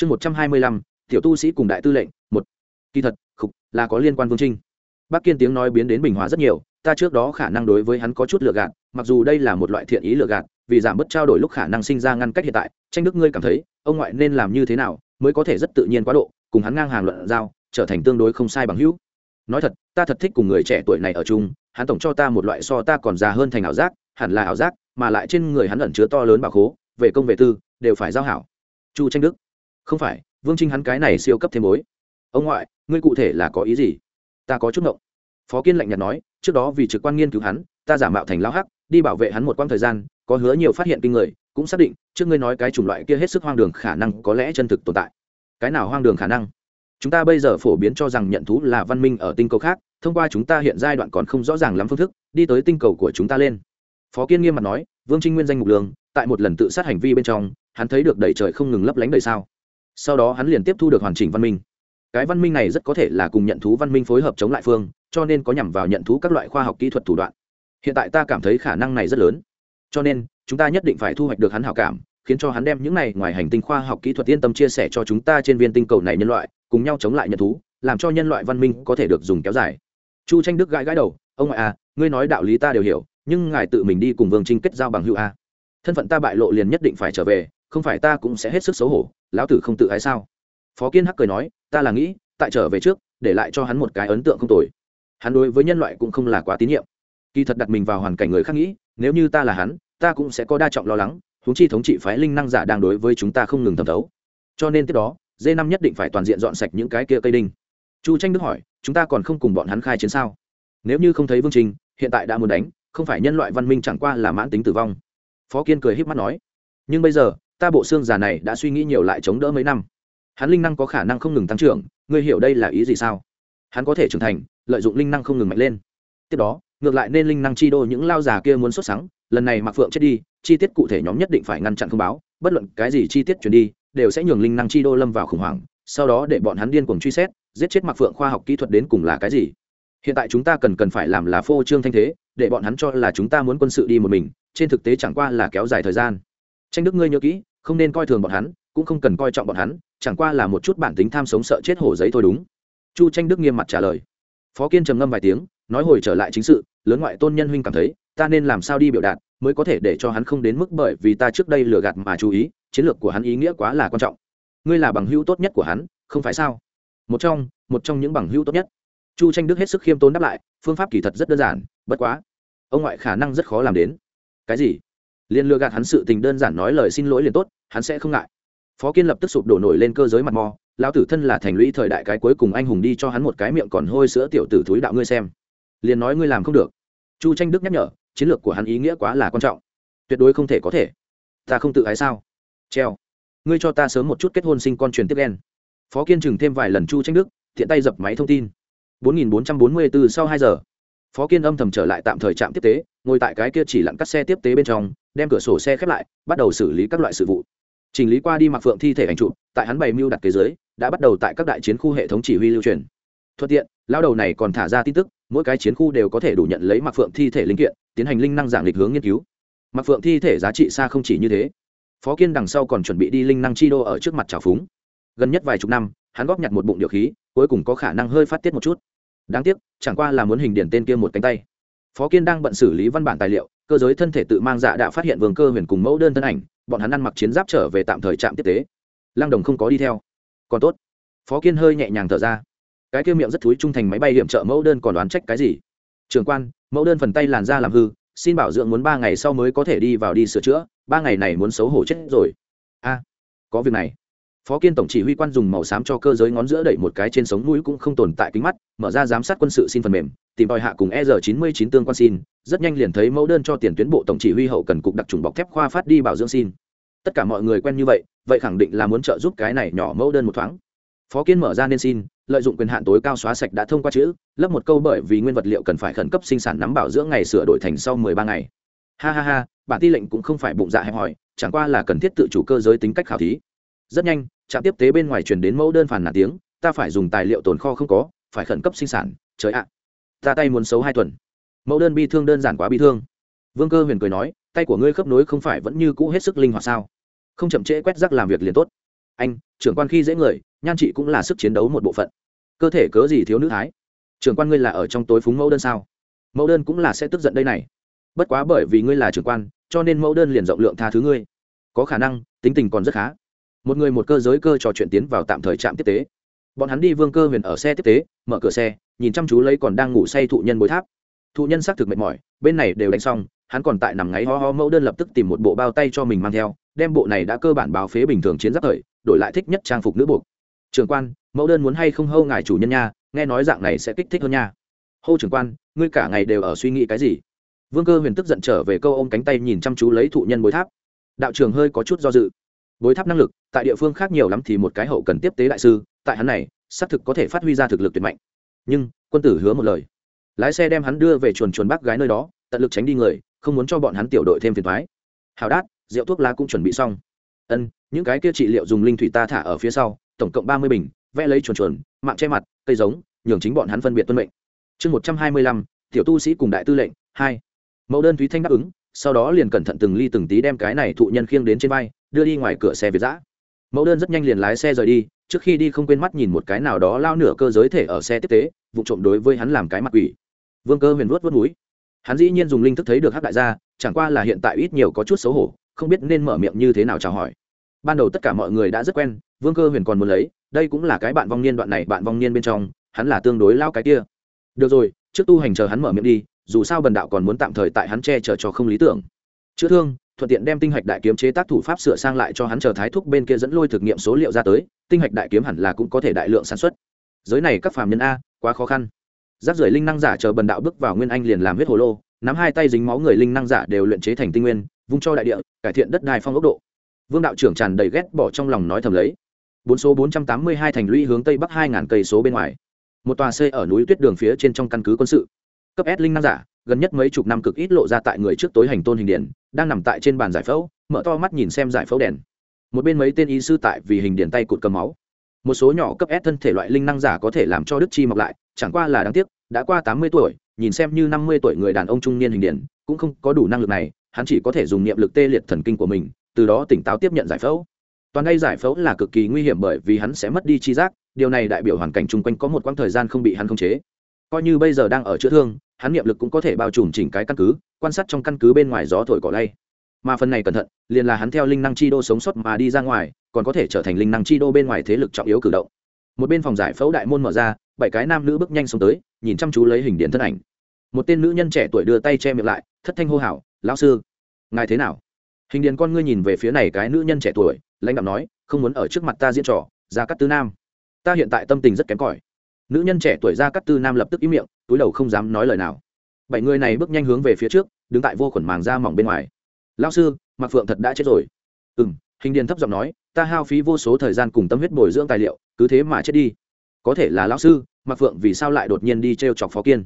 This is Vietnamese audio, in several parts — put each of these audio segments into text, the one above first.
chương một trăm hai mươi lăm, tiểu tu sĩ cùng đại tư lệnh, một. Kỳ thật, khục, là có liên quan vương trinh. Bác kiên tiếng nói biến đến bình hòa rất nhiều, ta trước đó khả năng đối với hắn có chút lựa gạt, mặc dù đây là một loại thiện ý lựa gạt, vì giảm bớt trao đổi lúc khả năng sinh ra ngăn cách hiện tại, tranh đức ngươi cảm thấy, ông ngoại nên làm như thế nào mới có thể rất tự nhiên quá độ, cùng hắn ngang hàng luận giao, trở thành tương đối không sai bằng hữu. Nói thật, ta thật thích cùng người trẻ tuổi này ở chung, hắn tổng cho ta một loại so ta còn già hơn thành ảo giác, hẳn là ảo giác, mà lại trên người hắn ẩn chứa to lớn bảo khố, về công về tư, đều phải giao hảo. Chu tranh đức không phải, vương trinh hắn cái này siêu cấp thêm bối. Ông ngoại, ngươi cụ thể là có ý gì? Ta có chút ngộng. Phó kiên lạnh nhạt nói, trước đó vì trực quan nghiên cứu hắn, ta giả mạo thành lao hắc, đi bảo vệ hắn một quãng thời gian, có hứa nhiều phát hiện kinh người, cũng xác định, trước ngươi nói cái chủng loại kia hết sức hoang đường khả năng có lẽ chân thực tồn tại. Cái nào hoang đường khả năng? Chúng ta bây giờ phổ biến cho rằng nhận thú là văn minh ở tinh cầu khác, thông qua chúng ta hiện giai đoạn còn không rõ ràng lắm phương thức, đi tới tinh cầu của chúng ta lên. Phó kiên nghiêm mặt nói, vương trinh nguyên danh mục lương tại một lần tự sát hành vi bên trong, hắn thấy được đầy trời không ngừng lấp lánh đầy sao sau đó hắn liền tiếp thu được hoàn chỉnh văn minh. Cái văn minh này rất có thể là cùng nhận thú văn minh phối hợp chống lại phương, cho nên có nhằm vào nhận thú các loại khoa học kỹ thuật thủ đoạn. Hiện tại ta cảm thấy khả năng này rất lớn. Cho nên, chúng ta nhất định phải thu hoạch được hắn hảo cảm, khiến cho hắn đem những này ngoài hành tinh khoa học kỹ thuật yên tâm chia sẻ cho chúng ta trên viên tinh cầu này nhân loại, cùng nhau chống lại nhận thú, làm cho nhân loại văn minh có thể được dùng kéo dài. Chu tranh đức gãi gãi đầu, ông ngoại à ngươi nói đạo lý ta đều hiểu, nhưng ngài tự mình đi cùng vương trinh kết giao bằng hữu a. Thân phận ta bại lộ liền nhất định phải trở về, không phải ta cũng sẽ hết sức xấu hổ lão tử không tự ái sao? Phó kiên hắc cười nói, ta là nghĩ, tại trở về trước, để lại cho hắn một cái ấn tượng không tồi. Hắn đối với nhân loại cũng không là quá tín nhiệm. Kỳ thật đặt mình vào hoàn cảnh người khác nghĩ, nếu như ta là hắn, ta cũng sẽ có đa trọng lo lắng, huống chi thống trị phái linh năng giả đang đối với chúng ta không ngừng thẩm thấu. Cho nên tiếp đó d năm nhất định phải toàn diện dọn sạch những cái kia cây đinh. Chu tranh đức hỏi, chúng ta còn không cùng bọn hắn khai chiến sao? Nếu như không thấy vương trình, hiện tại đã muốn đánh, không phải nhân loại văn minh chẳng qua là mãn tính tử vong. Phó kiên cười h í p mắt nói, nhưng bây giờ ta bộ xương già này đã suy nghĩ nhiều lại chống đỡ mấy năm. Hắn linh năng có khả năng không ngừng tăng trưởng, ngươi hiểu đây là ý gì sao? Hắn có thể trưởng thành, lợi dụng linh năng không ngừng mạnh lên. Tiếp đó, ngược lại nên linh năng chi đô những lao già kia muốn xuất sáng lần này mặc phượng chết đi, chi tiết cụ thể nhóm nhất định phải ngăn chặn không báo, bất luận cái gì chi tiết chuyển đi, đều sẽ nhường linh năng chi đô lâm vào khủng hoảng, sau đó để bọn hắn điên cuồng truy xét, giết chết mặc phượng khoa học kỹ thuật đến cùng là cái gì. Hiện tại chúng ta cần cần phải làm là phô trương thanh thế, để bọn hắn cho là chúng ta muốn quân sự đi một mình, trên thực tế chẳng qua là kéo dài thời gian. Tranh đức ngươi nhớ kỹ không nên coi thường bọn hắn, cũng không cần coi trọng bọn hắn, chẳng qua là một chút bản tính tham sống sợ chết hổ giấy thôi đúng. Chu tranh đức nghiêm mặt trả lời. Phó kiên trầm ngâm vài tiếng, nói hồi trở lại chính sự, lớn ngoại tôn nhân huynh cảm thấy, ta nên làm sao đi biểu đạt, mới có thể để cho hắn không đến mức bởi vì ta trước đây lừa gạt mà chú ý, chiến lược của hắn ý nghĩa quá là quan trọng. Ngươi là bằng hữu tốt nhất của hắn, không phải sao? Một trong một trong những bằng hữu tốt nhất. Chu tranh đức hết sức khiêm tốn đáp lại, phương pháp kỳ thật rất đơn giản, bất quá, ông ngoại khả năng rất khó làm đến. Cái gì? Liên lừa gạt hắn sự tình đơn giản nói lời xin lỗi liền tốt, hắn sẽ không ngại. Phó kiên lập tức sụp đổ nổi lên cơ giới mặt mò lão tử thân là thành lũy thời đại cái cuối cùng anh hùng đi cho hắn một cái miệng còn hôi sữa tiểu tử thúi đạo ngươi xem. Liền nói ngươi làm không được. Chu tranh đức nhắc nhở, chiến lược của hắn ý nghĩa quá là quan trọng. Tuyệt đối không thể có thể. Ta không tự ái sao? Treo. Ngươi cho ta sớm một chút kết hôn sinh con truyền tiếp đen phó kiên chừng thêm vài lần chu tranh đức, thiện tay dập máy thông tin. 4444 sau hai giờ phó kiên âm thầm trở lại tạm thời trạm tiếp tế, ngồi tại cái kia chỉ lặn cắt xe tiếp tế bên trong, đem cửa sổ xe khép lại, bắt đầu xử lý các loại sự vụ. Chỉnh lý qua đi mặc phượng thi thể ảnh trụ tại hắn bày mưu đặt kế giới, đã bắt đầu tại các đại chiến khu hệ thống chỉ huy lưu truyền. Thuận tiện, lao đầu này còn thả ra tin tức, mỗi cái chiến khu đều có thể đủ nhận lấy mặc phượng thi thể linh kiện, tiến hành linh năng giảng lịch hướng nghiên cứu. Mặc phượng thi thể giá trị xa không chỉ như thế. Phó kiên đằng sau còn chuẩn bị đi linh năng chi đô ở trước mặt trào phúng. Gần nhất vài chục năm, hắn góp nhặt một bụng điều khí, cuối cùng có khả năng hơi phát tiết một chút đáng tiếc, chẳng qua là muốn hình điển tên kia một cánh tay. Phó kiên đang bận xử lý văn bản tài liệu, cơ giới thân thể tự mang dạ đã phát hiện vương cơ huyền cùng mẫu đơn thân ảnh, bọn hắn ăn mặc chiến giáp trở về tạm thời trạm tiếp tế. Lăng đồng không có đi theo. Còn tốt. Phó kiên hơi nhẹ nhàng thở ra. Cái kia miệng rất thúi trung thành máy bay hiểm trợ mẫu đơn còn đoán trách cái gì? Trường quan, mẫu đơn phần tay làn da làm hư, xin bảo dưỡng muốn ba ngày sau mới có thể đi vào đi sửa chữa, ba ngày này muốn xấu hổ chết rồi. A, có việc này phó kiên tổng chỉ huy quan dùng màu xám cho cơ giới ngón giữa đẩy một cái trên sống mũi cũng không tồn tại kính mắt, mở ra giám sát quân sự xin phần mềm, tìm tòi hạ cùng e r chín mươi chín tương quan xin, rất nhanh liền thấy mẫu đơn cho tiền tuyến bộ tổng chỉ huy hậu cần cục đặc trùng bọc thép khoa phát đi bảo dưỡng xin. Tất cả mọi người quen như vậy vậy khẳng định là muốn trợ giúp cái này nhỏ mẫu đơn một thoáng. Phó kiên mở ra nên xin, lợi dụng quyền hạn tối cao xóa sạch đã thông qua chữ, lấp một câu bởi vì nguyên vật liệu cần phải khẩn cấp sinh sản nắm bảo dưỡng ngày sửa đổi thành sau mười ba ngày. Ha ha ha, bản ti lệnh cũng không phải bụng dạ hẹp hòi, chẳng qua là cần thiết tự chủ cơ giới tính cách khảo thí. Rất nhanh trạm tiếp tế bên ngoài chuyển đến mẫu đơn phản nản tiếng, ta phải dùng tài liệu tồn kho không có, phải khẩn cấp sinh sản, trời ạ, ta tay muốn xấu hai tuần. Mẫu đơn bi thương đơn giản quá bi thương. Vương cơ huyền cười nói, tay của ngươi khớp nối không phải vẫn như cũ hết sức linh hoạt sao? Không chậm trễ quét rác làm việc liền tốt. Anh, trưởng quan khi dễ người, nhan chị cũng là sức chiến đấu một bộ phận. Cơ thể cớ gì thiếu nữ thái? Trưởng quan ngươi là ở trong tối phúng mẫu đơn sao? Mẫu đơn cũng là sẽ tức giận đây này. Bất quá bởi vì ngươi là trưởng quan, cho nên mẫu đơn liền rộng lượng tha thứ ngươi. Có khả năng, tính tình còn rất khá một người một cơ giới cơ trò chuyện tiến vào tạm thời trạm tiếp tế. Bọn hắn đi vương cơ huyền ở xe tiếp tế, mở cửa xe, nhìn chăm chú lấy còn đang ngủ say thụ nhân bối tháp. Thụ nhân xác thực mệt mỏi, bên này đều đánh xong, hắn còn tại nằm ngáy ho ho mẫu đơn lập tức tìm một bộ bao tay cho mình mang theo, đem bộ này đã cơ bản báo phế bình thường chiến giáp thời, đổi lại thích nhất trang phục nữ buộc. Trường quan, mẫu đơn muốn hay không hâu ngài chủ nhân nha, nghe nói dạng này sẽ kích thích hơn nha. Hô trưởng quan, ngươi cả ngày đều ở suy nghĩ cái gì? Vương cơ huyền tức giận trở về câu ôm cánh tay nhìn chăm chú lấy thụ nhân bối tháp. Đạo trường hơi có chút do dự bối tháp năng lực, tại địa phương khác nhiều lắm thì một cái hậu cần tiếp tế đại sư, tại hắn này, xác thực có thể phát huy ra thực lực tuyệt mạnh. Nhưng, quân tử hứa một lời. Lái xe đem hắn đưa về chuồn chuồn bác gái nơi đó, tận lực tránh đi người, không muốn cho bọn hắn tiểu đội thêm phiền thoái hào đát, rượu thuốc lá cũng chuẩn bị xong. Ân, những cái kia trị liệu dùng linh thủy ta thả ở phía sau, tổng cộng ba mươi bình, vẽ lấy chuồn chuồn, mạng che mặt, cây giống, nhường chính bọn hắn phân biệt tuân mệnh. Chương một trăm hai mươi lăm, tiểu tu sĩ cùng đại tư lệnh, hai. Mẫu đơn thúy thanh đáp ứng, sau đó liền cẩn thận từng ly từng tí đem cái này thụ nhân khiêng đến trên vai đưa đi ngoài cửa xe việt giã. Mẫu đơn rất nhanh liền lái xe rời đi, trước khi đi không quên mắt nhìn một cái nào đó lao nửa cơ giới thể ở xe tiếp tế, vụ trộm đối với hắn làm cái mặt quỷ. Vương cơ huyền vuốt vớt núi hắn dĩ nhiên dùng linh thức thấy được hắc đại gia, chẳng qua là hiện tại ít nhiều có chút xấu hổ, không biết nên mở miệng như thế nào chào hỏi. Ban đầu tất cả mọi người đã rất quen, vương cơ huyền còn muốn lấy, đây cũng là cái bạn vong niên đoạn này bạn vong niên bên trong, hắn là tương đối lao cái kia. Được rồi, trước tu hành chờ hắn mở miệng đi, dù sao bần đạo còn muốn tạm thời tại hắn che chở cho không lý tưởng. Chữa thương thuận tiện đem tinh hạch đại kiếm chế tác thủ pháp sửa sang lại cho hắn chờ thái thúc bên kia dẫn lôi thực nghiệm số liệu ra tới, tinh hạch đại kiếm hẳn là cũng có thể đại lượng sản xuất. Giới này các phàm nhân a, quá khó khăn. Giáp rời linh năng giả chờ bần đạo bước vào nguyên anh liền làm huyết hồ lô, nắm hai tay dính máu người linh năng giả đều luyện chế thành tinh nguyên, vung cho đại địa, cải thiện đất đai phong ốc độ. Vương đạo trưởng tràn đầy ghét bỏ trong lòng nói thầm lấy. Bốn số bốn trăm tám mươi hai thành lũy hướng tây bắc hai ngàn cây số bên ngoài. Một tòa xây ở núi tuyết đường phía trên trong căn cứ quân sự. Cấp s linh năng giả gần nhất mấy chục năm cực ít lộ ra tại người trước tối hành tôn hình điển, đang nằm tại trên bàn giải phẫu, mở to mắt nhìn xem giải phẫu đèn. Một bên mấy tên y sư tại vì hình điển tay cụt cầm máu. Một số nhỏ cấp s thân thể loại linh năng giả có thể làm cho đức chi mọc lại, chẳng qua là đáng tiếc, đã qua tám mươi tuổi, nhìn xem như năm mươi tuổi người đàn ông trung niên hình điển, cũng không có đủ năng lực này, hắn chỉ có thể dùng niệm lực tê liệt thần kinh của mình, từ đó tỉnh táo tiếp nhận giải phẫu. Toàn ngay giải phẫu là cực kỳ nguy hiểm bởi vì hắn sẽ mất đi chi giác, điều này đại biểu hoàn cảnh chung quanh có một quãng thời gian không bị hắn khống chế. Coi như bây giờ đang ở chữa thương hắn niệm lực cũng có thể bao trùm chỉnh cái căn cứ, quan sát trong căn cứ bên ngoài gió thổi cỏ lay. Mà phần này cẩn thận, liền là hắn theo linh năng chi đô sống sót mà đi ra ngoài, còn có thể trở thành linh năng chi đô bên ngoài thế lực trọng yếu cử động. Một bên phòng giải phẫu đại môn mở ra, bảy cái nam nữ bước nhanh xuống tới, nhìn chăm chú lấy hình điện thân ảnh. Một tên nữ nhân trẻ tuổi đưa tay che miệng lại, thất thanh hô hào, lão sư, ngài thế nào? Hình điện con ngươi nhìn về phía này cái nữ nhân trẻ tuổi, lãnh đạo nói, không muốn ở trước mặt ta diễn trò, ra cắt tứ nam. Ta hiện tại tâm tình rất kém cỏi nữ nhân trẻ tuổi ra cắt tư nam lập tức ý miệng, túi đầu không dám nói lời nào. Bảy người này bước nhanh hướng về phía trước, đứng tại vô khuẩn màng da mỏng bên ngoài. Lao sư mặc phượng thật đã chết rồi. Ừ m hình điền thấp giọng nói, ta hao phí vô số thời gian cùng tâm huyết bồi dưỡng tài liệu, cứ thế mà chết đi. Có thể là lão sư mặc phượng vì sao lại đột nhiên đi t r e o chọc phó kiên?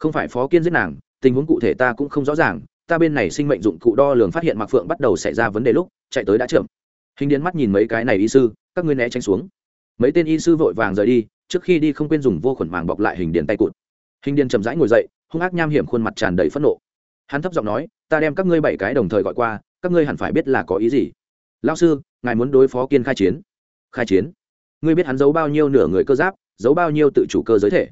Không phải phó kiên giết nàng, tình huống cụ thể ta cũng không rõ ràng, ta bên này sinh mệnh dụng cụ đo lường phát hiện mặc phượng bắt đầu xảy ra vấn đề lúc, chạy tới đã chậm. Hình điền mắt nhìn mấy cái này y sư, các ngươi né tránh xuống. Mấy tên y sư vội vàng rời đi trước khi đi không quên dùng vô khuẩn màng bọc lại hình điền tay cụt. Hình điền chậm rãi ngồi dậy, hung ác nham hiểm khuôn mặt tràn đầy phẫn nộ. Hắn thấp giọng nói, ta đem các ngươi bảy cái đồng thời gọi qua, các ngươi hẳn phải biết là có ý gì. Lao sư, ngài muốn đối phó kiên khai chiến. Khai chiến? Ngươi biết hắn giấu bao nhiêu nửa người cơ giáp, giấu bao nhiêu tự chủ cơ giới thể?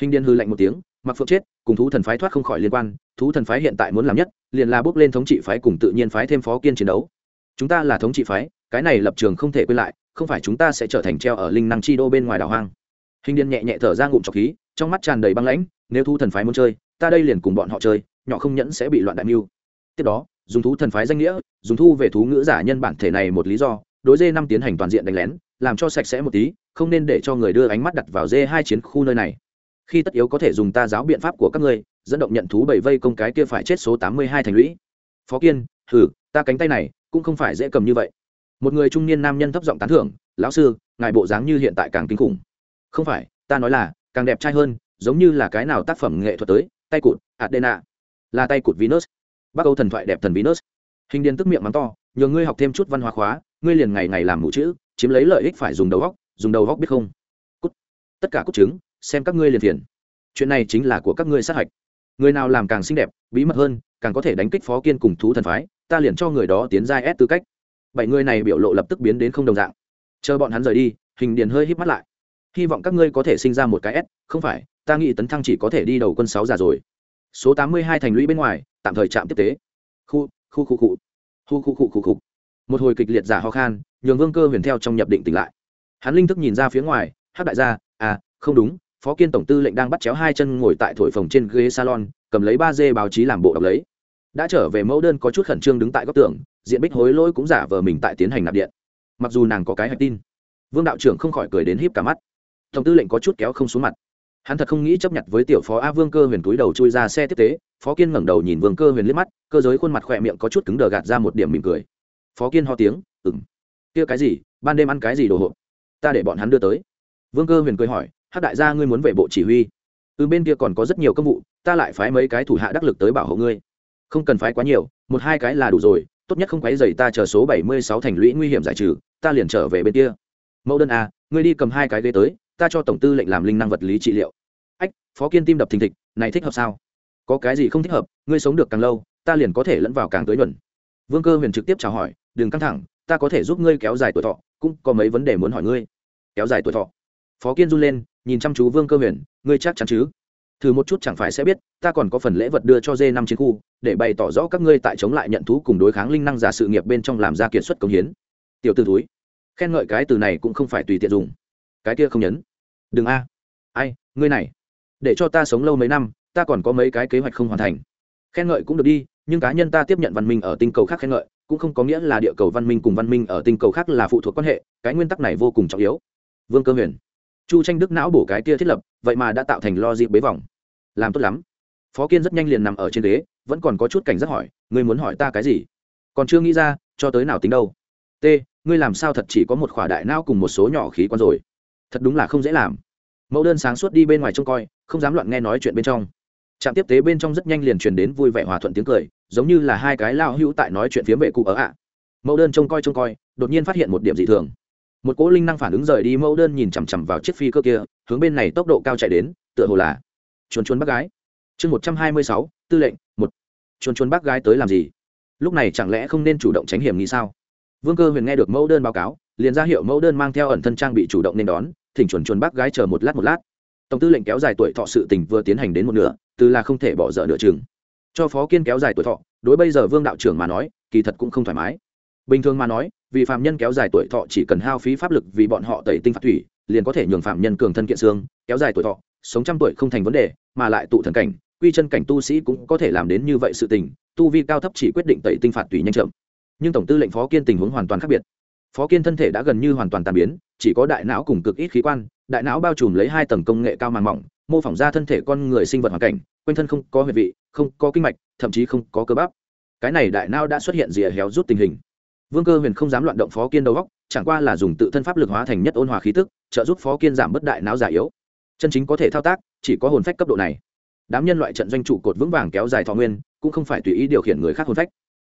Hình điền hư lạnh một tiếng, mặc phượng chết, cùng thú thần phái thoát không khỏi liên quan, thú thần phái hiện tại muốn làm nhất, liền là bước lên thống trị phái cùng tự nhiên phái thêm phó kiên chiến đấu. Chúng ta là thống trị phái, cái này lập trường không thể quên lại, không phải chúng ta sẽ trở thành treo ở linh năng chi đô bên ngoài đảo hoang hình điền nhẹ nhẹ thở ra ngụm trọc khí trong mắt tràn đầy băng lãnh nếu thu thần phái muốn chơi ta đây liền cùng bọn họ chơi nhỏ không nhẫn sẽ bị loạn đại mưu. Tiếp đó dùng thú thần phái danh nghĩa dùng thu về thú ngữ giả nhân bản thể này một lý do đối dê năm tiến hành toàn diện đánh lén làm cho sạch sẽ một tí không nên để cho người đưa ánh mắt đặt vào dê hai chiến khu nơi này. Khi tất yếu có thể dùng ta giáo biện pháp của các ngươi dẫn động nhận thú bảy vây công cái kia phải chết số tám mươi hai thành lũy. Phó kiên thử, ta cánh tay này cũng không phải dễ cầm như vậy. Một người trung niên nam nhân thấp giọng tán thưởng lão sư ngài bộ dáng như hiện tại càng kinh khủng không phải, ta nói là, càng đẹp trai hơn, giống như là cái nào tác phẩm nghệ thuật tới, tay cụt, adena. Là tay cụt venus. Bắc âu thần thoại đẹp thần venus. Hình điền tức miệng mắng to, nhờ ngươi học thêm chút văn hóa khóa, ngươi liền ngày ngày làm mũ chữ, chiếm lấy lợi ích phải dùng đầu góc, dùng đầu góc biết không? Cút. Tất cả cút chứng xem các ngươi liền thiền chuyện này chính là của các ngươi sát hạch. Người nào làm càng xinh đẹp, bí mật hơn, càng có thể đánh kích phó kiên cùng thú thần phái, ta liền cho người đó tiến ra ép tư cách. Bảy người này biểu lộ lập tức biến đến không đồng dạng. Chờ bọn hắn rời đi, hình điền hơi híp mắt lại hy vọng các ngươi có thể sinh ra một cái s, không phải, ta nghĩ tấn thăng chỉ có thể đi đầu quân sáu già rồi. Số tám mươi hai thành lũy bên ngoài, tạm thời trạm tiếp tế. Khu khu khu khu. Khu khu khu khu khu. Một hồi kịch liệt giả ho khan, nhường vương cơ huyền theo trong nhập định tỉnh lại. Hắn linh thức nhìn ra phía ngoài hát đại gia à không đúng, phó kiên tổng tư lệnh đang bắt chéo hai chân ngồi tại thổi phòng trên ghế salon, cầm lấy ba dê báo chí làm bộ đọc lấy. Đã trở về mẫu đơn có chút khẩn trương đứng tại góc tường, diện bích hối lỗi cũng giả vờ mình tại tiến hành nạp điện. Mặc dù nàng có cái hạch tin. Vương đạo trưởng không khỏi cười đến híp cả mắt tổng tư lệnh có chút kéo không xuống mặt. Hắn thật không nghĩ chấp nhận với tiểu phó a vương cơ huyền túi đầu chui ra xe tiếp tế, phó kiên ngẩng đầu nhìn vương cơ huyền liếc mắt, cơ giới khuôn mặt khỏe miệng có chút cứng đờ gạt ra một điểm mỉm cười. Phó kiên ho tiếng ừng kia cái gì? Ban đêm ăn cái gì đồ hộp? Ta để bọn hắn đưa tới. Vương cơ huyền cười hỏi hát đại gia ngươi muốn về bộ chỉ huy? Từ bên kia còn có rất nhiều công vụ, ta lại phái mấy cái thủ hạ đắc lực tới bảo hộ ngươi. Không cần phái quá nhiều, một hai cái là đủ rồi, tốt nhất không quấy dày ta chờ số bảy mươi sáu thành lũy nguy hiểm giải trừ, ta liền trở về bên kia. Mẫu đơn a ngươi đi cầm hai cái ghế tới ta cho tổng tư lệnh làm linh năng vật lý trị liệu. Ách, phó kiên tim đập thình thịch, này thích hợp sao? Có cái gì không thích hợp, ngươi sống được càng lâu, ta liền có thể lẫn vào càng tới nhuần vương cơ huyền trực tiếp chào hỏi, đừng căng thẳng, ta có thể giúp ngươi kéo dài tuổi thọ, cũng có mấy vấn đề muốn hỏi ngươi. Kéo dài tuổi thọ. Phó kiên run lên, nhìn chăm chú vương cơ huyền, ngươi chắc chắn chứ? Thử một chút chẳng phải sẽ biết, ta còn có phần lễ vật đưa cho Dê năm chiến khu, để bày tỏ rõ các ngươi tại chống lại nhận thú cùng đối kháng linh năng giả sự nghiệp bên trong làm ra kiệt xuất công hiến. Tiểu t ử túi khen ngợi cái từ này cũng không phải tùy tiện dùng cái kia không nhấn. Đừng a. Ai, ngươi này. Để cho ta sống lâu mấy năm, ta còn có mấy cái kế hoạch không hoàn thành. Khen ngợi cũng được đi, nhưng cá nhân ta tiếp nhận văn minh ở tinh cầu khác khen ngợi, cũng không có nghĩa là địa cầu văn minh cùng văn minh ở tinh cầu khác là phụ thuộc quan hệ, cái nguyên tắc này vô cùng trọng yếu. Vương cơ huyền. Chu tranh đức não bổ cái kia thiết lập, vậy mà đã tạo thành lo dịp bế vòng. Làm tốt lắm. Phó kiên rất nhanh liền nằm ở trên ghế, vẫn còn có chút cảnh giác hỏi, ngươi muốn hỏi ta cái gì? Còn chưa nghĩ ra, cho tới nào tính đâu. T, ngươi làm sao thật chỉ có một khỏa đại não cùng một số nhỏ khí quan rồi? Thật đúng là không dễ làm. Mẫu đơn sáng suốt đi bên ngoài trông coi, không dám loạn nghe nói chuyện bên trong. Trạm tiếp tế bên trong rất nhanh liền truyền đến vui vẻ hòa thuận tiếng cười, giống như là hai cái lao hữu tại nói chuyện phía vệ cụ ở ạ. Mẫu đơn trông coi trông coi, đột nhiên phát hiện một điểm dị thường. Một cỗ linh năng phản ứng rời đi, mẫu đơn nhìn chằm chằm vào chiếc phi cơ kia, hướng bên này tốc độ cao chạy đến, tựa hồ là chuồn chuồn bác gái. Chương một trăm hai mươi sáu, tư lệnh, một. Chuồn chuồn bác gái tới làm gì? Lúc này chẳng lẽ không nên chủ động tránh hiểm nghĩ sao? Vương cơ huyền nghe được mẫu đơn báo cáo, liền ra hiệu mẫu đơn mang theo ẩn thân trang bị chủ động nên đón thỉnh chuẩn chuẩn bác gái chờ một lát một lát. Tổng tư lệnh kéo dài tuổi thọ sự tình vừa tiến hành đến một nửa, từ là không thể bỏ dở nửa chừng. Cho phó kiên kéo dài tuổi thọ, đối bây giờ vương đạo trưởng mà nói, kỳ thật cũng không thoải mái. Bình thường mà nói, vì phạm nhân kéo dài tuổi thọ chỉ cần hao phí pháp lực vì bọn họ tẩy tinh phạt thủy, liền có thể nhường phạm nhân cường thân kiện xương, kéo dài tuổi thọ, sống trăm tuổi không thành vấn đề, mà lại tụ thần cảnh, quy chân cảnh tu sĩ cũng có thể làm đến như vậy sự tình, tu vi cao thấp chỉ quyết định tẩy tinh phạt tùy nhanh chậm. Nhưng tổng tư lệnh phó kiên tình huống hoàn toàn khác biệt phó kiên thân thể đã gần như hoàn toàn tàn biến, chỉ có đại não cùng cực ít khí quan, đại não bao trùm lấy hai tầng công nghệ cao màng mỏng, mô phỏng ra thân thể con người sinh vật hoàn cảnh, quanh thân không có huyệt vị, không có kinh mạch, thậm chí không có cơ bắp. Cái này đại não đã xuất hiện rìa héo rút tình hình. Vương cơ huyền không dám loạn động phó kiên đầu góc chẳng qua là dùng tự thân pháp lực hóa thành nhất ôn hòa khí tức, trợ giúp phó kiên giảm bớt đại não già yếu. Chân chính có thể thao tác, chỉ có hồn phách cấp độ này. Đám nhân loại trận doanh trụ cột vững vàng kéo dài thọ nguyên, cũng không phải tùy ý điều khiển người khác hồn phách.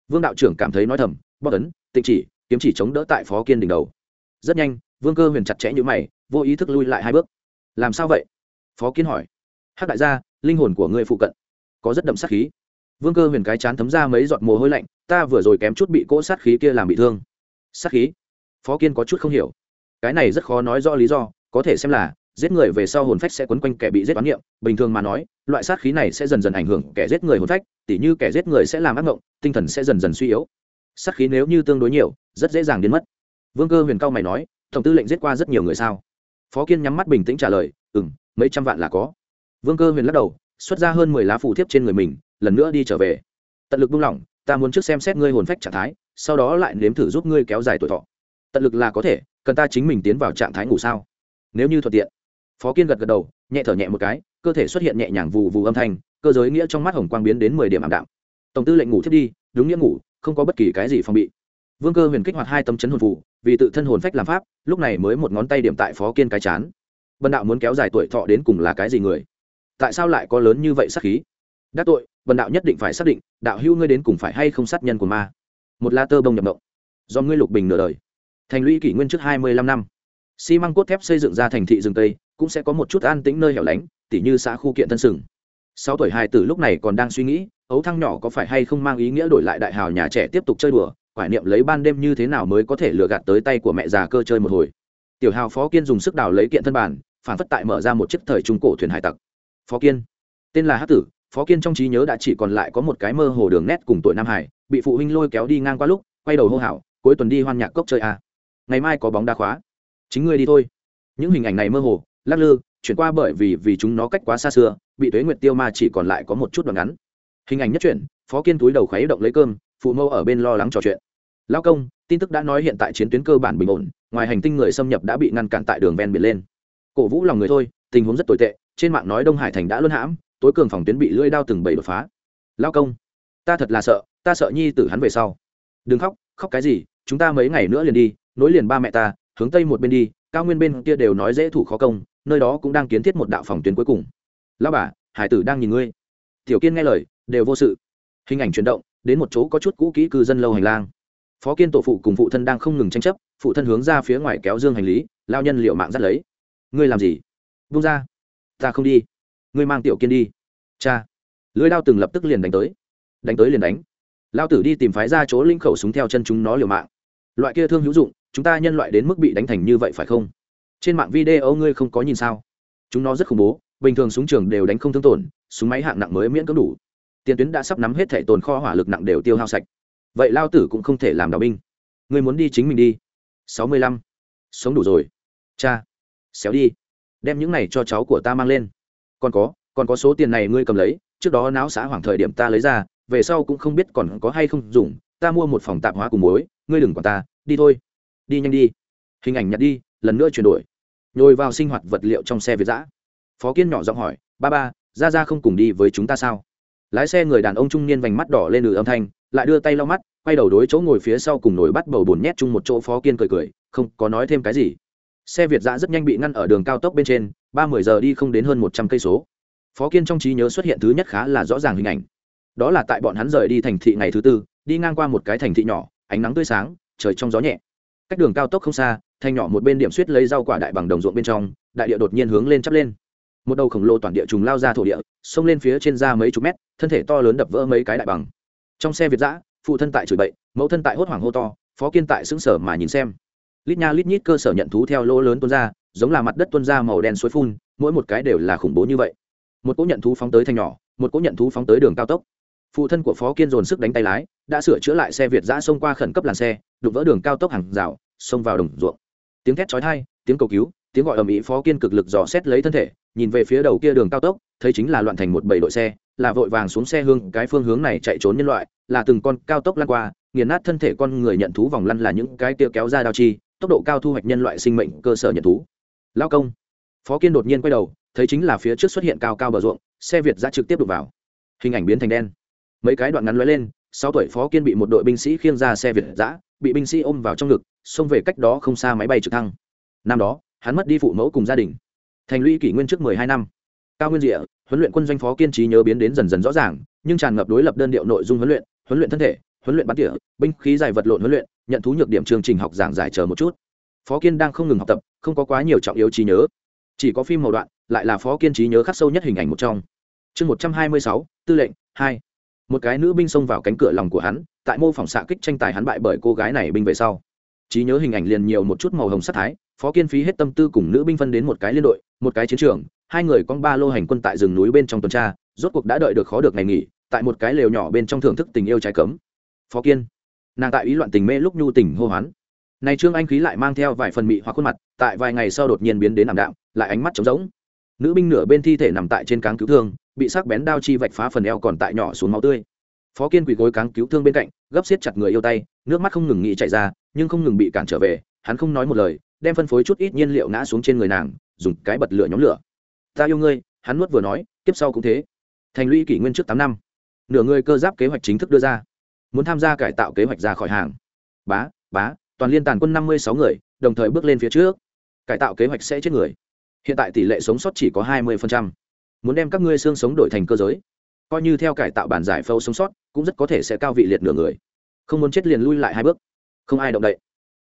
Vương đạo trưởng cảm thấy nói thầm bóc ấn, tịnh chỉ kiếm chỉ chống đỡ tại phó kiên đỉnh đầu. Rất nhanh, vương cơ huyền chặt chẽ như mày, vô ý thức lui lại hai bước. Làm sao vậy? Phó kiên hỏi. Hắc đại gia, linh hồn của ngươi phụ cận. Có rất đậm sát khí. Vương cơ huyền cái chán thấm ra mấy giọt mồ hôi lạnh, ta vừa rồi kém chút bị cỗ sát khí kia làm bị thương. Sát khí? Phó kiên có chút không hiểu. Cái này rất khó nói rõ lý do, có thể xem là, giết người về sau hồn phách sẽ quấn quanh kẻ bị giết toán niệm. Bình thường mà nói, loại sát khí này sẽ dần dần ảnh hưởng kẻ giết người hồn phách, tỉ như kẻ giết người sẽ làm ác mộng, tinh thần sẽ dần dần suy yếu sắc khí nếu như tương đối nhiều, rất dễ dàng biến mất. Vương cơ huyền cao mày nói, tổng tư lệnh giết qua rất nhiều người sao? Phó kiên nhắm mắt bình tĩnh trả lời ừ m mấy trăm vạn là có. Vương cơ huyền lắc đầu, xuất ra hơn mười lá phủ thiếp trên người mình, lần nữa đi trở về. Tận lực buông lỏng, ta muốn trước xem xét ngươi hồn phách trạng thái, sau đó lại nếm thử giúp ngươi kéo dài tuổi thọ. Tận lực là có thể, cần ta chính mình tiến vào trạng thái ngủ sao? Nếu như thuận tiện. Phó kiên gật gật đầu, nhẹ thở nhẹ một cái, cơ thể xuất hiện nhẹ nhàng vù vù âm thanh, cơ giới nghĩa trong mắt hồng quang biến đến mười điểm ảm đạm. Tổng tư lệnh ngủ thiết đi đúng nghĩa ngủ, không có bất kỳ cái gì phòng bị. Vương cơ huyền kích hoạt hai tâm chấn hồn phù, vì tự thân hồn phách làm pháp, lúc này mới một ngón tay điểm tại phó kiên cái chán. Bần đạo muốn kéo dài tuổi thọ đến cùng là cái gì người? Tại sao lại có lớn như vậy sát khí? Đắc tội, bần đạo nhất định phải xác định, đạo hưu ngươi đến cùng phải hay không sát nhân của ma? Một la tơ bông nhập động do ngươi lục bình nửa đời. Thành lũy kỷ nguyên trước hai mươi lăm năm. Xi măng cốt thép xây dựng ra thành thị rừng tây, cũng sẽ có một chút an tĩnh nơi hẻo lánh, tỉ như xã khu kiện tân sừng sáu tuổi hai tử lúc này còn đang suy nghĩ, ấu thăng nhỏ có phải hay không mang ý nghĩa đổi lại đại hào nhà trẻ tiếp tục chơi đùa, quải niệm lấy ban đêm như thế nào mới có thể lừa gạt tới tay của mẹ già cơ chơi một hồi. Tiểu hào phó kiên dùng sức đào lấy kiện thân bản phản phất tại mở ra một chiếc thời trung cổ thuyền hải tặc. Phó kiên. Tên là hát tử. Phó kiên trong trí nhớ đã chỉ còn lại có một cái mơ hồ đường nét cùng tuổi nam hải, bị phụ huynh lôi kéo đi ngang qua lúc, quay đầu hô hào, cuối tuần đi hoan nhạc cốc chơi à. ngày mai có bóng đá khóa. Chính ngươi đi thôi. Những hình ảnh này mơ hồ, lắc lư chuyển qua bởi vì vì chúng nó cách quá xa xưa, bị tuế nguyệt tiêu ma chỉ còn lại có một chút đoạn ngắn. Hình ảnh nhất chuyển phó kiên túi đầu khuấy động lấy cơm, phụ mâu ở bên lo lắng trò chuyện. Lao công, tin tức đã nói hiện tại chiến tuyến cơ bản bình ổn, ngoài hành tinh người xâm nhập đã bị ngăn cản tại đường ven biển lên. Cổ vũ lòng người thôi, tình huống rất tồi tệ, trên mạng nói đông hải thành đã luân hãm, tối cường phòng tuyến bị lưỡi đao từng bảy đột phá. Lao công, ta thật là sợ, ta sợ nhi tử hắn về sau. Đừng khóc khóc cái gì, chúng ta mấy ngày nữa liền đi, nối liền ba mẹ ta, hướng tây một bên đi, cao nguyên bên kia đều nói dễ thủ khó công nơi đó cũng đang kiến thiết một đạo phòng tuyến cuối cùng. Lao bà, hải tử đang nhìn ngươi. Tiểu kiên nghe lời, đều vô sự. Hình ảnh chuyển động, đến một chỗ có chút cũ kỹ cư dân lâu hành lang. Phó kiên tổ phụ cùng phụ thân đang không ngừng tranh chấp, phụ thân hướng ra phía ngoài kéo dương hành lý, lao nhân liệu mạng dắt lấy. Ngươi làm gì? Vung ra. Ta không đi. Ngươi mang tiểu kiên đi. Cha. Lưới đao từng lập tức liền đánh tới. Đánh tới liền đánh. Lao tử đi tìm phái ra chỗ linh khẩu súng theo chân chúng nó liều mạng. Loại kia thương hữu dụng, chúng ta nhân loại đến mức bị đánh thành như vậy phải không? Trên mạng video ngươi không có nhìn sao? Chúng nó rất khủng bố, bình thường súng trường đều đánh không thương tổn, súng máy hạng nặng mới miễn cưỡng đủ. Tiền tuyến đã sắp nắm hết thẻ tồn kho hỏa lực nặng đều tiêu hao sạch. Vậy lao tử cũng không thể làm đào binh. Ngươi muốn đi chính mình đi. Sáu mươi lăm. Sống đủ rồi. Cha, xéo đi. Đem những này cho cháu của ta mang lên. Còn có còn có số tiền này ngươi cầm lấy, trước đó não xã hoàng thời điểm ta lấy ra, về sau cũng không biết còn có hay không dùng, ta mua một phòng tạp hóa cùng muối, ngươi đừng quản ta, đi thôi. Đi nhanh đi. Hình ảnh nhặt đi, lần nữa chuyển đổi nhồi vào sinh hoạt vật liệu trong xe việt giã phó kiên nhỏ giọng hỏi, ba ba, ra ra không cùng đi với chúng ta sao? Lái xe người đàn ông trung niên vành mắt đỏ lên lử âm thanh, lại đưa tay lau mắt, quay đầu đối chỗ ngồi phía sau cùng nổi bắt bầu bồn nhét chung một chỗ phó kiên cười cười, không, có nói thêm cái gì. Xe việt giã rất nhanh bị ngăn ở đường cao tốc bên trên, ba mươi giờ đi không đến hơn một trăm cây số. Phó kiên trong trí nhớ xuất hiện thứ nhất khá là rõ ràng hình ảnh. Đó là tại bọn hắn rời đi thành thị ngày thứ tư, đi ngang qua một cái thành thị nhỏ, ánh nắng tươi sáng, trời trong gió nhẹ. Cách đường cao tốc không xa thành nhỏ một bên điểm suýt lấy rau quả đại bằng đồng ruộng bên trong, đại địa đột nhiên hướng lên chắp lên. Một đầu khổng lồ toàn địa trùng lao ra thổ địa, xông lên phía trên ra mấy chục mét, thân thể to lớn đập vỡ mấy cái đại bằng. Trong xe việt giã phụ thân tại chửi bậy, mẫu thân tại hốt hoảng hô to, phó kiên tại xứng sở mà nhìn xem. Lít nha lít nhít cơ sở nhận thú theo lỗ lớn tuôn ra, giống là mặt đất tuôn ra màu đen suối phun, mỗi một cái đều là khủng bố như vậy. Một cỗ nhận thú phóng tới thành nhỏ, một cỗ nhận thú phóng tới đường cao tốc. Phụ thân của phó kiên dồn sức đánh tay lái, đã sửa chữa lại xe việt giã xông qua khẩn cấp làn xe đục vỡ đường cao tốc hàng rào, xông vào đồng ruộng tiếng thét chói tai, tiếng cầu cứu, tiếng gọi ầm ĩ phó kiên cực lực dò xét lấy thân thể, nhìn về phía đầu kia đường cao tốc, thấy chính là loạn thành một bầy đội xe, là vội vàng xuống xe hương cái phương hướng này chạy trốn nhân loại, là từng con cao tốc lăn qua, nghiền nát thân thể con người nhận thú vòng lăn là những cái kia kéo ra đao chi, tốc độ cao thu hoạch nhân loại sinh mệnh cơ sở nhận thú. Lao công. Phó kiên đột nhiên quay đầu, thấy chính là phía trước xuất hiện cao cao bờ ruộng, xe việt ra trực tiếp đục vào. Hình ảnh biến thành đen. Mấy cái đoạn ngắn lóe lên, sáu tuổi phó kiên bị một đội binh sĩ khiêng ra xe việt giã bị binh sĩ ôm vào trong ngực, xông về cách đó không xa máy bay trực thăng. Năm đó, hắn mất đi phụ mẫu cùng gia đình. Thành lũy kỷ nguyên trước mười hai năm. Cao nguyên địa huấn luyện quân doanh phó kiên trí nhớ biến đến dần dần rõ ràng, nhưng tràn ngập đối lập đơn điệu nội dung huấn luyện huấn luyện thân thể, huấn luyện bắn tỉa, binh khí dài vật lộn huấn luyện, nhận thú nhược điểm chương trình học giảng giải chờ một chút. Phó kiên đang không ngừng học tập, không có quá nhiều trọng yếu trí nhớ. Chỉ có phim màu đoạn, lại là phó kiên trí nhớ khắc sâu nhất hình ảnh một trong. Chương một trăm hai mươi sáu, tư lệnh, hai một cái nữ binh xông vào cánh cửa lòng của hắn, tại mô phỏng xạ kích tranh tài hắn bại bởi cô gái này binh về sau. Trí nhớ hình ảnh liền nhiều một chút màu hồng sắc thái, phó kiên phí hết tâm tư cùng nữ binh phân đến một cái liên đội, một cái chiến trường, hai người con ba lô hành quân tại rừng núi bên trong tuần tra, rốt cuộc đã đợi được khó được ngày nghỉ, tại một cái lều nhỏ bên trong thưởng thức tình yêu trái cấm. Phó kiên, nàng tại ý loạn tình mê lúc nhu tình hô hoán. Này trương anh khí lại mang theo vài phần mị hoặc khuôn mặt, tại vài ngày sau đột nhiên biến đến ảm đạm, lại ánh mắt trống rỗng. Nữ binh nửa bên thi thể nằm tại trên cáng cứu thương bị sắc bén đao chi vạch phá phần eo còn tại nhỏ xuống máu tươi. Phó kiên quỳ gối cáng cứu thương bên cạnh, gấp xiết chặt người yêu tay, nước mắt không ngừng nghĩ chạy ra, nhưng không ngừng bị cản trở về, hắn không nói một lời, đem phân phối chút ít nhiên liệu ngã xuống trên người nàng, dùng cái bật lửa nhóm lửa. Ta yêu ngươi, hắn nuốt vừa nói tiếp sau cũng thế. Thành lũy kỷ nguyên trước tám năm, nửa người cơ giáp kế hoạch chính thức đưa ra. Muốn tham gia cải tạo kế hoạch ra khỏi hàng. Bá bá, toàn liên tàn quân năm mươi sáu người, đồng thời bước lên phía trước. Cải tạo kế hoạch sẽ chết người. Hiện tại tỷ lệ sống sót chỉ có hai mươi muốn đem các ngươi xương sống đổi thành cơ giới. Coi như theo cải tạo bản giải phâu sống sót, cũng rất có thể sẽ cao vị liệt nửa người. Không muốn chết liền lui lại hai bước. Không ai động đậy.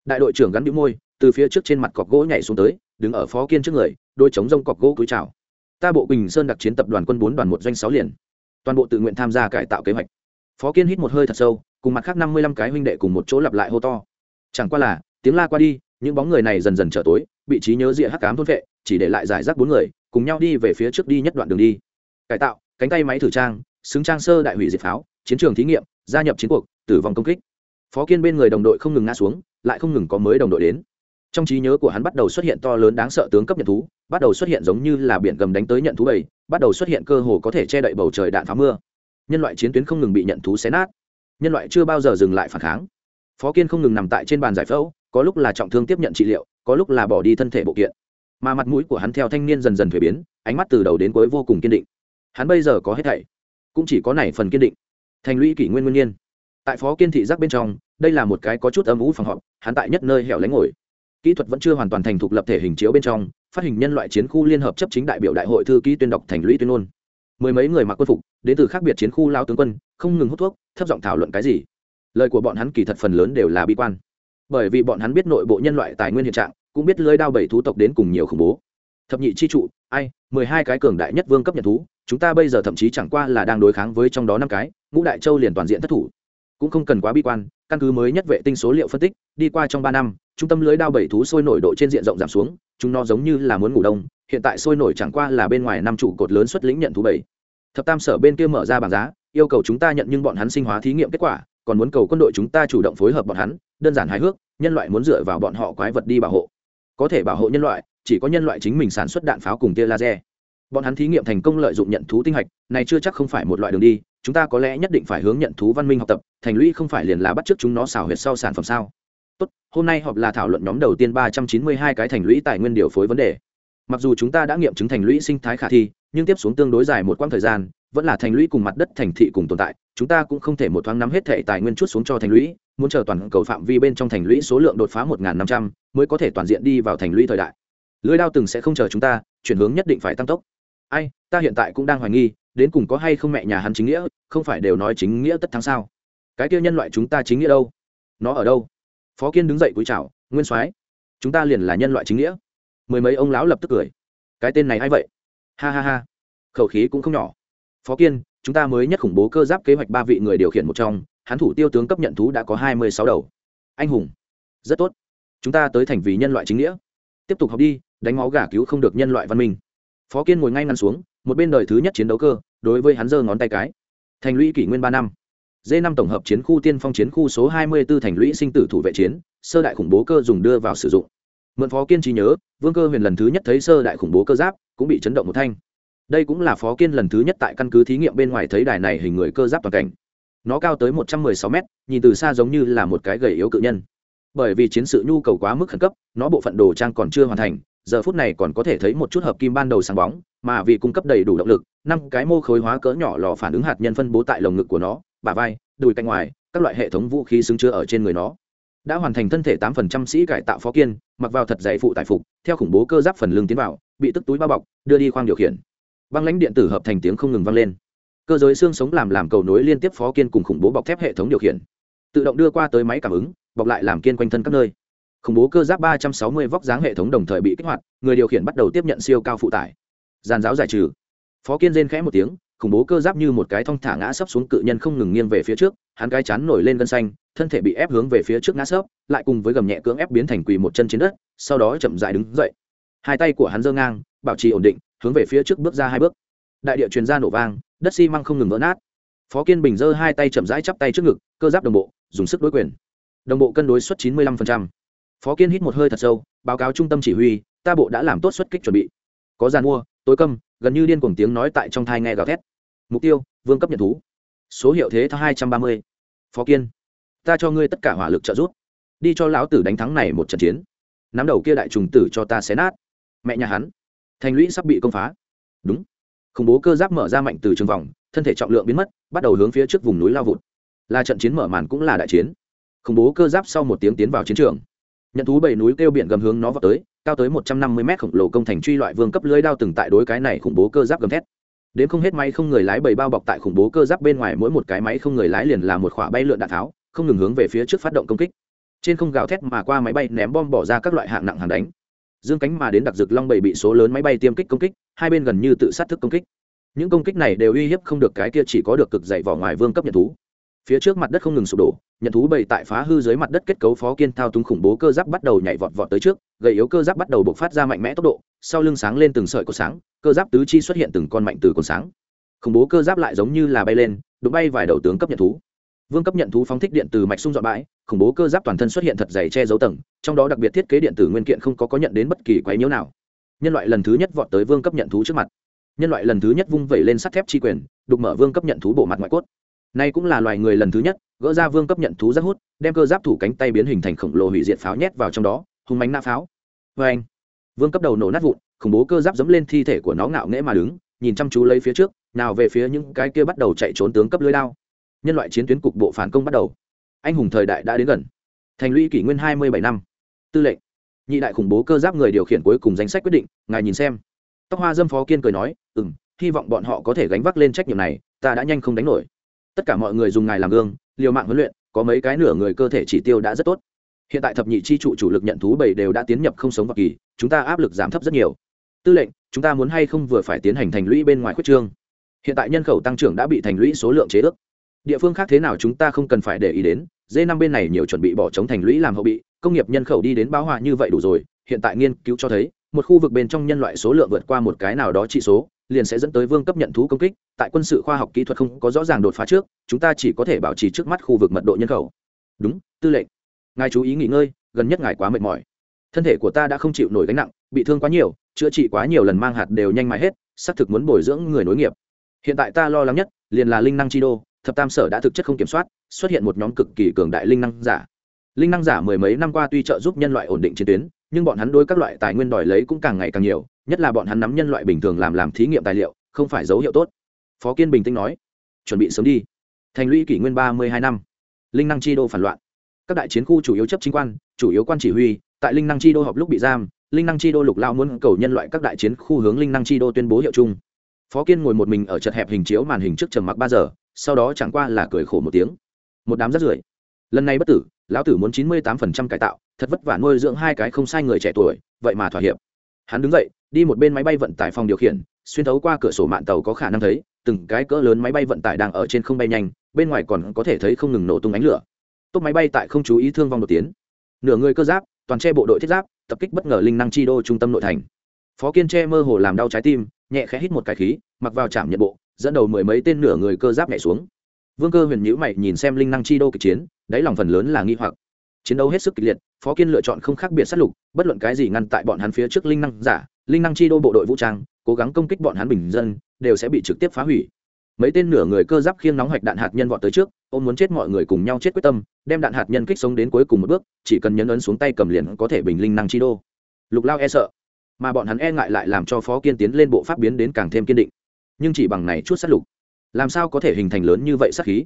Đại đội trưởng gắn đĩu môi, từ phía trước trên mặt cọc gỗ nhảy xuống tới, đứng ở phó kiên trước người, đôi chống rông cọc gỗ cúi chào. Ta bộ bình sơn đặc chiến tập đoàn quân bốn đoàn một doanh sáu liền. Toàn bộ tự nguyện tham gia cải tạo kế hoạch. Phó kiên hít một hơi thật sâu, cùng mặt khác năm mươi lăm cái huynh đệ cùng một chỗ lặp lại hô to. Chẳng qua là, tiếng la qua đi, những bóng người này dần dần trở tối, vị trí nhớ rịa hắc cám thôn vệ, chỉ để lại giải rác bốn người cùng nhau đi về phía trước đi nhất đoạn đường đi. Cải tạo, cánh tay máy thử trang, xứng trang sơ đại hủy diệt pháo, chiến trường thí nghiệm, gia nhập chiến cuộc, tử vong công kích. Phó kiên bên người đồng đội không ngừng ngã xuống, lại không ngừng có mới đồng đội đến. Trong trí nhớ của hắn bắt đầu xuất hiện to lớn đáng sợ tướng cấp nhận thú, bắt đầu xuất hiện giống như là biển gầm đánh tới nhận thú bầy, bắt đầu xuất hiện cơ hồ có thể che đậy bầu trời đạn phá mưa. Nhân loại chiến tuyến không ngừng bị nhận thú xé nát. Nhân loại chưa bao giờ dừng lại phản kháng. Phó kiên không ngừng nằm tại trên bàn giải phẫu, có lúc là trọng thương tiếp nhận trị liệu, có lúc là bỏ đi thân thể bộ kiện mà mặt mũi của hắn theo thanh niên dần dần thuế biến, ánh mắt từ đầu đến cuối vô cùng kiên định. Hắn bây giờ có hết thảy, cũng chỉ có này phần kiên định. Thành lũy kỷ nguyên nguyên nhiên. Tại phó kiên thị giác bên trong, đây là một cái có chút âm ủ phòng họp, hắn tại nhất nơi hẻo lánh ngồi. Kỹ thuật vẫn chưa hoàn toàn thành thục lập thể hình chiếu bên trong, phát hình nhân loại chiến khu liên hợp chấp chính đại biểu đại hội thư ký tuyên đọc thành lũy tuyên ngôn. Mười mấy người mặc quân phục, đến từ khác biệt chiến khu lao tướng quân, không ngừng hút thuốc, thấp giọng thảo luận cái gì. Lời của bọn hắn kỳ thật phần lớn đều là bi quan. Bởi vì bọn hắn biết nội bộ nhân loại tài nguyên hiện trạng cũng biết lưới đao bảy thú tộc đến cùng nhiều khủng bố. Thập nhị chi trụ, ai, mười hai cái cường đại nhất vương cấp nhật thú, chúng ta bây giờ thậm chí chẳng qua là đang đối kháng với trong đó năm cái, ngũ đại châu liền toàn diện thất thủ. Cũng không cần quá bi quan, căn cứ mới nhất vệ tinh số liệu phân tích, đi qua trong ba năm, trung tâm lưới đao bảy thú sôi nổi độ trên diện rộng giảm xuống, chúng nó giống như là muốn ngủ đông, hiện tại sôi nổi chẳng qua là bên ngoài năm trụ cột lớn xuất lĩnh nhận thú bảy. Thập tam sở bên kia mở ra bảng giá, yêu cầu chúng ta nhận nhưng bọn hắn sinh hóa thí nghiệm kết quả, còn muốn cầu quân đội chúng ta chủ động phối hợp bọn hắn, đơn giản hài hước, nhân loại muốn dựa vào bọn họ quái vật đi bảo hộ có thể bảo hộ nhân loại, chỉ có nhân loại chính mình sản xuất đạn pháo cùng tia laser. Bọn hắn thí nghiệm thành công lợi dụng nhận thú tinh hạch, này chưa chắc không phải một loại đường đi, chúng ta có lẽ nhất định phải hướng nhận thú văn minh học tập, thành lũy không phải liền là bắt chước chúng nó xào huyệt sau sản phẩm sao? Tốt, hôm nay họp là thảo luận nhóm đầu tiên ba trăm chín mươi hai cái thành lũy tài nguyên điều phối vấn đề. Mặc dù chúng ta đã nghiệm chứng thành lũy sinh thái khả thi, nhưng tiếp xuống tương đối dài một quãng thời gian vẫn là thành lũy cùng mặt đất thành thị cùng tồn tại, chúng ta cũng không thể một thoáng nắm hết thệ tài nguyên chút xuống cho thành lũy, muốn chờ toàn cầu phạm vi bên trong thành lũy số lượng đột phá một năm trăm mới có thể toàn diện đi vào thành lũy thời đại. Lưới đao từng sẽ không chờ chúng ta, chuyển hướng nhất định phải tăng tốc. Ai, ta hiện tại cũng đang hoài nghi, đến cùng có hay không mẹ nhà hắn chính nghĩa, không phải đều nói chính nghĩa tất thắng sao? Cái kia nhân loại chúng ta chính nghĩa đâu? Nó ở đâu? Phó kiên đứng dậy cúi chào, nguyên soái, chúng ta liền là nhân loại chính nghĩa. Mười mấy ông lão lập tức cười. Cái tên này a i vậy. Ha ha ha. Khẩu khí cũng không nhỏ phó kiên, chúng ta mới nhất khủng bố cơ giáp kế hoạch ba vị người điều khiển một trong, hắn thủ tiêu tướng cấp nhận thú đã có hai mươi sáu đầu. Anh hùng. Rất tốt. Chúng ta tới thành vì nhân loại chính nghĩa. Tiếp tục học đi, đánh máu gà cứu không được nhân loại văn minh. Phó kiên ngồi ngay ngăn xuống, một bên đời thứ nhất chiến đấu cơ, đối với hắn giơ ngón tay cái. Thành lũy kỷ nguyên ba năm. D năm tổng hợp chiến khu tiên phong chiến khu số hai mươi b ố thành lũy sinh tử thủ vệ chiến, sơ đại khủng bố cơ dùng đưa vào sử dụng. Mượn phó kiên trí nhớ, vương cơ huyền lần thứ nhất thấy sơ đại khủng bố cơ giáp, cũng bị chấn động một thanh đây cũng là phó kiên lần thứ nhất tại căn cứ thí nghiệm bên ngoài thấy đài này hình người cơ giáp toàn cảnh. Nó cao tới một trăm mười sáu mét, nhìn từ xa giống như là một cái gầy yếu cự nhân. Bởi vì chiến sự nhu cầu quá mức khẩn cấp, nó bộ phận đồ trang còn chưa hoàn thành, giờ phút này còn có thể thấy một chút hợp kim ban đầu sáng bóng, mà vì cung cấp đầy đủ động lực, năm cái mô khối hóa cỡ nhỏ lò phản ứng hạt nhân phân bố tại lồng ngực của nó, bả vai, đùi cạnh ngoài, các loại hệ thống vũ khí xứng chứa ở trên người nó. Đã hoàn thành thân thể tám phần trăm sĩ cải tạo phó kiên, mặc vào thật dày phụ tại phục, theo khủng bố cơ giáp phần lưng tiến vào, bị tức túi bao bọc, đưa đi khoang điều khiển băng lãnh điện tử hợp thành tiếng không ngừng vang lên. Cơ giới xương sống làm làm cầu nối liên tiếp phó kiên cùng khủng bố bọc thép hệ thống điều khiển. Tự động đưa qua tới máy cảm ứng, bọc lại làm kiên quanh thân các nơi. Khủng bố cơ giáp ba trăm sáu mươi vóc dáng hệ thống đồng thời bị kích hoạt, người điều khiển bắt đầu tiếp nhận siêu cao phụ tải. Giàn giáo giải trừ. Phó kiên rên khẽ một tiếng, khủng bố cơ giáp như một cái thong thả ngã sấp xuống cự nhân không ngừng nghiêng về phía trước, hắn cái chán nổi lên gân xanh, thân thể bị ép hướng về phía trước ngã sấp, lại cùng với gầm nhẹ cưỡng ép biến thành quỳ một chân trên đất, sau đó chậm dại đứng dậy. Hai tay của hắn giơ ngang, bảo trì ổn định hướng về phía trước bước ra hai bước. Đại địa truyền ra nổ vang, đất xi măng không ngừng vỡ nát. Phó kiên bình giơ hai tay chậm rãi chắp tay trước ngực, cơ giáp đồng bộ, dùng sức đối quyền. Đồng bộ cân đối suất chín mươi lăm phó kiên hít một hơi thật sâu, báo cáo trung tâm chỉ huy, ta bộ đã làm tốt xuất kích chuẩn bị. Có giàn mua, tối câm, gần như điên cuồng tiếng nói tại trong thai nghe gào thét. Mục tiêu, vương cấp nhận thú. Số hiệu thế hai trăm ba mươi. Phó kiên, ta cho ngươi tất cả hỏa lực trợ giúp. Đi cho lão tử đánh thắng này một trận chiến. Nắm đầu kia đại trùng tử cho ta xé nát. Mẹ nhà hắn thành lũy sắp bị công phá. Đúng. Khủng bố cơ giáp mở ra mạnh từ trường vòng, thân thể trọng lượng biến mất, bắt đầu hướng phía trước vùng núi lao vụt. Là trận chiến mở màn cũng là đại chiến. Khủng bố cơ giáp sau một tiếng tiến vào chiến trường. Nhận thú bảy núi kêu biển gầm hướng nó vào tới, cao tới một trăm năm mươi mét khổng lồ công thành truy loại vương cấp lưới đao từng tại đối cái này khủng bố cơ giáp gầm thét. Đến không hết máy không người lái bảy bao bọc tại khủng bố cơ giáp bên ngoài mỗi một cái máy không người lái liền là một khỏa bay lượn đạn tháo, không ngừng hướng về phía trước phát động công kích. Trên không gào thét mà qua máy bay ném bom bỏ ra các loại hạng nặng hàng đánh dương cánh mà đến đặc dực long bảy bị số lớn máy bay tiêm kích công kích, hai bên gần như tự sát thức công kích. Những công kích này đều uy hiếp không được cái kia chỉ có được cực dày vỏ ngoài vương cấp nhận thú. Phía trước mặt đất không ngừng sụp đổ, nhận thú bầy tại phá hư dưới mặt đất kết cấu phó kiên thao túng khủng bố cơ giáp bắt đầu nhảy vọt vọt tới trước, gầy yếu cơ giáp bắt đầu bộc phát ra mạnh mẽ tốc độ, sau lưng sáng lên từng sợi cột sáng, cơ giáp tứ chi xuất hiện từng con mạnh từ cột sáng. Khủng bố cơ giáp lại giống như là bay lên, đụng bay vài đầu tướng cấp nhận thú vương cấp nhận thú phóng thích điện từ mạch sung dọn bãi, khủng bố cơ giáp toàn thân xuất hiện thật dày che giấu tầng, trong đó đặc biệt thiết kế điện tử nguyên kiện không có có nhận đến bất kỳ quái nhiễu nào. Nhân loại lần thứ nhất vọt tới vương cấp nhận thú trước mặt. Nhân loại lần thứ nhất vung vẩy lên sắt thép chi quyền, đục mở vương cấp nhận thú bộ mặt ngoại cốt. Nay cũng là loài người lần thứ nhất, gỡ ra vương cấp nhận thú rất hút, đem cơ giáp thủ cánh tay biến hình thành khổng lồ hủy diệt pháo nhét vào trong đó, hung mánh nã pháo. Vê anh, vương cấp đầu nổ nát vụn, khủng bố cơ giáp dẫm lên thi thể của nó ngạo nghễ mà đứng, nhìn chăm chú lấy phía trước, nào về phía những cái kia bắt đầu chạy trốn tướng cấp lưới lao nhân loại chiến tuyến cục bộ phản công bắt đầu. Anh hùng thời đại đã đến gần. Thành lũy kỷ nguyên hai mươi bảy năm. Tư lệnh. Nhị đại khủng bố cơ giáp người điều khiển cuối cùng danh sách quyết định, ngài nhìn xem. Tóc hoa dâm phó kiên cười nói ừ m hy vọng bọn họ có thể gánh vác lên trách nhiệm này, ta đã nhanh không đánh nổi. Tất cả mọi người dùng ngài làm gương, liều mạng huấn luyện, có mấy cái nửa người cơ thể chỉ tiêu đã rất tốt. Hiện tại thập nhị chi trụ chủ lực nhận thú bảy đều đã tiến nhập không sống vào kỳ, chúng ta áp lực giảm thấp rất nhiều. Tư lệnh, chúng ta muốn hay không vừa phải tiến hành thành lũy bên ngoài khuyết trương? Hiện tại nhân khẩu tăng trưởng đã bị thành lũy số lượng chế ước địa phương khác thế nào chúng ta không cần phải để ý đến d năm bên này nhiều chuẩn bị bỏ chống thành lũy làm hậu bị, công nghiệp nhân khẩu đi đến báo hòa như vậy đủ rồi, hiện tại nghiên cứu cho thấy, một khu vực bên trong nhân loại số lượng vượt qua một cái nào đó trị số, liền sẽ dẫn tới vương cấp nhận thú công kích, tại quân sự khoa học kỹ thuật không có rõ ràng đột phá trước, chúng ta chỉ có thể bảo trì trước mắt khu vực mật độ nhân khẩu. Đúng, tư lệnh. Ngài chú ý nghỉ ngơi, gần nhất ngài quá mệt mỏi. Thân thể của ta đã không chịu nổi gánh nặng, bị thương quá nhiều, chữa trị quá nhiều lần mang hạt đều nhanh mãi hết, xác thực muốn bồi dưỡng người nối nghiệp. Hiện tại ta lo lắng nhất, liền là linh năng chi đô thập tam sở đã thực chất không kiểm soát, xuất hiện một nhóm cực kỳ cường đại linh năng giả. Linh năng giả mười mấy năm qua tuy trợ giúp nhân loại ổn định chiến tuyến, nhưng bọn hắn đối các loại tài nguyên đòi lấy cũng càng ngày càng nhiều, nhất là bọn hắn nắm nhân loại bình thường làm làm thí nghiệm tài liệu, không phải dấu hiệu tốt. Phó kiên bình tĩnh nói, chuẩn bị sớm đi. Thành lũy kỷ nguyên ba mươi hai năm. Linh năng chi đô phản loạn. Các đại chiến khu chủ yếu chấp chính quan, chủ yếu quan chỉ huy, tại linh năng chi đô họp lúc bị giam, linh năng chi đô lục lao muốn cầu nhân loại các đại chiến khu hướng linh năng chi đô tuyên bố hiệu chung. Phó kiên ngồi một mình ở chật hẹp hình chiếu màn hình trước trầm mặc ba giờ sau đó chẳng qua là cười khổ một tiếng. Một đám rất rưởi. Lần này bất tử, lão tử muốn chín mươi tám phần trăm cải tạo, thật vất vả nuôi dưỡng hai cái không sai người trẻ tuổi, vậy mà thỏa hiệp. Hắn đứng dậy, đi một bên máy bay vận tải phòng điều khiển, xuyên thấu qua cửa sổ mạng tàu có khả năng thấy, từng cái cỡ lớn máy bay vận tải đang ở trên không bay nhanh, bên ngoài còn có thể thấy không ngừng nổ tung ánh lửa. Tốc máy bay tại không chú ý thương vong một tiếng nửa người cơ giáp, toàn tre bộ đội thiết giáp, tập kích bất ngờ linh năng chi đô trung tâm nội thành. Phó kiên tre mơ hồ làm đau trái tim, nhẹ khẽ hít một cái khí, mặc vào trạm nhận bộ dẫn đầu mười mấy tên nửa người cơ giáp nhảy xuống. Vương cơ huyền nhữ mày nhìn xem linh năng chi đô kịch chiến, đáy lòng phần lớn là nghi hoặc. Chiến đấu hết sức kịch liệt, phó kiên lựa chọn không khác biệt sát lục, bất luận cái gì ngăn tại bọn hắn phía trước linh năng giả, linh năng chi đô bộ đội vũ trang, cố gắng công kích bọn hắn bình dân, đều sẽ bị trực tiếp phá hủy. Mấy tên nửa người cơ giáp khiêng nóng hoạch đạn hạt nhân vọt tới trước ông muốn chết mọi người cùng nhau chết quyết tâm, đem đạn hạt nhân kích sống đến cuối cùng một bước, chỉ cần nhấn ấn xuống tay cầm liền có thể bình linh năng chi đô. Lục lao e sợ, mà bọn hắn e ngại lại làm cho phó kiên tiến lên bộ pháp biến đến càng thêm kiên định nhưng chỉ bằng này chút sát lục. Làm sao có thể hình thành lớn như vậy sát khí?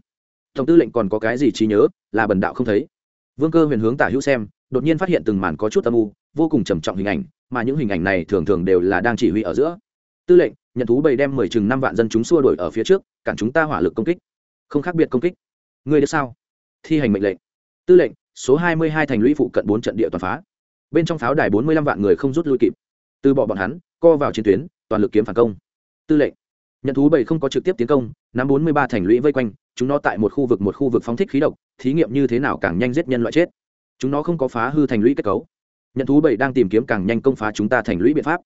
Tổng tư lệnh còn có cái gì trí nhớ, là bần đạo không thấy. Vương cơ huyền hướng tả hữu xem, đột nhiên phát hiện từng màn có chút âm u, vô cùng trầm trọng hình ảnh, mà những hình ảnh này thường thường đều là đang chỉ huy ở giữa. Tư lệnh, nhận thú bầy đem mười chừng năm vạn dân chúng xua đuổi ở phía trước, cản chúng ta hỏa lực công kích. Không khác biệt công kích. Người được sao? Thi hành mệnh lệnh. Tư lệnh, số hai mươi hai thành lũy phụ cận bốn trận địa toàn phá. Bên trong pháo đài bốn mươi lăm vạn người không rút lui kịp. Từ bỏ bọn hắn, co vào chiến tuyến, toàn lực kiếm phản công. Tư lệnh nhận thú bầy không có trực tiếp tiến công năm bốn mươi ba thành lũy vây quanh, chúng nó tại một khu vực một khu vực phóng thích khí độc, thí nghiệm như thế nào càng nhanh giết nhân loại chết. Chúng nó không có phá hư thành lũy kết cấu. Nhận thú bầy đang tìm kiếm càng nhanh công phá chúng ta thành lũy biện pháp.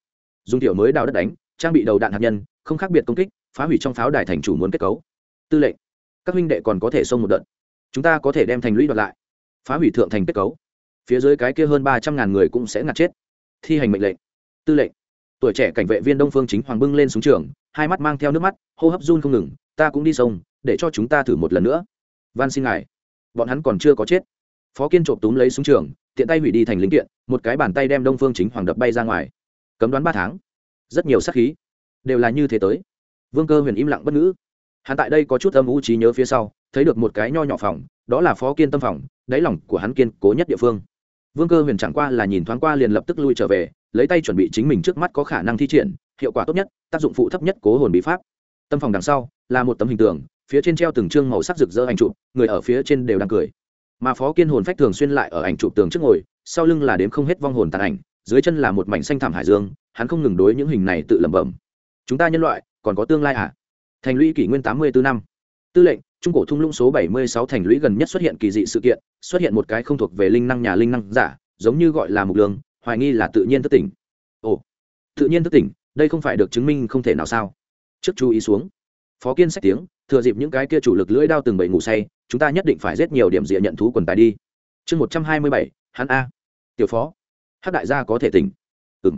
Dùng tiểu mới đào đất đánh, trang bị đầu đạn hạt nhân, không khác biệt công kích, phá hủy trong pháo đài thành chủ muốn kết cấu. Tư lệnh, các huynh đệ còn có thể xông một đợt. Chúng ta có thể đem thành lũy đoạt lại. Phá hủy thượng thành kết cấu. Phía dưới cái kia hơn ba trăm ngàn người cũng sẽ ngạt chết. Thi hành mệnh lệnh. Tư lệnh tuổi trẻ cảnh vệ viên đông phương chính hoàng bưng lên súng trường, hai mắt mang theo nước mắt, hô hấp run không ngừng, ta cũng đi sông, để cho chúng ta thử một lần nữa. Van xin ngài. Bọn hắn còn chưa có chết. Phó kiên trộm túm lấy súng trường, tiện tay hủy đi thành linh kiện, một cái bàn tay đem đông phương chính hoàng đập bay ra ngoài. Cấm đoán ba tháng. Rất nhiều sắc khí. Đều là như thế tới. Vương cơ huyền im lặng bất ngữ. Hắn tại đây có chút âm u trí nhớ phía sau, thấy được một cái nho nhỏ phòng, đó là phó kiên tâm phòng, đáy lòng của hắn kiên cố nhất địa phương vương cơ huyền chẳng qua là nhìn thoáng qua liền lập tức lui trở về, lấy tay chuẩn bị chính mình trước mắt có khả năng thi triển, hiệu quả tốt nhất, tác dụng phụ thấp nhất cố hồn bí pháp. Tâm phòng đằng sau, là một tấm hình tượng, phía trên treo từng chương màu sắc rực rỡ ảnh chụp, người ở phía trên đều đang cười. Mà phó kiên hồn phách thường xuyên lại ở ảnh chụp tường trước ngồi, sau lưng là đếm không hết vong hồn tàn ảnh, dưới chân là một mảnh xanh thảm hải dương, hắn không ngừng đối những hình này tự lẩm bẩm. Chúng ta nhân loại, còn có tương lai à? Thành lũy kỷ nguyên tám mươi bốn năm. Tư lệnh trung cổ thung lũng số bảy mươi sáu thành lũy gần nhất xuất hiện kỳ dị sự kiện, xuất hiện một cái không thuộc về linh năng nhà linh năng giả, giống như gọi là mục lương, hoài nghi là tự nhiên thức tỉnh. Ồ, tự nhiên thức tỉnh, đây không phải được chứng minh không thể nào sao? Trước chú ý xuống. Phó kiên sách tiếng, thừa dịp những cái kia chủ lực lưỡi đao từng bậy ngủ say, chúng ta nhất định phải giết nhiều điểm diện nhận thú quần tài đi. Chương một trăm hai mươi bảy, hắn a. Tiểu phó. Hắc đại gia có thể tỉnh. Ừ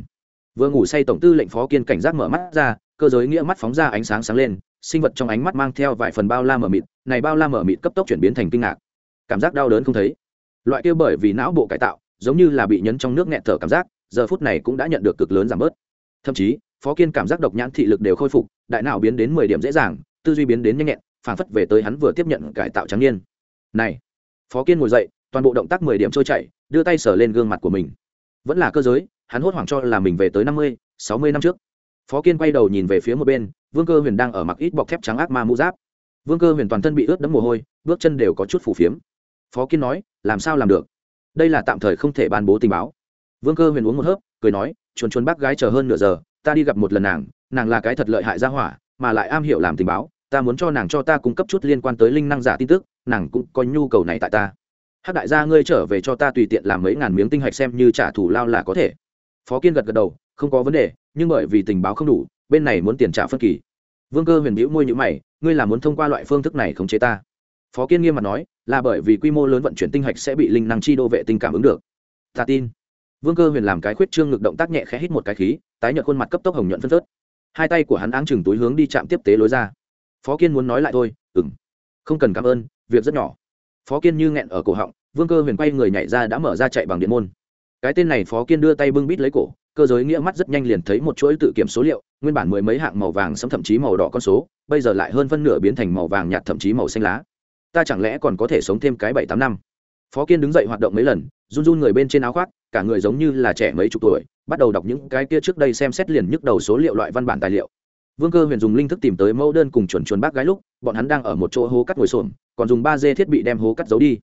vừa ngủ say tổng tư lệnh phó kiên cảnh giác mở mắt ra, cơ giới nghĩa mắt phóng ra ánh sáng sáng lên sinh vật trong ánh mắt mang theo vài phần bao la mở mịt, này bao la mở mịt cấp tốc chuyển biến thành kinh ngạc. Cảm giác đau đớn không thấy. Loại kia bởi vì não bộ cải tạo, giống như là bị nhấn trong nước nghẹn thở cảm giác, giờ phút này cũng đã nhận được cực lớn giảm bớt. Thậm chí, phó kiên cảm giác độc nhãn thị lực đều khôi phục, đại não biến đến mười điểm dễ dàng, tư duy biến đến nhanh nhẹn phản phất về tới hắn vừa tiếp nhận cải tạo trắng niên. Này, phó kiên ngồi dậy, toàn bộ động tác mười điểm trôi chảy, đưa tay sờ lên gương mặt của mình. Vẫn là cơ giới, hắn hốt hoảng cho là mình về tới năm mươi, sáu mươi năm trước phó kiên quay đầu nhìn về phía một bên, vương cơ huyền đang ở mặc ít bọc thép trắng ác ma mũ giáp. Vương cơ huyền toàn thân bị ướt đẫm mồ hôi, bước chân đều có chút phủ phiếm. Phó kiên nói, làm sao làm được? Đây là tạm thời không thể ban bố tình báo. Vương cơ huyền uống một hớp, cười nói, chuồn chuồn bác gái chờ hơn nửa giờ, ta đi gặp một lần nàng nàng là cái thật lợi hại ra hỏa, mà lại am hiểu làm tình báo, ta muốn cho nàng cho ta cung cấp chút liên quan tới linh năng giả tin tức, nàng cũng có nhu cầu này tại ta. Hát đại gia ngươi trở về cho ta tùy tiện làm mấy ngàn miếng tinh hạch xem như trả thù lao là có thể. Phó kiên gật gật đầu không có vấn đề, nhưng bởi vì tình báo không đủ, bên này muốn tiền trả phân kỳ. Vương cơ huyền bĩu môi nhữ mày, ngươi là muốn thông qua loại phương thức này khống chế ta? Phó kiên nghiêm mặt nói, là bởi vì quy mô lớn vận chuyển tinh hạch sẽ bị linh năng chi đô vệ tinh cảm ứng được. Ta tin. Vương cơ huyền làm cái khuyết trương ngực động tác nhẹ khẽ hít một cái khí, tái nhợt khuôn mặt cấp tốc hồng nhuận phân phớt. Hai tay của hắn áng chừng túi hướng đi chạm tiếp tế lối ra. Phó kiên muốn nói lại thôi ừng không cần cảm ơn, việc rất nhỏ. Phó kiên như nghẹn ở cổ họng, vương cơ huyền quay người nhảy ra đã mở ra chạy bằng điện môn. Cái tên này phó kiên đưa tay bưng bít lấy cổ cơ giới nghĩa mắt rất nhanh liền thấy một chuỗi tự kiểm số liệu, nguyên bản mười mấy hạng màu vàng sẫm thậm chí màu đỏ con số, bây giờ lại hơn phân nửa biến thành màu vàng nhạt thậm chí màu xanh lá. Ta chẳng lẽ còn có thể sống thêm cái bảy tám năm? Phó kiên đứng dậy hoạt động mấy lần, run run người bên trên áo khoác, cả người giống như là trẻ mấy chục tuổi, bắt đầu đọc những cái kia trước đây xem xét liền nhức đầu số liệu loại văn bản tài liệu. Vương cơ huyền dùng linh thức tìm tới mẫu đơn cùng chuẩn chuẩn bác gái lúc, bọn hắn đang ở một chỗ hố cắt ngồi xổm, còn dùng ba dê thiết bị đem hố cắt giấu đi.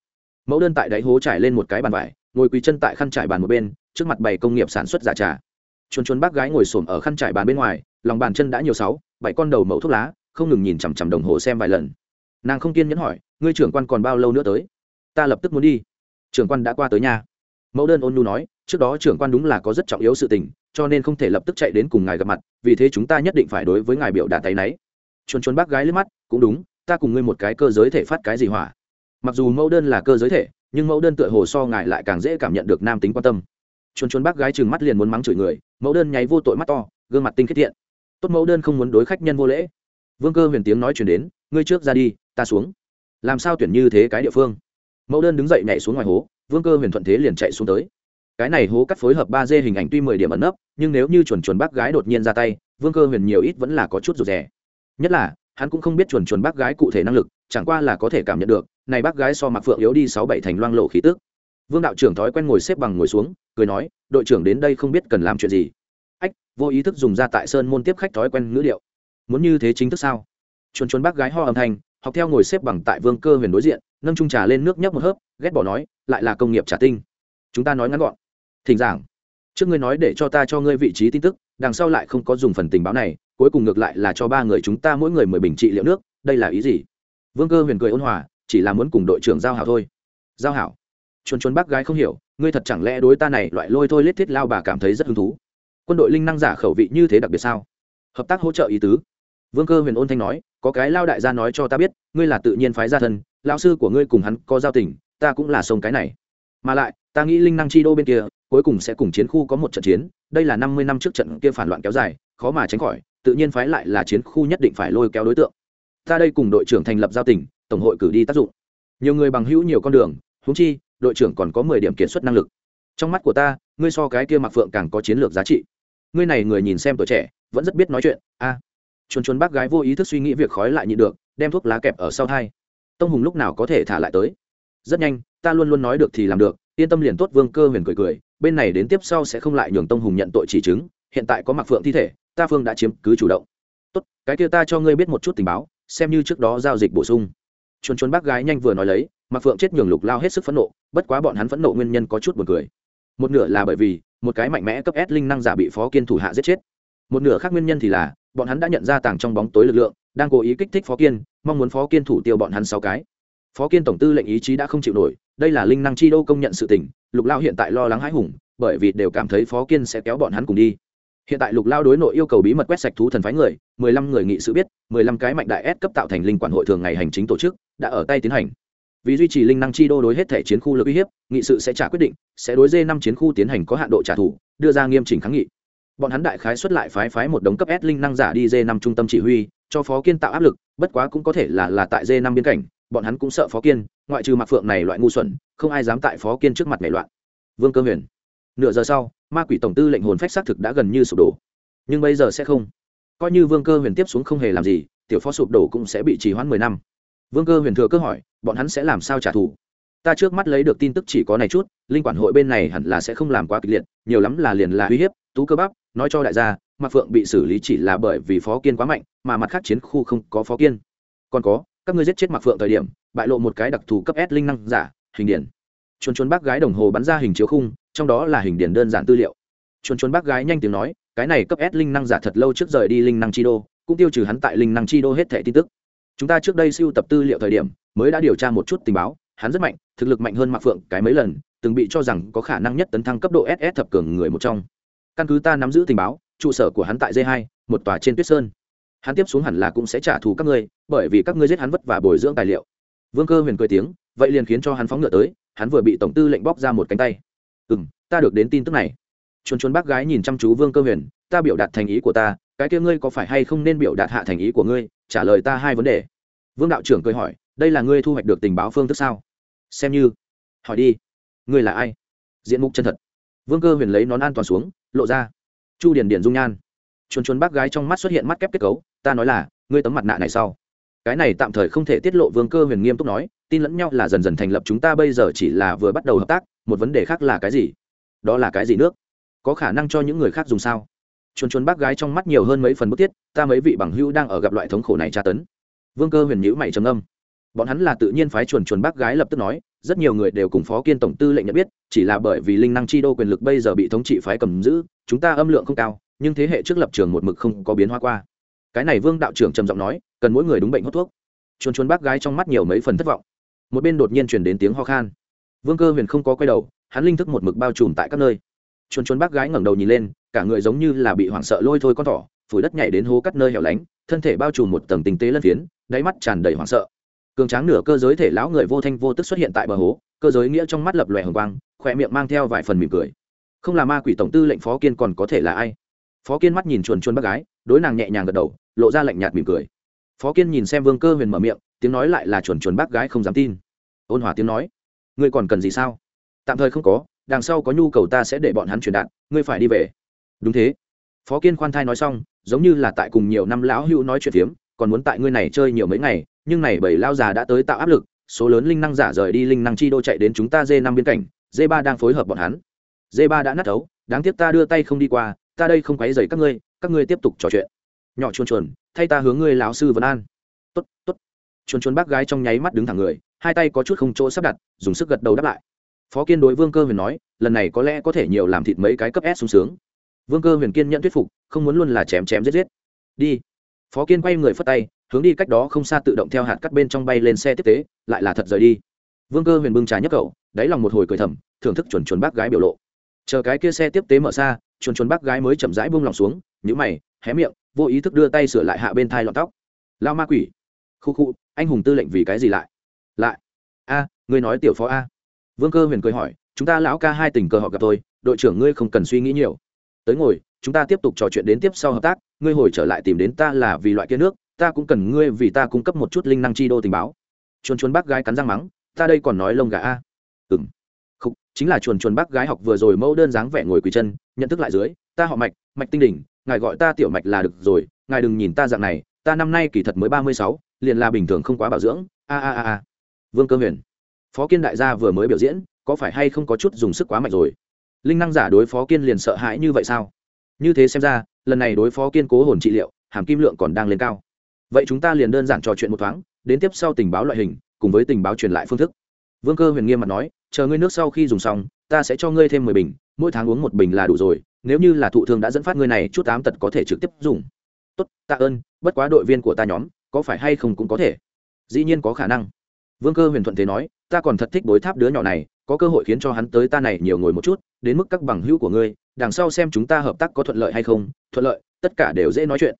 Mẫu đơn tại đáy hố trải lên một cái bàn vải, ngồi quỳ chân tại khăn trải bàn một bên trước mặt bày công nghiệp sản xuất giả trà. Chuồn chuồn bác gái ngồi xổm ở khăn trải bàn bên ngoài, lòng bàn chân đã nhiều sáu, bảy con đầu mẫu thuốc lá, không ngừng nhìn chằm chằm đồng hồ xem vài lần. Nàng không kiên nhẫn hỏi, ngươi trưởng quan còn bao lâu nữa tới? Ta lập tức muốn đi. Trưởng quan đã qua tới nhà. Mẫu đơn ôn nhu nói, trước đó trưởng quan đúng là có rất trọng yếu sự tình, cho nên không thể lập tức chạy đến cùng ngài gặp mặt, vì thế chúng ta nhất định phải đối với ngài biểu đạt tay náy. Chuồn chuồn bác gái lướt mắt, cũng đúng, ta cùng ngươi một cái cơ giới thể phát cái gì hỏa? Mặc dù mẫu đơn là cơ giới thể, nhưng mẫu đơn tựa hồ so ngài lại càng dễ cảm nhận được nam tính quan tâm chuồn chuồn bác gái chừng mắt liền muốn mắng chửi người, mẫu đơn nháy vô tội mắt to, gương mặt tinh khiết thiện. Tốt mẫu đơn không muốn đối khách nhân vô lễ. Vương cơ huyền tiếng nói chuyển đến, ngươi trước ra đi, ta xuống. Làm sao tuyển như thế cái địa phương? Mẫu đơn đứng dậy nhảy xuống ngoài hố, vương cơ huyền thuận thế liền chạy xuống tới. Cái này hố cắt phối hợp ba d hình ảnh tuy mười điểm ẩn nấp, nhưng nếu như chuẩn chuẩn bác gái đột nhiên ra tay, vương cơ huyền nhiều ít vẫn là có chút rụt rè. Nhất là, hắn cũng không biết chuẩn chuẩn bác gái cụ thể năng lực, chẳng qua là có thể cảm nhận được, này bác gái so mặc phượng yếu đi sáu bảy thành loang lộ khí tức vương đạo trưởng thói quen ngồi xếp bằng ngồi xuống, cười nói, đội trưởng đến đây không biết cần làm chuyện gì. Ách, vô ý thức dùng ra tại sơn môn tiếp khách thói quen ngữ liệu muốn như thế chính thức sao? Chuồn chuồn bác gái ho âm thanh, học theo ngồi xếp bằng tại vương cơ huyền đối diện, nâng trung trà lên nước nhấp một hớp, ghét bỏ nói, lại là công nghiệp trả tinh. Chúng ta nói ngắn gọn. Thỉnh giảng. Trước ngươi nói để cho ta cho ngươi vị trí tin tức, đằng sau lại không có dùng phần tình báo này, cuối cùng ngược lại là cho ba người chúng ta mỗi người mười bình trị liệu nước, đây là ý gì? Vương cơ huyền cười ôn hòa, chỉ là muốn cùng đội trưởng giao hảo thôi. Giao hảo? Chuồn chuồn bác gái không hiểu, ngươi thật chẳng lẽ đối ta này loại lôi thôi lết thiết lao bà cảm thấy rất hứng thú? Quân đội linh năng giả khẩu vị như thế đặc biệt sao? Hợp tác hỗ trợ ý tứ. Vương cơ huyền ôn thanh nói, có cái lao đại gia nói cho ta biết, ngươi là tự nhiên phái gia thân lao sư của ngươi cùng hắn có giao tình, ta cũng là sông cái này. Mà lại, ta nghĩ linh năng chi đô bên kia, cuối cùng sẽ cùng chiến khu có một trận chiến, đây là năm mươi năm trước trận kia phản loạn kéo dài, khó mà tránh khỏi, tự nhiên phái lại là chiến khu nhất định phải lôi kéo đối tượng. Ta đây cùng đội trưởng thành lập giao tỉnh tổng hội cử đi tác dụng. Nhiều người bằng hữu nhiều con đường húng chi đội trưởng còn có mười điểm kiến suất năng lực. Trong mắt của ta ngươi so cái kia mặc phượng càng có chiến lược giá trị. Ngươi này người nhìn xem tuổi trẻ vẫn rất biết nói chuyện a. À, chuồn chuồn bác gái vô ý thức suy nghĩ việc khói lại nhịn được đem thuốc lá kẹp ở sau hai tông hùng lúc nào có thể thả lại tới? Rất nhanh ta luôn luôn nói được thì làm được yên tâm liền tốt vương cơ huyền cười cười bên này đến tiếp sau sẽ không lại nhường tông hùng nhận tội chỉ chứng hiện tại có mặc phượng thi thể ta phương đã chiếm cứ chủ động. Tốt cái kia ta cho ngươi biết một chút tình báo xem như trước đó giao dịch bổ sung. Chuồn chuồn bác gái nhanh vừa nói lấy mặc phượng chết nhường lục lao hết sức phẫn nộ, bất quá bọn hắn phẫn nộ nguyên nhân có chút buồn cười. Một nửa là bởi vì, một cái mạnh mẽ cấp s linh năng giả bị phó kiên thủ hạ giết chết. Một nửa khác nguyên nhân thì là, bọn hắn đã nhận ra tàng trong bóng tối lực lượng, đang cố ý kích thích phó kiên, mong muốn phó kiên thủ tiêu bọn hắn sáu cái. Phó kiên tổng tư lệnh ý chí đã không chịu nổi, đây là linh năng chi đô công nhận sự tình, lục lao hiện tại lo lắng hãi hùng, bởi vì đều cảm thấy phó kiên sẽ kéo bọn hắn cùng đi. Hiện tại lục lao đối nội yêu cầu bí mật quét sạch thú thần phái người, mười lăm người nghị sự biết, mười lăm cái mạnh đại S cấp tạo thành linh quản hội thường ngày hành chính tổ chức, đã ở tay tiến hành vì duy trì linh năng chi đô đối hết thể chiến khu lực uy hiếp, nghị sự sẽ trả quyết định, sẽ đối dê năm chiến khu tiến hành có hạn độ trả thù, đưa ra nghiêm chỉnh kháng nghị. Bọn hắn đại khái xuất lại phái phái một đống cấp S linh năng giả đi dê năm trung tâm chỉ huy, cho phó kiên tạo áp lực, bất quá cũng có thể là là tại dê năm biên cảnh, bọn hắn cũng sợ phó kiên, ngoại trừ mặc phượng này loại ngu xuẩn, không ai dám tại phó kiên trước mặt nhảy loạn. Vương cơ huyền, nửa giờ sau, ma quỷ tổng tư lệnh hồn phách xác thực đã gần như sụp đổ. Nhưng bây giờ sẽ không. Coi như vương cơ huyền tiếp xuống không hề làm gì, tiểu phó sụp đổ cũng sẽ bị trì hoãn mười năm vương cơ huyền thừa cơ hỏi, bọn hắn sẽ làm sao trả thù? Ta trước mắt lấy được tin tức chỉ có này chút, linh quản hội bên này hẳn là sẽ không làm quá kịch liệt, nhiều lắm là liền là uy hiếp, tú cơ bắp, nói cho đại gia, mạc phượng bị xử lý chỉ là bởi vì phó kiên quá mạnh, mà mặt khác chiến khu không có phó kiên. Còn có, các ngươi giết chết mạc phượng thời điểm, bại lộ một cái đặc thù cấp s linh năng giả, hình điển. Chuồn chuồn bác gái đồng hồ bắn ra hình chiếu khung, trong đó là hình điển đơn giản tư liệu. Chuồn chuồn bác gái nhanh tiếng nói, cái này cấp s linh năng giả thật lâu trước rời đi linh năng chi đô, cũng tiêu trừ hắn tại linh năng chi đô hết thẻ tin tức chúng ta trước đây siêu tập tư liệu thời điểm, mới đã điều tra một chút tình báo, hắn rất mạnh, thực lực mạnh hơn mạc phượng cái mấy lần, từng bị cho rằng có khả năng nhất tấn thăng cấp độ ss thập cường người một trong. Căn cứ ta nắm giữ tình báo, trụ sở của hắn tại d 2 một tòa trên tuyết sơn. Hắn tiếp xuống hẳn là cũng sẽ trả thù các ngươi, bởi vì các ngươi giết hắn vất vả bồi dưỡng tài liệu. Vương cơ huyền cười tiếng, vậy liền khiến cho hắn phóng ngựa tới, hắn vừa bị tổng tư lệnh bóc ra một cánh tay. Ừ m ta được đến tin tức này. Chuồn chuồn bác gái nhìn chăm chú vương cơ huyền, ta biểu đạt thành ý của ta cái kia ngươi có phải hay không nên biểu đạt hạ thành ý của ngươi, trả lời ta hai vấn đề. Vương đạo trưởng cười hỏi, đây là ngươi thu hoạch được tình báo phương thức sao? Xem như. Hỏi đi. Ngươi là ai? Diện mục chân thật. Vương cơ huyền lấy nón an toàn xuống, lộ ra. Chu điển điển dung nhan. Chuồn chuồn bác gái trong mắt xuất hiện mắt kép kết cấu, ta nói là, ngươi tấm mặt nạ này sau. Cái này tạm thời không thể tiết lộ, vương cơ huyền nghiêm túc nói, tin lẫn nhau là dần dần thành lập chúng ta bây giờ chỉ là vừa bắt đầu hợp tác, một vấn đề khác là cái gì? Đó là cái gì nước? Có khả năng cho những người khác dùng sao? Chuồn chuồn bác gái trong mắt nhiều hơn mấy phần bức thiết, ta mấy vị bằng hữu đang ở gặp loại thống khổ này tra tấn. Vương cơ huyền nhữ mày trầm âm bọn hắn là tự nhiên phái chuồn chuồn bác gái lập tức nói, rất nhiều người đều cùng phó kiên tổng tư lệnh nhận biết, chỉ là bởi vì linh năng chi đô quyền lực bây giờ bị thống trị phái cầm giữ, chúng ta âm lượng không cao, nhưng thế hệ trước lập trường một mực không có biến hóa qua. Cái này vương đạo trưởng trầm giọng nói, cần mỗi người đúng bệnh hút thuốc. Chuồn chuồn bác gái trong mắt nhiều mấy phần thất vọng. Một bên đột nhiên chuyển đến tiếng ho khan. Vương cơ huyền không có quay đầu, hắn linh thức một mực bao trùm tại các nơi chuồn chuồn bác gái ngẩng đầu nhìn lên, cả người giống như là bị hoảng sợ lôi thôi con thỏ, phủi đất nhảy đến hố cắt nơi hẻo lánh, thân thể bao trùm một tầng tinh tế lân phiến, đáy mắt tràn đầy hoảng sợ. Cường tráng nửa cơ giới thể lão người vô thanh vô tức xuất hiện tại bờ hố, cơ giới nghĩa trong mắt lập lòe hồng quang khỏe miệng mang theo vài phần mỉm cười. Không là ma quỷ tổng tư lệnh phó kiên còn có thể là ai? Phó kiên mắt nhìn chuồn chuồn bác gái, đối nàng nhẹ nhàng gật đầu, lộ ra lạnh nhạt mỉm cười. Phó kiên nhìn xem vương cơ huyền mở miệng, tiếng nói lại là chuồn chuồn bác gái không dám tin. Ôn hòa tiếng nói, ngươi còn cần gì sao? Tạm thời không có đằng sau có nhu cầu ta sẽ để bọn hắn truyền đạt, ngươi phải đi về. Đúng thế. Phó kiên khoan thai nói xong, giống như là tại cùng nhiều năm lão hữu nói chuyện phiếm, còn muốn tại ngươi này chơi nhiều mấy ngày, nhưng này bảy lao già đã tới tạo áp lực, số lớn linh năng giả rời đi linh năng chi đô chạy đến chúng ta d năm biên cảnh d ba đang phối hợp bọn hắn. D ba đã nát ấu đáng tiếc ta đưa tay không đi qua, ta đây không quấy dày các ngươi các ngươi tiếp tục trò chuyện. Nhỏ chuồn chuồn, thay ta hướng ngươi lão sư vấn an. Tốt tốt. Chuồn chuồn bác gái trong nháy mắt đứng thẳng người, hai tay có chút không chỗ sắp đặt, dùng sức gật đầu đáp lại phó kiên đối vương cơ huyền nói lần này có lẽ có thể nhiều làm thịt mấy cái cấp s sung sướng. Vương cơ huyền kiên nhận thuyết phục không muốn luôn là chém chém giết giết. Đi. Phó kiên quay người phất tay hướng đi cách đó không xa tự động theo hạt cắt bên trong bay lên xe tiếp tế lại là thật rời đi. Vương cơ huyền bưng trà nhấp cậu đáy lòng một hồi cười thầm thưởng thức chuẩn chuẩn bác gái biểu lộ. Chờ cái kia xe tiếp tế mở xa chuồn chuồn bác gái mới chậm rãi buông lòng xuống nhữ mày hé miệng vô ý thức đưa tay sửa lại hạ bên thai lọn tóc. Lao ma quỷ. Khu khu anh hùng tư lệnh vì cái gì lại? Lại. A à, ngươi nói tiểu phó a vương cơ huyền cười hỏi, chúng ta lão ca hai tình cờ họ gặp tôi, đội trưởng ngươi không cần suy nghĩ nhiều. Tới ngồi, chúng ta tiếp tục trò chuyện đến tiếp sau hợp tác, ngươi hồi trở lại tìm đến ta là vì loại kia nước, ta cũng cần ngươi vì ta cung cấp một chút linh năng chi đô tình báo. Chuồn chuồn bác gái cắn răng mắng, ta đây còn nói lông gà a. Ừ m không chính là chuồn chuồn bác gái học vừa rồi mẫu đơn dáng vẻ ngồi quỳ chân, nhận thức lại dưới, ta họ mạch mạch tinh đỉnh, ngài gọi ta tiểu mạch là được rồi, ngài đừng nhìn ta dạng này, ta năm nay kỳ thật mới ba mươi sáu, liền là bình thường không quá bảo dưỡng. A a a a. Vương cơ huyền phó kiên đại gia vừa mới biểu diễn, có phải hay không có chút dùng sức quá mạnh rồi? Linh năng giả đối phó kiên liền sợ hãi như vậy sao? Như thế xem ra, lần này đối phó kiên cố hồn trị liệu, hàm kim lượng còn đang lên cao. Vậy chúng ta liền đơn giản trò chuyện một thoáng, đến tiếp sau tình báo loại hình, cùng với tình báo truyền lại phương thức. Vương cơ huyền nghiêm mặt nói, chờ ngươi nước sau khi dùng xong, ta sẽ cho ngươi thêm mười bình, mỗi tháng uống một bình là đủ rồi, nếu như là thụ thương đã dẫn phát ngươi này, chút ám tật có thể trực tiếp dùng. Tốt, tạ ơn, bất quá đội viên của ta nhóm, có phải hay không cũng có thể. Dĩ nhiên có khả năng vương cơ huyền thuận thế nói, ta còn thật thích bối tháp đứa nhỏ này, có cơ hội khiến cho hắn tới ta này nhiều ngồi một chút, đến mức các bằng hữu của ngươi, đằng sau xem chúng ta hợp tác có thuận lợi hay không, thuận lợi, tất cả đều dễ nói chuyện.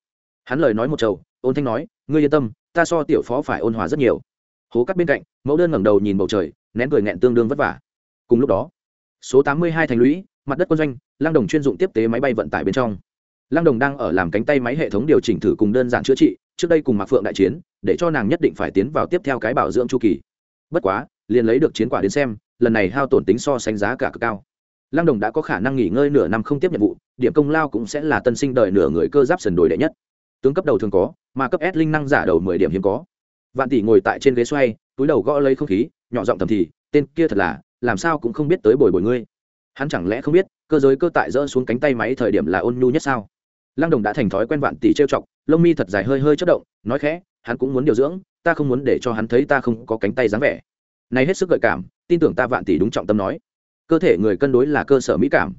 Hắn lời nói một chầu ôn thanh nói, ngươi yên tâm, ta so tiểu phó phải ôn hòa rất nhiều. Hố cắt bên cạnh, mẫu đơn ngẩng đầu nhìn bầu trời, nén cười nghẹn tương đương vất vả. Cùng lúc đó, số tám mươi hai thành lũy, mặt đất quân doanh lang đồng chuyên dụng tiếp tế máy bay vận tải bên trong. Lang đồng đang ở làm cánh tay máy hệ thống điều chỉnh thử cùng đơn giản chữa trị, trước đây cùng mạc phượng đại chiến để cho nàng nhất định phải tiến vào tiếp theo cái bảo dưỡng chu kỳ. Bất quá, liền lấy được chiến quả đến xem, lần này hao tổn tính so sánh giá cả cực cao. Lăng đồng đã có khả năng nghỉ ngơi nửa năm không tiếp nhiệm vụ, điểm công lao cũng sẽ là tân sinh đời nửa người cơ giáp sần đồi đệ nhất. Tướng cấp đầu thường có, mà cấp s linh năng giả đầu mười điểm hiếm có. Vạn tỷ ngồi tại trên ghế xoay, túi đầu gõ lấy không khí, nhỏ giọng thầm thì, tên kia thật là, làm sao cũng không biết tới bồi bồi ngươi. Hắn chẳng lẽ không biết, cơ giới cơ tại dỡ xuống cánh tay máy thời điểm là ôn nhu nhất sao? Lăng đồng đã thành thói quen vạn tỷ trêu chọc, lông mi thật dài hơi hơi chất động, nói khẽ hắn cũng muốn điều dưỡng, ta không muốn để cho hắn thấy ta không có cánh tay dáng vẻ. Này hết sức gợi cảm, tin tưởng ta vạn tỷ đúng trọng tâm nói. Cơ thể người cân đối là cơ sở mỹ cảm.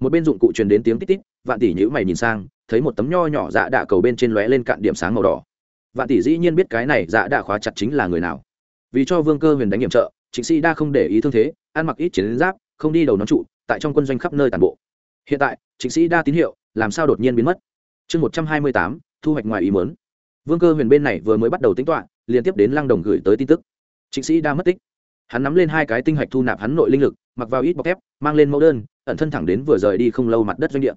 Một bên dụng cụ truyền đến tiếng tít tít, vạn tỷ nhữ mày nhìn sang, thấy một tấm nho nhỏ dạ đạ cầu bên trên lóe lên cạn điểm sáng màu đỏ. Vạn tỷ dĩ nhiên biết cái này dạ đạ khóa chặt chính là người nào. Vì cho vương cơ huyền đánh nhiệm trợ, trịnh sĩ đa không để ý thương thế, ăn mặc ít chiến giáp, không đi đầu nón trụ, tại trong quân doanh khắp nơi tàn bộ. Hiện tại, trịnh sĩ đa tín hiệu, làm sao đột nhiên biến mất? Chương một trăm hai mươi tám, thu hoạch ngoài ý mớn vương cơ huyền bên này vừa mới bắt đầu tính toạ liên tiếp đến lăng đồng gửi tới tin tức. Trịnh sĩ đa mất tích. Hắn nắm lên hai cái tinh hạch thu nạp hắn nội linh lực, mặc vào ít bọc thép, mang lên mẫu đơn, ẩn thân thẳng đến vừa rời đi không lâu mặt đất doanh địa.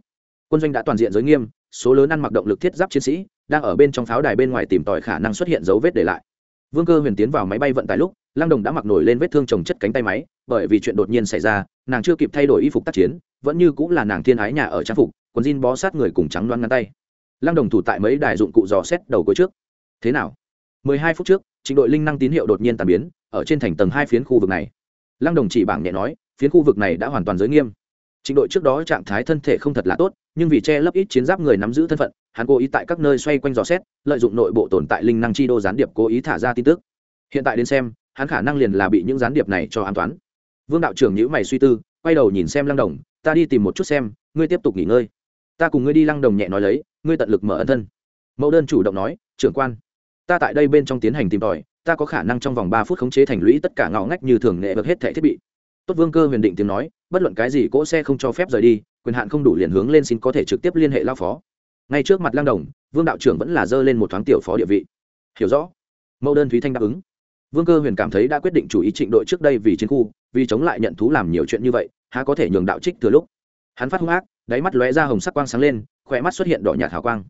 Quân doanh đã toàn diện giới nghiêm, số lớn ăn mặc động lực thiết giáp chiến sĩ, đang ở bên trong pháo đài bên ngoài tìm tòi khả năng xuất hiện dấu vết để lại. Vương cơ huyền tiến vào máy bay vận tải lúc, lăng đồng đã mặc nổi lên vết thương trồng chất cánh tay máy, bởi vì chuyện đột nhiên xảy ra, nàng chưa kịp thay đổi y phục tác chiến, vẫn như cũng là nàng thiên ái nhà ở trang phục, quần jean bó sát người cùng trắng loan ngăn tay lăng đồng thủ tại mấy đài dụng cụ dò xét đầu cuối trước. Thế nào? Mười hai phút trước, trình đội linh năng tín hiệu đột nhiên tàn biến, ở trên thành tầng hai phiến khu vực này. Lăng đồng chỉ bảng nhẹ nói, phiến khu vực này đã hoàn toàn giới nghiêm. Trình đội trước đó trạng thái thân thể không thật là tốt, nhưng vì che lấp ít chiến giáp người nắm giữ thân phận, hắn cố ý tại các nơi xoay quanh dò xét, lợi dụng nội bộ tồn tại linh năng chi đô gián điệp cố ý thả ra tin tức. Hiện tại đến xem, hắn khả năng liền là bị những gián điệp này cho an toán. Vương đạo trưởng nhữ mày suy tư, quay đầu nhìn xem lăng đồng, ta đi tìm một chút xem, ngươi tiếp tục nghỉ ngơi. Ta cùng ngươi đi. Lăng đồng nhẹ nói lấy ngươi tận lực mở ân thân. Mẫu đơn chủ động nói, trưởng quan, ta tại đây bên trong tiến hành tìm tòi, ta có khả năng trong vòng ba phút khống chế thành lũy tất cả ngõ ngách như thường nghệ vật hết thẻ thiết bị. Tốt vương cơ huyền định tiếng nói, bất luận cái gì cỗ xe không cho phép rời đi, quyền hạn không đủ liền hướng lên xin có thể trực tiếp liên hệ lao phó. Ngay trước mặt lang đồng, vương đạo trưởng vẫn là dơ lên một thoáng tiểu phó địa vị. Hiểu rõ. Mẫu đơn thúy thanh đáp ứng. Vương cơ huyền cảm thấy đã quyết định chủ ý trịnh đội trước đây vì chiến khu, vì chống lại nhận thú làm nhiều chuyện như vậy, há có thể nhường đạo trích thừa lúc. Hắn phát hung ác, đáy mắt lóe ra hồng sắc quang sáng lên khỏe mắt xuất hiện đỏ nhạt hào quang.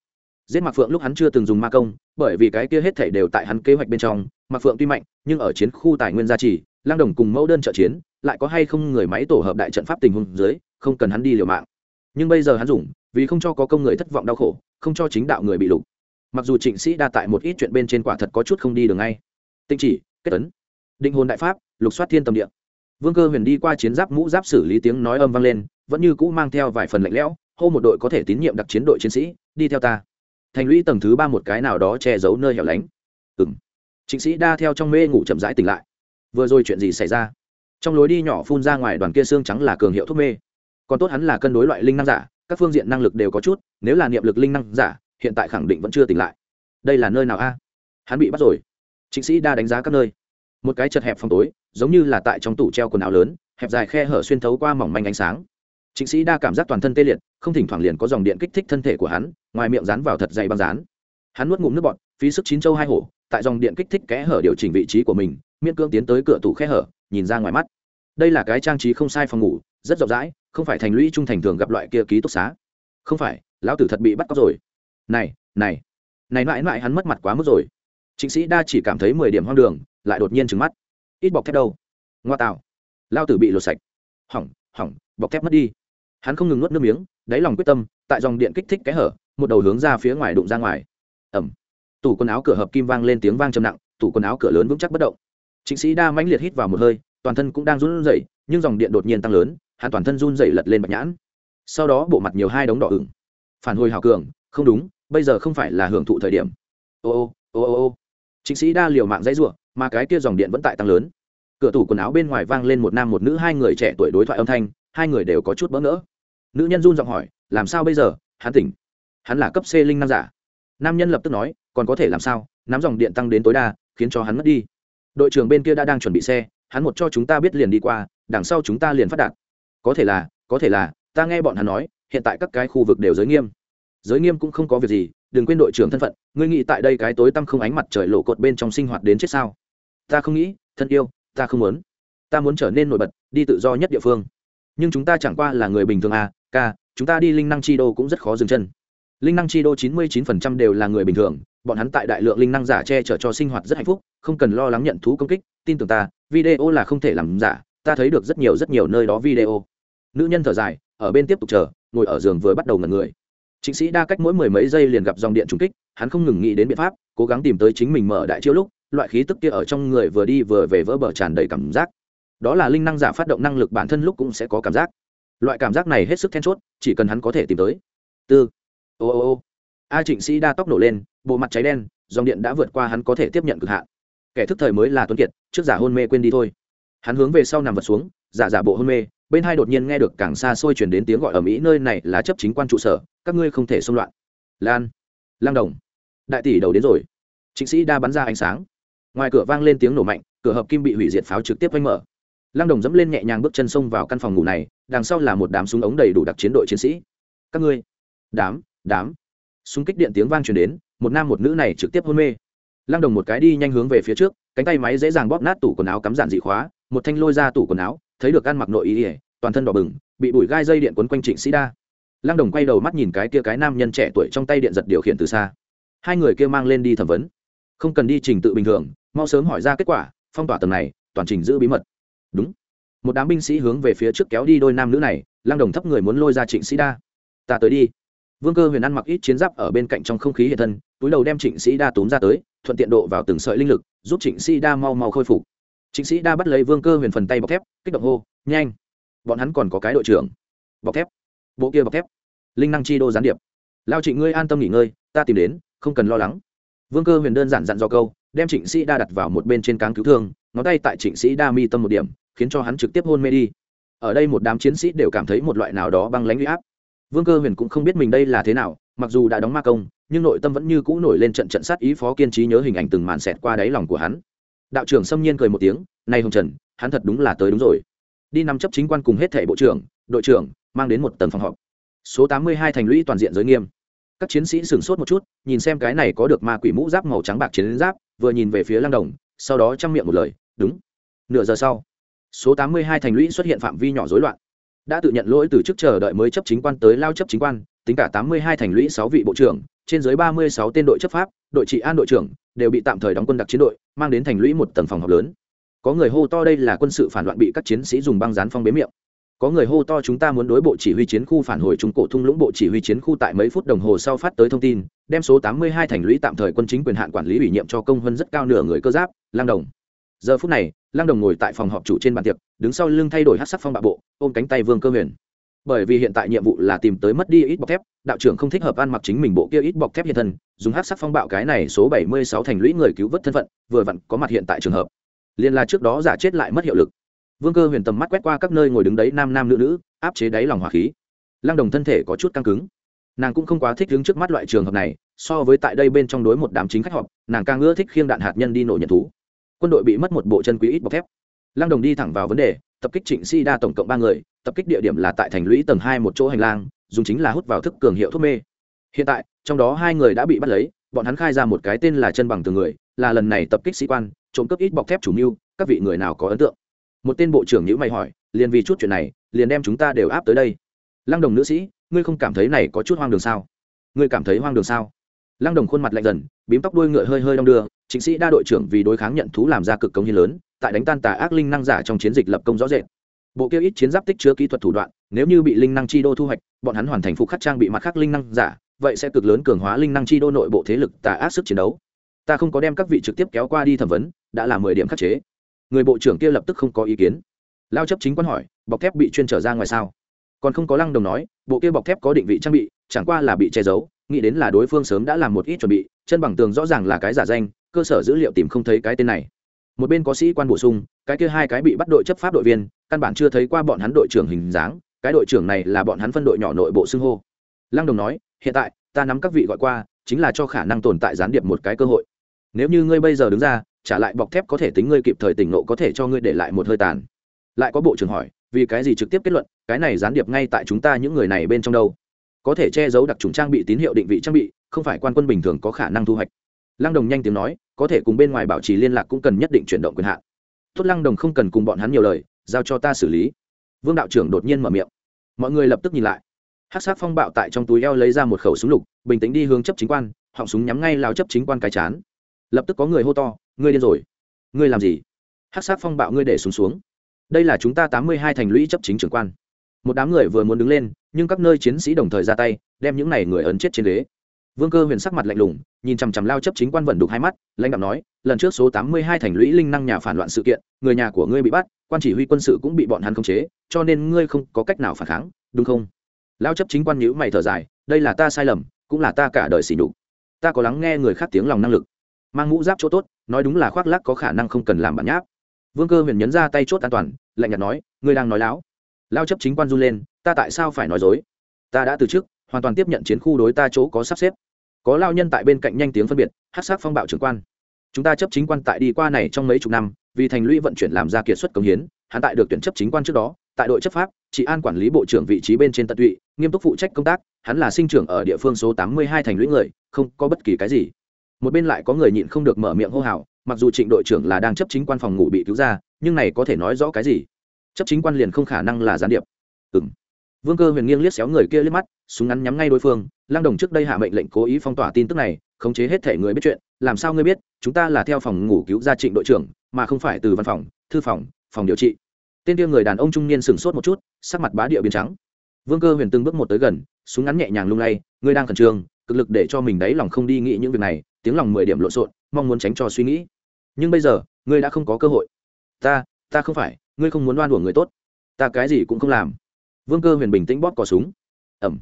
Giết mạc phượng lúc hắn chưa từng dùng ma công, bởi vì cái kia hết thể đều tại hắn kế hoạch bên trong. Mạc phượng tuy mạnh, nhưng ở chiến khu tài nguyên gia trì lang đồng cùng mẫu đơn trợ chiến, lại có hay không người máy tổ hợp đại trận pháp tình huống dưới, không cần hắn đi liều mạng. Nhưng bây giờ hắn dùng, vì không cho có công người thất vọng đau khổ, không cho chính đạo người bị lục. Mặc dù trịnh sĩ đa tại một ít chuyện bên trên quả thật có chút không đi được ngay. Tinh chỉ, kết tấn. Định hồn đại pháp, lục soát thiên tâm địa. Vương cơ huyền đi qua chiến giáp mũ giáp xử lý tiếng nói âm vang lên, vẫn như cũ mang theo vài phần lạnh lẽo hô một đội có thể tín nhiệm đặc chiến đội chiến sĩ, đi theo ta. Thành lũy tầng thứ ba một cái nào đó che giấu nơi hẻo lánh. Ừ m chính sĩ đa theo trong mê ngủ chậm rãi tỉnh lại. Vừa rồi chuyện gì xảy ra? Trong lối đi nhỏ phun ra ngoài đoàn kia xương trắng là cường hiệu thuốc mê. Còn tốt hắn là cân đối loại linh năng giả, các phương diện năng lực đều có chút, nếu là niệm lực linh năng giả, hiện tại khẳng định vẫn chưa tỉnh lại. Đây là nơi nào a? Hắn bị bắt rồi. Chính sĩ đa đánh giá các nơi. Một cái chật hẹp phòng tối, giống như là tại trong tủ treo quần áo lớn, hẹp dài khe hở xuyên thấu qua mỏng manh ánh sáng chính sĩ đa cảm giác toàn thân tê liệt, không thỉnh thoảng liền có dòng điện kích thích thân thể của hắn, ngoài miệng dán vào thật dày băng dán. Hắn nuốt ngụm nước bọt, phí sức chín châu hai hổ, tại dòng điện kích thích kẽ hở điều chỉnh vị trí của mình, miễn cưỡng tiến tới cửa tủ khe hở, nhìn ra ngoài mắt. Đây là cái trang trí không sai phòng ngủ, rất rộng rãi, không phải thành lũy trung thành thường gặp loại kia ký túc xá. Không phải, lão tử thật bị bắt cóc rồi. Này này này mãi mãi hắn mất mặt quá mức rồi. Chính sĩ đa chỉ cảm thấy mười điểm hoang đường, lại đột nhiên trừng mắt. Ít bọc thép đâu? Ngoa tạo. Lão tử bị lột sạch. Hỏng hỏng, bọc thép mất đi hắn không ngừng nuốt nước miếng, đáy lòng quyết tâm, tại dòng điện kích thích cái hở, một đầu hướng ra phía ngoài đụng ra ngoài. Ẩm tủ quần áo cửa hợp kim vang lên tiếng vang trầm nặng, tủ quần áo cửa lớn vững chắc bất động. Chính sĩ đa mãnh liệt hít vào một hơi, toàn thân cũng đang run rẩy, nhưng dòng điện đột nhiên tăng lớn, hắn toàn thân run rẩy lật lên bạch nhãn. Sau đó bộ mặt nhiều hai đống đỏ ửng. Phản hồi hào cường, không đúng, bây giờ không phải là hưởng thụ thời điểm. Ô ô ô ô ô. Chính sĩ đa liều mạng dãy ruộng mà cái kia dòng điện vẫn tại tăng lớn. Cửa tủ quần áo bên ngoài vang lên một nam một nữ, hai người trẻ tuổi đối thoại âm thanh, hai người đều có chút bỡ ngỡ nữ nhân run giọng hỏi, làm sao bây giờ? Hắn tỉnh. Hắn là cấp c linh năm giả. Nam nhân lập tức nói, còn có thể làm sao? Nắm dòng điện tăng đến tối đa, khiến cho hắn mất đi. Đội trưởng bên kia đã đang chuẩn bị xe, hắn một cho chúng ta biết liền đi qua, đằng sau chúng ta liền phát đạt. Có thể là, có thể là, ta nghe bọn hắn nói, hiện tại các cái khu vực đều giới nghiêm. Giới nghiêm cũng không có việc gì, đừng quên đội trưởng thân phận, ngươi nghĩ tại đây cái tối tăm không ánh mặt trời lộ cột bên trong sinh hoạt đến chết sao? Ta không nghĩ, thân yêu, ta không muốn. Ta muốn trở nên nổi bật, đi tự do nhất địa phương. Nhưng chúng ta chẳng qua là người bình thường à ca, chúng ta đi linh năng chi đô cũng rất khó dừng chân. Linh năng chi đô chín mươi chín phần trăm đều là người bình thường, bọn hắn tại đại lượng linh năng giả che chở cho sinh hoạt rất hạnh phúc, không cần lo lắng nhận thú công kích, tin tưởng ta, video là không thể làm giả, ta thấy được rất nhiều rất nhiều nơi đó video. Nữ nhân thở dài, ở bên tiếp tục chờ, ngồi ở giường vừa bắt đầu ngẩn người. Chính sĩ đa cách mỗi mười mấy giây liền gặp dòng điện trùng kích, hắn không ngừng nghĩ đến biện pháp, cố gắng tìm tới chính mình mở đại chiêu lúc, loại khí tức kia ở trong người vừa đi vừa về vỡ bờ tràn đầy cảm giác. Đó là linh năng giả phát động năng lực bản thân lúc cũng sẽ có cảm giác loại cảm giác này hết sức then chốt, chỉ cần hắn có thể tìm tới. Tư. Ô ô ô. A trịnh sĩ đa tóc nổ lên, bộ mặt cháy đen, dòng điện đã vượt qua hắn có thể tiếp nhận cực hạn. Kẻ thức thời mới là tuấn kiệt, trước giả hôn mê quên đi thôi. Hắn hướng về sau nằm vật xuống, giả giả bộ hôn mê, bên hai đột nhiên nghe được càng xa xôi chuyển đến tiếng gọi ở mỹ, nơi này là chấp chính quan trụ sở, các ngươi không thể xung loạn. Lan. Lang đồng. Đại tỷ đầu đến rồi. Trịnh sĩ đa bắn ra ánh sáng. Ngoài cửa vang lên tiếng nổ mạnh, cửa hợp kim bị hủy diệt pháo trực tiếp vanh mở lang đồng dẫm lên nhẹ nhàng bước chân xông vào căn phòng ngủ này, đằng sau là một đám súng ống đầy đủ đặc chiến đội chiến sĩ. Các ngươi, đám đám. Súng kích điện tiếng vang truyền đến, một nam một nữ này trực tiếp hôn mê. Lăng đồng một cái đi nhanh hướng về phía trước, cánh tay máy dễ dàng bóp nát tủ quần áo cắm giản dị khóa, một thanh lôi ra tủ quần áo, thấy được ăn mặc nội ý ỉa toàn thân đỏ bừng, bị bụi gai dây điện quấn quanh trịnh sĩ đa. Lăng đồng quay đầu mắt nhìn cái kia cái nam nhân trẻ tuổi trong tay điện giật điều khiển từ xa. Hai người kia mang lên đi thẩm vấn. Không cần đi trình tự bình thường, mau sớm hỏi ra kết quả, phong tỏa tầng này, toàn trình giữ bí mật đúng. Một đám binh sĩ hướng về phía trước kéo đi đôi nam nữ này, lăng đồng thấp người muốn lôi ra trịnh sĩ đa. Ta tới đi. Vương cơ huyền ăn mặc ít chiến giáp ở bên cạnh trong không khí hiện thân, túi đầu đem trịnh sĩ đa túm ra tới, thuận tiện độ vào từng sợi linh lực, giúp trịnh sĩ đa mau mau khôi phục. Trịnh sĩ đa bắt lấy vương cơ huyền phần tay bọc thép, kích động hô, nhanh! Bọn hắn còn có cái đội trưởng. Bọc thép. Bộ kia bọc thép. Linh năng chi đô gián điệp. Lao trịnh ngươi an tâm nghỉ ngơi, ta tìm đến, không cần lo lắng. Vương cơ huyền đơn giản dặn do câu, đem trịnh sĩ đa đặt vào một bên trên cáng cứu thương, ngón tay tại trịnh sĩ đa mi tâm một điểm khiến cho hắn trực tiếp hôn mê đi. Ở đây một đám chiến sĩ đều cảm thấy một loại nào đó băng lãnh huy áp. Vương cơ huyền cũng không biết mình đây là thế nào, mặc dù đã đóng ma công, nhưng nội tâm vẫn như cũ nổi lên trận trận sát ý phó kiên trí nhớ hình ảnh từng màn xẹt qua đáy lòng của hắn. Đạo trưởng xâm nhiên cười một tiếng, này hồng trần, hắn thật đúng là tới đúng rồi. Đi nằm chấp chính quan cùng hết thẻ bộ trưởng, đội trưởng, mang đến một tầng phòng họp. Số tám mươi hai thành lũy toàn diện giới nghiêm. Các chiến sĩ sửng sốt một chút, nhìn xem cái này có được ma quỷ mũ giáp màu trắng bạc chiến giáp, vừa nhìn về phía lăng đồng, sau đó chăm miệng một lời, đúng. Nửa giờ sau số tám mươi hai thành lũy xuất hiện phạm vi nhỏ rối loạn. Đã tự nhận lỗi từ chức chờ đợi mới chấp chính quan tới lao chấp chính quan, tính cả tám mươi hai thành lũy sáu vị bộ trưởng, trên dưới ba mươi sáu tên đội chấp pháp, đội trị an đội trưởng, đều bị tạm thời đóng quân đặc chiến đội, mang đến thành lũy một tầng phòng họp lớn. Có người hô to đây là quân sự phản loạn bị các chiến sĩ dùng băng dán phong bế miệng. Có người hô to chúng ta muốn đối bộ chỉ huy chiến khu phản hồi trung cổ thung lũng bộ chỉ huy chiến khu tại mấy phút đồng hồ sau phát tới thông tin, đem số tám mươi hai thành lũy tạm thời quân chính quyền hạn quản lý ủy nhiệm cho công hơn rất cao nửa người cơ giáp, lang đồng giờ phút này lang đồng ngồi tại phòng họp chủ trên bàn tiệc, đứng sau lưng thay đổi hát sắc phong bạo bộ, ôm cánh tay vương cơ huyền. Bởi vì hiện tại nhiệm vụ là tìm tới mất đi ít bọc thép, đạo trưởng không thích hợp ăn mặc chính mình bộ kia ít bọc thép hiện thân, dùng hát sắc phong bạo cái này số bảy mươi sáu thành lũy người cứu vớt thân phận, vừa vặn có mặt hiện tại trường hợp. Liền là trước đó giả chết lại mất hiệu lực. Vương cơ huyền tầm mắt quét qua các nơi ngồi đứng đấy nam nam nữ nữ, áp chế đáy lòng hỏa khí. Lăng đồng thân thể có chút căng cứng. Nàng cũng không quá thích đứng trước mắt loại trường hợp này, so với tại đây bên trong đối một đám chính khách họp, nàng càng ưa thích khiêng đạn hạt nhân đi nổ nhận thú quân đội bị mất một bộ chân quý ít bọc thép. Lăng đồng đi thẳng vào vấn đề, tập kích trịnh si đa tổng cộng ba người, tập kích địa điểm là tại thành lũy tầng hai một chỗ hành lang, dùng chính là hút vào thức cường hiệu thuốc mê. Hiện tại, trong đó hai người đã bị bắt lấy, bọn hắn khai ra một cái tên là chân bằng từ người, là lần này tập kích sĩ quan, trộm cắp ít bọc thép chủ mưu, các vị người nào có ấn tượng? Một tên bộ trưởng nhữ mày hỏi, liền vì chút chuyện này, liền đem chúng ta đều áp tới đây? Lăng đồng nữ sĩ, ngươi không cảm thấy này có chút hoang đường sao? Ngươi cảm thấy hoang đường sao? Lăng đồng khuôn mặt lạnh dần, bím tóc đuôi ngựa hơi hơi đong đưa chính sĩ đa đội trưởng vì đối kháng nhận thú làm ra cực công hiến lớn, tại đánh tan tà ác linh năng giả trong chiến dịch lập công rõ rệt. Bộ kia ít chiến giáp tích chứa kỹ thuật thủ đoạn, nếu như bị linh năng chi đô thu hoạch, bọn hắn hoàn thành phục khắc trang bị mặt khác linh năng giả, vậy sẽ cực lớn cường hóa linh năng chi đô nội bộ thế lực tà ác sức chiến đấu. Ta không có đem các vị trực tiếp kéo qua đi thẩm vấn, đã là mười điểm khắc chế. Người bộ trưởng kia lập tức không có ý kiến. Lao chấp chính quan hỏi, bọc thép bị chuyên trở ra ngoài sao? Còn không có lăng đồng nói, bộ kia bọc thép có định vị trang bị, chẳng qua là bị che giấu, nghĩ đến là đối phương sớm đã làm một ít chuẩn bị, chân bằng tường rõ ràng là cái giả danh cơ sở dữ liệu tìm không thấy cái tên này. Một bên có sĩ quan bổ sung, cái kia hai cái bị bắt đội chấp pháp đội viên, căn bản chưa thấy qua bọn hắn đội trưởng hình dáng, cái đội trưởng này là bọn hắn phân đội nhỏ nội bộ xưng hô. Lăng đồng nói, hiện tại, ta nắm các vị gọi qua, chính là cho khả năng tồn tại gián điệp một cái cơ hội. Nếu như ngươi bây giờ đứng ra, trả lại bọc thép có thể tính ngươi kịp thời tỉnh nộ có thể cho ngươi để lại một hơi tàn. Lại có bộ trưởng hỏi, vì cái gì trực tiếp kết luận, cái này gián điệp ngay tại chúng ta những người này bên trong đâu? Có thể che giấu đặc trùng trang bị tín hiệu định vị trang bị, không phải quan quân bình thường có khả năng thu hoạch. Lăng đồng nhanh tiếng nói có thể cùng bên ngoài bảo trì liên lạc cũng cần nhất định chuyển động quyền hạn. Tốt lăng đồng không cần cùng bọn hắn nhiều lời giao cho ta xử lý. Vương đạo trưởng đột nhiên mở miệng. Mọi người lập tức nhìn lại. Hát sát phong bạo tại trong túi eo lấy ra một khẩu súng lục bình tĩnh đi hướng chấp chính quan họng súng nhắm ngay lao chấp chính quan cái chán. Lập tức có người hô to ngươi điên rồi. Ngươi làm gì? Hát sát phong bạo ngươi để súng xuống, xuống. Đây là chúng ta tám mươi hai thành lũy chấp chính trưởng quan. Một đám người vừa muốn đứng lên nhưng các nơi chiến sĩ đồng thời ra tay đem những này người ấn chết trên ghế vương cơ huyền sắc mặt lạnh lùng, nhìn chằm chằm lao chấp chính quan vận đục hai mắt, lãnh đạo nói, lần trước số tám mươi hai thành lũy linh năng nhà phản loạn sự kiện, người nhà của ngươi bị bắt, quan chỉ huy quân sự cũng bị bọn hắn khống chế, cho nên ngươi không có cách nào phản kháng, đúng không? Lao chấp chính quan nhữ mày thở dài, đây là ta sai lầm, cũng là ta cả đời xỉ nhục. Ta có lắng nghe người khác tiếng lòng năng lực. Mang mũ giáp chỗ tốt, nói đúng là khoác lác có khả năng không cần làm bản nháp. Vương cơ huyền nhấn ra tay chốt an toàn, lạnh nhạt nói, ngươi đang nói láo. Lao chấp chính quan run lên, ta tại sao phải nói dối? Ta đã từ chức hoàn toàn tiếp nhận chiến khu đối ta chỗ có sắp xếp. Có lao nhân tại bên cạnh nhanh tiếng phân biệt, hát sát phong bạo trưởng quan. Chúng ta chấp chính quan tại đi qua này trong mấy chục năm, vì thành lũy vận chuyển làm ra kiệt xuất công hiến, hắn tại được tuyển chấp chính quan trước đó, tại đội chấp pháp, trị an quản lý bộ trưởng vị trí bên trên tận tụy, nghiêm túc phụ trách công tác, hắn là sinh trưởng ở địa phương số tám mươi hai thành lũy người, không có bất kỳ cái gì. Một bên lại có người nhịn không được mở miệng hô hào, mặc dù trịnh đội trưởng là đang chấp chính quan phòng ngủ bị cứu ra, nhưng này có thể nói rõ cái gì? Chấp chính quan liền không khả năng là gián điệp. Ừng vương cơ huyền nghiêng liếc xéo người kia liếc mắt súng ngắn nhắm ngay đối phương lang đồng trước đây hạ mệnh lệnh cố ý phong tỏa tin tức này, khống chế hết thể người biết chuyện, làm sao ngươi biết, chúng ta là theo phòng ngủ cứu gia trịnh đội trưởng, mà không phải từ văn phòng, thư phòng phòng điều trị. Tên kia người đàn ông trung niên sửng sốt một chút, sắc mặt bá địa biến trắng. Vương cơ huyền từng bước một tới gần, súng ngắn nhẹ nhàng lung lay, ngươi đang khẩn trương, cực lực để cho mình đáy lòng không đi nghĩ những việc này, tiếng lòng mười điểm lộn xộn, mong muốn tránh cho suy nghĩ. Nhưng bây giờ, ngươi đã không có cơ hội. Ta ta không phải, ngươi không muốn đoan đuổi người tốt. Ta cái gì cũng không làm. Vương cơ huyền bình tĩnh bóp cò súng. Ẩm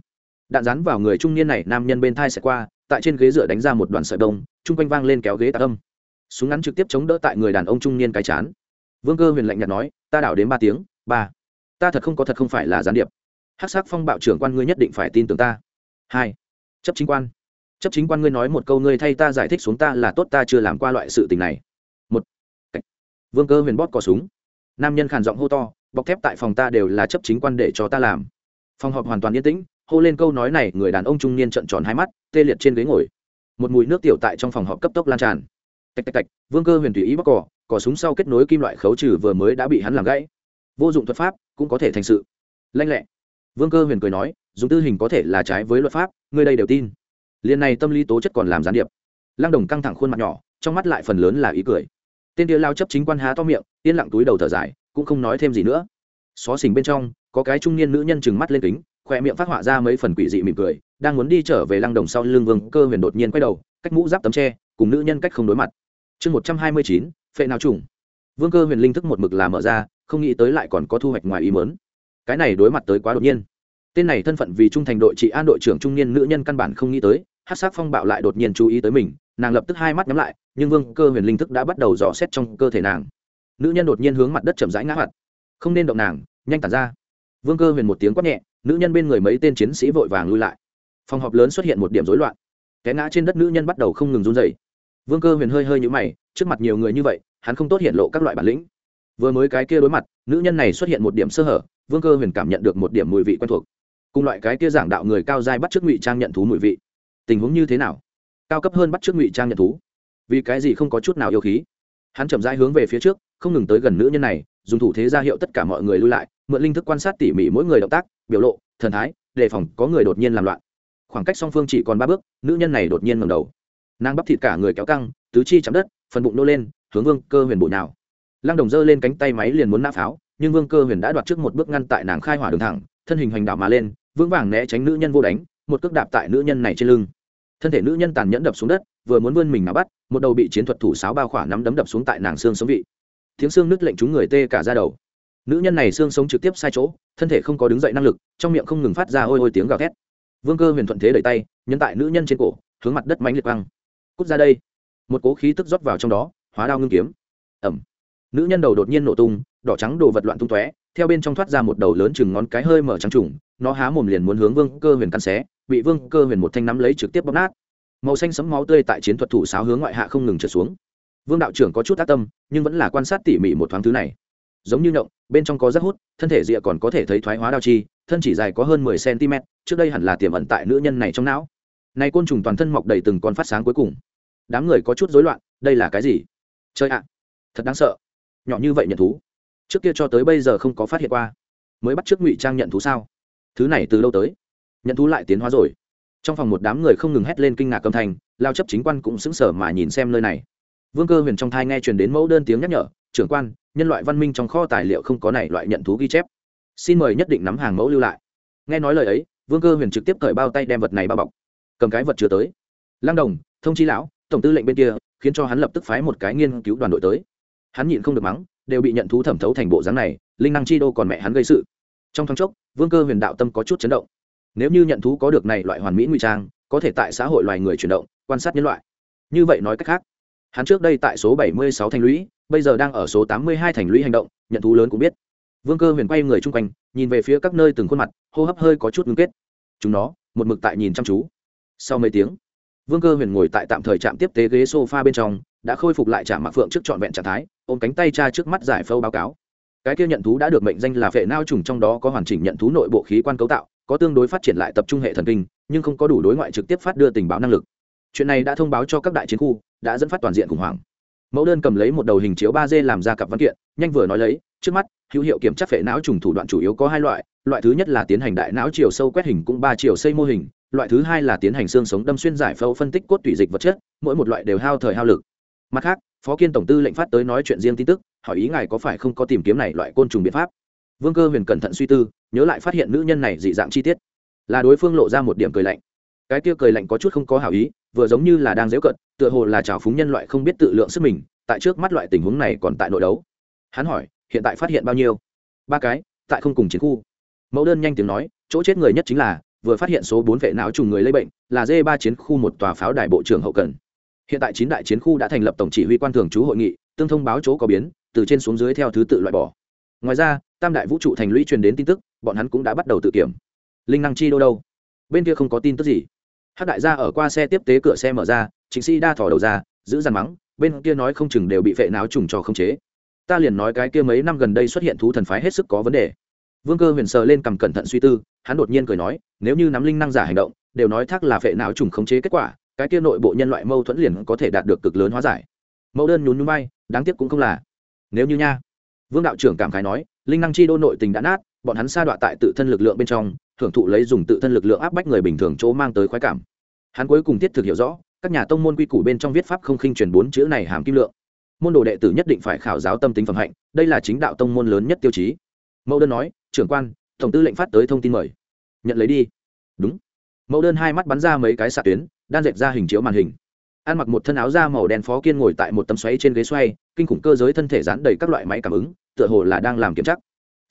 đạn rắn vào người trung niên này, nam nhân bên thai sẽ qua, tại trên ghế dựa đánh ra một đoạn sợi đông chung quanh vang lên kéo ghế tạc âm. Súng ngắn trực tiếp chống đỡ tại người đàn ông trung niên cái chán. Vương cơ huyền lạnh nhạt nói, ta đảo đến ba tiếng, ba. Ta thật không có thật không phải là gián điệp. Hát sắc phong bạo trưởng quan ngươi nhất định phải tin tưởng ta. Hai. Chấp chính quan. Chấp chính quan ngươi nói một câu, ngươi thay ta giải thích xuống ta là tốt, ta chưa làm qua loại sự tình này. Một. Vương cơ huyền bóp cò súng. Nam nhân khàn giọng hô to, bọc thép tại phòng ta đều là chấp chính quan để cho ta làm. Phòng họp hoàn toàn yên tĩnh hô lên câu nói này, người đàn ông trung niên trợn tròn hai mắt, tê liệt trên ghế ngồi. Một mùi nước tiểu tại trong phòng họp cấp tốc lan tràn. Tạch tạch tạch, vương cơ huyền tùy ý bóc cỏ cỏ súng sau kết nối kim loại khấu trừ vừa mới đã bị hắn làm gãy. Vô dụng thuật pháp, cũng có thể thành sự. Lanh lẹ. Vương cơ huyền cười nói, dùng tư hình có thể là trái với luật pháp, người đây đều tin. Liền này tâm lý tố chất còn làm gián điệp. Lăng đồng căng thẳng khuôn mặt nhỏ, trong mắt lại phần lớn là ý cười. Tên kia lao chấp chính quan há to miệng, yên lặng túi đầu thở dài, cũng không nói thêm gì nữa. Xó xỉnh bên trong, có cái trung niên nữ nhân chừng mắt lên kính khoe miệng phát họa ra mấy phần quỷ dị mỉm cười, đang muốn đi trở về lăng đồng sau lưng vương cơ huyền đột nhiên quay đầu, cách mũ giáp tấm tre, cùng nữ nhân cách không đối mặt. Chương một trăm hai mươi chín, phệ nào trùng vương cơ huyền linh thức một mực là mở ra, không nghĩ tới lại còn có thu hoạch ngoài ý mớn cái này đối mặt tới quá đột nhiên. Tên này thân phận vì trung thành đội trị an đội trưởng trung niên nữ nhân căn bản không nghĩ tới, hát sắc phong bạo lại đột nhiên chú ý tới mình, nàng lập tức hai mắt nhắm lại, nhưng vương cơ huyền linh thức đã bắt đầu dò xét trong cơ thể nàng. Nữ nhân đột nhiên hướng mặt đất chậm rãi ngã mặt không nên động nàng, nhanh tản ra. Vương cơ huyền một tiếng quát nhẹ nữ nhân bên người mấy tên chiến sĩ vội vàng lui lại. Phòng họp lớn xuất hiện một điểm rối loạn. Cái ngã trên đất nữ nhân bắt đầu không ngừng run dày vương cơ huyền hơi hơi nhũ mày, trước mặt nhiều người như vậy, hắn không tốt hiện lộ các loại bản lĩnh. Vừa mới cái kia đối mặt, nữ nhân này xuất hiện một điểm sơ hở, vương cơ huyền cảm nhận được một điểm mùi vị quen thuộc. Cùng loại cái kia giảng đạo người cao dai bắt trước ngụy trang nhận thú mùi vị. Tình huống như thế nào? Cao cấp hơn bắt trước ngụy trang nhận thú. Vì cái gì không có chút nào yêu khí? Hắn chậm rãi hướng về phía trước, không ngừng tới gần nữ nhân này, dùng thủ thế ra hiệu tất cả mọi người lui lại mượn linh thức quan sát tỉ mỉ mỗi người động tác, biểu lộ, thần thái, đề phòng có người đột nhiên làm loạn. Khoảng cách song phương chỉ còn ba bước, nữ nhân này đột nhiên ngầm đầu. Nàng bắp thịt cả người kéo căng, tứ chi chạm đất, phần bụng nô lên, hướng vương cơ huyền bụi nào lăng đồng giơ lên cánh tay máy liền muốn nã pháo, nhưng vương cơ huyền đã đoạt trước một bước ngăn tại nàng khai hỏa đường thẳng, thân hình hoành đảo mà lên, vững vàng né tránh nữ nhân vô đánh, một cước đạp tại nữ nhân này trên lưng. Thân thể nữ nhân tàn nhẫn đập xuống đất, vừa muốn vươn mình mà bắt, một đầu bị chiến thuật thủ sáo bao khỏa nắm đấm đập xuống tại nàng xương sống vị. Tiếng xương nứt lệnh chúng người tê cả ra đầu nữ nhân này xương sống trực tiếp sai chỗ, thân thể không có đứng dậy năng lực, trong miệng không ngừng phát ra ôi ôi tiếng gào thét. Vương cơ huyền thuận thế đẩy tay, nhấn tại nữ nhân trên cổ, hướng mặt đất mánh liệt băng cút ra đây. Một cố khí tức rót vào trong đó, hóa đao ngưng kiếm. Ẩm nữ nhân đầu đột nhiên nổ tung, đỏ trắng đồ vật loạn tung tóe, theo bên trong thoát ra một đầu lớn chừng ngón cái hơi mở trắng trùng, nó há mồm liền muốn hướng vương cơ huyền căn xé, bị vương cơ huyền một thanh nắm lấy trực tiếp bóp nát. Màu xanh sấm máu tươi tại chiến thuật thủ sáo hướng ngoại hạ không ngừng trượt xuống. Vương đạo trưởng có chút tác tâm, nhưng vẫn là quan sát tỉ mỉ một thoáng thứ này giống như nhộng, bên trong có rất hút, thân thể rịa còn có thể thấy thoái hóa đao chi, thân chỉ dài có hơn mười cm trước đây hẳn là tiềm ẩn tại nữ nhân này trong não. Này côn trùng toàn thân mọc đầy từng con phát sáng cuối cùng. Đám người có chút rối loạn, đây là cái gì? Chơi ạ, thật đáng sợ. Nhỏ như vậy nhận thú. Trước kia cho tới bây giờ không có phát hiện qua. Mới bắt trước ngụy trang nhận thú sao? Thứ này từ lâu tới? Nhận thú lại tiến hóa rồi. Trong phòng một đám người không ngừng hét lên kinh ngạc âm thanh, lao chấp chính quan cũng sững sờ mà nhìn xem nơi này. Vương cơ huyền trong thai nghe truyền đến mẫu đơn tiếng nhắc nhở, trưởng quan nhân loại văn minh trong kho tài liệu không có này loại nhận thú ghi chép. Xin mời nhất định nắm hàng mẫu lưu lại. Nghe nói lời ấy, vương cơ huyền trực tiếp cởi bao tay đem vật này bao bọc. Cầm cái vật chưa tới. Lăng đồng, thông chi lão, tổng tư lệnh bên kia, khiến cho hắn lập tức phái một cái nghiên cứu đoàn đội tới. Hắn nhịn không được mắng, đều bị nhận thú thẩm thấu thành bộ dáng này, linh năng chi đô còn mẹ hắn gây sự. Trong thoáng chốc, vương cơ huyền đạo tâm có chút chấn động. Nếu như nhận thú có được này loại hoàn mỹ nguy trang, có thể tại xã hội loài người chuyển động, quan sát nhân loại. Như vậy nói cách khác, hắn trước đây tại số 76 thành lũy bây giờ đang ở số 82 thành lũy hành động, nhận thú lớn cũng biết. Vương cơ huyền quay người chung quanh, nhìn về phía các nơi từng khuôn mặt, hô hấp hơi có chút ngưng kết. Chúng nó, một mực tại nhìn chăm chú. Sau mấy tiếng, vương cơ huyền ngồi tại tạm thời trạm tiếp tế ghế sofa bên trong, đã khôi phục lại trạm mạc phượng trước trọn vẹn trạng thái, ôm cánh tay cha trước mắt giải phâu báo cáo. Cái kia nhận thú đã được mệnh danh là vệ nao trùng trong đó có hoàn chỉnh nhận thú nội bộ khí quan cấu tạo, có tương đối phát triển lại tập trung hệ thần kinh, nhưng không có đủ đối ngoại trực tiếp phát đưa tình báo năng lực. Chuyện này đã thông báo cho các đại chiến khu, đã dẫn phát toàn diện khủng hoảng mẫu đơn cầm lấy một đầu hình chiếu ba d làm ra cặp văn kiện, nhanh vừa nói lấy, trước mắt, hữu hiệu kiểm tra phệ não trùng thủ đoạn chủ yếu có hai loại loại thứ nhất là tiến hành đại não chiều sâu quét hình cũng ba chiều xây mô hình, loại thứ hai là tiến hành xương sống đâm xuyên giải phẫu phân tích cốt tủy dịch vật chất, mỗi một loại đều hao thời hao lực. Mặt khác, phó kiên tổng tư lệnh phát tới nói chuyện riêng tin tức, hỏi ý ngài có phải không có tìm kiếm này loại côn trùng biện pháp? Vương cơ huyền cẩn thận suy tư, nhớ lại phát hiện nữ nhân này dị dạng chi tiết. Là đối phương lộ ra một điểm cười lạnh. Cái kia cười lạnh có chút không có hảo ý, vừa giống như là đang dễu cận tựa hồ là trào phúng nhân loại không biết tự lượng sức mình, tại trước mắt loại tình huống này còn tại nội đấu. Hắn hỏi, hiện tại phát hiện bao nhiêu? Ba cái, tại không cùng chiến khu. Mẫu đơn nhanh tiếng nói, chỗ chết người nhất chính là, vừa phát hiện số bốn vệ não trùng người lây bệnh, là d ba chiến khu một tòa pháo đài bộ trưởng hậu cần. Hiện tại chín đại chiến khu đã thành lập tổng chỉ huy quan thường trú hội nghị, tương thông báo chỗ có biến, từ trên xuống dưới theo thứ tự loại bỏ. Ngoài ra, tam đại vũ trụ thành lũy truyền đến tin tức, bọn hắn cũng đã bắt đầu tự kiểm. Linh năng chi đô đâu? Bên kia không có tin tức gì hát đại gia ở qua xe tiếp tế cửa xe mở ra, chính sĩ đa thỏ đầu ra, giữ dằn mắng, bên kia nói không chừng đều bị vệ náo trùng cho không chế. Ta liền nói cái kia mấy năm gần đây xuất hiện thú thần phái hết sức có vấn đề. Vương cơ huyền sờ lên cầm cẩn thận suy tư, hắn đột nhiên cười nói, nếu như nắm linh năng giả hành động, đều nói thác là vệ não trùng khống chế kết quả, cái kia nội bộ nhân loại mâu thuẫn liền có thể đạt được cực lớn hóa giải. Mẫu đơn nhún nhún bay, đáng tiếc cũng không là. Nếu như nha. Vương đạo trưởng cảm khái nói, linh năng chi đô nội tình đã nát, bọn hắn sa đọa tại tự thân lực lượng bên trong thưởng thụ lấy dùng tự thân lực lượng áp bách người bình thường chỗ mang tới khoái cảm hắn cuối cùng thiết thực hiểu rõ, các nhà tông môn quy củ bên trong viết pháp không khinh truyền bốn chữ này hàm kim lượng. Môn đồ đệ tử nhất định phải khảo giáo tâm tính phẩm hạnh, đây là chính đạo tông môn lớn nhất tiêu chí. Mẫu đơn nói, trưởng quan, tổng tư lệnh phát tới thông tin mời. Nhận lấy đi. Đúng. Mẫu đơn hai mắt bắn ra mấy cái xạ tuyến, đan dẹp ra hình chiếu màn hình. Ăn mặc một thân áo da màu đen phó kiên ngồi tại một tấm xoáy trên ghế xoay, kinh khủng cơ giới thân thể dán đầy các loại máy cảm ứng, tựa hồ là đang làm kiểm chắc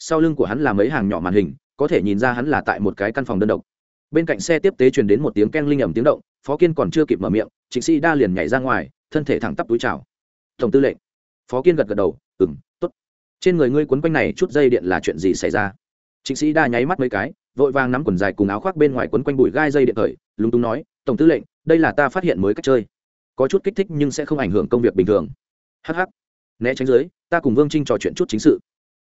sau lưng của hắn là mấy hàng nhỏ màn hình, có thể nhìn ra hắn là tại một cái căn phòng đơn độc bên cạnh xe tiếp tế truyền đến một tiếng keng linh ẩm tiếng động, phó kiên còn chưa kịp mở miệng, trịnh sĩ đa liền nhảy ra ngoài, thân thể thẳng tắp túi chào. Tổng tư lệnh. Phó kiên gật gật đầu ừng t ố t trên người ngươi quấn quanh này chút dây điện là chuyện gì xảy ra? Trịnh sĩ đa nháy mắt mấy cái, vội vàng nắm quần dài cùng áo khoác bên ngoài quấn quanh bụi gai dây điện thời, lúng túng nói, tổng tư lệnh, đây là ta phát hiện mới cách chơi. Có chút kích thích nhưng sẽ không ảnh hưởng công việc bình thường. Hh né tránh dưới, ta cùng vương trinh trò chuyện chút chính sự.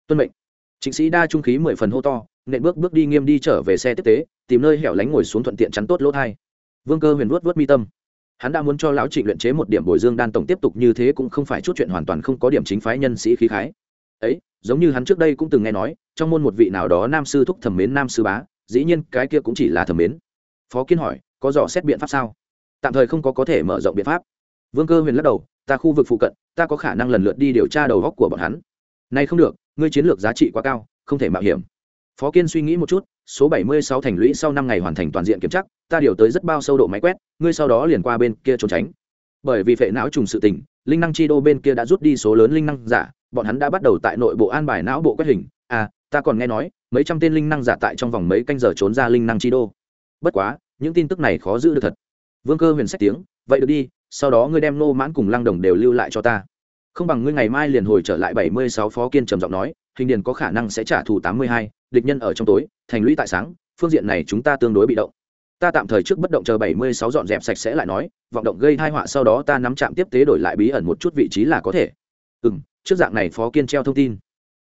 Tuân mệnh. Trịnh sĩ đa trung khí mười phần hô to nện bước bước đi nghiêm đi trở về xe tiếp tế, tìm nơi hẻo lánh ngồi xuống thuận tiện chắn tốt lỗ thai. Vương cơ huyền vuốt vuốt mi tâm. Hắn đã muốn cho lão trịnh luyện chế một điểm bồi dương đan tổng tiếp tục như thế cũng không phải chút chuyện hoàn toàn không có điểm chính phái nhân sĩ khí khái. Ấy, giống như hắn trước đây cũng từng nghe nói, trong môn một vị nào đó nam sư thúc thẩm mến nam sư bá, dĩ nhiên cái kia cũng chỉ là thẩm mến. Phó kiên hỏi, có dò xét biện pháp sao? Tạm thời không có có thể mở rộng biện pháp. Vương cơ huyền lắc đầu, ta khu vực phụ cận, ta có khả năng lần lượt đi điều tra đầu góc của bọn hắn. Nay không được, ngươi chiến lược giá trị quá cao, không thể mạo hiểm phó kiên suy nghĩ một chút, số 76 thành lũy sau năm ngày hoàn thành toàn diện kiểm tra, ta điều tới rất bao sâu độ máy quét, ngươi sau đó liền qua bên kia trốn tránh. Bởi vì phệ não trùng sự tình, linh năng chi đô bên kia đã rút đi số lớn linh năng giả, bọn hắn đã bắt đầu tại nội bộ an bài não bộ quét hình. À ta còn nghe nói, mấy trăm tên linh năng giả tại trong vòng mấy canh giờ trốn ra linh năng chi đô. Bất quá, những tin tức này khó giữ được thật. Vương cơ huyền sách tiếng, vậy được đi, sau đó ngươi đem nô mãn cùng lăng đồng đều lưu lại cho ta. Không bằng ngươi ngày mai liền hồi trở lại bảy mươi sáu phó kiên trầm giọng nói, hình điền có khả năng sẽ trả thù tám mươi hai địch nhân ở trong tối, thành lũy tại sáng, phương diện này chúng ta tương đối bị động. Ta tạm thời trước bất động chờ bảy mươi sáu dọn dẹp sạch sẽ lại nói, vọng động gây thai họa sau đó ta nắm chạm tiếp tế đổi lại bí ẩn một chút vị trí là có thể. Ừ m trước dạng này phó kiên treo thông tin.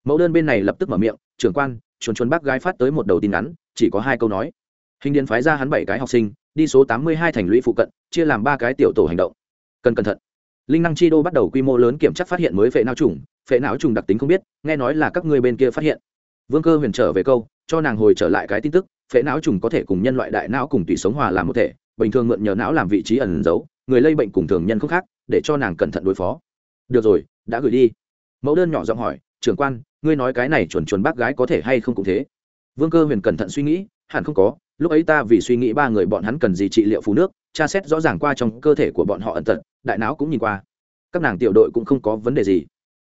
Mẫu đơn bên này lập tức mở miệng, trưởng quan, chuồn chuồn bác gái phát tới một đầu tin ngắn, chỉ có hai câu nói. Hình điền phái ra hắn bảy cái học sinh, đi số tám mươi hai thành lũy phụ cận, chia làm ba cái tiểu tổ hành động. Cần cẩn thận. Linh năng chi đô bắt đầu quy mô lớn kiểm tra phát hiện mới phệ não trùng, phệ não trùng đặc tính không biết, nghe nói là các ngươi bên kia phát hiện vương cơ huyền trở về câu, cho nàng hồi trở lại cái tin tức, phế não trùng có thể cùng nhân loại đại não cùng tùy sống hòa làm một thể, bình thường mượn nhờ não làm vị trí ẩn giấu, người lây bệnh cùng thường nhân không khác, để cho nàng cẩn thận đối phó. Được rồi, đã gửi đi. Mẫu đơn nhỏ giọng hỏi, trưởng quan, ngươi nói cái này chuẩn chuẩn bác gái có thể hay không cũng thế? Vương cơ huyền cẩn thận suy nghĩ, hẳn không có, lúc ấy ta vì suy nghĩ ba người bọn hắn cần gì trị liệu phú nước, tra xét rõ ràng qua trong cơ thể của bọn họ ẩn tật, đại não cũng nhìn qua. Các nàng tiểu đội cũng không có vấn đề gì.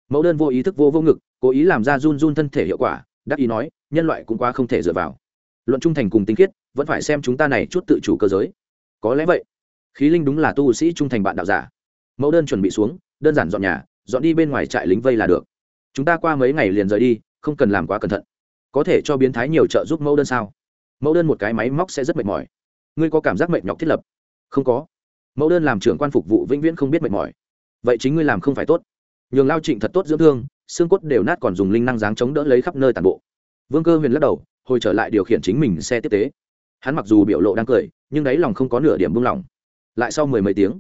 Mẫu đơn vô ý thức vô vô ngực, cố ý làm ra run run thân thể hiệu quả đắc ý nói, nhân loại cũng quá không thể dựa vào. Luận trung thành cùng tinh khiết, vẫn phải xem chúng ta này chút tự chủ cơ giới. Có lẽ vậy. Khí linh đúng là tu sĩ trung thành bạn đạo giả. Mẫu đơn chuẩn bị xuống, đơn giản dọn nhà, dọn đi bên ngoài trại lính vây là được. Chúng ta qua mấy ngày liền rời đi, không cần làm quá cẩn thận. Có thể cho biến thái nhiều trợ giúp mẫu đơn sao? Mẫu đơn một cái máy móc sẽ rất mệt mỏi. Ngươi có cảm giác mệt nhọc thiết lập? Không có. Mẫu đơn làm trưởng quan phục vụ vĩnh viễn không biết mệt mỏi. Vậy chính ngươi làm không phải tốt. Nhường lao trịnh thật tốt dưỡng thương xương cốt đều nát còn dùng linh năng dáng chống đỡ lấy khắp nơi tàn bộ. Vương cơ huyền lắc đầu, hồi trở lại điều khiển chính mình xe tiếp tế. Hắn mặc dù biểu lộ đang cười, nhưng đáy lòng không có nửa điểm buông lỏng. Lại sau mười mấy tiếng,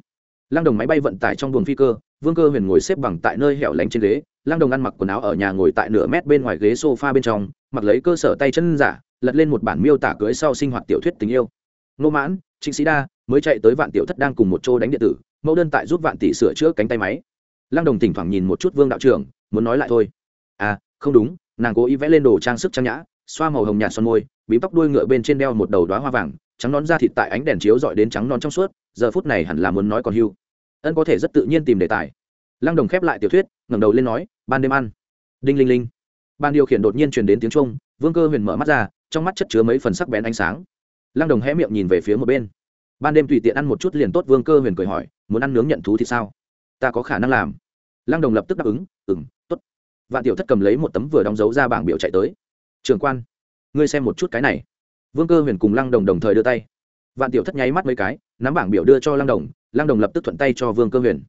lăng đồng máy bay vận tải trong buồng phi cơ, vương cơ huyền ngồi xếp bằng tại nơi hẻo lánh trên ghế. Lăng đồng ăn mặc quần áo ở nhà ngồi tại nửa mét bên ngoài ghế sofa bên trong, mặc lấy cơ sở tay chân giả, lật lên một bản miêu tả cưới sau sinh hoạt tiểu thuyết tình yêu. Nô mãn, trịnh sĩ đa, mới chạy tới vạn tiểu thất đang cùng một chỗ đánh điện tử, mẫu đơn tại giúp vạn tỷ sửa chữa cánh tay máy. Lăng đồng thỉnh thoảng nhìn một chút vương đạo trưởng muốn nói lại thôi. À không đúng, nàng cố ý vẽ lên đồ trang sức trang nhã, xoa màu hồng nhạt son môi, bím tóc đuôi ngựa bên trên đeo một đầu đoá hoa vàng, trắng nón da thịt tại ánh đèn chiếu dọi đến trắng non trong suốt, giờ phút này hẳn là muốn nói còn hưu. Ân có thể rất tự nhiên tìm đề tài. Lăng đồng khép lại tiểu thuyết, ngẩng đầu lên nói, ban đêm ăn. Đinh linh linh. Ban điều khiển đột nhiên truyền đến tiếng trung vương cơ huyền mở mắt ra, trong mắt chất chứa mấy phần sắc bén ánh sáng. Lăng đồng hé miệng nhìn về phía một bên. Ban đêm tùy tiện ăn một chút liền tốt, vương cơ huyền cười hỏi, muốn ăn nướng nhận thú thì sao? Ta có khả năng làm lăng đồng lập tức đáp ứng ừng t ố t vạn tiểu thất cầm lấy một tấm vừa đóng dấu ra bảng biểu chạy tới. Trường quan, ngươi xem một chút cái này. Vương cơ huyền cùng lăng đồng đồng thời đưa tay. Vạn tiểu thất nháy mắt mấy cái, nắm bảng biểu đưa cho lăng đồng lăng đồng lập tức thuận tay cho vương cơ huyền.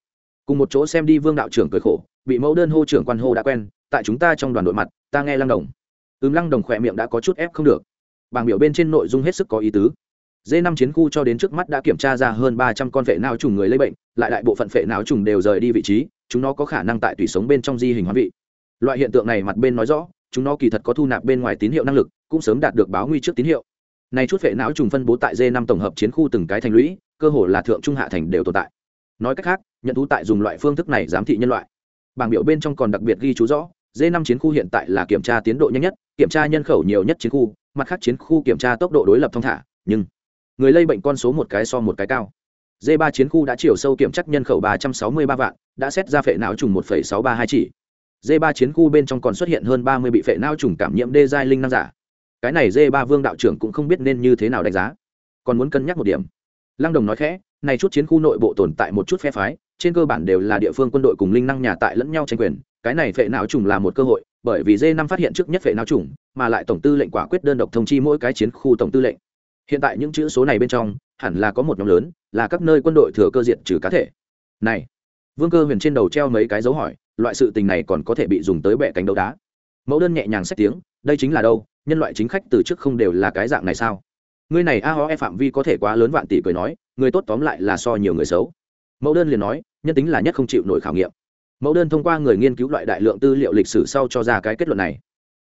Cùng một chỗ xem đi vương đạo trưởng cười khổ, bị mẫu đơn hô trưởng quan hô đã quen, tại chúng ta trong đoàn đội mặt, ta nghe lăng đồng. Ừm, lăng đồng khỏe miệng đã có chút ép không được. Bảng biểu bên trên nội dung hết sức có ý tứ d năm chiến khu cho đến trước mắt đã kiểm tra ra hơn ba trăm con phệ não trùng người lây bệnh, lại đại bộ phận phệ não trùng đều rời đi vị trí, chúng nó có khả năng tại tủy sống bên trong di hình hóa vị. Loại hiện tượng này mặt bên nói rõ, chúng nó kỳ thật có thu nạp bên ngoài tín hiệu năng lực, cũng sớm đạt được báo nguy trước tín hiệu. Này chút phệ não trùng phân bố tại d năm tổng hợp chiến khu từng cái thành lũy, cơ hồ là thượng trung hạ thành đều tồn tại. Nói cách khác, nhận thú tại dùng loại phương thức này giám thị nhân loại. Bảng biểu bên trong còn đặc biệt ghi chú rõ d năm chiến khu hiện tại là kiểm tra tiến độ nhanh nhất, kiểm tra nhân khẩu nhiều nhất chiến khu, mặt khác chiến khu kiểm tra tốc độ đối lập thông thả, nhưng người lây bệnh con số một cái so một cái cao. D3 chiến khu đã chiều sâu kiểm chắc nhân khẩu ba trăm sáu mươi ba vạn, đã xét ra phệ não trùng một sáu ba hai chỉ. D3 chiến khu bên trong còn xuất hiện hơn ba mươi bị phệ não trùng cảm nhiễm đê giai linh năng giả. Cái này D3 vương đạo trưởng cũng không biết nên như thế nào đánh giá. Còn muốn cân nhắc một điểm. Lăng đồng nói khẽ, này chút chiến khu nội bộ tồn tại một chút phe phái, trên cơ bản đều là địa phương quân đội cùng linh năng nhà tại lẫn nhau tranh quyền. Cái này phệ não trùng là một cơ hội, bởi vì D5 phát hiện trước nhất phệ não trùng, mà lại tổng tư lệnh quả quyết đơn độc thông chi mỗi cái chiến khu tổng tư lệnh hiện tại những chữ số này bên trong, hẳn là có một nhóm lớn, là các nơi quân đội thừa cơ diện trừ cá thể. Này, vương cơ huyền trên đầu treo mấy cái dấu hỏi, loại sự tình này còn có thể bị dùng tới bệ cánh đấu đá. Mẫu đơn nhẹ nhàng xét tiếng, đây chính là đâu, nhân loại chính khách từ trước không đều là cái dạng này sao? Ngươi này a ho e phạm vi có thể quá lớn vạn tỷ cười nói, người tốt tóm lại là so nhiều người xấu. Mẫu đơn liền nói, nhân tính là nhất không chịu nổi khảo nghiệm. Mẫu đơn thông qua người nghiên cứu loại đại lượng tư liệu lịch sử sau cho ra cái kết luận này.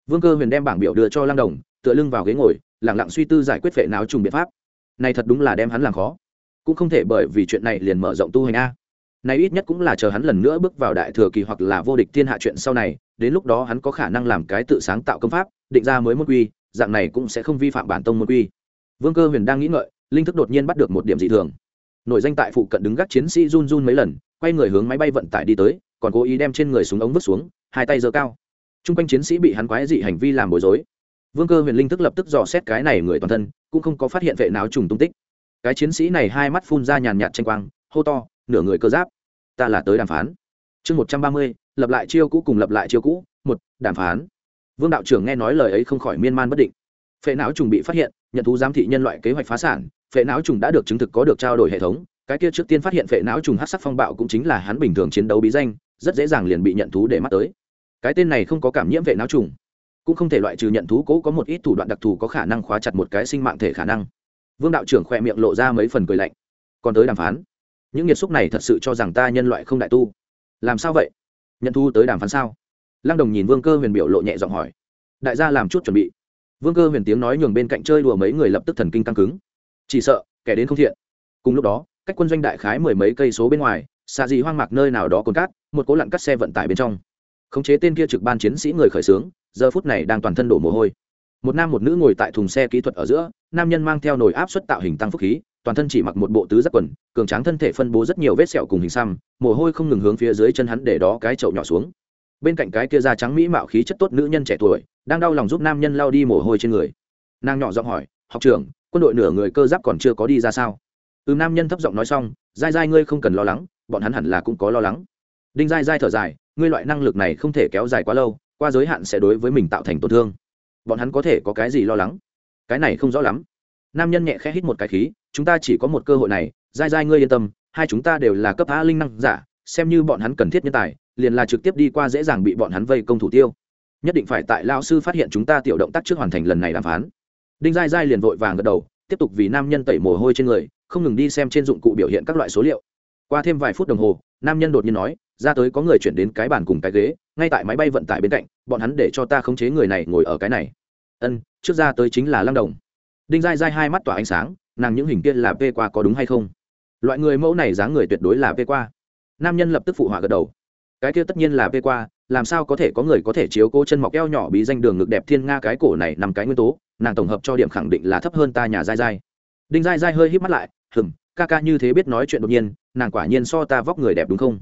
Vương cơ huyền đem bảng biểu đưa cho lăng đồng, tựa lưng vào ghế ngồi lẳng lặng suy tư giải quyết vệ não trùng biện pháp. Này thật đúng là đem hắn làm khó. Cũng không thể bởi vì chuyện này liền mở rộng tu hành a. Này ít nhất cũng là chờ hắn lần nữa bước vào đại thừa kỳ hoặc là vô địch thiên hạ chuyện sau này, đến lúc đó hắn có khả năng làm cái tự sáng tạo công pháp, định ra mới môn quy, dạng này cũng sẽ không vi phạm bản tông môn quy. Vương cơ huyền đang nghĩ ngợi, linh thức đột nhiên bắt được một điểm dị thường. Nổi danh tại phụ cận đứng gác chiến sĩ run run mấy lần, quay người hướng máy bay vận tải đi tới, còn cố ý đem trên người súng ống vứt xuống, hai tay giơ cao. T r u n g quanh chiến sĩ bị hắn quái dị hành vi làm bối rối vương cơ huyền linh thức lập tức dò xét cái này người toàn thân, cũng không có phát hiện vệ nào trùng tung tích. Cái chiến sĩ này hai mắt phun ra nhàn nhạt tranh quang, hô to, nửa người cơ giáp, ta là tới đàm phán. Chương một trăm ba mươi, lập lại chiêu cũ cùng lập lại chiêu cũ, một, đàm phán. Vương đạo trưởng nghe nói lời ấy không khỏi miên man bất định. Phệ não trùng bị phát hiện, nhận thú giám thị nhân loại kế hoạch phá sản, phệ não trùng đã được chứng thực có được trao đổi hệ thống. Cái kia trước tiên phát hiện phệ não trùng hát sắc phong bạo cũng chính là hắn bình thường chiến đấu bí danh, rất dễ dàng liền bị nhận thú để mắt tới. Cái tên này không có cảm nhiễm phệ não trùng cũng không thể loại trừ nhận thú cố có một ít thủ đoạn đặc thù có khả năng khóa chặt một cái sinh mạng thể khả năng. Vương đạo trưởng khỏe miệng lộ ra mấy phần cười lạnh. Còn tới đàm phán. Những nghiệt xúc này thật sự cho rằng ta nhân loại không đại tu. Làm sao vậy? Nhận thu tới đàm phán sao? Lăng đồng nhìn vương cơ huyền biểu lộ nhẹ giọng hỏi. Đại gia làm chút chuẩn bị. Vương cơ huyền tiếng nói nhường bên cạnh chơi đùa mấy người lập tức thần kinh căng cứng. Chỉ sợ, kẻ đến không thiện. Cùng lúc đó, cách quân doanh đại khái mười mấy cây số bên ngoài xa gì hoang mạc nơi nào đó cồn cát, một cố lặn cắt xe vận tải bên trong. Khống chế tên kia trực ban chiến sĩ người khởi xướng giờ phút này đang toàn thân đổ mồ hôi. Một nam một nữ ngồi tại thùng xe kỹ thuật ở giữa, nam nhân mang theo nồi áp suất tạo hình tăng phúc khí, toàn thân chỉ mặc một bộ tứ giác quần, cường tráng thân thể phân bố rất nhiều vết sẹo cùng hình xăm, mồ hôi không ngừng hướng phía dưới chân hắn để đó cái chậu nhỏ xuống. Bên cạnh cái kia da trắng mỹ mạo khí chất tốt nữ nhân trẻ tuổi, đang đau lòng giúp nam nhân lao đi mồ hôi trên người. Nàng nhỏ giọng hỏi, học trưởng, quân đội nửa người cơ giáp còn chưa có đi ra sao? Ừ nam nhân thấp giọng nói xong, dai dai ngươi không cần lo lắng, bọn hắn hẳn là cũng có lo lắng. Đinh dai dai thở dài, ngươi loại năng lực này không thể kéo dài quá lâu qua giới hạn sẽ đối với mình tạo thành tổn thương. Bọn hắn có thể có cái gì lo lắng? Cái này không rõ lắm. Nam nhân nhẹ khẽ hít một cái khí, chúng ta chỉ có một cơ hội này, dai dai ngươi yên tâm, hai chúng ta đều là cấp a linh năng giả, xem như bọn hắn cần thiết nhân tài, liền là trực tiếp đi qua dễ dàng bị bọn hắn vây công thủ tiêu. Nhất định phải tại lao sư phát hiện chúng ta tiểu động tác trước hoàn thành lần này đàm phán. Đinh dai dai liền vội vàng gật đầu, tiếp tục vì nam nhân tẩy mồ hôi trên người, không ngừng đi xem trên dụng cụ biểu hiện các loại số liệu. Qua thêm vài phút đồng hồ, nam nhân đột nhiên nói ra tới có người chuyển đến cái bàn cùng cái ghế, ngay tại máy bay vận tải bên cạnh, bọn hắn để cho ta khống chế người này ngồi ở cái này. Ân, trước ra tới chính là lăng đồng. Đinh dai dai hai mắt tỏa ánh sáng, nàng những hình kia là p qua có đúng hay không? Loại người mẫu này dáng người tuyệt đối là p qua. Nam nhân lập tức phụ họa gật đầu. Cái kia tất nhiên là p qua, làm sao có thể có người có thể chiếu cố chân mọc eo nhỏ bí danh đường ngực đẹp thiên nga cái cổ này nằm cái nguyên tố, nàng tổng hợp cho điểm khẳng định là thấp hơn ta nhà dai dai đinh dai dai hơi hít mắt lại hừng ca ca như thế biết nói chuyện đột nhiên, nàng quả nhiên so ta vóc người đẹp đúng không?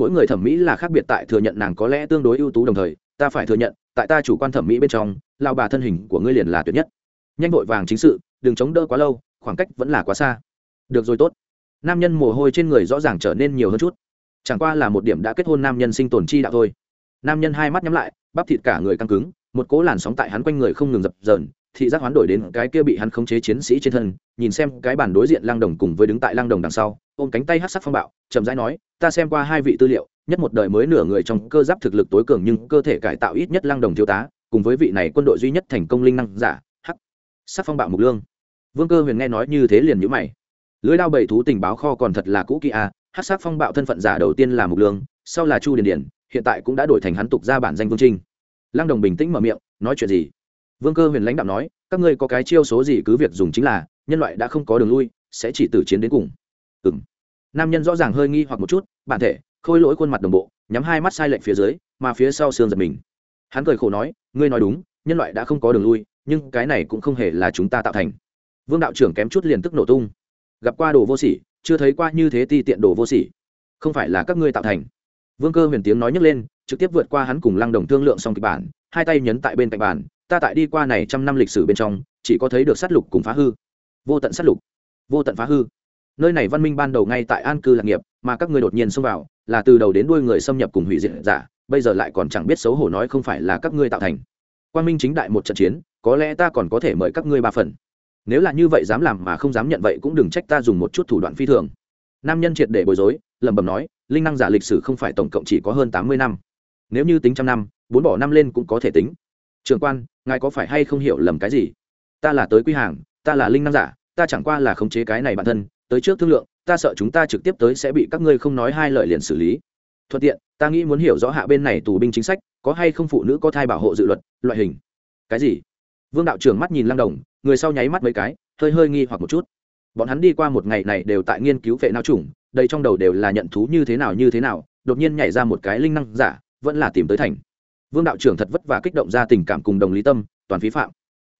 Mỗi người thẩm mỹ là khác biệt tại thừa nhận nàng có lẽ tương đối ưu tú đồng thời, ta phải thừa nhận, tại ta chủ quan thẩm mỹ bên trong, lao bà thân hình của ngươi liền là tuyệt nhất. Nhanh vội vàng chính sự, đừng chống đỡ quá lâu, khoảng cách vẫn là quá xa. Được rồi tốt. Nam nhân mồ hôi trên người rõ ràng trở nên nhiều hơn chút. Chẳng qua là một điểm đã kết hôn nam nhân sinh tồn chi đạo thôi. Nam nhân hai mắt nhắm lại, bắp thịt cả người căng cứng, một cỗ làn sóng tại hắn quanh người không ngừng dập dờn thị giác hoán đổi đến cái kia bị hắn khống chế chiến sĩ trên thân, nhìn xem cái bản đối diện lang đồng cùng với đứng tại lang đồng đằng sau, ôm cánh tay hát sắc phong bạo, chậm rãi nói, ta xem qua hai vị tư liệu, nhất một đời mới nửa người trong cơ giáp thực lực tối cường nhưng cơ thể cải tạo ít nhất lang đồng thiếu tá, cùng với vị này quân đội duy nhất thành công linh năng giả, hắc, sắc phong bạo mục lương. Vương cơ huyền nghe nói như thế liền nhữ mày. Lưới đao bảy thú tình báo kho còn thật là cũ kỹ à, a hát sắc phong bạo thân phận giả đầu tiên là mục lương, sau là chu điền điển hiện tại cũng đã đổi thành hắn tục ra bản danh vương trinh. Lăng đồng bình tĩnh mở miệng, nói chuyện gì? Vương cơ huyền lãnh đạo nói, các ngươi có cái chiêu số gì cứ việc dùng chính là, nhân loại đã không có đường lui, sẽ chỉ tử chiến đến cùng. Ừ m nam nhân rõ ràng hơi nghi hoặc một chút, bản thể, khôi lỗi khuôn mặt đồng bộ, nhắm hai mắt sai lệch phía dưới, mà phía sau xương giật mình. Hắn cười khổ nói, ngươi nói đúng, nhân loại đã không có đường lui, nhưng cái này cũng không hề là chúng ta tạo thành. Vương đạo trưởng kém chút liền tức nổ tung. Gặp qua đồ vô sỉ, chưa thấy qua như thế ti tiện đồ vô sỉ. Không phải là các ngươi tạo thành. Vương cơ huyền tiếng nói nhấc lên, trực tiếp vượt qua hắn cùng lăng đồng thương lượng xong kịch bản, hai tay nhấn tại bên cạnh bàn ta tại đi qua này trăm năm lịch sử bên trong, chỉ có thấy được sát lục cùng phá hư. Vô tận sát lục, vô tận phá hư. Nơi này văn minh ban đầu ngay tại an cư lạc nghiệp, mà các ngươi đột nhiên xông vào, là từ đầu đến đuôi người xâm nhập cùng hủy diệt giả, bây giờ lại còn chẳng biết xấu hổ nói không phải là các ngươi tạo thành. Quan minh chính đại một trận chiến, có lẽ ta còn có thể mời các ngươi ba phần. Nếu là như vậy dám làm mà không dám nhận vậy cũng đừng trách ta dùng một chút thủ đoạn phi thường. Nam nhân triệt để bối rối, lẩm bẩm nói, linh năng giả lịch sử không phải tổng cộng chỉ có hơn tám mươi năm. Nếu như tính trăm năm, bốn bỏ năm lên cũng có thể tính trường quan, ngài có phải hay không hiểu lầm cái gì? Ta là tới quy hàng, ta là linh năng giả, ta chẳng qua là khống chế cái này bản thân, tới trước thương lượng, ta sợ chúng ta trực tiếp tới sẽ bị các ngươi không nói hai lời liền xử lý. Thuận tiện, ta nghĩ muốn hiểu rõ hạ bên này tù binh chính sách, có hay không phụ nữ có thai bảo hộ dự luật, loại hình. Cái gì? Vương đạo trưởng mắt nhìn lăng đồng, người sau nháy mắt mấy cái, hơi hơi nghi hoặc một chút. Bọn hắn đi qua một ngày này đều tại nghiên cứu vệ nao chủng, đây trong đầu đều là nhận thú như thế nào như thế nào, đột nhiên nhảy ra một cái linh năng giả, vẫn là tìm tới thành vương đạo trưởng thật vất vả kích động ra tình cảm cùng đồng lý tâm, toàn phí phạm.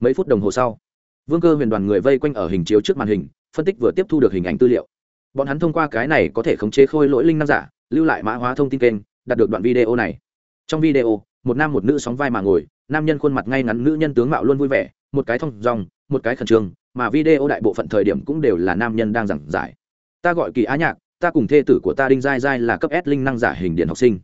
Mấy phút đồng hồ sau, vương cơ huyền đoàn người vây quanh ở hình chiếu trước màn hình, phân tích vừa tiếp thu được hình ảnh tư liệu. Bọn hắn thông qua cái này có thể khống chế khôi lỗi linh năng giả, lưu lại mã hóa thông tin kênh, đạt được đoạn video này. Trong video, một nam một nữ sóng vai mà ngồi, nam nhân khuôn mặt ngay ngắn nữ nhân tướng mạo luôn vui vẻ, một cái thông dòng một cái khẩn trương, mà video đại bộ phận thời điểm cũng đều là nam nhân đang giảng giải. Ta gọi kỳ á nhạc, ta cùng thê tử của ta đinh giai giai là cấp s linh năng giả hình điện học sinh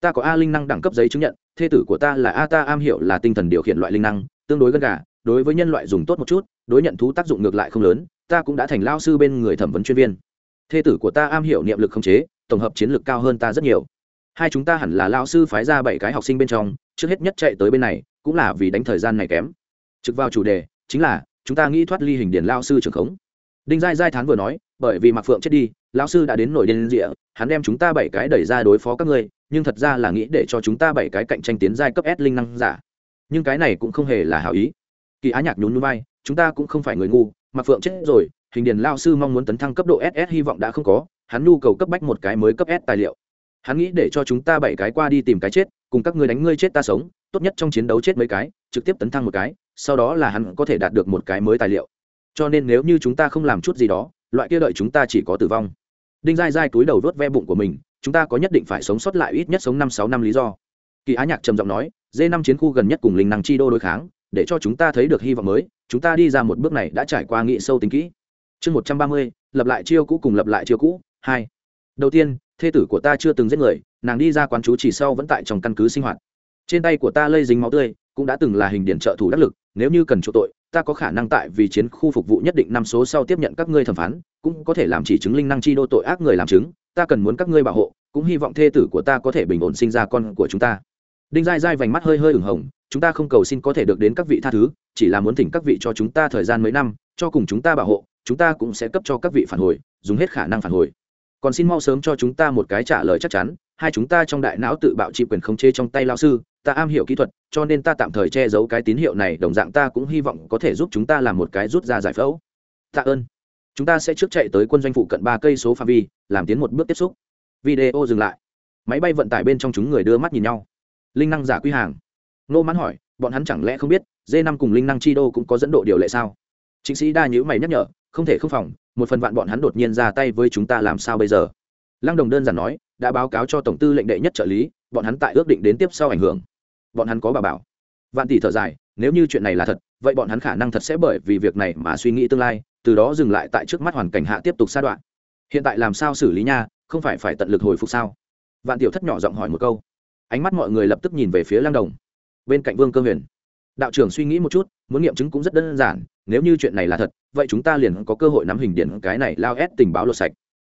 ta có a linh năng đẳng cấp giấy chứng nhận, thê tử của ta là a ta am hiểu là tinh thần điều khiển loại linh năng, tương đối gần gà, đối với nhân loại dùng tốt một chút, đối nhận thú tác dụng ngược lại không lớn, ta cũng đã thành lao sư bên người thẩm vấn chuyên viên. Thê tử của ta am hiểu niệm lực không chế, tổng hợp chiến lược cao hơn ta rất nhiều. Hai chúng ta hẳn là lao sư phái ra bảy cái học sinh bên trong, trước hết nhất chạy tới bên này, cũng là vì đánh thời gian này kém. Trực vào chủ đề, chính là, chúng ta nghĩ thoát ly hình điển lao sư trường khống. Đinh giai giai thán vừa nói, bởi vì mạc phượng chết đi Lão sư đã đến nổi điên rịa, hắn đem chúng ta bảy cái đẩy ra đối phó các ngươi, nhưng thật ra là nghĩ để cho chúng ta bảy cái cạnh tranh tiến giai cấp s linh năng giả. Nhưng cái này cũng không hề là hảo ý. Kỳ á nhạc nhún nhún vai, chúng ta cũng không phải người ngu mặc phượng chết rồi, hình điền lao sư mong muốn tấn thăng cấp độ ss hy vọng đã không có, hắn nhu cầu cấp bách một cái mới cấp s tài liệu. Hắn nghĩ để cho chúng ta bảy cái qua đi tìm cái chết, cùng các ngươi đánh ngươi chết ta sống, tốt nhất trong chiến đấu chết mấy cái, trực tiếp tấn thăng một cái, sau đó là hắn có thể đạt được một cái mới tài liệu. Cho nên nếu như chúng ta không làm chút gì đó, loại kia đợi chúng ta chỉ có tử vong đinh dai dai túi đầu vớt ve bụng của mình, chúng ta có nhất định phải sống sót lại ít nhất sống năm sáu năm lý do. Kỳ á nhạc trầm giọng nói d năm chiến khu gần nhất cùng linh năng chi đô đối kháng, để cho chúng ta thấy được hy vọng mới, chúng ta đi ra một bước này đã trải qua nghị sâu tính kỹ. Chương một trăm ba mươi, lập lại chiêu cũ cùng lập lại chiêu cũ, hai. Đầu tiên, thê tử của ta chưa từng giết người, nàng đi ra quán chú chỉ sau vẫn tại trong căn cứ sinh hoạt. Trên tay của ta lây dính máu tươi, cũng đã từng là hình điển trợ thủ đắc lực, nếu như cần chỗ tội, ta có khả năng tại vì chiến khu phục vụ nhất định năm số sau tiếp nhận các ngươi thẩm phán cũng có thể làm chỉ chứng linh năng chi đô tội ác người làm chứng, ta cần muốn các ngươi bảo hộ, cũng hy vọng thê tử của ta có thể bình ổn sinh ra con của chúng ta. Đinh dai dai vành mắt hơi hơi ửng hồng, chúng ta không cầu xin có thể được đến các vị tha thứ, chỉ là muốn thỉnh các vị cho chúng ta thời gian mấy năm, cho cùng chúng ta bảo hộ, chúng ta cũng sẽ cấp cho các vị phản hồi, dùng hết khả năng phản hồi. Còn xin mau sớm cho chúng ta một cái trả lời chắc chắn, hai chúng ta trong đại não tự bạo trị quyền khống chế trong tay lao sư, ta am hiểu kỹ thuật, cho nên ta tạm thời che giấu cái tín hiệu này, đồng dạng ta cũng hy vọng có thể giúp chúng ta làm một cái rút ra giải phẫu. Tạ ơn chúng ta sẽ trước chạy tới quân doanh phụ cận ba cây số phạm vi, làm tiến một bước tiếp xúc. Video dừng lại. Máy bay vận tải bên trong chúng người đưa mắt nhìn nhau. Linh năng giả quy hàng. Nô mãn hỏi, bọn hắn chẳng lẽ không biết d năm cùng linh năng chi đô cũng có dẫn độ điều lệ sao? Chính sĩ đa nhữ mày nhắc nhở, không thể không phòng, một phần vạn bọn hắn đột nhiên ra tay với chúng ta làm sao bây giờ? Lăng đồng đơn giản nói, đã báo cáo cho tổng tư lệnh đệ nhất trợ lý, bọn hắn tại ước định đến tiếp sau ảnh hưởng. Bọn hắn có bà bảo. Vạn tỷ thở dài, nếu như chuyện này là thật, vậy bọn hắn khả năng thật sẽ bởi vì việc này mà suy nghĩ tương lai từ đó dừng lại tại trước mắt hoàn cảnh hạ tiếp tục sa đoạn. Hiện tại làm sao xử lý nha không phải phải tận lực hồi phục sao? Vạn tiểu thất nhỏ giọng hỏi một câu. Ánh mắt mọi người lập tức nhìn về phía lang đồng. Bên cạnh vương cơ huyền đạo trưởng suy nghĩ một chút muốn nghiệm chứng cũng rất đơn giản nếu như chuyện này là thật vậy chúng ta liền có cơ hội nắm hình điện cái này lao ép tình báo lột sạch.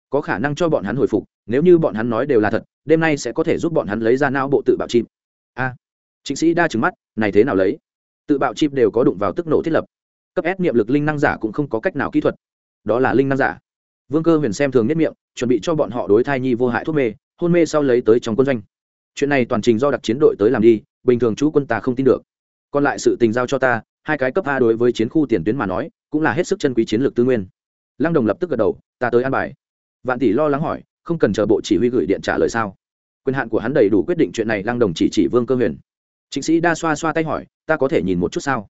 Có khả năng cho bọn hắn hồi phục nếu như bọn hắn nói đều là thật đêm nay sẽ có thể giúp bọn hắn lấy ra não bộ tự bạo chim. A à, chính sĩ đa trứng mắt này thế nào lấy? Tự bạo chim đều có đụng vào tức nổ thiết lập cấp ép niệm lực linh năng giả cũng không có cách nào kỹ thuật. Đó là linh năng giả. Vương cơ huyền xem thường nhất miệng, chuẩn bị cho bọn họ đối thai nhi vô hại thuốc mê, hôn mê sau lấy tới trong quân doanh. Chuyện này toàn trình do đặc chiến đội tới làm đi, bình thường chú quân ta không tin được. Còn lại sự tình giao cho ta, hai cái cấp a đối với chiến khu tiền tuyến mà nói, cũng là hết sức chân quý chiến lược tư nguyên. Lăng đồng lập tức gật đầu, ta tới an bài. Vạn tỷ lo lắng hỏi, không cần chờ bộ chỉ huy gửi điện trả lời sao? Quyền hạn của hắn đầy đủ quyết định chuyện này, lăng đồng chỉ chỉ vương cơ huyền. Trịnh sĩ đa xoa xoa tay hỏi, ta có thể nhìn một chút sao?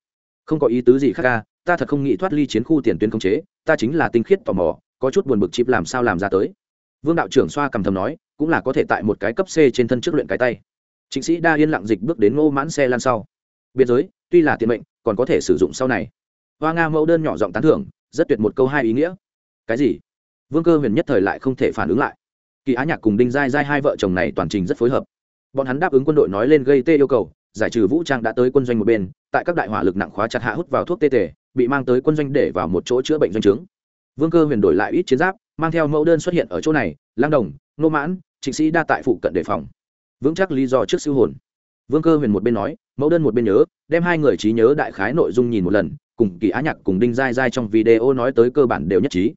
Không có ý tứ gì khác ca, ta thật không nghĩ thoát ly chiến khu tiền tuyến công chế, ta chính là tinh khiết tò mò, có chút buồn bực chịp làm sao làm ra tới. Vương đạo trưởng xoa cầm thầm nói, cũng là có thể tại một cái cấp c trên thân trước luyện cái tay. Chính sĩ đa yên lặng dịch bước đến ngô mãn xe lan sau. Biên giới, tuy là tiện mệnh, còn có thể sử dụng sau này. Hoa nga mẫu đơn nhỏ giọng tán thưởng, rất tuyệt một câu hai ý nghĩa. Cái gì? Vương cơ huyền nhất thời lại không thể phản ứng lại. Kỳ á nhạc cùng đinh giai giai hai vợ chồng này toàn trình rất phối hợp. Bọn hắn đáp ứng quân đội nói lên gây tê yêu cầu giải trừ vũ trang đã tới quân doanh một bên, tại các đại hỏa lực nặng khóa chặt hạ hút vào thuốc tê tề bị mang tới quân doanh để vào một chỗ chữa bệnh doanh trướng. Vương cơ huyền đổi lại ít chiến giáp, mang theo mẫu đơn xuất hiện ở chỗ này, lang đồng nô mãn, trịnh sĩ đa tại phụ cận đề phòng. Vững chắc lý do trước siêu hồn. Vương cơ huyền một bên nói, mẫu đơn một bên nhớ, đem hai người trí nhớ đại khái nội dung nhìn một lần, cùng kỳ á nhạc cùng đinh dai dai trong video nói tới cơ bản đều nhất trí.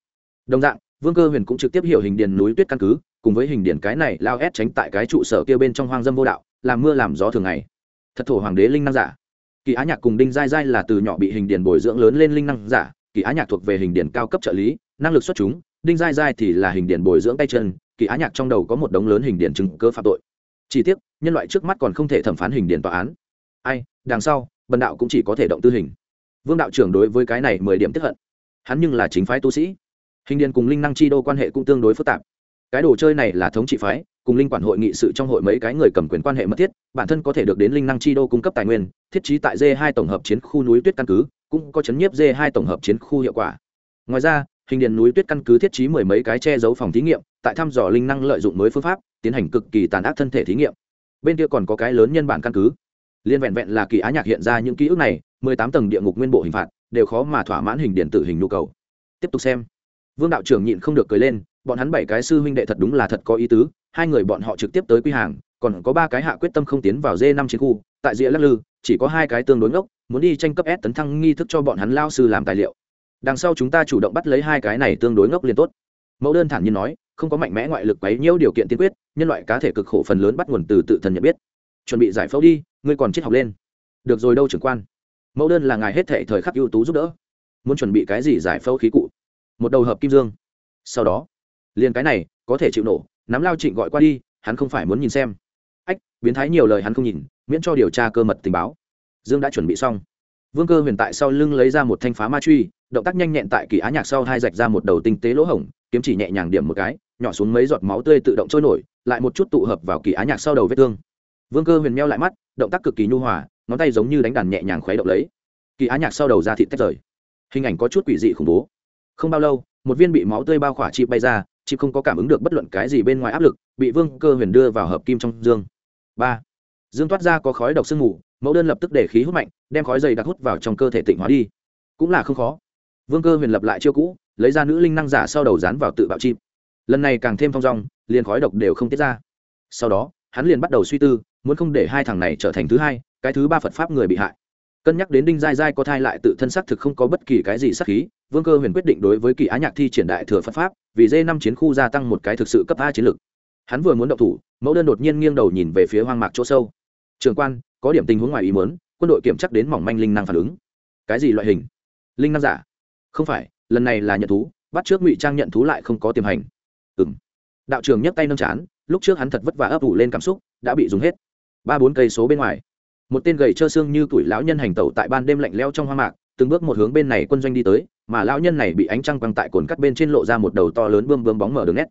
Đồng dạng, vương cơ huyền cũng trực tiếp hiểu hình điền núi tuyết căn cứ, cùng với hình điền cái này lao ép tránh tại cái trụ sở kia bên trong hoang dâm vô đạo, làm mưa làm gió thường ngày thật thổ hoàng đế linh năng giả. Kỳ á nhạc cùng đinh giai giai là từ nhỏ bị hình điền bồi dưỡng lớn lên linh năng giả, kỳ á nhạc thuộc về hình điền cao cấp trợ lý, năng lực xuất chúng, đinh giai giai thì là hình điền bồi dưỡng tay chân, kỳ á nhạc trong đầu có một đống lớn hình điền chứng cơ phạm tội. Chỉ tiếc, nhân loại trước mắt còn không thể thẩm phán hình điền tòa án. Ai, đằng sau, bần đạo cũng chỉ có thể động tư hình. Vương đạo trưởng đối với cái này mười điểm tiếp hận. Hắn nhưng là chính phái tu sĩ. Hình điền cùng linh năng chi đô quan hệ cũng tương đối phức tạp. Cái đồ chơi này là thống trị phái cùng linh quản hội nghị sự trong hội mấy cái người cầm quyền quan hệ mật thiết, bản thân có thể được đến linh năng chi đô cung cấp tài nguyên, thiết trí tại d hai tổng hợp chiến khu núi tuyết căn cứ, cũng có chấn nhiếp d hai tổng hợp chiến khu hiệu quả. Ngoài ra, hình điện núi tuyết căn cứ thiết trí mười mấy cái che giấu phòng thí nghiệm, tại thăm dò linh năng lợi dụng mới phương pháp, tiến hành cực kỳ tàn ác thân thể thí nghiệm. Bên kia còn có cái lớn nhân bản căn cứ. Liên vẹn vẹn là kỳ á nhạc hiện ra những ký ức này, mười tám tầng địa ngục nguyên bộ hình phạt, đều khó mà thỏa mãn hình điện tử hình nhu cầu. Tiếp tục xem. Vương đạo trưởng nhịn không được cười lên, bọn hắn bảy cái sư huynh đệ thật đúng là thật có ý tứ hai người bọn họ trực tiếp tới quy hàng, còn có ba cái hạ quyết tâm không tiến vào d năm chiến khu, tại rìa lắc lư, chỉ có hai cái tương đối ngốc, muốn đi tranh cấp s tấn thăng nghi thức cho bọn hắn lao sư làm tài liệu. Đằng sau chúng ta chủ động bắt lấy hai cái này tương đối ngốc liền tốt. Mẫu đơn thản nhiên nói, không có mạnh mẽ ngoại lực quấy nhiễu điều kiện tiên quyết, nhân loại cá thể cực khổ phần lớn bắt nguồn từ tự thân nhận biết. Chuẩn bị giải phẫu đi, ngươi còn triết học lên. Được rồi đâu trưởng quan. Mẫu đơn là ngài hết thể thời khắc ưu tú giúp đỡ. Muốn chuẩn bị cái gì giải phẫu khí cụ? Một đầu hợp kim dương. Sau đó, liền cái này, có thể chịu nổ nắm lao trịnh gọi qua đi, hắn không phải muốn nhìn xem. Ách, biến thái nhiều lời hắn không nhìn, miễn cho điều tra cơ mật tình báo. Dương đã chuẩn bị xong. Vương cơ huyền tại sau lưng lấy ra một thanh phá ma truy, động tác nhanh nhẹn tại kỳ á nhạc sau hai rạch ra một đầu tinh tế lỗ hổng, kiếm chỉ nhẹ nhàng điểm một cái, nhỏ xuống mấy giọt máu tươi tự động trôi nổi, lại một chút tụ hợp vào kỳ á nhạc sau đầu vết thương. Vương cơ huyền meo lại mắt, động tác cực kỳ nhu hòa, ngón tay giống như đánh đàn nhẹ nhàng khuấy động lấy. Kỳ á nhạc sau đầu ra thịt tách rời. Hình ảnh có chút quỷ dị khủng bố. Không bao lâu, một viên bị máu tươi bao khỏa chị bay ra chị không có cảm ứng được bất luận cái gì bên ngoài áp lực, bị vương cơ huyền đưa vào hợp kim trong dương. Ba. Dương toát ra có khói độc sương mù, mẫu đơn lập tức để khí hút mạnh, đem khói dày đặc hút vào trong cơ thể tịnh hóa đi. Cũng là không khó. Vương cơ huyền lập lại chiêu cũ, lấy ra nữ linh năng giả sau đầu dán vào tự bạo chim. Lần này càng thêm thong dong, liền khói độc đều không tiết ra. Sau đó, hắn liền bắt đầu suy tư, muốn không để hai thằng này trở thành thứ hai, cái thứ ba phật pháp người bị hại. Cân nhắc đến đinh dai dai có thai lại tự thân xác thực không có bất kỳ cái gì sắc khí vương cơ huyền quyết định đối với kỳ á nhạc thi triển đại thừa phật pháp, vì d năm chiến khu gia tăng một cái thực sự cấp a chiến lược. Hắn vừa muốn động thủ, mẫu đơn đột nhiên nghiêng đầu nhìn về phía hoang mạc chỗ sâu. Trường quan, có điểm tình huống ngoài ý muốn, quân đội kiểm chắc đến mỏng manh linh năng phản ứng. Cái gì loại hình? Linh năng giả. Không phải, lần này là nhận thú, bắt trước ngụy trang nhận thú lại không có tiềm hành. Ừ m đạo trường nhấc tay nâng chán, lúc trước hắn thật vất vả ấp ủ lên cảm xúc, đã bị dùng hết. Ba bốn cây số bên ngoài. Một tên gầy trơ xương như tuổi lão nhân hành tẩu tại ban đêm lạnh leo trong hoa mạc từng bước một hướng bên này quân doanh đi tới, mà lão nhân này bị ánh trăng quăng tại cồn cắt bên trên lộ ra một đầu to lớn bươm bươm bóng mở đường nét.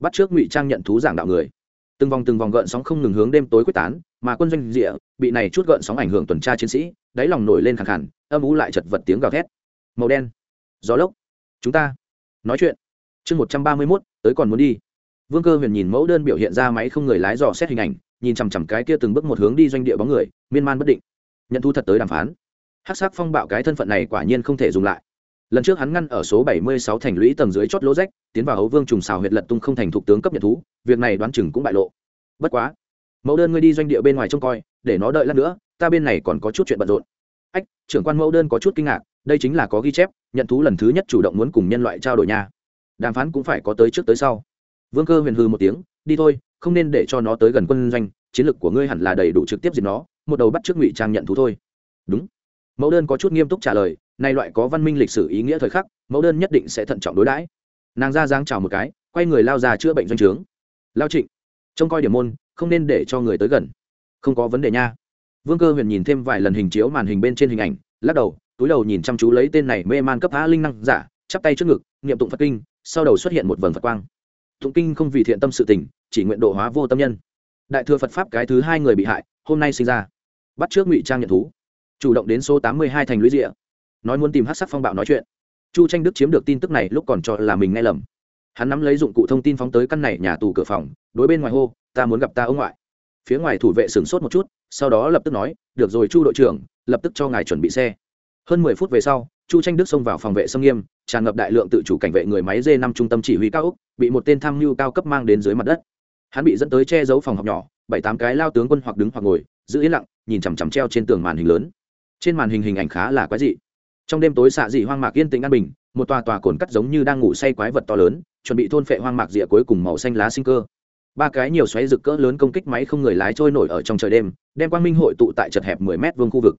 Bắt trước ngụy trang nhận thú giảng đạo người. Từng vòng từng vòng gợn sóng không ngừng hướng đêm tối quyết tán, mà quân doanh địa bị này chút gợn sóng ảnh hưởng tuần tra chiến sĩ, đáy lòng nổi lên khẳng khẳng âm ú lại chật vật tiếng gào thét. Màu đen. Gió lốc. Chúng ta. Nói chuyện. Chương một trăm ba mươi mốt, tới còn muốn đi. Vương cơ huyền nhìn mẫu đơn biểu hiện ra máy không người lái dò xét hình ảnh, nhìn chằm chằm cái kia từng bước một hướng đi doanh địa bóng người, miên man bất định. Nhận thu thật tới đàm phán hắc sắc phong bạo cái thân phận này quả nhiên không thể dùng lại. Lần trước hắn ngăn ở số 76 thành lũy tầng dưới chót lỗ rách, tiến vào hấu vương trùng xào huyệt lật tung không thành thục tướng cấp nhận thú, việc này đoán chừng cũng bại lộ. Bất quá, mẫu đơn ngươi đi doanh địa bên ngoài trông coi, để nó đợi lát nữa, ta bên này còn có chút chuyện bận rộn. Ách, trưởng quan mẫu đơn có chút kinh ngạc, đây chính là có ghi chép, nhận thú lần thứ nhất chủ động muốn cùng nhân loại trao đổi nhà. Đàm phán cũng phải có tới trước tới sau. Vương cơ huyền hư một tiếng, đi thôi, không nên để cho nó tới gần quân doanh, chiến lược của ngươi hẳn là đầy đủ trực tiếp diệt nó, một đầu bắt trước ngụy trang nhận thú thôi. Đúng mẫu đơn có chút nghiêm túc trả lời nay loại có văn minh lịch sử ý nghĩa thời khắc, mẫu đơn nhất định sẽ thận trọng đối đãi. Nàng ra giáng chào một cái, quay người lao ra chữa bệnh doanh trướng. Lao trịnh, trông coi điểm môn, không nên để cho người tới gần. Không có vấn đề nha. Vương cơ huyền nhìn thêm vài lần hình chiếu màn hình bên trên hình ảnh, lắc đầu, túi đầu nhìn chăm chú lấy tên này mê man cấp á linh năng giả, chắp tay trước ngực, niệm tụng phật kinh, sau đầu xuất hiện một vầng phật quang. Tụng kinh không vì thiện tâm sự tình, chỉ nguyện độ hóa vô tâm nhân. Đại thừa phật pháp cái thứ hai người bị hại, hôm nay sinh ra. Bắt trước ngụy trang nhận thú chủ động đến số tám mươi hai thành lũy địa nói muốn tìm hát sắc phong bạo nói chuyện. Chu tranh đức chiếm được tin tức này lúc còn cho là mình nghe lầm. Hắn nắm lấy dụng cụ thông tin phóng tới căn này nhà tù cửa phòng, đối bên ngoài hô, ta muốn gặp ta ông ngoại. Phía ngoài thủ vệ sửng sốt một chút, sau đó lập tức nói, được rồi chu đội trưởng, lập tức cho ngài chuẩn bị xe. Hơn mười phút về sau, chu tranh đức xông vào phòng vệ xâm nghiêm, tràn ngập đại lượng tự chủ cảnh vệ người máy d năm trung tâm chỉ huy cao úc bị một tên tham mưu cao cấp mang đến dưới mặt đất. Hắn bị dẫn tới che giấu phòng học nhỏ, bảy tám cái lao tướng quân hoặc đứng hoặc ngồi, giữ yên lặng, nhìn chằm chằm treo trên tường màn hình lớn trên màn hình hình ảnh khá là quái dị. Trong đêm tối xạ dị hoang mạc yên tĩnh an bình, một tòa tòa cồn cắt giống như đang ngủ say quái vật to lớn, chuẩn bị thôn phệ hoang mạc rịa cuối cùng màu xanh lá sinh cơ. Ba cái nhiều xoáy rực cỡ lớn công kích máy không người lái trôi nổi ở trong trời đêm, đem quang minh hội tụ tại chật hẹp mười mét vuông khu vực.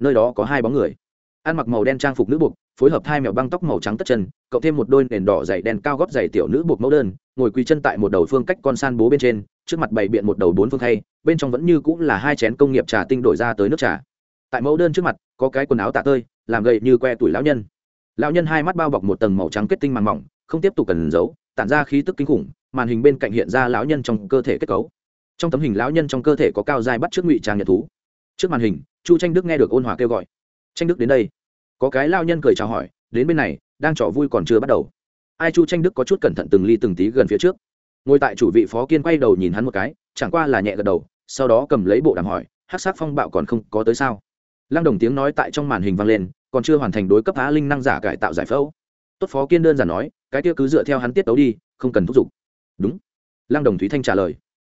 Nơi đó có hai bóng người. Ăn mặc màu đen trang phục nữ buộc, phối hợp hai mèo băng tóc màu trắng tất chân, cộng thêm một đôi nền đỏ dày đen cao góp dày tiểu nữ buộc mẫu đơn, ngồi quỳ chân tại một đầu phương cách con san bố bên trên, trước mặt bày biện một đầu bốn phương thay bên trong vẫn như cũng là hai chén công nghiệp trà tinh đổi ra tới nước trà tại mẫu đơn trước mặt, có cái quần áo tạ tơi, làm gậy như que tuổi lão nhân. Lão nhân hai mắt bao bọc một tầng màu trắng kết tinh màng mỏng, không tiếp tục cần giấu, tản ra khí tức kinh khủng, màn hình bên cạnh hiện ra lão nhân trong cơ thể kết cấu. Trong tấm hình lão nhân trong cơ thể có cao dài bắt trước ngụy trang nhật thú. Trước màn hình, chu tranh đức nghe được ôn hòa kêu gọi. Tranh đức đến đây. Có cái lao nhân cười chào hỏi, đến bên này, đang trò vui còn chưa bắt đầu. Ai chu tranh đức có chút cẩn thận từng ly từng tí gần phía trước. Ngồi tại chủ vị phó kiên quay đầu nhìn hắn một cái, chẳng qua là nhẹ gật đầu, sau đó cầm lấy bộ đàm hỏi hát sắc phong bạo còn không có tới sao? Lăng đồng tiếng nói tại trong màn hình vang lên, còn chưa hoàn thành đối cấp á linh năng giả cải tạo giải phẫu. Tốt phó kiên đơn giản nói, cái kia cứ dựa theo hắn tiết tấu đi, không cần thúc giục. Đúng. Lăng đồng thúy thanh trả lời.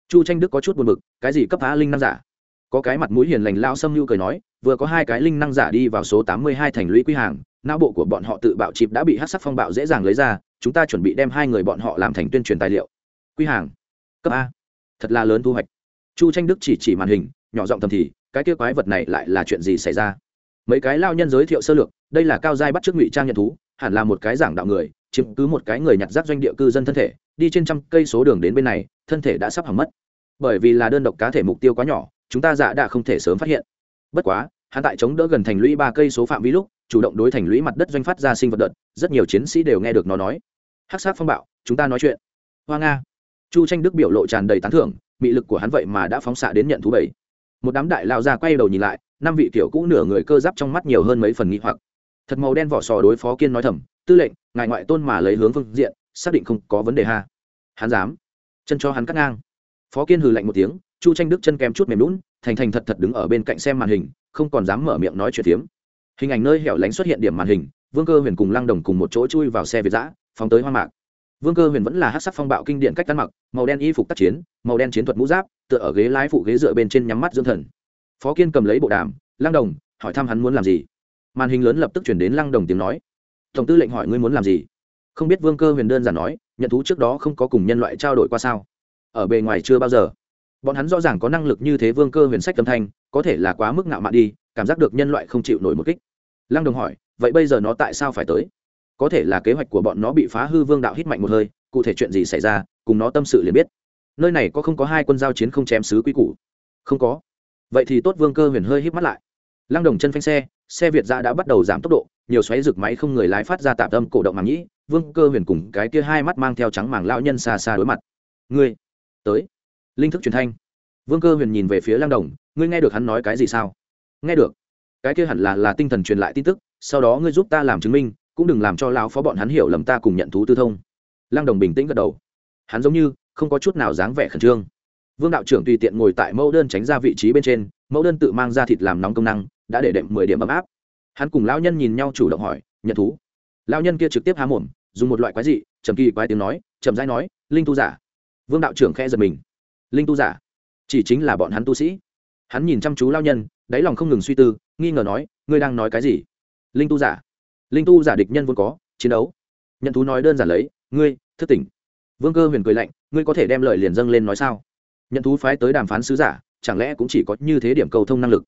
Chu tranh đức có chút buồn bực, cái gì cấp á linh năng giả? Có cái mặt mũi hiền lành lao xâm lưu cười nói, vừa có hai cái linh năng giả đi vào số tám mươi hai thành lũy quy hàng, não bộ của bọn họ tự bạo chịp đã bị hát sắc phong bạo dễ dàng lấy ra, chúng ta chuẩn bị đem hai người bọn họ làm thành tuyên truyền tài liệu. Quy hàng. Cấp a. Thật là lớn thu hoạch. Chu tranh đức chỉ chỉ màn hình, nhỏ giọng thầm thì cái kia quái vật này lại là chuyện gì xảy ra? Mấy cái lao nhân giới thiệu sơ lược, đây là cao giai bắt trước ngụy trang nhận thú, hẳn là một cái giảng đạo người, chiếm cứ một cái người nhặt rác doanh địa cư dân thân thể, đi trên trăm cây số đường đến bên này, thân thể đã sắp hỏng mất. Bởi vì là đơn độc cá thể mục tiêu quá nhỏ, chúng ta dạ đã không thể sớm phát hiện. Bất quá, hắn tại chống đỡ gần thành lũy ba cây số phạm vi lúc, chủ động đối thành lũy mặt đất doanh phát ra sinh vật đợt, rất nhiều chiến sĩ đều nghe được nó nói. Hắc sát phong bạo, chúng ta nói chuyện. Hoa nga. Chu tranh đức biểu lộ tràn đầy tán thưởng, mị lực của hắn vậy mà đã phóng xạ đến nhận thú bảy một đám đại lao ra quay đầu nhìn lại, năm vị kiểu cũ nửa người cơ giáp trong mắt nhiều hơn mấy phần nghi hoặc. Thật màu đen vỏ sò đối phó kiên nói thầm, tư lệnh, ngài ngoại tôn mà lấy hướng phương diện, xác định không có vấn đề ha. Hắn dám. Chân cho hắn cắt ngang. Phó kiên hừ lạnh một tiếng, chu tranh đức chân kèm chút mềm lún thành thành thật thật đứng ở bên cạnh xem màn hình, không còn dám mở miệng nói chuyện tiếm hình ảnh nơi hẻo lánh xuất hiện điểm màn hình, vương cơ huyền cùng lăng đồng cùng một chỗ chui vào xe việt giã, phóng tới hoa mạc vương cơ huyền vẫn là hát sắc phong bạo kinh điển cách ăn mặc, màu đen y phục tác chiến, màu đen chiến thuật mũ giáp, tựa ở ghế lái phụ ghế dựa bên trên nhắm mắt dưỡng thần. Phó kiên cầm lấy bộ đàm, lăng đồng, hỏi thăm hắn muốn làm gì? Màn hình lớn lập tức chuyển đến lăng đồng tiếng nói. Tổng tư lệnh hỏi ngươi muốn làm gì? Không biết vương cơ huyền đơn giản nói, nhận thú trước đó không có cùng nhân loại trao đổi qua sao? Ở bề ngoài chưa bao giờ. Bọn hắn rõ ràng có năng lực như thế vương cơ huyền sách tâm thanh, có thể là quá mức ngạo mạn đi, cảm giác được nhân loại không chịu nổi một kích. Lăng đồng hỏi, vậy bây giờ nó tại sao phải tới? Có thể là kế hoạch của bọn nó bị phá hư vương đạo hít mạnh một hơi, cụ thể chuyện gì xảy ra, cùng nó tâm sự liền biết. Nơi này có không có hai quân giao chiến không chém sứ quy củ? Không có. Vậy thì tốt vương cơ huyền hơi hít mắt lại. Lăng đồng chân phanh xe xe việt ra đã bắt đầu giảm tốc độ, nhiều xoáy rực máy không người lái phát ra tạm tâm cổ động màng nhĩ, vương cơ huyền cùng cái kia hai mắt mang theo trắng màng lão nhân xa xa đối mặt. Ngươi, tới. Linh thức truyền thanh. Vương cơ huyền nhìn về phía lăng đồng, ngươi nghe được hắn nói cái gì sao? Nghe được. Cái kia hẳn là là tinh thần truyền lại tin tức, sau đó ngươi giúp ta làm chứng minh cũng đừng làm cho lão phó bọn hắn hiểu lầm ta cùng nhận thú tư thông. Lăng đồng bình tĩnh gật đầu. Hắn giống như không có chút nào dáng vẻ khẩn trương. Vương đạo trưởng tùy tiện ngồi tại mẫu đơn tránh ra vị trí bên trên, mẫu đơn tự mang ra thịt làm nóng công năng, đã để đệm mười điểm ấm áp. Hắn cùng lão nhân nhìn nhau chủ động hỏi, nhận thú? Lão nhân kia trực tiếp há mồm, dùng một loại quái dị, trầm kỳ quái tiếng nói, chậm rãi nói, linh tu giả. Vương đạo trưởng khe giật mình. Linh tu giả? Chỉ chính là bọn hắn tu sĩ. Hắn nhìn chăm chú lao nhân, đáy lòng không ngừng suy tư, nghi ngờ nói, ngươi đang nói cái gì? Linh tu giả linh tu giả địch nhân vốn có, chiến đấu. Nhận thú nói đơn giản lấy, ngươi, thức tỉnh. Vương cơ huyền cười lạnh, ngươi có thể đem lời liền dâng lên nói sao? Nhận thú phái tới đàm phán sứ giả, chẳng lẽ cũng chỉ có như thế điểm cầu thông năng lực?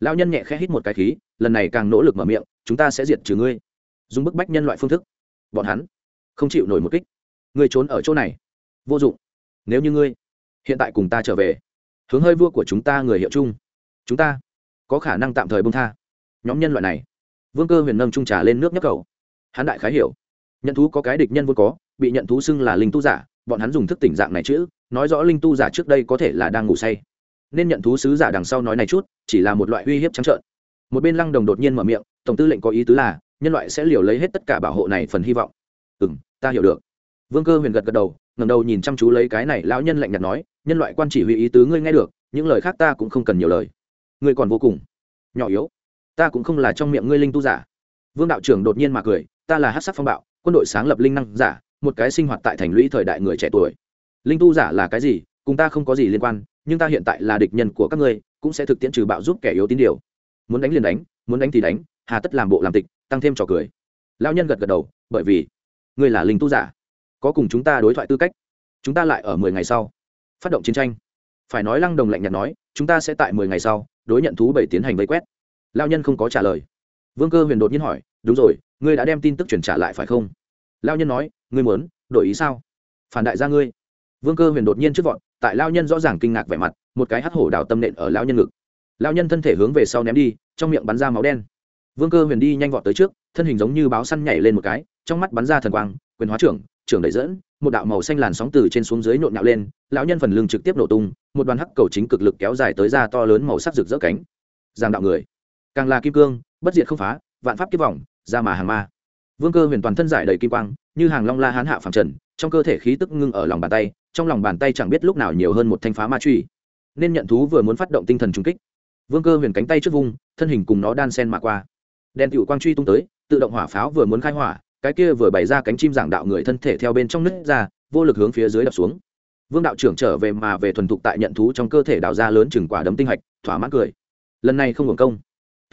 Lao nhân nhẹ khẽ hít một cái khí, lần này càng nỗ lực mở miệng, chúng ta sẽ diệt trừ ngươi. Dùng bức bách nhân loại phương thức. Bọn hắn không chịu nổi một kích. Ngươi trốn ở chỗ này. Vô dụng. Nếu như ngươi hiện tại cùng ta trở về, hướng hơi vua của chúng ta người hiệu chung, chúng ta có khả năng tạm thời bông tha. Nhóm nhân loại này vương cơ huyền nâng trung trà lên nước nhấp cầu hắn đại khái hiểu. Nhận thú có cái địch nhân vốn có, bị nhận thú xưng là linh tu giả, bọn hắn dùng thức tỉnh dạng này chữ, nói rõ linh tu giả trước đây có thể là đang ngủ say. Nên nhận thú sứ giả đằng sau nói này chút, chỉ là một loại uy hiếp trắng trợn. Một bên lăng đồng đột nhiên mở miệng, tổng tư lệnh có ý tứ là, nhân loại sẽ liều lấy hết tất cả bảo hộ này phần hy vọng. Ừ m ta hiểu được. Vương cơ huyền gật gật đầu ngầm đầu nhìn chăm chú lấy cái này lão nhân lạnh nhạt nói, nhân loại quan chỉ huy ý tứ ngươi nghe được, những lời khác ta cũng không cần nhiều lời. Ngươi còn vô cùng, nhỏ yếu ta cũng không là trong miệng ngươi linh tu giả. Vương đạo trưởng đột nhiên mà cười, ta là hát sắc phong bạo, quân đội sáng lập linh năng giả, một cái sinh hoạt tại thành lũy thời đại người trẻ tuổi. Linh tu giả là cái gì, cùng ta không có gì liên quan, nhưng ta hiện tại là địch nhân của các ngươi, cũng sẽ thực tiễn trừ bạo giúp kẻ yếu tín điều. Muốn đánh liền đánh, muốn đánh thì đánh, hà tất làm bộ làm tịch, tăng thêm trò cười. Lao nhân gật gật đầu, bởi vì, ngươi là linh tu giả. Có cùng chúng ta đối thoại tư cách. Chúng ta lại ở mười ngày sau. Phát động chiến tranh. Phải nói lăng đồng lạnh nhạt nói, chúng ta sẽ tại mười ngày sau, đối nhận thú bảy tiến hành vây quét lao nhân không có trả lời. Vương cơ huyền đột nhiên hỏi, đúng rồi, ngươi đã đem tin tức truyền trả lại phải không? Lao nhân nói, ngươi muốn, đổi ý sao? Phản đại gia ngươi. Vương cơ huyền đột nhiên trước vọt, tại lao nhân rõ ràng kinh ngạc vẻ mặt, một cái hắt hổ đào tâm nện ở lao nhân ngực. Lao nhân thân thể hướng về sau ném đi, trong miệng bắn ra máu đen. Vương cơ huyền đi nhanh vọt tới trước, thân hình giống như báo săn nhảy lên một cái, trong mắt bắn ra thần quang, quyền hóa trưởng trưởng đẩy dẫn một đạo màu xanh làn sóng từ trên xuống dưới nhộn nhạo lên, lão nhân phần lưng trực tiếp nổ tung, một đoàn hắc cầu chính cực lực kéo dài tới ra to lớn màu sắc rực rỡ cánh. Giang đạo người càng là kim cương, bất diệt không phá, vạn pháp kiếp vòng, ra mà hàng ma. Vương cơ huyền toàn thân giải đầy kim quang, như hàng long la hán hạ phẳng trần, trong cơ thể khí tức ngưng ở lòng bàn tay, trong lòng bàn tay chẳng biết lúc nào nhiều hơn một thanh phá ma truy. Nên nhận thú vừa muốn phát động tinh thần trung kích. Vương cơ huyền cánh tay trước vung, thân hình cùng nó đan sen mà qua. Đèn tựu quang truy tung tới, tự động hỏa pháo vừa muốn khai hỏa, cái kia vừa bày ra cánh chim giảng đạo người thân thể theo bên trong nứt ra, vô lực hướng phía dưới đập xuống. Vương đạo trưởng trở về mà về thuần thục tại nhận thú trong cơ thể đạo ra lớn chừng quả đấm tinh hạch, thỏa mãn cười. Lần này không hưởng công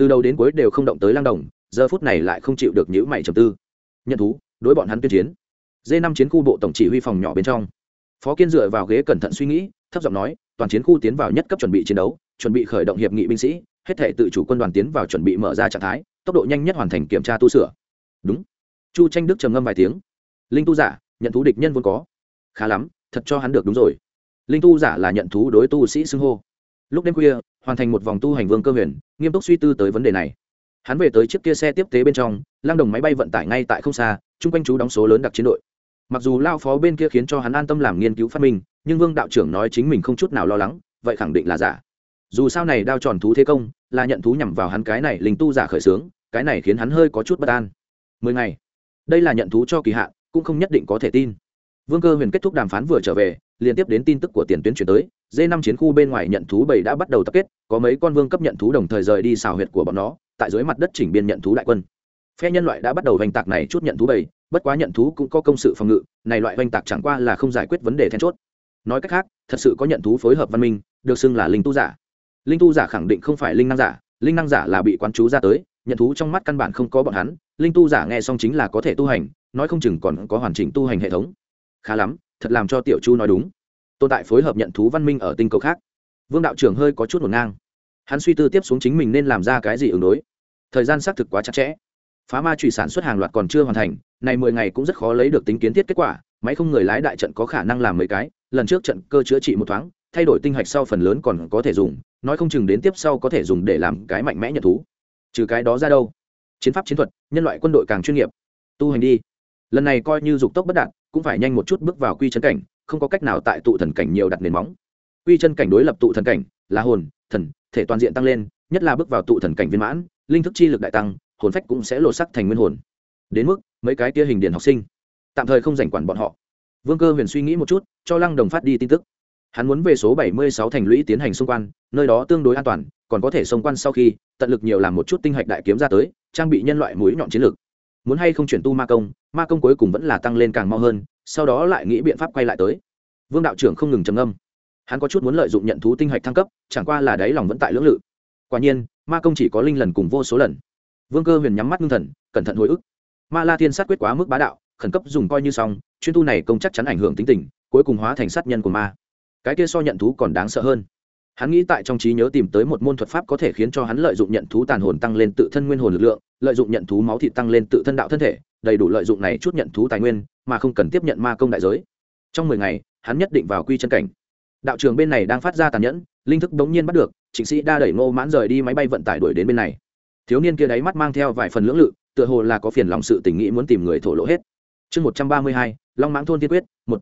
từ đầu đến cuối đều không động tới lang đồng, giờ phút này lại không chịu được nhữ mày trầm tư. Nhận thú, đối bọn hắn tuyên chiến. D năm chiến khu bộ tổng chỉ huy phòng nhỏ bên trong. Phó kiên dựa vào ghế cẩn thận suy nghĩ, thấp giọng nói, toàn chiến khu tiến vào nhất cấp chuẩn bị chiến đấu, chuẩn bị khởi động hiệp nghị binh sĩ, hết thể tự chủ quân đoàn tiến vào chuẩn bị mở ra trạng thái, tốc độ nhanh nhất hoàn thành kiểm tra tu sửa. Đúng. Chu tranh đức trầm ngâm vài tiếng. Linh tu giả, nhận thú địch nhân vốn có. Khá lắm, thật cho hắn được đúng rồi. Linh tu giả là nhận thú đối tu sĩ xưng hô lúc đêm khuya, hoàn thành một vòng tu hành vương cơ huyền, nghiêm túc suy tư tới vấn đề này. Hắn về tới chiếc kia xe tiếp tế bên trong lang đồng máy bay vận tải ngay tại không xa, chung quanh chú đóng số lớn đặc chiến đội. Mặc dù lao phó bên kia khiến cho hắn an tâm làm nghiên cứu phát minh, nhưng vương đạo trưởng nói chính mình không chút nào lo lắng, vậy khẳng định là giả. Dù sao này đao tròn thú thế công, là nhận thú nhằm vào hắn cái này linh tu giả khởi xướng, cái này khiến hắn hơi có chút bất an. Mười ngày. Đây là nhận thú cho kỳ hạn, cũng không nhất định có thể tin. Vương cơ huyền kết thúc đàm phán vừa trở về liên tiếp đến tin tức của tiền tuyến chuyển tới d năm chiến khu bên ngoài nhận thú bảy đã bắt đầu tập kết, có mấy con vương cấp nhận thú đồng thời rời đi xào huyệt của bọn nó, tại dưới mặt đất chỉnh biên nhận thú đại quân. Phe nhân loại đã bắt đầu hoành tạc này chút nhận thú bảy, bất quá nhận thú cũng có công sự phòng ngự, này loại hoành tạc chẳng qua là không giải quyết vấn đề then chốt. Nói cách khác, thật sự có nhận thú phối hợp văn minh, được xưng là linh tu giả. Linh tu giả khẳng định không phải linh năng giả, linh năng giả là bị quán chú ra tới, nhận thú trong mắt căn bản không có bọn hắn, linh tu giả nghe xong chính là có thể tu hành, nói không chừng còn có hoàn chỉnh tu hành hệ thống. Khá lắm thật làm cho tiểu chu nói đúng. Tồn tại phối hợp nhận thú văn minh ở tinh cầu khác. Vương đạo trưởng hơi có chút ngổn ngang. Hắn suy tư tiếp xuống chính mình nên làm ra cái gì ứng đối. Thời gian xác thực quá chặt chẽ. Phá ma trụy sản xuất hàng loạt còn chưa hoàn thành, này mười ngày cũng rất khó lấy được tính kiến thiết kết quả, máy không người lái đại trận có khả năng làm mấy cái, lần trước trận cơ chữa trị một thoáng, thay đổi tinh hạch sau phần lớn còn có thể dùng, nói không chừng đến tiếp sau có thể dùng để làm cái mạnh mẽ nhận thú. Trừ cái đó ra đâu? Chiến pháp chiến thuật, nhân loại quân đội càng chuyên nghiệp. Tu hành đi. Lần này coi như dục tốc bất đạt cũng phải nhanh một chút bước vào quy chân cảnh, không có cách nào tại tụ thần cảnh nhiều đặt nền móng. Quy chân cảnh đối lập tụ thần cảnh, là hồn, thần, thể toàn diện tăng lên, nhất là bước vào tụ thần cảnh viên mãn, linh thức chi lực đại tăng, hồn phách cũng sẽ lột sắc thành nguyên hồn. Đến mức, mấy cái tia hình điển học sinh, tạm thời không giành quản bọn họ. Vương cơ huyền suy nghĩ một chút, cho lăng đồng phát đi tin tức. Hắn muốn về số 76 thành lũy tiến hành xung quan, nơi đó tương đối an toàn, còn có thể xung quan sau khi, tận lực nhiều làm một chút tinh hạch đại kiếm ra tới, trang bị nhân loại mũi nhọn chiến lược muốn hay không chuyển tu ma công ma công cuối cùng vẫn là tăng lên càng mau hơn, sau đó lại nghĩ biện pháp quay lại tới. Vương đạo trưởng không ngừng trầm âm hắn có chút muốn lợi dụng nhận thú tinh hạch thăng cấp, chẳng qua là đáy lòng vẫn tại lưỡng lự. Quả nhiên, ma công chỉ có linh lần cùng vô số lần. Vương cơ huyền nhắm mắt ngưng thần, cẩn thận hồi ức. Ma la thiên sát quyết quá mức bá đạo, khẩn cấp dùng coi như xong, chuyên tu này công chắc chắn ảnh hưởng tính tình, cuối cùng hóa thành sát nhân của ma. Cái kia so nhận thú còn đáng sợ hơn hắn nghĩ tại trong trí nhớ tìm tới một môn thuật pháp có thể khiến cho hắn lợi dụng nhận thú tàn hồn tăng lên tự thân nguyên hồn lực lượng, lợi dụng nhận thú máu thịt tăng lên tự thân đạo thân thể, đầy đủ lợi dụng này chút nhận thú tài nguyên, mà không cần tiếp nhận ma công đại giới. Trong mười ngày, hắn nhất định vào quy chân cảnh. Đạo trường bên này đang phát ra tàn nhẫn, linh thức đống nhiên bắt được chính sĩ đa đẩy ngô mãn rời đi máy bay vận tải đuổi đến bên này. Thiếu niên kia đáy mắt mang theo vài phần lưỡng lự, tựa hồ là có phiền lòng sự tình nghĩ muốn tìm người thổ lộ hết. Chương một trăm ba mươi hai, long mãng thôn tiên quyết, một.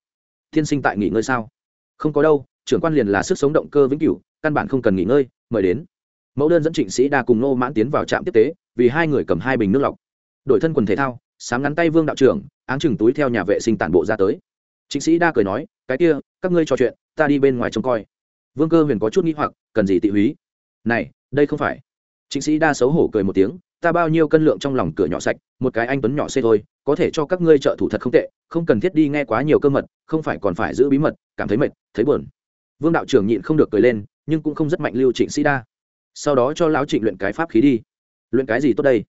Thiên sinh tại nghỉ ngơi sao? Không có đâu trưởng quan liền là sức sống động cơ vĩnh cửu, căn bản không cần nghỉ ngơi, mời đến. Mẫu đơn dẫn trịnh sĩ đa cùng nô mãn tiến vào trạm tiếp tế, vì hai người cầm hai bình nước lọc. Đội thân quần thể thao sáng ngắn tay vương đạo trưởng, áng chừng túi theo nhà vệ sinh tản bộ ra tới. Trịnh sĩ đa cười nói, cái kia, các ngươi trò chuyện, ta đi bên ngoài trông coi. Vương cơ huyền có chút nghĩ hoặc, cần gì tị húy? Này, đây không phải. Trịnh sĩ đa xấu hổ cười một tiếng, ta bao nhiêu cân lượng trong lòng cửa nhỏ sạch, một cái anh tuấn nhỏ xê thôi, có thể cho các ngươi trợ thủ thật không tệ, không cần thiết đi nghe quá nhiều cơ mật, không phải còn phải giữ bí mật, cảm thấy mệt, thấy buồn vương đạo trưởng nhịn không được cười lên, nhưng cũng không rất mạnh lưu trịnh sĩ đa. Sau đó cho lão trịnh luyện cái pháp khí đi. Luyện cái gì tốt đây?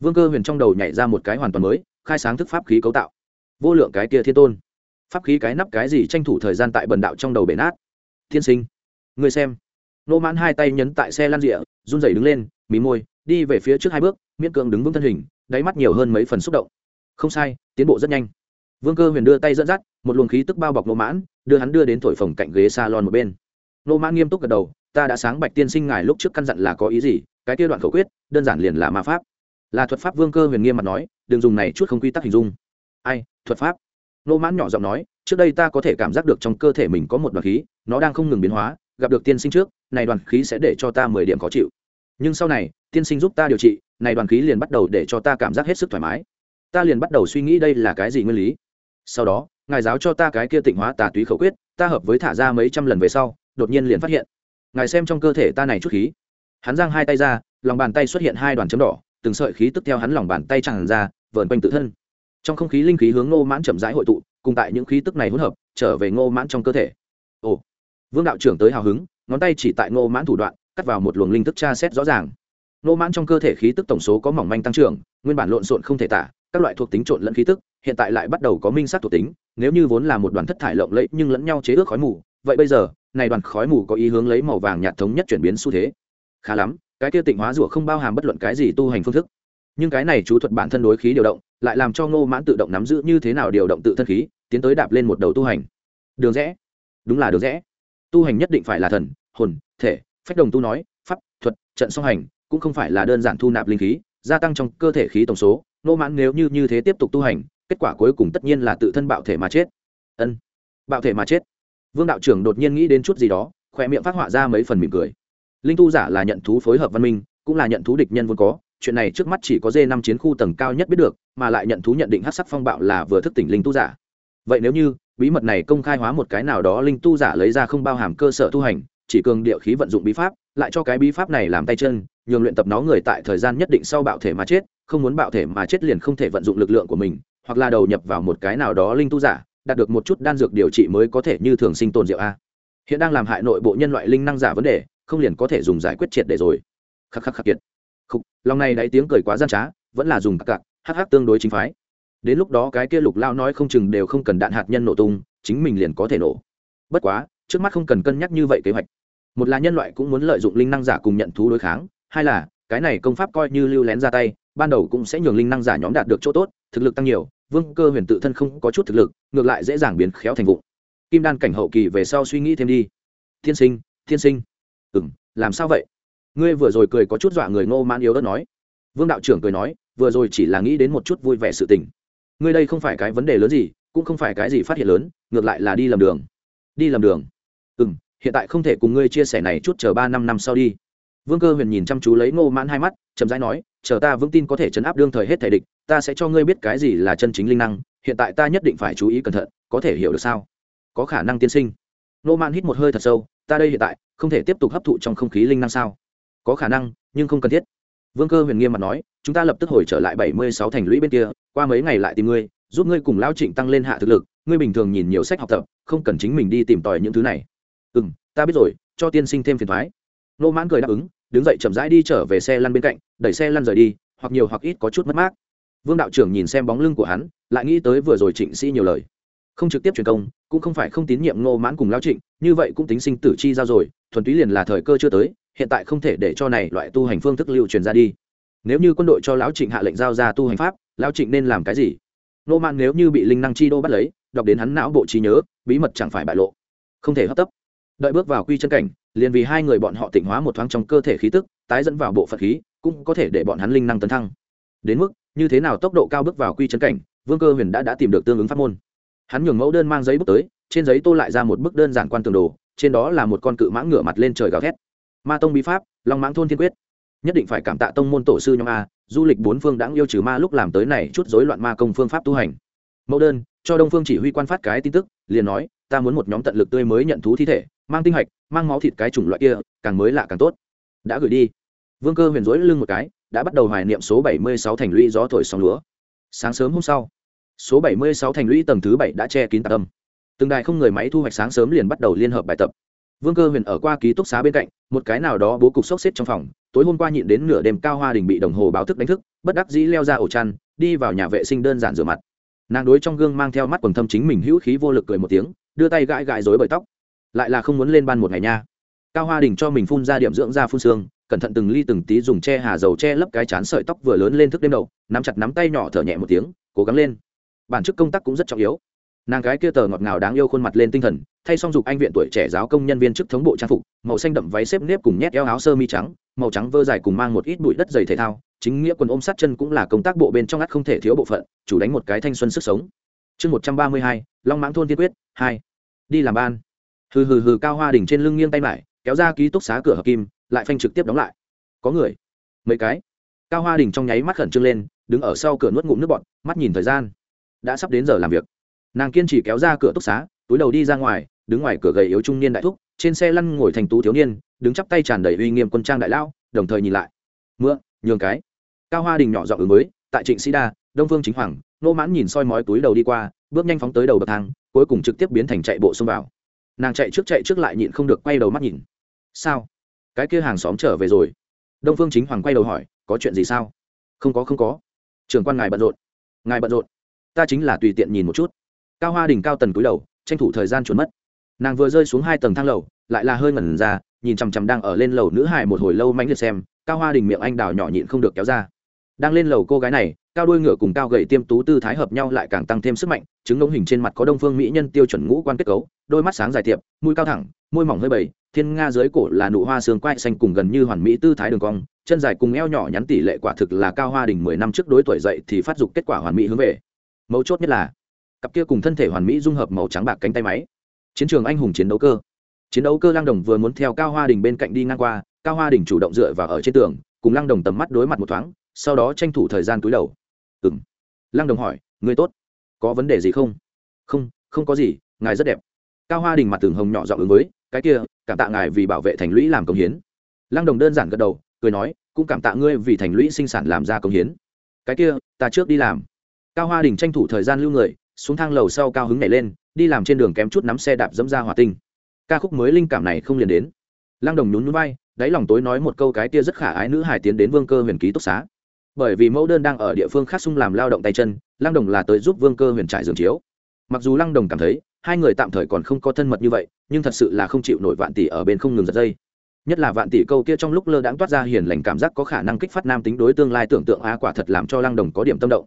Vương cơ huyền trong đầu nhảy ra một cái hoàn toàn mới, khai sáng thức pháp khí cấu tạo. Vô lượng cái kia thiên tôn. Pháp khí cái nắp cái gì tranh thủ thời gian tại bần đạo trong đầu bể nát. Thiên sinh. Người xem. Nô mãn hai tay nhấn tại xe lan rịa run rẩy đứng lên, mí môi, đi về phía trước hai bước, miễn cưỡng đứng vững thân hình, đáy mắt nhiều hơn mấy phần xúc động. Không sai, tiến bộ rất nhanh vương cơ huyền đưa tay dẫn dắt, một luồng khí tức bao bọc nô mãn, đưa hắn đưa đến thổi phồng cạnh ghế s a lon một bên. Nô mãn nghiêm túc gật đầu, ta đã sáng bạch tiên sinh ngài lúc trước căn dặn là có ý gì, cái kia đoạn khẩu quyết, đơn giản liền là ma pháp. Là thuật pháp, vương cơ huyền nghiêm mặt nói, đừng dùng này chút không quy tắc hình dung. Ai, thuật pháp? Nô mãn nhỏ giọng nói, trước đây ta có thể cảm giác được trong cơ thể mình có một đoàn khí, nó đang không ngừng biến hóa, gặp được tiên sinh trước, này đoàn khí sẽ để cho ta mười điểm khó chịu. Nhưng sau này, tiên sinh giúp ta điều trị, này đoàn khí liền bắt đầu để cho ta cảm giác hết sức thoải mái. Ta liền bắt đầu suy nghĩ đây là cái gì nguyên lý sau đó, ngài giáo cho ta cái kia tịnh hóa tà túy khẩu quyết, ta hợp với thả ra mấy trăm lần về sau, đột nhiên liền phát hiện. Ngài xem trong cơ thể ta này chút khí. Hắn giang hai tay ra, lòng bàn tay xuất hiện hai đoàn chấm đỏ, từng sợi khí tức theo hắn lòng bàn tay tràn ra, vờn quanh tự thân. Trong không khí linh khí hướng ngô mãn chậm rãi hội tụ, cùng tại những khí tức này hỗn hợp, trở về ngô mãn trong cơ thể. Ồ, vương đạo trưởng tới hào hứng, ngón tay chỉ tại ngô mãn thủ đoạn, cắt vào một luồng linh thức tra xét rõ ràng. Ngô mãn trong cơ thể khí tức tổng số có mỏng manh tăng trưởng, nguyên bản lộn xộn không thể tả, các loại thuộc tính trộn lẫn khí tức hiện tại lại bắt đầu có minh sắc thuộc tính, nếu như vốn là một đoàn thất thải lộng lẫy nhưng lẫn nhau chế ước khói mù, vậy bây giờ, này đoàn khói mù có ý hướng lấy màu vàng nhạt thống nhất chuyển biến xu thế. Khá lắm, cái kia tịnh hóa rủa không bao hàm bất luận cái gì tu hành phương thức. Nhưng cái này chú thuật bản thân đối khí điều động, lại làm cho ngô mãn tự động nắm giữ như thế nào điều động tự thân khí, tiến tới đạp lên một đầu tu hành. Đường rẽ. Đúng là đường rẽ. Tu hành nhất định phải là thần, hồn, thể, phách đồng tu nói, pháp, thuật, trận song hành, cũng không phải là đơn giản thu nạp linh khí, gia tăng trong cơ thể khí tổng số. Ngô mãn nếu như như thế tiếp tục tu hành kết quả cuối cùng tất nhiên là tự thân bạo thể mà chết. Ân, bạo thể mà chết. Vương đạo trưởng đột nhiên nghĩ đến chút gì đó khỏe miệng phát họa ra mấy phần mỉm cười. Linh tu giả là nhận thú phối hợp văn minh, cũng là nhận thú địch nhân vốn có, chuyện này trước mắt chỉ có d năm chiến khu tầng cao nhất biết được, mà lại nhận thú nhận định hát sắc phong bạo là vừa thức tỉnh linh tu giả. Vậy nếu như, bí mật này công khai hóa một cái nào đó linh tu giả lấy ra không bao hàm cơ sở tu hành, chỉ cường địa khí vận dụng bí pháp, lại cho cái bí pháp này làm tay chân, nhường luyện tập nó người tại thời gian nhất định sau bạo thể mà chết, không muốn bạo thể mà chết liền không thể vận dụng lực lượng của mình hoặc là đầu nhập vào một cái nào đó linh tu giả, đạt được một chút đan dược điều trị mới có thể như thường sinh tồn rượu a. Hiện đang làm hại nội bộ nhân loại linh năng giả vấn đề, không liền có thể dùng giải quyết triệt để rồi. Khắc khắc khắc kiệt. Khúc lòng này đáy tiếng cười quá gian trá, vẫn là dùng cặc hắc hắc tương đối chính phái. Đến lúc đó cái kia lục lao nói không chừng đều không cần đạn hạt nhân nổ tung, chính mình liền có thể nổ. Bất quá, trước mắt không cần cân nhắc như vậy kế hoạch. Một là nhân loại cũng muốn lợi dụng linh năng giả cùng nhận thú đối kháng, hai là, cái này công pháp coi như lưu lén ra tay, ban đầu cũng sẽ nhường linh năng giả nhóm đạt được chỗ tốt, thực lực tăng nhiều vương cơ huyền tự thân không có chút thực lực, ngược lại dễ dàng biến khéo thành vụ kim đan cảnh hậu kỳ về sau suy nghĩ thêm đi. Thiên sinh thiên sinh. Ừ m làm sao vậy? Ngươi vừa rồi cười có chút dọa người ngô man yếu ớt nói. Vương đạo trưởng cười nói, vừa rồi chỉ là nghĩ đến một chút vui vẻ sự tình. Ngươi đây không phải cái vấn đề lớn gì, cũng không phải cái gì phát hiện lớn, ngược lại là đi lầm đường. Đi lầm đường. Ừ m hiện tại không thể cùng ngươi chia sẻ này chút chờ ba năm năm sau đi. Vương cơ huyền nhìn chăm chú lấy ngô mãn hai mắt, chậm rãi nói chờ ta vững tin có thể chấn áp đương thời hết thể địch, ta sẽ cho ngươi biết cái gì là chân chính linh năng, hiện tại ta nhất định phải chú ý cẩn thận, có thể hiểu được sao? Có khả năng tiên sinh. Nô man hít một hơi thật sâu, ta đây hiện tại, không thể tiếp tục hấp thụ trong không khí linh năng sao? Có khả năng, nhưng không cần thiết. Vương cơ huyền nghiêm mặt nói, chúng ta lập tức hồi trở lại bảy mươi sáu thành lũy bên kia, qua mấy ngày lại tìm ngươi, giúp ngươi cùng lao trịnh tăng lên hạ thực lực, ngươi bình thường nhìn nhiều sách học tập, không cần chính mình đi tìm tòi những thứ này. Ừ m ta biết rồi, cho tiên sinh thêm phiền thoái. Nô mãn cười đáp ứng đứng dậy chậm rãi đi trở về xe lăn bên cạnh, đẩy xe lăn rời đi, hoặc nhiều hoặc ít có chút mất mát. Vương đạo trưởng nhìn xem bóng lưng của hắn, lại nghĩ tới vừa rồi trịnh sĩ nhiều lời. Không trực tiếp truyền công, cũng không phải không tín nhiệm ngô mãn cùng lao trịnh, như vậy cũng tính sinh tử chi giao rồi, thuần túy liền là thời cơ chưa tới, hiện tại không thể để cho này loại tu hành phương thức lưu truyền ra đi. Nếu như quân đội cho lão trịnh hạ lệnh giao ra tu hành pháp, lão trịnh nên làm cái gì? Ngô Mãn nếu như bị linh năng chi đô bắt lấy, đọc đến hắn não bộ trí nhớ, bí mật chẳng phải bại lộ. Không thể hấp tấp. Đợi bước vào quy chân cảnh liền vì hai người bọn họ tịnh hóa một thoáng trong cơ thể khí tức, tái dẫn vào bộ phận khí, cũng có thể để bọn hắn linh năng tấn thăng. Đến mức, như thế nào tốc độ cao bước vào quy chân cảnh, vương cơ huyền đã đã tìm được tương ứng pháp môn. Hắn nhường mẫu đơn mang giấy bút tới, trên giấy tô lại ra một bức đơn giản quan tường đồ, trên đó là một con cự mãng ngửa mặt lên trời gào thét. Ma tông bí pháp, long mãng thôn thiên quyết. Nhất định phải cảm tạ tông môn tổ sư nhóm a, du lịch bốn phương đã yêu trừ ma lúc làm tới này chút rối loạn ma công phương pháp tu hành. Mẫu đơn, cho đông phương chỉ huy quan phát cái tin tức, liền nói ta muốn một nhóm tận lực tươi mới nhận thú thi thể, mang tinh hạch, mang máu thịt cái chủng loại kia, càng mới lạ càng tốt. Đã gửi đi. Vương cơ huyền rối lưng một cái, đã bắt đầu hoài niệm số bảy mươi sáu thành lũy gió thổi sóng lúa. Sáng sớm hôm sau, số bảy mươi sáu thành lũy tầng thứ bảy đã che kín tạc âm từng đài không người máy thu hoạch sáng sớm liền bắt đầu liên hợp bài tập. Vương cơ huyền ở qua ký túc xá bên cạnh, một cái nào đó bố cục sốc xếp trong phòng, tối hôm qua nhịn đến nửa đêm cao hoa đình bị đồng hồ báo thức đánh thức, bất đắc dĩ leo ra ổ chăn, đi vào nhà vệ sinh đơn giản rửa mặt. Nàng đối trong gương mang theo mắt quần thâm chính mình hữu khí vô lực cười một tiếng đưa tay gãi gãi rối bởi tóc. Lại là không muốn lên ban một ngày nha. Cao hoa đình cho mình phun ra điểm dưỡng da phun xương, cẩn thận từng ly từng tí dùng che hà dầu che lấp cái chán sợi tóc vừa lớn lên thức đêm đầu, nắm chặt nắm tay nhỏ thở nhẹ một tiếng, cố gắng lên. Bản chức công tác cũng rất trọng yếu. Nàng gái kia tờ ngọt ngào đáng yêu khuôn mặt lên tinh thần, thay xong dục anh viện tuổi trẻ giáo công nhân viên chức thống bộ trang phục, màu xanh đậm váy xếp nếp cùng nhét eo áo sơ mi trắng, màu trắng vơ dài cùng mang một ít bụi đất dày thể thao, chính nghĩa quần ôm sát chân cũng là công tác bộ bên trong ngắt không thể thiếu bộ phận, chủ đánh một cái thanh xuân sức sống. Chương một trăm ba mươi hai long mãng thôn tiên quyết, hai. Đi làm ban. Hừ hừ hừ, cao hoa đỉnh trên lưng nghiêng tay lại kéo ra ký túc xá cửa hợp kim, lại phanh trực tiếp đóng lại. Có người. Mấy cái. Cao hoa đình trong nháy mắt khẩn trương lên, đứng ở sau cửa nuốt ngụm nước bọt, mắt nhìn thời gian. Đã sắp đến giờ làm việc. Nàng kiên trì kéo ra cửa túc xá, túi đầu đi ra ngoài, đứng ngoài cửa gầy yếu trung niên đại thúc, trên xe lăn ngồi thành tú thiếu niên, đứng chắp tay tràn đầy uy nghiêm quân trang đại lao đồng thời nhìn lại. Mưa nhường cái. Cao hoa đình nhỏ giọng ứng mới tại trịnh sĩ đa, đông phương chính hoàng, nô mãn nhìn soi mói túi đầu đi qua bước nhanh phóng tới đầu bậc thang, cuối cùng trực tiếp biến thành chạy bộ xông vào. Nàng chạy trước chạy trước lại nhịn không được quay đầu mắt nhìn. Sao? Cái kia hàng xóm trở về rồi. Đông phương chính hoàng quay đầu hỏi, có chuyện gì sao? Không có không có. Trường quan ngài bận rộn. Ngài bận rộn. Ta chính là tùy tiện nhìn một chút. Cao hoa đình cao tần cúi đầu, tranh thủ thời gian chuẩn mất. Nàng vừa rơi xuống hai tầng thang lầu, lại là hơi ngẩn ra, nhìn chằm chằm đang ở lên lầu nữ hải một hồi lâu mãnh liệt xem, cao hoa đình miệng anh đào nhỏ nhịn không được kéo ra đang lên lầu cô gái này, cao đuôi ngựa cùng cao gậy tiêm tú tư thái hợp nhau lại càng tăng thêm sức mạnh chứng ngống hình trên mặt có đông phương mỹ nhân tiêu chuẩn ngũ quan kết cấu, đôi mắt sáng dài tiệp, mũi cao thẳng, môi mỏng hơi bầy, thiên nga dưới cổ là nụ hoa xương quai xanh cùng gần như hoàn mỹ tư thái đường cong, chân dài cùng eo nhỏ nhắn tỷ lệ quả thực là cao hoa đình mười năm trước đối tuổi dậy thì phát dục kết quả hoàn mỹ hướng về. Mấu chốt nhất là, cặp kia cùng thân thể hoàn mỹ dung hợp màu trắng bạc cánh tay máy. Chiến trường anh hùng chiến đấu cơ. Chiến đấu cơ lang đồng vừa muốn theo cao hoa đình bên cạnh đi ngang qua, cao hoa đình chủ động dựa vào ở trên tường, cùng lang đồng tầm mắt đối mặt một thoáng sau đó tranh thủ thời gian túi đầu. Ừ m lang đồng hỏi người tốt, có vấn đề gì không? Không không có gì, ngài rất đẹp. Cao hoa đình mặt tường hồng nhỏ dọn ứng với, cái kia, cảm tạ ngài vì bảo vệ thành lũy làm công hiến. Lang đồng đơn giản gật đầu, cười nói, cũng cảm tạ ngươi vì thành lũy sinh sản làm ra công hiến. Cái kia, ta trước đi làm. Cao hoa đình tranh thủ thời gian lưu người, xuống thang lầu sau cao hứng nhảy lên, đi làm trên đường kém chút nắm xe đạp dẫm ra hỏa tinh. Ca khúc mới linh cảm này không liền đến. Lang đồng nhún núi bay đáy lòng tối nói một câu cái kia rất khả ái nữ hải tiến đến vương cơ huyền ký túc xá bởi vì mẫu đơn đang ở địa phương khác xung làm lao động tay chân lang đồng là tới giúp vương cơ huyền trải giường chiếu. Mặc dù lang đồng cảm thấy, hai người tạm thời còn không có thân mật như vậy, nhưng thật sự là không chịu nổi vạn tỷ ở bên không ngừng giật dây. Nhất là vạn tỷ câu kia trong lúc lơ đãng toát ra hiền lành cảm giác có khả năng kích phát nam tính đối tương lai tưởng tượng á, quả thật làm cho lang đồng có điểm tâm động.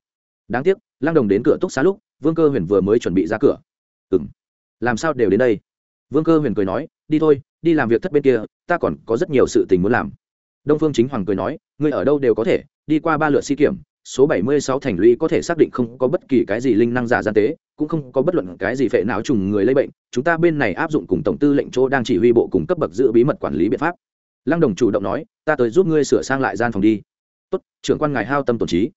Đáng tiếc lang đồng đến cửa túc xá lúc, vương cơ huyền vừa mới chuẩn bị ra cửa. Ừ m làm sao đều đến đây? Vương cơ huyền cười nói, đi thôi, đi làm việc thất bên kia, ta còn có rất nhiều sự tình muốn làm đông phương chính hoàng cười nói, ngươi ở đâu đều có thể, đi qua ba lượt si kiểm, số bảy mươi sáu thành lũy có thể xác định không có bất kỳ cái gì linh năng giả gian tế, cũng không có bất luận cái gì phệ não trùng người lây bệnh, chúng ta bên này áp dụng cùng tổng tư lệnh chỗ đang chỉ huy bộ cùng cấp bậc giữ bí mật quản lý biện pháp. Lăng đồng chủ động nói, ta tới giúp ngươi sửa sang lại gian phòng đi. Tốt, trưởng quan ngài hao tâm tổn trí.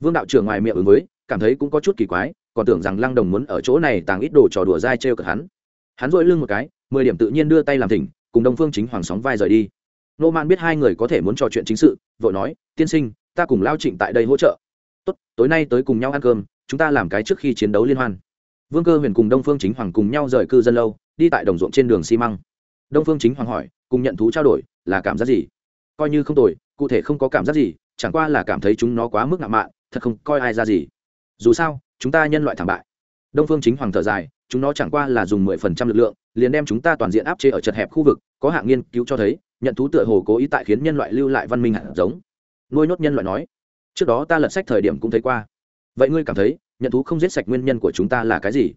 Vương đạo trưởng ngoài miệng ứng với, cảm thấy cũng có chút kỳ quái, còn tưởng rằng lăng đồng muốn ở chỗ này tàng ít đồ trò đùa dai trêu cợt hắn. Hắn rũi lưng một cái, mười điểm tự nhiên đưa tay làm thỉnh, cùng đông phương chính hoàng sóng vai rời đi nô man biết hai người có thể muốn trò chuyện chính sự, vội nói, tiên sinh, ta cùng lao trịnh tại đây hỗ trợ. Tốt, tối nay tới cùng nhau ăn cơm, chúng ta làm cái trước khi chiến đấu liên hoan. Vương cơ huyền cùng đông phương chính hoàng cùng nhau rời cư dân lâu, đi tại đồng ruộng trên đường xi măng. Đông phương chính hoàng hỏi, cùng nhận thú trao đổi, là cảm giác gì? Coi như không tồi, cụ thể không có cảm giác gì, chẳng qua là cảm thấy chúng nó quá mức ngạo mạn, thật không coi ai ra gì. Dù sao, chúng ta nhân loại thảm bại. Đông phương chính hoàng thở dài, chúng nó chẳng qua là dùng mười phần trăm lực lượng liền đem chúng ta toàn diện áp chế ở chật hẹp khu vực, có hạng nghiên cứu cho thấy, nhận thú tựa hồ cố ý tại khiến nhân loại lưu lại văn minh hạt giống. Nuôi nhốt nhân loại nói, trước đó ta lật sách thời điểm cũng thấy qua. Vậy ngươi cảm thấy, nhận thú không giết sạch nguyên nhân của chúng ta là cái gì?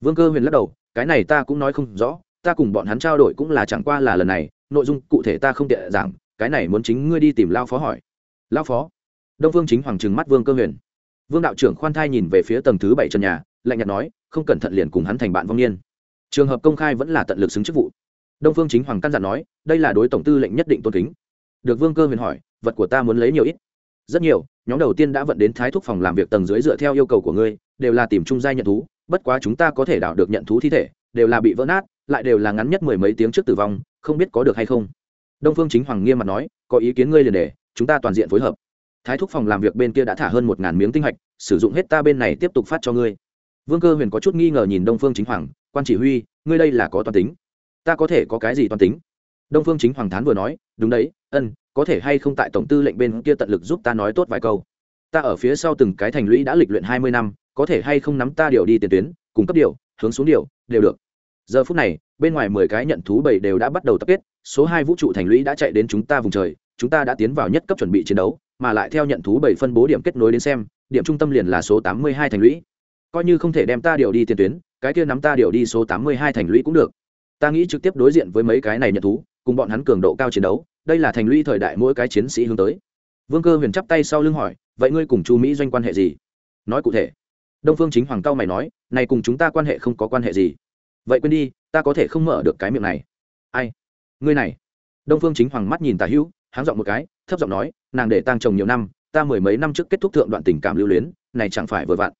Vương cơ huyền lắc đầu, cái này ta cũng nói không rõ, ta cùng bọn hắn trao đổi cũng là chẳng qua là lần này, nội dung cụ thể ta không tiện giảng, cái này muốn chính ngươi đi tìm lao phó hỏi. Lao phó? Đông vương chính hoàng trừng mắt vương cơ huyền. Vương đạo trưởng khoan thai nhìn về phía tầng thứ bảy trần nhà, lạnh nhạt nói, không cẩn thận liền cùng hắn thành bạn vong niên trường hợp công khai vẫn là tận lực xứng chức vụ. Đông phương chính hoàng căn dặn nói, đây là đối tổng tư lệnh nhất định tôn kính. Được vương cơ huyền hỏi, vật của ta muốn lấy nhiều ít? Rất nhiều, nhóm đầu tiên đã vận đến thái thúc phòng làm việc tầng dưới dựa theo yêu cầu của ngươi, đều là tìm trung gia nhận thú, bất quá chúng ta có thể đảo được nhận thú thi thể, đều là bị vỡ nát, lại đều là ngắn nhất mười mấy tiếng trước tử vong, không biết có được hay không? Đông phương chính hoàng nghiêm mặt nói, có ý kiến ngươi liền để, chúng ta toàn diện phối hợp. Thái thúc phòng làm việc bên kia đã thả hơn một ngàn miếng tinh hạch, sử dụng hết ta bên này tiếp tục phát cho ngươi. Vương cơ huyền có chút nghi ngờ nhìn đông phương chính hoàng quan chỉ huy, ngươi đây là có toàn tính. Ta có thể có cái gì toàn tính? Đông phương chính hoàng thán vừa nói, đúng đấy, ân, có thể hay không tại tổng tư lệnh bên kia tận lực giúp ta nói tốt vài câu. Ta ở phía sau từng cái thành lũy đã lịch luyện hai mươi năm, có thể hay không nắm ta điều đi tiền tuyến, cung cấp điều, hướng xuống điều, đều được. Giờ phút này, bên ngoài mười cái nhận thú bảy đều đã bắt đầu tập kết, số hai vũ trụ thành lũy đã chạy đến chúng ta vùng trời, chúng ta đã tiến vào nhất cấp chuẩn bị chiến đấu, mà lại theo nhận thú bảy phân bố điểm kết nối đến xem, điểm trung tâm liền là số tám mươi hai thành lũy coi như không thể đem ta điều đi tiền tuyến, cái kia nắm ta điều đi số tám mươi hai thành lũy cũng được. Ta nghĩ trực tiếp đối diện với mấy cái này nhận thú, cùng bọn hắn cường độ cao chiến đấu, đây là thành lũy thời đại mỗi cái chiến sĩ hướng tới. Vương cơ huyền chắp tay sau lưng hỏi, vậy ngươi cùng chu mỹ doanh quan hệ gì? Nói cụ thể. Đông phương chính hoàng cao mày nói, này cùng chúng ta quan hệ không có quan hệ gì. Vậy quên đi, ta có thể không mở được cái miệng này. Ai? Ngươi này? Đông phương chính hoàng mắt nhìn tà hữu, háng giọng một cái, thấp giọng nói, nàng để tăng chồng nhiều năm, ta mười mấy năm trước kết thúc thượng đoạn tình cảm lưu luyến, này chẳng phải vừa vặn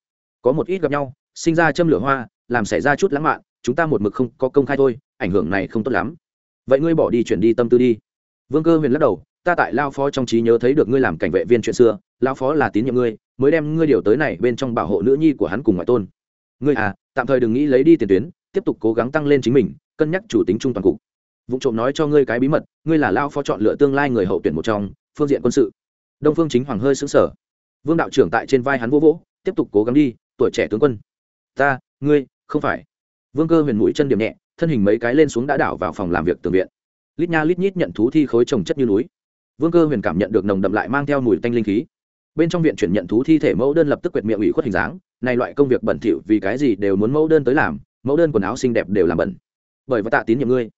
có một ít gặp nhau, sinh ra châm lửa hoa, làm xảy ra chút lãng mạn, chúng ta một mực không có công khai thôi, ảnh hưởng này không tốt lắm. Vậy ngươi bỏ đi chuyển đi tâm tư đi. Vương cơ huyền lắc đầu, ta tại lao phó trong trí nhớ thấy được ngươi làm cảnh vệ viên chuyện xưa, lao phó là tín nhiệm ngươi, mới đem ngươi điều tới này bên trong bảo hộ nữ nhi của hắn cùng ngoại tôn. Ngươi à tạm thời đừng nghĩ lấy đi tiền tuyến, tiếp tục cố gắng tăng lên chính mình, cân nhắc chủ tính trung toàn cục. Vụ trộm nói cho ngươi cái bí mật, ngươi là lao phó chọn lựa tương lai người hậu tuyển một trong, phương diện quân sự. Đông phương chính hoàng hơi xứng sở vương đạo trưởng tại trên vai hắn vô vỗ, tiếp tục cố gắng đi tuổi trẻ tướng quân. Ta, ngươi, không phải. Vương cơ huyền mũi chân điểm nhẹ, thân hình mấy cái lên xuống đã đảo vào phòng làm việc tường viện. Lít nha lít nhít nhận thú thi khối trồng chất như núi. Vương cơ huyền cảm nhận được nồng đậm lại mang theo mùi tanh linh khí. Bên trong viện chuyển nhận thú thi thể mẫu đơn lập tức quyệt miệng ủy khuất hình dáng, này loại công việc bẩn thỉu vì cái gì đều muốn mẫu đơn tới làm, mẫu đơn quần áo xinh đẹp đều làm bẩn. Bởi và tạ tín nhiệm ngươi.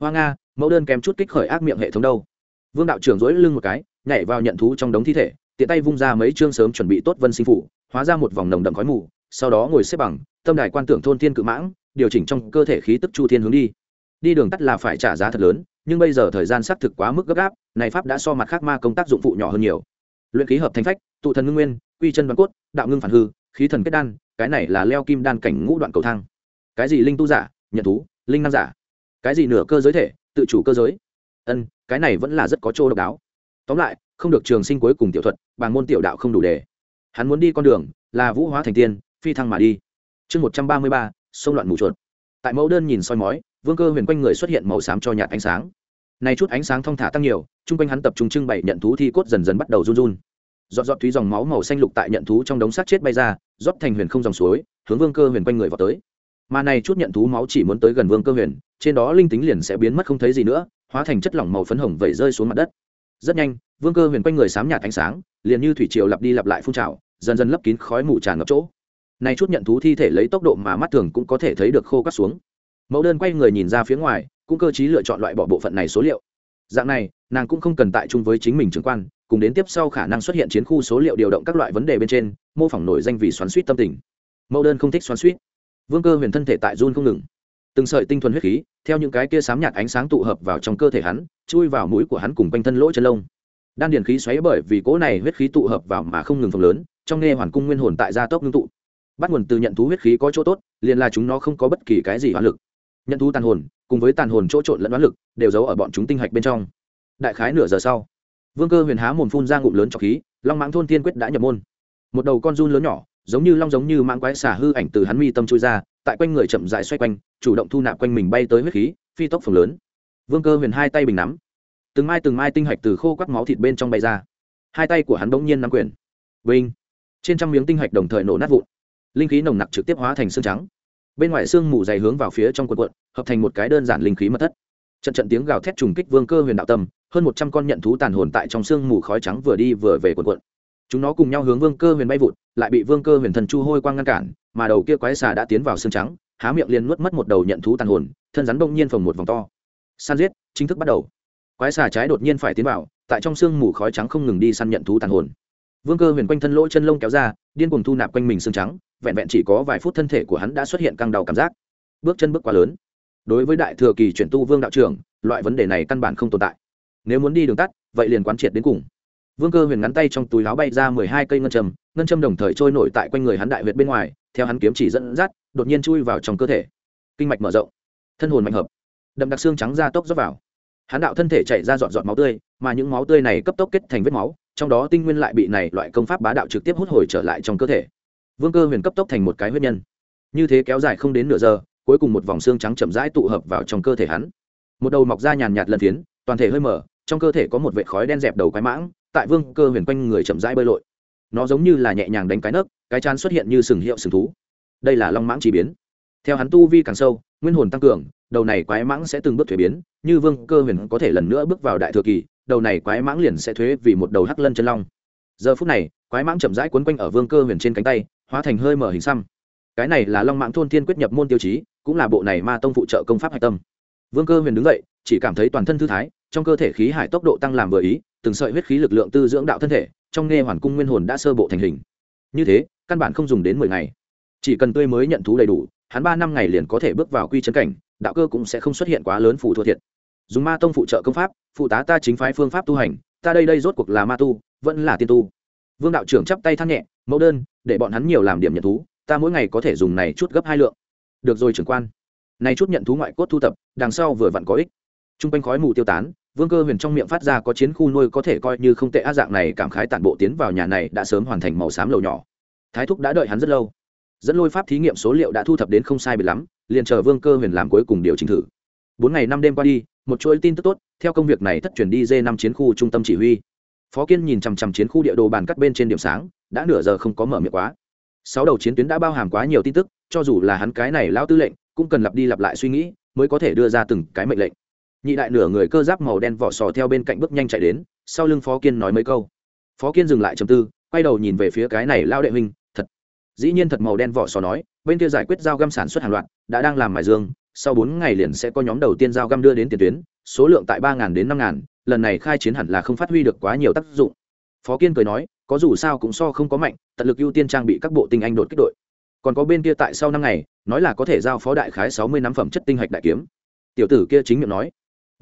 Hoa nga, mẫu đơn kém chút kích khởi ác miệng hệ thống đâu. Vương đạo trưởng dối lưng một cái, nhảy vào nhận thú trong đống thi thể, tiện tay vung ra mấy chương sớm chuẩn bị tốt vân sinh phủ hóa ra một vòng nồng đậm khói mù, sau đó ngồi xếp bằng, tâm đài quan tưởng thôn thiên cự mãng, điều chỉnh trong cơ thể khí tức chu thiên hướng đi. Đi đường tắt là phải trả giá thật lớn, nhưng bây giờ thời gian xác thực quá mức gấp gáp, này pháp đã so mặt khác ma công tác dụng phụ nhỏ hơn nhiều. Luyện khí hợp thành phách, tụ thần ngưng nguyên, quy chân đoàn cốt, đạo ngưng phản hư, khí thần kết đan, cái này là leo kim đan cảnh ngũ đoạn cầu thang. Cái gì linh tu giả, nhận thú, linh năng giả? Cái gì nửa cơ giới thể, tự chủ cơ giới? Ân, cái này vẫn là rất có chỗ độc đáo. Tóm lại, không được trường sinh cuối cùng tiểu thuật bằng môn tiểu đạo không đủ đề hắn muốn đi con đường là vũ hóa thành tiên, phi thăng mà đi. Chương một trăm ba mươi ba, sông loạn mù chuột. Tại mẫu đơn nhìn soi mói, vương cơ huyền quanh người xuất hiện màu xám cho nhạt ánh sáng. Nay chút ánh sáng thong thả tăng nhiều, chung quanh hắn tập trung trưng bày nhận thú thi cốt dần dần bắt đầu run run. Dọn dọn thúy dòng máu màu xanh lục tại nhận thú trong đống xác chết bay ra, rót thành huyền không dòng suối, hướng vương cơ huyền quanh người vào tới. Mà này chút nhận thú máu chỉ muốn tới gần vương cơ huyền, trên đó linh tính liền sẽ biến mất không thấy gì nữa, hóa thành chất lỏng màu phấn hồng vẩy rơi xuống mặt đất rất nhanh, vương cơ huyền quanh người sám nhạt ánh sáng, liền như thủy triều lặp đi lặp lại phun trào, dần dần lấp kín khói mù tràn ngập chỗ. Nay chút nhận thú thi thể lấy tốc độ mà mắt thường cũng có thể thấy được khô cắt xuống. Mẫu đơn quay người nhìn ra phía ngoài, cũng cơ chí lựa chọn loại bỏ bộ phận này số liệu. Dạng này, nàng cũng không cần tại chung với chính mình trưởng quan, cùng đến tiếp sau khả năng xuất hiện chiến khu số liệu điều động các loại vấn đề bên trên, mô phỏng nổi danh vì xoắn suýt tâm tình. Mẫu đơn không thích xoắn suýt. Vương cơ huyền thân thể tại run không ngừng từng sợi tinh thuần huyết khí, theo những cái kia sám nhạt ánh sáng tụ hợp vào trong cơ thể hắn, chui vào mũi của hắn cùng quanh thân lỗ chân lông. Đan điền khí xoáy bởi vì cỗ này huyết khí tụ hợp vào mà không ngừng phồng lớn, trong nghe hoàn cung nguyên hồn tại gia tốc ngưng tụ. Bắt nguồn từ nhận thú huyết khí có chỗ tốt, liền là chúng nó không có bất kỳ cái gì hoán lực. Nhận thú tàn hồn, cùng với tàn hồn chỗ trộn lẫn đoán lực, đều giấu ở bọn chúng tinh hạch bên trong. Đại khái nửa giờ sau, vương cơ huyền há mồm phun ra ngụm lớn trọc khí, long mãng thôn tiên quyết đã nhập môn. Một đầu con run lớn nhỏ, giống như long giống như mãng quái xả hư ảnh từ hắn mi tâm chui ra tại quanh người chậm dại xoay quanh, chủ động thu nạp quanh mình bay tới huyết khí, phi tốc phường lớn. Vương cơ huyền hai tay bình nắm. Từng mai từng mai tinh hạch từ khô quắt máu thịt bên trong bay ra. Hai tay của hắn bỗng nhiên nắm quyền. Vinh! Trên trăm miếng tinh hạch đồng thời nổ nát vụn. Linh khí nồng nặc trực tiếp hóa thành xương trắng. Bên ngoài xương mù dày hướng vào phía trong quần quận hợp thành một cái đơn giản linh khí mật thất. Trận trận tiếng gào thét trùng kích vương cơ huyền đạo tâm, hơn một trăm con nhận thú tàn hồn tại trong xương mù khói trắng vừa đi vừa về quần quận chúng nó cùng nhau hướng vương cơ huyền bay vụt, lại bị vương cơ huyền thần chu hôi quang ngăn cản, mà đầu kia quái xà đã tiến vào xương trắng, há miệng liền nuốt mất một đầu nhận thú tàn hồn, thân rắn đông nhiên phồng một vòng to. San giết, chính thức bắt đầu. Quái xà trái đột nhiên phải tiến vào, tại trong xương mù khói trắng không ngừng đi săn nhận thú tàn hồn. Vương cơ huyền quanh thân lỗ chân lông kéo ra, điên cuồng thu nạp quanh mình xương trắng, vẹn vẹn chỉ có vài phút thân thể của hắn đã xuất hiện căng đầu cảm giác. Bước chân bước quá lớn. Đối với đại thừa kỳ chuyển tu vương đạo trưởng, loại vấn đề này căn bản không tồn tại. Nếu muốn đi đường tắt, vậy liền quán triệt đến cùng vương cơ huyền ngắn tay trong túi áo bay ra mười hai cây ngân châm ngân châm đồng thời trôi nổi tại quanh người hắn đại huyệt bên ngoài, theo hắn kiếm chỉ dẫn dắt, đột nhiên chui vào trong cơ thể. Kinh mạch mở rộng, thân hồn mạnh hợp, đậm đặc xương trắng ra tốc dốc vào. Hắn đạo thân thể chảy ra dọn dọn máu tươi, mà những máu tươi này cấp tốc kết thành vết máu, trong đó tinh nguyên lại bị này loại công pháp bá đạo trực tiếp hút hồi trở lại trong cơ thể. Vương cơ huyền cấp tốc thành một cái huyết nhân. Như thế kéo dài không đến nửa giờ, cuối cùng một vòng xương trắng chậm rãi tụ hợp vào trong cơ thể hắn. Một đầu mọc ra nhàn nhạt lần phiến, toàn thể hơi mở, trong cơ thể có một vệt khói đen dẹp đầu quái mãng tại vương cơ huyền quanh người chậm rãi bơi lội. Nó giống như là nhẹ nhàng đánh cái nấc, cái chán xuất hiện như sừng hiệu sừng thú. Đây là long mãng chỉ biến. Theo hắn tu vi càng sâu, nguyên hồn tăng cường, đầu này quái mãng sẽ từng bước thuế biến, như vương cơ huyền có thể lần nữa bước vào đại thừa kỳ, đầu này quái mãng liền sẽ thuế vì một đầu hắc lân chân long. Giờ phút này, quái mãng chậm rãi quấn quanh ở vương cơ huyền trên cánh tay, hóa thành hơi mở hình xăm. Cái này là long mãng thôn thiên quyết nhập môn tiêu chí, cũng là bộ này ma tông phụ trợ công pháp hạch tâm. Vương cơ huyền đứng dậy, chỉ cảm thấy toàn thân thư thái trong cơ thể khí hải tốc độ tăng làm vừa ý, từng sợi huyết khí lực lượng tư dưỡng đạo thân thể, trong nghe hoàn cung nguyên hồn đã sơ bộ thành hình. Như thế, căn bản không dùng đến mười ngày. Chỉ cần tươi mới nhận thú đầy đủ, hắn ba năm ngày liền có thể bước vào quy chân cảnh, đạo cơ cũng sẽ không xuất hiện quá lớn phụ thua thiệt. Dùng ma tông phụ trợ công pháp, phụ tá ta chính phái phương pháp tu hành, ta đây đây rốt cuộc là ma tu, vẫn là tiên tu. Vương đạo trưởng chắp tay than nhẹ, mẫu đơn, để bọn hắn nhiều làm điểm nhận thú, ta mỗi ngày có thể dùng này chút gấp hai lượng. Được rồi trưởng quan. Này chút nhận thú ngoại cốt thu tập, đằng sau vừa vặn có ích. T r u n g quanh khói mù tiêu tán vương cơ huyền trong miệng phát ra có chiến khu nuôi có thể coi như không tệ á, dạng này cảm khái tản bộ tiến vào nhà này đã sớm hoàn thành màu xám lầu nhỏ. Thái thúc đã đợi hắn rất lâu. Dẫn lôi pháp thí nghiệm số liệu đã thu thập đến không sai biệt lắm, liền chờ vương cơ huyền làm cuối cùng điều chỉnh thử. Bốn ngày năm đêm qua đi, một chuỗi tin tức tốt, theo công việc này thất truyền đi dê năm chiến khu trung tâm chỉ huy. Phó kiên nhìn chằm chằm chiến khu địa đồ bàn cắt bên trên điểm sáng, đã nửa giờ không có mở miệng quá. Sáu đầu chiến tuyến đã bao hàm quá nhiều tin tức, cho dù là hắn cái này lao tư lệnh, cũng cần lặp đi lặp lại suy nghĩ, mới có thể đưa ra từng cái mệnh lệnh nhị đại nửa người cơ giáp màu đen vỏ sò theo bên cạnh bước nhanh chạy đến, sau lưng phó kiên nói mấy câu. Phó kiên dừng lại chầm tư, quay đầu nhìn về phía cái này lao đệ huynh, thật. Dĩ nhiên thật màu đen vỏ sò nói, bên kia giải quyết dao găm sản xuất hàng loạt, đã đang làm mải dương, sau bốn ngày liền sẽ có nhóm đầu tiên dao găm đưa đến tiền tuyến, số lượng tại ba đến năm lần này khai chiến hẳn là không phát huy được quá nhiều tác dụng. Phó kiên cười nói, có dù sao cũng so không có mạnh, tận lực ưu tiên trang bị các bộ tinh anh đột kích đội. Còn có bên kia tại sau năm ngày, nói là có thể giao phó đại khái sáu mươi năm phẩm chất tinh hạch đại kiếm. Tiểu tử kia chính miệng nói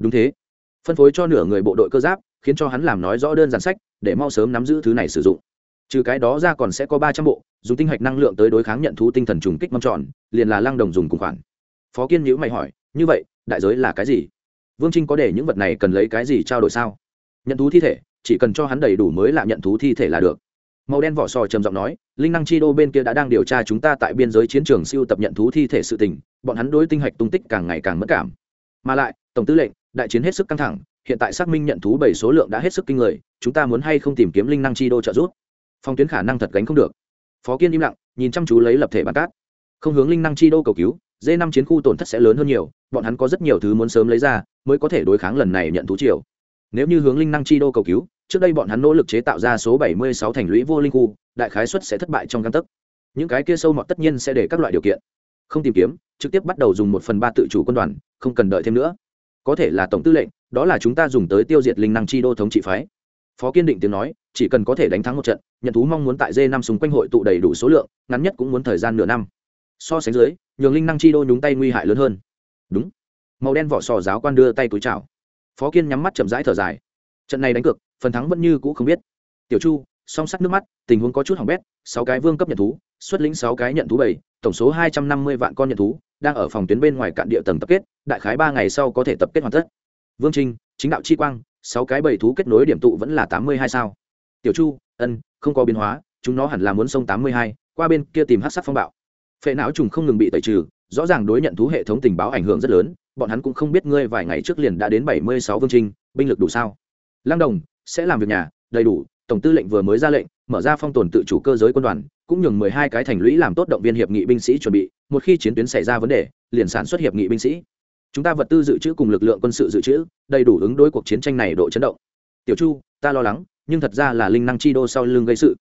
đúng thế. Phân phối cho nửa người bộ đội cơ giáp, khiến cho hắn làm nói rõ đơn giản sách, để mau sớm nắm giữ thứ này sử dụng. Trừ cái đó ra còn sẽ có ba trăm bộ, dùng tinh hạch năng lượng tới đối kháng nhận thú tinh thần trùng kích mâm tròn, liền là lăng đồng dùng cùng khoản. Phó kiên nhữ mày hỏi, như vậy, đại giới là cái gì? Vương trinh có để những vật này cần lấy cái gì trao đổi sao? Nhận thú thi thể, chỉ cần cho hắn đầy đủ mới là nhận thú thi thể là được. Màu đen vỏ sò trầm giọng nói, linh năng chi đô bên kia đã đang điều tra chúng ta tại biên giới chiến trường siêu tập nhận thú thi thể sự tình, bọn hắn đối tinh hạch tung tích càng ngày càng mất cảm. Mà lại, tổng tư lệnh đại chiến hết sức căng thẳng, hiện tại xác minh nhận thú bảy số lượng đã hết sức kinh người, chúng ta muốn hay không tìm kiếm linh năng chi đô trợ giúp? Phong tuyến khả năng thật gánh không được. Phó kiên im lặng, nhìn chăm chú lấy lập thể bàn cát. Không hướng linh năng chi đô cầu cứu d năm chiến khu tổn thất sẽ lớn hơn nhiều, bọn hắn có rất nhiều thứ muốn sớm lấy ra, mới có thể đối kháng lần này nhận thú triều. Nếu như hướng linh năng chi đô cầu cứu, trước đây bọn hắn nỗ lực chế tạo ra số 76 thành lũy vô linh khu, đại khái suất sẽ thất bại trong căn tấc. Những cái kia sâu mọt tất nhiên sẽ để các loại điều kiện. Không tìm kiếm, trực tiếp bắt đầu dùng một phần ba tự chủ quân đoàn, không cần đợi thêm nữa có thể là tổng tư lệnh, đó là chúng ta dùng tới tiêu diệt linh năng chi đô thống trị phái. Phó kiên định tiếng nói, chỉ cần có thể đánh thắng một trận, nhận thú mong muốn tại d năm xung quanh hội tụ đầy đủ số lượng, ngắn nhất cũng muốn thời gian nửa năm. So sánh dưới, nhường linh năng chi đô nhúng tay nguy hại lớn hơn. Đúng. Màu đen vỏ sò giáo quan đưa tay túi chảo. phó kiên nhắm mắt chậm rãi thở dài. Trận này đánh cược, phần thắng vẫn như cũ không biết. Tiểu chu, song sắt nước mắt, tình huống có chút hỏng bét, sáu cái vương cấp nhận thú xuất lĩnh sáu cái nhận thú bảy, tổng số hai trăm năm mươi vạn con nhận thú, đang ở phòng tuyến bên ngoài cạn địa tầng tập kết, đại khái ba ngày sau có thể tập kết hoàn tất. Vương trinh chính đạo chi quang, sáu cái bảy thú kết nối điểm tụ vẫn là tám mươi hai sao. Tiểu chu, ân, không có biến hóa, chúng nó hẳn là muốn sông tám mươi hai, qua bên kia tìm hát sắc phong bạo. Phệ não trùng không ngừng bị tẩy trừ, rõ ràng đối nhận thú hệ thống tình báo ảnh hưởng rất lớn, bọn hắn cũng không biết ngươi vài ngày trước liền đã đến bảy mươi sáu vương trinh binh lực đủ sao? Lăng đồng, sẽ làm việc nhà, đầy đủ, tổng tư lệnh vừa mới ra lệnh, mở ra phong tồn tự chủ cơ giới quân đoàn cũng nhường mười hai cái thành lũy làm tốt động viên hiệp nghị binh sĩ chuẩn bị, một khi chiến tuyến xảy ra vấn đề, liền sản xuất hiệp nghị binh sĩ. Chúng ta vật tư dự trữ cùng lực lượng quân sự dự trữ, đầy đủ ứng đối cuộc chiến tranh này độ chấn động. Tiểu chu, ta lo lắng, nhưng thật ra là linh năng chi đô sau lưng gây sự.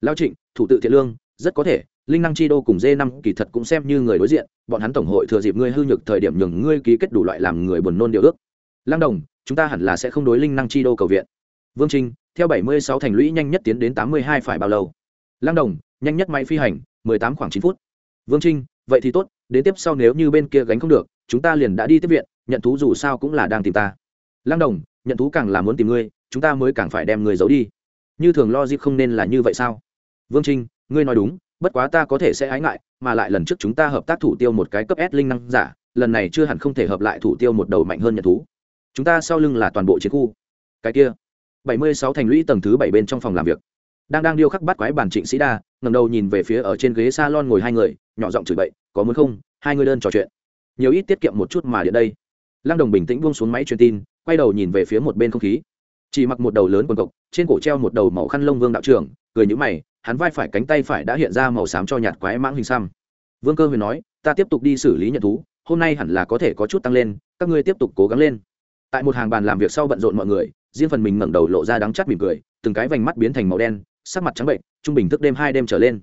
Lao trịnh, thủ tự thiện lương, rất có thể, linh năng chi đô cùng d năm kỳ thật cũng xem như người đối diện, bọn hắn tổng hội thừa dịp ngươi hư nhược thời điểm nhường ngươi ký kết đủ loại làm người buồn nôn điều ước. Lăng đồng, chúng ta hẳn là sẽ không đối linh năng chi đô cầu viện. Vương trinh theo bảy mươi sáu thành lũy nhanh nhất tiến đến tám mươi hai phải bao lâu? Lăng đồng nhanh nhất máy phi hành, mười tám khoảng chín phút. Vương trinh, vậy thì tốt, đến tiếp sau nếu như bên kia gánh không được, chúng ta liền đã đi tiếp viện, nhận thú dù sao cũng là đang tìm ta. Lăng đồng, nhận thú càng là muốn tìm ngươi, chúng ta mới càng phải đem người giấu đi. Như thường lo dịp không nên là như vậy sao? Vương trinh, ngươi nói đúng, bất quá ta có thể sẽ ái ngại, mà lại lần trước chúng ta hợp tác thủ tiêu một cái cấp s linh năng giả, lần này chưa hẳn không thể hợp lại thủ tiêu một đầu mạnh hơn nhận thú. Chúng ta sau lưng là toàn bộ chiến khu. Cái kia, bảy mươi sáu thành lũy tầng thứ bảy bên trong phòng làm việc đang đang điêu khắc bắt quái bản trịnh sĩ đa ngầm đầu nhìn về phía ở trên ghế s a lon ngồi hai người, nhỏ giọng chửi bậy, có muốn không? Hai người đơn trò chuyện. Nhiều ít tiết kiệm một chút mà điện đây. Lăng đồng bình tĩnh buông xuống máy truyền tin, quay đầu nhìn về phía một bên không khí. Chỉ mặc một đầu lớn quần cộc, trên cổ treo một đầu màu khăn lông vương đạo trưởng, cười nhữ mày, hắn vai phải cánh tay phải đã hiện ra màu xám cho nhạt quái mãng hình xăm. Vương cơ huyền nói, ta tiếp tục đi xử lý nhận thú, hôm nay hẳn là có thể có chút tăng lên, các ngươi tiếp tục cố gắng lên. Tại một hàng bàn làm việc sau bận rộn mọi người, riêng phần mình ngẩng đầu lộ ra đắng chắt mỉm cười, từng cái vành mắt biến thành màu đen sắc mặt trắng bệnh, trung bình thức đêm hai đêm trở lên.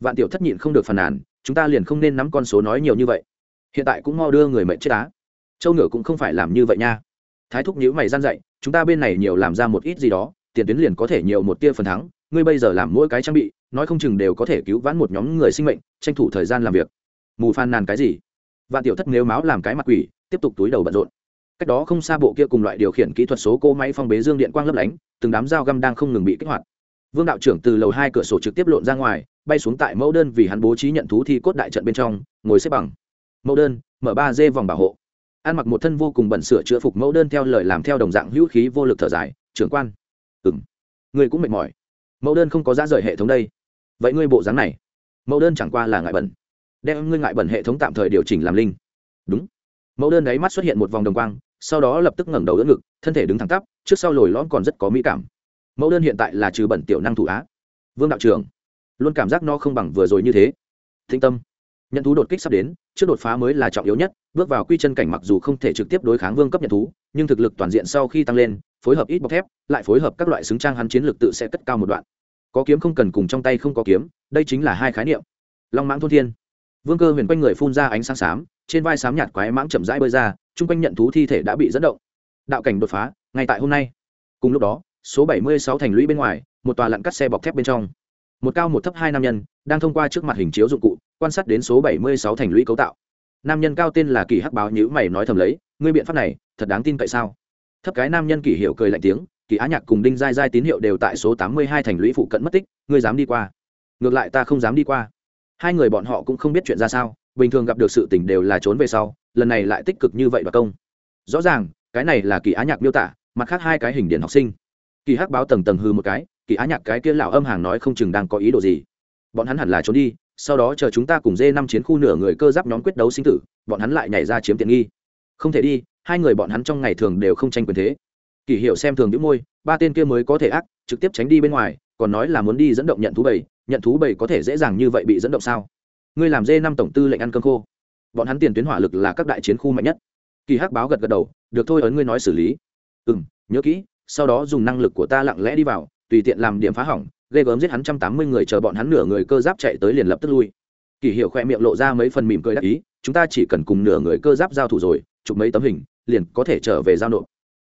Vạn tiểu thất nhịn không được phàn nàn, chúng ta liền không nên nắm con số nói nhiều như vậy. Hiện tại cũng mau đưa người mệnh chết á. Châu ngựa cũng không phải làm như vậy nha. Thái thúc nhữ mày gian dậy chúng ta bên này nhiều làm ra một ít gì đó, tiền tuyến liền có thể nhiều một tia phần thắng, ngươi bây giờ làm mỗi cái trang bị, nói không chừng đều có thể cứu vãn một nhóm người sinh mệnh, tranh thủ thời gian làm việc. Mù phàn nàn cái gì? Vạn tiểu thất nếu máu làm cái mặt quỷ, tiếp tục túi đầu bận rộn. Cách đó không xa bộ kia cùng loại điều khiển kỹ thuật số cô máy phong bế dương điện quang lấp lánh, từng đám dao găm đang không ngừng bị kích hoạt vương đạo trưởng từ lầu hai cửa sổ trực tiếp lộn ra ngoài, bay xuống tại mẫu đơn vì hắn bố trí nhận thú thi cốt đại trận bên trong, ngồi xếp bằng. Mẫu đơn, mở ba d vòng bảo hộ. Ăn mặc một thân vô cùng bẩn sửa chữa phục mẫu đơn theo lời làm theo đồng dạng hữu khí vô lực thở dài, trưởng quan. Ừng người cũng mệt mỏi. Mẫu đơn không có giá rời hệ thống đây. Vậy ngươi bộ dáng này. Mẫu đơn chẳng qua là ngại bẩn. Đem ngươi ngại bẩn hệ thống tạm thời điều chỉnh làm linh. Đúng. Mẫu đơn đáy mắt xuất hiện một vòng đồng quang, sau đó lập tức ngẩng đầu đỡ ngực, thân thể đứng thẳng tắp, trước sau lồi lõm còn rất có mỹ cảm mẫu đơn hiện tại là trừ bẩn tiểu năng thủ á. Vương đạo trưởng, luôn cảm giác no không bằng vừa rồi như thế. Thinh tâm, nhận thú đột kích sắp đến, trước đột phá mới là trọng yếu nhất, bước vào quy chân cảnh mặc dù không thể trực tiếp đối kháng vương cấp nhận thú, nhưng thực lực toàn diện sau khi tăng lên, phối hợp ít bọc thép, lại phối hợp các loại xứng trang hắn chiến lược tự sẽ cất cao một đoạn. Có kiếm không cần cùng trong tay không có kiếm, đây chính là hai khái niệm. Long mãng thôn thiên. Vương cơ huyền quanh người phun ra ánh sáng xám, trên vai xám nhạt quái mãng chậm rãi bơi ra, chung quanh nhận thú thi thể đã bị dẫn động. Đạo cảnh đột phá, ngay tại hôm nay. Cùng lúc đó số bảy mươi sáu thành lũy bên ngoài, một tòa lặn cắt xe bọc thép bên trong. Một cao một thấp hai nam nhân, đang thông qua trước mặt hình chiếu dụng cụ, quan sát đến số bảy mươi sáu thành lũy cấu tạo. Nam nhân cao tên là kỳ hắc báo nhữ mày nói thầm lấy, ngươi biện pháp này, thật đáng tin tại sao? Thấp cái nam nhân kỳ hiểu cười lạnh tiếng, kỳ á nhạc cùng đinh giai giai tín hiệu đều tại số tám mươi hai thành lũy phụ cận mất tích, ngươi dám đi qua? Ngược lại ta không dám đi qua. Hai người bọn họ cũng không biết chuyện ra sao, bình thường gặp được sự tình đều là trốn về sau, lần này lại tích cực như vậy và công. Rõ ràng, cái này là kỳ á nhạc miêu tả, mặt khác hai cái hình điện học sinh kỳ hắc báo tầng tầng hư một cái, kỳ á nhạc cái kia lão âm hàng nói không chừng đang có ý đồ gì. Bọn hắn hẳn là trốn đi, sau đó chờ chúng ta cùng dê năm chiến khu nửa người cơ giáp nhóm quyết đấu sinh tử, bọn hắn lại nhảy ra chiếm tiện nghi. Không thể đi, hai người bọn hắn trong ngày thường đều không tranh quyền thế. Kỳ hiệu xem thường những môi, ba tên kia mới có thể ác, trực tiếp tránh đi bên ngoài, còn nói là muốn đi dẫn động nhận thú bầy nhận thú bầy có thể dễ dàng như vậy bị dẫn động sao? Ngươi làm dê năm tổng tư lệnh ăn cơm khô. Bọn hắn tiền tuyến hỏa lực là các đại chiến khu mạnh nhất. Kỳ hắc báo gật gật đầu, được thôi ấn ngươi nói xử lý. Ừ m nhớ kỹ sau đó dùng năng lực của ta lặng lẽ đi vào, tùy tiện làm điểm phá hỏng, ghê gớm giết hắn trăm tám mươi người, chờ bọn hắn nửa người cơ giáp chạy tới liền lập tức lui. Kỳ hiệu khoe miệng lộ ra mấy phần mỉm cười đắc ý, chúng ta chỉ cần cùng nửa người cơ giáp giao thủ rồi, chụp mấy tấm hình, liền có thể trở về giao nộp.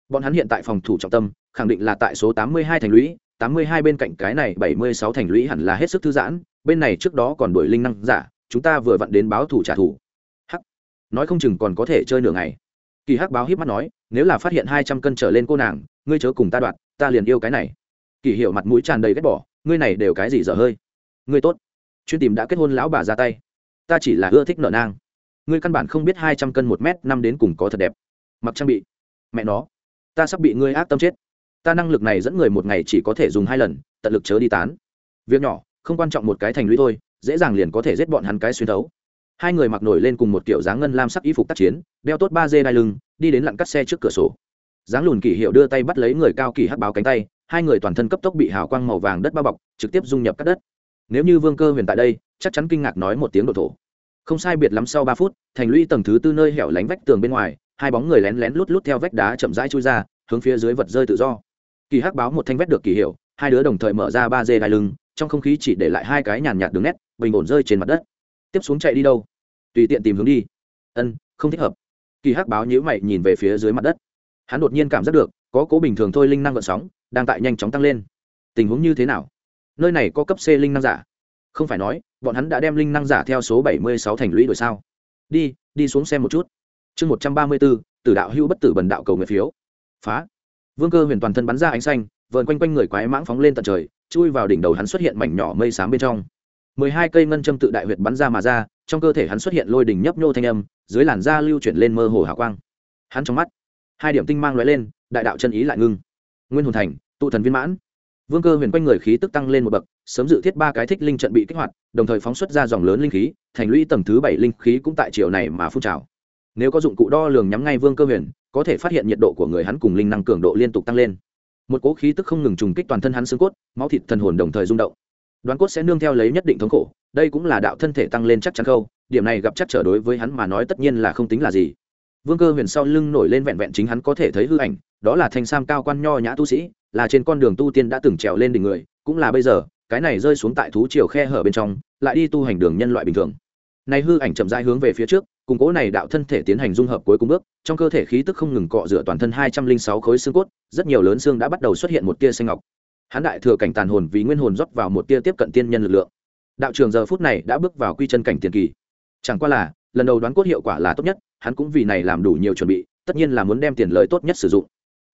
Bọn hắn hiện tại phòng thủ trọng tâm, khẳng định là tại số tám mươi hai thành lũy, tám mươi hai bên cạnh cái này bảy mươi sáu thành lũy hẳn là hết sức thư giãn, bên này trước đó còn đổi linh năng giả, chúng ta vừa vặn đến báo thủ trả thù. Hắc. Nói không chừng còn có thể chơi nửa ngày. Kỳ hắc báo hiếp mắt nói, nếu là phát hiện hai trăm cân trở lên cô nàng ngươi chớ cùng ta đoạn ta liền yêu cái này. Kỳ hiệu mặt mũi tràn đầy ghét bỏ, ngươi này đều cái gì dở hơi? Ngươi tốt. Chuyên tìm đã kết hôn lão bà ra tay. Ta chỉ là ưa thích nợ nang. Ngươi căn bản không biết hai trăm cân một m năm đến cùng có thật đẹp. Mặc trang bị. Mẹ nó. Ta sắp bị ngươi ác tâm chết. Ta năng lực này dẫn người một ngày chỉ có thể dùng hai lần, tận lực chớ đi tán. Việc nhỏ, không quan trọng một cái thành lũy thôi, dễ dàng liền có thể giết bọn hắn cái xuyên thấu. Hai người mặc nổi lên cùng một kiểu dáng ngân lam sắc y phục tác chiến, đeo tốt ba dê đai lưng, đi đến lặn cắt xe trước cửa sổ dáng lùn kỷ hiệu đưa tay bắt lấy người cao kỳ hắc báo cánh tay, hai người toàn thân cấp tốc bị hào quang màu vàng đất bao bọc, trực tiếp dung nhập các đất. Nếu như vương cơ huyền tại đây, chắc chắn kinh ngạc nói một tiếng độ thổ. Không sai biệt lắm sau ba phút, thành lũy tầng thứ tư nơi hẻo lánh vách tường bên ngoài, hai bóng người lén lén lút lút theo vách đá chậm rãi chui ra, hướng phía dưới vật rơi tự do. Kỳ hắc báo một thanh vét được kỳ hiệu, hai đứa đồng thời mở ra ba dê đai lưng, trong không khí chỉ để lại hai cái nhàn nhạt đường nét, bình ổn rơi trên mặt đất. Tiếp xuống chạy đi đâu? Tùy tiện tìm hướng đi. Ân, không thích hợp. Kỳ hắc báo nhíu mày nhìn về phía dưới mặt đất hắn đột nhiên cảm giác được, có cố bình thường thôi linh năng gợn sóng, đang tại nhanh chóng tăng lên. Tình huống như thế nào? Nơi này có cấp c linh năng giả? Không phải nói, bọn hắn đã đem linh năng giả theo số bảy mươi sáu thành lũy đổi sao? Đi đi xuống xem một chút. Chương một trăm ba mươi bốn tử đạo hữu bất tử bần đạo cầu nguyện phiếu. Phá. Vương cơ huyền toàn thân bắn ra ánh xanh vợn quanh quanh người quái mãng phóng lên tận trời, chui vào đỉnh đầu hắn xuất hiện mảnh nhỏ mây xám bên trong. mười hai cây ngân châm tự đại huyệt bắn ra mà ra, trong cơ thể hắn xuất hiện lôi đỉnh nhấp nhô thanh âm, dưới làn da lưu chuyển lên mơ hồ hào quang. Hắn trong mắt hai điểm tinh mang lóe lên, đại đạo chân ý lại ngưng. Nguyên hồn thành, tụ thần viên mãn. Vương cơ huyền quanh người khí tức tăng lên một bậc, sớm dự thiết ba cái thích linh trận bị kích hoạt, đồng thời phóng xuất ra dòng lớn linh khí, thành lũy tầng thứ bảy linh khí cũng tại chiều này mà phun trào. Nếu có dụng cụ đo lường nhắm ngay vương cơ huyền, có thể phát hiện nhiệt độ của người hắn cùng linh năng cường độ liên tục tăng lên. Một cỗ khí tức không ngừng trùng kích toàn thân hắn xương cốt, máu thịt thần hồn đồng thời rung động. Đoán cốt sẽ nương theo lấy nhất định thống khổ, đây cũng là đạo thân thể tăng lên chắc chắn khâu, điểm này gặp chắc trở đối với hắn mà nói tất nhiên là không tính là gì vương cơ huyền sau lưng nổi lên vẹn vẹn chính hắn có thể thấy hư ảnh, đó là thanh sam cao quan nho nhã tu sĩ, là trên con đường tu tiên đã từng trèo lên đỉnh người, cũng là bây giờ, cái này rơi xuống tại thú triều khe hở bên trong, lại đi tu hành đường nhân loại bình thường. Này hư ảnh chậm rãi hướng về phía trước, cùng cố này đạo thân thể tiến hành dung hợp cuối cùng bước, trong cơ thể khí tức không ngừng cọ rửa toàn thân hai trăm linh sáu khối xương cốt, rất nhiều lớn xương đã bắt đầu xuất hiện một tia xanh ngọc. Hắn đại thừa cảnh tàn hồn vì nguyên hồn rót vào một tia tiếp cận tiên nhân lực lượng. Đạo trường giờ phút này đã bước vào quy chân cảnh tiền kỳ. Chẳng qua là lần đầu đoán cốt hiệu quả là tốt nhất, hắn cũng vì này làm đủ nhiều chuẩn bị, tất nhiên là muốn đem tiền lợi tốt nhất sử dụng.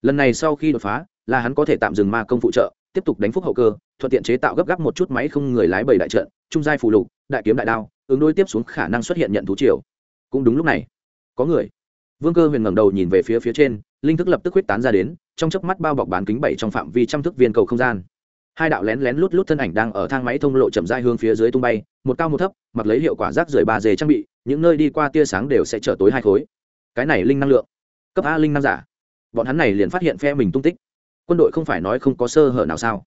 Lần này sau khi đột phá, là hắn có thể tạm dừng ma công phụ trợ, tiếp tục đánh phúc hậu cơ, thuận tiện chế tạo gấp gáp một chút máy không người lái bảy đại trận, trung giai phù lục, đại kiếm đại đao, ứng đối tiếp xuống khả năng xuất hiện nhận thú triều. Cũng đúng lúc này, có người. Vương cơ huyền ngẩng đầu nhìn về phía phía trên, linh thức lập tức huyết tán ra đến, trong chớp mắt bao bọc bán kính bảy trong phạm vi trăm thước viên cầu không gian. Hai đạo lén lén lút lút thân ảnh đang ở thang máy thông lộ chậm rãi hướng phía dưới tung bay, một cao một thấp, mặc lấy hiệu quả rác rưởi ba dề trang bị những nơi đi qua tia sáng đều sẽ trở tối hai khối. Cái này linh năng lượng. Cấp a linh năng giả. Bọn hắn này liền phát hiện phe mình tung tích. Quân đội không phải nói không có sơ hở nào sao?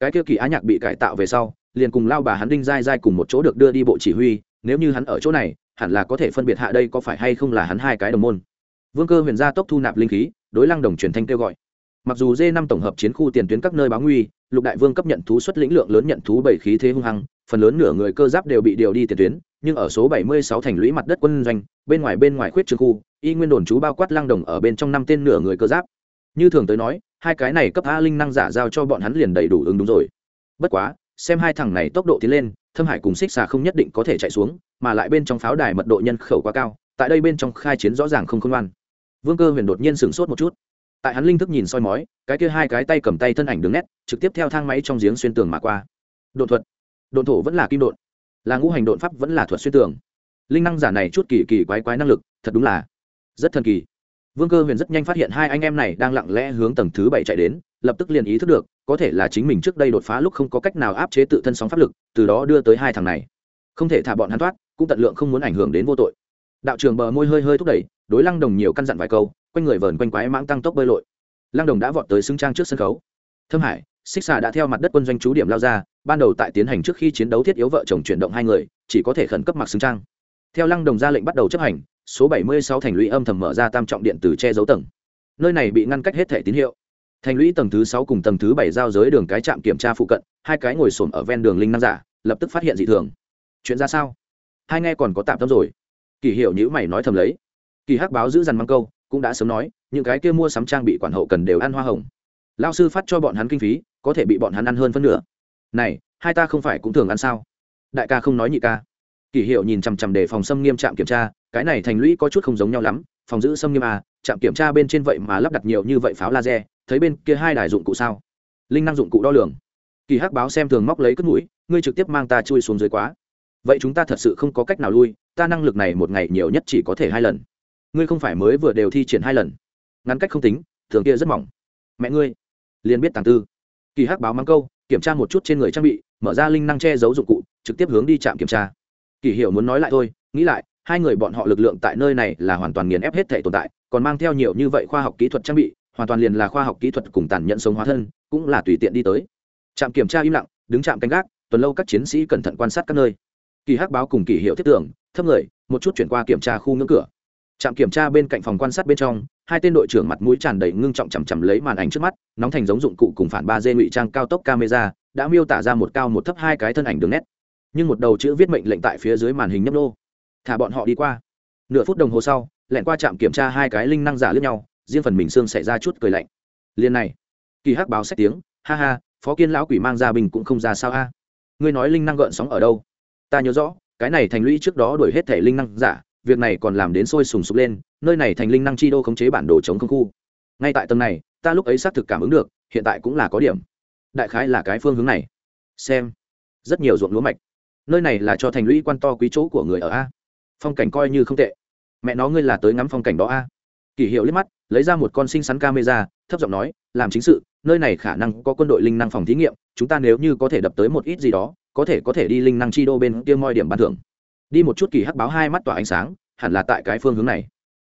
Cái kia kỳ á nhạc bị cải tạo về sau, liền cùng lao bà hắn đinh dai dai cùng một chỗ được đưa đi bộ chỉ huy, nếu như hắn ở chỗ này, hẳn là có thể phân biệt hạ đây có phải hay không là hắn hai cái đồng môn. Vương cơ huyền gia tốc thu nạp linh khí, đối lăng đồng truyền thanh kêu gọi. Mặc dù d năm tổng hợp chiến khu tiền tuyến các nơi báo nguy, lục đại vương cấp nhận thú xuất lĩnh lượng lớn nhận thú bảy khí thế hung hăng, phần lớn nửa người cơ giáp đều bị điều đi tiền tuyến nhưng ở số 76 thành lũy mặt đất quân doanh, bên ngoài bên ngoài khuyết trường khu, y nguyên đồn chú bao quát lăng đồng ở bên trong năm tên nửa người cơ giáp. Như thường tới nói, hai cái này cấp a linh năng giả giao cho bọn hắn liền đầy đủ ứng đúng rồi. Bất quá, xem hai thằng này tốc độ tiến lên, thâm hải cùng xích xà không nhất định có thể chạy xuống, mà lại bên trong pháo đài mật độ nhân khẩu quá cao, tại đây bên trong khai chiến rõ ràng không khôn ngoan. Vương cơ huyền đột nhiên sửng sốt một chút. Tại hắn linh thức nhìn soi mói, cái kia hai cái tay cầm tay thân ảnh đứng nét, trực tiếp theo thang máy trong giếng xuyên tường mà qua. Đột thuật. Độn thổ vẫn là kim độn là ngũ hành độn pháp vẫn là thuật xuyên tường. Linh năng giả này chút kỳ kỳ quái quái năng lực, thật đúng là rất thần kỳ. Vương cơ huyền rất nhanh phát hiện hai anh em này đang lặng lẽ hướng tầng thứ bảy chạy đến, lập tức liền ý thức được, có thể là chính mình trước đây đột phá lúc không có cách nào áp chế tự thân sóng pháp lực, từ đó đưa tới hai thằng này. Không thể thả bọn hắn thoát, cũng tận lượng không muốn ảnh hưởng đến vô tội. Đạo trường bờ môi hơi hơi thúc đẩy, đối lăng đồng nhiều căn dặn vài câu, quanh người vờn quanh quái mãng tăng tốc bơi lội. Lăng đồng đã vọt tới xứng trang trước sân khấu. Thâm hải xích xà đã theo mặt đất quân doanh chú điểm lao ra, ban đầu tại tiến hành trước khi chiến đấu thiết yếu vợ chồng chuyển động hai người, chỉ có thể khẩn cấp mặc xứng trang. Theo lăng đồng ra lệnh bắt đầu chấp hành, số 76 thành lũy âm thầm mở ra tam trọng điện từ che giấu tầng. Nơi này bị ngăn cách hết thẻ tín hiệu. Thành lũy tầng thứ sáu cùng tầng thứ bảy giao giới đường cái trạm kiểm tra phụ cận, hai cái ngồi xổm ở ven đường linh năng giả, lập tức phát hiện dị thường. Chuyện ra sao? Hai nghe còn có tạm tâm rồi. Kỳ hiệu nhữ mày nói thầm lấy. Kỳ hắc báo giữ dằn măng câu, cũng đã sớm nói, những cái kia mua sắm trang bị quản hậu cần đều ăn hoa hồng. Lao sư phát cho bọn hắn kinh phí có thể bị bọn hắn ăn hơn phân nửa. Này, hai ta không phải cũng thường ăn sao? Đại ca không nói nhị ca. Kỷ hiệu nhìn chằm chằm để phòng xâm nghiêm trạm kiểm tra, cái này thành lũy có chút không giống nhau lắm, phòng giữ xâm nghiêm à trạm kiểm tra bên trên vậy mà lắp đặt nhiều như vậy pháo laser, thấy bên kia hai đài dụng cụ sao? Linh năng dụng cụ đo lường. Kỳ hắc báo xem thường móc lấy cất mũi, ngươi trực tiếp mang ta chui xuống dưới quá. Vậy chúng ta thật sự không có cách nào lui, ta năng lực này một ngày nhiều nhất chỉ có thể hai lần. Ngươi không phải mới vừa đều thi triển hai lần. Ngắn cách không tính, thường kia rất mỏng. Mẹ ngươi, liền biết tàng tư kỳ hắc báo mang câu, kiểm tra một chút trên người trang bị, mở ra linh năng che giấu dụng cụ, trực tiếp hướng đi trạm kiểm tra. Kỳ hiểu muốn nói lại thôi, nghĩ lại, hai người bọn họ lực lượng tại nơi này là hoàn toàn nghiền ép hết thể tồn tại, còn mang theo nhiều như vậy khoa học kỹ thuật trang bị, hoàn toàn liền là khoa học kỹ thuật cùng tàn nhẫn sống hóa thân, cũng là tùy tiện đi tới. Trạm kiểm tra im lặng, đứng trạm canh gác, tuần lâu các chiến sĩ cẩn thận quan sát các nơi. Kỳ hắc báo cùng kỳ hiệu thiết tưởng, thấp người, một chút chuyển qua kiểm tra khu ngưỡng cửa trạm kiểm tra bên cạnh phòng quan sát bên trong, hai tên đội trưởng mặt mũi tràn đầy ngưng trọng chằm chằm lấy màn ảnh trước mắt, nóng thành giống dụng cụ cùng phản ba d ngụy trang cao tốc camera, đã miêu tả ra một cao một thấp hai cái thân ảnh đường nét. Nhưng một đầu chữ viết mệnh lệnh tại phía dưới màn hình nhấp nô. Thả bọn họ đi qua. Nửa phút đồng hồ sau lẹn qua trạm kiểm tra hai cái linh năng giả lướt nhau, riêng phần mình xương xảy ra chút cười lạnh. Liền này. Kỳ hắc báo xét tiếng, ha ha, phó kiên lão quỷ mang ra bình cũng không ra sao a. Ngươi nói linh năng gợn sóng ở đâu? Ta nhớ rõ, cái này thành lũy trước đó đuổi hết thể linh năng giả việc này còn làm đến sôi sùng sục lên, nơi này thành linh năng chi đô khống chế bản đồ chống không khu. Ngay tại tầng này, ta lúc ấy xác thực cảm ứng được, hiện tại cũng là có điểm. Đại khái là cái phương hướng này. Xem. Rất nhiều ruộng lúa mạch. Nơi này là cho thành lũy quan to quý chỗ của người ở a. Phong cảnh coi như không tệ. Mẹ nó ngươi là tới ngắm phong cảnh đó a. Kỷ hiệu liếc mắt, lấy ra một con sinh sắn camera, thấp giọng nói, làm chính sự, nơi này khả năng có quân đội linh năng phòng thí nghiệm, chúng ta nếu như có thể đập tới một ít gì đó, có thể có thể đi linh năng chi đô bên kia moi điểm ban thưởng đi một chút kỳ hắc báo hai mắt tỏa ánh sáng, hẳn là tại cái phương hướng này.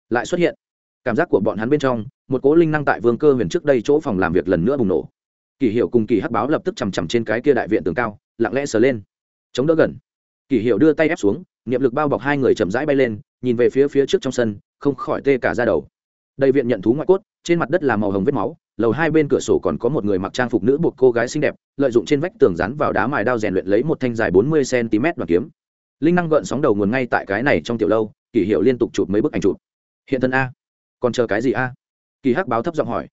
Lại xuất hiện. Cảm giác của bọn hắn bên trong, một cố linh năng tại vương cơ huyền trước đây chỗ phòng làm việc lần nữa bùng nổ. Kỳ hiệu cùng kỳ hắc báo lập tức chằm chằm trên cái kia đại viện tường cao, lặng lẽ sờ lên. Chống đỡ gần. Kỳ hiệu đưa tay ép xuống, niệm lực bao bọc hai người chậm rãi bay lên, nhìn về phía phía trước trong sân, không khỏi tê cả ra đầu. Đầy viện nhận thú ngoại cốt, trên mặt đất là màu hồng vết máu, lầu hai bên cửa sổ còn có một người mặc trang phục nữ buộc cô gái xinh đẹp, lợi dụng trên vách tường rắn vào đá mài đao rèn luyện lấy một thanh dài bốn mươi cm đoàn kiếm linh năng gợn sóng đầu nguồn ngay tại cái này trong tiểu lâu kỳ hiệu liên tục chụp mấy bức ảnh chụp. Hiện thân a. Còn chờ cái gì a? Kỳ hắc báo thấp giọng hỏi.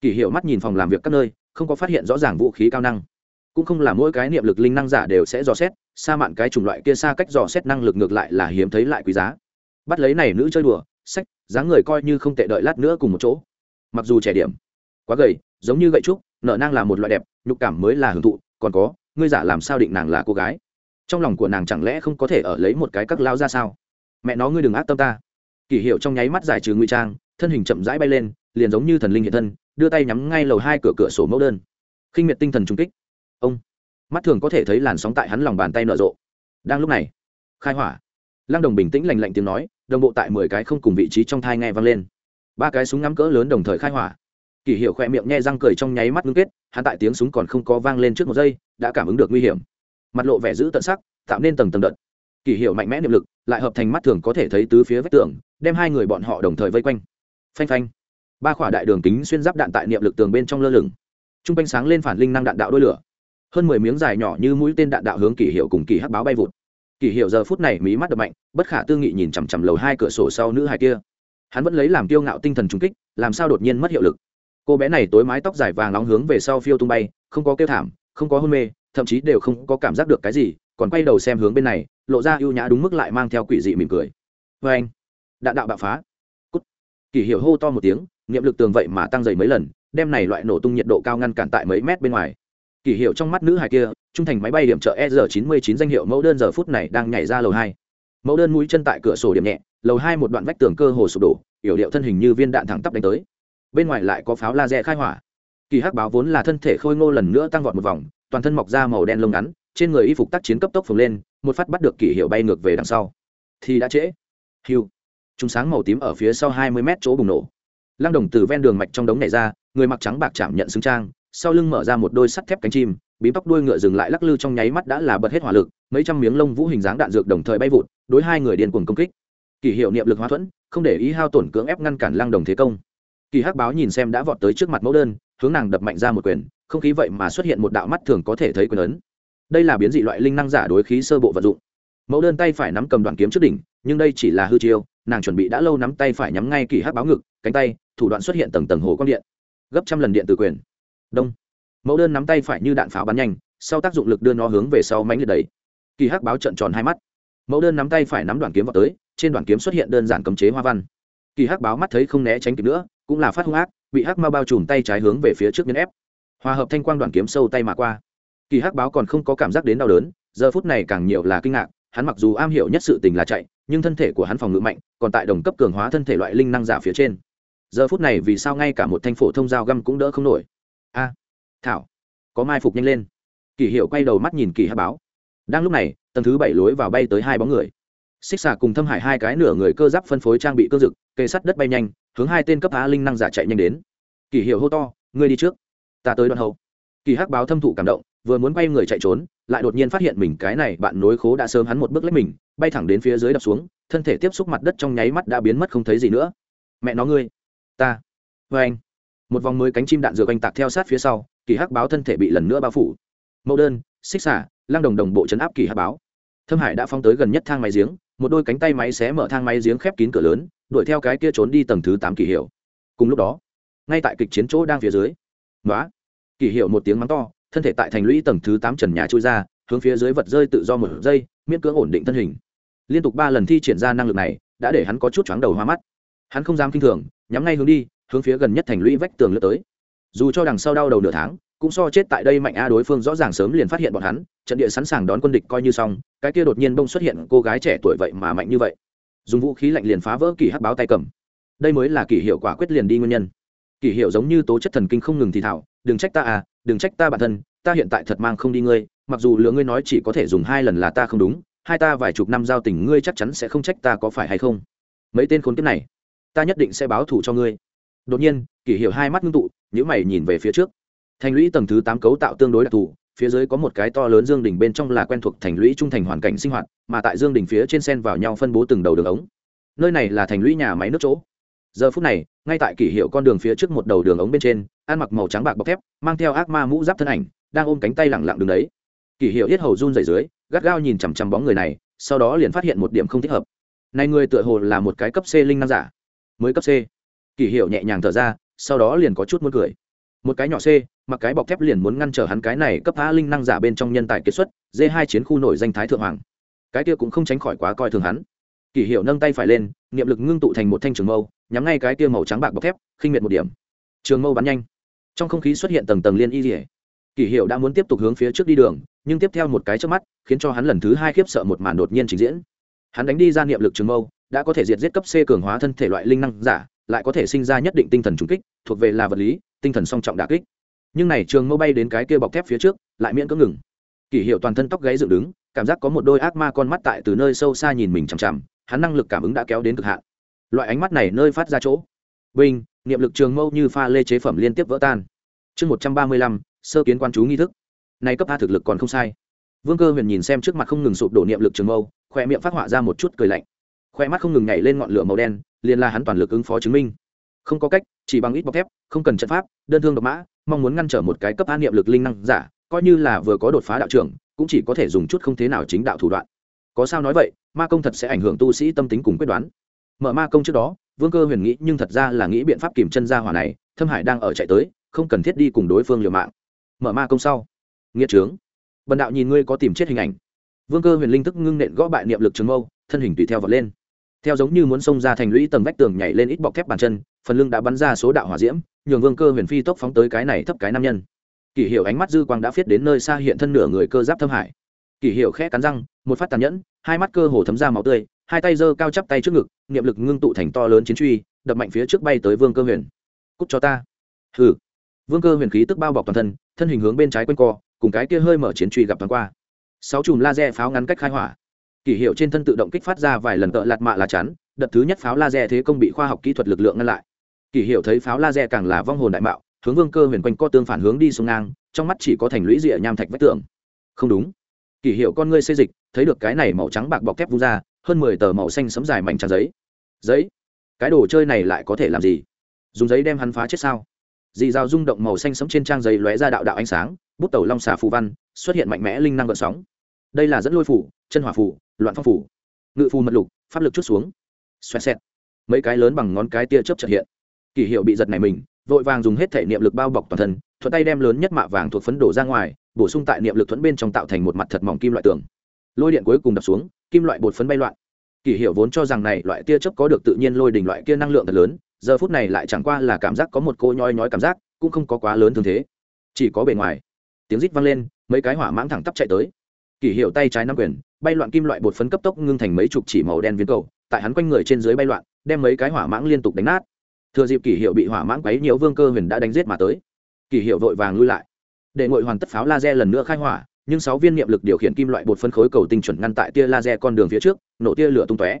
Kỳ hiệu mắt nhìn phòng làm việc các nơi, không có phát hiện rõ ràng vũ khí cao năng. Cũng không là mỗi cái niệm lực linh năng giả đều sẽ dò xét xa mạn cái chủng loại kia xa cách dò xét năng lực ngược lại là hiếm thấy lại quý giá. Bắt lấy này nữ chơi đùa, sách, dáng người coi như không tệ đợi lát nữa cùng một chỗ. Mặc dù trẻ điểm, quá gầy, giống như gậy trúc nợ nang là một loại đẹp, nhục cảm mới là hưởng thụ, còn có, ngươi giả làm sao định nàng là cô gái? Trong lòng của nàng chẳng lẽ không có thể ở lấy một cái các lao ra sao? Mẹ nó ngươi đừng ác tâm ta. Kỷ hiệu trong nháy mắt giải trừ nguy trang, thân hình chậm rãi bay lên, liền giống như thần linh hiện thân, đưa tay nhắm ngay lầu hai cửa cửa sổ mẫu đơn. Khinh miệt tinh thần trung kích. Ông. Mắt thường có thể thấy làn sóng tại hắn lòng bàn tay nở rộ. Đang lúc này, khai hỏa. Lăng đồng bình tĩnh lành lạnh tiếng nói, đồng bộ tại mười cái không cùng vị trí trong thai nghe vang lên. Ba cái súng ngắm cỡ lớn đồng thời khai hỏa. Kỷ hiệu khoe miệng nhe răng cười trong nháy mắt ngưng kết, hắn tại tiếng súng còn không có vang lên trước một giây, đã cảm ứng được nguy hiểm mặt lộ vẻ giữ tận sắc, tạo nên tầng tầng đợt. Kỷ hiệu mạnh mẽ niệm lực, lại hợp thành mắt thường có thể thấy tứ phía vách tường, đem hai người bọn họ đồng thời vây quanh. Phanh phanh. Ba khỏa đại đường kính xuyên giáp đạn tại niệm lực tường bên trong lơ lửng. T r u n g quanh sáng lên phản linh năng đạn đạo đôi lửa. Hơn mười miếng dài nhỏ như mũi tên đạn đạo hướng kỷ hiệu cùng kỳ hắc báo bay vụt. Kỷ hiệu giờ phút này mí mắt đập mạnh, bất khả tư nghị nhìn chằm chằm lầu hai cửa sổ sau nữ hai kia. Hắn vẫn lấy làm kiêu ngạo tinh thần trung kích, làm sao đột nhiên mất hiệu lực. Cô bé này tối mái tóc dài vàng nóng hướng về sau phiêu tung bay, không có kêu thảm, không có hôn mê thậm chí đều không có cảm giác được cái gì, còn quay đầu xem hướng bên này, lộ ra ưu nhã đúng mức lại mang theo quỷ dị mỉm cười. Vê anh, đạn đạo bạo phá. Cút. Kỷ hiệu hô to một tiếng, niệm lực tường vậy mà tăng dày mấy lần, đem này loại nổ tung nhiệt độ cao ngăn cản tại mấy mét bên ngoài. Kỷ hiệu trong mắt nữ hài kia, trung thành máy bay điểm trợ e r chín mươi chín danh hiệu mẫu đơn giờ phút này đang nhảy ra lầu hai. Mẫu đơn mũi chân tại cửa sổ điểm nhẹ, lầu hai một đoạn vách tường cơ hồ sụp đổ, yểu điệu thân hình như viên đạn thẳng tắp đánh tới. Bên ngoài lại có pháo laser khai hỏa. Kỳ hắc báo vốn là thân thể khôi ngô lần nữa tăng vọt một vòng toàn thân mọc ra màu đen lông ngắn, trên người y phục tác chiến cấp tốc phồng lên, một phát bắt được kỷ hiệu bay ngược về đằng sau. Thì đã trễ. Hiu chúng sáng màu tím ở phía sau hai mươi mét chỗ bùng nổ. Lăng đồng từ ven đường mạch trong đống này ra, người mặc trắng bạc chạm nhận xứng trang, sau lưng mở ra một đôi sắt thép cánh chim, bím tóc đuôi ngựa dừng lại lắc lư trong nháy mắt đã là bật hết hỏa lực, mấy trăm miếng lông vũ hình dáng đạn dược đồng thời bay vụt, đối hai người điên cuồng công kích. Kỷ hiệu niệm lực hóa thuẫn, không để ý hao tổn cưỡng ép ngăn cản lăng đồng thế công. Kỳ hắc báo nhìn xem đã vọt tới trước mặt mẫu đơn, hướng nàng đập mạnh ra một quyền không khí vậy mà xuất hiện một đạo mắt thường có thể thấy quyền ấn. Đây là biến dị loại linh năng giả đối khí sơ bộ vận dụng. Mẫu đơn tay phải nắm cầm đoạn kiếm trước đỉnh, nhưng đây chỉ là hư chiêu, nàng chuẩn bị đã lâu nắm tay phải nhắm ngay kỳ hắc báo ngực, cánh tay, thủ đoạn xuất hiện tầng tầng hồ quang điện. Gấp trăm lần điện từ quyền. Đông. Mẫu đơn nắm tay phải như đạn pháo bắn nhanh, sau tác dụng lực đưa nó hướng về sau mánh liệt đầy kỳ hắc báo trận tròn hai mắt. Mẫu đơn nắm tay phải nắm đoạn kiếm vào tới, trên đoạn kiếm xuất hiện đơn giản cấm chế hoa văn. Kỳ hắc báo mắt thấy không né tránh kịp nữa, cũng là phát hung ác, bị hắc mau bao trùm tay trái hướng về phía trước nhân ép hòa hợp thanh quang đoàn kiếm sâu tay mà qua. Kỳ hắc báo còn không có cảm giác đến đau đớn, giờ phút này càng nhiều là kinh ngạc, hắn mặc dù am hiểu nhất sự tình là chạy, nhưng thân thể của hắn phòng ngự mạnh, còn tại đồng cấp cường hóa thân thể loại linh năng giả phía trên. Giờ phút này vì sao ngay cả một thanh phổ thông dao găm cũng đỡ không nổi? A, thảo, có mai phục nhanh lên. Kỳ hiệu quay đầu mắt nhìn kỳ hắc báo. Đang lúc này, tầng thứ bảy lối vào bay tới hai bóng người. Xích xà cùng thâm hải hai cái nửa người cơ giáp phân phối trang bị cơ dực, kề sắt đất bay nhanh, hướng hai tên cấp á linh năng giả chạy nhanh đến. Kỳ hiệu hô to, ngươi đi trước ta tới đoạn hậu. Kỳ hắc báo thâm thụ cảm động, vừa muốn bay người chạy trốn, lại đột nhiên phát hiện mình cái này bạn nối khố đã sớm hắn một bước lách mình, bay thẳng đến phía dưới đập xuống, thân thể tiếp xúc mặt đất trong nháy mắt đã biến mất không thấy gì nữa. Mẹ nó ngươi. Ta. Vê anh. Một vòng mới cánh chim đạn dược anh tạc theo sát phía sau, kỳ hắc báo thân thể bị lần nữa bao phủ. Mẫu đơn, xích xả lang đồng đồng bộ chấn áp kỳ hắc báo. Thâm hải đã phong tới gần nhất thang máy giếng, một đôi cánh tay máy xé mở thang máy giếng khép kín cửa lớn, đuổi theo cái kia trốn đi tầng thứ tám kỳ hiệu. Cùng lúc đó, ngay tại kịch chiến chỗ đang phía dưới. Nói kỷ hiệu một tiếng mắng to, thân thể tại thành lũy tầng thứ tám trần nhà trôi ra, hướng phía dưới vật rơi tự do một giây, miễn cưỡng ổn định thân hình. Liên tục ba lần thi triển ra năng lực này, đã để hắn có chút chóng đầu hoa mắt. Hắn không dám k i n h thường, nhắm ngay hướng đi, hướng phía gần nhất thành lũy vách tường lướt tới. Dù cho đằng sau đau đầu nửa tháng, cũng so chết tại đây mạnh a đối phương rõ ràng sớm liền phát hiện bọn hắn, trận địa sẵn sàng đón quân địch coi như xong, cái kia đột nhiên bông xuất hiện cô gái trẻ tuổi vậy mà mạnh như vậy. Dùng vũ khí lạnh liền phá vỡ kỳ hắc báo tay cầm. Đây mới là kỳ hiệu quả quyết liền đi nguyên nhân kỷ hiệu giống như tố chất thần kinh không ngừng thì thảo, đừng trách ta à đừng trách ta bản thân, ta hiện tại thật mang không đi ngươi, mặc dù lựa ngươi nói chỉ có thể dùng hai lần là ta không đúng, hai ta vài chục năm giao tình ngươi chắc chắn sẽ không trách ta có phải hay không. Mấy tên khốn kiếp này, ta nhất định sẽ báo thù cho ngươi. Đột nhiên, kỷ hiệu hai mắt ngưng tụ nhữ mày nhìn về phía trước. Thành lũy tầng thứ tám cấu tạo tương đối đặc thù, phía dưới có một cái to lớn dương đỉnh bên trong là quen thuộc thành lũy trung thành hoàn cảnh sinh hoạt, mà tại dương đỉnh phía trên sen vào nhau phân bố từng đầu đường ống. Nơi này là thành lũy nhà máy nước chỗ. Giờ phút này ngay tại kỷ hiệu con đường phía trước một đầu đường ống bên trên, ăn mặc màu trắng bạc bọc thép, mang theo ác ma mũ giáp thân ảnh, đang ôm cánh tay lẳng lặng đứng đấy. Kỷ hiệu yết hầu run dày dưới, gắt gao nhìn chằm chằm bóng người này, sau đó liền phát hiện một điểm không thích hợp. Này người tựa hồ là một cái cấp c linh năng giả. Mới cấp c. Kỷ hiệu nhẹ nhàng thở ra, sau đó liền có chút muốn cười. Một cái nhỏ c, mặc cái bọc thép liền muốn ngăn trở hắn cái này cấp a linh năng giả bên trong nhân tài kết xuất d hai chiến khu nổi danh thái thượng hoàng. Cái kia cũng không tránh khỏi quá coi thường hắn kỷ hiệu nâng tay phải lên, niệm lực ngưng tụ thành một thanh trường mâu, nhắm ngay cái kia màu trắng bạc bọc thép, khinh miệt một điểm. Trường mâu bắn nhanh. Trong không khí xuất hiện tầng tầng liên y dỉa kỷ hiệu đã muốn tiếp tục hướng phía trước đi đường, nhưng tiếp theo một cái trước mắt, khiến cho hắn lần thứ hai khiếp sợ một màn đột nhiên trình diễn. Hắn đánh đi ra niệm lực trường mâu, đã có thể diệt giết cấp c cường hóa thân thể loại linh năng giả, lại có thể sinh ra nhất định tinh thần trùng kích, thuộc về là vật lý, tinh thần song trọng đà kích. Nhưng này trường mâu bay đến cái kia bọc thép phía trước, lại miễn cưỡng ngừng. Kỷ hiệu toàn thân tóc gáy dựng đứng, cảm giác có một đôi ác ma con mắt tại từ nơi sâu xa nhìn mình chằm chằm hắn năng lực cảm ứng đã kéo đến cực hạn. Loại ánh mắt này nơi phát ra chỗ. Bình, niệm lực trường mâu như pha lê chế phẩm liên tiếp vỡ tan. Chương một trăm ba mươi lăm, sơ kiến quan chú nghi thức. Này cấp a thực lực còn không sai. Vương cơ huyền nhìn xem trước mặt không ngừng sụp đổ niệm lực trường mâu khoe miệng phát họa ra một chút cười lạnh. Khoe mắt không ngừng nhảy lên ngọn lửa màu đen, liền là hắn toàn lực ứng phó chứng minh. Không có cách, chỉ bằng ít bọc thép, không cần trận pháp, đơn thương độc mã, mong muốn ngăn trở một cái cấp a niệm lực linh năng giả, coi như là vừa có đột phá đạo trưởng, cũng chỉ có thể dùng chút không thế nào chính đạo thủ đoạn. Có sao nói vậy ma công thật sẽ ảnh hưởng tu sĩ tâm tính cùng quyết đoán. Mở ma công trước đó, vương cơ huyền nghĩ, nhưng thật ra là nghĩ biện pháp kìm chân ra hỏa này, thâm hải đang ở chạy tới, không cần thiết đi cùng đối phương liều mạng. Mở ma công sau. Nghĩa trướng. Bần đạo nhìn ngươi có tìm chết hình ảnh. Vương cơ huyền linh thức ngưng nện gõ bại niệm lực trường mâu, thân hình tùy theo vật lên. Theo giống như muốn xông ra thành lũy tầng vách tường nhảy lên ít bọc thép bàn chân, phần lưng đã bắn ra số đạo hỏa diễm, nhường vương cơ huyền phi tốc phóng tới cái này thấp cái nam nhân. Kỷ hiệu ánh mắt dư quang đã viết đến nơi xa hiện thân nửa người cơ giáp thâm hải. Kỷ hiệu khẽ cắn răng một phát tàn nhẫn, hai mắt cơ hồ thấm ra máu tươi, hai tay giơ cao chắp tay trước ngực, niệm lực ngưng tụ thành to lớn chiến truy, đập mạnh phía trước bay tới vương cơ huyền. Cúc cho ta. Hừ. Vương cơ huyền khí tức bao bọc toàn thân thân hình hướng bên trái quanh co, cùng cái kia hơi mở chiến truy gặp thoáng qua. Sáu chùm laser pháo ngắn cách khai hỏa. Kỷ hiệu trên thân tự động kích phát ra vài lần tợ lạt mạ lá chắn, đợt thứ nhất pháo laser thế công bị khoa học kỹ thuật lực lượng ngăn lại. Kỷ hiệu thấy pháo laser càng là vong hồn đại mạo, hướng vương cơ huyền quanh co tương phản hướng đi xuống ngang, trong mắt chỉ có thành lũy rịa nham thạch vách tường. Không đúng kỷ hiệu con ngươi xây dịch, thấy được cái này màu trắng bạc bọc thép vung ra, hơn mười tờ màu xanh sấm dài mảnh trang giấy. Giấy? Cái đồ chơi này lại có thể làm gì? Dùng giấy đem hắn phá chết sao? Dì dao rung động màu xanh sấm trên trang giấy lóe ra đạo đạo ánh sáng, bút tẩu long xà phù văn, xuất hiện mạnh mẽ linh năng gợn sóng. Đây là dẫn lôi phủ, chân hỏa phủ, loạn phong phủ. Ngự phù mật lục, pháp lực chút xuống. Xoẹt xẹt. Mấy cái lớn bằng ngón cái tia chớp trật hiện. Kỷ hiệu bị giật này mình, vội vàng dùng hết thể niệm lực bao bọc toàn thân thuận tay đem lớn nhất mạ vàng thuộc phấn đổ ra ngoài, bổ sung tại niệm lực thuẫn bên trong tạo thành một mặt thật mỏng kim loại tường. Lôi điện cuối cùng đập xuống, kim loại bột phấn bay loạn. Kỷ hiệu vốn cho rằng này loại tia chớp có được tự nhiên lôi đỉnh loại kia năng lượng thật lớn, giờ phút này lại chẳng qua là cảm giác có một cô nhoi nhói cảm giác, cũng không có quá lớn thương thế. Chỉ có bề ngoài. Tiếng rít vang lên, mấy cái hỏa mãng thẳng tắp chạy tới. Kỷ hiệu tay trái nắm quyền, bay loạn kim loại bột phấn cấp tốc ngưng thành mấy chục chỉ màu đen viên cầu, tại hắn quanh người trên dưới bay loạn, đem mấy cái hỏa mãng liên tục đánh nát. Thừa dịp kỷ hiệu bị hỏa mãng quấy nhiều vương cơ huyền đã đánh giết mà tới kỳ hiệu vội vàng lui lại. Để ngội hoàn tất pháo laser lần nữa khai hỏa, nhưng sáu viên niệm lực điều khiển kim loại bột phân khối cầu tinh chuẩn ngăn tại tia laser con đường phía trước, nổ tia lửa tung tóe.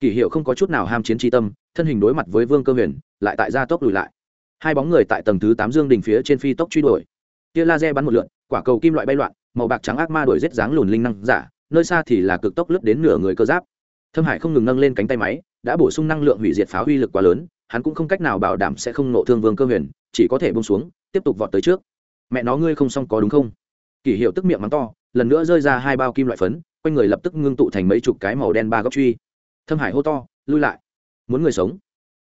Kỳ hiệu không có chút nào ham chiến tri tâm, thân hình đối mặt với vương cơ huyền, lại tại gia tốc lùi lại. Hai bóng người tại tầng thứ tám dương đỉnh phía trên phi tốc truy đuổi. Tia laser bắn một lượn, quả cầu kim loại bay loạn, màu bạc trắng ác ma đuổi rết dáng lùn linh năng giả, nơi xa thì là cực tốc lướt đến nửa người cơ giáp. Thâm hải không ngừng nâng lên cánh tay máy, đã bổ sung năng lượng hủy diệt pháo uy lực quá lớn hắn cũng không cách nào bảo đảm sẽ không nộ thương vương cơ huyền, chỉ có thể bông xuống, tiếp tục vọt tới trước. Mẹ nó ngươi không xong có đúng không? Kỷ hiệu tức miệng mắng to, lần nữa rơi ra hai bao kim loại phấn, quanh người lập tức ngưng tụ thành mấy chục cái màu đen ba góc truy. Thâm hải hô to, lui lại, muốn người sống.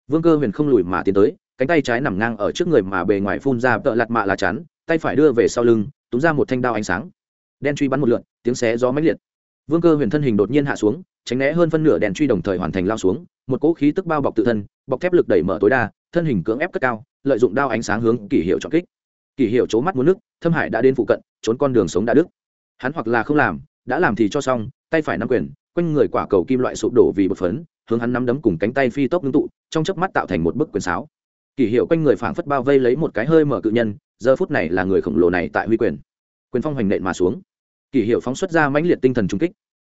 Vương cơ huyền không lùi mà tiến tới, cánh tay trái nằm ngang ở trước người mà bề ngoài phun ra tợ lạt mạ lá chắn, tay phải đưa về sau lưng, túm ra một thanh đao ánh sáng. Đen truy bắn một lượn, tiếng xé gió máy liệt. Vương cơ huyền thân hình đột nhiên hạ xuống, tránh né hơn phân nửa đèn truy đồng thời hoàn thành lao xuống một cỗ khí tức bao bọc tự thân, bọc thép lực đẩy mở tối đa, thân hình cưỡng ép cất cao, lợi dụng đao ánh sáng hướng kỷ hiệu trọng kích. Kỷ hiệu c mắt muốn nước, thâm hải đã đến phụ cận, trốn con đường sống đã đức hắn hoặc là không làm, đã làm thì cho xong, tay phải nắm quyền, quanh người quả cầu kim loại sụp đổ vì bột phấn, hướng hắn nắm đấm cùng cánh tay phi tốc ngưng tụ, trong chớp mắt tạo thành một bức quyền sáo. Kỷ hiệu quanh người phảng phất bao vây lấy một cái hơi mở cự nhân, giờ phút này là người khổng lồ này tại huy quyền. Quyền phong hoành nện mà xuống. Kỷ hiệu phóng xuất ra mãnh liệt tinh thần trung kích.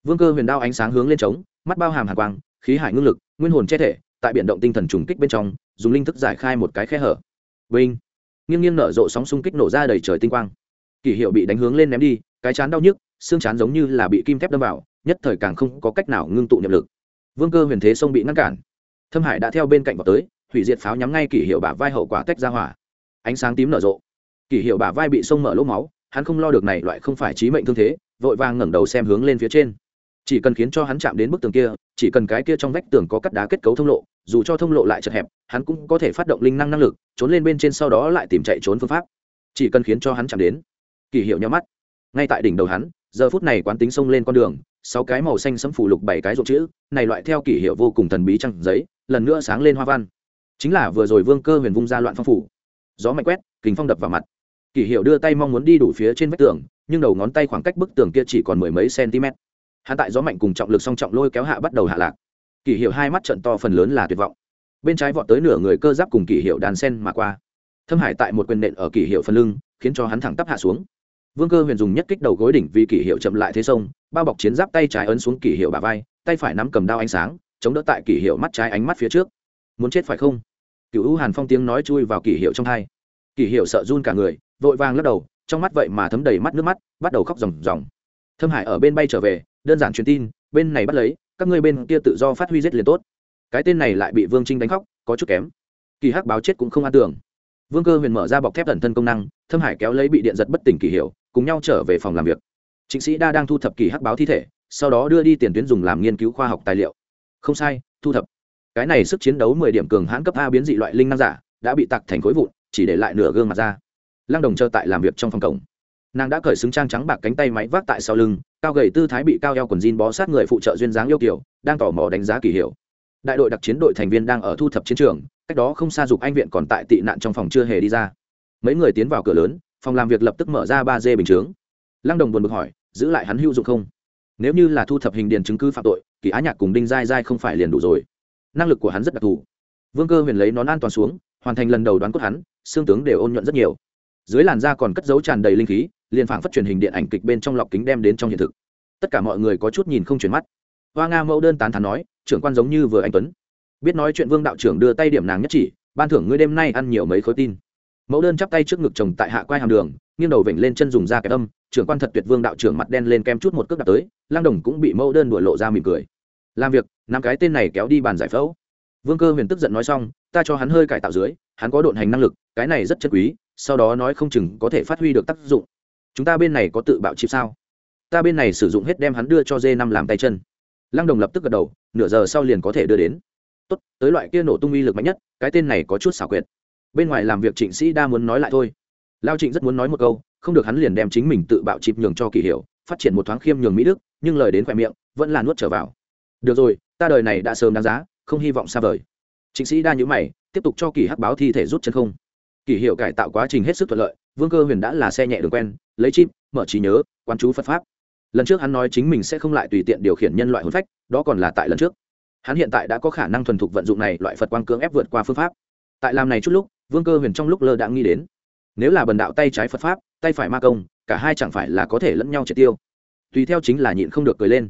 Vương cơ huyền đao ánh sáng hướng lên trống, mắt bao hàm hàn quang khí hải ngưng lực, nguyên hồn che thể, tại biển động tinh thần trùng kích bên trong, dùng linh thức giải khai một cái khe hở. Vinh! Nghiêng nghiêng nở rộ sóng xung kích nổ ra đầy trời tinh quang. Kỷ hiệu bị đánh hướng lên ném đi, cái chán đau nhức, xương chán giống như là bị kim thép đâm vào, nhất thời càng không có cách nào ngưng tụ niệm lực. Vương cơ huyền thế sông bị ngăn cản. Thâm hải đã theo bên cạnh vào tới, hủy diệt pháo nhắm ngay kỷ hiệu bả vai hậu quả tách ra hỏa. Ánh sáng tím nở rộ. Kỷ hiệu bả vai bị sông mở lỗ máu, hắn không lo được này loại không phải trí mệnh thương thế, vội vàng ngẩng đầu xem hướng lên phía trên chỉ cần khiến cho hắn chạm đến bức tường kia, chỉ cần cái kia trong vách tường có cắt đá kết cấu thông lộ, dù cho thông lộ lại chật hẹp, hắn cũng có thể phát động linh năng năng lực, trốn lên bên trên sau đó lại tìm chạy trốn phương pháp. Chỉ cần khiến cho hắn chạm đến. Kỳ hiệu nhau mắt. Ngay tại đỉnh đầu hắn, giờ phút này quán tính xông lên con đường, sáu cái màu xanh sẫm phủ lục bảy cái rộn chữ, này loại theo kỷ hiệu vô cùng thần bí trăng giấy, lần nữa sáng lên hoa văn. Chính là vừa rồi vương cơ huyền vung ra loạn phong phủ. Gió mạnh quét kính phong đập vào mặt. Kỷ hiệu đưa tay mong muốn đi đủ phía trên vách tường, nhưng đầu ngón tay khoảng cách bức tường kia chỉ còn mười mấy cm hắn tại gió mạnh cùng trọng lực song trọng lôi kéo hạ bắt đầu hạ lạc. Kỷ hiệu hai mắt trận to phần lớn là tuyệt vọng. Bên trái vọt tới nửa người cơ giáp cùng kỷ hiệu đàn sen mà qua. Thâm hải tại một quyền nện ở kỷ hiệu phần lưng, khiến cho hắn thẳng tắp hạ xuống. Vương cơ huyền dùng nhất kích đầu gối đỉnh vì kỷ hiệu chậm lại thế sông, bao bọc chiến giáp tay trái ấn xuống kỷ hiệu bà vai, tay phải nắm cầm đao ánh sáng, chống đỡ tại kỷ hiệu mắt trái ánh mắt phía trước. Muốn chết phải không? Cựu u hàn phong tiếng nói chui vào kỷ hiệu trong hai kỷ hiệu sợ run cả người, vội vàng lắc đầu, trong mắt vậy mà thấm đầy mắt nước mắt, bắt đầu khóc ròng ròng. Thâm hải ở bên bay trở về đơn giản truyền tin, bên này bắt lấy, các ngươi bên kia tự do phát huy giết liền tốt. Cái tên này lại bị vương trinh đánh khóc, có chút kém. Kỳ hắc báo chết cũng không an tưởng. Vương cơ huyền mở ra bọc thép thần thân công năng, thâm hải kéo lấy bị điện giật bất tỉnh kỳ hiệu, cùng nhau trở về phòng làm việc. Chính sĩ đa đang thu thập kỳ hắc báo thi thể, sau đó đưa đi tiền tuyến dùng làm nghiên cứu khoa học tài liệu. Không sai, thu thập. Cái này sức chiến đấu mười điểm cường hãn cấp a biến dị loại linh năng giả, đã bị tặc thành khối vụn, chỉ để lại nửa gương mặt ra. Lăng đồng chờ tại làm việc trong phòng cổng. Nàng đã cởi xứng trang trắng bạc cánh tay máy vác tại sau lưng cao gầy tư thái bị cao eo quần jean bó sát người phụ trợ duyên dáng yêu kiểu đang tỏ mò đánh giá kỳ hiệu. Đại đội đặc chiến đội thành viên đang ở thu thập chiến trường, cách đó không xa dục anh viện còn tại tị nạn trong phòng chưa hề đi ra. Mấy người tiến vào cửa lớn, phòng làm việc lập tức mở ra ba dê bình chướng. Lăng đồng buồn bực hỏi, giữ lại hắn hữu dụng không? Nếu như là thu thập hình điền chứng cứ phạm tội, kỳ á nhạc cùng đinh dai dai không phải liền đủ rồi. Năng lực của hắn rất đặc thù. Vương cơ huyền lấy nón an toàn xuống, hoàn thành lần đầu đoán cốt hắn, xương tướng đều ôn nhuận rất nhiều. Dưới làn da còn cất dấu tràn đầy linh khí liền phảng phất truyền hình điện ảnh kịch bên trong lọc kính đem đến trong hiện thực. Tất cả mọi người có chút nhìn không chuyển mắt. Hoa nga mẫu đơn tán thán nói, trưởng quan giống như vừa anh tuấn. Biết nói chuyện vương đạo trưởng đưa tay điểm nàng nhất chỉ, ban thưởng ngươi đêm nay ăn nhiều mấy khối tin. Mẫu đơn chắp tay trước ngực chồng tại hạ quai hàm đường, nghiêng đầu vểnh lên chân dùng da kẹp âm, trưởng quan thật tuyệt vương đạo trưởng mặt đen lên kem chút một cước đặt tới, lang đồng cũng bị mẫu đơn đuổi lộ ra mỉm cười. Làm việc, năm cái tên này kéo đi bàn giải phẫu. Vương cơ huyền tức giận nói xong, ta cho hắn hơi cải tạo dưới, hắn có độn hành năng lực, cái này rất chất quý, sau đó nói không chừng có thể phát huy được tác dụng chúng ta bên này có tự bạo chip sao? Ta bên này sử dụng hết đem hắn đưa cho d năm làm tay chân. Lăng đồng lập tức gật đầu, nửa giờ sau liền có thể đưa đến. Tốt, tới loại kia nổ tung uy lực mạnh nhất, cái tên này có chút xảo quyệt. Bên ngoài làm việc trịnh sĩ đa muốn nói lại thôi. Lao trịnh rất muốn nói một câu, không được hắn liền đem chính mình tự bạo chịp nhường cho kỳ hiểu phát triển một thoáng khiêm nhường mỹ đức, nhưng lời đến khoe miệng, vẫn là nuốt trở vào. Được rồi, ta đời này đã sớm đáng giá, không hy vọng xa vời. Trịnh sĩ đa nhữ mày, tiếp tục cho kỳ hắc báo thi thể rút chân không. Kỳ hiệu cải tạo quá trình hết sức thuận lợi vương cơ huyền đã là xe nhẹ đường quen, lấy chip, mở trí nhớ, quán chú phật pháp. Lần trước hắn nói chính mình sẽ không lại tùy tiện điều khiển nhân loại hồn phách, đó còn là tại lần trước. Hắn hiện tại đã có khả năng thuần thục vận dụng này loại phật quang cưỡng ép vượt qua phương pháp. Tại làm này chút lúc, vương cơ huyền trong lúc lơ đã nghĩ đến, nếu là bần đạo tay trái phật pháp, tay phải ma công, cả hai chẳng phải là có thể lẫn nhau triệt tiêu. Tùy theo chính là nhịn không được cười lên.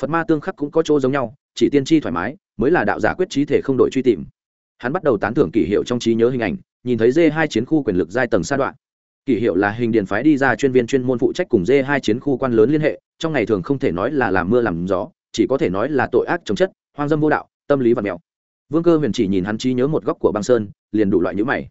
Phật ma tương khắc cũng có chỗ giống nhau, chỉ tiên tri thoải mái, mới là đạo giả quyết trí thể không đổi truy tìm. Hắn bắt đầu tán thưởng kỷ hiệu trong trí nhớ hình ảnh, nhìn thấy d hai chiến khu quyền lực giai tầng sa đoạn kỷ hiệu là hình điền phái đi ra chuyên viên chuyên môn phụ trách cùng dê hai chiến khu quan lớn liên hệ, trong ngày thường không thể nói là làm mưa làm gió, chỉ có thể nói là tội ác chống chất, hoang dâm vô đạo, tâm lý và mèo. Vương cơ huyền chỉ nhìn hắn trí nhớ một góc của băng sơn, liền đủ loại nhữ mày.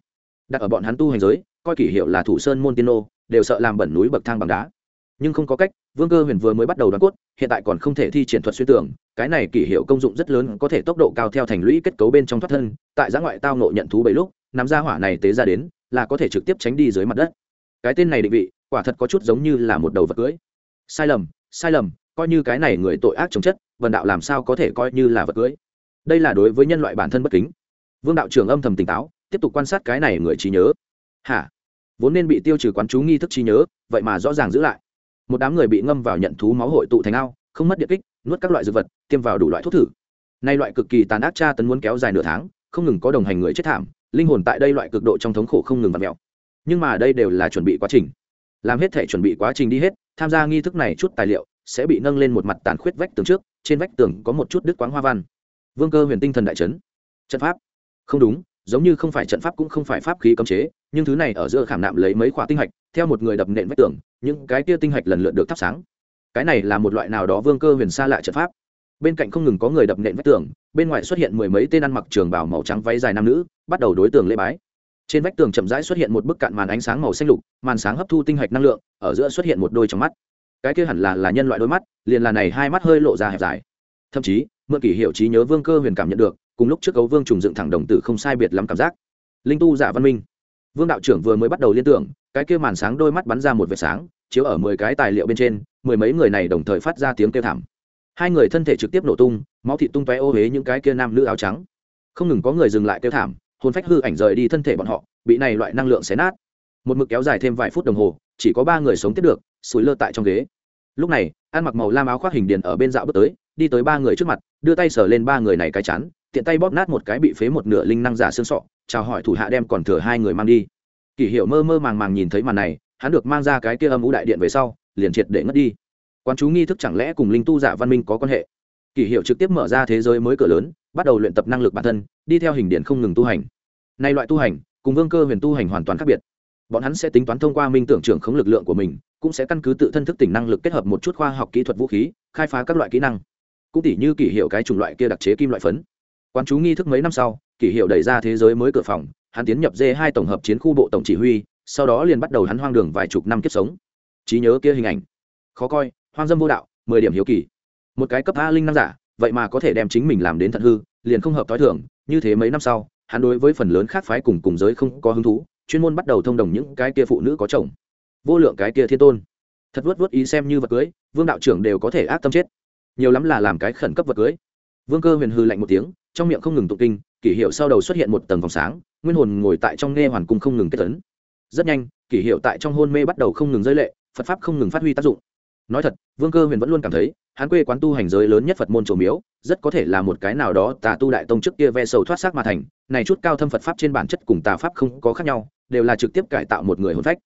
Đặt ở bọn hắn tu hành giới, coi kỷ hiệu là thủ sơn môn tiên nô, đều sợ làm bẩn núi bậc thang bằng đá. Nhưng không có cách, vương cơ huyền vừa mới bắt đầu đoán cốt, hiện tại còn không thể thi triển thuật xuyên tưởng, cái này kỷ hiệu công dụng rất lớn, có thể tốc độ cao theo thành lũy kết cấu bên trong thoát thân, tại giã ngoại tao nộ nhận thú bảy lúc, nắm ra hỏa này tế ra đến là có thể trực tiếp tránh đi dưới mặt đất. Cái tên này định vị, quả thật có chút giống như là một đầu vật cưới. Sai lầm sai lầm, coi như cái này người tội ác chống chất vần đạo làm sao có thể coi như là vật cưới? Đây là đối với nhân loại bản thân bất kính. Vương đạo trưởng âm thầm tỉnh táo, tiếp tục quan sát cái này người trí nhớ. Hả? Vốn nên bị tiêu trừ quán chú nghi thức trí nhớ, vậy mà rõ ràng giữ lại. Một đám người bị ngâm vào nhận thú máu hội tụ thành ao, không mất điện kích, nuốt các loại dược vật, tiêm vào đủ loại thuốc thử. Nay loại cực kỳ tàn ác tra tấn muốn kéo dài nửa tháng, không ngừng có đồng hành người chết thảm linh hồn tại đây loại cực độ trong thống khổ không ngừng vặt mẹo nhưng mà đây đều là chuẩn bị quá trình. Làm hết thể chuẩn bị quá trình đi hết, tham gia nghi thức này chút tài liệu sẽ bị nâng lên một mặt tàn khuyết vách tường trước, trên vách tường có một chút đứt quáng hoa văn. Vương cơ huyền tinh thần đại trấn trận pháp. Không đúng, giống như không phải trận pháp cũng không phải pháp khí cấm chế, nhưng thứ này ở giữa khảm nạm lấy mấy khoả tinh hạch, theo một người đập nện vách tường, những cái kia tinh hạch lần lượt được thắp sáng. Cái này là một loại nào đó vương cơ huyền xa lại trận pháp bên cạnh không ngừng có người đập nện vách tường, bên ngoài xuất hiện mười mấy tên ăn mặc trường bảo màu trắng váy dài nam nữ, bắt đầu đối tượng lễ bái. Trên vách tường chậm rãi xuất hiện một bức cạn màn ánh sáng màu xanh lục, màn sáng hấp thu tinh hạch năng lượng, ở giữa xuất hiện một đôi trong mắt. Cái kia hẳn là là nhân loại đôi mắt, liền là này hai mắt hơi lộ ra hẹp dài. Thậm chí, mượn kỷ hiệu trí nhớ vương cơ huyền cảm nhận được, cùng lúc trước cấu vương trùng dựng thẳng đồng tử không sai biệt lắm cảm giác. Linh tu giả văn minh. Vương đạo trưởng vừa mới bắt đầu liên tưởng, cái kia màn sáng đôi mắt bắn ra một vệt sáng, chiếu ở mười cái tài liệu bên trên, mười mấy người này đồng thời phát ra tiếng kêu thảm hai người thân thể trực tiếp nổ tung, máu thịt tung tóe ô huế những cái kia nam nữ áo trắng. Không ngừng có người dừng lại kêu thảm, hồn phách hư ảnh rời đi thân thể bọn họ, bị này loại năng lượng xé nát. Một mực kéo dài thêm vài phút đồng hồ, chỉ có ba người sống tiếp được, sủi lơ tại trong ghế. Lúc này ăn mặc màu lam áo khoác hình điền ở bên dạo bước tới, đi tới ba người trước mặt, đưa tay sờ lên ba người này cái chán, tiện tay bóp nát một cái bị phế một nửa linh năng giả xương sọ, chào hỏi thủ hạ đem còn thừa hai người mang đi. Kỷ hiệu mơ mơ màng màng nhìn thấy màn này, hắn được mang ra cái kia âm ú đại điện về sau, liền triệt để ngất đi quán chú nghi thức chẳng lẽ cùng linh tu giả văn minh có quan hệ? Kỷ hiệu trực tiếp mở ra thế giới mới cửa lớn, bắt đầu luyện tập năng lực bản thân, đi theo hình điện không ngừng tu hành. Nay loại tu hành, cùng vương cơ huyền tu hành hoàn toàn khác biệt. Bọn hắn sẽ tính toán thông qua minh tưởng trưởng khống lực lượng của mình, cũng sẽ căn cứ tự thân thức tỉnh năng lực kết hợp một chút khoa học kỹ thuật vũ khí, khai phá các loại kỹ năng. Cũng tỉ như kỷ hiệu cái chủng loại kia đặc chế kim loại phấn. Quán chú nghi thức mấy năm sau kỷ hiệu đẩy ra thế giới mới cửa phòng, hắn tiến nhập d hai tổng hợp chiến khu bộ tổng chỉ huy, sau đó liền bắt đầu hắn hoang đường vài chục năm kiếp sống. Trí nhớ kia hình ảnh, khó coi hoang dâm vô đạo, mười điểm hiếu kỳ. Một cái cấp a linh năng giả, vậy mà có thể đem chính mình làm đến thận hư, liền không hợp t h i thưởng như thế mấy năm sau, hắn đối với phần lớn khác phái cùng cùng giới không có hứng thú, chuyên môn bắt đầu thông đồng những cái kia phụ nữ có chồng. Vô lượng cái kia thiên tôn. Thật vớt vớt ý xem như vật cưới, vương đạo trưởng đều có thể ác tâm chết. Nhiều lắm là làm cái khẩn cấp vật cưới. Vương cơ huyền hư lạnh một tiếng, trong miệng không ngừng tụng kinh, kỷ hiệu sau đầu xuất hiện một tầng vòng sáng, nguyên hồn ngồi tại trong nghe hoàn cung không ngừng kết tấn rất nhanh, kỷ hiệu tại trong hôn mê bắt đầu không ngừng rơi lệ, phật pháp không ngừng phát huy tác dụng nói thật, vương cơ huyền vẫn luôn cảm thấy, hắn quê quán tu hành giới lớn nhất phật môn trổ miếu, rất có thể là một cái nào đó tà tu đại tông trước kia ve sầu thoát xác mà thành, này chút cao thâm phật pháp trên bản chất cùng tà pháp không có khác nhau, đều là trực tiếp cải tạo một người hồn phách.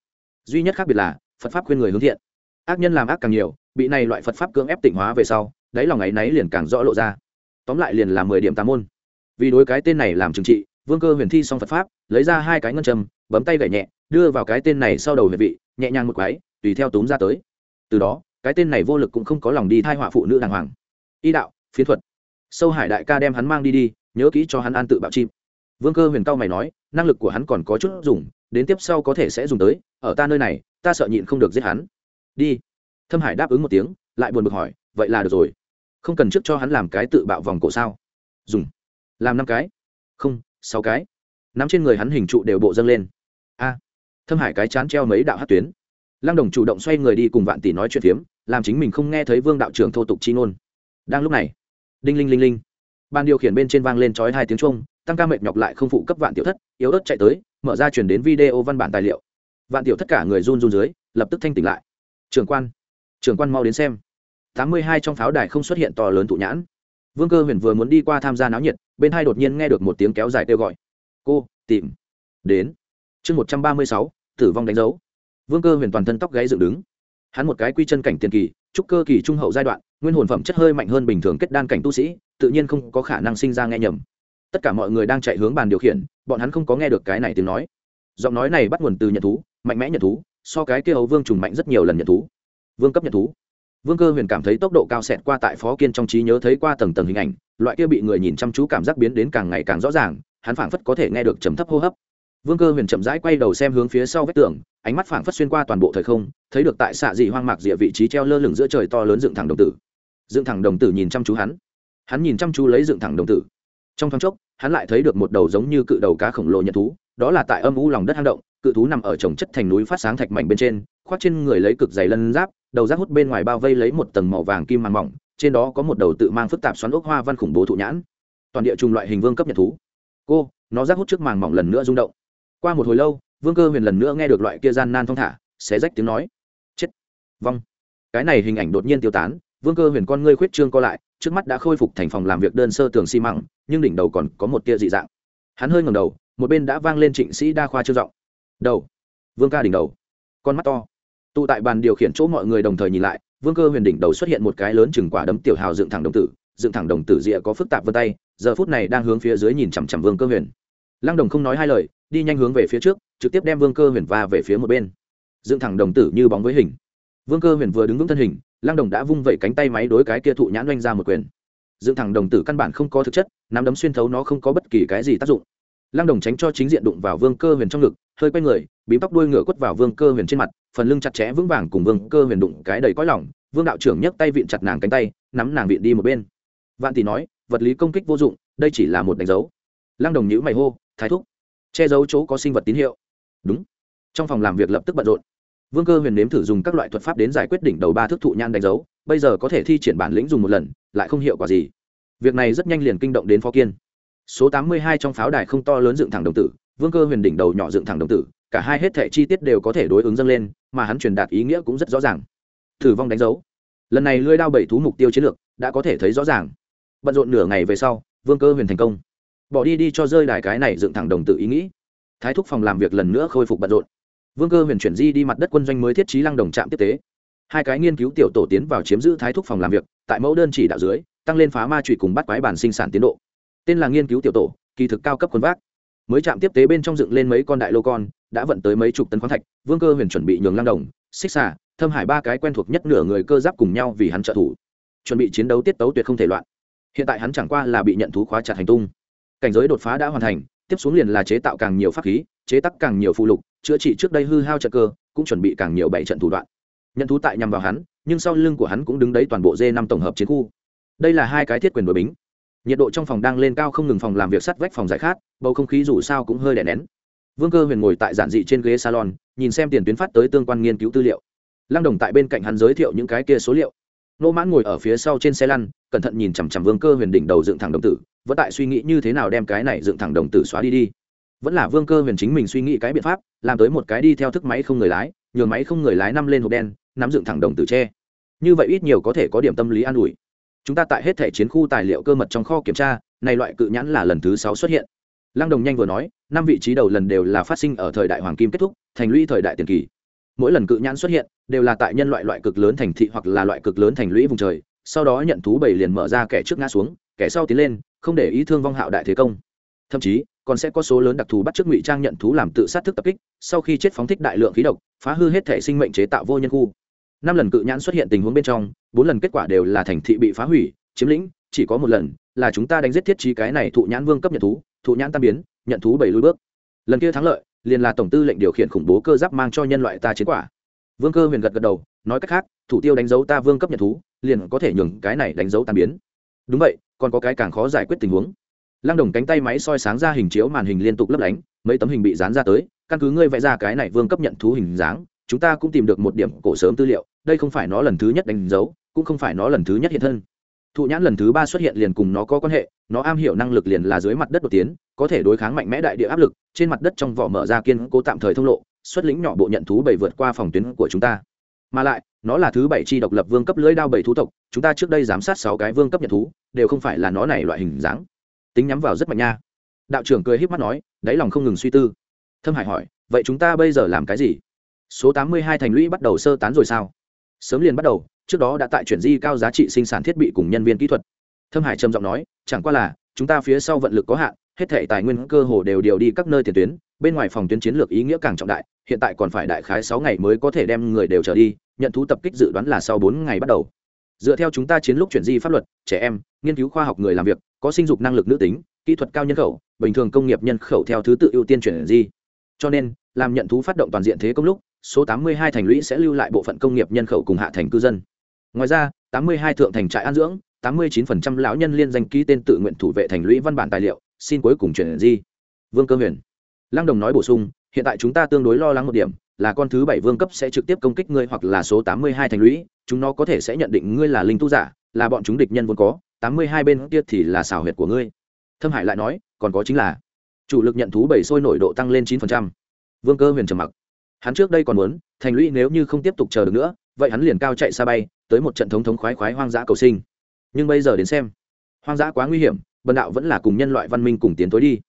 Duy nhất khác biệt là, phật pháp khuyên người hướng thiện. Ác nhân làm ác càng nhiều, bị này loại phật pháp cưỡng ép tịnh hóa về sau, đáy lòng ấy náy liền càng rõ lộ ra. Tóm lại liền là mười điểm tà môn. Vì đối cái tên này làm trừng trị, vương cơ huyền thi xong phật pháp, lấy ra hai cái ngân châm, bấm tay gậy nhẹ, đưa vào cái tên này sau đầu huyệt vị, nhẹ nhàng một cái, tùy theo túm ra tới. Từ đó cái tên này vô lực cũng không có lòng đi thai họa phụ nữ đàng hoàng. Y đạo, phiến thuật. Sâu hải đại ca đem hắn mang đi đi, nhớ kỹ cho hắn an tự bạo chim. Vương cơ huyền cao mày nói, năng lực của hắn còn có chút dùng, đến tiếp sau có thể sẽ dùng tới, ở ta nơi này, ta sợ nhịn không được giết hắn. Đi. Thâm hải đáp ứng một tiếng, lại buồn bực hỏi, vậy là được rồi. Không cần trước cho hắn làm cái tự bạo vòng cổ sao? Dùng. Làm năm cái. Không, sáu cái. Nắm trên người hắn hình trụ đều bộ dâng lên. A. Thâm hải cái chán treo mấy đạo hát tuyến. Lăng đồng chủ động xoay người đi cùng vạn tỷ nói chuyện phiếm làm chính mình không nghe thấy vương đạo trưởng thô tục chi ngôn. Đang lúc này, đinh linh linh linh ban điều khiển bên trên vang lên trói hai tiếng trung tăng ca mệt nhọc lại không phụ cấp vạn tiểu thất, yếu ớt chạy tới, mở ra chuyển đến video văn bản tài liệu. Vạn tiểu tất cả người run run dưới, lập tức thanh tỉnh lại. Trường quan trường quan mau đến xem. Tám mươi hai trong pháo đài không xuất hiện to lớn tụ nhãn. Vương cơ huyền vừa muốn đi qua tham gia náo nhiệt, bên hai đột nhiên nghe được một tiếng kéo dài kêu gọi. Cô, tìm. Đến. Chương một trăm ba mươi sáu, tử vong đánh dấu. Vương cơ huyền toàn thân tóc gáy dựng đứng hắn một cái quy chân cảnh tiền kỳ, trúc cơ kỳ trung hậu giai đoạn, nguyên hồn phẩm chất hơi mạnh hơn bình thường kết đan cảnh tu sĩ, tự nhiên không có khả năng sinh ra nghe nhầm. Tất cả mọi người đang chạy hướng bàn điều khiển, bọn hắn không có nghe được cái này tiếng nói. Giọng nói này bắt nguồn từ nhận thú, mạnh mẽ nhận thú, so cái kia ấu vương trùng mạnh rất nhiều lần nhận thú. Vương cấp nhận thú. Vương cơ huyền cảm thấy tốc độ cao xẹt qua tại phó kiên trong trí nhớ thấy qua tầng tầng hình ảnh, loại kia bị người nhìn chăm chú cảm giác biến đến càng ngày càng rõ ràng, hắn phảng phất có thể nghe được trầm thấp hô hấp vương cơ huyền chậm rãi quay đầu xem hướng phía sau vách tường, ánh mắt phảng phất xuyên qua toàn bộ thời không, thấy được tại xạ dị hoang mạc địa vị trí treo lơ lửng giữa trời to lớn dựng thẳng đồng tử. Dựng thẳng đồng tử nhìn chăm chú hắn. Hắn nhìn chăm chú lấy dựng thẳng đồng tử. Trong thoáng chốc, hắn lại thấy được một đầu giống như cự đầu cá khổng lồ nhật thú, đó là tại âm u lòng đất hang động, cự thú nằm ở trồng chất thành núi phát sáng thạch mảnh bên trên, khoác trên người lấy cực dày lân giáp, đầu giáp hút bên ngoài bao vây lấy một tầng màu vàng kim màng mỏng, trên đó có một đầu tự mang phức tạp xoắn ốc hoa văn khủng bố thụ nhãn. Toàn địa trùng loại hình vương cấp nhật thú. Cô, nó giáp hút trước màng mỏng lần nữa rung động qua một hồi lâu, vương cơ huyền lần nữa nghe được loại kia gian nan thong thả, xé rách tiếng nói. Chết. Vong. Cái này hình ảnh đột nhiên tiêu tán, vương cơ huyền con ngươi khuyết trương co lại, trước mắt đã khôi phục thành phòng làm việc đơn sơ tường xi măng, nhưng đỉnh đầu còn có một tia dị dạng. Hắn hơi ngầm đầu, một bên đã vang lên trịnh sĩ đa khoa trương giọng. Đầu. Vương ca đỉnh đầu. Con mắt to. Tụ tại bàn điều khiển chỗ mọi người đồng thời nhìn lại, vương cơ huyền đỉnh đầu xuất hiện một cái lớn chừng quả đấm tiểu hào dựng thẳng đồng tử, dựng thẳng đồng tử rịa có phức tạp vân tay, giờ phút này đang hướng phía dưới nhìn chằm chằm vương cơ huyền. Lăng đồng không nói hai lời đi nhanh hướng về phía trước, trực tiếp đem vương cơ huyền va về phía một bên. Dựng thẳng đồng tử như bóng với hình. Vương cơ huyền vừa đứng vững thân hình, lăng đồng đã vung vẩy cánh tay máy đối cái kia thụ nhãn oanh ra một quyền. Dựng thẳng đồng tử căn bản không có thực chất, nắm đấm xuyên thấu nó không có bất kỳ cái gì tác dụng. Lăng đồng tránh cho chính diện đụng vào vương cơ huyền trong ngực, hơi quay người, bím tóc đuôi ngựa quất vào vương cơ huyền trên mặt, phần lưng chặt chẽ vững vàng cùng vương cơ huyền đụng cái đầy cõi lỏng vương đạo trưởng nhấc tay vịn chặt nàng cánh tay, nắm nàng vịn đi một bên. Vạn tỷ nói, vật lý công kích vô dụng, đây chỉ là một đánh dấu. Lăng đồng nhữ mày hô, thái thúc che giấu chỗ có sinh vật tín hiệu. Đúng. Trong phòng làm việc lập tức bận rộn. Vương cơ huyền nếm thử dùng các loại thuật pháp đến giải quyết đỉnh đầu ba thức thụ nhan đánh dấu, bây giờ có thể thi triển bản lĩnh dùng một lần, lại không hiệu quả gì. Việc này rất nhanh liền kinh động đến phó kiên. Số tám mươi hai trong pháo đài không to lớn dựng thẳng đồng tử, vương cơ huyền đỉnh đầu nhỏ dựng thẳng đồng tử, cả hai hết thẻ chi tiết đều có thể đối ứng dâng lên, mà hắn truyền đạt ý nghĩa cũng rất rõ ràng. Thử vong đánh dấu. Lần này lưới đao bảy thú mục tiêu chiến lược đã có thể thấy rõ ràng. Bận rộn nửa ngày về sau, vương cơ huyền thành công bỏ đi đi cho rơi đài cái này dựng thẳng đồng tự ý nghĩ. Thái thúc phòng làm việc lần nữa khôi phục bận rộn. Vương cơ huyền chuyển di đi mặt đất quân doanh mới thiết trí lăng đồng trạm tiếp tế. Hai cái nghiên cứu tiểu tổ tiến vào chiếm giữ thái thúc phòng làm việc, tại mẫu đơn chỉ đạo dưới, tăng lên phá ma trụy cùng bắt quái bản sinh sản tiến độ. Tên là nghiên cứu tiểu tổ, kỳ thực cao cấp quân vác. Mới trạm tiếp tế bên trong dựng lên mấy con đại lô con, đã vận tới mấy chục tấn khoáng thạch, vương cơ huyền chuẩn bị nhường lăng đồng, xích xà, thâm hải ba cái quen thuộc nhất nửa người cơ giáp cùng nhau vì hắn trợ thủ. Chuẩn bị chiến đấu tiết tấu tuyệt không thể loạn. Hiện tại hắn chẳng qua là bị nhận thú khóa chặt hành tung cảnh giới đột phá đã hoàn thành, tiếp xuống liền là chế tạo càng nhiều pháp khí, chế tác càng nhiều phụ lục, chữa trị trước đây hư hao trận cơ, cũng chuẩn bị càng nhiều bảy trận thủ đoạn. Nhận thú tại nhằm vào hắn, nhưng sau lưng của hắn cũng đứng đấy toàn bộ d năm tổng hợp chiến khu. Đây là hai cái thiết quyền đội bính. Nhiệt độ trong phòng đang lên cao không ngừng phòng làm việc sắt vách phòng giải khát, bầu không khí dù sao cũng hơi đè nén. Vương cơ huyền ngồi tại giản dị trên ghế salon, nhìn xem tiền tuyến phát tới tương quan nghiên cứu tư liệu. Lăng đồng tại bên cạnh hắn giới thiệu những cái kia số liệu. Nô mãn ngồi ở phía sau trên xe lăn, cẩn thận nhìn chằm chằm vương cơ huyền đỉnh đầu dựng thẳng đồng tử vẫn tại suy nghĩ như thế nào đem cái này dựng thẳng đồng tử xóa đi đi. Vẫn là vương cơ huyền chính mình suy nghĩ cái biện pháp, làm tới một cái đi theo thức máy không người lái, nhường máy không người lái năm lên hộp đen, nắm dựng thẳng đồng tử tre như vậy ít nhiều có thể có điểm tâm lý an ủi. Chúng ta tại hết thể chiến khu tài liệu cơ mật trong kho kiểm tra, này loại cự nhãn là lần thứ sáu xuất hiện. Lăng đồng nhanh vừa nói, năm vị trí đầu lần đều là phát sinh ở thời đại hoàng kim kết thúc, thành lũy thời đại tiền kỳ. Mỗi lần cự nhãn xuất hiện, đều là tại nhân loại loại cực lớn thành thị hoặc là loại cực lớn thành lũy vùng trời, sau đó nhận thú bảy liền mở ra kẻ trước ngã xuống, kẻ sau tiến lên không để ý thương vong hạo đại thế công. Thậm chí, còn sẽ có số lớn đặc thù bắt chước ngụy trang nhận thú làm tự sát thức tập kích, sau khi chết phóng thích đại lượng khí độc, phá hư hết thể sinh mệnh chế tạo vô nhân khu. Năm lần cự nhãn xuất hiện tình huống bên trong, bốn lần kết quả đều là thành thị bị phá hủy, chiếm lĩnh, chỉ có một lần là chúng ta đánh giết thiết trí cái này thụ nhãn vương cấp nhận thú, thụ nhãn tam biến, nhận thú bảy lối bước. Lần kia thắng lợi, liền là tổng tư lệnh điều khiển khủng bố cơ giáp mang cho nhân loại ta chiến quả. Vương cơ huyền gật gật đầu, nói cách khác, thủ tiêu đánh dấu ta vương cấp nhận thú, liền có thể nhường cái này đánh dấu tam biến. Đúng vậy còn có cái càng khó giải quyết tình huống. Lăng đồng cánh tay máy soi sáng ra hình chiếu màn hình liên tục lấp lánh, mấy tấm hình bị dán ra tới, căn cứ ngươi vẽ ra cái này vương cấp nhận thú hình dáng, chúng ta cũng tìm được một điểm cổ sớm tư liệu, đây không phải nó lần thứ nhất đánh dấu, cũng không phải nó lần thứ nhất hiện thân. Thụ nhãn lần thứ ba xuất hiện liền cùng nó có quan hệ, nó am hiểu năng lực liền là dưới mặt đất đột tiến, có thể đối kháng mạnh mẽ đại địa áp lực, trên mặt đất trong vỏ mở ra kiên cố tạm thời thông lộ, xuất lĩnh nhỏ bộ nhận thú bảy vượt qua phòng tuyến của chúng ta. Mà lại nó là thứ bảy chi độc lập vương cấp lưỡi đao bảy thú tộc, chúng ta trước đây giám sát sáu cái vương cấp nhật thú, đều không phải là nó này loại hình dáng. Tính nhắm vào rất mạnh nha. Đạo trưởng cười híp mắt nói, đáy lòng không ngừng suy tư. Thâm hải hỏi, vậy chúng ta bây giờ làm cái gì? Số tám mươi hai thành lũy bắt đầu sơ tán rồi sao? Sớm liền bắt đầu, trước đó đã tại chuyển di cao giá trị sinh sản thiết bị cùng nhân viên kỹ thuật. Thâm hải trầm giọng nói, chẳng qua là, chúng ta phía sau vận lực có hạn, hết thể tài nguyên cơ hồ đều điều đi các nơi tiền tuyến, bên ngoài phòng tuyến chiến lược ý nghĩa càng trọng đại, hiện tại còn phải đại khái sáu ngày mới có thể đem người đều trở đi nhận thú tập kích dự đoán là sau bốn ngày bắt đầu. Dựa theo chúng ta chiến lúc chuyển di pháp luật, trẻ em, nghiên cứu khoa học người làm việc, có sinh dục năng lực nữ tính, kỹ thuật cao nhân khẩu, bình thường công nghiệp nhân khẩu theo thứ tự ưu tiên chuyển di. Cho nên, làm nhận thú phát động toàn diện thế công lúc, số 82 thành lũy sẽ lưu lại bộ phận công nghiệp nhân khẩu cùng hạ thành cư dân. Ngoài ra 82 thượng thành trại an dưỡng 89% lão nhân liên danh ký tên tự nguyện thủ vệ thành lũy văn bản tài liệu, xin cuối cùng chuyển di. Vương cơ huyền. Lăng đồng nói bổ sung, hiện tại chúng ta tương đối lo lắng một điểm là con thứ bảy vương cấp sẽ trực tiếp công kích ngươi hoặc là số 82 thành lũy, chúng nó có thể sẽ nhận định ngươi là linh tu giả, là bọn chúng địch nhân vốn có 82 bên kia thì là xảo huyệt của ngươi. Thâm hải lại nói, còn có chính là, chủ lực nhận thú bảy sôi nổi độ tăng lên chín phần trăm. vương cơ huyền trầm mặc. Hắn trước đây còn muốn, thành lũy nếu như không tiếp tục chờ được nữa, vậy hắn liền cao chạy xa bay, tới một trận thống thống khoái khoái hoang dã cầu sinh. Nhưng bây giờ đến xem, hoang dã quá nguy hiểm, bần đạo vẫn là cùng nhân loại văn minh cùng tiến tối đi.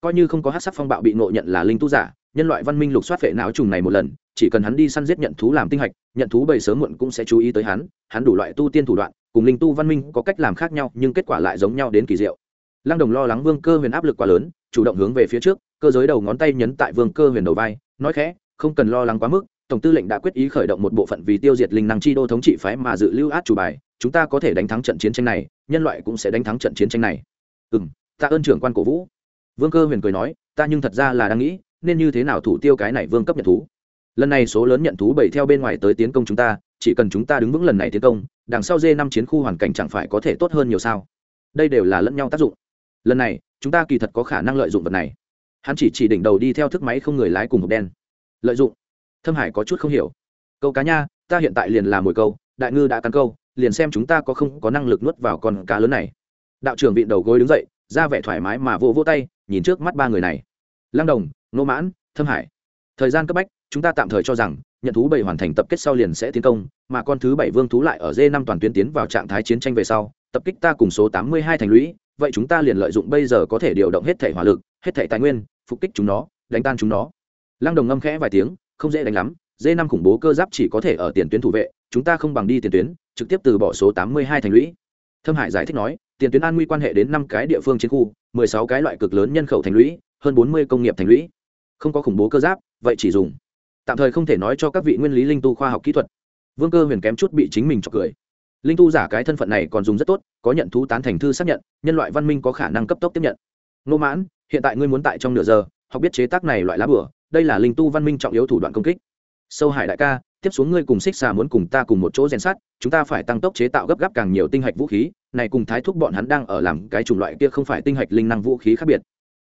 Coi như không có hát sắc phong bạo bị ngộ nhận là linh tu giả nhân loại văn minh lục soát vệ não trùng này một lần, chỉ cần hắn đi săn giết nhận thú làm tinh hạch, nhận thú bầy sớm muộn cũng sẽ chú ý tới hắn hắn đủ loại tu tiên thủ đoạn, cùng linh tu văn minh có cách làm khác nhau, nhưng kết quả lại giống nhau đến kỳ diệu. Lăng đồng lo lắng vương cơ huyền áp lực quá lớn, chủ động hướng về phía trước, cơ giới đầu ngón tay nhấn tại vương cơ huyền đầu vai, nói khẽ, không cần lo lắng quá mức, tổng tư lệnh đã quyết ý khởi động một bộ phận vì tiêu diệt linh năng chi đô thống trị phái mà dự lưu át chủ bài, chúng ta có thể đánh thắng trận chiến tranh này, nhân loại cũng sẽ đánh thắng trận chiến tranh này. Ừ m tạ ơn trưởng quan cổ vũ. Vương cơ huyền cười nói, ta nhưng thật ra là đang nghĩ nên như thế nào thủ tiêu cái này vương cấp nhận thú? Lần này số lớn nhận thú bảy theo bên ngoài tới tiến công chúng ta, chỉ cần chúng ta đứng vững lần này tiến công, đằng sau dê năm chiến khu hoàn cảnh chẳng phải có thể tốt hơn nhiều sao? Đây đều là lẫn nhau tác dụng. Lần này, chúng ta kỳ thật có khả năng lợi dụng vật này. Hắn chỉ chỉ đỉnh đầu đi theo thức máy không người lái cùng hộp đen. Lợi dụng. Thâm hải có chút không hiểu. Câu cá nha, ta hiện tại liền là mồi câu, đại ngư đã cắn câu, liền xem chúng ta có không có năng lực nuốt vào con cá lớn này. Đạo trưởng vịn đầu gối đứng dậy, ra vẻ thoải mái mà vỗ vỗ tay, nhìn trước mắt ba người này. Lăng đồng nô mãn, thâm hải. Thời gian cấp bách, chúng ta tạm thời cho rằng, nhận thú bảy hoàn thành tập kết sau liền sẽ tiến công, mà con thứ bảy vương thú lại ở d năm toàn tuyến tiến vào trạng thái chiến tranh về sau, tập kích ta cùng số tám mươi hai thành lũy, vậy chúng ta liền lợi dụng bây giờ có thể điều động hết thể hỏa lực, hết thể tài nguyên, phục kích chúng nó, đánh tan chúng nó. Lăng đồng ngâm khẽ vài tiếng, không dễ đánh lắm d năm khủng bố cơ giáp chỉ có thể ở tiền tuyến thủ vệ, chúng ta không bằng đi tiền tuyến, trực tiếp từ bỏ số tám mươi hai thành lũy. Thâm hải giải thích nói, tiền tuyến an nguy quan hệ đến năm cái địa phương chiến khu, mười sáu cái loại cực lớn nhân khẩu thành lũy, hơn bốn mươi công nghiệp thành lũy không có khủng bố cơ giáp, vậy chỉ dùng. Tạm thời không thể nói cho các vị nguyên lý linh tu khoa học kỹ thuật. Vương cơ huyền kém chút bị chính mình chọc cười. Linh tu giả cái thân phận này còn dùng rất tốt, có nhận thú tán thành thư xác nhận, nhân loại văn minh có khả năng cấp tốc tiếp nhận. Nô mãn, hiện tại ngươi muốn tại trong nửa giờ, học biết chế tác này loại lá bửa đây là linh tu văn minh trọng yếu thủ đoạn công kích. Sâu hải đại ca, tiếp xuống ngươi cùng xích xà muốn cùng ta cùng một chỗ rèn sát chúng ta phải tăng tốc chế tạo gấp gáp càng nhiều tinh hạch vũ khí, này cùng thái thúc bọn hắn đang ở làm cái chủng loại kia không phải tinh hạch linh năng vũ khí khác biệt.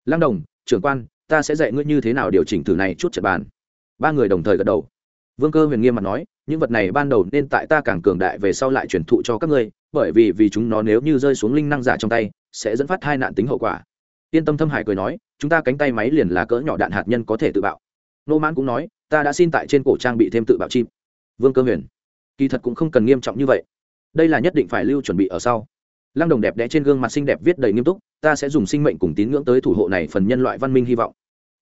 Lăng đồng, trưởng quan ta sẽ dạy ngươi như thế nào điều chỉnh thử này chút trận bàn. Ba người đồng thời gật đầu. Vương cơ huyền nghiêm mặt nói, những vật này ban đầu nên tại ta càng cường đại về sau lại truyền thụ cho các ngươi, bởi vì vì chúng nó nếu như rơi xuống linh năng giả trong tay, sẽ dẫn phát hai nạn tính hậu quả. Yên tâm thâm hải cười nói, chúng ta cánh tay máy liền là cỡ nhỏ đạn hạt nhân có thể tự bạo. Nô mãn cũng nói, ta đã xin tại trên cổ trang bị thêm tự bạo chim. Vương cơ huyền, kỳ thật cũng không cần nghiêm trọng như vậy. Đây là nhất định phải lưu chuẩn bị ở sau. Lăng đồng đẹp đẽ trên gương mặt xinh đẹp viết đầy nghiêm túc, ta sẽ dùng sinh mệnh cùng tín ngưỡng tới thủ hộ này phần nhân loại văn minh hy vọng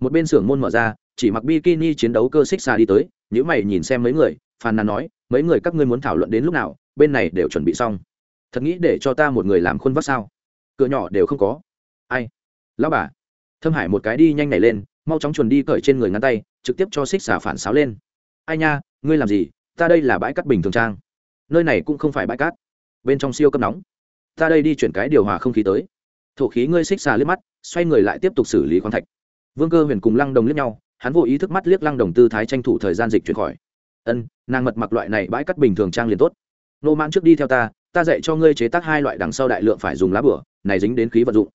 một bên xưởng môn mở ra, chỉ mặc bikini chiến đấu cơ xích xa đi tới nhữ mày nhìn xem mấy người, phàn nàn nói, mấy người các ngươi muốn thảo luận đến lúc nào, bên này đều chuẩn bị xong. Thật nghĩ để cho ta một người làm khuôn vác sao? Cửa nhỏ đều không có. Ai? Lão bà. Thâm hải một cái đi nhanh này lên, mau chóng chuồn đi cởi trên người ngăn tay, trực tiếp cho xích xả phản xáo lên. Ai nha, ngươi làm gì? Ta đây là bãi cát bình thường trang. Nơi này cũng không phải bãi cát. Bên trong siêu cấp nóng. Ta đây đi chuyển cái điều hòa không khí tới. Thổ khí ngươi xích xà liếc mắt, xoay người lại tiếp tục xử lý khoáng thạch vương cơ huyền cùng lăng đồng liếc nhau, hắn vô ý thức mắt liếc lăng đồng tư thái tranh thủ thời gian dịch chuyển khỏi. Ân, nàng mật mặc loại này bãi cắt bình thường trang liền tốt. Nô mãn trước đi theo ta ta dạy cho ngươi chế tác hai loại đằng sau đại lượng phải dùng lá bửa, này dính đến khí vật dụng.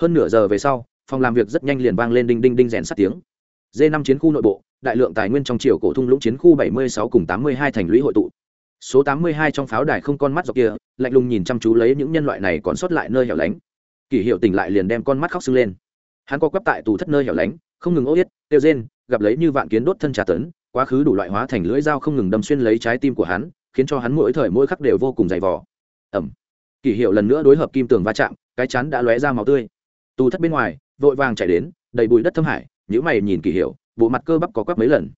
Hơn nửa giờ về sau, phòng làm việc rất nhanh liền vang lên đinh đinh đinh rèn sắt tiếng. D năm chiến khu nội bộ, đại lượng tài nguyên trong triều cổ thung lũng chiến khu bảy mươi sáu cùng tám mươi hai thành lũy hội tụ. Số tám mươi hai trong pháo đài không con mắt dọc kia, lạnh lùng nhìn chăm chú lấy những nhân loại này còn sót lại nơi hẻo lánh. Kỷ hiệu tỉnh lại liền đem con mắt khóc sưng lên hắn co quắp tại tù thất nơi hẻo lánh, không ngừng ô yết tiêu rên, gặp lấy như vạn kiến đốt thân trà tấn, quá khứ đủ loại hóa thành lưỡi dao không ngừng đâm xuyên lấy trái tim của hắn, khiến cho hắn mỗi thời mỗi khắc đều vô cùng dày vò. Ẩm. Kỷ hiệu lần nữa đối hợp kim tường va chạm, cái chắn đã lóe ra màu tươi. Tù thất bên ngoài, vội vàng chạy đến, đầy bụi đất thâm hải nhữ mày nhìn kỷ hiệu, bộ mặt cơ bắp có quắp mấy lần.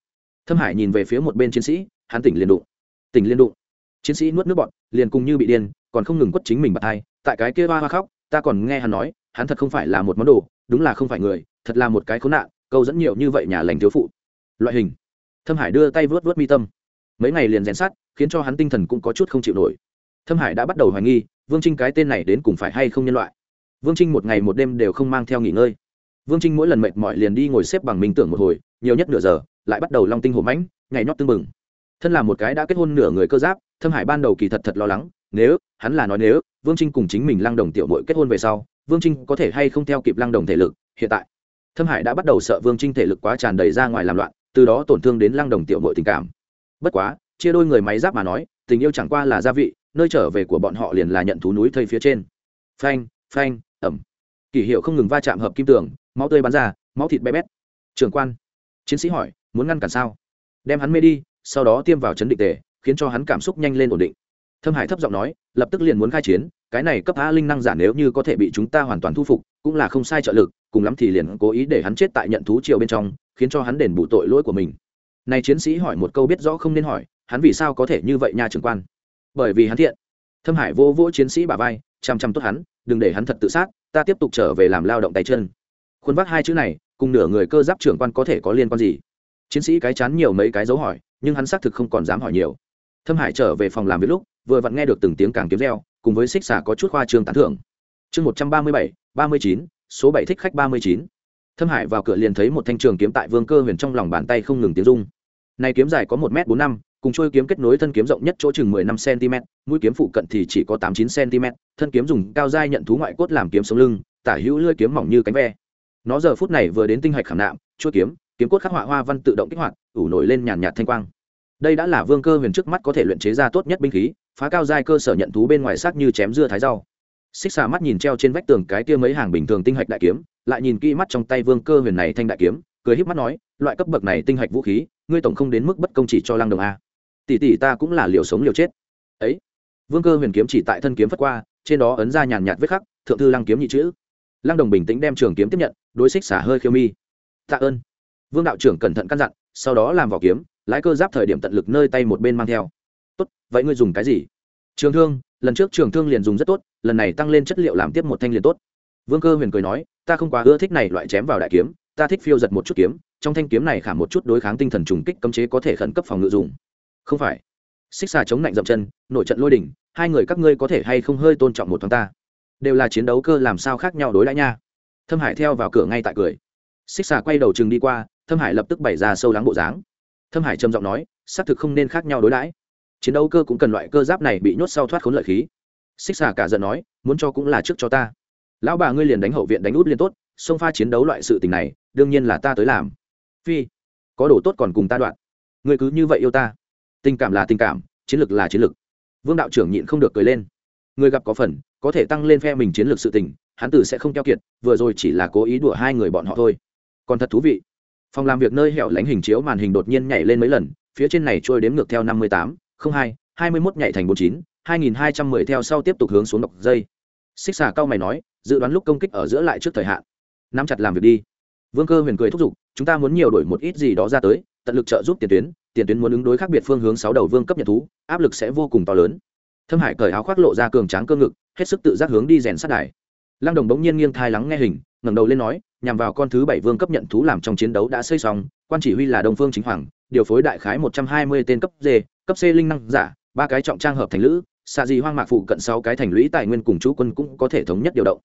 Thâm hải nhìn về phía một bên chiến sĩ, hắn tỉnh liền đụng. Tỉnh liền đụng. Chiến sĩ nuốt nước bọt, liền cùng như bị điên, còn không ngừng quất chính mình bật hai tại cái kia ba hoa khóc, ta còn nghe hắn nói hắn thật không phải là một món đồ, đúng là không phải người, thật là một cái khốn nạn, câu dẫn nhiều như vậy nhà lành thiếu phụ. Loại hình. Thâm hải đưa tay vớt vớt mi tâm. Mấy ngày liền rèn sát khiến cho hắn tinh thần cũng có chút không chịu nổi. Thâm hải đã bắt đầu hoài nghi, vương trinh cái tên này đến cùng phải hay không nhân loại? Vương trinh một ngày một đêm đều không mang theo nghỉ ngơi. Vương trinh mỗi lần mệt mỏi liền đi ngồi xếp bằng minh tưởng một hồi, nhiều nhất nửa giờ, lại bắt đầu long tinh hổ mãnh, nhảy nhót tưng bừng. Thân là một cái đã kết hôn nửa người cơ giáp, thâm hải ban đầu kỳ thật thật lo lắng nếu, hắn là nói nếu, vương trinh cùng chính mình lăng đồng tiểu mội kết hôn về sau, vương trinh có thể hay không theo kịp lăng đồng thể lực, hiện tại. Thâm hải đã bắt đầu sợ vương trinh thể lực quá tràn đầy ra ngoài làm loạn, từ đó tổn thương đến lăng đồng tiểu mội tình cảm. Bất quá, chia đôi người máy giáp mà nói, tình yêu chẳng qua là gia vị, nơi trở về của bọn họ liền là nhận thú núi thây phía trên. Phanh phanh ẩm kỷ hiệu không ngừng va chạm hợp kim tường, máu tươi bắn ra, máu thịt bé bét. Trường quan, chiến sĩ hỏi, muốn ngăn cản sao? Đem hắn mê đi, sau đó tiêm vào chấn định tề, khiến cho hắn cảm xúc nhanh lên ổn định thâm hải thấp giọng nói, lập tức liền muốn khai chiến, cái này cấp a linh năng giả nếu như có thể bị chúng ta hoàn toàn thu phục, cũng là không sai trợ lực, cùng lắm thì liền cố ý để hắn chết tại nhận thú triều bên trong, khiến cho hắn đền bù tội lỗi của mình. Này chiến sĩ hỏi một câu biết rõ không nên hỏi, hắn vì sao có thể như vậy nha trưởng quan? Bởi vì hắn thiện. Thâm hải vô vỗ chiến sĩ bà vai, chăm chăm tốt hắn, đừng để hắn thật tự sát, ta tiếp tục trở về làm lao động tay chân. Khuôn vác hai chữ này, cùng nửa người cơ giáp trưởng quan có thể có liên quan gì? Chiến sĩ cái chán nhiều mấy cái dấu hỏi, nhưng hắn xác thực không còn dám hỏi nhiều. Thâm hải trở về phòng làm việc lúc vừa vặn nghe được từng tiếng càng kiếm reo, cùng với xích xả có chút khoa trương tán thưởng. Chương một trăm ba mươi bảy, ba mươi chín, số bảy thích khách ba mươi chín. Thâm hải vào cửa liền thấy một thanh trường kiếm tại vương cơ huyền trong lòng bàn tay không ngừng tiếng rung. Này kiếm dài có một m bốn năm, cùng trôi kiếm kết nối thân kiếm rộng nhất chỗ chừng mười năm cm mũi kiếm phụ cận thì chỉ có tám chín cm thân kiếm dùng cao dai nhận thú ngoại cốt làm kiếm sống lưng, tả hữu lưỡi kiếm mỏng như cánh ve. Nó giờ phút này vừa đến tinh hạch khảm nạm, chuôi kiếm kiếm cốt khắc họa hoa văn tự động kích hoạt, ủ nổi lên nhàn nhạt thanh quang. Đây đã là vương cơ huyền trước mắt có thể luyện chế ra tốt nhất binh khí phá cao giai cơ sở nhận thú bên ngoài sắc như chém dưa thái rau. Xích xà mắt nhìn treo trên vách tường cái kia mấy hàng bình thường tinh hạch đại kiếm, lại nhìn kỹ mắt trong tay vương cơ huyền này thanh đại kiếm, cười híp mắt nói, loại cấp bậc này tinh hạch vũ khí, ngươi tổng không đến mức bất công chỉ cho lăng đồng a. Tỷ tỷ ta cũng là liều sống liều chết. Ấy, vương cơ huyền kiếm chỉ tại thân kiếm phất qua, trên đó ấn ra nhàn nhạt vết khắc, thượng thư lăng kiếm nhị chữ. Lăng đồng bình tĩnh đem trường kiếm tiếp nhận, đối xích xả hơi khiêu mi. Tạ ơn. Vương đạo trưởng cẩn thận căn dặn, sau đó làm vỏ kiếm, lái cơ giáp thời điểm tận lực nơi tay một bên mang theo vậy ngươi dùng cái gì? Trường thương, lần trước trường thương liền dùng rất tốt, lần này tăng lên chất liệu làm tiếp một thanh liền tốt. Vương cơ huyền cười nói, ta không quá ưa thích này loại chém vào đại kiếm, ta thích phiêu giật một chút kiếm, trong thanh kiếm này khả một chút đối kháng tinh thần trùng kích cấm chế có thể khẩn cấp phòng ngự dùng. Không phải. Xích xà chống lạnh dậm chân, nội trận lôi đỉnh, hai người các ngươi có thể hay không hơi tôn trọng một thoáng ta? Đều là chiến đấu cơ làm sao khác nhau đối đãi nha. Thâm hải theo vào cửa ngay tại cười. Xích xà quay đầu chừng đi qua, thâm hải lập tức bày ra sâu lắng bộ dáng. Thâm hải trầm giọng nói, xác thực không nên khác nhau đối đãi chiến đấu cơ cũng cần loại cơ giáp này bị nhốt sau thoát khốn lợi khí. Xích xà cả giận nói, muốn cho cũng là trước cho ta. Lão bà ngươi liền đánh hậu viện đánh út liên tốt, xông pha chiến đấu loại sự tình này, đương nhiên là ta tới làm. Phi, có đồ tốt còn cùng ta đoạn. Ngươi cứ như vậy yêu ta. Tình cảm là tình cảm, chiến lược là chiến lược vương đạo trưởng nhịn không được cười lên. Người gặp có phần, có thể tăng lên phe mình chiến lược sự tình, hắn tử sẽ không keo kiệt, vừa rồi chỉ là cố ý đùa hai người bọn họ thôi. Còn thật thú vị. Phòng làm việc nơi hẻo lánh hình chiếu màn hình đột nhiên nhảy lên mấy lần, phía trên này trôi đếm ngược theo năm mươi tám không hai hai mươi mốt nhảy thành bốn chín, hai nghìn hai trăm mười theo sau tiếp tục hướng xuống đọc dây. Xích xà cao mày nói, dự đoán lúc công kích ở giữa lại trước thời hạn. Nắm chặt làm việc đi. Vương cơ huyền cười thúc giục, chúng ta muốn nhiều đổi một ít gì đó ra tới, tận lực trợ giúp tiền tuyến tiền tuyến muốn ứng đối khác biệt phương hướng sáu đầu vương cấp nhận thú, áp lực sẽ vô cùng to lớn. Thâm hải cởi áo khoác lộ ra cường tráng cơ ngực, hết sức tự giác hướng đi rèn sát đài. Lăng đồng bỗng nhiên nghiêng thai lắng nghe hình, ngẩng đầu lên nói, nhằm vào con thứ bảy vương cấp nhận thú làm trong chiến đấu đã xây xong, quan chỉ huy là đồng phương chính hoàng, điều phối đại khái một trăm hai mươi tên cấp d cấp c linh năng giả, ba cái trọng trang hợp thành lữ, xạ dị hoang mạc phụ cận sáu cái thành lũy tài nguyên cùng chú quân cũng có thể thống nhất điều động.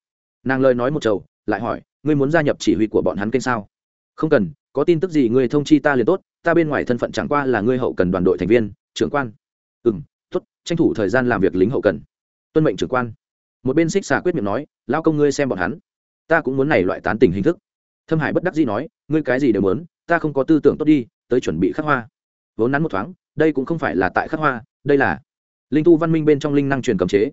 Nàng lời nói một chầu lại hỏi, ngươi muốn gia nhập chỉ huy của bọn hắn kênh sao? Không cần, có tin tức gì ngươi thông chi ta liền tốt, ta bên ngoài thân phận chẳng qua là ngươi hậu cần đoàn đội thành viên, trưởng quan. Ừ m t ố t tranh thủ thời gian làm việc lính hậu cần. Tuân mệnh trưởng quan. Một bên xích xà quyết miệng nói lao công ngươi xem bọn hắn. Ta cũng muốn này loại tán tình hình thức. Thâm hải bất đắc dĩ nói, ngươi cái gì đều muốn, ta không có tư tưởng tốt đi, tới chuẩn bị khắc hoa. Vốn nắn một thoáng đây cũng không phải là tại khắc hoa, đây là linh tu văn minh bên trong linh năng truyền cầm chế.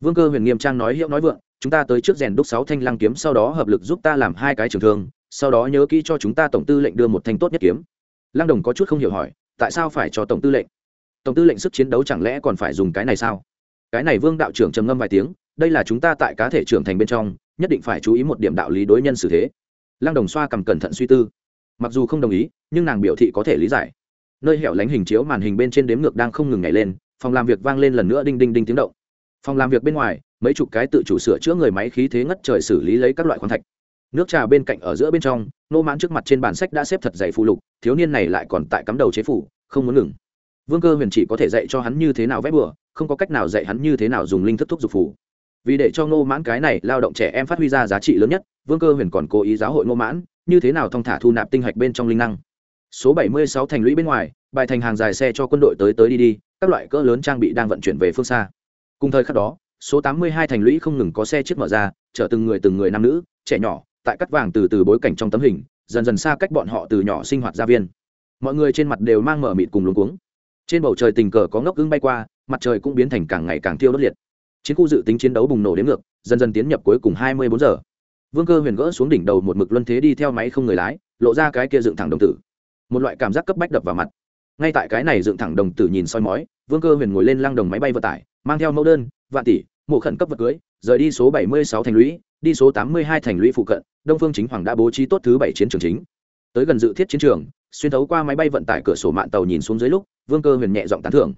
Vương cơ huyền nghiêm trang nói hiệu nói vượng, chúng ta tới trước rèn đúc sáu thanh lăng kiếm, sau đó hợp lực giúp ta làm hai cái trường thương, sau đó nhớ kỹ cho chúng ta tổng tư lệnh đưa một thanh tốt nhất kiếm. Lăng đồng có chút không hiểu hỏi, tại sao phải cho tổng tư lệnh? Tổng tư lệnh sức chiến đấu chẳng lẽ còn phải dùng cái này sao? Cái này vương đạo trưởng trầm ngâm vài tiếng, đây là chúng ta tại cá thể trưởng thành bên trong, nhất định phải chú ý một điểm đạo lý đối nhân xử thế. Lăng đồng xoa cầm cẩn thận suy tư. Mặc dù không đồng ý, nhưng nàng biểu thị có thể lý giải nơi hẻo lánh hình chiếu màn hình bên trên đếm ngược đang không ngừng nhảy lên, phòng làm việc vang lên lần nữa đinh đinh đinh tiếng động. Phòng làm việc bên ngoài, mấy chục cái tự chủ sửa chữa người máy khí thế ngất trời xử lý lấy các loại khoáng thạch. Nước trà bên cạnh ở giữa bên trong, nô mãn trước mặt trên bản sách đã xếp thật dày phụ lục, thiếu niên này lại còn tại cắm đầu chế phủ, không muốn ngừng. Vương cơ huyền chỉ có thể dạy cho hắn như thế nào vét bừa, không có cách nào dạy hắn như thế nào dùng linh thức thúc dục phủ vì để cho ngô mãn cái này, lao động trẻ em phát huy ra giá trị lớn nhất, vương cơ huyền còn cố ý giáo hội ngô mãn, như thế nào thong thả thu nạp tinh hạch bên trong linh năng số bảy mươi sáu thành lũy bên ngoài, bài thành hàng dài xe cho quân đội tới tới đi đi, các loại cỡ lớn trang bị đang vận chuyển về phương xa. Cùng thời khắc đó, số tám mươi hai thành lũy không ngừng có xe chiếc mở ra, chở từng người từng người nam nữ, trẻ nhỏ, tại cắt vàng từ từ bối cảnh trong tấm hình, dần dần xa cách bọn họ từ nhỏ sinh hoạt gia viên. Mọi người trên mặt đều mang mở mịt cùng luống cuống. Trên bầu trời tình cờ có ngốc ưng bay qua, mặt trời cũng biến thành càng ngày càng thiêu đốt liệt. Chiến khu dự tính chiến đấu bùng nổ đến ngược, dần dần tiến nhập cuối cùng hai mươi bốn giờ. Vương cơ huyền gỡ xuống đỉnh đầu một mực luân thế đi theo máy không người lái, lộ ra cái kia dựng thẳng đồng tử một loại cảm giác cấp bách đập vào mặt. Ngay tại cái này dựng thẳng đồng tử nhìn soi mói, vương cơ huyền ngồi lên lăng đồng máy bay vận tải, mang theo mẫu đơn, vạn tỷ, mộ khẩn cấp vật cưới, rời đi số bảy mươi sáu thành lũy, đi số tám mươi hai thành lũy phụ cận, đông phương chính hoàng đã bố trí tốt thứ bảy chiến trường chính. Tới gần dự thiết chiến trường, xuyên thấu qua máy bay vận tải cửa sổ mạng tàu nhìn xuống dưới lúc, vương cơ huyền nhẹ giọng tán thưởng.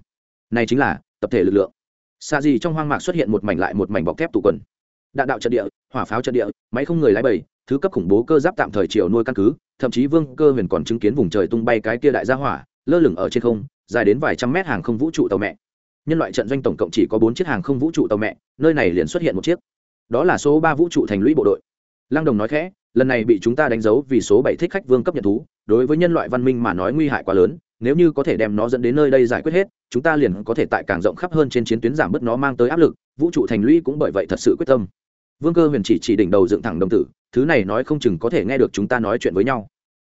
Này chính là, tập thể lực lượng. Xa gì trong hoang mạc xuất hiện một mảnh lại một mảnh bọc thép tụ quần. Đạn đạo trận địa, hỏa pháo trận địa, máy không người lái bầy, thứ cấp khủng bố cơ giáp tạm thời chiều nuôi căn cứ thậm chí vương cơ huyền còn chứng kiến vùng trời tung bay cái kia đại gia hỏa, lơ lửng ở trên không, dài đến vài trăm mét hàng không vũ trụ tàu mẹ. Nhân loại trận doanh tổng cộng chỉ có bốn chiếc hàng không vũ trụ tàu mẹ, nơi này liền xuất hiện một chiếc. Đó là số ba vũ trụ thành lũy bộ đội. Lăng đồng nói khẽ, lần này bị chúng ta đánh dấu vì số bảy thích khách vương cấp nhật thú, đối với nhân loại văn minh mà nói nguy hại quá lớn, nếu như có thể đem nó dẫn đến nơi đây giải quyết hết, chúng ta liền có thể tại càng rộng khắp hơn trên chiến tuyến giảm bớt nó mang tới áp lực, vũ trụ thành lũy cũng bởi vậy thật sự quyết tâm vương cơ huyền chỉ chỉ đỉnh đầu dựng thẳng đồng tử, thứ này nói không chừng có thể nghe được chúng ta nói chuyện với nhau.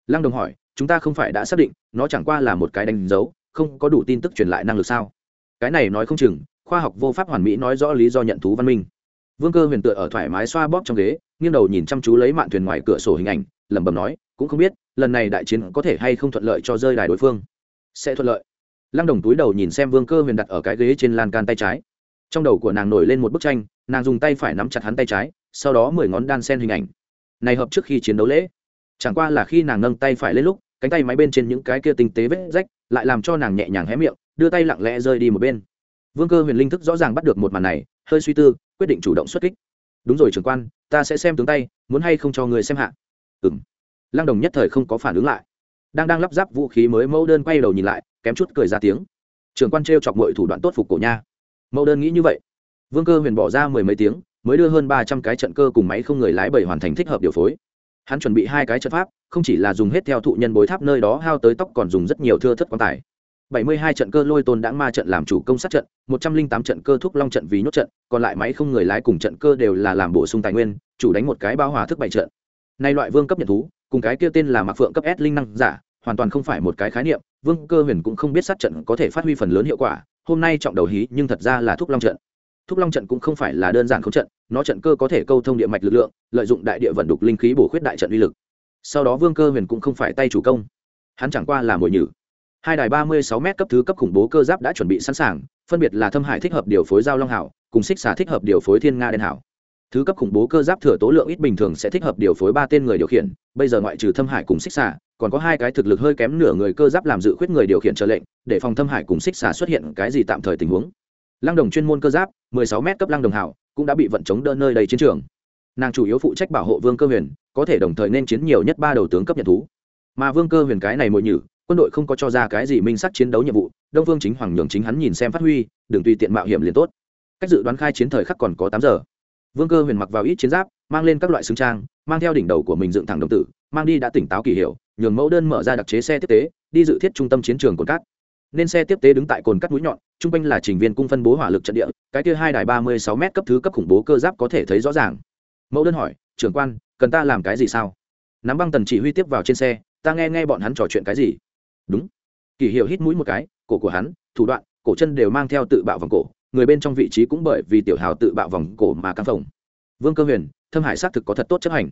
Lăng đồng hỏi, chúng ta không phải đã xác định, nó chẳng qua là một cái đánh dấu, không có đủ tin tức truyền lại năng lực sao? Cái này nói không chừng, khoa học vô pháp hoàn mỹ nói rõ lý do nhận thú văn minh. Vương cơ huyền tựa ở thoải mái xoa bóp trong ghế, nghiêng đầu nhìn chăm chú lấy mạn thuyền ngoài cửa sổ hình ảnh, lẩm bẩm nói, cũng không biết, lần này đại chiến có thể hay không thuận lợi cho rơi đài đối phương. Sẽ thuận lợi. Lăng đồng túi đầu nhìn xem vương cơ huyền đặt ở cái ghế trên lan can tay trái. Trong đầu của nàng nổi lên một bức tranh nàng dùng tay phải nắm chặt hắn tay trái, sau đó mười ngón đan sen hình ảnh. Này hợp trước khi chiến đấu lễ. Chẳng qua là khi nàng nâng tay phải lên lúc, cánh tay máy bên trên những cái kia tinh tế vết rách lại làm cho nàng nhẹ nhàng hé miệng, đưa tay lặng lẽ rơi đi một bên. Vương cơ huyền linh thức rõ ràng bắt được một màn này, hơi suy tư, quyết định chủ động xuất kích. Đúng rồi trưởng quan, ta sẽ xem tướng tay, muốn hay không cho người xem hạ? Ừ m lăng đồng nhất thời không có phản ứng lại. Đang đang lắp ráp vũ khí mới mẫu đơn quay đầu nhìn lại, kém chút cười ra tiếng. Trưởng quan t r e o chọc mọi thủ đoạn tốt phục cổ nha. Mẫu đơn nghĩ như vậy vương cơ huyền bỏ ra mười mấy tiếng, mới đưa hơn ba trăm cái trận cơ cùng máy không người lái bảy hoàn thành thích hợp điều phối. Hắn chuẩn bị hai cái trận pháp, không chỉ là dùng hết theo thụ nhân bối tháp nơi đó hao tới tóc còn dùng rất nhiều thưa thất quan tài. Bảy mươi hai trận cơ lôi tôn đãng ma trận làm chủ công sát trận, một trăm linh tám trận cơ thúc long trận vì nhốt trận, còn lại máy không người lái cùng trận cơ đều là làm bổ sung tài nguyên, chủ đánh một cái bao hòa thức bảy trận. Nay loại vương cấp nhận thú, cùng cái kia tên là mạc phượng cấp s linh năng giả, hoàn toàn không phải một cái khái niệm, vương cơ huyền cũng không biết sát trận có thể phát huy phần lớn hiệu quả, hôm nay trọng đầu hí nhưng thật ra là thúc long trận thúc long trận cũng không phải là đơn giản không trận, nó trận cơ có thể câu thông địa mạch lực lượng, lợi dụng đại địa vận đục linh khí bổ khuyết đại trận uy lực. Sau đó vương cơ huyền cũng không phải tay chủ công. Hắn chẳng qua là mồi nhử. Hai đài ba mươi sáu m cấp thứ cấp khủng bố cơ giáp đã chuẩn bị sẵn sàng, phân biệt là thâm hải thích hợp điều phối giao long hảo cùng xích xà thích hợp điều phối thiên nga đen hảo. Thứ cấp khủng bố cơ giáp thừa tố lượng ít bình thường sẽ thích hợp điều phối ba tên người điều khiển, bây giờ ngoại trừ thâm hải cùng xích xà, còn có hai cái thực lực hơi kém nửa người cơ giáp làm dự khuyết người điều khiển trợ lệnh, để phòng thâm hải cùng xích xà xuất hiện cái gì tạm thời tình huống. Lăng đồng chuyên môn cơ giáp 16 mét cấp lăng đồng hảo, cũng đã bị vận chống đỡ nơi đầy chiến trường. Nàng chủ yếu phụ trách bảo hộ vương cơ huyền, có thể đồng thời nên chiến nhiều nhất ba đầu tướng cấp nhận thú. Mà vương cơ huyền cái này mỗi nhử, quân đội không có cho ra cái gì minh sắc chiến đấu nhiệm vụ, đông vương chính hoàng nhường chính hắn nhìn xem phát huy, đừng tùy tiện mạo hiểm liền tốt. Cách dự đoán khai chiến thời khắc còn có tám giờ. Vương cơ huyền mặc vào ít chiến giáp, mang lên các loại xương trang, mang theo đỉnh đầu của mình dựng thẳng đồng tử, mang đi đã tỉnh táo kỳ hiệu, nhường mẫu đơn mở ra đặc chế xe tiếp tế, đi dự thiết trung tâm chiến trường cồn cát nên xe tiếp tế đứng tại cồn cắt mũi nhọn, chung quanh là trình viên cung phân bố hỏa lực trận địa, cái kia hai đài ba mươi sáu m cấp thứ cấp khủng bố cơ giáp có thể thấy rõ ràng. Mẫu đơn hỏi, trưởng quan, cần ta làm cái gì sao? Nắm băng tần chỉ huy tiếp vào trên xe, ta nghe nghe bọn hắn trò chuyện cái gì. Đúng. Kỷ hiệu hít mũi một cái, cổ của hắn, thủ đoạn, cổ chân đều mang theo tự bạo vòng cổ, người bên trong vị trí cũng bởi vì tiểu hào tự bạo vòng cổ mà căng phồng. Vương cơ huyền, thâm hải xác thực có thật tốt chấp hành.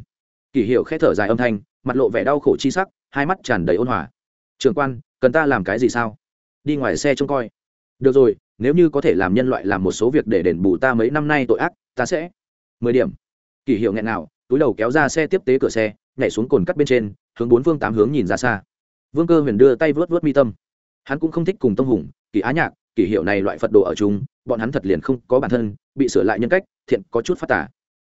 Kỷ hiệu khẽ thở dài âm thanh, mặt lộ vẻ đau khổ chi sắc, hai mắt tràn đầy ôn hòa. Trường quan, cần ta làm cái gì sao? Đi ngoài xe trông coi. Được rồi, nếu như có thể làm nhân loại làm một số việc để đền bù ta mấy năm nay tội ác, ta sẽ. Mười điểm. Kỷ hiệu nghẹn nào túi đầu kéo ra xe tiếp tế cửa xe, nhảy xuống cồn cắt bên trên, hướng bốn phương tám hướng nhìn ra xa. Vương cơ huyền đưa tay vớt vớt mi tâm. Hắn cũng không thích cùng tông hùng Kỷ á nhạc kỷ hiệu này loại phật đồ ở chúng bọn hắn thật liền không có bản thân, bị sửa lại nhân cách, thiện có chút phát tả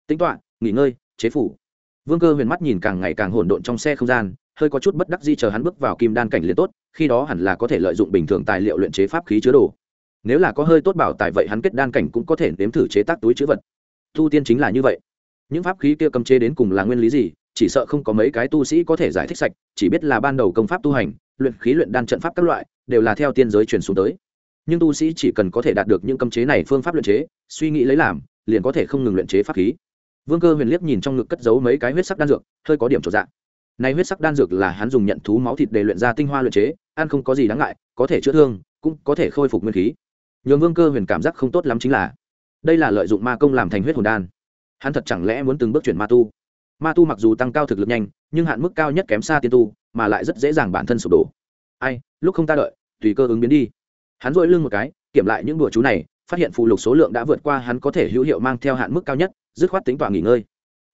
tính toạ nghỉ ngơi, chế phủ. Vương cơ huyền mắt nhìn càng ngày càng hỗn độn trong xe không gian, hơi có chút bất đắc di chờ hắn bước vào kim đan cảnh liền tốt khi đó hẳn là có thể lợi dụng bình thường tài liệu luyện chế pháp khí chứa đồ. Nếu là có hơi tốt bảo tài vậy hắn kết đan cảnh cũng có thể nếm thử chế tác túi chứa vật. Thu tiên chính là như vậy. Những pháp khí kia cầm chế đến cùng là nguyên lý gì, chỉ sợ không có mấy cái tu sĩ có thể giải thích sạch, chỉ biết là ban đầu công pháp tu hành, luyện khí luyện đan trận pháp các loại, đều là theo tiên giới truyền xuống tới. Nhưng tu sĩ chỉ cần có thể đạt được những cấm chế này phương pháp luyện chế, suy nghĩ lấy làm, liền có thể không ngừng luyện chế pháp khí. Vương cơ huyền liếc nhìn trong ngực cất giấu mấy cái huyết sắc đan dược, hơi có điểm trọn dạng này huyết sắc đan dược là hắn dùng nhận thú máu thịt để luyện ra tinh hoa luyện chế, ăn không có gì đáng ngại, có thể chữa thương, cũng có thể khôi phục nguyên khí. Nhường vương cơ huyền cảm giác không tốt lắm chính là, đây là lợi dụng ma công làm thành huyết hồn đan. Hắn thật chẳng lẽ muốn từng bước chuyển ma tu? Ma tu mặc dù tăng cao thực lực nhanh, nhưng hạn mức cao nhất kém xa tiên tu, mà lại rất dễ dàng bản thân sụp đổ. Ai, lúc không ta đợi, tùy cơ ứng biến đi. Hắn rũi lưng một cái, kiểm lại những đùa chú này, phát hiện phụ lục số lượng đã vượt qua hắn có thể hữu hiệu mang theo hạn mức cao nhất, dứt khoát tính toán nghỉ ngơi.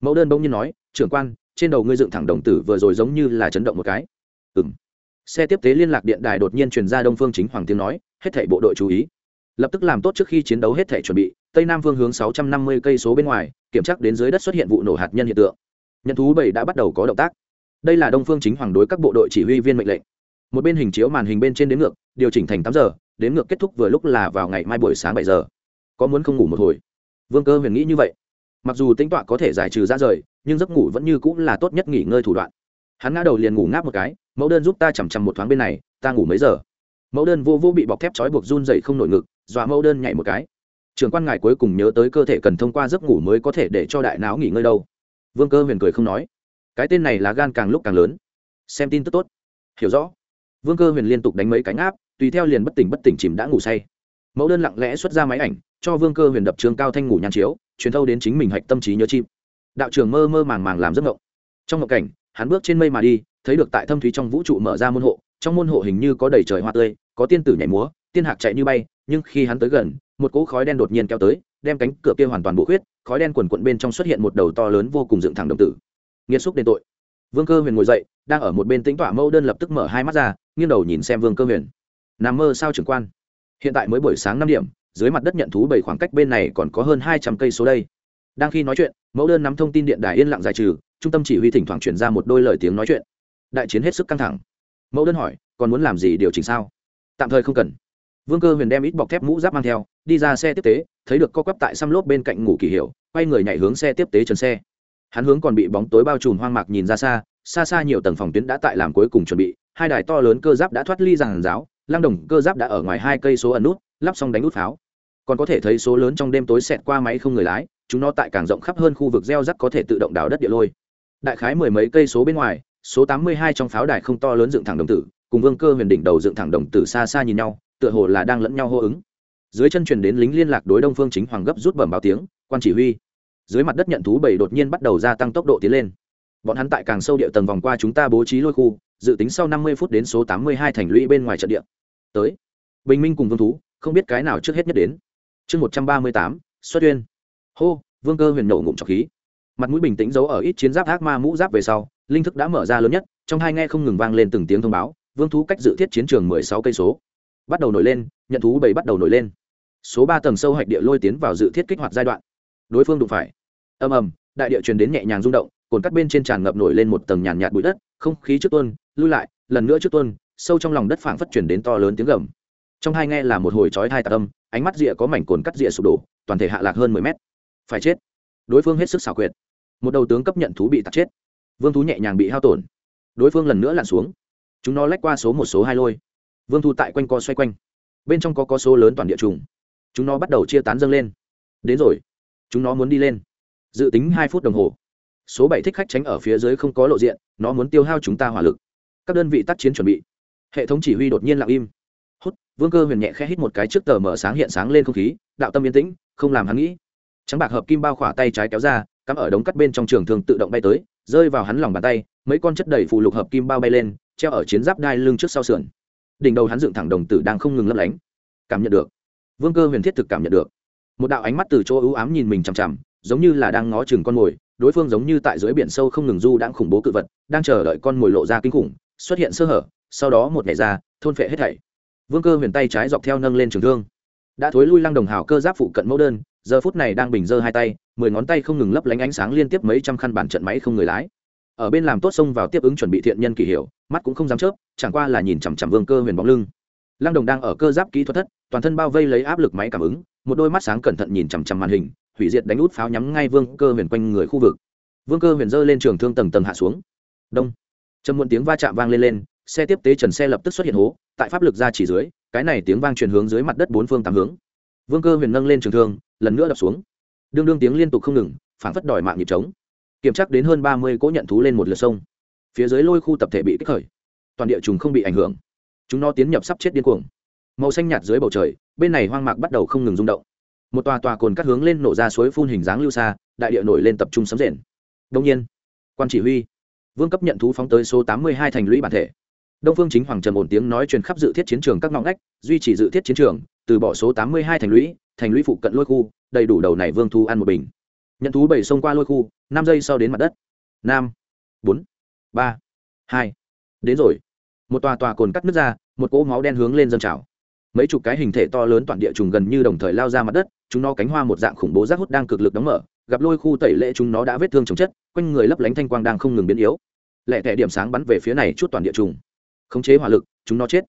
Mẫu đơn bỗng nhiên nói, trưởng quan trên đầu ngươi dựng thẳng đồng tử vừa rồi giống như là chấn động một cái. Ừ xe tiếp tế liên lạc điện đài đột nhiên truyền ra đông phương chính hoàng tiếng nói, hết thảy bộ đội chú ý. Lập tức làm tốt trước khi chiến đấu hết thảy chuẩn bị, tây nam phương hướng sáu trăm năm mươi cây số bên ngoài, kiểm tra đến dưới đất xuất hiện vụ nổ hạt nhân hiện tượng. Nhân thú bảy đã bắt đầu có động tác. Đây là đông phương chính hoàng đối các bộ đội chỉ huy viên mệnh lệnh. Một bên hình chiếu màn hình bên trên đến ngược, điều chỉnh thành tám giờ, đến ngược kết thúc vừa lúc là vào ngày mai buổi sáng bảy giờ. Có muốn không ngủ một hồi? Vương cơ huyền nghĩ như vậy. Mặc dù tính tọa có thể giải trừ ra rời nhưng giấc ngủ vẫn như cũng là tốt nhất nghỉ ngơi thủ đoạn. Hắn ngã đầu liền ngủ ngáp một cái, mẫu đơn giúp ta chằm chằm một thoáng bên này, ta ngủ mấy giờ? Mẫu đơn vô vô bị bọc thép trói buộc run dậy không nổi ngực, dọa mẫu đơn nhảy một cái. Trường quan ngài cuối cùng nhớ tới cơ thể cần thông qua giấc ngủ mới có thể để cho đại não nghỉ ngơi đâu. Vương cơ huyền cười không nói. Cái tên này là gan càng lúc càng lớn. Xem tin tức tốt. Hiểu rõ. Vương cơ huyền liên tục đánh mấy cánh áp tùy theo liền bất tỉnh bất tỉnh chìm đã ngủ say. Mẫu đơn lặng lẽ xuất ra máy ảnh, cho vương cơ huyền đập trường cao thanh ngủ nhàn chiếu, truyền thâu đến chính mình hạch tâm trí nhớ chim đạo trường mơ mơ màng màng làm giấc ngộng trong ngộng cảnh, hắn bước trên mây mà đi, thấy được tại thâm thúy trong vũ trụ mở ra môn hộ, trong môn hộ hình như có đầy trời hoa tươi, có tiên tử nhảy múa, tiên hạc chạy như bay, nhưng khi hắn tới gần, một cỗ khói đen đột nhiên kéo tới, đem cánh cửa kia hoàn toàn bổ khuyết, khói đen quần quận bên trong xuất hiện một đầu to lớn vô cùng dựng thẳng đồng tử. Nghiêm xúc đền tội. Vương cơ huyền ngồi dậy, đang ở một bên tính tỏa mẫu đơn lập tức mở hai mắt ra, nghiêng đầu nhìn xem vương cơ huyền. Nằm mơ sao trưởng quan? Hiện tại mới buổi sáng năm điểm, dưới mặt đất nhận thú bảy khoảng cách bên này còn có hơn hai trăm cây số đây đang khi nói chuyện, mẫu đơn nắm thông tin điện đài yên lặng giải trừ, trung tâm chỉ huy thỉnh thoảng chuyển ra một đôi lời tiếng nói chuyện. Đại chiến hết sức căng thẳng. Mẫu đơn hỏi, còn muốn làm gì điều chỉnh sao? Tạm thời không cần. Vương cơ huyền đem ít bọc thép mũ giáp mang theo, đi ra xe tiếp tế, thấy được co quắp tại xăm lốp bên cạnh ngủ kỳ hiệu, quay người nhảy hướng xe tiếp tế trần xe. Hắn hướng còn bị bóng tối bao trùm hoang mạc nhìn ra xa xa xa nhiều tầng phòng tuyến đã tại làm cuối cùng chuẩn bị, hai đài to lớn cơ giáp đã thoát ly giàn giáo, lăng đồng cơ giáp đã ở ngoài hai cây số ẩn nút, lắp xong đánh nút pháo. Còn có thể thấy số lớn trong đêm tối xẹt qua máy không người lái chúng nó tại càng rộng khắp hơn khu vực gieo rắc có thể tự động đào đất địa lôi. Đại khái mười mấy cây số bên ngoài, số tám mươi hai trong pháo đài không to lớn dựng thẳng đồng tử, cùng vương cơ huyền đỉnh đầu dựng thẳng đồng tử xa xa nhìn nhau, tựa hồ là đang lẫn nhau hô ứng. Dưới chân truyền đến lính liên lạc đối đông phương chính hoàng gấp rút bẩm báo tiếng, quan chỉ huy. Dưới mặt đất nhận thú bảy đột nhiên bắt đầu gia tăng tốc độ tiến lên. Bọn hắn tại càng sâu địa tầng vòng qua chúng ta bố trí lôi khu, dự tính sau năm mươi phút đến số tám mươi hai thành lũy bên ngoài trận địa. Tới. Bình minh cùng vương thú, không biết cái nào trước hết nhất đến. Chương một trăm ba mươi tám, xuất uyên hô, vương cơ huyền nổ ngụm trọc khí. Mặt mũi bình tĩnh giấu ở ít chiến giáp ác ma mũ giáp về sau, linh thức đã mở ra lớn nhất, trong hai nghe không ngừng vang lên từng tiếng thông báo, vương thú cách dự thiết chiến trường mười sáu cây số. Bắt đầu nổi lên, nhận thú bảy bắt đầu nổi lên. Số ba tầng sâu hạch địa lôi tiến vào dự thiết kích hoạt giai đoạn. Đối phương đụng phải. Ầm ầm, đại địa truyền đến nhẹ nhàng rung động, cồn cắt bên trên tràn ngập nổi lên một tầng nhàn nhạt bụi đất, không khí trước tuôn, lui lại, lần nữa trước tuôn, sâu trong lòng đất phảng phất chuyển đến to lớn tiếng gầm. Trong hai nghe là một hồi chói hai tạc âm, ánh mắt rịa có mảnh cồn cắt rịa sụp đổ, toàn thể hạ lạc hơn mười mét phải chết. Đối phương hết sức xảo quyệt. Một đầu tướng cấp nhận thú bị tạt chết. Vương thú nhẹ nhàng bị hao tổn. Đối phương lần nữa lặn xuống. Chúng nó lách qua số một, số hai lôi. Vương thu tại quanh co xoay quanh. Bên trong có có số lớn toàn địa trùng. Chúng nó bắt đầu chia tán dâng lên. Đến rồi. Chúng nó muốn đi lên. Dự tính hai phút đồng hồ. Số bảy thích khách tránh ở phía dưới không có lộ diện, nó muốn tiêu hao chúng ta hỏa lực. Các đơn vị tác chiến chuẩn bị. Hệ thống chỉ huy đột nhiên lặng im. Hút, vương cơ huyền nhẹ khẽ hít một cái trước tờ mở sáng hiện sáng lên không khí, đạo tâm yên tĩnh, không làm hắn nghĩ trắng bạc hợp kim bao khỏa tay trái kéo ra, cắm ở đống cắt bên trong trường thường tự động bay tới, rơi vào hắn lòng bàn tay, mấy con chất đầy phù lục hợp kim bao bay lên, treo ở chiến giáp đai lưng trước sau sườn. Đỉnh đầu hắn dựng thẳng đồng tử đang không ngừng lấp lánh. Cảm nhận được. Vương cơ huyền thiết thực cảm nhận được. Một đạo ánh mắt từ chỗ ưu ám nhìn mình chằm chằm, giống như là đang ngó chừng con mồi, đối phương giống như tại dưới biển sâu không ngừng du đang khủng bố cự vật, đang chờ đợi con mồi lộ ra kinh khủng, xuất hiện sơ hở, sau đó một ngày ra, thôn phệ hết thảy. Vương cơ huyền tay trái dọc theo nâng lên trường thương. Đã thối lui lăng đồng hào cơ giáp phụ cận mẫu đơn giờ phút này đang bình dơ hai tay, mười ngón tay không ngừng lấp lánh ánh sáng liên tiếp mấy trăm khăn bản trận máy không người lái. Ở bên làm tốt xông vào tiếp ứng chuẩn bị thiện nhân kỳ hiệu, mắt cũng không dám chớp, chẳng qua là nhìn chằm chằm vương cơ huyền bóng lưng. Lăng đồng đang ở cơ giáp kỹ thuật thất, toàn thân bao vây lấy áp lực máy cảm ứng, một đôi mắt sáng cẩn thận nhìn chằm chằm màn hình, hủy diệt đánh út pháo nhắm ngay vương cơ huyền quanh người khu vực. Vương cơ huyền dơ lên trường thương tầng tầng hạ xuống. Đông. Trầm muộn tiếng va chạm vang lên lên, xe tiếp tế trần xe lập tức xuất hiện hố, tại pháp lực ra chỉ dưới, cái này tiếng vang truyền hướng dưới mặt đất bốn phương tám hướng vương cơ huyền nâng lên trường thương, lần nữa đập xuống. Đương đương tiếng liên tục không ngừng phản phất đòi mạng nhịp trống. Kiểm tra đến hơn ba mươi cỗ nhận thú lên một lượt sông. Phía dưới lôi khu tập thể bị kích khởi. Toàn địa chúng không bị ảnh hưởng. Chúng nó tiến nhập sắp chết điên cuồng. Màu xanh nhạt dưới bầu trời, bên này hoang mạc bắt đầu không ngừng rung động. Một tòa tòa cồn cắt hướng lên nổ ra suối phun hình dáng lưu xa, đại địa nổi lên tập trung sấm rền. Đông nhiên, quan chỉ huy. Vương cấp nhận thú phóng tới số tám mươi hai thành lũy bản thể. Đông phương chính hoàng trầm ổn tiếng nói truyền khắp dự thiết chiến trường các ngõ ngách, duy trì dự thiết chiến trường từ bỏ số tám mươi hai thành lũy thành lũy phụ cận lôi khu, đầy đủ đầu này vương thu ăn một bình. Nhận thú bảy xông qua lôi khu, năm giây sau đến mặt đất. Năm bốn. Ba. Hai. Đến rồi. Một tòa tòa cồn cắt nước ra, một cỗ máu đen hướng lên dâng trào. Mấy chục cái hình thể to lớn toàn địa trùng gần như đồng thời lao ra mặt đất, chúng nó cánh hoa một dạng khủng bố rác hút đang cực lực đóng mở, gặp lôi khu tẩy lệ chúng nó đã vết thương chống chất, quanh người lấp lánh thanh quang đang không ngừng biến yếu. Lẹ tẻ điểm sáng bắn về phía này chút toàn địa trùng. Khống chế hỏa lực, chúng nó chết.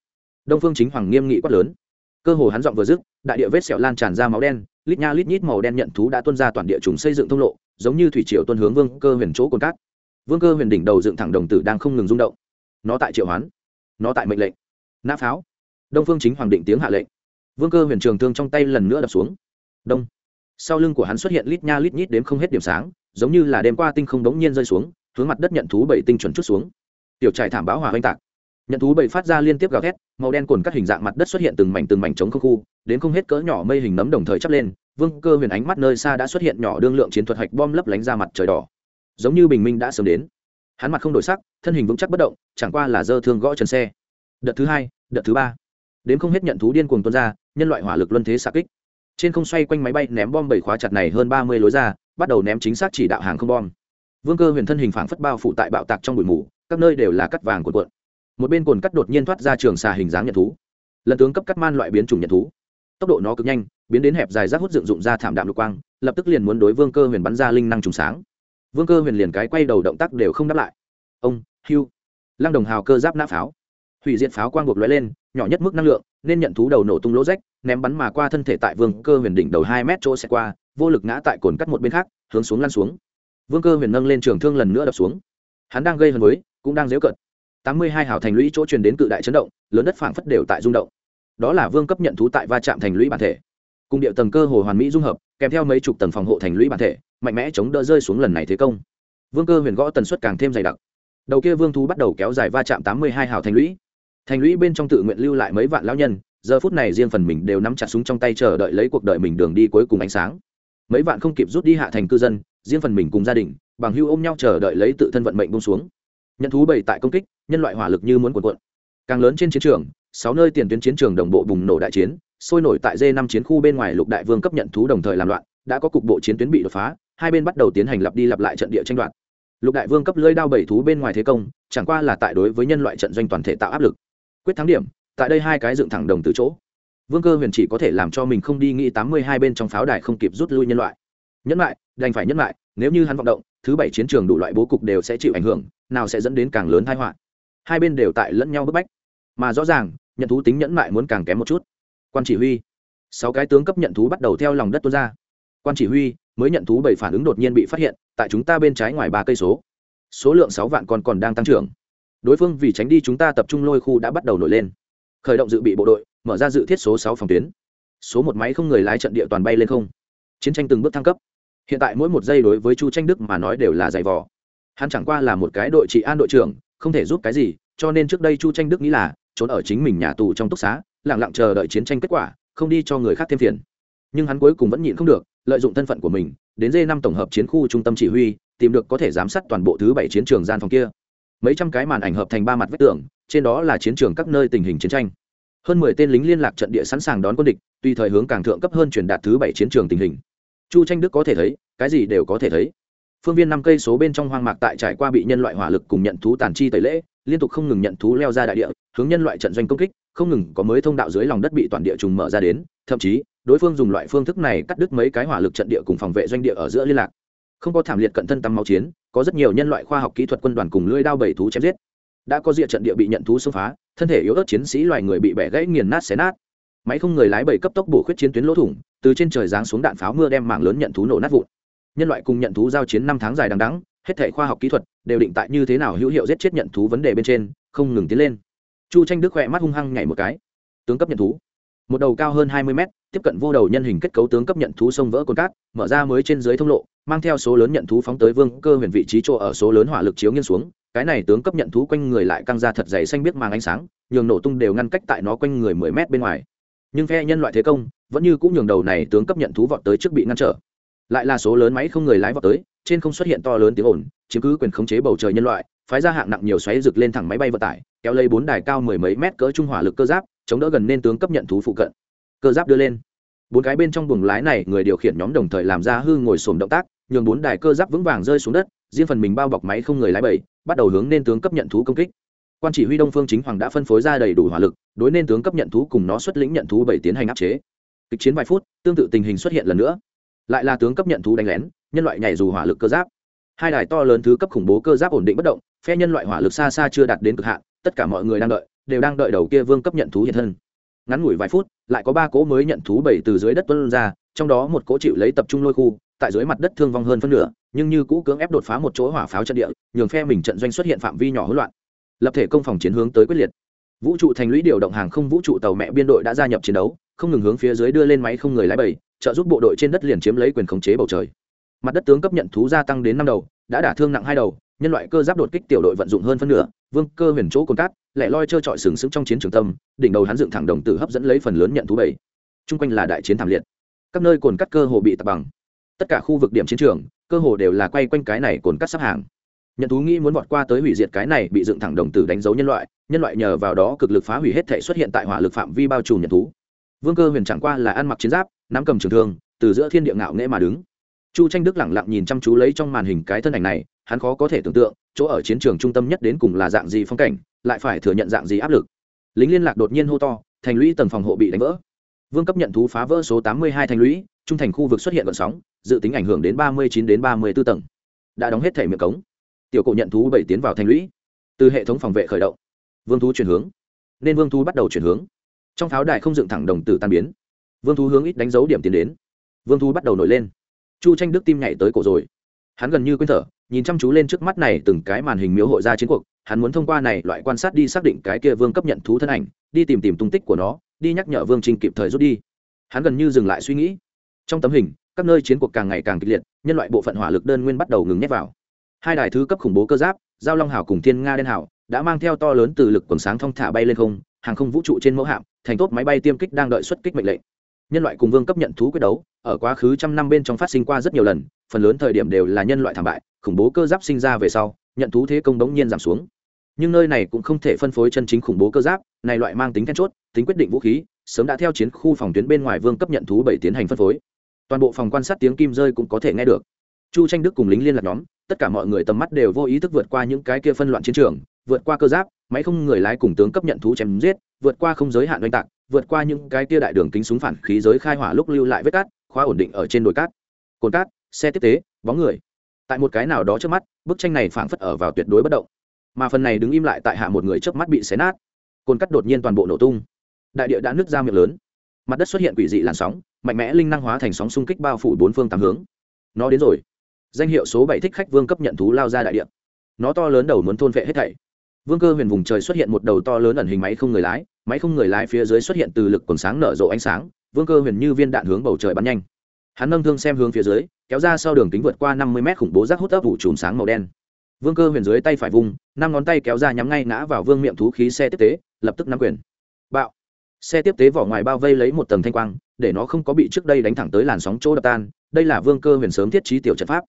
Đông phương chính hoàng nghiêm nghị quát lớn cơ hồ hắn giọng vừa dứt, đại địa vết sẹo lan tràn ra máu đen, lít nha lít nhít màu đen nhận thú đã tuân ra toàn địa trùng xây dựng thông lộ, giống như thủy triều tuân hướng vương cơ huyền chỗ cồn cát. Vương cơ huyền đỉnh đầu dựng thẳng đồng tử đang không ngừng rung động. Nó tại triệu hoán, nó tại mệnh lệnh. Nã pháo. Đông phương chính hoàng định tiếng hạ lệnh. Vương cơ huyền trường thương trong tay lần nữa đập xuống. Đông. Sau lưng của hắn xuất hiện lít nha lít nhít đếm không hết điểm sáng, giống như là đêm qua tinh không đống nhiên rơi xuống, hướng mặt đất nhận thú bảy tinh chuẩn chút xuống. Tiểu trải thảm báo hòa oanh tạc nhận thú bảy phát ra liên tiếp gào thét, màu đen cồn các hình dạng mặt đất xuất hiện từng mảnh từng mảnh trống không khu, đến không hết cỡ nhỏ mây hình nấm đồng thời chắp lên, vương cơ huyền ánh mắt nơi xa đã xuất hiện nhỏ đương lượng chiến thuật hạch bom lấp lánh ra mặt trời đỏ. Giống như bình minh đã sớm đến. Hắn mặt không đổi sắc, thân hình vững chắc bất động, chẳng qua là dơ thương gõ trần xe. Đợt thứ hai, đợt thứ ba. Đến không hết nhận thú điên cuồng tuôn ra, nhân loại hỏa lực luân thế xạ kích. Trên không xoay quanh máy bay ném bom bảy khóa chặt này hơn ba mươi lối ra, bắt đầu ném chính xác chỉ đạo hàng không bom. Vương cơ huyền thân hình phảng phất bao phủ tại bạo tạc trong bụi mù, các nơi đều là cắt vàng cuộn cuộn một bên cồn cắt đột nhiên thoát ra trường xà hình dáng nhận thú. Lần tướng cấp cắt man loại biến chủng nhận thú. Tốc độ nó cực nhanh, biến đến hẹp dài rác hút dựng dụng ra thảm đạm lục quang, lập tức liền muốn đối vương cơ huyền bắn ra linh năng trùng sáng. Vương cơ huyền liền cái quay đầu động tác đều không đáp lại. Ông, hưu. Lăng đồng hào cơ giáp nã pháo. Hủy diệt pháo quang buộc lóe lên, nhỏ nhất mức năng lượng, nên nhận thú đầu nổ tung lỗ rách, ném bắn mà qua thân thể tại vương cơ huyền đỉnh đầu hai mét chỗ xe qua, vô lực ngã tại cồn cắt một bên khác, hướng xuống lăn xuống. Vương cơ huyền nâng lên trường thương lần nữa đập xuống. Hắn đang gây hấn với, cũng đang dễu cận tám mươi hai hào thành lũy chỗ truyền đến cự đại chấn động, lớn đất phảng phất đều tại rung động. Đó là vương cấp nhận thú tại va chạm thành lũy bản thể. Cùng điệu tầng cơ hồ hoàn mỹ dung hợp, kèm theo mấy chục tầng phòng hộ thành lũy bản thể, mạnh mẽ chống đỡ rơi xuống lần này thế công. Vương cơ huyền gõ tần suất càng thêm dày đặc. Đầu kia vương thú bắt đầu kéo dài va chạm tám mươi hai hào thành lũy. Thành lũy bên trong tự nguyện lưu lại mấy vạn lão nhân, giờ phút này riêng phần mình đều nắm chặt súng trong tay chờ đợi lấy cuộc đời mình đường đi cuối cùng ánh sáng. Mấy vạn không kịp rút đi hạ thành cư dân, riêng phần mình cùng gia đình, bằng hưu ôm nhau chờ đợi lấy tự thân vận mệnh bông xuống. Nhận thú bảy tại công kích nhân loại hỏa lực như muốn cuộn cuộn. Càng lớn trên chiến trường, sáu nơi tiền tuyến chiến trường đồng bộ bùng nổ đại chiến, sôi nổi tại d năm chiến khu bên ngoài lục đại vương cấp nhận thú đồng thời làm loạn, đã có cục bộ chiến tuyến bị đột phá, hai bên bắt đầu tiến hành lặp đi lặp lại trận địa tranh đoạt. Lục đại vương cấp lưỡi đao bảy thú bên ngoài thế công, chẳng qua là tại đối với nhân loại trận doanh toàn thể tạo áp lực. Quyết thắng điểm, tại đây hai cái dựng thẳng đồng từ chỗ. Vương cơ huyền chỉ có thể làm cho mình không đi nghĩ tám mươi hai bên trong pháo đài không kịp rút lui nhân loại. Nhẫn lại, đành phải nhẫn lại, nếu như hắn vọng động, thứ bảy chiến trường đủ loại bố cục đều sẽ chịu ảnh hưởng, nào sẽ dẫn đến càng lớn tai họa hai bên đều tại lẫn nhau bức bách. Mà rõ ràng, nhận thú tính nhẫn mại muốn càng kém một chút. Quan chỉ huy. Sáu cái tướng cấp nhận thú bắt đầu theo lòng đất tuôn ra. Quan chỉ huy, mới nhận thú bảy phản ứng đột nhiên bị phát hiện, tại chúng ta bên trái ngoài ba cây số. Số lượng sáu vạn còn còn đang tăng trưởng. Đối phương vì tránh đi chúng ta tập trung lôi khu đã bắt đầu nổi lên. Khởi động dự bị bộ đội, mở ra dự thiết số sáu phòng tuyến. Số một máy không người lái trận địa toàn bay lên không. Chiến tranh từng bước thăng cấp. Hiện tại mỗi một giây đối với chu tranh đức mà nói đều là giày vò. Hắn chẳng qua là một cái đội trị an đội trưởng không thể giúp cái gì, cho nên trước đây chu tranh đức nghĩ là trốn ở chính mình nhà tù trong túc xá lẳng lặng chờ đợi chiến tranh kết quả, không đi cho người khác thêm phiền. Nhưng hắn cuối cùng vẫn nhịn không được, lợi dụng thân phận của mình, đến d năm tổng hợp chiến khu trung tâm chỉ huy, tìm được có thể giám sát toàn bộ thứ bảy chiến trường gian phòng kia. Mấy trăm cái màn ảnh hợp thành ba mặt vách tường, trên đó là chiến trường các nơi tình hình chiến tranh. Hơn mười tên lính liên lạc trận địa sẵn sàng đón quân địch, tùy thời hướng càng thượng cấp hơn truyền đạt thứ bảy chiến trường tình hình. Chu tranh đức có thể thấy, cái gì đều có thể thấy phương viên năm cây số bên trong hoang mạc tại trải qua bị nhân loại hỏa lực cùng nhận thú tàn chi tẩy lễ, liên tục không ngừng nhận thú leo ra đại địa, hướng nhân loại trận doanh công kích, không ngừng có mới thông đạo dưới lòng đất bị toàn địa trùng mở ra đến, thậm chí, đối phương dùng loại phương thức này cắt đứt mấy cái hỏa lực trận địa cùng phòng vệ doanh địa ở giữa liên lạc. Không có thảm liệt cận thân tắm máu chiến, có rất nhiều nhân loại khoa học kỹ thuật quân đoàn cùng lưỡi đao bảy thú chém giết. Đã có diện trận địa bị nhận thú xâm phá, thân thể yếu ớt chiến sĩ loài người bị bẻ gãy nghiền nát xé nát. Máy không người lái bảy cấp tốc bổ khuyết chiến tuyến lỗ thủng, từ trên trời giáng xuống đạn pháo mưa đem mảng lớn nhận thú nổ nát vụn nhân loại cùng nhận thú giao chiến năm tháng dài đằng đẵng, hết thể khoa học kỹ thuật đều định tại như thế nào hữu hiệu giết chết nhận thú vấn đề bên trên không ngừng tiến lên. Chu tranh đức khỏe mắt hung hăng nhảy một cái. Tướng cấp nhận thú. Một đầu cao hơn hai mươi mét tiếp cận vô đầu nhân hình kết cấu tướng cấp nhận thú sông vỡ cồn cát mở ra mới trên dưới thông lộ mang theo số lớn nhận thú phóng tới vương cơ huyền vị trí chỗ ở số lớn hỏa lực chiếu nghiêng xuống. Cái này tướng cấp nhận thú quanh người lại căng ra thật dày xanh biết mang ánh sáng nhường nổ tung đều ngăn cách tại nó quanh người mười mét bên ngoài. Nhưng phe nhân loại thế công vẫn như cũng nhường đầu này tướng cấp nhận thú vọt tới trước bị ngăn trở lại là số lớn máy không người lái vọt tới, trên không xuất hiện to lớn tiếng ồn, chiếm cứ quyền khống chế bầu trời nhân loại, phái ra hạng nặng nhiều xoáy rực lên thẳng máy bay vận tải, kéo lấy bốn đài cao mười mấy mét cỡ trung hỏa lực cơ giáp, chống đỡ gần nên tướng cấp nhận thú phụ cận. Cơ giáp đưa lên. Bốn cái bên trong buồng lái này, người điều khiển nhóm đồng thời làm ra hư ngồi sồn động tác, nhường bốn đài cơ giáp vững vàng rơi xuống đất, riêng phần mình bao bọc máy không người lái bảy, bắt đầu hướng nên tướng cấp nhận thú công kích. Quan chỉ huy đông phương chính hoàng đã phân phối ra đầy đủ hỏa lực, đối nên tướng cấp nhận thú cùng nó xuất lĩnh nhận thú bảy tiến hành áp chế. Kịch chiến vài phút, tương tự tình hình xuất hiện lần nữa lại là tướng cấp nhận thú đánh lén, nhân loại nhảy dù hỏa lực cơ giáp. Hai đài to lớn thứ cấp khủng bố cơ giáp ổn định bất động, phe nhân loại hỏa lực xa xa chưa đạt đến cực hạn, tất cả mọi người đang đợi, đều đang đợi đầu kia vương cấp nhận thú hiện thân. Ngắn ngủi vài phút, lại có ba cỗ mới nhận thú bảy từ dưới đất tuân ra, trong đó một cỗ chịu lấy tập trung lôi khu, tại dưới mặt đất thương vong hơn phân nửa, nhưng như cũ cưỡng ép đột phá một chỗ hỏa pháo trận địa, nhường phe mình trận doanh xuất hiện phạm vi nhỏ hỗn loạn. Lập thể công phòng chiến hướng tới quyết liệt. Vũ trụ thành lũy điều động hàng không vũ trụ tàu mẹ biên đội đã gia nhập chiến đấu, không ngừng hướng phía dưới đưa lên máy không người lái bầy trợ giúp bộ đội trên đất liền chiếm lấy quyền khống chế bầu trời. Mặt đất tướng cấp nhận thú gia tăng đến năm đầu, đã đả thương nặng hai đầu, nhân loại cơ giáp đột kích tiểu đội vận dụng hơn phân nửa, vương cơ huyền chỗ cồn cát, lẻ loi trơ trọi sừng sững trong chiến trường tâm, đỉnh đầu hắn dựng thẳng đồng tử hấp dẫn lấy phần lớn nhận thú bảy. Chung quanh là đại chiến thảm liệt. Các nơi cồn cắt cơ hồ bị tập bằng. Tất cả khu vực điểm chiến trường, cơ hồ đều là quay quanh cái này cồn cắt sắp hàng. Nhận thú nghĩ muốn vọt qua tới hủy diệt cái này bị dựng thẳng đồng tử đánh dấu nhân loại nhân loại nhờ vào đó cực lực phá hủy hết thể xuất hiện tại hỏa lực phạm vi bao trùm nhận thú vương cơ huyền chẳng qua là ăn mặc chiến giáp, nắm cầm trường thương, từ giữa thiên địa ngạo nghễ mà đứng. Chu tranh đức lẳng lặng nhìn chăm chú lấy trong màn hình cái thân ảnh này, hắn khó có thể tưởng tượng, chỗ ở chiến trường trung tâm nhất đến cùng là dạng gì phong cảnh, lại phải thừa nhận dạng gì áp lực. Lính liên lạc đột nhiên hô to, thành lũy tầng phòng hộ bị đánh vỡ. Vương cấp nhận thú phá vỡ số tám mươi hai thành lũy, trung thành khu vực xuất hiện vận sóng, dự tính ảnh hưởng đến ba mươi chín đến ba mươi b ố tầng. Đã đóng hết thể miệng cống. Tiểu cổ nhận thú bảy tiến vào thành lũy. Từ hệ thống phòng vệ khởi động. Vương thú chuyển hướng. Nên vương thú bắt đầu chuyển hướng trong pháo đài không dựng thẳng đồng tử tan biến. Vương thú hướng ít đánh dấu điểm tiến đến. Vương thú bắt đầu nổi lên. Chu tranh đức tim nhảy tới cổ rồi. Hắn gần như quên thở, nhìn chăm chú lên trước mắt này từng cái màn hình miếu hội ra chiến cuộc, hắn muốn thông qua này loại quan sát đi xác định cái kia vương cấp nhận thú thân ảnh, đi tìm tìm tung tích của nó, đi nhắc nhở vương trinh kịp thời rút đi. Hắn gần như dừng lại suy nghĩ. Trong tấm hình, các nơi chiến cuộc càng ngày càng kịch liệt, nhân loại bộ phận hỏa lực đơn nguyên bắt đầu ngừng nhét vào. Hai đài thứ cấp khủng bố cơ giáp, giao long hào cùng thiên nga đen hào, đã mang theo to lớn từ lực quần sáng thong thả bay lên không, hàng không vũ trụ trên mẫu hạm thành tốt máy bay tiêm kích đang đợi xuất kích mệnh lệnh. Nhân loại cùng vương cấp nhận thú quyết đấu, ở quá khứ trăm năm bên trong phát sinh qua rất nhiều lần, phần lớn thời điểm đều là nhân loại thảm bại, khủng bố cơ giáp sinh ra về sau, nhận thú thế công đống nhiên giảm xuống. Nhưng nơi này cũng không thể phân phối chân chính khủng bố cơ giáp, này loại mang tính then chốt, tính quyết định vũ khí, sớm đã theo chiến khu phòng tuyến bên ngoài vương cấp nhận thú bảy tiến hành phân phối. Toàn bộ phòng quan sát tiếng kim rơi cũng có thể nghe được. Chu tranh đức cùng lính liên lạc nhóm, tất cả mọi người tầm mắt đều vô ý thức vượt qua những cái kia phân loạn chiến trường, vượt qua cơ giáp máy không người lái cùng tướng cấp nhận thú chém giết, vượt qua không giới hạn oanh tạc, vượt qua những cái kia đại đường kính súng phản khí giới khai hỏa lúc lưu lại vết cát, khóa ổn định ở trên đồi cát. Cồn cát, xe tiếp tế, bóng người. Tại một cái nào đó trước mắt, bức tranh này phảng phất ở vào tuyệt đối bất động. Mà phần này đứng im lại tại hạ một người trước mắt bị xé nát. Cồn cắt đột nhiên toàn bộ nổ tung. Đại địa đã nứt ra miệng lớn. Mặt đất xuất hiện quỷ dị làn sóng, mạnh mẽ linh năng hóa thành sóng xung kích bao phủ bốn phương tám hướng. Nó đến rồi. Danh hiệu số bảy thích khách vương cấp nhận thú lao ra đại địa. Nó to lớn đầu muốn thôn vệ hết thảy vương cơ huyền vùng trời xuất hiện một đầu to lớn ẩn hình máy không người lái, máy không người lái phía dưới xuất hiện từ lực quần sáng nở rộ ánh sáng, vương cơ huyền như viên đạn hướng bầu trời bắn nhanh. Hắn nâng thương xem hướng phía dưới, kéo ra sau đường kính vượt qua năm mươi mét khủng bố rác hút ấp vụ chùm sáng màu đen. Vương cơ huyền dưới tay phải vùng, năm ngón tay kéo ra nhắm ngay ngã vào vương miệng thú khí xe tiếp tế, lập tức nắm quyền. Bạo. Xe tiếp tế vỏ ngoài bao vây lấy một tầng thanh quang, để nó không có bị trước đây đánh thẳng tới làn sóng chỗ đập tan, đây là vương cơ huyền sớm thiết trí tiểu trận pháp.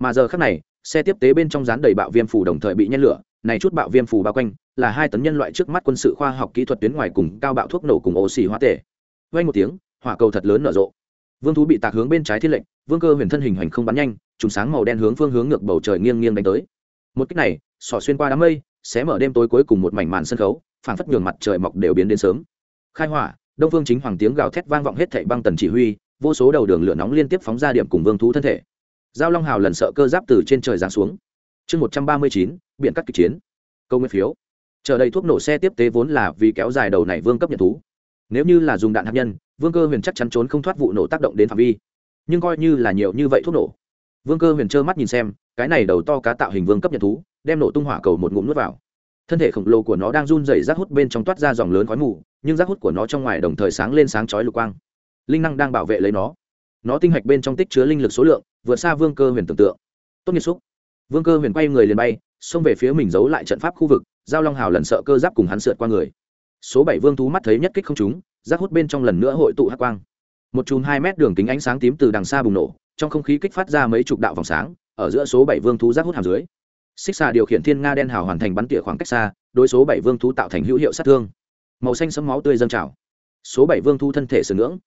Mà giờ khác này, xe tiếp tế bên trong rán đầy bạo viêm phủ đồng thời bị nhen lửa này chút bạo viêm phù bao quanh, là hai tấn nhân loại trước mắt quân sự khoa học kỹ thuật tuyến ngoài cùng cao bạo thuốc nổ cùng oxy hóa tể. Vay một tiếng, hỏa cầu thật lớn nở rộ. Vương thú bị tạc hướng bên trái thiên lệnh, vương cơ huyền thân hình hành không bắn nhanh, trùng sáng màu đen hướng phương hướng ngược bầu trời nghiêng nghiêng đánh tới. Một cách này, sỏ xuyên qua đám mây, xé mở đêm tối cuối cùng một mảnh màn sân khấu, phảng phất nhường mặt trời mọc đều biến đến sớm. Khai hỏa, đông phương chính hoàng tiếng gào thét vang vọng hết thảy băng tần chỉ huy, vô số đầu đường lửa nóng liên tiếp phóng ra điểm cùng vương thú thân thể. Giao long hào lần sợ cơ giáp từ trên trời giáng xuống. Chương một trăm ba mươi chín biện cắt kịch chiến. Câu nguyên phiếu. Chờ đầy thuốc nổ xe tiếp tế vốn là vì kéo dài đầu này vương cấp nhận thú. Nếu như là dùng đạn hạt nhân, vương cơ huyền chắc chắn trốn không thoát vụ nổ tác động đến phạm vi. Nhưng coi như là nhiều như vậy thuốc nổ. Vương cơ huyền trơ mắt nhìn xem, cái này đầu to cá tạo hình vương cấp nhận thú, đem nổ tung hỏa cầu một ngụm nuốt vào. Thân thể khổng lồ của nó đang run rẩy rác hút bên trong toát ra dòng lớn khói mù, nhưng rác hút của nó trong ngoài đồng thời sáng lên sáng chói lục quang. Linh năng đang bảo vệ lấy nó. Nó tinh hạch bên trong tích chứa linh lực số lượng, vượt xa vương cơ huyền tưởng tượng. Tốt nghiệp xúc. Vương cơ huyền quay người liền bay xông về phía mình giấu lại trận pháp khu vực, giao long hào lần sợ cơ giáp cùng hắn sượt qua người. Số bảy vương thú mắt thấy nhất kích không trúng, giáp hút bên trong lần nữa hội tụ hắc quang. Một chùm hai mét đường kính ánh sáng tím từ đằng xa bùng nổ, trong không khí kích phát ra mấy chục đạo vòng sáng, ở giữa số bảy vương thú giáp hút hàm dưới. Xích xà điều khiển thiên nga đen hào hoàn thành bắn tỉa khoảng cách xa, đối số bảy vương thú tạo thành hữu hiệu sát thương. Màu xanh sấm máu tươi dâng trào. Số bảy vương thú thân thể sửa ngưỡng.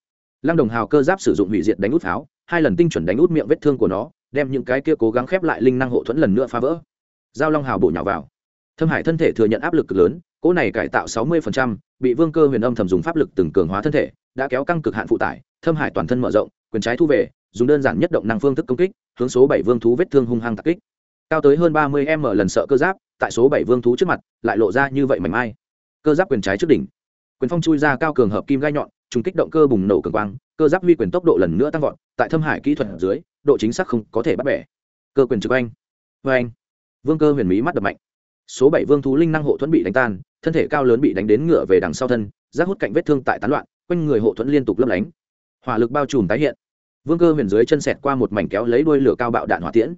Lăng đồng hào cơ giáp sử dụng hủy diệt đánh út pháo, hai lần tinh chuẩn đánh út miệng vết thương của nó, đem những cái kia cố gắng khép lại linh năng hộ thuẫn lần nữa phá vỡ giao long hào bổ nhào vào. Thâm hải thân thể thừa nhận áp lực cực lớn, cỗ này cải tạo sáu mươi bị vương cơ huyền âm thầm dùng pháp lực từng cường hóa thân thể, đã kéo căng cực hạn phụ tải, thâm hải toàn thân mở rộng, quyền trái thu về, dùng đơn giản nhất động năng phương thức công kích, hướng số bảy vương thú vết thương hung hăng tạc kích. Cao tới hơn ba mươi m lần sợ cơ giáp, tại số bảy vương thú trước mặt, lại lộ ra như vậy mảnh mai. Cơ giáp quyền trái trước đỉnh. Quyền phong chui ra cao cường hợp kim gai nhọn, trùng kích động cơ bùng nổ cường quang, cơ giáp huy quyền tốc độ lần nữa tăng vọt, tại thâm hải kỹ thuật dưới, độ chính xác không có thể bắt bẻ. Cơ quyền trực anh vê anh vương cơ huyền mỹ mắt đập mạnh. Số bảy vương thú linh năng hộ thuẫn bị đánh tan, thân thể cao lớn bị đánh đến ngựa về đằng sau thân, rác hút cạnh vết thương tại tán loạn, quanh người hộ thuẫn liên tục lấp lánh. Hỏa lực bao trùm tái hiện. Vương cơ huyền dưới chân sẹt qua một mảnh kéo lấy đuôi lửa cao bạo đạn hỏa tiễn.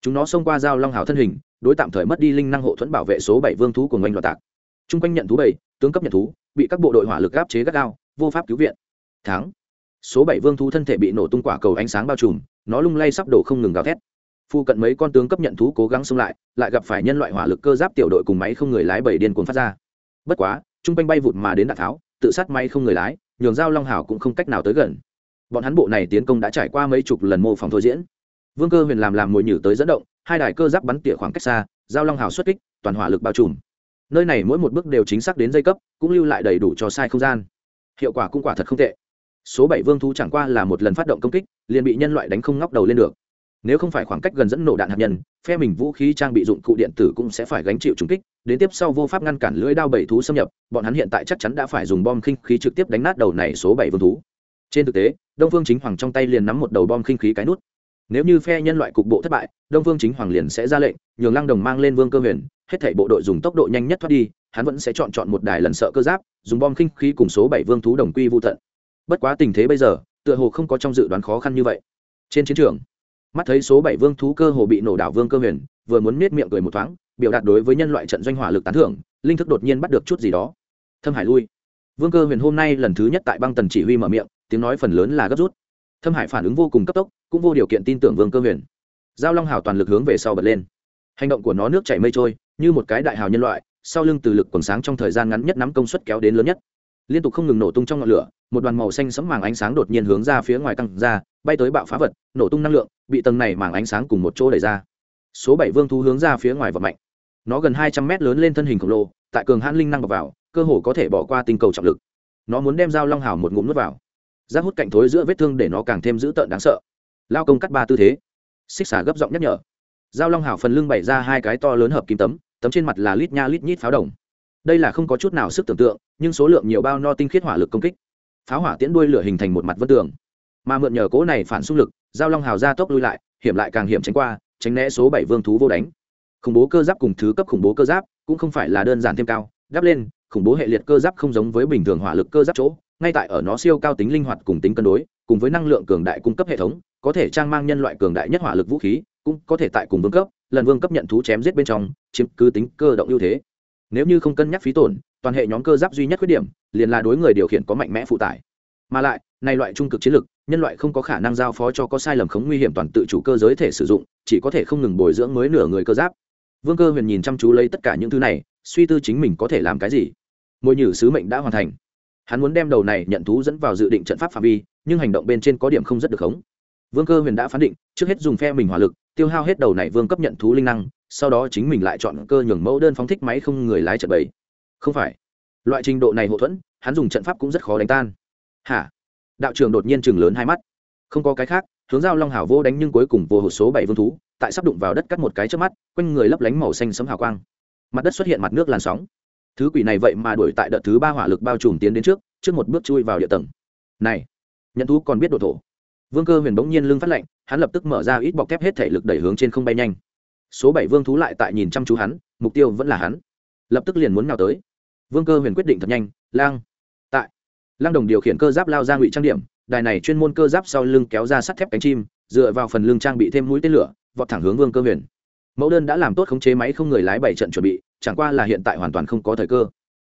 Chúng nó xông qua dao long hào thân hình, đối tạm thời mất đi linh năng hộ thuẫn bảo vệ số bảy vương thú của ngoanh loạt tạc. Trung quanh nhận thú bảy, tướng cấp nhận thú, bị các bộ đội hỏa lực gáp chế gắt gao, vô pháp cứu viện. Thắng. Số bảy vương thú thân thể bị nổ tung quả cầu ánh sáng bao trùm, nó lung lay sắp đổ không ngừng gào thét. Phu cận mấy con tướng cấp nhận thú cố gắng xông lại lại gặp phải nhân loại hỏa lực cơ giáp tiểu đội cùng máy không người lái bảy điên cuồng phát ra. Bất quá, trung quanh bay vụt mà đến đạn tháo, tự sát máy không người lái, nhường giao long hảo cũng không cách nào tới gần. Bọn hắn bộ này tiến công đã trải qua mấy chục lần mô phỏng thôi diễn. Vương cơ huyền làm làm mồi nhử tới dẫn động, hai đài cơ giáp bắn tỉa khoảng cách xa, giao long hào xuất kích, toàn hỏa lực bao trùm. Nơi này mỗi một bước đều chính xác đến dây cấp, cũng lưu lại đầy đủ cho sai không gian. Hiệu quả cũng quả thật không tệ. Số bảy vương thú chẳng qua là một lần phát động công kích, liền bị nhân loại đánh không ngóc đầu lên được nếu không phải khoảng cách gần dẫn nổ đạn hạt nhân, phe mình vũ khí trang bị dụng cụ điện tử cũng sẽ phải gánh chịu trúng kích, đến tiếp sau vô pháp ngăn cản lưỡi đao bảy thú xâm nhập, bọn hắn hiện tại chắc chắn đã phải dùng bom khinh khí trực tiếp đánh nát đầu này số bảy vương thú. Trên thực tế, đông phương chính hoàng trong tay liền nắm một đầu bom khinh khí cái nút. Nếu như phe nhân loại cục bộ thất bại, đông phương chính hoàng liền sẽ ra lệnh, nhường lăng đồng mang lên vương cơ huyền, hết thảy bộ đội dùng tốc độ nhanh nhất thoát đi, hắn vẫn sẽ chọn chọn một đài lần sợ cơ giáp, dùng bom khinh khí cùng số bảy vương thú đồng quy vô tận. Bất quá tình thế bây giờ, tựa hồ không có trong dự đoán khó khăn như vậy. Trên chiến trường mắt thấy số bảy vương thú cơ hồ bị nổ đảo vương cơ huyền, vừa muốn nết miệng cười một thoáng, biểu đạt đối với nhân loại trận doanh hỏa lực tán thưởng, linh thức đột nhiên bắt được chút gì đó. Thâm hải lui. Vương cơ huyền hôm nay lần thứ nhất tại băng tần chỉ huy mở miệng, tiếng nói phần lớn là gấp rút. Thâm hải phản ứng vô cùng cấp tốc, cũng vô điều kiện tin tưởng vương cơ huyền. Giao long hào toàn lực hướng về sau bật lên. Hành động của nó nước chảy mây trôi, như một cái đại hào nhân loại, sau lưng từ lực quần sáng trong thời gian ngắn nhất nắm công suất kéo đến lớn nhất liên tục không ngừng nổ tung trong ngọn lửa, một đoàn màu xanh sẫm màng ánh sáng đột nhiên hướng ra phía ngoài căng ra, bay tới bạo phá vật, nổ tung năng lượng, bị tầng này màng ánh sáng cùng một chỗ đẩy ra. Số bảy vương thú hướng ra phía ngoài vật mạnh. Nó gần hai trăm mét lớn lên thân hình khổng lồ, tại cường hãn linh năng bọc vào, cơ hồ có thể bỏ qua tinh cầu trọng lực. Nó muốn đem dao long hào một ngụm nuốt vào. Rác hút cạnh thối giữa vết thương để nó càng thêm dữ tợn đáng sợ. Lao công cắt ba tư thế. Xích xả gấp giọng nhắc nhở. Dao long hào phần lưng bày ra hai cái to lớn hợp kim tấm tấm trên mặt là lít nha lít nhít pháo đồng đây là không có chút nào sức tưởng tượng, nhưng số lượng nhiều bao no tinh khiết hỏa lực công kích. Pháo hỏa tiễn đuôi lửa hình thành một mặt vân tường. Mà mượn nhờ cố này phản xung lực, giao long hào ra tốc lui lại, hiểm lại càng hiểm tránh qua, tránh né số bảy vương thú vô đánh. Khủng bố cơ giáp cùng thứ cấp khủng bố cơ giáp cũng không phải là đơn giản thêm cao, đắp lên, khủng bố hệ liệt cơ giáp không giống với bình thường hỏa lực cơ giáp chỗ, ngay tại ở nó siêu cao tính linh hoạt cùng tính cân đối, cùng với năng lượng cường đại cung cấp hệ thống, có thể trang mang nhân loại cường đại nhất hỏa lực vũ khí, cũng có thể tại cùng vương cấp, lần vương cấp nhận thú chém giết bên trong, chiếm cứ tính cơ động ưu thế nếu như không cân nhắc phí tổn, toàn hệ nhóm cơ giáp duy nhất khuyết điểm liền là đối người điều khiển có mạnh mẽ phụ tải. Mà lại, này loại trung cực chiến lực nhân loại không có khả năng giao phó cho có sai lầm khống nguy hiểm toàn tự chủ cơ giới thể sử dụng, chỉ có thể không ngừng bồi dưỡng mới nửa người cơ giáp. Vương cơ huyền nhìn chăm chú lấy tất cả những thứ này, suy tư chính mình có thể làm cái gì. Môi nhử sứ mệnh đã hoàn thành. Hắn muốn đem đầu này nhận thú dẫn vào dự định trận pháp phạm vi, nhưng hành động bên trên có điểm không rất được khống. Vương cơ huyền đã phán định, trước hết dùng phe mình hỏa lực, tiêu hao hết đầu này vương cấp nhận thú linh năng sau đó chính mình lại chọn cơ nhường mẫu đơn phóng thích máy không người lái trận bẫy. Không phải. Loại trình độ này hậu thuẫn, hắn dùng trận pháp cũng rất khó đánh tan. Hả? Đạo trường đột nhiên chừng lớn hai mắt. Không có cái khác, hướng giao long hảo vô đánh nhưng cuối cùng vô hột số bảy vương thú, tại sắp đụng vào đất cắt một cái trước mắt, quanh người lấp lánh màu xanh sấm hào quang. Mặt đất xuất hiện mặt nước làn sóng. Thứ quỷ này vậy mà đuổi tại đợt thứ ba hỏa lực bao trùm tiến đến trước trước một bước chui vào địa tầng. Này, nhận thú còn biết đồ thổ. Vương cơ huyền bỗng nhiên lưng phát lạnh, hắn lập tức mở ra ít bọc thép hết thể lực đẩy hướng trên không bay nhanh số bảy vương thú lại tại nhìn chăm chú hắn, mục tiêu vẫn là hắn. Lập tức liền muốn nào tới. Vương cơ huyền quyết định thật nhanh, lang, tại. Lang đồng điều khiển cơ giáp lao ra ngụy trang điểm, đài này chuyên môn cơ giáp sau lưng kéo ra sắt thép cánh chim, dựa vào phần lưng trang bị thêm mũi tên lửa, vọt thẳng hướng vương cơ huyền. Mẫu đơn đã làm tốt khống chế máy không người lái bảy trận chuẩn bị, chẳng qua là hiện tại hoàn toàn không có thời cơ.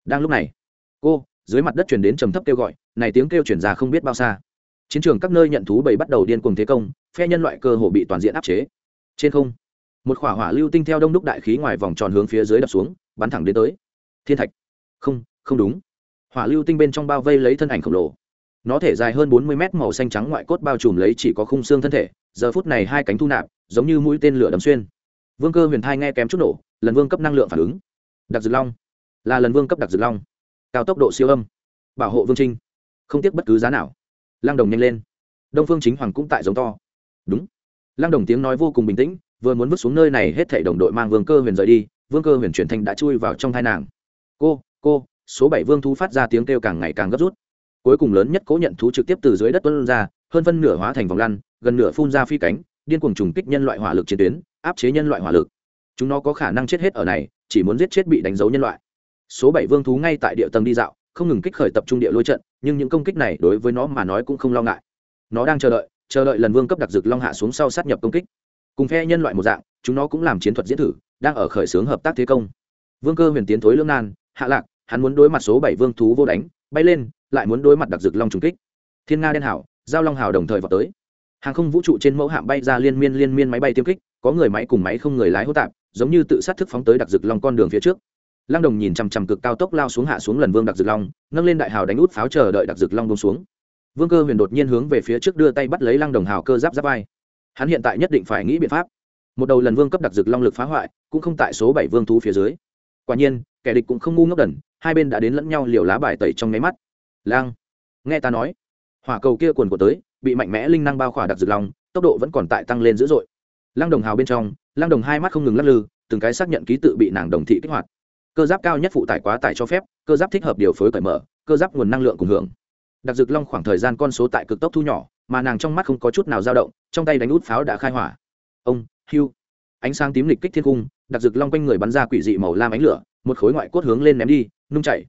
Đang lúc này, cô, dưới mặt đất chuyển đến trầm thấp kêu gọi, này tiếng kêu chuyển ra không biết bao xa. Chiến trường các nơi nhận thú bầy bắt đầu điên cuồng thế công, phe nhân loại cơ hồ bị toàn diện áp chế. Trên không một khỏa hỏa lưu tinh theo đông đúc đại khí ngoài vòng tròn hướng phía dưới đập xuống, bắn thẳng đến tới. Thiên thạch. Không không đúng. Hỏa lưu tinh bên trong bao vây lấy thân ảnh khổng lồ. Nó thể dài hơn bốn mươi mét màu xanh trắng ngoại cốt bao trùm lấy chỉ có khung xương thân thể, giờ phút này hai cánh thu nạp, giống như mũi tên lửa đâm xuyên. Vương cơ huyền thai nghe kém chút nổ, lần vương cấp năng lượng phản ứng. Đặc dược long. Là lần vương cấp đặc dược long. Cao tốc độ siêu âm. Bảo hộ vương trinh. Không tiếc bất cứ giá nào. Lang đồng nhanh lên. Đông phương chính hoàng cũng tại giống to. Đúng. Lang đồng tiếng nói vô cùng bình tĩnh vừa muốn bước xuống nơi này hết thảy đồng đội mang vương cơ huyền rời đi, vương cơ huyền chuyển thành đã chui vào trong thai nàng. Cô cô, số bảy vương thú phát ra tiếng kêu càng ngày càng gấp rút. Cuối cùng lớn nhất cố nhận thú trực tiếp từ dưới đất tuân ra, hơn phân nửa hóa thành vòng lăn, gần nửa phun ra phi cánh, điên cuồng trùng kích nhân loại hỏa lực chiến tuyến, áp chế nhân loại hỏa lực. Chúng nó có khả năng chết hết ở này, chỉ muốn giết chết bị đánh dấu nhân loại. Số bảy vương thú ngay tại địa tầng đi dạo, không ngừng kích khởi tập trung địa lôi trận, nhưng những công kích này đối với nó mà nói cũng không lo ngại. Nó đang chờ đợi chờ đợi lần vương cấp đặc dực long hạ xuống sau sát nhập công kích cùng phe nhân loại một dạng, chúng nó cũng làm chiến thuật diễn thử, đang ở khởi xướng hợp tác thế công. Vương cơ huyền tiến thối lương nan, hạ lạc, hắn muốn đối mặt số bảy vương thú vô đánh, bay lên, lại muốn đối mặt đặc dực long trùng kích. Thiên nga đen hảo, giao long hảo đồng thời vào tới. Hàng không vũ trụ trên mẫu hạm bay ra liên miên liên miên máy bay tiêm kích, có người máy cùng máy không người lái hô tạp, giống như tự sát thức phóng tới đặc dực long con đường phía trước. Lăng đồng nhìn chằm chằm cực cao tốc lao xuống hạ xuống lần vương đặc dực long, nâng lên đại hào đánh út pháo chờ đợi đặc dực long bông xuống. Vương cơ huyền đột nhiên hướng về phía trước đưa tay bắt lấy lăng đồng hào cơ giáp giáp vai hắn hiện tại nhất định phải nghĩ biện pháp. Một đầu lần vương cấp đặc dực long lực phá hoại, cũng không tại số bảy vương thú phía dưới. Quả nhiên, kẻ địch cũng không ngu ngốc đần, hai bên đã đến lẫn nhau liều lá bài tẩy trong nháy mắt. Lang, nghe ta nói, hỏa cầu kia quần của tới, bị mạnh mẽ linh năng bao khỏa đặc dực long, tốc độ vẫn còn tại tăng lên dữ dội. Lang đồng hào bên trong, lang đồng hai mắt không ngừng lắc lư, từng cái xác nhận ký tự bị nàng đồng thị kích hoạt. Cơ giáp cao nhất phụ tải quá tải cho phép, cơ giáp thích hợp điều phối cởi mở, cơ giáp nguồn năng lượng cùng hưởng. Đặc dực long khoảng thời gian con số tại cực tốc thu nhỏ mà nàng trong mắt không có chút nào dao động, trong tay đánh út pháo đã khai hỏa. Ông hưu ánh sáng tím lịch kích thiên cung, đặc dực long quanh người bắn ra quỷ dị màu lam ánh lửa, một khối ngoại cốt hướng lên ném đi, nung chảy.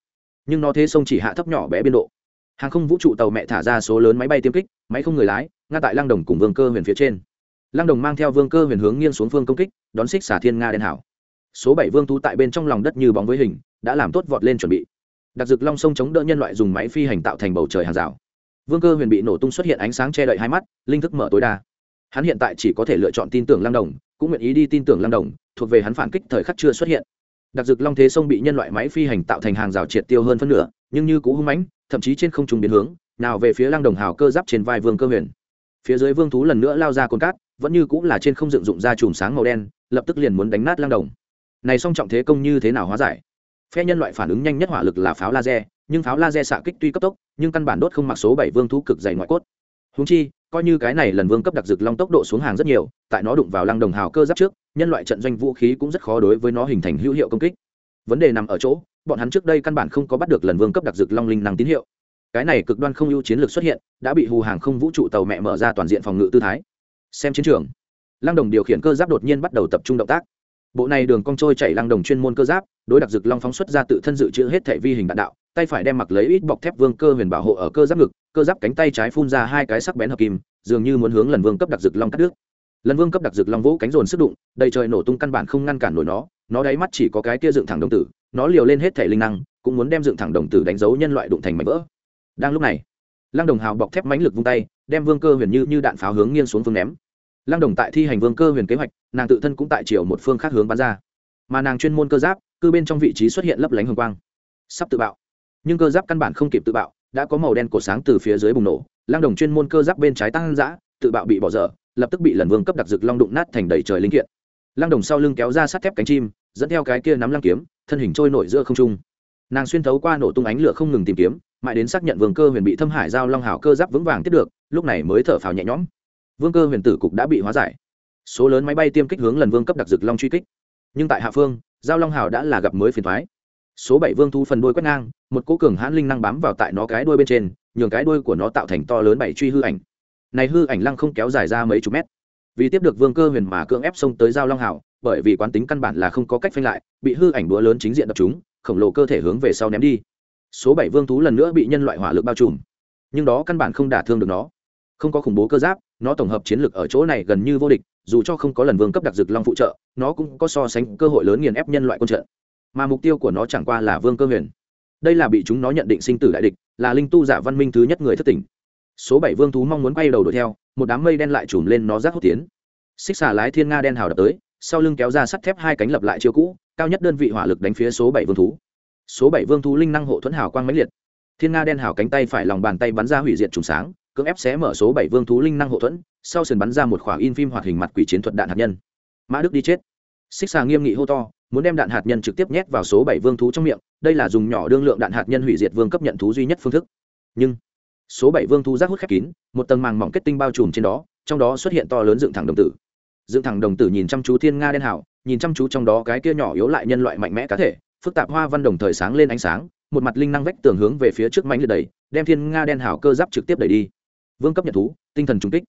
Nhưng nó thế sông chỉ hạ thấp nhỏ bé biên độ. Hàng không vũ trụ tàu mẹ thả ra số lớn máy bay tiêm kích, máy không người lái ngay tại lăng đồng cùng vương cơ huyền phía trên. Lăng đồng mang theo vương cơ huyền hướng nghiêng xuống phương công kích, đón xích xả thiên nga đen hảo. Số bảy vương thú tại bên trong lòng đất như bóng với hình, đã làm tốt vọt lên chuẩn bị. Đặc dực long sông chống đỡ nhân loại dùng máy phi hành tạo thành bầu trời hàng rào vương cơ huyền bị nổ tung xuất hiện ánh sáng che đậy hai mắt, linh thức mở tối đa. Hắn hiện tại chỉ có thể lựa chọn tin tưởng lăng đồng, cũng nguyện ý đi tin tưởng lăng đồng, thuộc về hắn phản kích thời khắc chưa xuất hiện. Đặc dực long thế sông bị nhân loại máy phi hành tạo thành hàng rào triệt tiêu hơn phân nửa, nhưng như cũ hung mãnh, thậm chí trên không trung biến hướng, nào về phía lăng đồng hào cơ giáp trên vai vương cơ huyền. Phía dưới vương thú lần nữa lao ra cồn cát, vẫn như cũng là trên không dựng dụng ra chùm sáng màu đen, lập tức liền muốn đánh nát lăng đồng. Này song trọng thế công như thế nào hóa giải? Phe nhân loại phản ứng nhanh nhất hỏa lực là pháo laser nhưng pháo laser xạ kích tuy cấp tốc, nhưng căn bản đốt không mặc số bảy vương thú cực dày ngoại cốt. Húng chi, coi như cái này lần vương cấp đặc dực long tốc độ xuống hàng rất nhiều, tại nó đụng vào lăng đồng hào cơ giáp trước, nhân loại trận doanh vũ khí cũng rất khó đối với nó hình thành hữu hiệu công kích. Vấn đề nằm ở chỗ, bọn hắn trước đây căn bản không có bắt được lần vương cấp đặc dực long linh năng tín hiệu. Cái này cực đoan không ưu chiến lược xuất hiện, đã bị hù hàng không vũ trụ tàu mẹ mở ra toàn diện phòng ngự tư thái. Xem chiến trường, lăng đồng điều khiển cơ giáp đột nhiên bắt đầu tập trung động tác. Bộ này đường cong trôi chảy lăng đồng chuyên môn cơ giáp, đối đặc dực long phóng xuất ra tự thân dự trữ hết thể vi hình đạn đạo tay phải đem mặc lấy ít bọc thép vương cơ huyền bảo hộ ở cơ giáp ngực, cơ giáp cánh tay trái phun ra hai cái sắc bén hợp kim, dường như muốn hướng lần vương cấp đặc dực long cắt đứt. Lần vương cấp đặc dực long vỗ cánh rồn sức đụng, đầy trời nổ tung căn bản không ngăn cản nổi nó nó đáy mắt chỉ có cái kia dựng thẳng đồng tử, nó liều lên hết thể linh năng, cũng muốn đem dựng thẳng đồng tử đánh dấu nhân loại đụng thành mảnh vỡ. Đang lúc này, lăng đồng hào bọc thép mãnh lực vung tay, đem vương cơ huyền như như đạn pháo hướng nghiêng xuống phương ném. Lăng đồng tại thi hành vương cơ huyền kế hoạch, nàng tự thân cũng tại chiều một phương khác hướng bắn ra. Mà nàng chuyên môn cơ giáp cư bên trong vị trí xuất hiện lấp lánh hồng quang. Sắp tự bạo nhưng cơ giáp căn bản không kịp tự bạo, đã có màu đen cổ sáng từ phía dưới bùng nổ, Lang đồng chuyên môn cơ giáp bên trái tăng giã tự bạo bị bỏ dở, lập tức bị lần vương cấp đặc dực long đụng nát thành đầy trời linh kiện. Lang đồng sau lưng kéo ra sắt thép cánh chim, dẫn theo cái kia nắm lăng kiếm, thân hình trôi nổi giữa không trung. Nàng xuyên thấu qua nổ tung ánh lửa không ngừng tìm kiếm, mãi đến xác nhận vương cơ huyền bị thâm hải giao long hảo cơ giáp vững vàng tiếp được, lúc này mới thở phào nhẹ nhõm. Vương cơ huyền tử cục đã bị hóa giải. Số lớn máy bay tiêm kích hướng lần vương cấp đặc dực long truy kích. Nhưng tại hạ phương, giao long hảo đã là gặp mới phiền thoái số bảy vương thu phần đuôi quét ngang, một cố cường hãn linh năng bám vào tại nó cái đuôi bên trên, nhường cái đuôi của nó tạo thành to lớn bảy truy hư ảnh. Này hư ảnh lăng không kéo dài ra mấy chục mét. Vì tiếp được vương cơ huyền mà cưỡng ép xông tới giao long hảo, bởi vì quán tính căn bản là không có cách phanh lại, bị hư ảnh đũa lớn chính diện đập chúng khổng lồ cơ thể hướng về sau ném đi. Số bảy vương thú lần nữa bị nhân loại hỏa lực bao trùm. Nhưng đó căn bản không đả thương được nó. Không có khủng bố cơ giáp, nó tổng hợp chiến lược ở chỗ này gần như vô địch, dù cho không có lần vương cấp đặc dực long phụ trợ, nó cũng có so sánh cơ hội lớn nghiền ép nhân loại quân trận mà mục tiêu của nó chẳng qua là vương cơ huyền. Đây là bị chúng nó nhận định sinh tử đại địch, là linh tu giả văn minh thứ nhất người thất tỉnh. Số bảy vương thú mong muốn quay đầu đuổi theo, một đám mây đen lại trùm lên nó rác hốt tiến. Xích xà lái thiên nga đen hào đập tới, sau lưng kéo ra sắt thép hai cánh lập lại chiêu cũ, cao nhất đơn vị hỏa lực đánh phía số bảy vương thú. Số bảy vương thú linh năng hộ thuẫn hào quang mãnh liệt. Thiên nga đen hào cánh tay phải lòng bàn tay bắn ra hủy diệt trùng sáng, cưỡng ép xé mở số bảy vương thú linh năng hộ thuẫn, sau sườn bắn ra một khỏa in phim hoạt hình mặt quỷ chiến thuật đạn hạt nhân. Mã đức đi chết. Xích xà nghiêm nghị hô to muốn đem đạn hạt nhân trực tiếp nhét vào số bảy vương thú trong miệng, đây là dùng nhỏ đương lượng đạn hạt nhân hủy diệt vương cấp nhận thú duy nhất phương thức. Nhưng, số bảy vương thú rác hút khép kín, một tầng màng mỏng kết tinh bao trùm trên đó, trong đó xuất hiện to lớn dựng thẳng đồng tử. Dựng thẳng đồng tử nhìn chăm chú thiên nga đen hảo nhìn chăm chú trong đó cái kia nhỏ yếu lại nhân loại mạnh mẽ cá thể, phức tạp hoa văn đồng thời sáng lên ánh sáng, một mặt linh năng vách tường hướng về phía trước mánh liệt đầy đem thiên nga đen hảo cơ giáp trực tiếp đẩy đi. Vương cấp nhận thú, tinh thần trung kích.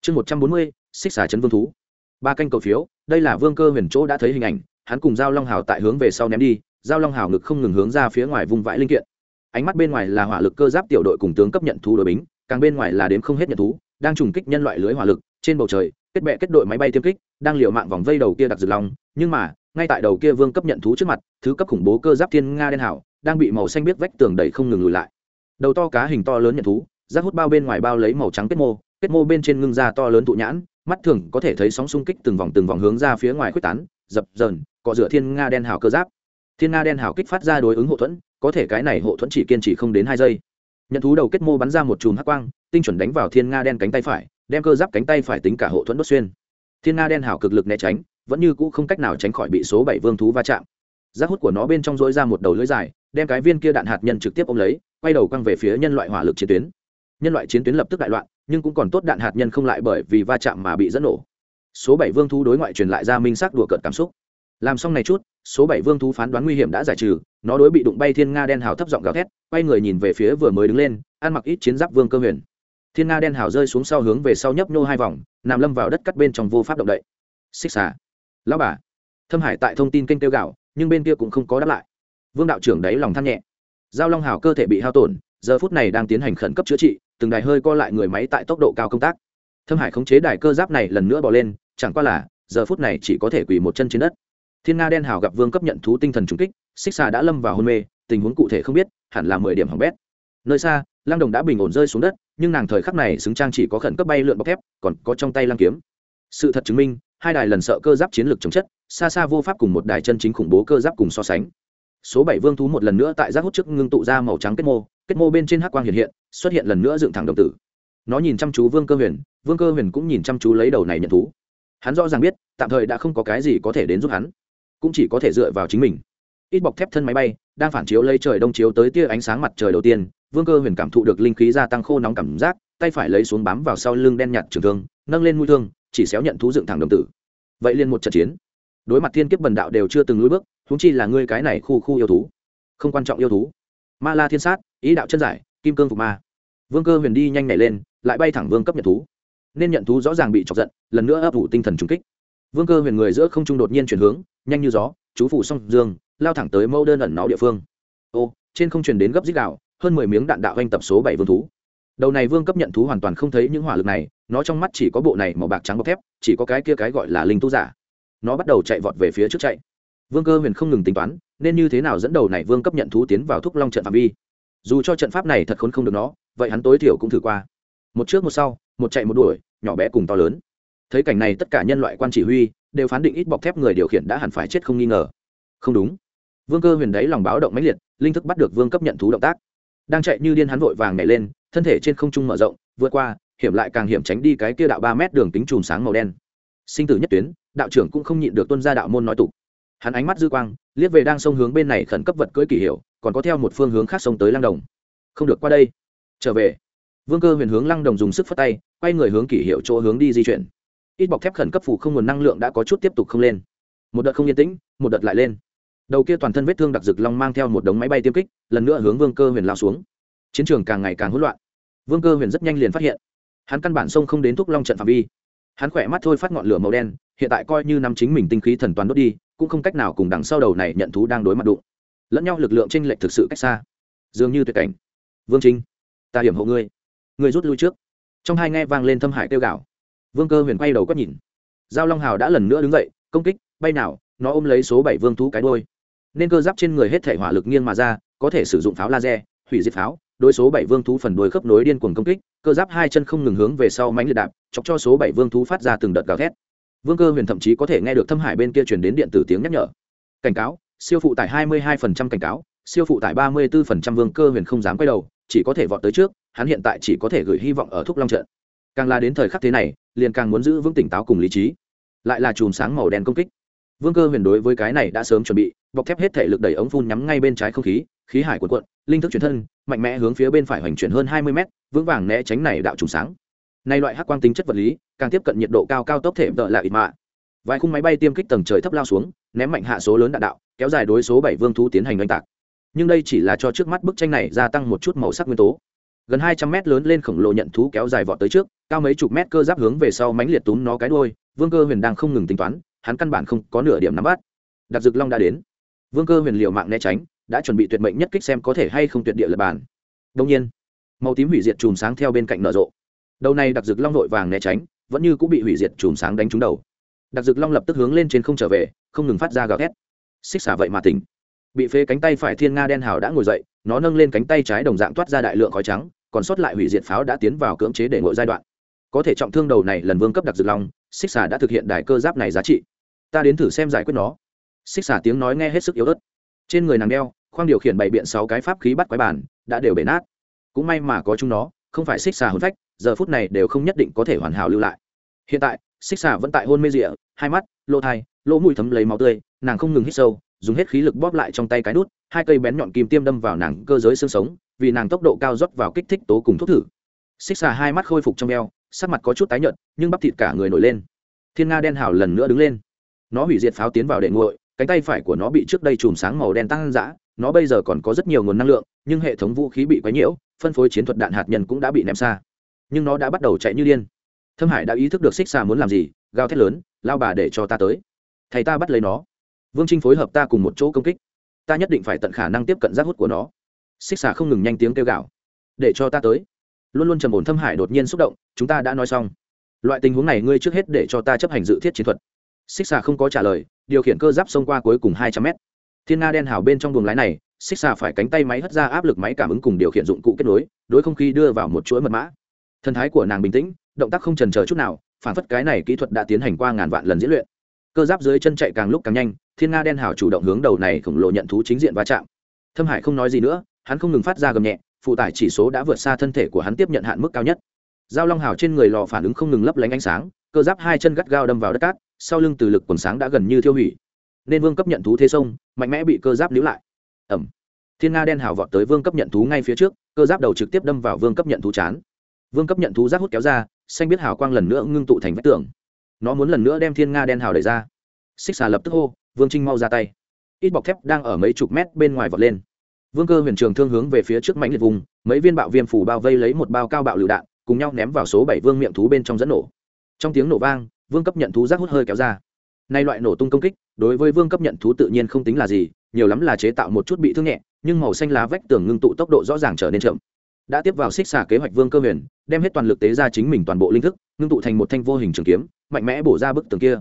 Chương một trăm bốn mươi, xích xà chấn vương thú. Ba canh cầu phiếu, đây là vương cơ huyền chỗ đã thấy hình ảnh hắn cùng giao long hào tại hướng về sau ném đi, giao long hào ngực không ngừng hướng ra phía ngoài vung vãi linh kiện. Ánh mắt bên ngoài là hỏa lực cơ giáp tiểu đội cùng tướng cấp nhận thú đội bính, càng bên ngoài là đếm không hết nhận thú, đang trùng kích nhân loại lưới hỏa lực, trên bầu trời, kết bệ kết đội máy bay tiêm kích, đang liều mạng vòng vây đầu kia đặc dược long, nhưng mà, ngay tại đầu kia vương cấp nhận thú trước mặt, thứ cấp khủng bố cơ giáp thiên nga đen hảo đang bị màu xanh biết vách tường đẩy không ngừng lùi lại. Đầu to cá hình to lớn nhận thú, rác hút bao bên ngoài bao lấy màu trắng kết mô kết mô bên trên ngưng ra to lớn tụ nhãn, mắt thường có thể thấy sóng xung kích từng vòng từng vòng hướng ra phía ngoài khuếch tán, dập dờn cọ rửa thiên nga đen hào cơ giáp. Thiên nga đen hào kích phát ra đối ứng hộ thuẫn, có thể cái này hộ thuẫn chỉ kiên trì không đến hai giây. Nhận thú đầu kết mô bắn ra một chùm hắc quang, tinh chuẩn đánh vào thiên nga đen cánh tay phải, đem cơ giáp cánh tay phải tính cả hộ thuẫn đốt xuyên. Thiên nga đen hào cực lực né tránh, vẫn như cũ không cách nào tránh khỏi bị số bảy vương thú va chạm. Giác hút của nó bên trong dối ra một đầu lưới dài, đem cái viên kia đạn hạt nhân trực tiếp ôm lấy, quay đầu quăng về phía nhân loại hỏa lực chiến tuyến. Nhân loại chiến tuyến lập tức đại loạn, nhưng cũng còn tốt đạn hạt nhân không lại bởi vì va chạm mà bị dẫn nổ. Số bảy vương thú đối ngoại truyền lại ra minh xác đùa cợt cảm xúc làm xong này chút, số bảy vương thú phán đoán nguy hiểm đã giải trừ, nó đối bị đụng bay thiên nga đen hào thấp giọng gào thét, quay người nhìn về phía vừa mới đứng lên, ăn mặc ít chiến giáp vương cơ huyền. Thiên nga đen hào rơi xuống sau hướng về sau nhấp nhô hai vòng, nằm lâm vào đất cắt bên trong vô pháp động đậy. Xích xà. Lao bà. Thâm hải tại thông tin kênh tiêu gạo nhưng bên kia cũng không có đáp lại. Vương đạo trưởng đáy lòng than nhẹ. Giao long hào cơ thể bị hao tổn, giờ phút này đang tiến hành khẩn cấp chữa trị, từng đài hơi co lại người máy tại tốc độ cao công tác. Thâm hải khống chế đài cơ giáp này lần nữa bỏ lên, chẳng qua là, giờ phút này chỉ có thể quỳ một chân trên đất thiên nga đen hào gặp vương cấp nhận thú tinh thần trùng kích, xích xà đã lâm vào hôn mê, tình huống cụ thể không biết, hẳn là mười điểm hỏng bét. Nơi xa lang đồng đã bình ổn rơi xuống đất, nhưng nàng thời khắc này xứng trang chỉ có khẩn cấp bay lượn bọc thép, còn có trong tay lang kiếm. Sự thật chứng minh, hai đài lần sợ cơ giáp chiến lược chống chất, xa xa vô pháp cùng một đài chân chính khủng bố cơ giáp cùng so sánh. Số bảy vương thú một lần nữa tại giác hút trước ngưng tụ ra màu trắng kết mô kết mô bên trên hắc quang hiện hiện, xuất hiện lần nữa dựng thẳng đồng tử. Nó nhìn chăm chú vương cơ huyền, vương cơ huyền cũng nhìn chăm chú lấy đầu này nhận thú. Hắn rõ ràng biết, tạm thời đã không có cái gì có thể đến giúp hắn cũng chỉ có thể dựa vào chính mình. Ít bọc thép thân máy bay, đang phản chiếu lấy trời đông chiếu tới tia ánh sáng mặt trời đầu tiên, vương cơ huyền cảm thụ được linh khí gia tăng khô nóng cảm giác, tay phải lấy xuống bám vào sau lưng đen nhạt trường thương, nâng lên mũi thương, chỉ xéo nhận thú dựng thẳng đồng tử. Vậy liền một trận chiến. Đối mặt thiên kiếp bần đạo đều chưa từng lùi bước húng chi là ngươi cái này khu khu yêu thú. Không quan trọng yêu thú. Ma la thiên sát, ý đạo chân giải, kim cương phục ma. Vương cơ huyền đi nhanh nhảy lên, lại bay thẳng vương cấp nhận thú. Nên nhận thú rõ ràng bị chọc giận, lần nữa ấp ủ tinh thần trung kích vương cơ huyền người giữa không trung đột nhiên chuyển hướng, nhanh như gió, chú phủ song dương, lao thẳng tới mẫu đơn ẩn náu địa phương. Ô, trên không truyền đến gấp dích đạo hơn mười miếng đạn đạo oanh tập số bảy vương thú. Đầu này vương cấp nhận thú hoàn toàn không thấy những hỏa lực này, nó trong mắt chỉ có bộ này màu bạc trắng bọc thép, chỉ có cái kia cái gọi là linh tu giả. Nó bắt đầu chạy vọt về phía trước chạy. Vương cơ huyền không ngừng tính toán, nên như thế nào dẫn đầu này vương cấp nhận thú tiến vào thúc long trận phạm vi. Dù cho trận pháp này thật khốn không được nó, vậy hắn tối thiểu cũng thử qua. Một trước một sau, một chạy một đuổi, nhỏ bé cùng to lớn thấy cảnh này tất cả nhân loại quan chỉ huy đều phán định ít bọc thép người điều khiển đã hẳn phải chết không nghi ngờ. Không đúng. Vương cơ huyền đấy lòng báo động mãnh liệt, linh thức bắt được vương cấp nhận thú động tác. Đang chạy như điên hắn vội vàng nhảy lên, thân thể trên không trung mở rộng, vượt qua, hiểm lại càng hiểm tránh đi cái kia đạo ba mét đường tính chùm sáng màu đen. Sinh tử nhất tuyến, đạo trưởng cũng không nhịn được tuân ra đạo môn nói tục. Hắn ánh mắt dư quang, liếc về đang sông hướng bên này khẩn cấp vật cưỡi kỷ hiệu, còn có theo một phương hướng khác sông tới lăng đồng. Không được qua đây. Trở về. Vương cơ huyền hướng lăng đồng dùng sức phất tay, quay người hướng kỷ hiệu chỗ hướng đi di chuyển ít bọc thép khẩn cấp phủ không nguồn năng lượng đã có chút tiếp tục không lên. Một đợt không yên tĩnh, một đợt lại lên. Đầu kia toàn thân vết thương đặc dực long mang theo một đống máy bay tiêm kích, lần nữa hướng vương cơ huyền lao xuống. Chiến trường càng ngày càng hỗn loạn. Vương cơ huyền rất nhanh liền phát hiện, hắn căn bản sông không đến thúc long trận phạm vi. Hắn khỏe mắt thôi phát ngọn lửa màu đen, hiện tại coi như nắm chính mình tinh khí thần toàn đốt đi, cũng không cách nào cùng đằng sau đầu này nhận thú đang đối mặt đụng. Lẫn nhau lực lượng tranh lệch thực sự cách xa. Dường như tuyệt cảnh. Vương trinh ta hiểm hộ ngươi. Ngươi rút lui trước. Trong hai nghe vang lên thâm hải kêu gạo vương cơ huyền quay đầu quét nhìn. Giao long hào đã lần nữa đứng dậy, công kích, bay nào, nó ôm lấy số bảy vương thú cái đôi nên cơ giáp trên người hết thể hỏa lực nghiêng mà ra, có thể sử dụng pháo laser, hủy diệt pháo, đối số bảy vương thú phần đuôi khớp nối điên cuồng công kích, cơ giáp hai chân không ngừng hướng về sau mánh liệt đạp, chọc cho số bảy vương thú phát ra từng đợt gào thét. Vương cơ huyền thậm chí có thể nghe được thâm hải bên kia truyền đến điện tử tiếng nhắc nhở. Cảnh cáo, siêu phụ tải 22% cảnh cáo, siêu phụ tải 34% vương cơ huyền không dám quay đầu, chỉ có thể vọt tới trước, hắn hiện tại chỉ có thể gửi hy vọng ở thúc long trận. Càng là đến thời khắc thế này liền càng muốn giữ vững tỉnh táo cùng lý trí. Lại là chùm sáng màu đen công kích. Vương cơ huyền đối với cái này đã sớm chuẩn bị, bọc thép hết thể lực đẩy ống phun nhắm ngay bên trái không khí khí hải cuộn cuộn, linh thức chuyển thân, mạnh mẽ hướng phía bên phải hoành chuyển hơn hai mươi mét, vững vàng né tránh này đạo trùng sáng. Nay loại hắc quang tính chất vật lý, càng tiếp cận nhiệt độ cao cao tốc thể vợ là ít mạ. Vài khung máy bay tiêm kích tầng trời thấp lao xuống, ném mạnh hạ số lớn đạn đạo, kéo dài đối số bảy vương thú tiến hành oanh tạc. Nhưng đây chỉ là cho trước mắt bức tranh này gia tăng một chút màu sắc nguyên tố gần hai trăm mét lớn lên khổng lồ nhận thú kéo dài vọt tới trước, cao mấy chục mét cơ giáp hướng về sau mánh liệt túm nó cái đôi vương cơ huyền đang không ngừng tính toán, hắn căn bản không có nửa điểm nắm bắt. Đặc dực long đã đến. Vương cơ huyền liều mạng né tránh, đã chuẩn bị tuyệt mệnh nhất kích xem có thể hay không tuyệt địa lập bàn. Đông nhiên, màu tím hủy diệt chùm sáng theo bên cạnh nở rộ. Đầu này đặc dực long đội vàng né tránh, vẫn như cũng bị hủy diệt chùm sáng đánh trúng đầu. Đặc dực long lập tức hướng lên trên không trở về, không ngừng phát ra gào thét. Xích xả vậy mà tỉnh. Bị phế cánh tay phải thiên nga đen hào đã ngồi dậy, nó nâng lên cánh tay trái đồng dạng toát ra đại lượng khói trắng còn sót lại hủy diệt pháo đã tiến vào cưỡng chế để ngội giai đoạn. Có thể trọng thương đầu này lần vương cấp đặc dược long, xích xà đã thực hiện đài cơ giáp này giá trị. Ta đến thử xem giải quyết nó. Xích xà tiếng nói nghe hết sức yếu ớt. Trên người nàng đeo, khoang điều khiển bày biện sáu cái pháp khí bắt quái bản, đã đều bể nát. Cũng may mà có chúng nó, không phải xích xà hôn phách, giờ phút này đều không nhất định có thể hoàn hảo lưu lại. Hiện tại, xích xà vẫn tại hôn mê rịa, hai mắt, lỗ thai, lỗ mũi thấm lấy máu tươi, nàng không ngừng hít sâu, dùng hết khí lực bóp lại trong tay cái nút hai cây bén nhọn kim tiêm đâm vào nàng cơ giới xương sống, vì nàng tốc độ cao rót vào kích thích tố cùng thuốc thử. Xích xà hai mắt khôi phục trong eo, sắc mặt có chút tái nhợt, nhưng bắp thịt cả người nổi lên. Thiên nga đen hào lần nữa đứng lên. Nó hủy diệt pháo tiến vào đệ nguội cánh tay phải của nó bị trước đây chùm sáng màu đen tăng dã, nó bây giờ còn có rất nhiều nguồn năng lượng, nhưng hệ thống vũ khí bị quấy nhiễu, phân phối chiến thuật đạn hạt nhân cũng đã bị ném xa. Nhưng nó đã bắt đầu chạy như điên. Thâm hải đã ý thức được xích xà muốn làm gì, gào thét lớn, lao bà để cho ta tới. Thầy ta bắt lấy nó. Vương trinh phối hợp ta cùng một chỗ công kích ta nhất định phải tận khả năng tiếp cận giác hút của nó. Xích xà không ngừng nhanh tiếng kêu gào. Để cho ta tới. Luôn luôn trầm ổn thâm hải đột nhiên xúc động, chúng ta đã nói xong. Loại tình huống này ngươi trước hết để cho ta chấp hành dự thiết chiến thuật. Xích xà không có trả lời, điều khiển cơ giáp xông qua cuối cùng hai trăm mét. Thiên nga đen hào bên trong buồng lái này, xích xà phải cánh tay máy hất ra áp lực máy cảm ứng cùng điều khiển dụng cụ kết nối, đối không khí đưa vào một chuỗi mật mã. Thân thái của nàng bình tĩnh, động tác không trần chờ chút nào, phản phất cái này kỹ thuật đã tiến hành qua ngàn vạn lần diễn luyện cơ giáp dưới chân chạy càng lúc càng nhanh, thiên nga đen hào chủ động hướng đầu này khổng lồ nhận thú chính diện va chạm. Thâm hải không nói gì nữa, hắn không ngừng phát ra gầm nhẹ, phụ tải chỉ số đã vượt xa thân thể của hắn tiếp nhận hạn mức cao nhất. Dao long hào trên người lò phản ứng không ngừng lấp lánh ánh sáng, cơ giáp hai chân gắt gao đâm vào đất cát, sau lưng từ lực quần sáng đã gần như thiêu hủy. Nên vương cấp nhận thú thế sông, mạnh mẽ bị cơ giáp níu lại. Ẩm thiên nga đen hào vọt tới vương cấp nhận thú ngay phía trước, cơ giáp đầu trực tiếp đâm vào vương cấp nhận thú chán. Vương cấp nhận thú giáp hút kéo ra, xanh biết hào quang lần nữa ngưng tụ thành vách tường nó muốn lần nữa đem thiên nga đen hào đẩy ra. Xích xà lập tức hô, vương trinh mau ra tay. Ít bọc thép đang ở mấy chục mét bên ngoài vọt lên. Vương cơ huyền trường thương hướng về phía trước mảnh liệt vùng, mấy viên bạo viêm phủ bao vây lấy một bao cao bạo lựu đạn, cùng nhau ném vào số bảy vương miệng thú bên trong dẫn nổ. Trong tiếng nổ vang, vương cấp nhận thú rác hút hơi kéo ra. Nay loại nổ tung công kích, đối với vương cấp nhận thú tự nhiên không tính là gì, nhiều lắm là chế tạo một chút bị thương nhẹ, nhưng màu xanh lá vách tường ngưng tụ tốc độ rõ ràng trở nên chậm. Đã tiếp vào xích xà kế hoạch vương cơ huyền, đem hết toàn lực tế ra chính mình toàn bộ linh thức, ngưng tụ thành một thanh vô hình trường kiếm mạnh mẽ bổ ra bức tường kia.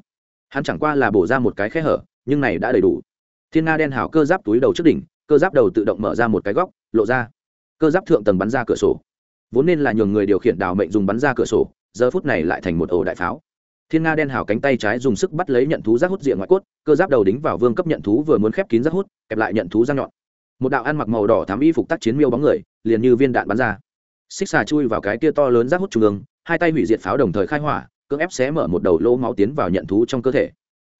Hắn chẳng qua là bổ ra một cái khe hở, nhưng này đã đầy đủ. Thiên nga đen hảo cơ giáp túi đầu trước đỉnh, cơ giáp đầu tự động mở ra một cái góc, lộ ra. Cơ giáp thượng tầng bắn ra cửa sổ. Vốn nên là nhường người điều khiển đào mệnh dùng bắn ra cửa sổ, giờ phút này lại thành một ổ đại pháo. Thiên nga đen hảo cánh tay trái dùng sức bắt lấy nhận thú rác hút diện ngoại cốt, cơ giáp đầu đính vào vương cấp nhận thú vừa muốn khép kín rác hút, kẹp lại nhận thú răng nhọn. Một đạo ăn mặc màu đỏ thám y phục tác chiến miêu bóng người, liền như viên đạn bắn ra. Xích xà chui vào cái kia to lớn rác hút trung ương, hai tay hủy diệt pháo đồng thời khai hỏa cưỡng ép xé mở một đầu lỗ máu tiến vào nhận thú trong cơ thể.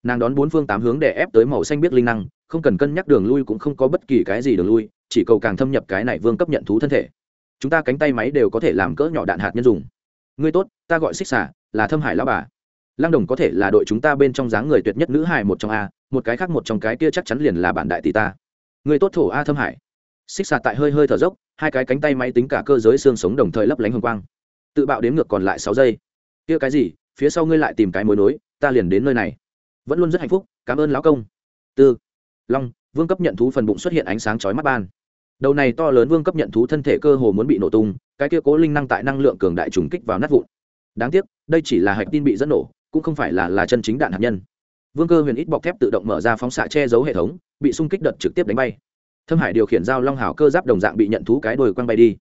Nàng đón bốn phương tám hướng để ép tới màu xanh biết linh năng, không cần cân nhắc đường lui cũng không có bất kỳ cái gì đường lui, chỉ cầu càng thâm nhập cái này vương cấp nhận thú thân thể. Chúng ta cánh tay máy đều có thể làm cỡ nhỏ đạn hạt nhân dùng. Ngươi tốt, ta gọi xích xả là thâm hải lão bà. Lăng đồng có thể là đội chúng ta bên trong dáng người tuyệt nhất nữ hải một trong a, một cái khác một trong cái kia chắc chắn liền là bản đại tỷ ta. Ngươi tốt thổ a thâm hải. Xích xả tại hơi hơi thở dốc, hai cái cánh tay máy tính cả cơ giới xương sống đồng thời lấp lánh hồng quang. Tự bạo đến ngược còn lại sáu giây kia cái gì, phía sau ngươi lại tìm cái mối nối, ta liền đến nơi này. Vẫn luôn rất hạnh phúc, cảm ơn lão công. Tư. Long, vương cấp nhận thú phần bụng xuất hiện ánh sáng chói mắt ban. Đầu này to lớn vương cấp nhận thú thân thể cơ hồ muốn bị nổ tung, cái kia cố linh năng tại năng lượng cường đại trùng kích vào nát vụn. Đáng tiếc, đây chỉ là hạch tin bị dẫn nổ, cũng không phải là là chân chính đạn hạt nhân. Vương cơ huyền ít bọc thép tự động mở ra phóng xạ che giấu hệ thống, bị xung kích đợt trực tiếp đánh bay. Thâm hải điều khiển dao long hào cơ giáp đồng dạng bị nhận thú cái đồi quăng bay đi.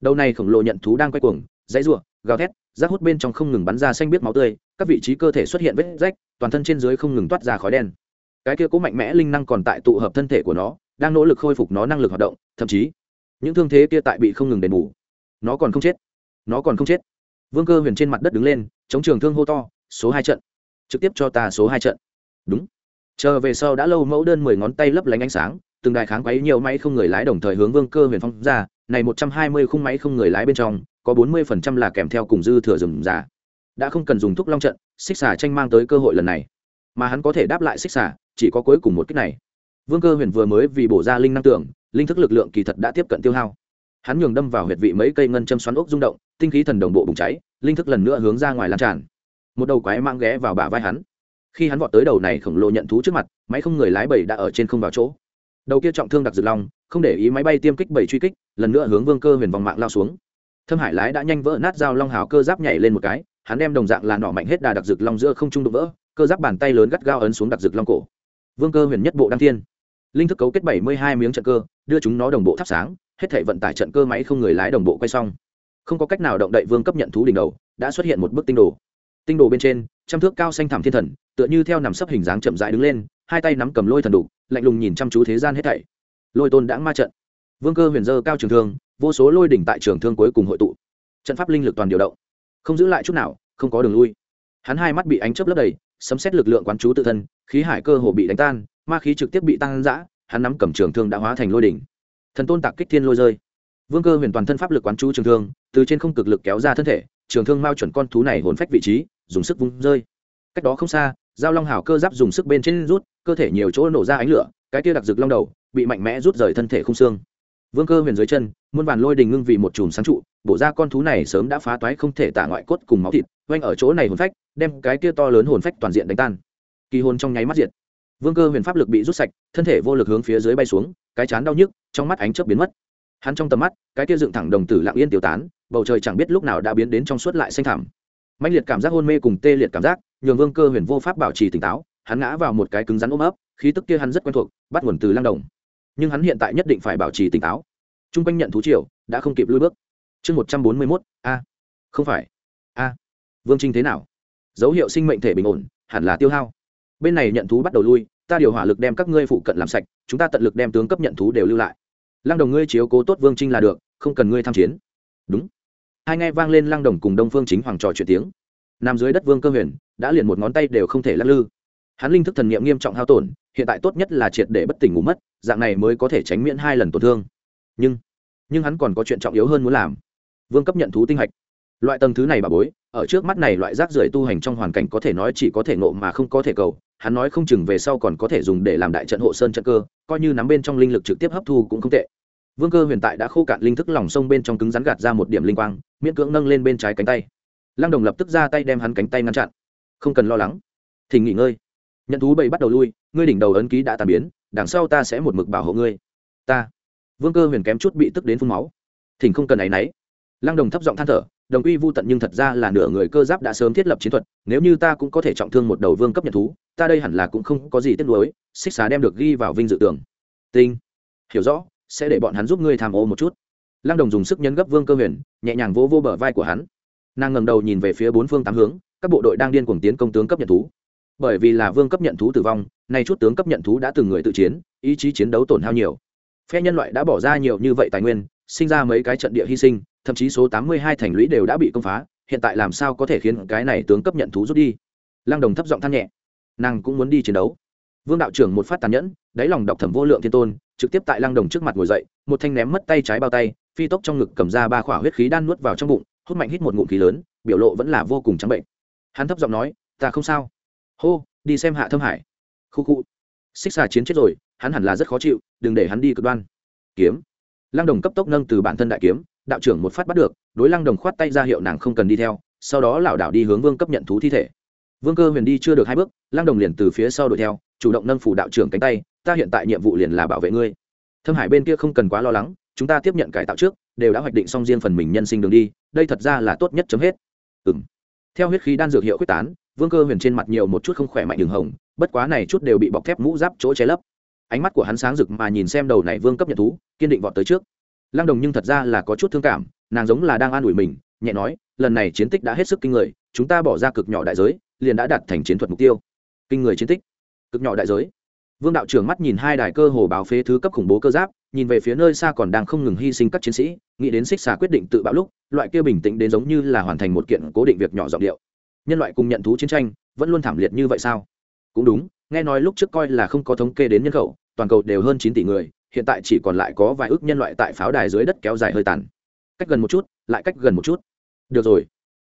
Đầu này khổng lồ nhận thú đang quay cuồng, dãy ruộng gào thét rác hút bên trong không ngừng bắn ra xanh biết máu tươi, các vị trí cơ thể xuất hiện vết rách, toàn thân trên dưới không ngừng toát ra khói đen. Cái kia cố mạnh mẽ linh năng còn tại tụ hợp thân thể của nó, đang nỗ lực khôi phục nó năng lực hoạt động, thậm chí, những thương thế kia tại bị không ngừng đền bù. Nó còn không chết. Nó còn không chết. Vương cơ huyền trên mặt đất đứng lên, chống trường thương hô to, số hai trận. Trực tiếp cho ta số hai trận. Đúng. Chờ về sau đã lâu mẫu đơn mười ngón tay lấp lánh ánh sáng, từng đài kháng quấy nhiều máy không người lái đồng thời hướng vương cơ huyền phong ra, này một trăm hai mươi khung máy không người lái bên trong có bốn mươi phần trăm là kèm theo cùng dư thừa rừng già. Đã không cần dùng thuốc long trận, xích xả tranh mang tới cơ hội lần này. Mà hắn có thể đáp lại xích xả chỉ có cuối cùng một cách này. Vương cơ huyền vừa mới vì bổ ra linh năng tưởng, linh thức lực lượng kỳ thật đã tiếp cận tiêu hao. Hắn nhường đâm vào huyệt vị mấy cây ngân châm xoắn ốc rung động, tinh khí thần đồng bộ bùng cháy, linh thức lần nữa hướng ra ngoài lan tràn. Một đầu quái mang ghé vào bả vai hắn. Khi hắn vọt tới đầu này khổng lồ nhận thú trước mặt, máy không người lái bảy đã ở trên không vào chỗ. Đầu kia trọng thương đặc dược long, không để ý máy bay tiêm kích bảy truy kích, lần nữa hướng vương cơ huyền vòng mạng lao xuống thâm hải lái đã nhanh vỡ nát dao long hào cơ giáp nhảy lên một cái, hắn đem đồng dạng là nỏ mạnh hết đà đặc dược long giữa không trung đụng vỡ, cơ giáp bàn tay lớn gắt gao ấn xuống đặc dược long cổ. Vương cơ huyền nhất bộ đăng thiên. Linh thức cấu kết bảy mươi hai miếng trận cơ, đưa chúng nó đồng bộ thắp sáng, hết thể vận tải trận cơ máy không người lái đồng bộ quay xong. Không có cách nào động đậy vương cấp nhận thú đỉnh đầu, đã xuất hiện một bức tinh đồ. Tinh đồ bên trên, trăm thước cao xanh thảm thiên thần, tựa như theo nằm sấp hình dáng chậm rãi đứng lên, hai tay nắm cầm lôi thần đục, lạnh lùng nhìn chăm chú thế gian hết thảy. Lôi tôn đãng ma trận vương cơ huyền dơ cao trường thương, vô số lôi đỉnh tại trường thương cuối cùng hội tụ. Trận pháp linh lực toàn điều động. Không giữ lại chút nào, không có đường lui. Hắn hai mắt bị ánh chớp lấp đầy, sấm xét lực lượng quán chú tự thân, khí hải cơ hồ bị đánh tan, ma khí trực tiếp bị tăng giã hắn nắm cầm trường thương đã hóa thành lôi đỉnh. Thần tôn tạc kích thiên lôi rơi. Vương cơ huyền toàn thân pháp lực quán chú trường thương, từ trên không cực lực kéo ra thân thể, trường thương mao chuẩn con thú này hồn phách vị trí, dùng sức vung rơi. Cách đó không xa, giao long hào cơ giáp dùng sức bên trên rút, cơ thể nhiều chỗ nổ ra ánh lửa, cái tia đặc rực long đầu, bị mạnh mẽ rút rời thân thể không xương vương cơ huyền dưới chân, muôn vàn lôi đình ngưng vì một chùm sáng trụ, bổ ra con thú này sớm đã phá toái không thể tả ngoại cốt cùng máu thịt oanh ở chỗ này hồn phách, đem cái kia to lớn hồn phách toàn diện đánh tan. Kỳ hồn trong nháy mắt diệt. Vương cơ huyền pháp lực bị rút sạch, thân thể vô lực hướng phía dưới bay xuống, cái chán đau nhức, trong mắt ánh chớp biến mất. Hắn trong tầm mắt, cái kia dựng thẳng đồng tử lặng yên tiêu tán, bầu trời chẳng biết lúc nào đã biến đến trong suốt lại xanh thẳm. Mạnh liệt cảm giác hôn mê cùng tê liệt cảm giác, nhường vương cơ huyền vô pháp bảo trì tỉnh táo, hắn ngã vào một cái cứng rắn ôm ấp, khí tức kia hắn rất quen thuộc, bắt nguồn từ lăng đồng nhưng hắn hiện tại nhất định phải bảo trì tỉnh táo. T r u n g quanh nhận thú triều đã không kịp lui bước. Chương một trăm bốn mươi mốt, a. Không phải. A. Vương trinh thế nào? Dấu hiệu sinh mệnh thể bình ổn, hẳn là tiêu hao. Bên này nhận thú bắt đầu lui, ta điều hỏa lực đem các ngươi phụ cận làm sạch, chúng ta tận lực đem tướng cấp nhận thú đều lưu lại. Lăng đồng ngươi chiếu cố tốt vương trinh là được, không cần ngươi tham chiến. Đúng. Hai nghe vang lên lăng đồng cùng đông phương chính hoàng trò chuyện tiếng. Nằm dưới đất vương cơ huyền đã liền một ngón tay đều không thể lắc lư. Hắn linh thức thần niệm nghiêm trọng hao tổn hiện tại tốt nhất là triệt để bất tỉnh ngủ mất, dạng này mới có thể tránh miễn hai lần tổn thương. Nhưng nhưng hắn còn có chuyện trọng yếu hơn muốn làm. Vương cấp nhận thú tinh hạch. Loại tầng thứ này bà bối, ở trước mắt này loại rác rưởi tu hành trong hoàn cảnh có thể nói chỉ có thể nộ mà không có thể cầu. Hắn nói không chừng về sau còn có thể dùng để làm đại trận hộ sơn trận cơ, coi như nắm bên trong linh lực trực tiếp hấp thu cũng không tệ. Vương cơ huyền tại đã khô cạn linh thức lòng sông bên trong cứng rắn gạt ra một điểm linh quang, miễn cưỡng nâng lên bên trái cánh tay. Lăng đồng lập tức ra tay đem hắn cánh tay ngăn chặn. Không cần lo lắng. Thỉnh nghỉ ngơi nhận thú bầy bắt đầu lui, ngươi đỉnh đầu ấn ký đã tàn biến, đằng sau ta sẽ một mực bảo hộ ngươi. Ta. Vương cơ huyền kém chút bị tức đến phun máu. Thỉnh không cần áy náy lăng đồng thấp giọng than thở, đồng quy vô tận nhưng thật ra là nửa người cơ giáp đã sớm thiết lập chiến thuật, nếu như ta cũng có thể trọng thương một đầu vương cấp nhận thú, ta đây hẳn là cũng không có gì tiếc nuối, xích xá đem được ghi vào vinh dự tưởng tinh. Hiểu rõ, sẽ để bọn hắn giúp ngươi tham ô một chút. Lăng đồng dùng sức nhấn gấp vương cơ huyền, nhẹ nhàng vỗ vô bờ vai của hắn. Nàng ngầm đầu nhìn về phía bốn phương tám hướng, các bộ đội đang điên cuồng tiến công tướng cấp nhận thú bởi vì là vương cấp nhận thú tử vong, nay chút tướng cấp nhận thú đã từng người tự chiến, ý chí chiến đấu tổn hao nhiều. Phe nhân loại đã bỏ ra nhiều như vậy tài nguyên, sinh ra mấy cái trận địa hy sinh, thậm chí số tám mươi hai thành lũy đều đã bị công phá, hiện tại làm sao có thể khiến cái này tướng cấp nhận thú rút đi? Lăng đồng thấp giọng than nhẹ. Nàng cũng muốn đi chiến đấu. Vương đạo trưởng một phát tàn nhẫn, đáy lòng đọc thẩm vô lượng thiên tôn, trực tiếp tại lăng đồng trước mặt ngồi dậy, một thanh ném mất tay trái bao tay, phi tốc trong ngực cầm ra ba khỏa huyết khí đan nuốt vào trong bụng, hút mạnh hít một ngụm khí lớn, biểu lộ vẫn là vô cùng trắng bệnh. Hắn thấp giọng nói, ta không sao hô, đi xem hạ thâm hải. Khu khu. Xích xà chiến chết rồi, hắn hẳn là rất khó chịu, đừng để hắn đi cực đoan. Kiếm. Lăng đồng cấp tốc nâng từ bản thân đại kiếm, đạo trưởng một phát bắt được, đối lăng đồng khoát tay ra hiệu nàng không cần đi theo, sau đó lảo đảo đi hướng vương cấp nhận thú thi thể. Vương cơ huyền đi chưa được hai bước, lăng đồng liền từ phía sau đuổi theo, chủ động nâng phủ đạo trưởng cánh tay, ta hiện tại nhiệm vụ liền là bảo vệ ngươi. Thâm hải bên kia không cần quá lo lắng, chúng ta tiếp nhận cải tạo trước, đều đã hoạch định xong riêng phần mình nhân sinh đường đi, đây thật ra là tốt nhất chấm hết. Ừ m theo huyết khí đan dược hiệu quyết tán vương cơ huyền trên mặt nhiều một chút không khỏe mạnh đường hồng, bất quá này chút đều bị bọc thép mũ giáp chỗ che lấp. Ánh mắt của hắn sáng rực mà nhìn xem đầu này vương cấp nhật thú, kiên định vọt tới trước. Lăng đồng nhưng thật ra là có chút thương cảm, nàng giống là đang an ủi mình, nhẹ nói, lần này chiến tích đã hết sức kinh người, chúng ta bỏ ra cực nhỏ đại giới, liền đã đạt thành chiến thuật mục tiêu. Kinh người chiến tích. Cực nhỏ đại giới. Vương đạo trưởng mắt nhìn hai đài cơ hồ báo phế thứ cấp khủng bố cơ giáp, nhìn về phía nơi xa còn đang không ngừng hy sinh các chiến sĩ, nghĩ đến xích xà quyết định tự bạo lúc, loại kia bình tĩnh đến giống như là hoàn thành một kiện cố định việc nhỏ giọng điệu nhân loại cùng nhận thú chiến tranh vẫn luôn thảm liệt như vậy sao? Cũng đúng, nghe nói lúc trước coi là không có thống kê đến nhân khẩu, toàn cầu đều hơn chín tỷ người, hiện tại chỉ còn lại có vài ước nhân loại tại pháo đài dưới đất kéo dài hơi tàn. Cách gần một chút, lại cách gần một chút. Được rồi.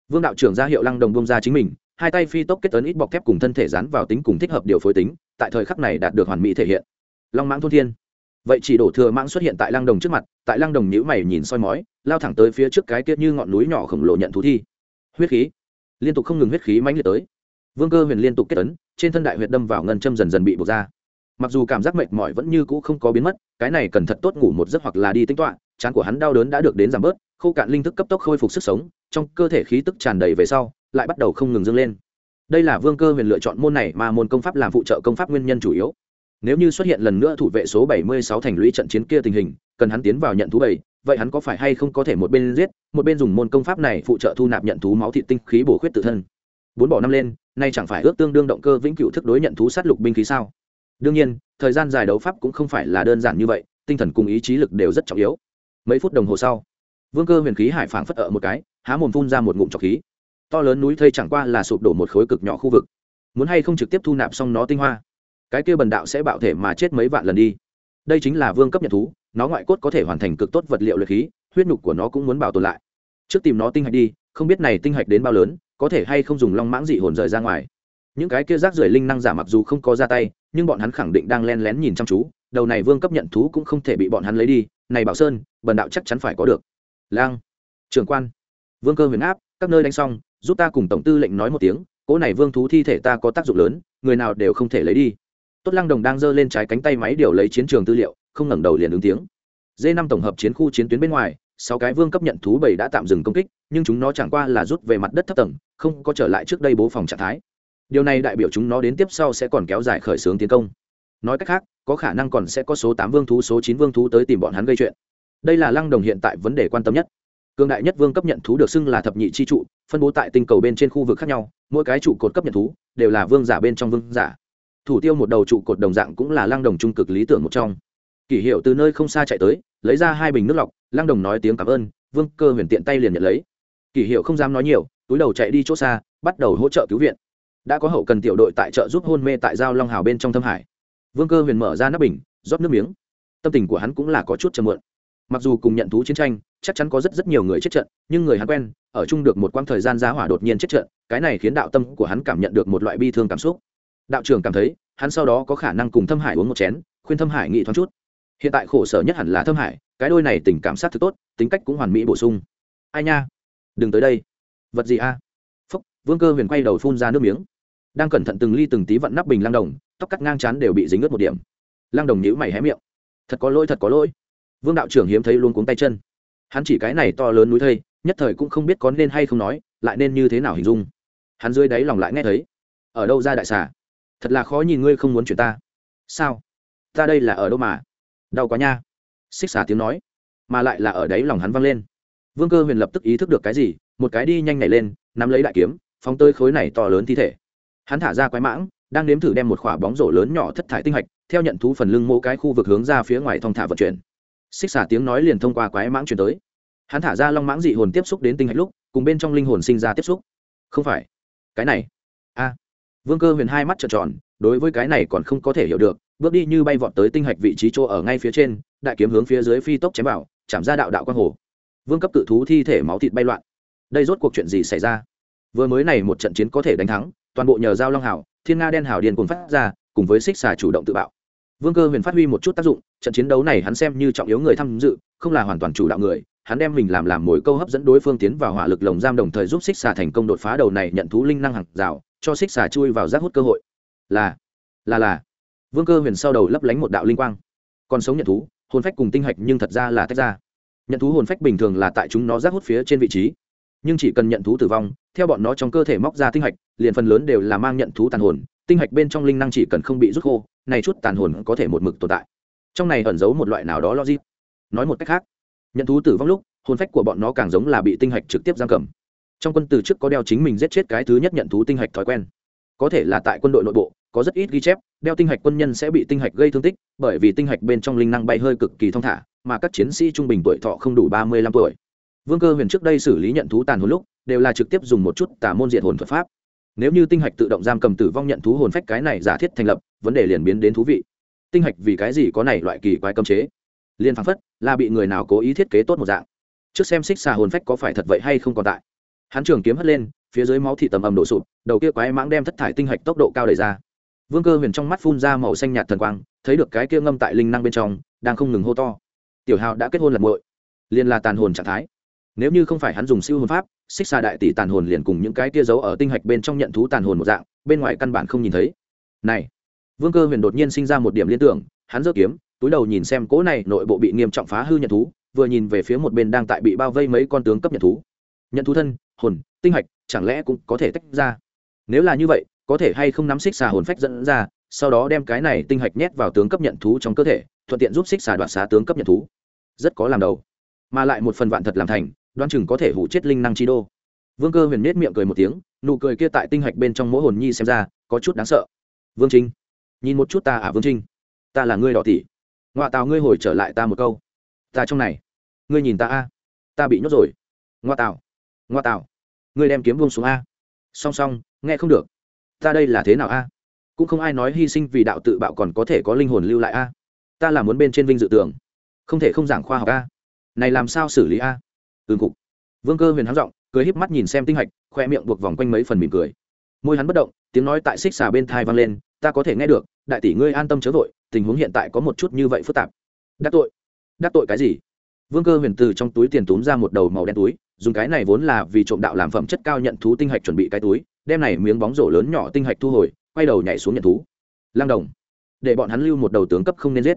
Vương đạo trưởng ra hiệu lăng đồng bông ra chính mình, hai tay phi tốc kết ấn ít bọc thép cùng thân thể dán vào tính cùng thích hợp điều phối tính, tại thời khắc này đạt được hoàn mỹ thể hiện. Long mãng thôn thiên. Vậy chỉ đổ thừa mãng xuất hiện tại lăng đồng trước mặt, tại lăng đồng nhữ mày nhìn soi mói, lao thẳng tới phía trước cái tiết như ngọn núi nhỏ khổng lồ nhận thú thi. Huyết khí liên tục không ngừng huyết khí mãnh liệt tới. Vương cơ huyền liên tục kết ấn, trên thân đại huyệt đâm vào ngân châm dần dần bị buộc ra. Mặc dù cảm giác mệt mỏi vẫn như cũ không có biến mất, cái này cần thật tốt ngủ một giấc hoặc là đi tính toạ chán của hắn đau đớn đã được đến giảm bớt, khô cạn linh thức cấp tốc khôi phục sức sống, trong cơ thể khí tức tràn đầy về sau, lại bắt đầu không ngừng dâng lên. Đây là vương cơ huyền lựa chọn môn này mà môn công pháp làm phụ trợ công pháp nguyên nhân chủ yếu. Nếu như xuất hiện lần nữa thủ vệ số 76 thành lũy trận chiến kia tình hình, cần hắn tiến vào nhận thú bảy vậy hắn có phải hay không có thể một bên giết, một bên dùng môn công pháp này phụ trợ thu nạp nhận thú máu thị tinh khí bổ khuyết tự thân? Bốn bỏ năm lên, nay chẳng phải ước tương đương động cơ vĩnh cửu thức đối nhận thú sát lục binh khí sao? Đương nhiên, thời gian dài đấu pháp cũng không phải là đơn giản như vậy, tinh thần cùng ý chí lực đều rất trọng yếu. Mấy phút đồng hồ sau, vương cơ huyền khí hải phảng phất ở một cái, há mồm phun ra một ngụm trọc khí. To lớn núi thây chẳng qua là sụp đổ một khối cực nhỏ khu vực. Muốn hay không trực tiếp thu nạp xong nó tinh hoa, cái kia bần đạo sẽ bạo thể mà chết mấy vạn lần đi. Đây chính là vương cấp nhận thú nó ngoại cốt có thể hoàn thành cực tốt vật liệu luyện khí, huyết nhục của nó cũng muốn bảo tồn lại. Trước tìm nó tinh hạch đi, không biết này tinh hạch đến bao lớn, có thể hay không dùng long mãng dị hồn rời ra ngoài. Những cái kia rác rưởi linh năng giả mặc dù không có ra tay, nhưng bọn hắn khẳng định đang len lén nhìn chăm chú, đầu này vương cấp nhận thú cũng không thể bị bọn hắn lấy đi, này bảo sơn, bần đạo chắc chắn phải có được. Lang, trưởng quan, vương cơ huyền áp, các nơi đánh xong, giúp ta cùng tổng tư lệnh nói một tiếng, cỗ này vương thú thi thể ta có tác dụng lớn, người nào đều không thể lấy đi. Tốt lăng đồng đang giơ lên trái cánh tay máy điều lấy chiến trường tư liệu không ngẩng đầu liền ứng tiếng. D năm tổng hợp chiến khu chiến tuyến bên ngoài, sáu cái vương cấp nhận thú bảy đã tạm dừng công kích, nhưng chúng nó chẳng qua là rút về mặt đất thấp tầng, không có trở lại trước đây bố phòng trạng thái. Điều này đại biểu chúng nó đến tiếp sau sẽ còn kéo dài khởi xướng tiến công. Nói cách khác, có khả năng còn sẽ có số tám vương thú, số chín vương thú tới tìm bọn hắn gây chuyện. Đây là lăng đồng hiện tại vấn đề quan tâm nhất. Cương đại nhất vương cấp nhận thú được xưng là thập nhị chi trụ, phân bố tại tinh cầu bên trên khu vực khác nhau, mỗi cái trụ cột cấp nhận thú đều là vương giả bên trong vương giả. Thủ tiêu một đầu trụ cột đồng dạng cũng là lăng đồng trung cực lý tưởng một trong kỷ hiệu từ nơi không xa chạy tới, lấy ra hai bình nước lọc, lăng đồng nói tiếng cảm ơn, vương cơ huyền tiện tay liền nhận lấy. Kỷ hiệu không dám nói nhiều, túi đầu chạy đi chỗ xa, bắt đầu hỗ trợ cứu viện. Đã có hậu cần tiểu đội tại trợ giúp hôn mê tại giao long hào bên trong thâm hải. Vương cơ huyền mở ra nắp bình, rót nước miếng. Tâm tình của hắn cũng là có chút chầm mượn mặc dù cùng nhận thú chiến tranh, chắc chắn có rất rất nhiều người chết trận, nhưng người hắn quen, ở chung được một quãng thời gian giá hỏa đột nhiên chết trận, cái này khiến đạo tâm của hắn cảm nhận được một loại bi thương cảm xúc. Đạo trưởng cảm thấy, hắn sau đó có khả năng cùng thâm hải uống một chén, khuyên thâm hải nghĩ thoáng chút hiện tại khổ sở nhất hẳn là thâm hải, cái đôi này tình cảm sát thực tốt, tính cách cũng hoàn mỹ bổ sung. Ai nha? Đừng tới đây. Vật gì a? Phúc, vương cơ huyền quay đầu phun ra nước miếng. Đang cẩn thận từng ly từng tí vặn nắp bình lang đồng, tóc cắt ngang chán đều bị dính ướt một điểm. Lang đồng nhíu mày hé miệng. Thật có lỗi, thật có lỗi. Vương đạo trưởng hiếm thấy luôn cuống tay chân. Hắn chỉ cái này to lớn núi thây, nhất thời cũng không biết có nên hay không nói, lại nên như thế nào hình dung. Hắn dưới đáy lòng lại nghe thấy. Ở đâu ra đại xà? Thật là khó nhìn ngươi không muốn chuyển ta. Sao? Ta đây là ở đâu mà? Đau quá nha. Xích xà tiếng nói, mà lại là ở đấy lòng hắn văng lên. Vương cơ huyền lập tức ý thức được cái gì, một cái đi nhanh nhảy lên, nắm lấy đại kiếm, phóng tới khối này to lớn thi thể. Hắn thả ra quái mãng, đang nếm thử đem một quả bóng rổ lớn nhỏ thất thải tinh hạch, theo nhận thú phần lưng mỗ cái khu vực hướng ra phía ngoài thong thả vận chuyển. Xích xả tiếng nói liền thông qua quái mãng chuyển tới. Hắn thả ra long mãng dị hồn tiếp xúc đến tinh hạch lúc, cùng bên trong linh hồn sinh ra tiếp xúc. Không phải, cái này. A. Vương cơ huyền hai mắt trợn tròn, đối với cái này còn không có thể hiểu được bước đi như bay vọt tới tinh hạch vị trí chỗ ở ngay phía trên, đại kiếm hướng phía dưới phi tốc chém vào, chạm ra đạo đạo quang hồ. Vương cấp cự thú thi thể máu thịt bay loạn. Đây rốt cuộc chuyện gì xảy ra? Vừa mới này một trận chiến có thể đánh thắng, toàn bộ nhờ giao long hảo, thiên nga đen hảo điền cùng phát ra, cùng với xích xà chủ động tự bạo. Vương cơ huyền phát huy một chút tác dụng, trận chiến đấu này hắn xem như trọng yếu người tham dự, không là hoàn toàn chủ đạo người, hắn đem mình làm làm mồi câu hấp dẫn đối phương tiến vào hỏa lực lồng giam đồng thời giúp xích xà thành công đột phá đầu này nhận thú linh năng hàng rào, cho xích xà chui vào rác hút cơ hội. Là là là vương cơ huyền sau đầu lấp lánh một đạo linh quang. Còn sống nhận thú, hồn phách cùng tinh hạch nhưng thật ra là tách ra. Nhận thú hồn phách bình thường là tại chúng nó rác hút phía trên vị trí. Nhưng chỉ cần nhận thú tử vong, theo bọn nó trong cơ thể móc ra tinh hạch, liền phần lớn đều là mang nhận thú tàn hồn, tinh hạch bên trong linh năng chỉ cần không bị rút khô, này chút tàn hồn có thể một mực tồn tại. Trong này ẩn giấu một loại nào đó logic. Nói một cách khác, nhận thú tử vong lúc, hồn phách của bọn nó càng giống là bị tinh hạch trực tiếp giam cầm. Trong quân từ trước có đeo chính mình giết chết cái thứ nhất nhận thú tinh hạch thói quen. Có thể là tại quân đội nội bộ có rất ít ghi chép, đeo tinh hạch quân nhân sẽ bị tinh hạch gây thương tích, bởi vì tinh hạch bên trong linh năng bay hơi cực kỳ thong thả, mà các chiến sĩ trung bình tuổi thọ không đủ ba mươi lăm tuổi. Vương cơ huyền trước đây xử lý nhận thú tàn hồn lúc, đều là trực tiếp dùng một chút tà môn diện hồn thuật pháp. Nếu như tinh hạch tự động giam cầm tử vong nhận thú hồn phách cái này giả thiết thành lập, vấn đề liền biến đến thú vị. Tinh hạch vì cái gì có này loại kỳ quái cấm chế? Liên phán phất, là bị người nào cố ý thiết kế tốt một dạng. Trước xem xích xà hồn phách có phải thật vậy hay không còn tại. Hắn trường kiếm hất lên, phía dưới máu thị tầm ầm đổ sụp, đầu kia quái mãng đem thất thải tinh hạch tốc độ cao đẩy ra vương cơ huyền trong mắt phun ra màu xanh nhạt thần quang, thấy được cái kia ngâm tại linh năng bên trong, đang không ngừng hô to. Tiểu hào đã kết hôn lần muội, liền là tàn hồn trạng thái. Nếu như không phải hắn dùng siêu hồn pháp, xích xa đại tỷ tàn hồn liền cùng những cái kia giấu ở tinh hạch bên trong nhận thú tàn hồn một dạng, bên ngoài căn bản không nhìn thấy. Này, vương cơ huyền đột nhiên sinh ra một điểm liên tưởng, hắn giơ kiếm, túi đầu nhìn xem cỗ này nội bộ bị nghiêm trọng phá hư nhận thú, vừa nhìn về phía một bên đang tại bị bao vây mấy con tướng cấp nhận thú. Nhận thú thân, hồn, tinh hạch, chẳng lẽ cũng có thể tách ra? Nếu là như vậy, có thể hay không nắm xích xà hồn phách dẫn ra, sau đó đem cái này tinh hạch nhét vào tướng cấp nhận thú trong cơ thể, thuận tiện giúp xích xà đoạt xá tướng cấp nhận thú. Rất có làm đầu. Mà lại một phần vạn thật làm thành đoan chừng có thể hủ chết linh năng chi đô. Vương cơ huyền nết miệng cười một tiếng, nụ cười kia tại tinh hạch bên trong mỗi hồn nhi xem ra, có chút đáng sợ. Vương trinh, nhìn một chút ta à vương trinh. Ta là ngươi đỏ tỷ ngoạ tào ngươi hồi trở lại ta một câu. Ta trong này. Ngươi nhìn ta a. Ta bị nhốt rồi. Ngoa tào ngoa tào, ngươi đem kiếm buông xuống a. Song song nghe không được. Ta đây là thế nào a? Cũng không ai nói hy sinh vì đạo tự bạo còn có thể có linh hồn lưu lại a. Ta là muốn bên trên vinh dự tưởng. Không thể không giảng khoa học a. Này làm sao xử lý a? Ừm, cục. Vương cơ huyền hắng giọng, cười híp mắt nhìn xem tinh hạch, khoe miệng buộc vòng quanh mấy phần mỉm cười. Môi hắn bất động, tiếng nói tại xích xà bên thai vang lên, ta có thể nghe được, đại tỷ ngươi an tâm chớ vội, tình huống hiện tại có một chút như vậy phức tạp. Đắc tội. Đắc tội cái gì? Vương cơ huyền từ trong túi tiền túm ra một đầu màu đen túi, dùng cái này vốn là vì trộm đạo làm phẩm chất cao nhận thú tinh hạch chuẩn bị cái túi đem này miếng bóng rổ lớn nhỏ tinh hạch thu hồi, quay đầu nhảy xuống nhận thú. Lang đồng. Để bọn hắn lưu một đầu tướng cấp không nên giết.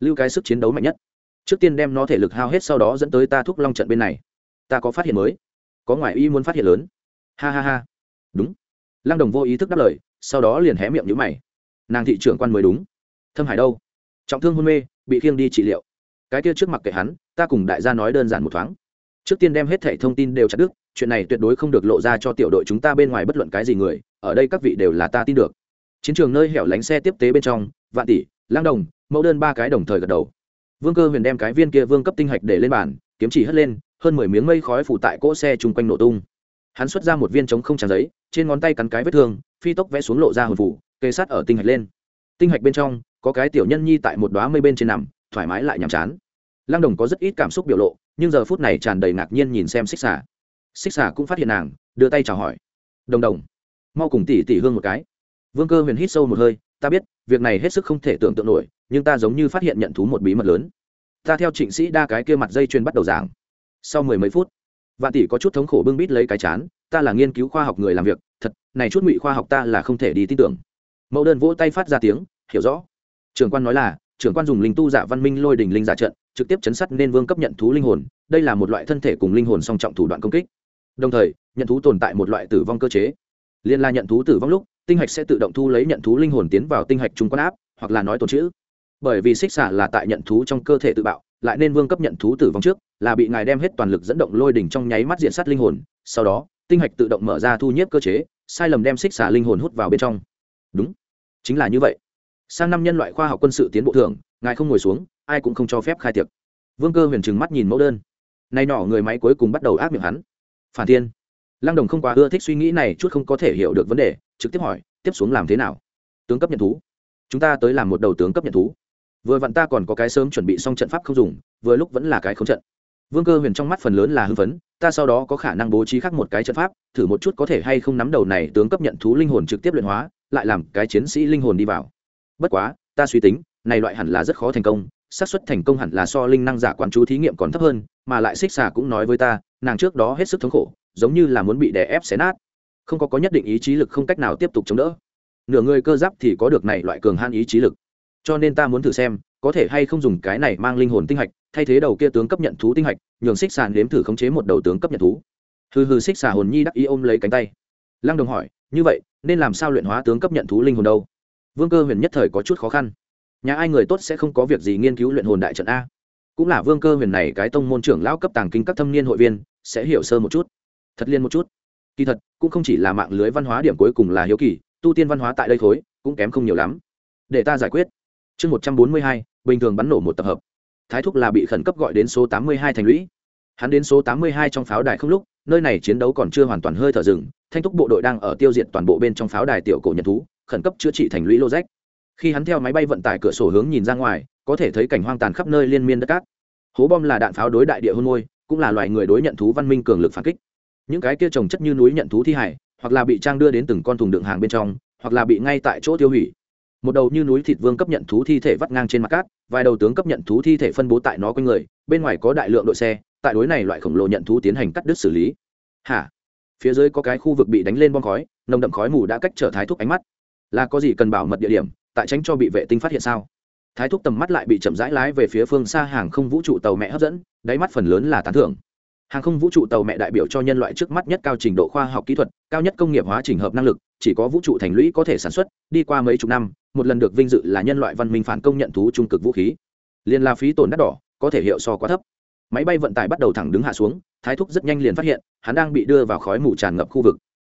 Lưu cái sức chiến đấu mạnh nhất. Trước tiên đem nó thể lực hao hết sau đó dẫn tới ta thúc long trận bên này. Ta có phát hiện mới. Có ngoại y muốn phát hiện lớn. Ha ha ha. Đúng. Lang đồng vô ý thức đáp lời, sau đó liền hé miệng nhữ mày. Nàng thị trưởng quan mới đúng. Thâm hải đâu? Trọng thương hôn mê, bị khiêng đi trị liệu. Cái kia trước mặt kệ hắn, ta cùng đại gia nói đơn giản một thoáng trước tiên đem hết thẻ thông tin đều chặt đứt, chuyện này tuyệt đối không được lộ ra cho tiểu đội chúng ta bên ngoài bất luận cái gì người, ở đây các vị đều là ta tin được. Chiến trường nơi hẻo lánh xe tiếp tế bên trong, vạn tỷ, lang đồng, mẫu đơn ba cái đồng thời gật đầu. Vương cơ huyền đem cái viên kia vương cấp tinh hạch để lên bàn, kiếm chỉ hất lên, hơn mười miếng mây khói phủ tại cỗ xe chung quanh nổ tung. Hắn xuất ra một viên trống không tràn giấy, trên ngón tay cắn cái vết thương, phi tốc vẽ xuống lộ ra hồn phủ kê sát ở tinh hạch lên. Tinh hạch bên trong, có cái tiểu nhân nhi tại một đoá mây bên trên nằm, thoải mái lại nhàm chán lăng đồng có rất ít cảm xúc biểu lộ, nhưng giờ phút này tràn đầy ngạc nhiên nhìn xem xích xà. Xích xà cũng phát hiện nàng, đưa tay chào hỏi. Đồng đồng, mau cùng tỉ tỉ hương một cái. Vương cơ huyền hít sâu một hơi, ta biết, việc này hết sức không thể tưởng tượng nổi, nhưng ta giống như phát hiện nhận thú một bí mật lớn. Ta theo trịnh sĩ đa cái kia mặt dây chuyền bắt đầu giảng. Sau mười mấy phút, vạn tỷ có chút thống khổ bưng bít lấy cái chán, ta là nghiên cứu khoa học người làm việc, thật, này chút ngụy khoa học ta là không thể đi tin tưởng. Mẫu đơn vỗ tay phát ra tiếng, hiểu rõ. Trưởng quan nói là, trưởng quan dùng linh tu giả văn minh lôi đình linh giả trận trực tiếp chấn sát nên vương cấp nhận thú linh hồn, đây là một loại thân thể cùng linh hồn song trọng thủ đoạn công kích. Đồng thời, nhận thú tồn tại một loại tử vong cơ chế. Liên la nhận thú tử vong lúc, tinh hạch sẽ tự động thu lấy nhận thú linh hồn tiến vào tinh hạch trung quan áp, hoặc là nói tồn chữ. Bởi vì xích xả là tại nhận thú trong cơ thể tự bạo, lại nên vương cấp nhận thú tử vong trước, là bị ngài đem hết toàn lực dẫn động lôi đỉnh trong nháy mắt diện sát linh hồn, sau đó, tinh hạch tự động mở ra thu nhếp cơ chế, sai lầm đem xích xả linh hồn hút vào bên trong. Đúng, chính là như vậy. Sang năm nhân loại khoa học quân sự tiến bộ thường ngài không ngồi xuống ai cũng không cho phép khai tiệc. Vương cơ huyền trừng mắt nhìn mẫu đơn. Nay nọ người máy cuối cùng bắt đầu ác miệng hắn. Phản thiên. Lăng đồng không quá ưa thích suy nghĩ này chút không có thể hiểu được vấn đề, trực tiếp hỏi, tiếp xuống làm thế nào? Tướng cấp nhận thú. Chúng ta tới làm một đầu tướng cấp nhận thú. Vừa vặn ta còn có cái sớm chuẩn bị xong trận pháp không dùng, vừa lúc vẫn là cái không trận. Vương cơ huyền trong mắt phần lớn là hưng phấn, ta sau đó có khả năng bố trí khác một cái trận pháp, thử một chút có thể hay không nắm đầu này tướng cấp nhận thú linh hồn trực tiếp luyện hóa, lại làm cái chiến sĩ linh hồn đi vào. Bất quá, ta suy tính, này loại hẳn là rất khó thành công xác suất thành công hẳn là so linh năng giả quán chú thí nghiệm còn thấp hơn, mà lại xích xà cũng nói với ta, nàng trước đó hết sức thống khổ, giống như là muốn bị đè ép xé nát. Không có có nhất định ý chí lực không cách nào tiếp tục chống đỡ. Nửa người cơ giáp thì có được này loại cường han ý chí lực. Cho nên ta muốn thử xem, có thể hay không dùng cái này mang linh hồn tinh hạch, thay thế đầu kia tướng cấp nhận thú tinh hạch, nhường xích xà nếm thử khống chế một đầu tướng cấp nhận thú. Hừ hừ xích xà hồn nhi đắc ý ôm lấy cánh tay. Lăng đồng hỏi, như vậy, nên làm sao luyện hóa tướng cấp nhận thú linh hồn đâu? Vương cơ huyền nhất thời có chút khó khăn nhà ai người tốt sẽ không có việc gì nghiên cứu luyện hồn đại trận a. Cũng là vương cơ huyền này cái tông môn trưởng lão cấp tàng kinh các thâm niên hội viên, sẽ hiểu sơ một chút. Thật liên một chút. Kỳ thật, cũng không chỉ là mạng lưới văn hóa điểm cuối cùng là hiếu kỳ, tu tiên văn hóa tại đây khối cũng kém không nhiều lắm. Để ta giải quyết. Chương một trăm bốn mươi hai, bình thường bắn nổ một tập hợp. Thái thúc là bị khẩn cấp gọi đến số tám mươi hai thành lũy. Hắn đến số tám mươi hai trong pháo đài không lúc, nơi này chiến đấu còn chưa hoàn toàn hơi thở rừng thanh thúc bộ đội đang ở tiêu diệt toàn bộ bên trong pháo đài tiểu cổ nhật thú, khẩn cấp chữa trị thành lũy lô rách khi hắn theo máy bay vận tải cửa sổ hướng nhìn ra ngoài, có thể thấy cảnh hoang tàn khắp nơi liên miên đất cát. Hố bom là đạn pháo đối đại địa hôn môi, cũng là loài người đối nhận thú văn minh cường lực phản kích. Những cái kia trồng chất như núi nhận thú thi hải, hoặc là bị trang đưa đến từng con thùng đựng hàng bên trong, hoặc là bị ngay tại chỗ tiêu hủy. Một đầu như núi thịt vương cấp nhận thú thi thể vắt ngang trên mặt cát, vài đầu tướng cấp nhận thú thi thể phân bố tại nó quanh người, bên ngoài có đại lượng đội xe, tại đối này loại khổng lồ nhận thú tiến hành cắt đứt xử lý. Hả? Phía dưới có cái khu vực bị đánh lên bom khói, nồng đậm khói mù đã cách trở thái thúc ánh mắt. Là có gì cần bảo mật địa điểm? Tại tránh cho bị vệ tinh phát hiện sao? Thái thúc tầm mắt lại bị chậm rãi lái về phía phương xa hàng không vũ trụ tàu mẹ hấp dẫn, đáy mắt phần lớn là tán thưởng. Hàng không vũ trụ tàu mẹ đại biểu cho nhân loại trước mắt nhất cao trình độ khoa học kỹ thuật, cao nhất công nghiệp hóa trình hợp năng lực, chỉ có vũ trụ thành lũy có thể sản xuất, đi qua mấy chục năm, một lần được vinh dự là nhân loại văn minh phản công nhận thú trung cực vũ khí. Liên la phí tổn đắt đỏ, có thể hiệu so quá thấp. Máy bay vận tải bắt đầu thẳng đứng hạ xuống, thái thúc rất nhanh liền phát hiện, hắn đang bị đưa vào khói mù tràn ngập khu vực.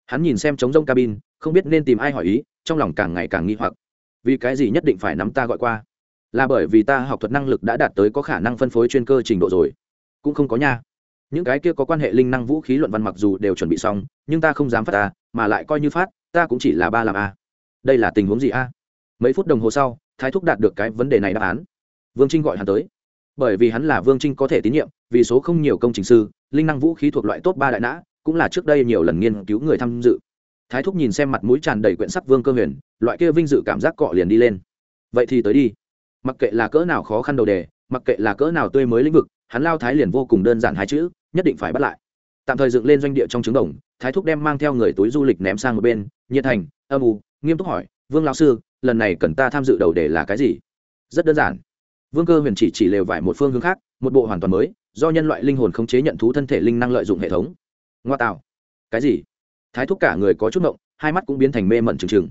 Hắn nhìn xem trống rông cabin, không biết nên tìm ai hỏi ý, trong lòng càng ngày càng nghi hoặc vì cái gì nhất định phải nắm ta gọi qua? Là bởi vì ta học thuật năng lực đã đạt tới có khả năng phân phối chuyên cơ trình độ rồi. Cũng không có nha. Những cái kia có quan hệ linh năng vũ khí luận văn mặc dù đều chuẩn bị xong, nhưng ta không dám phát ta, mà lại coi như phát, ta cũng chỉ là ba làm a. Đây là tình huống gì a? Mấy phút đồng hồ sau, thái thúc đạt được cái vấn đề này đáp án. Vương trinh gọi hắn tới. Bởi vì hắn là vương trinh có thể tín nhiệm, vì số không nhiều công trình sư, linh năng vũ khí thuộc loại tốt ba đại nã, cũng là trước đây nhiều lần nghiên cứu người tham dự thái thúc nhìn xem mặt mũi tràn đầy quyển sắc vương cơ huyền, loại kia vinh dự cảm giác cọ liền đi lên. Vậy thì tới đi. Mặc kệ là cỡ nào khó khăn đầu đề, mặc kệ là cỡ nào tươi mới lĩnh vực, hắn lao thái liền vô cùng đơn giản hai chữ, nhất định phải bắt lại. Tạm thời dựng lên doanh địa trong trứng đồng, thái thúc đem mang theo người túi du lịch ném sang một bên, nhiệt thành, âm u, nghiêm túc hỏi, vương lão sư, lần này cần ta tham dự đầu đề là cái gì? Rất đơn giản. Vương cơ huyền chỉ chỉ lều vải một phương hướng khác, một bộ hoàn toàn mới, do nhân loại linh hồn khống chế nhận thú thân thể linh năng lợi dụng hệ thống. Ngoa tạo. Cái gì? Thái thúc cả người có chút mộng, hai mắt cũng biến thành mê mẩn trừng trừng.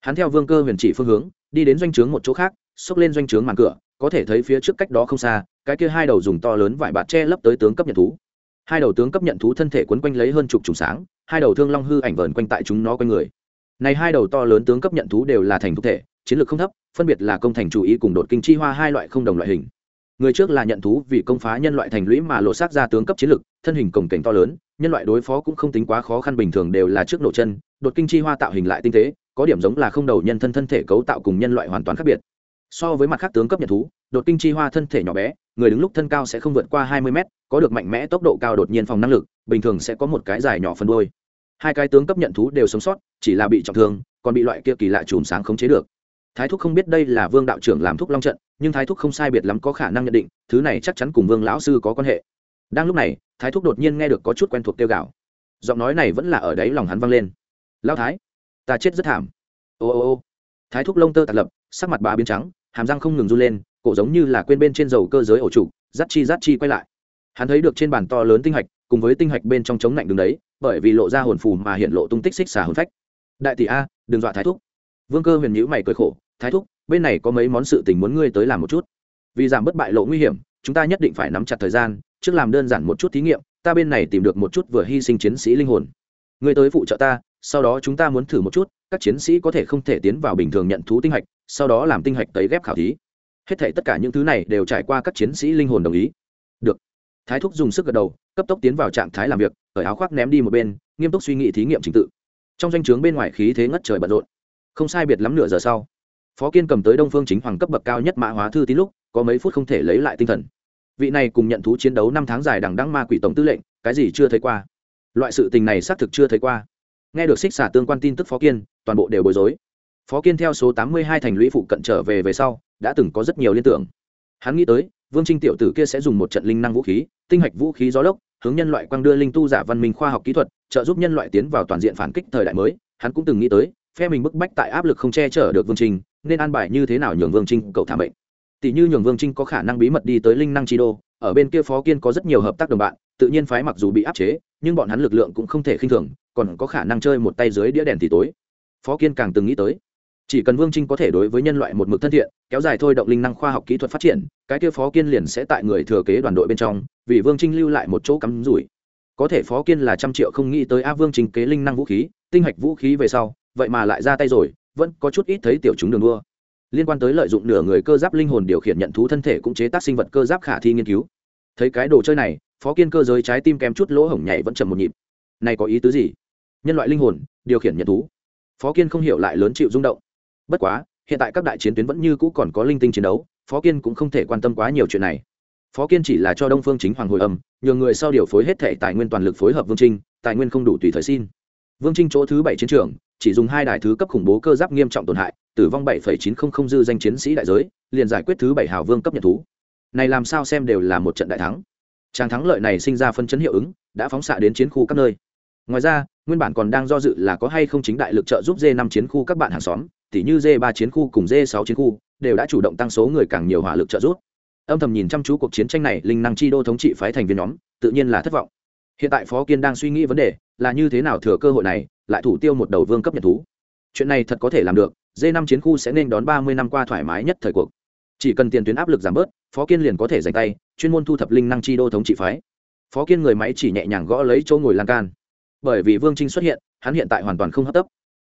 Hắn theo vương cơ huyền chỉ phương hướng đi đến doanh trướng một chỗ khác xốc lên doanh trướng màn cửa có thể thấy phía trước cách đó không xa cái kia hai đầu dùng to lớn vải bạt che lấp tới tướng cấp nhận thú. Hai đầu tướng cấp nhận thú thân thể quấn quanh lấy hơn chục trùng sáng hai đầu thương long hư ảnh vờn quanh tại chúng nó quanh người. Này hai đầu to lớn tướng cấp nhận thú đều là thành thúc thể chiến lược không thấp phân biệt là công thành chủ ý cùng đột kinh chi hoa hai loại không đồng loại hình. Người trước là nhận thú vì công phá nhân loại thành lũy mà lộ xác ra tướng cấp chiến lược thân hình cổng cảnh to lớn nhân loại đối phó cũng không tính quá khó khăn, bình thường đều là trước nổ chân, đột kinh chi hoa tạo hình lại tinh tế, có điểm giống là không đầu nhân thân thân thể cấu tạo cùng nhân loại hoàn toàn khác biệt. So với mặt khác tướng cấp nhận thú, đột kinh chi hoa thân thể nhỏ bé, người đứng lúc thân cao sẽ không vượt qua hai mươi mét, có được mạnh mẽ tốc độ cao đột nhiên phòng năng lực, bình thường sẽ có một cái dài nhỏ phân đôi hai cái tướng cấp nhận thú đều sống sót, chỉ là bị trọng thương, còn bị loại kia kỳ lạ chùm sáng khống chế được. Thái thúc không biết đây là vương đạo trưởng làm thúc long trận, nhưng thái thúc không sai biệt lắm có khả năng nhận định, thứ này chắc chắn cùng vương lão sư có quan hệ đang lúc này, thái thúc đột nhiên nghe được có chút quen thuộc tiêu gạo giọng nói này vẫn là ở đấy lòng hắn vang lên. Lao thái, ta chết rất thảm. Ô ô ô. Thái thúc lông tơ tạt lập, sắc mặt bà biến trắng, hàm răng không ngừng run lên, cổ giống như là quên bên trên dầu cơ giới ổ trụ, rát chi rát chi quay lại. Hắn thấy được trên bàn to lớn tinh hạch, cùng với tinh hạch bên trong chống lạnh đứng đấy, bởi vì lộ ra hồn phù mà hiện lộ tung tích xích xà hồn phách. Đại tỷ a, đừng dọa thái thúc. Vương cơ huyền nhữ mày cười khổ, thái thúc, bên này có mấy món sự tình muốn ngươi tới làm một chút. Vì giảm bất bại lộ nguy hiểm, chúng ta nhất định phải nắm chặt thời gian trước làm đơn giản một chút thí nghiệm, ta bên này tìm được một chút vừa hy sinh chiến sĩ linh hồn. Ngươi tới phụ trợ ta, sau đó chúng ta muốn thử một chút, các chiến sĩ có thể không thể tiến vào bình thường nhận thú tinh hạch, sau đó làm tinh hạch tấy ghép khảo thí. Hết thể tất cả những thứ này đều trải qua các chiến sĩ linh hồn đồng ý. Được. Thái thúc dùng sức gật đầu, cấp tốc tiến vào trạng thái làm việc, cởi áo khoác ném đi một bên, nghiêm túc suy nghĩ thí nghiệm trình tự. Trong danh o chướng bên ngoài khí thế ngất trời bận rộn. Không sai biệt lắm nửa giờ sau, phó kiên cầm tới đông phương chính hoàng cấp bậc cao nhất mã hóa thư tín lúc, có mấy phút không thể lấy lại tinh thần vị này cùng nhận thú chiến đấu năm tháng dài đằng đăng ma quỷ tổng tư lệnh, cái gì chưa thấy qua? Loại sự tình này xác thực chưa thấy qua. Nghe được xích xả tương quan tin tức phó kiên, toàn bộ đều bối rối. Phó kiên theo số tám mươi hai thành lũy phụ cận trở về về sau, đã từng có rất nhiều liên tưởng. Hắn nghĩ tới, vương trinh tiểu tử kia sẽ dùng một trận linh năng vũ khí, tinh hạch vũ khí gió lốc, hướng nhân loại quang đưa linh tu giả văn minh khoa học kỹ thuật, trợ giúp nhân loại tiến vào toàn diện phản kích thời đại mới. Hắn cũng từng nghĩ tới, phe mình bức bách tại áp lực không che chở được vương trinh, nên an bài như thế nào nhường vương trinh cậu thả bệnh tỷ như nhường vương trinh có khả năng bí mật đi tới linh năng chi đô, ở bên kia phó kiên có rất nhiều hợp tác đồng bạn, tự nhiên phái mặc dù bị áp chế, nhưng bọn hắn lực lượng cũng không thể khinh thường, còn có khả năng chơi một tay dưới đĩa đèn thì tối. Phó kiên càng từng nghĩ tới, chỉ cần vương trinh có thể đối với nhân loại một mực thân thiện, kéo dài thôi động linh năng khoa học kỹ thuật phát triển, cái kia phó kiên liền sẽ tại người thừa kế đoàn đội bên trong, vì vương trinh lưu lại một chỗ cắm rủi. Có thể phó kiên là trăm triệu không nghĩ tới, a, vương Trinh kế linh năng vũ khí, tinh hạch vũ khí về sau, vậy mà lại ra tay rồi, vẫn có chút ít thấy tiểu chúng đường đua liên quan tới lợi dụng nửa người cơ giáp linh hồn điều khiển nhận thú thân thể cũng chế tác sinh vật cơ giáp khả thi nghiên cứu. Thấy cái đồ chơi này, phó kiên cơ giới trái tim kém chút lỗ hổng nhảy vẫn chầm một nhịp. Này có ý tứ gì? Nhân loại linh hồn, điều khiển nhận thú. Phó kiên không hiểu lại lớn chịu rung động. Bất quá, hiện tại các đại chiến tuyến vẫn như cũ còn có linh tinh chiến đấu, phó kiên cũng không thể quan tâm quá nhiều chuyện này. Phó kiên chỉ là cho đông phương chính hoàng hồi âm, nhờ người sau điều phối hết thể tài nguyên toàn lực phối hợp vương trinh, tài nguyên không đủ tùy thời xin. Vương trinh chỗ thứ bảy chiến trường, chỉ dùng hai đài thứ cấp khủng bố cơ giáp nghiêm trọng tổn hại tử vong bảy chín trăm linh dư danh chiến sĩ đại giới, liền giải quyết thứ bảy hào vương cấp nhật thú. Này làm sao xem đều là một trận đại thắng. Tràng thắng lợi này sinh ra phân chấn hiệu ứng, đã phóng xạ đến chiến khu các nơi. Ngoài ra, nguyên bản còn đang do dự là có hay không chính đại lực trợ giúp d năm chiến khu các bạn hàng xóm, tỉ như d ba chiến khu cùng d sáu chiến khu, đều đã chủ động tăng số người càng nhiều hỏa lực trợ giúp. Âm thầm nhìn chăm chú cuộc chiến tranh này, linh năng chi đô thống trị phái thành viên nhóm, tự nhiên là thất vọng. Hiện tại phó kiên đang suy nghĩ vấn đề là như thế nào thừa cơ hội này, lại thủ tiêu một đầu vương cấp nhật thú. Chuyện này thật có thể làm được d năm chiến khu sẽ nên đón ba mươi năm qua thoải mái nhất thời cuộc. Chỉ cần tiền tuyến áp lực giảm bớt, phó kiên liền có thể giành tay, chuyên môn thu thập linh năng chi đô thống trị phái. Phó kiên người máy chỉ nhẹ nhàng gõ lấy chỗ ngồi lan can. Bởi vì vương trinh xuất hiện, hắn hiện tại hoàn toàn không hấp tấp.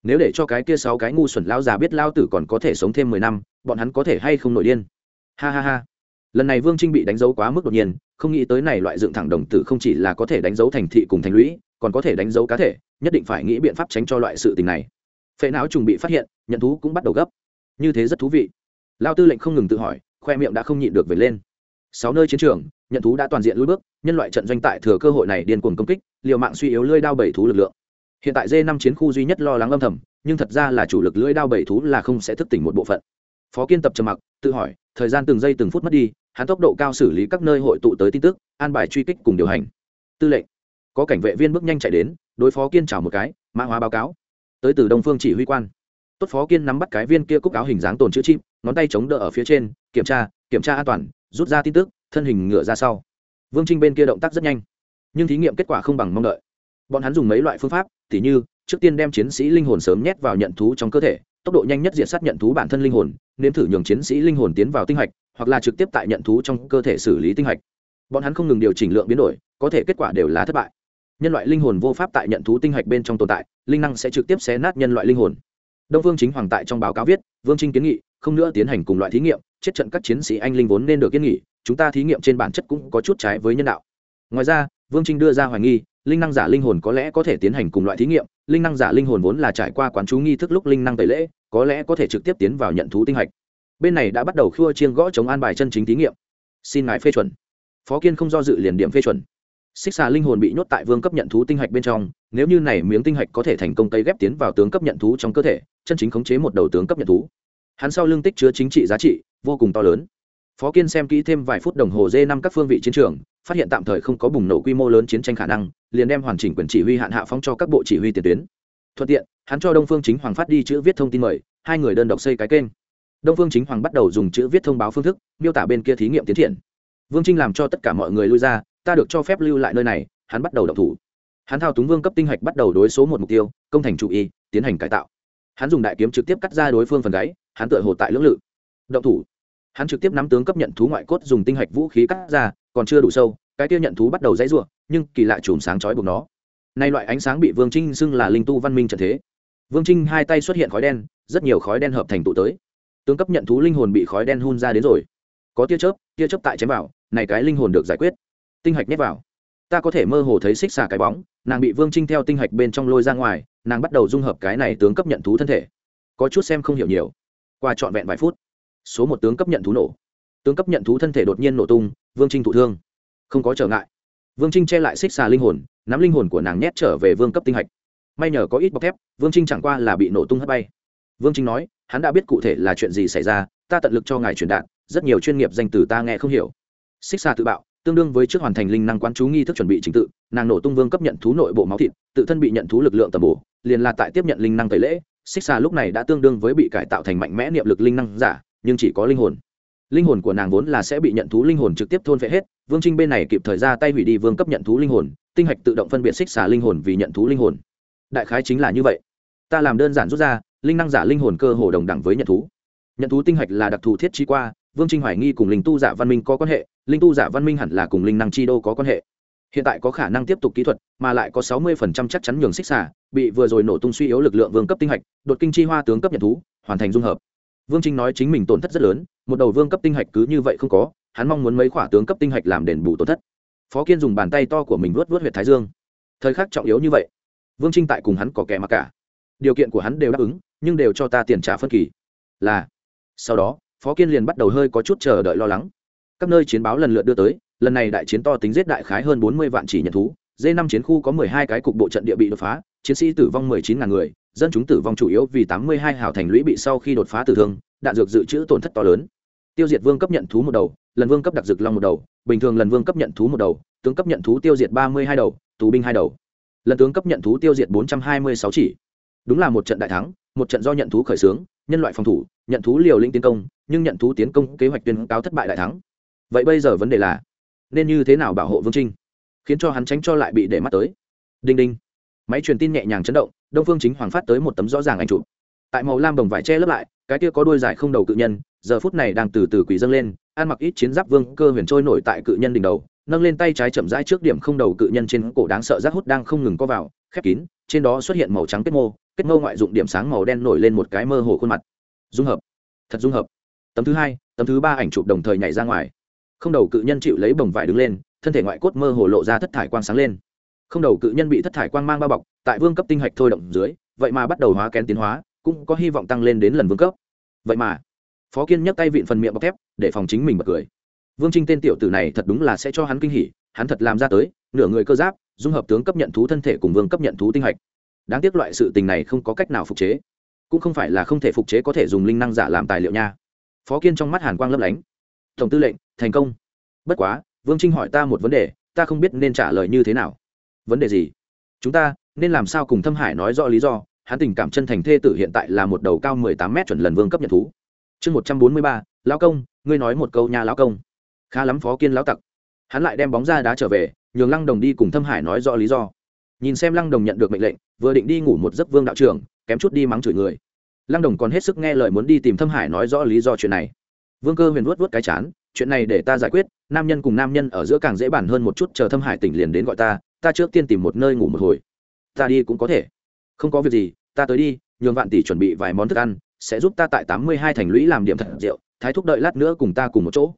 Nếu để cho cái kia sáu cái ngu xuẩn lao già biết lao tử còn có thể sống thêm mười năm, bọn hắn có thể hay không nổi điên? Ha ha ha. Lần này vương trinh bị đánh dấu quá mức đột nhiên, không nghĩ tới này loại dựng thẳng đồng tử không chỉ là có thể đánh dấu thành thị cùng thành lũy, còn có thể đánh dấu cá thể, nhất định phải nghĩ biện pháp tránh cho loại sự tình này phệ não trùng bị phát hiện, nhận thú cũng bắt đầu gấp. Như thế rất thú vị. Lao tư lệnh không ngừng tự hỏi, khoe miệng đã không nhịn được về lên. Sáu nơi chiến trường, nhận thú đã toàn diện lui bước, nhân loại trận doanh tại thừa cơ hội này điên cuồng công kích, liều mạng suy yếu lưỡi đao bảy thú lực lượng. Hiện tại d năm chiến khu duy nhất lo lắng âm thầm, nhưng thật ra là chủ lực lưỡi đao bảy thú là không sẽ thức tỉnh một bộ phận. Phó kiên tập trầm mặc, tự hỏi, thời gian từng giây từng phút mất đi, hắn tốc độ cao xử lý các nơi hội tụ tới tin tức, an bài truy kích cùng điều hành. Tư lệnh, có cảnh vệ viên bước nhanh chạy đến, đối phó kiên chào một cái, mã hóa báo cáo tới từ đông phương chỉ huy quan. Tốt phó kiên nắm bắt cái viên kia cúc áo hình dáng tồn chữ chim ngón tay chống đỡ ở phía trên, kiểm tra kiểm tra an toàn, rút ra tin tức, thân hình ngựa ra sau. Vương trinh bên kia động tác rất nhanh, nhưng thí nghiệm kết quả không bằng mong đợi. Bọn hắn dùng mấy loại phương pháp, tỉ như, trước tiên đem chiến sĩ linh hồn sớm nhét vào nhận thú trong cơ thể, tốc độ nhanh nhất diện sát nhận thú bản thân linh hồn, nếm thử nhường chiến sĩ linh hồn tiến vào tinh hạch, hoặc là trực tiếp tại nhận thú trong cơ thể xử lý tinh hạch. Bọn hắn không ngừng điều chỉnh lượng biến đổi, có thể kết quả đều là thất bại nhân loại linh hồn vô pháp tại nhận thú tinh hạch bên trong tồn tại, linh năng sẽ trực tiếp xé nát nhân loại linh hồn. Đông vương chính hoàng tại trong báo cáo viết, vương trinh kiến nghị, không nữa tiến hành cùng loại thí nghiệm, chết trận các chiến sĩ anh linh vốn nên được kiến nghị, chúng ta thí nghiệm trên bản chất cũng có chút trái với nhân đạo. Ngoài ra, vương trinh đưa ra hoài nghi, linh năng giả linh hồn có lẽ có thể tiến hành cùng loại thí nghiệm, linh năng giả linh hồn vốn là trải qua quán chú nghi thức lúc linh năng tẩy lễ, có lẽ có thể trực tiếp tiến vào nhận thú tinh hạch. Bên này đã bắt đầu khua chiên gõ chống an bài chân chính thí nghiệm. Xin ngài phê chuẩn. Phó kiên không do dự liền điểm phê chuẩn xích xà linh hồn bị nhốt tại vương cấp nhận thú tinh hạch bên trong, nếu như này miếng tinh hạch có thể thành công tây ghép tiến vào tướng cấp nhận thú trong cơ thể, chân chính khống chế một đầu tướng cấp nhận thú. Hắn sau lưng tích chứa chính trị giá trị, vô cùng to lớn. Phó kiên xem kỹ thêm vài phút đồng hồ dê năm các phương vị chiến trường, phát hiện tạm thời không có bùng nổ quy mô lớn chiến tranh khả năng, liền đem hoàn chỉnh quyền chỉ huy hạn hạ phóng cho các bộ chỉ huy tiền tuyến. Thuận tiện, hắn cho đông phương chính hoàng phát đi chữ viết thông tin mời, hai người đơn độc xây cái kênh. Đông phương chính hoàng bắt đầu dùng chữ viết thông báo phương thức, miêu tả bên kia thí nghiệm tiến triển. Vương trinh làm cho tất cả mọi người lui ra ta được cho phép lưu lại nơi này, hắn bắt đầu đọc thủ. Hắn thao túng vương cấp tinh hạch bắt đầu đối số một mục tiêu, công thành chủ y, tiến hành cải tạo. Hắn dùng đại kiếm trực tiếp cắt ra đối phương phần gáy, hắn tựa hồ tại lưỡng lự. Động thủ. Hắn trực tiếp nắm tướng cấp nhận thú ngoại cốt dùng tinh hạch vũ khí cắt ra, còn chưa đủ sâu, cái tiêu nhận thú bắt đầu dãy r u ộ nhưng kỳ lạ chùm sáng chói buộc nó. Nay loại ánh sáng bị vương trinh xưng là linh tu văn minh trần thế. Vương trinh hai tay xuất hiện khói đen, rất nhiều khói đen hợp thành tụ tới. Tướng cấp nhận thú linh hồn bị khói đen hun ra đến rồi. Có tia chớp tia chớp tại chém vào, này cái linh hồn được giải quyết tinh hạch nhét vào. Ta có thể mơ hồ thấy xích xà cái bóng, nàng bị vương trinh theo tinh hạch bên trong lôi ra ngoài, nàng bắt đầu dung hợp cái này tướng cấp nhận thú thân thể. Có chút xem không hiểu nhiều. Qua trọn vẹn vài phút, số một tướng cấp nhận thú nổ. Tướng cấp nhận thú thân thể đột nhiên nổ tung, vương trinh thụ thương. Không có trở ngại. Vương trinh che lại xích xà linh hồn, nắm linh hồn của nàng nhét trở về vương cấp tinh hạch. May nhờ có ít bọc thép, vương trinh chẳng qua là bị nổ tung hất bay. Vương trinh nói, hắn đã biết cụ thể là chuyện gì xảy ra, ta tận lực cho ngài truyền đạt, rất nhiều chuyên nghiệp danh từ ta nghe không hiểu. Xích xà tự bạo tương đương với trước hoàn thành linh năng quán chú nghi thức chuẩn bị trình tự, nàng nổ tung vương cấp nhận thú nội bộ máu thịt, tự thân bị nhận thú lực lượng tầm bổ, liền là tại tiếp nhận linh năng tẩy lễ. Xích xà lúc này đã tương đương với bị cải tạo thành mạnh mẽ niệm lực linh năng giả, nhưng chỉ có linh hồn. Linh hồn của nàng vốn là sẽ bị nhận thú linh hồn trực tiếp thôn phệ hết, vương trinh bên này kịp thời ra tay hủy đi vương cấp nhận thú linh hồn, tinh hạch tự động phân biệt xích xà linh hồn vì nhận thú linh hồn. Đại khái chính là như vậy. Ta làm đơn giản rút ra, linh năng giả linh hồn cơ hồ đồng đẳng với nhận thú. Nhận thú tinh hạch là đặc thù thiết trí qua, vương trinh hoài nghi cùng linh tu giả văn minh có quan hệ linh tu giả văn minh hẳn là cùng linh năng chi đô có quan hệ. Hiện tại có khả năng tiếp tục kỹ thuật, mà lại có sáu mươi phần trăm chắc chắn nhường xích xả bị vừa rồi nổ tung suy yếu lực lượng vương cấp tinh hạch, đột kinh chi hoa tướng cấp nhận thú, hoàn thành dung hợp. Vương trinh nói chính mình tổn thất rất lớn, một đầu vương cấp tinh hạch cứ như vậy không có, hắn mong muốn mấy khỏa tướng cấp tinh hạch làm đền bù tổn thất. Phó kiên dùng bàn tay to của mình vuốt vuốt huyệt thái dương. Thời khắc trọng yếu như vậy, vương trinh tại cùng hắn có kẻ mặc cả. Điều kiện của hắn đều đáp ứng, nhưng đều cho ta tiền trả phân kỳ. Là, sau đó, phó kiên liền bắt đầu hơi có chút chờ đợi lo lắng các nơi chiến báo lần lượt đưa tới, lần này đại chiến to tính giết đại khái hơn bốn mươi vạn chỉ nhận thú d năm chiến khu có mười hai cái cục bộ trận địa bị đột phá, chiến sĩ tử vong mười chín ngàn người, dân chúng tử vong chủ yếu vì tám mươi hai hào thành lũy bị sau khi đột phá tử thương, đạn dược dự trữ tổn thất to lớn. Tiêu diệt vương cấp nhận thú một đầu, lần vương cấp đặc dược long một đầu, bình thường lần vương cấp nhận thú một đầu, tướng cấp nhận thú tiêu diệt ba mươi hai đầu, tù binh hai đầu. Lần tướng cấp nhận thú tiêu diệt bốn trăm hai mươi sáu chỉ. Đúng là một trận đại thắng, một trận do nhận thú khởi xướng, nhân loại phòng thủ, nhận thú liều lĩnh tiến công, nhưng nhận thú tiến công kế hoạch tuyên cáo thất bại đại thắng vậy bây giờ vấn đề là, nên như thế nào bảo hộ vương trinh, khiến cho hắn tránh cho lại bị để mắt tới? Đinh đinh. Máy truyền tin nhẹ nhàng chấn động, đông phương chính hoàng phát tới một tấm rõ ràng anh chụp. Tại màu lam đồng vải che lấp lại, cái kia có đôi dài không đầu cự nhân, giờ phút này đang từ từ quỳ dâng lên, ăn mặc ít chiến giáp vương cơ huyền trôi nổi tại cự nhân đỉnh đầu, nâng lên tay trái chậm rãi trước điểm không đầu cự nhân trên cổ đáng sợ rác hút đang không ngừng co vào, khép kín, trên đó xuất hiện màu trắng kết mô kết mô ngoại dụng điểm sáng màu đen nổi lên một cái mơ hồ khuôn mặt. Dung hợp. Thật dung hợp. Tấm thứ hai, tấm thứ ba ảnh chụp đồng thời nhảy ra ngoài không đầu cự nhân chịu lấy bồng vải đứng lên, thân thể ngoại cốt mơ hồ lộ ra thất thải quang sáng lên. Không đầu cự nhân bị thất thải quang mang bao bọc, tại vương cấp tinh hạch thôi động dưới, vậy mà bắt đầu hóa kén tiến hóa, cũng có hy vọng tăng lên đến lần vương cấp. Vậy mà, phó kiên nhấc tay vịn phần miệng bọc thép, để phòng chính mình bật cười. Vương trinh tên tiểu tử này thật đúng là sẽ cho hắn kinh hỉ, hắn thật làm ra tới, nửa người cơ giáp, dung hợp tướng cấp nhận thú thân thể cùng vương cấp nhận thú tinh hạch. Đáng tiếc loại sự tình này không có cách nào phục chế. Cũng không phải là không thể phục chế có thể dùng linh năng giả làm tài liệu nha. Phó kiên trong mắt hàn quang lấp lánh. Tổng tư lệnh thành công. Bất quá, vương trinh hỏi ta một vấn đề, ta không biết nên trả lời như thế nào. Vấn đề gì? Chúng ta nên làm sao cùng thâm hải nói rõ lý do? Hắn tình cảm chân thành thê tử hiện tại là một đầu cao mười tám m chuẩn lần vương cấp nhận thú. Chương một trăm bốn mươi ba, lão công, ngươi nói một câu nhà lão công. Khá lắm phó kiên lão tặc. Hắn lại đem bóng ra đá trở về, nhường lăng đồng đi cùng thâm hải nói rõ lý do. Nhìn xem lăng đồng nhận được mệnh lệnh, vừa định đi ngủ một giấc vương đạo trưởng, kém chút đi mắng chửi người. Lăng đồng còn hết sức nghe lời muốn đi tìm thâm hải nói rõ lý do chuyện này. Vương cơ huyền vuốt vuốt cái chán chuyện này để ta giải quyết, nam nhân cùng nam nhân ở giữa càng dễ bản hơn một chút, chờ thâm hải tỉnh liền đến gọi ta ta trước tiên tìm một nơi ngủ một hồi. Ta đi cũng có thể. Không có việc gì, ta tới đi, nhường vạn tỷ chuẩn bị vài món thức ăn, sẽ giúp ta tại tám mươi hai thành lũy làm điểm thật rượu, thái thúc đợi lát nữa cùng ta cùng một chỗ.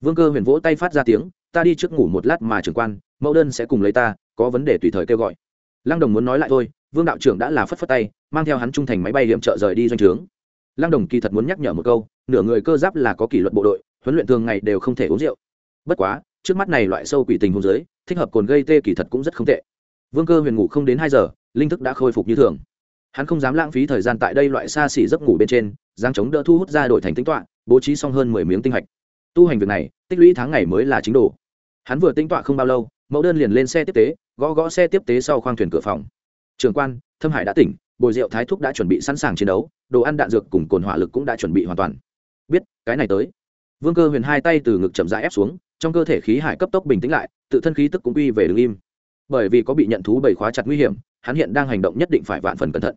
Vương cơ huyền vỗ tay phát ra tiếng, ta đi trước ngủ một lát mà trưởng quan, mẫu đơn sẽ cùng lấy ta, có vấn đề tùy thời kêu gọi. Lăng đồng muốn nói lại thôi, vương đạo trưởng đã là phất phất tay, mang theo hắn trung thành máy bay hiểm trợ rời đi doanh trướng. Lăng đồng kỳ thật muốn nhắc nhở một câu, nửa người cơ giáp là có kỷ luật bộ đội huấn luyện thường ngày đều không thể uống rượu. Bất quá, trước mắt này loại sâu quỷ tình hôn giới thích hợp cồn gây tê kỳ thật cũng rất không tệ. Vương cơ huyền ngủ không đến hai giờ, linh thức đã khôi phục như thường. Hắn không dám lãng phí thời gian tại đây loại xa xỉ giấc ngủ bên trên giang chống đỡ thu hút ra đổi thành tính toạ bố trí xong hơn mười miếng tinh hạch. Tu hành việc này, tích lũy tháng ngày mới là chính đồ. Hắn vừa tính toạ không bao lâu, mẫu đơn liền lên xe tiếp tế, gõ gõ xe tiếp tế sau khoang thuyền cửa phòng. Trường quan, thâm hải đã tỉnh, bồi rượu thái thúc đã chuẩn bị sẵn sàng chiến đấu, đồ ăn đạn dược cùng cồn hỏa lực cũng đã chuẩn bị hoàn toàn. Biết, cái này tới vương cơ huyền hai tay từ ngực chậm rãi ép xuống, trong cơ thể khí hải cấp tốc bình tĩnh lại, tự thân khí tức cũng uy về đứng im. Bởi vì có bị nhận thú bầy khóa chặt nguy hiểm, hắn hiện đang hành động nhất định phải vạn phần cẩn thận.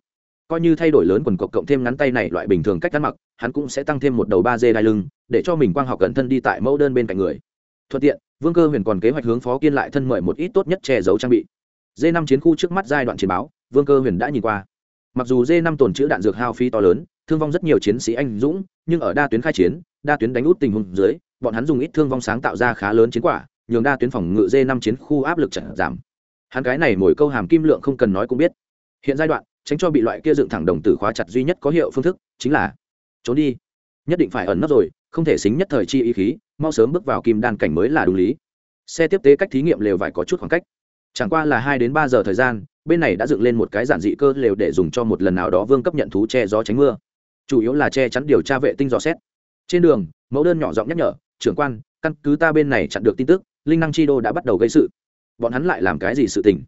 Coi như thay đổi lớn quần cộc cộng thêm ngắn tay này loại bình thường cách ăn mặc, hắn cũng sẽ tăng thêm một đầu ba dê đai lưng, để cho mình quang học cẩn thân đi tại mẫu đơn bên cạnh người. Thuận tiện, vương cơ huyền còn kế hoạch hướng phó kiên lại thân mời một ít tốt nhất che giấu trang bị. D năm chiến khu trước mắt giai đoạn chiến báo, vương cơ huyền đã nhìn qua. Mặc dù d năm tồn chữ đạn dược hao phi to lớn, thương vong rất nhiều chiến sĩ anh dũng, nhưng ở đa tuyến khai chiến đa tuyến đánh út tình huống dưới, bọn hắn dùng ít thương vong sáng tạo ra khá lớn chiến quả, nhường đa tuyến phòng ngự d năm chiến khu áp lực chậm giảm. Hắn cái này mỗi câu hàm kim lượng không cần nói cũng biết. Hiện giai đoạn, tránh cho bị loại kia dựng thẳng đồng tử khóa chặt duy nhất có hiệu phương thức, chính là trốn đi. Nhất định phải ẩn nấp rồi, không thể xính nhất thời chi ý khí, mau sớm bước vào kim đan cảnh mới là đúng lý. Xe tiếp tế cách thí nghiệm lều vải có chút khoảng cách. Chẳng qua là hai đến ba giờ thời gian, bên này đã dựng lên một cái giản dị cơ lều để dùng cho một lần nào đó vương cấp nhận thú che gió tránh mưa. Chủ yếu là che chắn điều tra vệ tinh dò xét trên đường, mẫu đơn nhỏ giọng nhắc nhở, trưởng quan, căn cứ ta bên này chặn được tin tức, linh năng chi đô đã bắt đầu gây sự. Bọn hắn lại làm cái gì sự tình?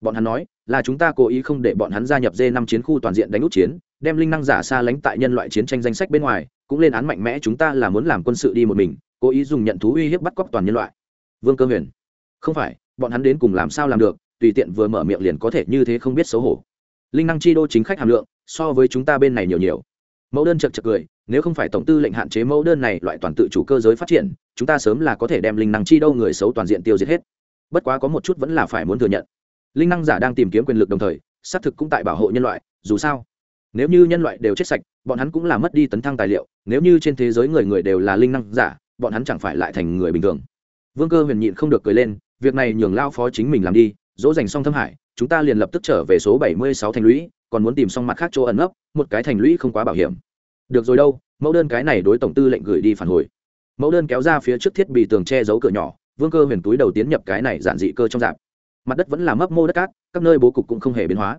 Bọn hắn nói, là chúng ta cố ý không để bọn hắn gia nhập d năm chiến khu toàn diện đánh út chiến, đem linh năng giả xa lánh tại nhân loại chiến tranh danh sách bên ngoài, cũng lên án mạnh mẽ chúng ta là muốn làm quân sự đi một mình, cố ý dùng nhận thú uy hiếp bắt cóc toàn nhân loại. Vương cơ huyền, không phải, bọn hắn đến cùng làm sao làm được, tùy tiện vừa mở miệng liền có thể như thế không biết xấu hổ. Linh năng chi đô chính khách hàm lượng, so với chúng ta bên này nhiều nhiều. Mẫu đơn chật chật cười nếu không phải tổng tư lệnh hạn chế mẫu đơn này, loại toàn tự chủ cơ giới phát triển, chúng ta sớm là có thể đem linh năng chi đâu người xấu toàn diện tiêu diệt hết. Bất quá có một chút vẫn là phải muốn thừa nhận. Linh năng giả đang tìm kiếm quyền lực đồng thời, xác thực cũng tại bảo hộ nhân loại, dù sao, nếu như nhân loại đều chết sạch, bọn hắn cũng là mất đi tấn thăng tài liệu. Nếu như trên thế giới người người đều là linh năng giả, bọn hắn chẳng phải lại thành người bình thường. Vương cơ huyền nhịn không được cười lên, việc này nhường lao phó chính mình làm đi, dỗ dành xong thâm hải, chúng ta liền lập tức trở về số bảy mươi sáu thành lũy, còn muốn tìm xong mặt khác chỗ ẩn nấp, một cái thành lũy không quá bảo hiểm được rồi đâu, mẫu đơn cái này đối tổng tư lệnh gửi đi phản hồi. Mẫu đơn kéo ra phía trước thiết bị tường che giấu cửa nhỏ, vương cơ huyền túi đầu tiến nhập cái này giản dị cơ trong dạp. Mặt đất vẫn là mấp mô đất cát, các nơi bố cục cũng không hề biến hóa.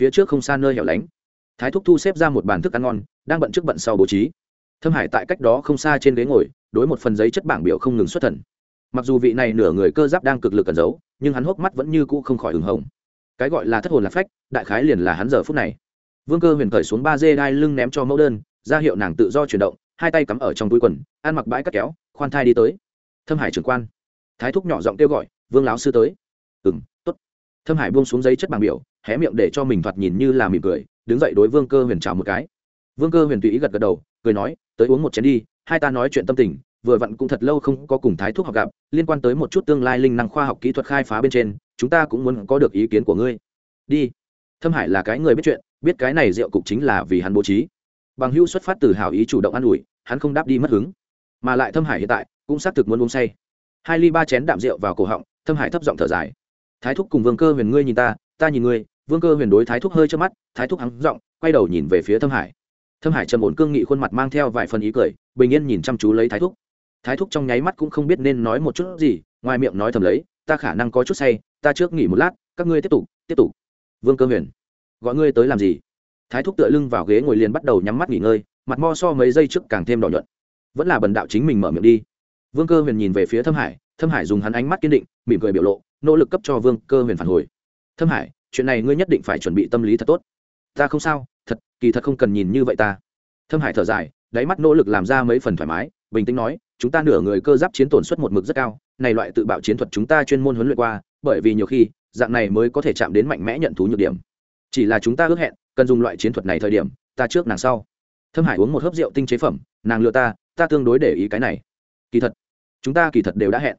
Phía trước không xa nơi hẻo lánh. Thái thúc thu xếp ra một bàn thức ăn ngon, đang bận trước bận sau bố trí. Thâm hải tại cách đó không xa trên ghế ngồi, đối một phần giấy chất bảng biểu không ngừng xuất thần. Mặc dù vị này nửa người cơ giáp đang cực lực cẩn giấu, nhưng hắn hốc mắt vẫn như cũ không khỏi hừng hồng. Cái gọi là thất hồn lạc phách, đại khái liền là hắn giờ phút này. Vương cơ huyền cởi xuống ba dê đai lưng ném cho mẫu đơn ra hiệu nàng tự do chuyển động, hai tay cắm ở trong túi quần, ăn mặc bãi cắt kéo, khoan thai đi tới. Thâm hải trưởng quan. Thái thúc nhỏ giọng kêu gọi, vương láo sư tới. Ừ m t ố t thâm hải buông xuống giấy chất bảng biểu, hé miệng để cho mình thoạt nhìn như là mỉm cười, đứng dậy đối vương cơ huyền chào một cái. Vương cơ huyền tùy ý gật gật đầu, cười nói, tới uống một chén đi, hai ta nói chuyện tâm tình, vừa vặn cũng thật lâu không có cùng thái thuốc học gặp, liên quan tới một chút tương lai linh năng khoa học kỹ thuật khai phá bên trên, chúng ta cũng muốn có được ý kiến của ngươi. Đi. Thâm hải là cái người biết chuyện, biết cái này rượu cục chính là vì hắn bố trí bằng hữu xuất phát từ hảo ý chủ động an ủi, hắn không đáp đi mất hứng. Mà lại thâm hải hiện tại cũng xác thực muốn uống say. Hai ly ba chén đạm rượu vào cổ họng, thâm hải thấp giọng thở dài. Thái thúc cùng vương cơ huyền ngươi nhìn ta ta nhìn ngươi. Vương cơ huyền đối thái thúc hơi trước mắt, thái thúc hắn giọng, quay đầu nhìn về phía thâm hải. Thâm hải trầm ổn cương nghị khuôn mặt mang theo vài phần ý cười, bình yên nhìn chăm chú lấy thái thúc. Thái thúc trong nháy mắt cũng không biết nên nói một chút gì, ngoài miệng nói thầm lấy, ta khả năng có chút say, ta trước nghỉ một lát, các ngươi tiếp tục tiếp tục. Vương cơ huyền, gọi ngươi tới làm gì? Thái thúc tựa lưng vào ghế ngồi liền bắt đầu nhắm mắt nghỉ ngơi, mặt mo so mấy giây trước càng thêm đỏ nhuận. Vẫn là bần đạo chính mình mở miệng đi. Vương cơ huyền nhìn về phía thâm hải thâm hải dùng hắn ánh mắt kiên định, mỉm cười biểu lộ, nỗ lực cấp cho vương cơ huyền phản hồi. Thâm hải, chuyện này ngươi nhất định phải chuẩn bị tâm lý thật tốt. Ta không sao, thật, kỳ thật không cần nhìn như vậy ta. Thâm hải thở dài, đáy mắt nỗ lực làm ra mấy phần thoải mái, bình tĩnh nói, chúng ta nửa người cơ giáp chiến tổn suất một mực rất cao, này loại tự bạo chiến thuật chúng ta chuyên môn huấn luyện qua, bởi vì nhiều khi, dạng này mới có thể chạm đến mạnh mẽ nhận thú nhược điểm. Chỉ là chúng ta ước hẹn cần dùng loại chiến thuật này thời điểm, ta trước nàng sau. Thâm hải uống một hớp rượu tinh chế phẩm, nàng lừa ta ta tương đối để ý cái này. Kỳ thật, chúng ta kỳ thật đều đã hẹn.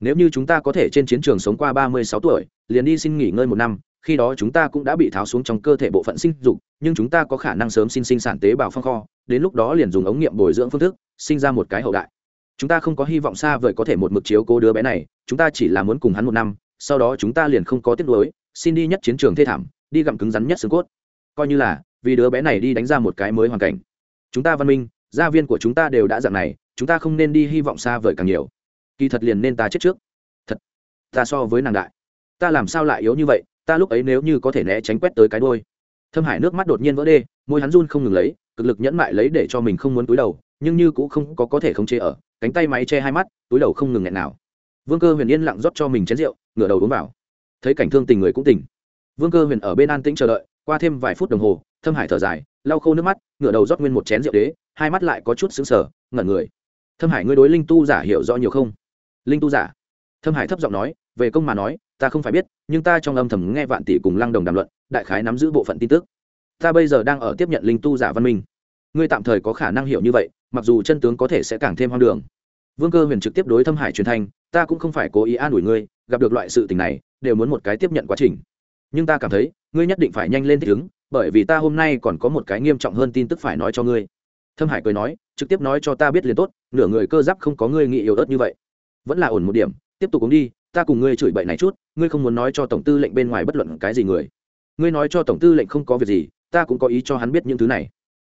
Nếu như chúng ta có thể trên chiến trường sống qua ba mươi sáu tuổi, liền đi xin nghỉ ngơi một năm, khi đó chúng ta cũng đã bị tháo xuống trong cơ thể bộ phận sinh dục, nhưng chúng ta có khả năng sớm sinh sinh sản tế bào phong kho, đến lúc đó liền dùng ống nghiệm bồi dưỡng phương thức, sinh ra một cái hậu đại. Chúng ta không có hy vọng xa vời có thể một mực chiếu cố đứa bé này, chúng ta chỉ là muốn cùng hắn một năm, sau đó chúng ta liền không có tiếc nuối, xin đi nhất chiến trường thê thảm, đi gặm cứng rắn nhất xương cốt coi như là, vì đứa bé này đi đánh ra một cái mới hoàn cảnh. Chúng ta văn minh, gia viên của chúng ta đều đã dạng này, chúng ta không nên đi hy vọng xa vời càng nhiều. Kỳ thật liền nên ta chết trước. Thật, ta so với nàng đại. Ta làm sao lại yếu như vậy? Ta lúc ấy nếu như có thể né tránh quét tới cái đôi thâm hải nước mắt đột nhiên vỡ đê, môi hắn run không ngừng lấy, cực lực nhẫn mại lấy để cho mình không muốn túi đầu, nhưng như cũng không có có thể không chế ở, cánh tay máy che hai mắt, túi đầu không ngừng nghẹn nào. Vương cơ huyền yên lặng rót cho mình chén rượu, ngửa đầu uống vào. Thấy cảnh thương tình người cũng tỉnh. Vương cơ huyền ở bên an tĩnh chờ đợi qua thêm vài phút đồng hồ, thâm hải thở dài, lau khô nước mắt, ngửa đầu rót nguyên một chén rượu đế, hai mắt lại có chút xứng sở ngẩn người. Thâm hải, ngươi đối linh tu giả hiểu rõ nhiều không? Linh tu giả? Thâm hải thấp giọng nói, về công mà nói, ta không phải biết, nhưng ta trong âm thầm nghe vạn tỷ cùng lăng đồng đàm luận, đại khái nắm giữ bộ phận tin tức. Ta bây giờ đang ở tiếp nhận linh tu giả văn minh. Ngươi tạm thời có khả năng hiểu như vậy, mặc dù chân tướng có thể sẽ càng thêm hoang đường. Vương cơ huyền trực tiếp đối thâm hải truyền thanh, ta cũng không phải cố ý an ủi ngươi, gặp được loại sự tình này, đều muốn một cái tiếp nhận quá trình nhưng ta cảm thấy, ngươi nhất định phải nhanh lên thích ứng, bởi vì ta hôm nay còn có một cái nghiêm trọng hơn tin tức phải nói cho ngươi. Thâm hải cười nói, trực tiếp nói cho ta biết liền tốt, nửa người cơ giáp không có ngươi nghĩ yếu ớt như vậy. Vẫn là ổn một điểm, tiếp tục uống đi, ta cùng ngươi chửi bậy này chút, ngươi không muốn nói cho tổng tư lệnh bên ngoài bất luận cái gì người. Ngươi nói cho tổng tư lệnh không có việc gì, ta cũng có ý cho hắn biết những thứ này.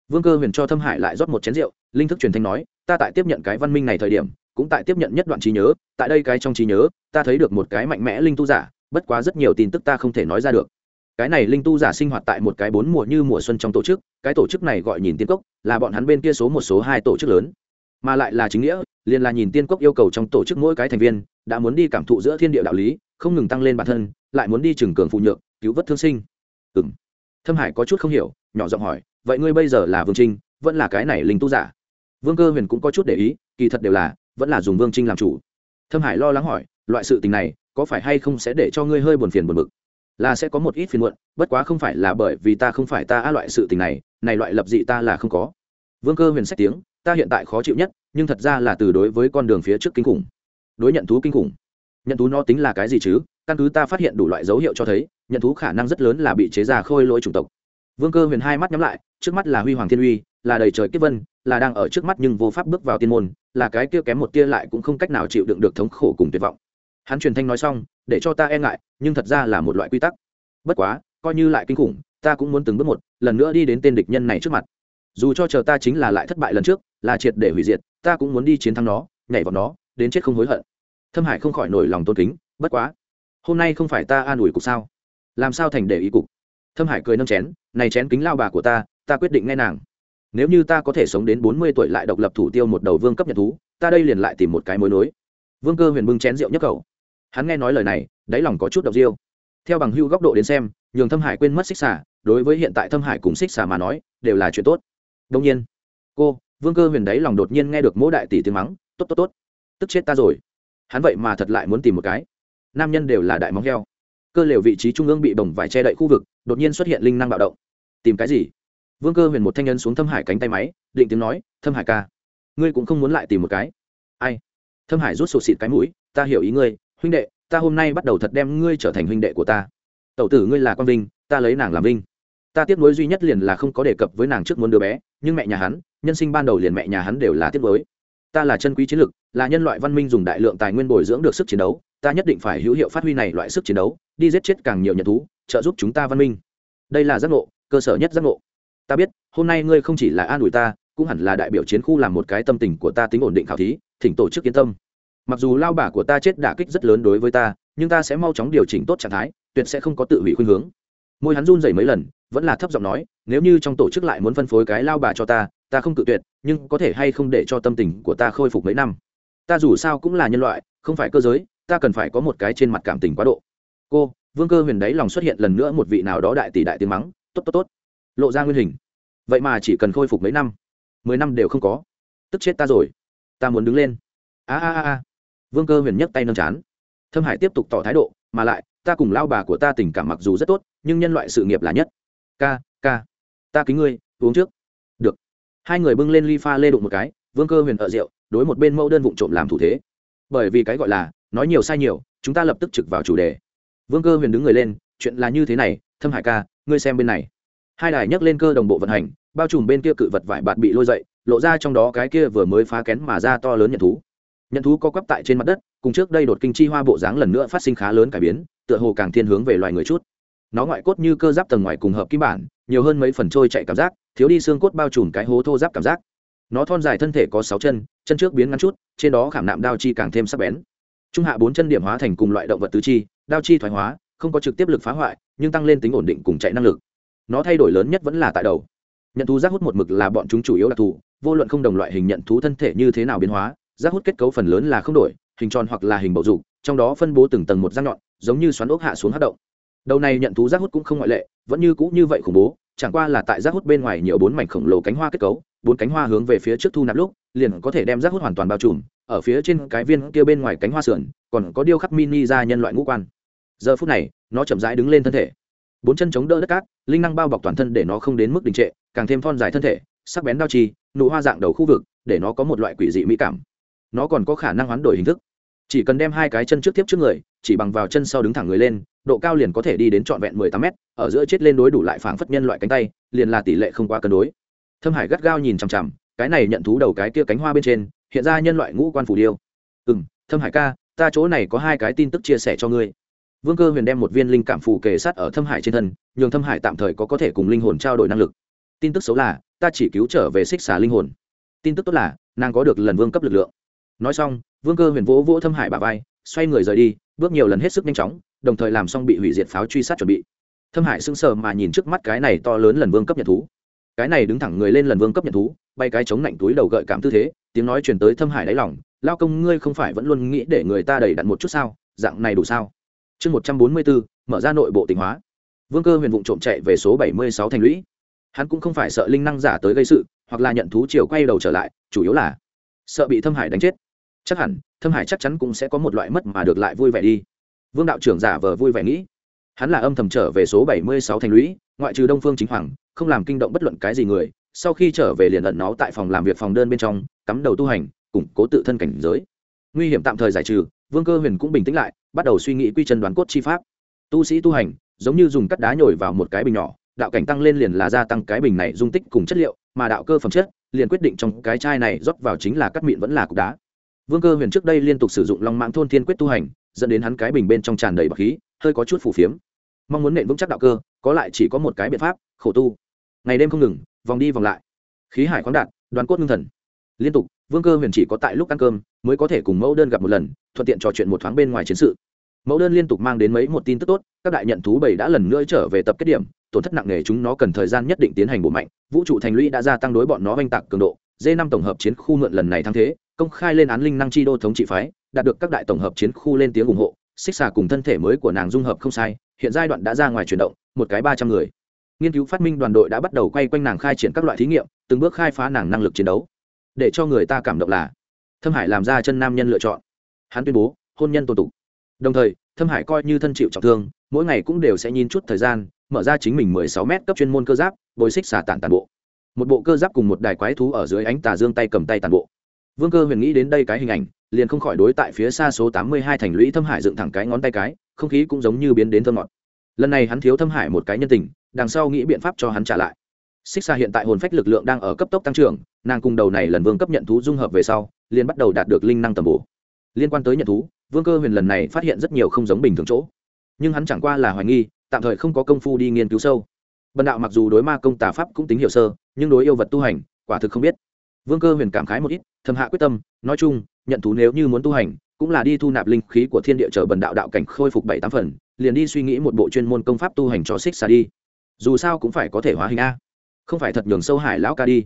Vương cơ huyền cho thâm hải lại rót một chén rượu, linh thức truyền thanh nói, ta tại tiếp nhận cái văn minh này thời điểm, cũng tại tiếp nhận nhất đoạn trí nhớ, tại đây cái trong trí nhớ, ta thấy được một cái mạnh mẽ linh tu giả bất quá rất nhiều tin tức ta không thể nói ra được. Cái này linh tu giả sinh hoạt tại một cái bốn mùa như mùa xuân trong tổ chức, cái tổ chức này gọi nhìn tiên cốc, là bọn hắn bên kia số một, số hai tổ chức lớn. Mà lại là chính nghĩa, liền là nhìn tiên cốc yêu cầu trong tổ chức mỗi cái thành viên đã muốn đi cảm thụ giữa thiên địa đạo lý, không ngừng tăng lên bản thân, lại muốn đi trừng cường phụ nhượng cứu vớt thương sinh. Ừng thâm hải có chút không hiểu, nhỏ giọng hỏi, vậy ngươi bây giờ là vương trinh, vẫn là cái này linh tu giả? Vương cơ huyền cũng có chút để ý, kỳ thật đều là, vẫn là dùng vương trinh làm chủ. Thâm hải lo lắng hỏi, loại sự tình này có phải hay không sẽ để cho ngươi hơi buồn phiền buồn bực? Là sẽ có một ít phiền muộn, bất quá không phải là bởi vì ta không phải ta a loại sự tình này này loại lập dị ta là không có. Vương cơ huyền sách tiếng, ta hiện tại khó chịu nhất, nhưng thật ra là từ đối với con đường phía trước kinh khủng. Đối nhận thú kinh khủng. Nhận thú nó tính là cái gì chứ? Căn cứ ta phát hiện đủ loại dấu hiệu cho thấy, nhận thú khả năng rất lớn là bị chế già khôi lỗi chủng tộc. Vương cơ huyền hai mắt nhắm lại, trước mắt là huy hoàng thiên uy, là đầy trời kiếp vân, là đang ở trước mắt nhưng vô pháp bước vào tiên môn, là cái kia kém một tia lại cũng không cách nào chịu đựng được thống khổ cùng tuyệt vọng hắn truyền thanh nói xong, để cho ta e ngại, nhưng thật ra là một loại quy tắc. Bất quá, coi như lại kinh khủng, ta cũng muốn từng bước một, lần nữa đi đến tên địch nhân này trước mặt. Dù cho chờ ta chính là lại thất bại lần trước, là triệt để hủy diệt, ta cũng muốn đi chiến thắng nó, nhảy vào nó, đến chết không hối hận. Thâm hải không khỏi nổi lòng tôn kính, bất quá, hôm nay không phải ta an ủi cục sao? Làm sao thành để ý cục? Thâm hải cười nâng chén, này chén kính lao bà của ta ta quyết định nghe nàng. Nếu như ta có thể sống đến bốn mươi tuổi lại độc lập thủ tiêu một đầu vương cấp nhật thú, ta đây liền lại tìm một cái mối nối. Vương cơ huyền bưng chén rượu nhấc cầu hắn nghe nói lời này, đáy lòng có chút độc riêu theo bằng hưu góc độ đến xem, nhường thâm hải quên mất xích xả đối với hiện tại thâm hải cùng xích xả mà nói, đều là chuyện tốt. Đông nhiên, cô, vương cơ huyền đáy lòng đột nhiên nghe được mỗi đại tỷ tiếng mắng, tốt tốt tốt, tức chết ta rồi. Hắn vậy mà thật lại muốn tìm một cái. Nam nhân đều là đại móng heo. Cơ lều vị trí trung ương bị bồng vải che đậy khu vực, đột nhiên xuất hiện linh năng bạo động. Tìm cái gì? Vương cơ huyền một thanh nhân xuống thâm hải cánh tay máy, định tiếng nói, thâm hải ca, ngươi cũng không muốn lại tìm một cái. Ai? Thâm hải rút sụt xịt cái mũi, ta hiểu ý ngươi huynh đệ, ta hôm nay bắt đầu thật đem ngươi trở thành huynh đệ của ta. Tẩu tử ngươi là con vinh, ta lấy nàng làm vinh. Ta tiếc nuối duy nhất liền là không có đề cập với nàng trước muốn đứa bé, nhưng mẹ nhà hắn, nhân sinh ban đầu liền mẹ nhà hắn đều là tiếc nuối. Ta là chân quý chiến lực là nhân loại văn minh dùng đại lượng tài nguyên bồi dưỡng được sức chiến đấu. Ta nhất định phải hữu hiệu phát huy này loại sức chiến đấu, đi giết chết càng nhiều nhận thú, trợ giúp chúng ta văn minh. Đây là giác ngộ, cơ sở nhất giác ngộ. Ta biết, hôm nay ngươi không chỉ là an ủi ta, cũng hẳn là đại biểu chiến khu làm một cái tâm tình của ta tính ổn định khảo thí, thỉnh tổ chức yên tâm mặc dù lao bả của ta chết đả kích rất lớn đối với ta, nhưng ta sẽ mau chóng điều chỉnh tốt trạng thái, tuyệt sẽ không có tự hủy khuynh hướng. Môi hắn run rẩy mấy lần, vẫn là thấp giọng nói, nếu như trong tổ chức lại muốn phân phối cái lao bà cho ta ta không cự tuyệt, nhưng có thể hay không để cho tâm tình của ta khôi phục mấy năm. Ta dù sao cũng là nhân loại, không phải cơ giới, ta cần phải có một cái trên mặt cảm tình quá độ. Cô, vương cơ huyền đấy lòng xuất hiện lần nữa một vị nào đó đại tỷ đại tiếng mắng, tốt tốt tốt. Lộ ra nguyên hình. Vậy mà chỉ cần khôi phục mấy năm, mười năm đều không có. Tức chết ta rồi. Ta muốn đứng lên. A a a vương cơ huyền nhấc tay nâng chán. Thâm hải tiếp tục tỏ thái độ, mà lại, ta cùng lao bà của ta tình cảm mặc dù rất tốt, nhưng nhân loại sự nghiệp là nhất. Ca ca, ta kính ngươi, uống trước. Được. Hai người bưng lên ly pha lê đụng một cái, vương cơ huyền ở rượu, đối một bên mẫu đơn vụng trộm làm thủ thế. Bởi vì cái gọi là, nói nhiều sai nhiều, chúng ta lập tức trực vào chủ đề. Vương cơ huyền đứng người lên, chuyện là như thế này, thâm hải ca, ngươi xem bên này. Hai đài nhấc lên cơ đồng bộ vận hành, bao trùm bên kia cự vật vải bạt bị lôi dậy, lộ ra trong đó cái kia vừa mới phá kén mà ra to lớn nhận thú nhận thú có quắp tại trên mặt đất, cùng trước đây đột kinh chi hoa bộ dáng lần nữa phát sinh khá lớn cải biến, tựa hồ càng thiên hướng về loài người chút. Nó ngoại cốt như cơ giáp tầng ngoài cùng hợp kim bản, nhiều hơn mấy phần trôi chạy cảm giác, thiếu đi xương cốt bao trùm cái hố thô giáp cảm giác. Nó thon dài thân thể có sáu chân chân trước biến ngắn chút, trên đó khảm nạm đao chi càng thêm sắc bén. Trung hạ bốn chân điểm hóa thành cùng loại động vật tứ chi, đao chi thoái hóa, không có trực tiếp lực phá hoại, nhưng tăng lên tính ổn định cùng chạy năng lực. Nó thay đổi lớn nhất vẫn là tại đầu. Nhận thú giác hút một mực là bọn chúng chủ yếu đặc thù, vô luận không đồng loại hình nhận thú thân thể như thế nào biến hóa giác hút kết cấu phần lớn là không đổi, hình tròn hoặc là hình bầu dục, trong đó phân bố từng tầng một rác nhọn, giống như xoắn ốc hạ xuống hát động. Đầu này nhận thú giác hút cũng không ngoại lệ, vẫn như cũ như vậy khủng bố, chẳng qua là tại giác hút bên ngoài nhiều bốn mảnh khổng lồ cánh hoa kết cấu, bốn cánh hoa hướng về phía trước thu nạp lúc, liền có thể đem giác hút hoàn toàn bao trùm, ở phía trên cái viên kia bên ngoài cánh hoa sườn, còn có điêu khắc mini ra nhân loại ngũ quan. Giờ phút này, nó chậm rãi đứng lên thân thể. Bốn chân chống đỡ đất cát, linh năng bao bọc toàn thân để nó không đến mức đình trệ, càng thêm thon dài thân thể, sắc bén đao chi nụ hoa dạng đầu khu vực, để nó có một loại quỷ dị mỹ cảm nó còn có khả năng hoán đổi hình thức. Chỉ cần đem hai cái chân trước tiếp trước người, chỉ bằng vào chân sau đứng thẳng người lên, độ cao liền có thể đi đến trọn vẹn mười tám mét, ở giữa chết lên đối đủ lại phảng phất nhân loại cánh tay, liền là tỷ lệ không quá cân đối. Thâm hải gắt gao nhìn chằm chằm, cái này nhận thú đầu cái kia cánh hoa bên trên, hiện ra nhân loại ngũ quan phủ điêu. Ừ m thâm hải ca, ta chỗ này có hai cái tin tức chia sẻ cho ngươi. Vương cơ huyền đem một viên linh cảm phù kề sát ở thâm hải trên thân, nhường thâm hải tạm thời có có thể cùng linh hồn trao đổi năng lực. Tin tức xấu là, ta chỉ cứu trở về xích xà linh hồn. Tin tức tốt là, nàng có được lần vương cấp lực lượng nói xong, vương cơ huyền vỗ vỗ thâm hải bà vai, xoay người rời đi, bước nhiều lần hết sức nhanh chóng, đồng thời làm xong bị hủy diệt pháo truy sát chuẩn bị. Thâm hải sững sờ mà nhìn trước mắt cái này to lớn lần vương cấp nhật thú. Cái này đứng thẳng người lên lần vương cấp nhật thú, bay cái chống lạnh túi đầu gợi cảm tư thế, tiếng nói truyền tới thâm hải đáy lòng, lao công, ngươi không phải vẫn luôn nghĩ để người ta đầy đặn một chút sao? Dạng này đủ sao? Chương một trăm bốn mươi bốn mở ra nội bộ tỉnh hóa. Vương cơ huyền vụ trộm chạy về số bảy mươi sáu thành lũy. Hắn cũng không phải sợ linh năng giả tới gây sự, hoặc là nhận thú chiều quay đầu trở lại, chủ yếu là sợ bị thâm hải đánh chết chắc hẳn, thâm hải chắc chắn cũng sẽ có một loại mất mà được lại vui vẻ đi. Vương đạo trưởng giả vờ vui vẻ nghĩ. Hắn là âm thầm trở về số bảy mươi sáu thành lũy, ngoại trừ đông phương chính hoàng, không làm kinh động bất luận cái gì người, sau khi trở về liền ẩn nó tại phòng làm việc phòng đơn bên trong, cắm đầu tu hành, củng cố tự thân cảnh giới. Nguy hiểm tạm thời giải trừ, vương cơ huyền cũng bình tĩnh lại, bắt đầu suy nghĩ quy chân đoán cốt chi pháp. Tu sĩ tu hành, giống như dùng cắt đá nhồi vào một cái bình nhỏ, đạo cảnh tăng lên liền là gia tăng cái bình này dung tích cùng chất liệu, mà đạo cơ phẩm chất, liền quyết định trong cái chai này rót vào chính là cắt mịn vẫn là cục đá vương cơ huyền trước đây liên tục sử dụng long mãng thôn thiên quyết tu hành, dẫn đến hắn cái bình bên trong tràn đầy bọc khí, hơi có chút phù phiếm. Mong muốn nện vững chắc đạo cơ, có lại chỉ có một cái biện pháp, khổ tu. Ngày đêm không ngừng, vòng đi vòng lại. Khí hải khoáng đạt, đoàn cốt ngưng thần. Liên tục, vương cơ huyền chỉ có tại lúc ăn cơm, mới có thể cùng mẫu đơn gặp một lần, thuận tiện trò chuyện một thoáng bên ngoài chiến sự. Mẫu đơn liên tục mang đến mấy một tin tức tốt, các đại nhận thú bảy đã lần nữa trở về tập kết điểm, tổn thất nặng nề chúng nó cần thời gian nhất định tiến hành bổ mạnh, vũ trụ thành lũy đã gia tăng đối bọn nó oanh tạc cường độ d năm tổng hợp chiến khu mượn lần này thắng thế công khai lên án linh năng chi đô thống trị phái, đạt được các đại tổng hợp chiến khu lên tiếng ủng hộ. Xích xà cùng thân thể mới của nàng dung hợp không sai, hiện giai đoạn đã ra ngoài chuyển động, một cái ba trăm người. Nghiên cứu phát minh đoàn đội đã bắt đầu quay quanh nàng khai triển các loại thí nghiệm, từng bước khai phá nàng năng lực chiến đấu. Để cho người ta cảm động là, thâm hải làm ra chân nam nhân lựa chọn. Hắn tuyên bố, hôn nhân tôn tục. Đồng thời, thâm hải coi như thân chịu trọng thương, mỗi ngày cũng đều sẽ nhìn chút thời gian, mở ra chính mình mười sáu mét cấp chuyên môn cơ giáp, bồi xích xà tản tàn bộ. Một bộ cơ giáp cùng một đài quái thú ở dưới ánh tà dương tay cầm tay tàn bộ vương cơ huyền nghĩ đến đây cái hình ảnh, liền không khỏi đối tại phía xa số tám mươi hai thành lũy thâm hải dựng thẳng cái ngón tay cái, không khí cũng giống như biến đến thơ ngọt. Lần này hắn thiếu thâm hải một cái nhân tình, đằng sau nghĩ biện pháp cho hắn trả lại. Xích xa hiện tại hồn phách lực lượng đang ở cấp tốc tăng trưởng, nàng cùng đầu này lần vương cấp nhận thú dung hợp về sau, liền bắt đầu đạt được linh năng tầm bổ. Liên quan tới nhận thú, vương cơ huyền lần này phát hiện rất nhiều không giống bình thường chỗ. Nhưng hắn chẳng qua là hoài nghi, tạm thời không có công phu đi nghiên cứu sâu. Bần đạo mặc dù đối ma công tà pháp cũng tính hiểu sơ, nhưng đối yêu vật tu hành, quả thực không biết. Vương cơ huyền cảm khái một ít thầm hạ quyết tâm, nói chung, nhận thú nếu như muốn tu hành, cũng là đi thu nạp linh khí của thiên địa chờ bần đạo đạo cảnh khôi phục bảy tám phần, liền đi suy nghĩ một bộ chuyên môn công pháp tu hành cho xích xa đi. Dù sao cũng phải có thể hóa hình a. Không phải thật nhường sâu hải lão ca đi.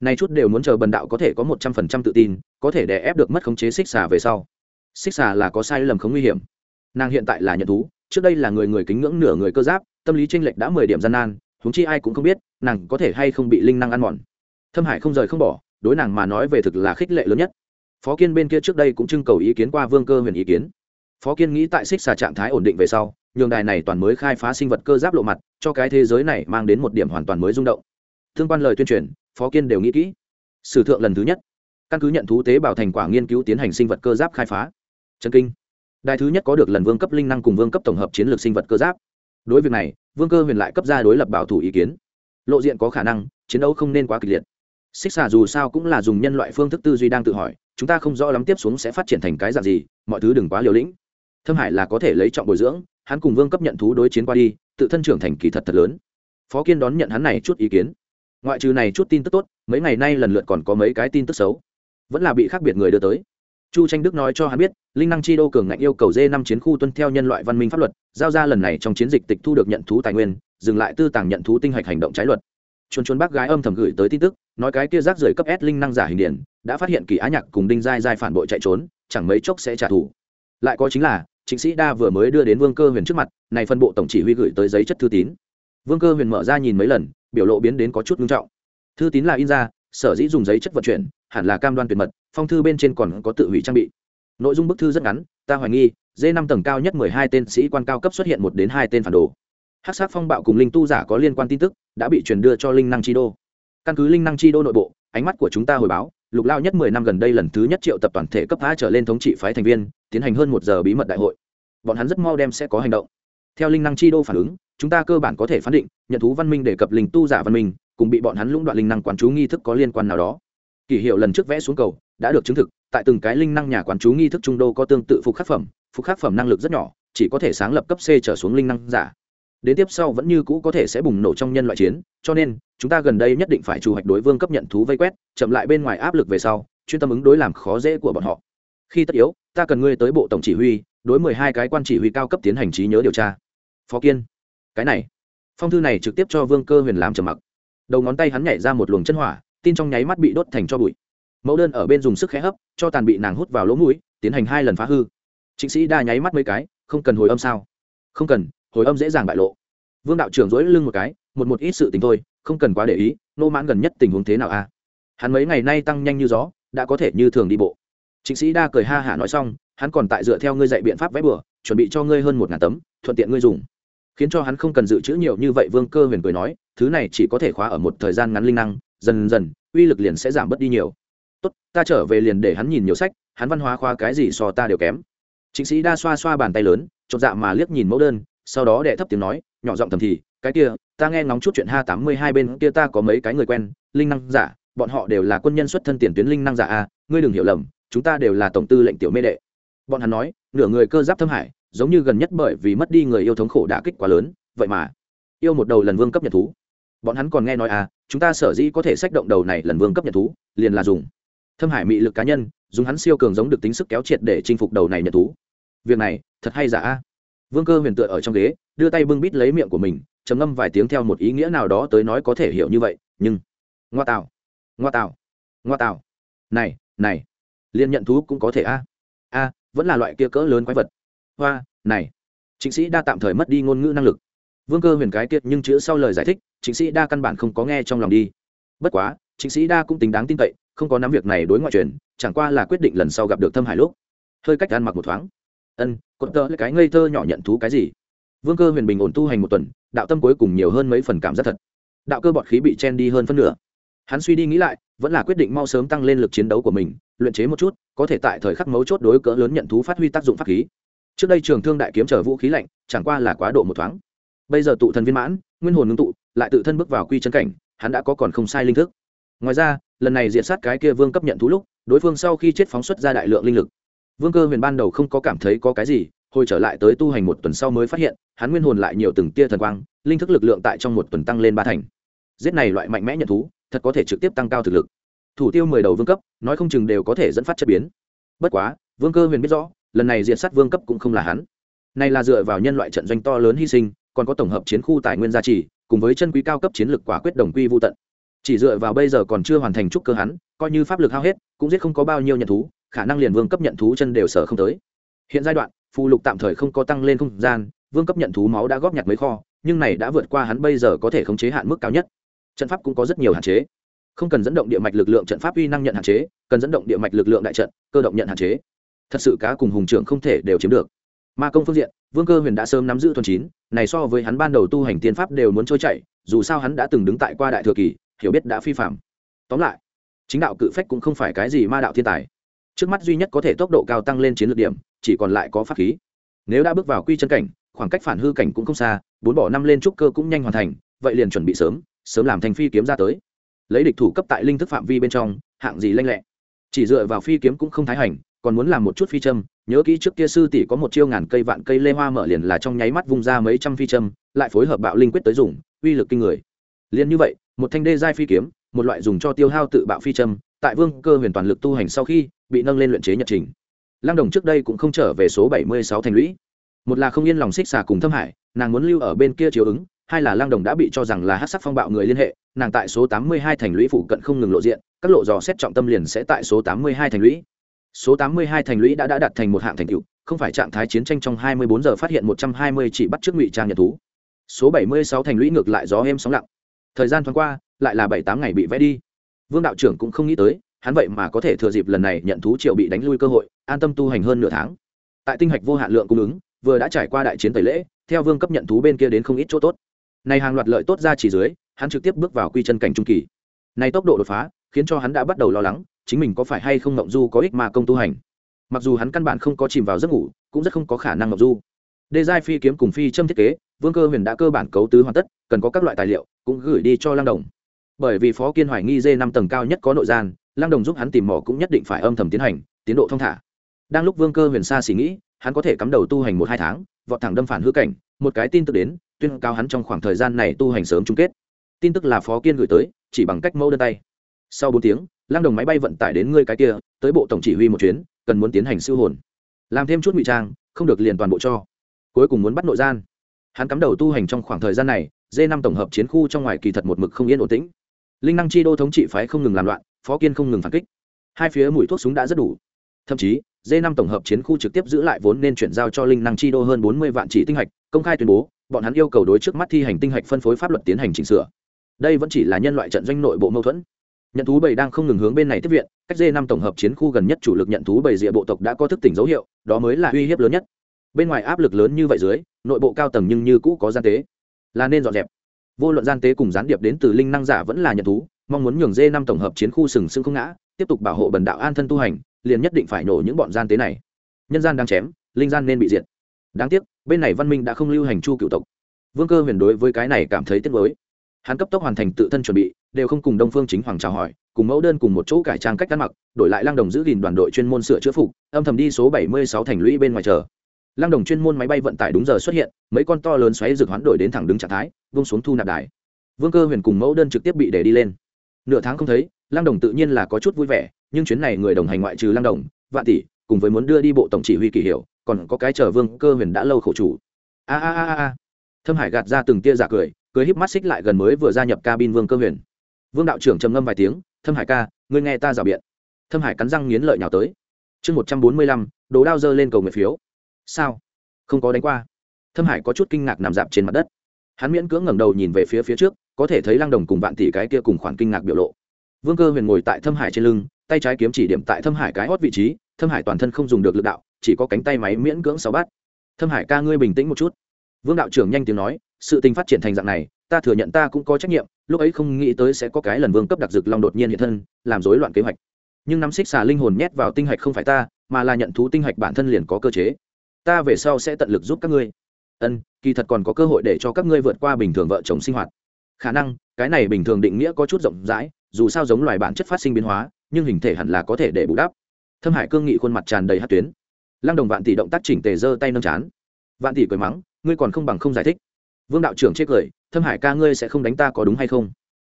Nay chút đều muốn chờ bần đạo có thể có một trăm phần trăm tự tin, có thể đè ép được mất khống chế xích xà về sau. Xích xà là có sai lầm không nguy hiểm. Nàng hiện tại là nhận thú, trước đây là người người kính ngưỡng nửa người cơ giáp, tâm lý tranh lệch đã mười điểm gian nan, huống chi ai cũng không biết, nàng có thể hay không bị linh năng ăn mòn. Thâm hải không rời không bỏ đối nàng mà nói về thực là khích lệ lớn nhất. Phó kiên bên kia trước đây cũng trưng cầu ý kiến qua vương cơ huyền ý kiến. Phó kiên nghĩ tại xích xà trạng thái ổn định về sau, nhường đài này toàn mới khai phá sinh vật cơ giáp lộ mặt, cho cái thế giới này mang đến một điểm hoàn toàn mới rung động. Thương quan lời tuyên truyền, phó kiên đều nghĩ kỹ. Sử thượng lần thứ nhất. Căn cứ nhận thú tế bào thành quả nghiên cứu tiến hành sinh vật cơ giáp khai phá. Trần kinh. Đài thứ nhất có được lần vương cấp linh năng cùng vương cấp tổng hợp chiến lược sinh vật cơ giáp. Đối việc này, vương cơ huyền lại cấp ra đối lập bảo thủ ý kiến. Lộ diện có khả năng, chiến đấu không nên quá kịch liệt xích xà dù sao cũng là dùng nhân loại phương thức tư duy đang tự hỏi, chúng ta không rõ lắm tiếp xuống sẽ phát triển thành cái dạng gì, mọi thứ đừng quá liều lĩnh. Thâm hải là có thể lấy trọng bồi dưỡng, hắn cùng vương cấp nhận thú đối chiến qua đi, tự thân trưởng thành kỳ thật thật lớn. Phó kiên đón nhận hắn này chút ý kiến. Ngoại trừ này chút tin tức tốt, mấy ngày nay lần lượt còn có mấy cái tin tức xấu. Vẫn là bị khác biệt người đưa tới. Chu tranh đức nói cho hắn biết, linh năng chi đô cường ngạnh yêu cầu d năm chiến khu tuân theo nhân loại văn minh pháp luật, giao ra lần này trong chiến dịch tịch thu được nhận thú tài nguyên, dừng lại tư tàng nhận thú tinh hạch hành động trái luật chuồn chuồn bác gái âm thầm gửi tới tin tức, nói cái kia rác rưởi cấp s linh năng giả hình điển, đã phát hiện kỳ á nhạc cùng đinh giai giai phản bội chạy trốn, chẳng mấy chốc sẽ trả thù. Lại có chính là, chính sĩ đa vừa mới đưa đến vương cơ huyền trước mặt, này phân bộ tổng chỉ huy gửi tới giấy chất thư tín. Vương cơ huyền mở ra nhìn mấy lần, biểu lộ biến đến có chút nghiêm trọng. Thư tín là in ra, sở dĩ dùng giấy chất vận chuyển, hẳn là cam đoan tuyệt mật, phong thư bên trên còn có tự hủy trang bị. Nội dung bức thư rất ngắn, ta hoài nghi d năm tầng cao nhất mười hai tên sĩ quan cao cấp xuất hiện một đến hai tên phản đồ hát sát phong bạo cùng linh tu giả có liên quan tin tức, đã bị truyền đưa cho linh năng chi đô. Căn cứ linh năng chi đô nội bộ, ánh mắt của chúng ta hồi báo, lục lao nhất mười năm gần đây lần thứ nhất triệu tập toàn thể cấp phá trở lên thống trị phái thành viên, tiến hành hơn một giờ bí mật đại hội. Bọn hắn rất mau đem sẽ có hành động. Theo linh năng chi đô phản ứng, chúng ta cơ bản có thể phán định, nhận thú văn minh đề cập linh tu giả văn minh, cùng bị bọn hắn lũng đoạn linh năng quán chú nghi thức có liên quan nào đó. Kỷ hiệu lần trước vẽ xuống cầu, đã được chứng thực, tại từng cái linh năng nhà quán chú nghi thức trung đô có tương tự phục khắc phẩm, phục khắc phẩm năng lực rất nhỏ, chỉ có thể sáng lập cấp c trở xuống linh năng giả đến tiếp sau vẫn như cũ có thể sẽ bùng nổ trong nhân loại chiến, cho nên, chúng ta gần đây nhất định phải chủ hoạch đối vương cấp nhận thú vây quét, chậm lại bên ngoài áp lực về sau, chuyên tâm ứng đối làm khó dễ của bọn họ. Khi tất yếu, ta cần ngươi tới bộ tổng chỉ huy, đối mười hai cái quan chỉ huy cao cấp tiến hành trí nhớ điều tra. Phó kiên, cái này. Phong thư này trực tiếp cho vương cơ huyền làm trầm mặc. Đầu ngón tay hắn nhảy ra một luồng chân hỏa, tin trong nháy mắt bị đốt thành cho bụi. Mẫu đơn ở bên dùng sức khẽ hấp, cho tàn bị nàng hút vào lỗ mũi, tiến hành hai lần phá hư. Chính sĩ đa nháy mắt mấy cái, không cần hồi âm sao? Không cần hồi âm dễ dàng bại lộ. Vương đạo trưởng dối lưng một cái, một một ít sự tình thôi, không cần quá để ý, nô mãn gần nhất tình huống thế nào a? Hắn mấy ngày nay tăng nhanh như gió, đã có thể như thường đi bộ. Chính sĩ đa cười ha hả nói xong, hắn còn tại dựa theo ngươi dạy biện pháp vẽ bừa, chuẩn bị cho ngươi hơn một ngàn tấm, thuận tiện ngươi dùng. Khiến cho hắn không cần dự trữ nhiều như vậy, vương cơ huyền cười nói, thứ này chỉ có thể khóa ở một thời gian ngắn linh năng, dần dần, uy lực liền sẽ giảm bớt đi nhiều. Tốt, ta trở về liền để hắn nhìn nhiều sách, hắn văn hóa khoa cái gì so ta đều kém. Chính sĩ đa xoa xoa bàn tay lớn, chột dạ mà liếc nhìn mẫu đơn sau đó đệ thấp tiếng nói, nhỏ giọng thầm thì, cái kia, ta nghe ngóng chút chuyện ha tám mươi hai bên kia ta có mấy cái người quen, linh năng giả, bọn họ đều là quân nhân xuất thân tiền tuyến linh năng giả a, ngươi đừng hiểu lầm, chúng ta đều là tổng tư lệnh tiểu mê đệ. Bọn hắn nói, nửa người cơ giáp thâm hải, giống như gần nhất bởi vì mất đi người yêu thống khổ đã kích quá lớn, vậy mà, yêu một đầu lần vương cấp nhật thú. Bọn hắn còn nghe nói à chúng ta sở dĩ có thể sách động đầu này lần vương cấp nhật thú, liền là dùng thâm hải mị lực cá nhân, dùng hắn siêu cường giống được tính sức kéo triệt để chinh phục đầu này nhật thú. Việc này, thật hay giả a? Vương cơ huyền tựa ở trong ghế, đưa tay bưng bít lấy miệng của mình, trầm ngâm vài tiếng theo một ý nghĩa nào đó tới nói có thể hiểu như vậy, nhưng ngoa tạo ngoa tạo ngoa tạo này này liên nhận thú cũng có thể a. A, vẫn là loại kia cỡ lớn quái vật. Hoa, này chính sĩ đa tạm thời mất đi ngôn ngữ năng lực. Vương cơ huyền cái kiệt nhưng chữ sau lời giải thích chính sĩ đa căn bản không có nghe trong lòng đi. Bất quá chính sĩ đa cũng tính đáng tin cậy, không có nắm việc này đối ngoại truyền, chẳng qua là quyết định lần sau gặp được thâm hải lúc. Hơi cách ăn mặc một thoáng. Ân cột là cái ngây thơ nhỏ nhận thú cái gì? Vương cơ huyền bình ổn tu hành một tuần, đạo tâm cuối cùng nhiều hơn mấy phần cảm giác thật. Đạo cơ bọt khí bị chen đi hơn phân nửa. Hắn suy đi nghĩ lại, vẫn là quyết định mau sớm tăng lên lực chiến đấu của mình, luyện chế một chút, có thể tại thời khắc mấu chốt đối cỡ lớn nhận thú phát huy tác dụng pháp khí. Trước đây trường thương đại kiếm chở vũ khí lạnh, chẳng qua là quá độ một thoáng. Bây giờ tụ thần viên mãn, nguyên hồn ngưng tụ, lại tự thân bước vào quy chân cảnh, hắn đã có còn không sai linh thức. Ngoài ra, lần này diệt sát cái kia vương cấp nhận thú lúc, đối phương sau khi chết phóng xuất ra đại lượng linh lực vương cơ huyền ban đầu không có cảm thấy có cái gì, hồi trở lại tới tu hành một tuần sau mới phát hiện, hắn nguyên hồn lại nhiều từng tia thần quang, linh thức lực lượng tại trong một tuần tăng lên ba thành. Giết này loại mạnh mẽ nhận thú, thật có thể trực tiếp tăng cao thực lực. Thủ tiêu mười đầu vương cấp, nói không chừng đều có thể dẫn phát chất biến. Bất quá, vương cơ huyền biết rõ, lần này diệt sát vương cấp cũng không là hắn. Này là dựa vào nhân loại trận doanh to lớn hy sinh, còn có tổng hợp chiến khu tài nguyên gia trì, cùng với chân quý cao cấp chiến lược quả quyết đồng quy vô tận. Chỉ dựa vào bây giờ còn chưa hoàn thành trúc cơ hắn, coi như pháp lực hao hết, cũng giết không có bao nhiêu nhận thú khả năng liền vương cấp nhận thú chân đều sở không tới. Hiện giai đoạn phù lục tạm thời không có tăng lên không gian vương cấp nhận thú máu đã góp nhặt mấy kho nhưng này đã vượt qua hắn bây giờ có thể khống chế hạn mức cao nhất. Trận pháp cũng có rất nhiều hạn chế. Không cần dẫn động địa mạch lực lượng trận pháp uy năng nhận hạn chế cần dẫn động địa mạch lực lượng đại trận cơ động nhận hạn chế. Thật sự cá cùng hùng trưởng không thể đều chiếm được. Ma công phương diện vương cơ huyền đã sớm nắm giữ thuần chín này so với hắn ban đầu tu hành tiên pháp đều muốn trôi chảy, dù sao hắn đã từng đứng tại qua đại thừa kỳ hiểu biết đã phi phạm. Tóm lại chính đạo cự phách cũng không phải cái gì ma đạo thiên tài trước mắt duy nhất có thể tốc độ cao tăng lên chiến lược điểm, chỉ còn lại có pháp khí. Nếu đã bước vào quy chân cảnh, khoảng cách phản hư cảnh cũng không xa, bốn bỏ năm lên trúc cơ cũng nhanh hoàn thành, vậy liền chuẩn bị sớm sớm làm thành phi kiếm ra tới. Lấy địch thủ cấp tại linh thức phạm vi bên trong, hạng gì lanh lẹ. Chỉ dựa vào phi kiếm cũng không thái hành, còn muốn làm một chút phi châm, nhớ kỹ trước kia sư tỷ có một chiêu ngàn cây vạn cây lê hoa mở liền là trong nháy mắt vung ra mấy trăm phi châm, lại phối hợp bạo linh quyết tới dùng, uy lực kinh người. Liền như vậy, một thanh đê giai phi kiếm, một loại dùng cho tiêu hao tự bạo phi châm, tại vương cơ huyền toàn lực tu hành sau khi bị nâng lên luyện chế nhật trình. Lăng đồng trước đây cũng không trở về số bảy mươi sáu thành lũy. Một là không yên lòng xích xà cùng thâm hải, nàng muốn lưu ở bên kia chiếu ứng, hai là lăng đồng đã bị cho rằng là hát sắc phong bạo người liên hệ, nàng tại số tám mươi hai thành lũy phụ cận không ngừng lộ diện, các lộ dò xét trọng tâm liền sẽ tại số tám mươi hai thành lũy. Số tám mươi hai thành lũy đã đã đạt thành một hạng thành tựu, không phải trạng thái chiến tranh trong hai mươi bốn giờ phát hiện một trăm hai mươi chỉ bắt trước ngụy trang nhật thú. Số bảy mươi sáu thành lũy ngược lại gió êm sóng lặng. Thời gian thoáng qua, lại là bảy tám ngày bị vẽ đi. Vương đạo trưởng cũng không nghĩ tới hắn vậy mà có thể thừa dịp lần này nhận thú triệu bị đánh lui cơ hội, an tâm tu hành hơn nửa tháng. Tại tinh hạch vô hạn lượng cung ứng, vừa đã trải qua đại chiến tẩy lễ, theo vương cấp nhận thú bên kia đến không ít chỗ tốt. Này hàng loạt lợi tốt ra chỉ dưới, hắn trực tiếp bước vào quy chân cảnh trung kỳ. Này tốc độ đột phá, khiến cho hắn đã bắt đầu lo lắng, chính mình có phải hay không ngậm du có ích mà công tu hành. Mặc dù hắn căn bản không có chìm vào giấc ngủ, cũng rất không có khả năng ngậm du. Đề giai phi kiếm cùng phi châm thiết kế, vương cơ huyền đã cơ bản cấu tứ hoàn tất, cần có các loại tài liệu, cũng gửi đi cho lang đồng. Bởi vì phó kiên hoài nghi dê năm tầng cao nhất có nội gian lang đồng giúp hắn tìm mỏ cũng nhất định phải âm thầm tiến hành, tiến độ thong thả. Đang lúc vương cơ huyền xa xỉ nghĩ, hắn có thể cắm đầu tu hành một hai tháng, vọt thẳng đâm phản hư cảnh, một cái tin tức đến, tuyên cao hắn trong khoảng thời gian này tu hành sớm chung kết. Tin tức là phó kiên gửi tới, chỉ bằng cách mẫu đơn tay. Sau bốn tiếng lang đồng máy bay vận tải đến ngươi cái kia, tới bộ tổng chỉ huy một chuyến, cần muốn tiến hành siêu hồn. Làm thêm chút ngụy trang, không được liền toàn bộ cho. Cuối cùng muốn bắt nội gian. Hắn cắm đầu tu hành trong khoảng thời gian này d năm tổng hợp chiến khu trong ngoài kỳ thật một mực không yên ổn tĩnh. Linh năng chi đô thống trị phái không ngừng làm loạn phó kiên không ngừng phản kích. Hai phía mũi thuốc súng đã rất đủ. Thậm chí d năm tổng hợp chiến khu trực tiếp giữ lại vốn nên chuyển giao cho linh năng chi đô hơn bốn mươi vạn chỉ tinh hạch, công khai tuyên bố, bọn hắn yêu cầu đối trước mắt thi hành tinh hạch phân phối pháp luật tiến hành chỉnh sửa. Đây vẫn chỉ là nhân loại trận doanh nội bộ mâu thuẫn. Nhận thú bầy đang không ngừng hướng bên này tiếp viện, cách d năm tổng hợp chiến khu gần nhất chủ lực nhận thú bầy rịa bộ tộc đã có thức tỉnh dấu hiệu, đó mới là uy hiếp lớn nhất. Bên ngoài áp lực lớn như vậy dưới, nội bộ cao tầng nhưng như cũ có gian tế, là nên dọn dẹp. Vô luận gian tế cùng gián điệp đến từ linh năng giả vẫn là nhận thú mong muốn nhường dê năm tổng hợp chiến khu sừng sững không ngã, tiếp tục bảo hộ bần đạo an thân tu hành, liền nhất định phải nổ những bọn gian tế này. Nhân gian đang chém, linh gian nên bị diệt. Đáng tiếc, bên này văn minh đã không lưu hành chu cựu tộc. Vương cơ huyền đối với cái này cảm thấy tiếc mới hắn cấp tốc hoàn thành tự thân chuẩn bị, đều không cùng đông phương chính hoàng chào hỏi, cùng mẫu đơn cùng một chỗ cải trang cách ăn mặc, đổi lại lang đồng giữ gìn đoàn đội chuyên môn sửa chữa phục, âm thầm đi số bảy mươi sáu thành lũy bên ngoài chờ. Lang đồng chuyên môn máy bay vận tải đúng giờ xuất hiện, mấy con to lớn xoáy rực hoán đổi đến thẳng đứng trạng thái, vung xuống thu nạp đài. Vương cơ huyền cùng mẫu đơn trực tiếp bị để đi lên nửa tháng không thấy, lăng đồng tự nhiên là có chút vui vẻ, nhưng chuyến này người đồng hành ngoại trừ lăng đồng, vạn tỷ, cùng với muốn đưa đi bộ tổng chỉ huy kỳ hiệu còn có cái chờ vương cơ huyền đã lâu khổ chủ. A a a a. Thâm hải gạt ra từng tia giả cười cười híp mắt xích lại gần mới vừa gia nhập cabin vương cơ huyền. Vương đạo trưởng trầm ngâm vài tiếng, thâm hải ca, ngươi nghe ta rào biện. Thâm hải cắn răng nghiến lợi nhào tới. Chương một trăm bốn mươi lăm, đồ đao dơ lên cầu nguyện phiếu. Sao? Không có đánh qua. Thâm hải có chút kinh ngạc nằm dạp trên mặt đất. Hắn miễn cưỡng ngẩng đầu nhìn về phía phía trước có thể thấy lăng đồng cùng vạn tỷ cái kia cùng khoản kinh ngạc biểu lộ. Vương cơ huyền ngồi tại thâm hải trên lưng, tay trái kiếm chỉ điểm tại thâm hải cái hót vị trí, thâm hải toàn thân không dùng được lực đạo, chỉ có cánh tay máy miễn cưỡng sáu bát thâm hải ca ngươi bình tĩnh một chút. Vương đạo trưởng nhanh tiếng nói, sự tình phát triển thành dạng này, ta thừa nhận ta cũng có trách nhiệm, lúc ấy không nghĩ tới sẽ có cái lần vương cấp đặc dực long đột nhiên hiện thân, làm rối loạn kế hoạch. Nhưng nắm xích xà linh hồn nhét vào tinh hạch không phải ta, mà là nhận thú tinh hạch bản thân liền có cơ chế. Ta về sau sẽ tận lực giúp các ngươi. Ân, kỳ thật còn có cơ hội để cho các ngươi vượt qua bình thường vợ chồng sinh hoạt khả năng, cái này bình thường định nghĩa có chút rộng rãi, dù sao giống loài bản chất phát sinh biến hóa, nhưng hình thể hẳn là có thể để bù đắp. Thâm hải cương nghị khuôn mặt tràn đầy hát tuyến. Lăng đồng vạn tỷ động tác chỉnh tề giơ tay nâng chán. Vạn tỷ cười mắng, ngươi còn không bằng không giải thích. Vương đạo trưởng chết cười, thâm hải ca ngươi sẽ không đánh ta có đúng hay không?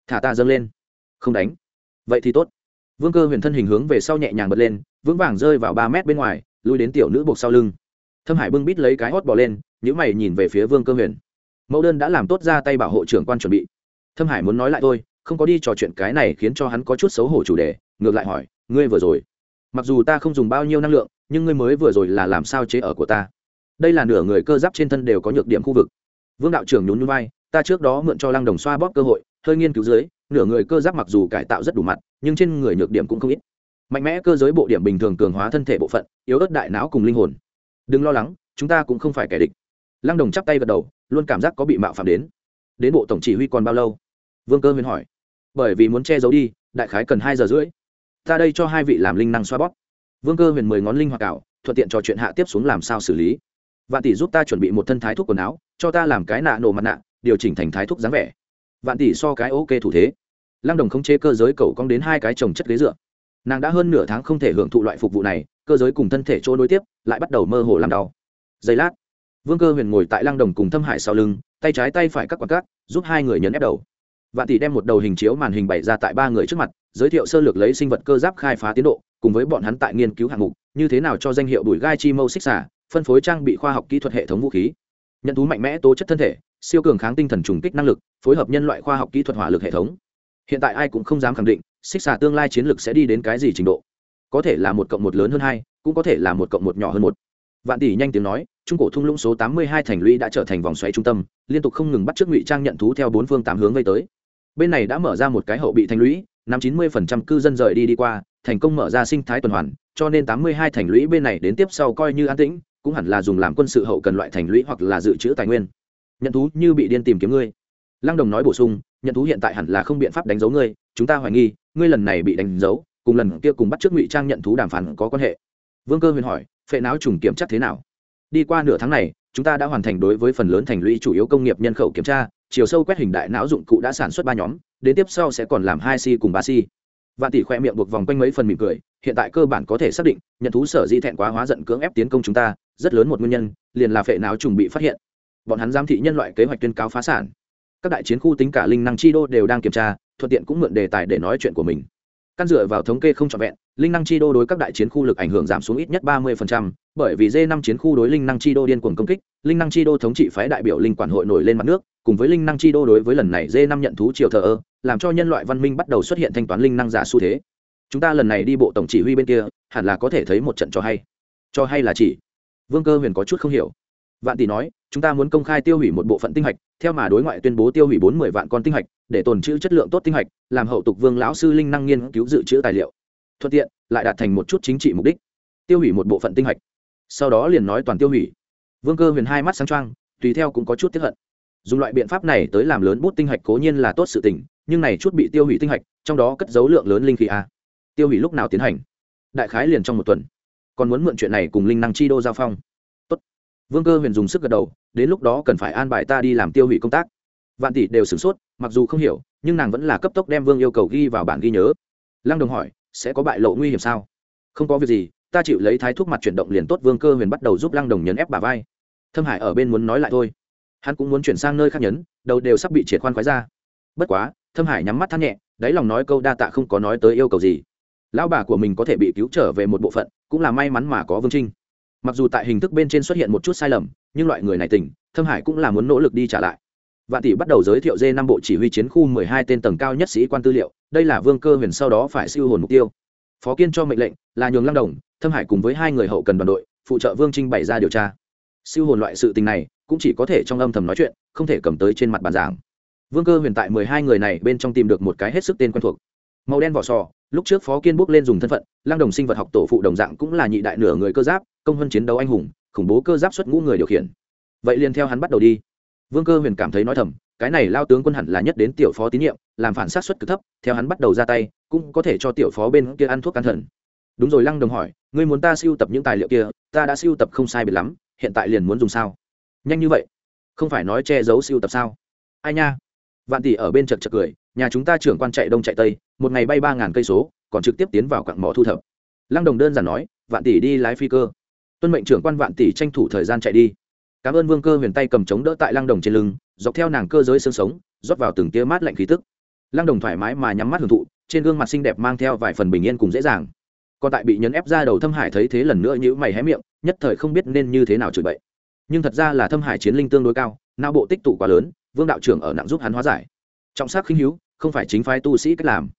Thả ta dâng lên. Không đánh. Vậy thì tốt. Vương cơ huyền thân hình hướng về sau nhẹ nhàng bật lên, vững vàng rơi vào ba mét bên ngoài, lui đến tiểu nữ buộc sau lưng. Thâm hải bưng bít lấy cái hót bỏ lên những mày nhìn về phía vương cơ huyền. Mẫu đơn đã làm tốt ra tay bảo hộ trưởng quan chuẩn bị thâm hải muốn nói lại thôi, không có đi trò chuyện cái này khiến cho hắn có chút xấu hổ chủ đề, ngược lại hỏi, ngươi vừa rồi, mặc dù ta không dùng bao nhiêu năng lượng, nhưng ngươi mới vừa rồi là làm sao chế ở của ta? Đây là nửa người cơ giáp trên thân đều có nhược điểm khu vực. Vương đạo trưởng nhún nhún vai, ta trước đó mượn cho lăng đồng xoa bóp cơ hội, hơi nghiên cứu dưới, nửa người cơ giáp mặc dù cải tạo rất đủ mặt, nhưng trên người nhược điểm cũng không ít. Mạnh mẽ cơ giới bộ điểm bình thường cường hóa thân thể bộ phận, yếu ớt đại não cùng linh hồn. Đừng lo lắng, chúng ta cũng không phải kẻ địch. Lăng đồng chắp tay gật đầu, luôn cảm giác có bị mạo phạm đến. Đến bộ tổng chỉ huy còn bao lâu? Vương cơ huyền hỏi. Bởi vì muốn che giấu đi, đại khái cần hai giờ rưỡi. Ta đây cho hai vị làm linh năng xoa bóp. Vương cơ huyền mười ngón linh hoạt cảo, thuận tiện trò chuyện hạ tiếp xuống làm sao xử lý. Vạn tỷ giúp ta chuẩn bị một thân thái thuốc quần áo, cho ta làm cái nạ nổ mặt nạ, điều chỉnh thành thái thuốc dáng vẻ. Vạn tỷ so cái ok thủ thế. Lăng đồng không chế cơ giới cầu cong đến hai cái trồng chất ghế dựa. Nàng đã hơn nửa tháng không thể hưởng thụ loại phục vụ này, cơ giới cùng thân thể chỗ nối tiếp, lại bắt đầu mơ hồ làm đau. Giây lát, vương cơ huyền ngồi tại lăng đồng cùng thâm hải sau lưng, tay trái tay phải các quạt cát, giúp hai người nhấn ép đầu vạn tỷ đem một đầu hình chiếu màn hình bày ra tại ba người trước mặt, giới thiệu sơ lược lấy sinh vật cơ giáp khai phá tiến độ, cùng với bọn hắn tại nghiên cứu hạng mục, như thế nào cho danh hiệu bùi gai chi mâu xích xả phân phối trang bị khoa học kỹ thuật hệ thống vũ khí. Nhận thú mạnh mẽ tố chất thân thể, siêu cường kháng tinh thần trùng kích năng lực, phối hợp nhân loại khoa học kỹ thuật hỏa lực hệ thống. Hiện tại ai cũng không dám khẳng định, xích xà tương lai chiến lược sẽ đi đến cái gì trình độ. Có thể là một cộng một lớn hơn hai, cũng có thể là một cộng một nhỏ hơn một. Vạn tỷ nhanh tiếng nói, trung cổ thung lũng số tám mươi hai thành lũy đã trở thành vòng xoáy trung tâm, liên tục không ngừng bắt trước ngụy trang nhận thú theo bốn phương tám hướng vây tới bên này đã mở ra một cái hậu bị thành lũy năm chín mươi phần trăm cư dân rời đi đi qua, thành công mở ra sinh thái tuần hoàn, cho nên tám mươi hai thành lũy bên này đến tiếp sau coi như an tĩnh, cũng hẳn là dùng làm quân sự hậu cần loại thành lũy hoặc là dự trữ tài nguyên. Nhận thú như bị điên tìm kiếm ngươi. Lăng đồng nói bổ sung, nhận thú hiện tại hẳn là không biện pháp đánh dấu ngươi, chúng ta hoài nghi, ngươi lần này bị đánh dấu, cùng lần kia cùng bắt trước ngụy trang nhận thú đàm phán có quan hệ. Vương cơ huyền hỏi, phệ não trùng kiểm chắc thế nào? Đi qua nửa tháng này, chúng ta đã hoàn thành đối với phần lớn thành lũy chủ yếu công nghiệp nhân khẩu kiểm tra chiều sâu quét hình đại não dụng cụ đã sản xuất ba nhóm, đến tiếp sau sẽ còn làm hai si cùng ba si. Vạn tỷ khoe miệng buộc vòng quanh mấy phần mỉm cười, hiện tại cơ bản có thể xác định, nhận thú sở di thẹn quá hóa giận cưỡng ép tiến công chúng ta, rất lớn một nguyên nhân, liền là phệ não trùng bị phát hiện. Bọn hắn giám thị nhân loại kế hoạch tuyên cáo phá sản. Các đại chiến khu tính cả linh năng chi đô đều đang kiểm tra, thuận tiện cũng mượn đề tài để nói chuyện của mình. Căn dựa vào thống kê không trọn vẹn, linh năng chi đô đối các đại chiến khu lực ảnh hưởng giảm xuống ít nhất ba mươi bởi vì d năm chiến khu đối linh năng chi đô điên cuồng công kích, linh năng chi đô thống trị phái đại biểu linh quản hội nổi lên mặt nước cùng với linh năng chi đô đối với lần này dê năm nhận thú triều thờ ơ, làm cho nhân loại văn minh bắt đầu xuất hiện thanh toán linh năng giả xu thế. Chúng ta lần này đi bộ tổng chỉ huy bên kia, hẳn là có thể thấy một trận cho hay. Cho hay là chỉ? Vương cơ huyền có chút không hiểu. Vạn tỷ nói, chúng ta muốn công khai tiêu hủy một bộ phận tinh hạch, theo mà đối ngoại tuyên bố tiêu hủy bốn mươi vạn con tinh hạch, để tồn trữ chất lượng tốt tinh hạch, làm hậu tục vương lão sư linh năng nghiên cứu dự trữ tài liệu. Thuận tiện, lại đạt thành một chút chính trị mục đích. Tiêu hủy một bộ phận tinh hạch. Sau đó liền nói toàn tiêu hủy. Vương cơ huyền hai mắt sáng trăng tùy theo cũng có chút tiếp hận dùng loại biện pháp này tới làm lớn bút tinh hạch cố nhiên là tốt sự tình, nhưng này chút bị tiêu hủy tinh hạch, trong đó cất dấu lượng lớn linh khí a tiêu hủy lúc nào tiến hành? Đại khái liền trong một tuần. Còn muốn mượn chuyện này cùng linh năng chi đô giao phong. Tốt. vương cơ huyền dùng sức gật đầu, đến lúc đó cần phải an bài ta đi làm tiêu hủy công tác. Vạn tỷ đều sửng sốt, mặc dù không hiểu, nhưng nàng vẫn là cấp tốc đem vương yêu cầu ghi vào bản ghi nhớ. Lăng đồng hỏi, sẽ có bại lộ nguy hiểm sao? Không có việc gì, ta chịu lấy thái thuốc mặt chuyển động liền tốt. Vương cơ huyền bắt đầu giúp lăng đồng nhấn ép bà vai. Thâm hải ở bên muốn nói lại thôi hắn cũng muốn chuyển sang nơi khác nhấn, đầu đều sắp bị triệt khoan khoái ra. Bất quá, thâm hải nhắm mắt than nhẹ, đáy lòng nói câu đa tạ không có nói tới yêu cầu gì. Lão bà của mình có thể bị cứu trở về một bộ phận, cũng là may mắn mà có vương trinh. Mặc dù tại hình thức bên trên xuất hiện một chút sai lầm, nhưng loại người này tỉnh, thâm hải cũng là muốn nỗ lực đi trả lại. Vạn tỷ bắt đầu giới thiệu Dê năm bộ chỉ huy chiến khu mười hai tên tầng cao nhất sĩ quan tư liệu, đây là vương cơ huyền sau đó phải siêu hồn mục tiêu. Phó kiên cho mệnh lệnh là nhường lăng đồng, thâm hải cùng với hai người hậu cần đoàn đội, phụ trợ vương trinh bày ra điều tra. Siêu hồn loại sự tình này cũng chỉ có thể trong âm thầm nói chuyện, không thể cầm tới trên mặt bàn giảng. Vương cơ huyền tại mười hai người này bên trong tìm được một cái hết sức tên quen thuộc. Màu đen vỏ sò, lúc trước phó kiên bước lên dùng thân phận lang đồng sinh vật học tổ phụ đồng dạng cũng là nhị đại nửa người cơ giáp, công hơn chiến đấu anh hùng, khủng bố cơ giáp xuất ngũ người điều khiển. Vậy liền theo hắn bắt đầu đi. Vương cơ huyền cảm thấy nói thầm, cái này lao tướng quân hẳn là nhất đến tiểu phó tín nhiệm, làm phản sát xuất cực thấp, theo hắn bắt đầu ra tay, cũng có thể cho tiểu phó bên kia ăn thuốc can thần. Đúng rồi, lăng đồng hỏi, ngươi muốn ta siêu tập những tài liệu kia, ta đã siêu tập không sai biệt lắm, hiện tại liền muốn dùng sao? Nhanh như vậy? Không phải nói che giấu siêu tập sao? Ai nha? Vạn tỷ ở bên chật chật cười, nhà chúng ta trưởng quan chạy đông chạy tây, một ngày bay ba ngàn cây số, còn trực tiếp tiến vào quặng mỏ thu thập. Lăng đồng đơn giản nói, vạn tỷ đi lái phi cơ. Tuân mệnh trưởng quan vạn tỷ tranh thủ thời gian chạy đi. Cảm ơn vương cơ huyền tay cầm chống đỡ tại lăng đồng trên lưng, dọc theo nàng cơ giới xương sống, rót vào từng tia mát lạnh khí tức. Lăng đồng thoải mái mà nhắm mắt hưởng thụ, trên gương mặt xinh đẹp mang theo vài phần bình yên cùng dễ dàng. Còn tại bị nhấn ép ra đầu thâm hải thấy thế lần nữa nhữ mày hé miệng, nhất thời không biết nên như thế nào chửi bậy nhưng thật ra là thâm hải chiến linh tương đối cao, não bộ tích tụ quá lớn, vương đạo trưởng ở nặng giúp hắn hóa giải. Trọng sắc khinh hữu, không phải chính phái tu sĩ cách làm.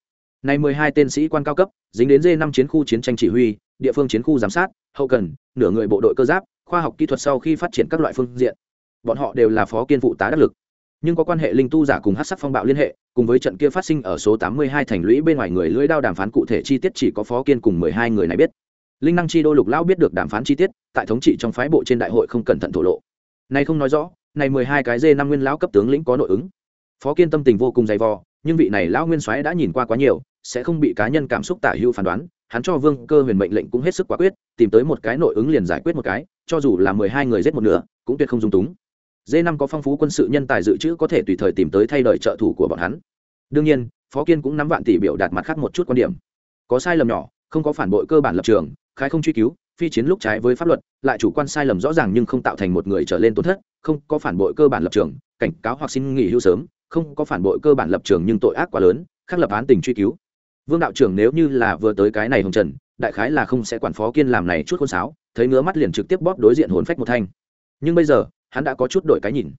Nay mười hai tên sĩ quan cao cấp, dính đến d năm chiến khu chiến tranh chỉ huy, địa phương chiến khu giám sát, hậu cần, nửa người bộ đội cơ giáp, khoa học kỹ thuật sau khi phát triển các loại phương diện. Bọn họ đều là phó kiên phụ tá đắc lực. Nhưng có quan hệ linh tu giả cùng hát sắc phong bạo liên hệ, cùng với trận kia phát sinh ở số tám mươi hai thành lũy bên ngoài người lưỡi đao đàm phán cụ thể chi tiết chỉ có phó kiên cùng mười hai người này biết linh năng chi đô lục lão biết được đàm phán chi tiết, tại thống trị trong phái bộ trên đại hội không cẩn thận thổ lộ. Này không nói rõ, này mười hai cái dê năm nguyên lão cấp tướng lĩnh có nội ứng. Phó kiên tâm tình vô cùng dày vò, nhưng vị này lão nguyên soái đã nhìn qua quá nhiều, sẽ không bị cá nhân cảm xúc tả hữu phán đoán, hắn cho vương cơ huyền mệnh lệnh cũng hết sức quả quyết, tìm tới một cái nội ứng liền giải quyết một cái, cho dù là mười hai người giết một nửa, cũng tuyệt không dung túng. D năm có phong phú quân sự nhân tài dự trữ có thể tùy thời tìm tới thay đổi trợ thủ của bọn hắn. Đương nhiên, phó kiên cũng nắm vạn tỷ biểu đạt mặt khác một chút quan điểm. Có sai lầm nhỏ, không có phản bội cơ bản lập trường khái không truy cứu, phi chiến lúc trái với pháp luật, lại chủ quan sai lầm rõ ràng nhưng không tạo thành một người trở lên tổn thất, không có phản bội cơ bản lập trường, cảnh cáo hoặc xin nghỉ hưu sớm, không có phản bội cơ bản lập trường nhưng tội ác quá lớn khác lập án tình truy cứu. Vương đạo trưởng nếu như là vừa tới cái này hồng trần, đại khái là không sẽ quản phó kiên làm này chút khôn sáo, thấy ngứa mắt liền trực tiếp bóp đối diện hồn phách một thanh. Nhưng bây giờ, hắn đã có chút đổi cái nhìn.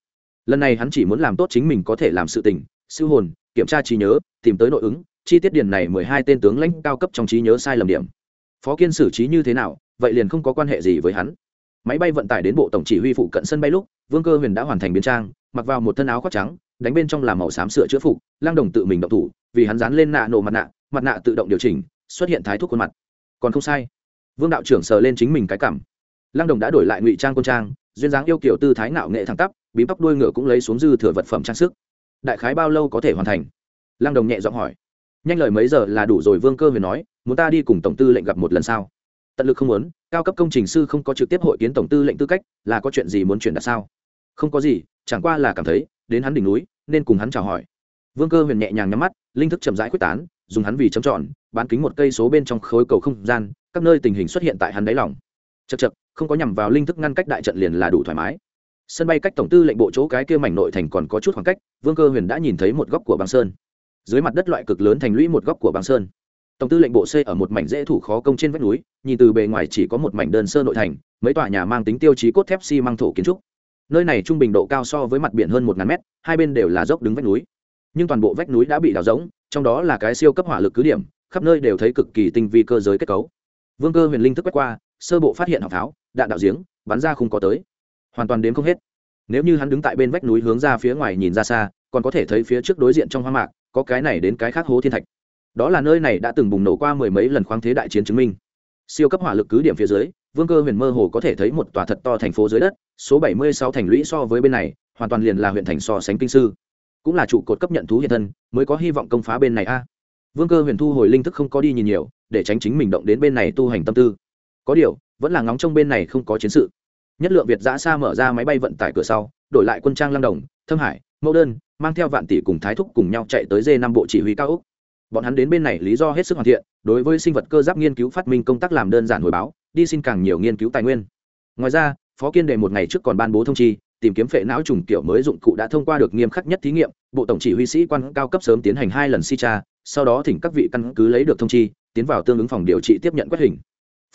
Lần này hắn chỉ muốn làm tốt chính mình có thể làm sự tình, siêu hồn, kiểm tra trí nhớ, tìm tới nội ứng, chi tiết điển này mười hai tên tướng lãnh cao cấp trong trí nhớ sai lầm điểm phó kiên xử trí như thế nào, vậy liền không có quan hệ gì với hắn. Máy bay vận tải đến bộ tổng chỉ huy phụ cận sân bay lúc, vương cơ huyền đã hoàn thành biến trang, mặc vào một thân áo khoác trắng, đánh bên trong làm màu xám sữa chữa phục lang đồng tự mình động thủ, vì hắn dán lên nạ nổ mặt nạ mặt nạ tự động điều chỉnh, xuất hiện thái thuốc khuôn mặt. Còn không sai. Vương đạo trưởng sờ lên chính mình cái cảm lang đồng đã đổi lại ngụy trang quân trang, duyên dáng yêu kiểu tư thái nạo nghệ thẳng tắp bí tóc đuôi ngựa cũng lấy xuống dư thừa vật phẩm trang sức. Đại khái bao lâu có thể hoàn thành? Lang đồng nhẹ giọng hỏi. Nhanh lời mấy giờ là đủ rồi, vương cơ huyền nói muốn ta đi cùng tổng tư lệnh gặp một lần sao? tận lực không muốn cao cấp công trình sư không có trực tiếp hội kiến tổng tư lệnh tư cách là có chuyện gì muốn chuyển đặt sao? Không có gì chẳng qua là cảm thấy đến hắn đỉnh núi nên cùng hắn chào hỏi. Vương cơ huyền nhẹ nhàng nhắm mắt linh thức chậm rãi quyết tán dùng hắn vì chấm trọn, bán kính một cây số bên trong khối cầu không gian các nơi tình hình xuất hiện tại hắn đáy lòng. Chật chật không có nhằm vào linh thức ngăn cách đại trận liền là đủ thoải mái. Sân bay cách tổng tư lệnh bộ chỗ cái kia mảnh nội thành còn có chút khoảng cách vương cơ huyền đã nhìn thấy một góc của băng sơn. Dưới mặt đất loại cực lớn thành lũy một góc của băng sơn tổng tư lệnh bộ xây ở một mảnh dễ thủ khó công trên vách núi, nhìn từ bề ngoài chỉ có một mảnh đơn sơ nội thành, mấy tòa nhà mang tính tiêu chí cốt thép xi măng thổ kiến trúc. Nơi này trung bình độ cao so với mặt biển hơn một ngàn mét, hai bên đều là dốc đứng vách núi. Nhưng toàn bộ vách núi đã bị đào rỗng, trong đó là cái siêu cấp hỏa lực cứ điểm, khắp nơi đều thấy cực kỳ tinh vi cơ giới kết cấu. Vương cơ huyền linh thức quét qua, sơ bộ phát hiện hào pháo, đạn đạo giếng, bắn ra không có tới. Hoàn toàn đến không hết. Nếu như hắn đứng tại bên vách núi hướng ra phía ngoài nhìn ra xa, còn có thể thấy phía trước đối diện trong hoang mạc, có cái này đến cái khác hố thiên thạch đó là nơi này đã từng bùng nổ qua mười mấy lần khoáng thế đại chiến chứng minh. Siêu cấp hỏa lực cứ điểm phía dưới, vương cơ huyền mơ hồ có thể thấy một tòa thật to thành phố dưới đất, số bảy mươi sáu thành lũy so với bên này, hoàn toàn liền là huyện thành so sánh kinh sư. Cũng là trụ cột cấp nhận thú hiện thân, mới có hy vọng công phá bên này a. Vương cơ huyền thu hồi linh thức không có đi nhìn nhiều, để tránh chính mình động đến bên này tu hành tâm tư. Có điều, vẫn là ngóng trong bên này không có chiến sự. Nhất lượng việt giã xa mở ra máy bay vận tải cửa sau, đổi lại quân trang lam đồng, thâm hải, mẫu đơn, mang theo vạn tỷ cùng thái thúc cùng nhau chạy tới dê năm bộ chỉ huy cao úc bọn hắn đến bên này lý do hết sức hoàn thiện, đối với sinh vật cơ giáp nghiên cứu phát minh công tác làm đơn giản hồi báo, đi xin càng nhiều nghiên cứu tài nguyên. Ngoài ra, phó kiên đề một ngày trước còn ban bố thông chi, tìm kiếm phệ não trùng kiểu mới dụng cụ đã thông qua được nghiêm khắc nhất thí nghiệm, bộ tổng chỉ huy sĩ quan cao cấp sớm tiến hành hai lần si tra, sau đó thỉnh các vị căn cứ lấy được thông chi, tiến vào tương ứng phòng điều trị tiếp nhận quét hình.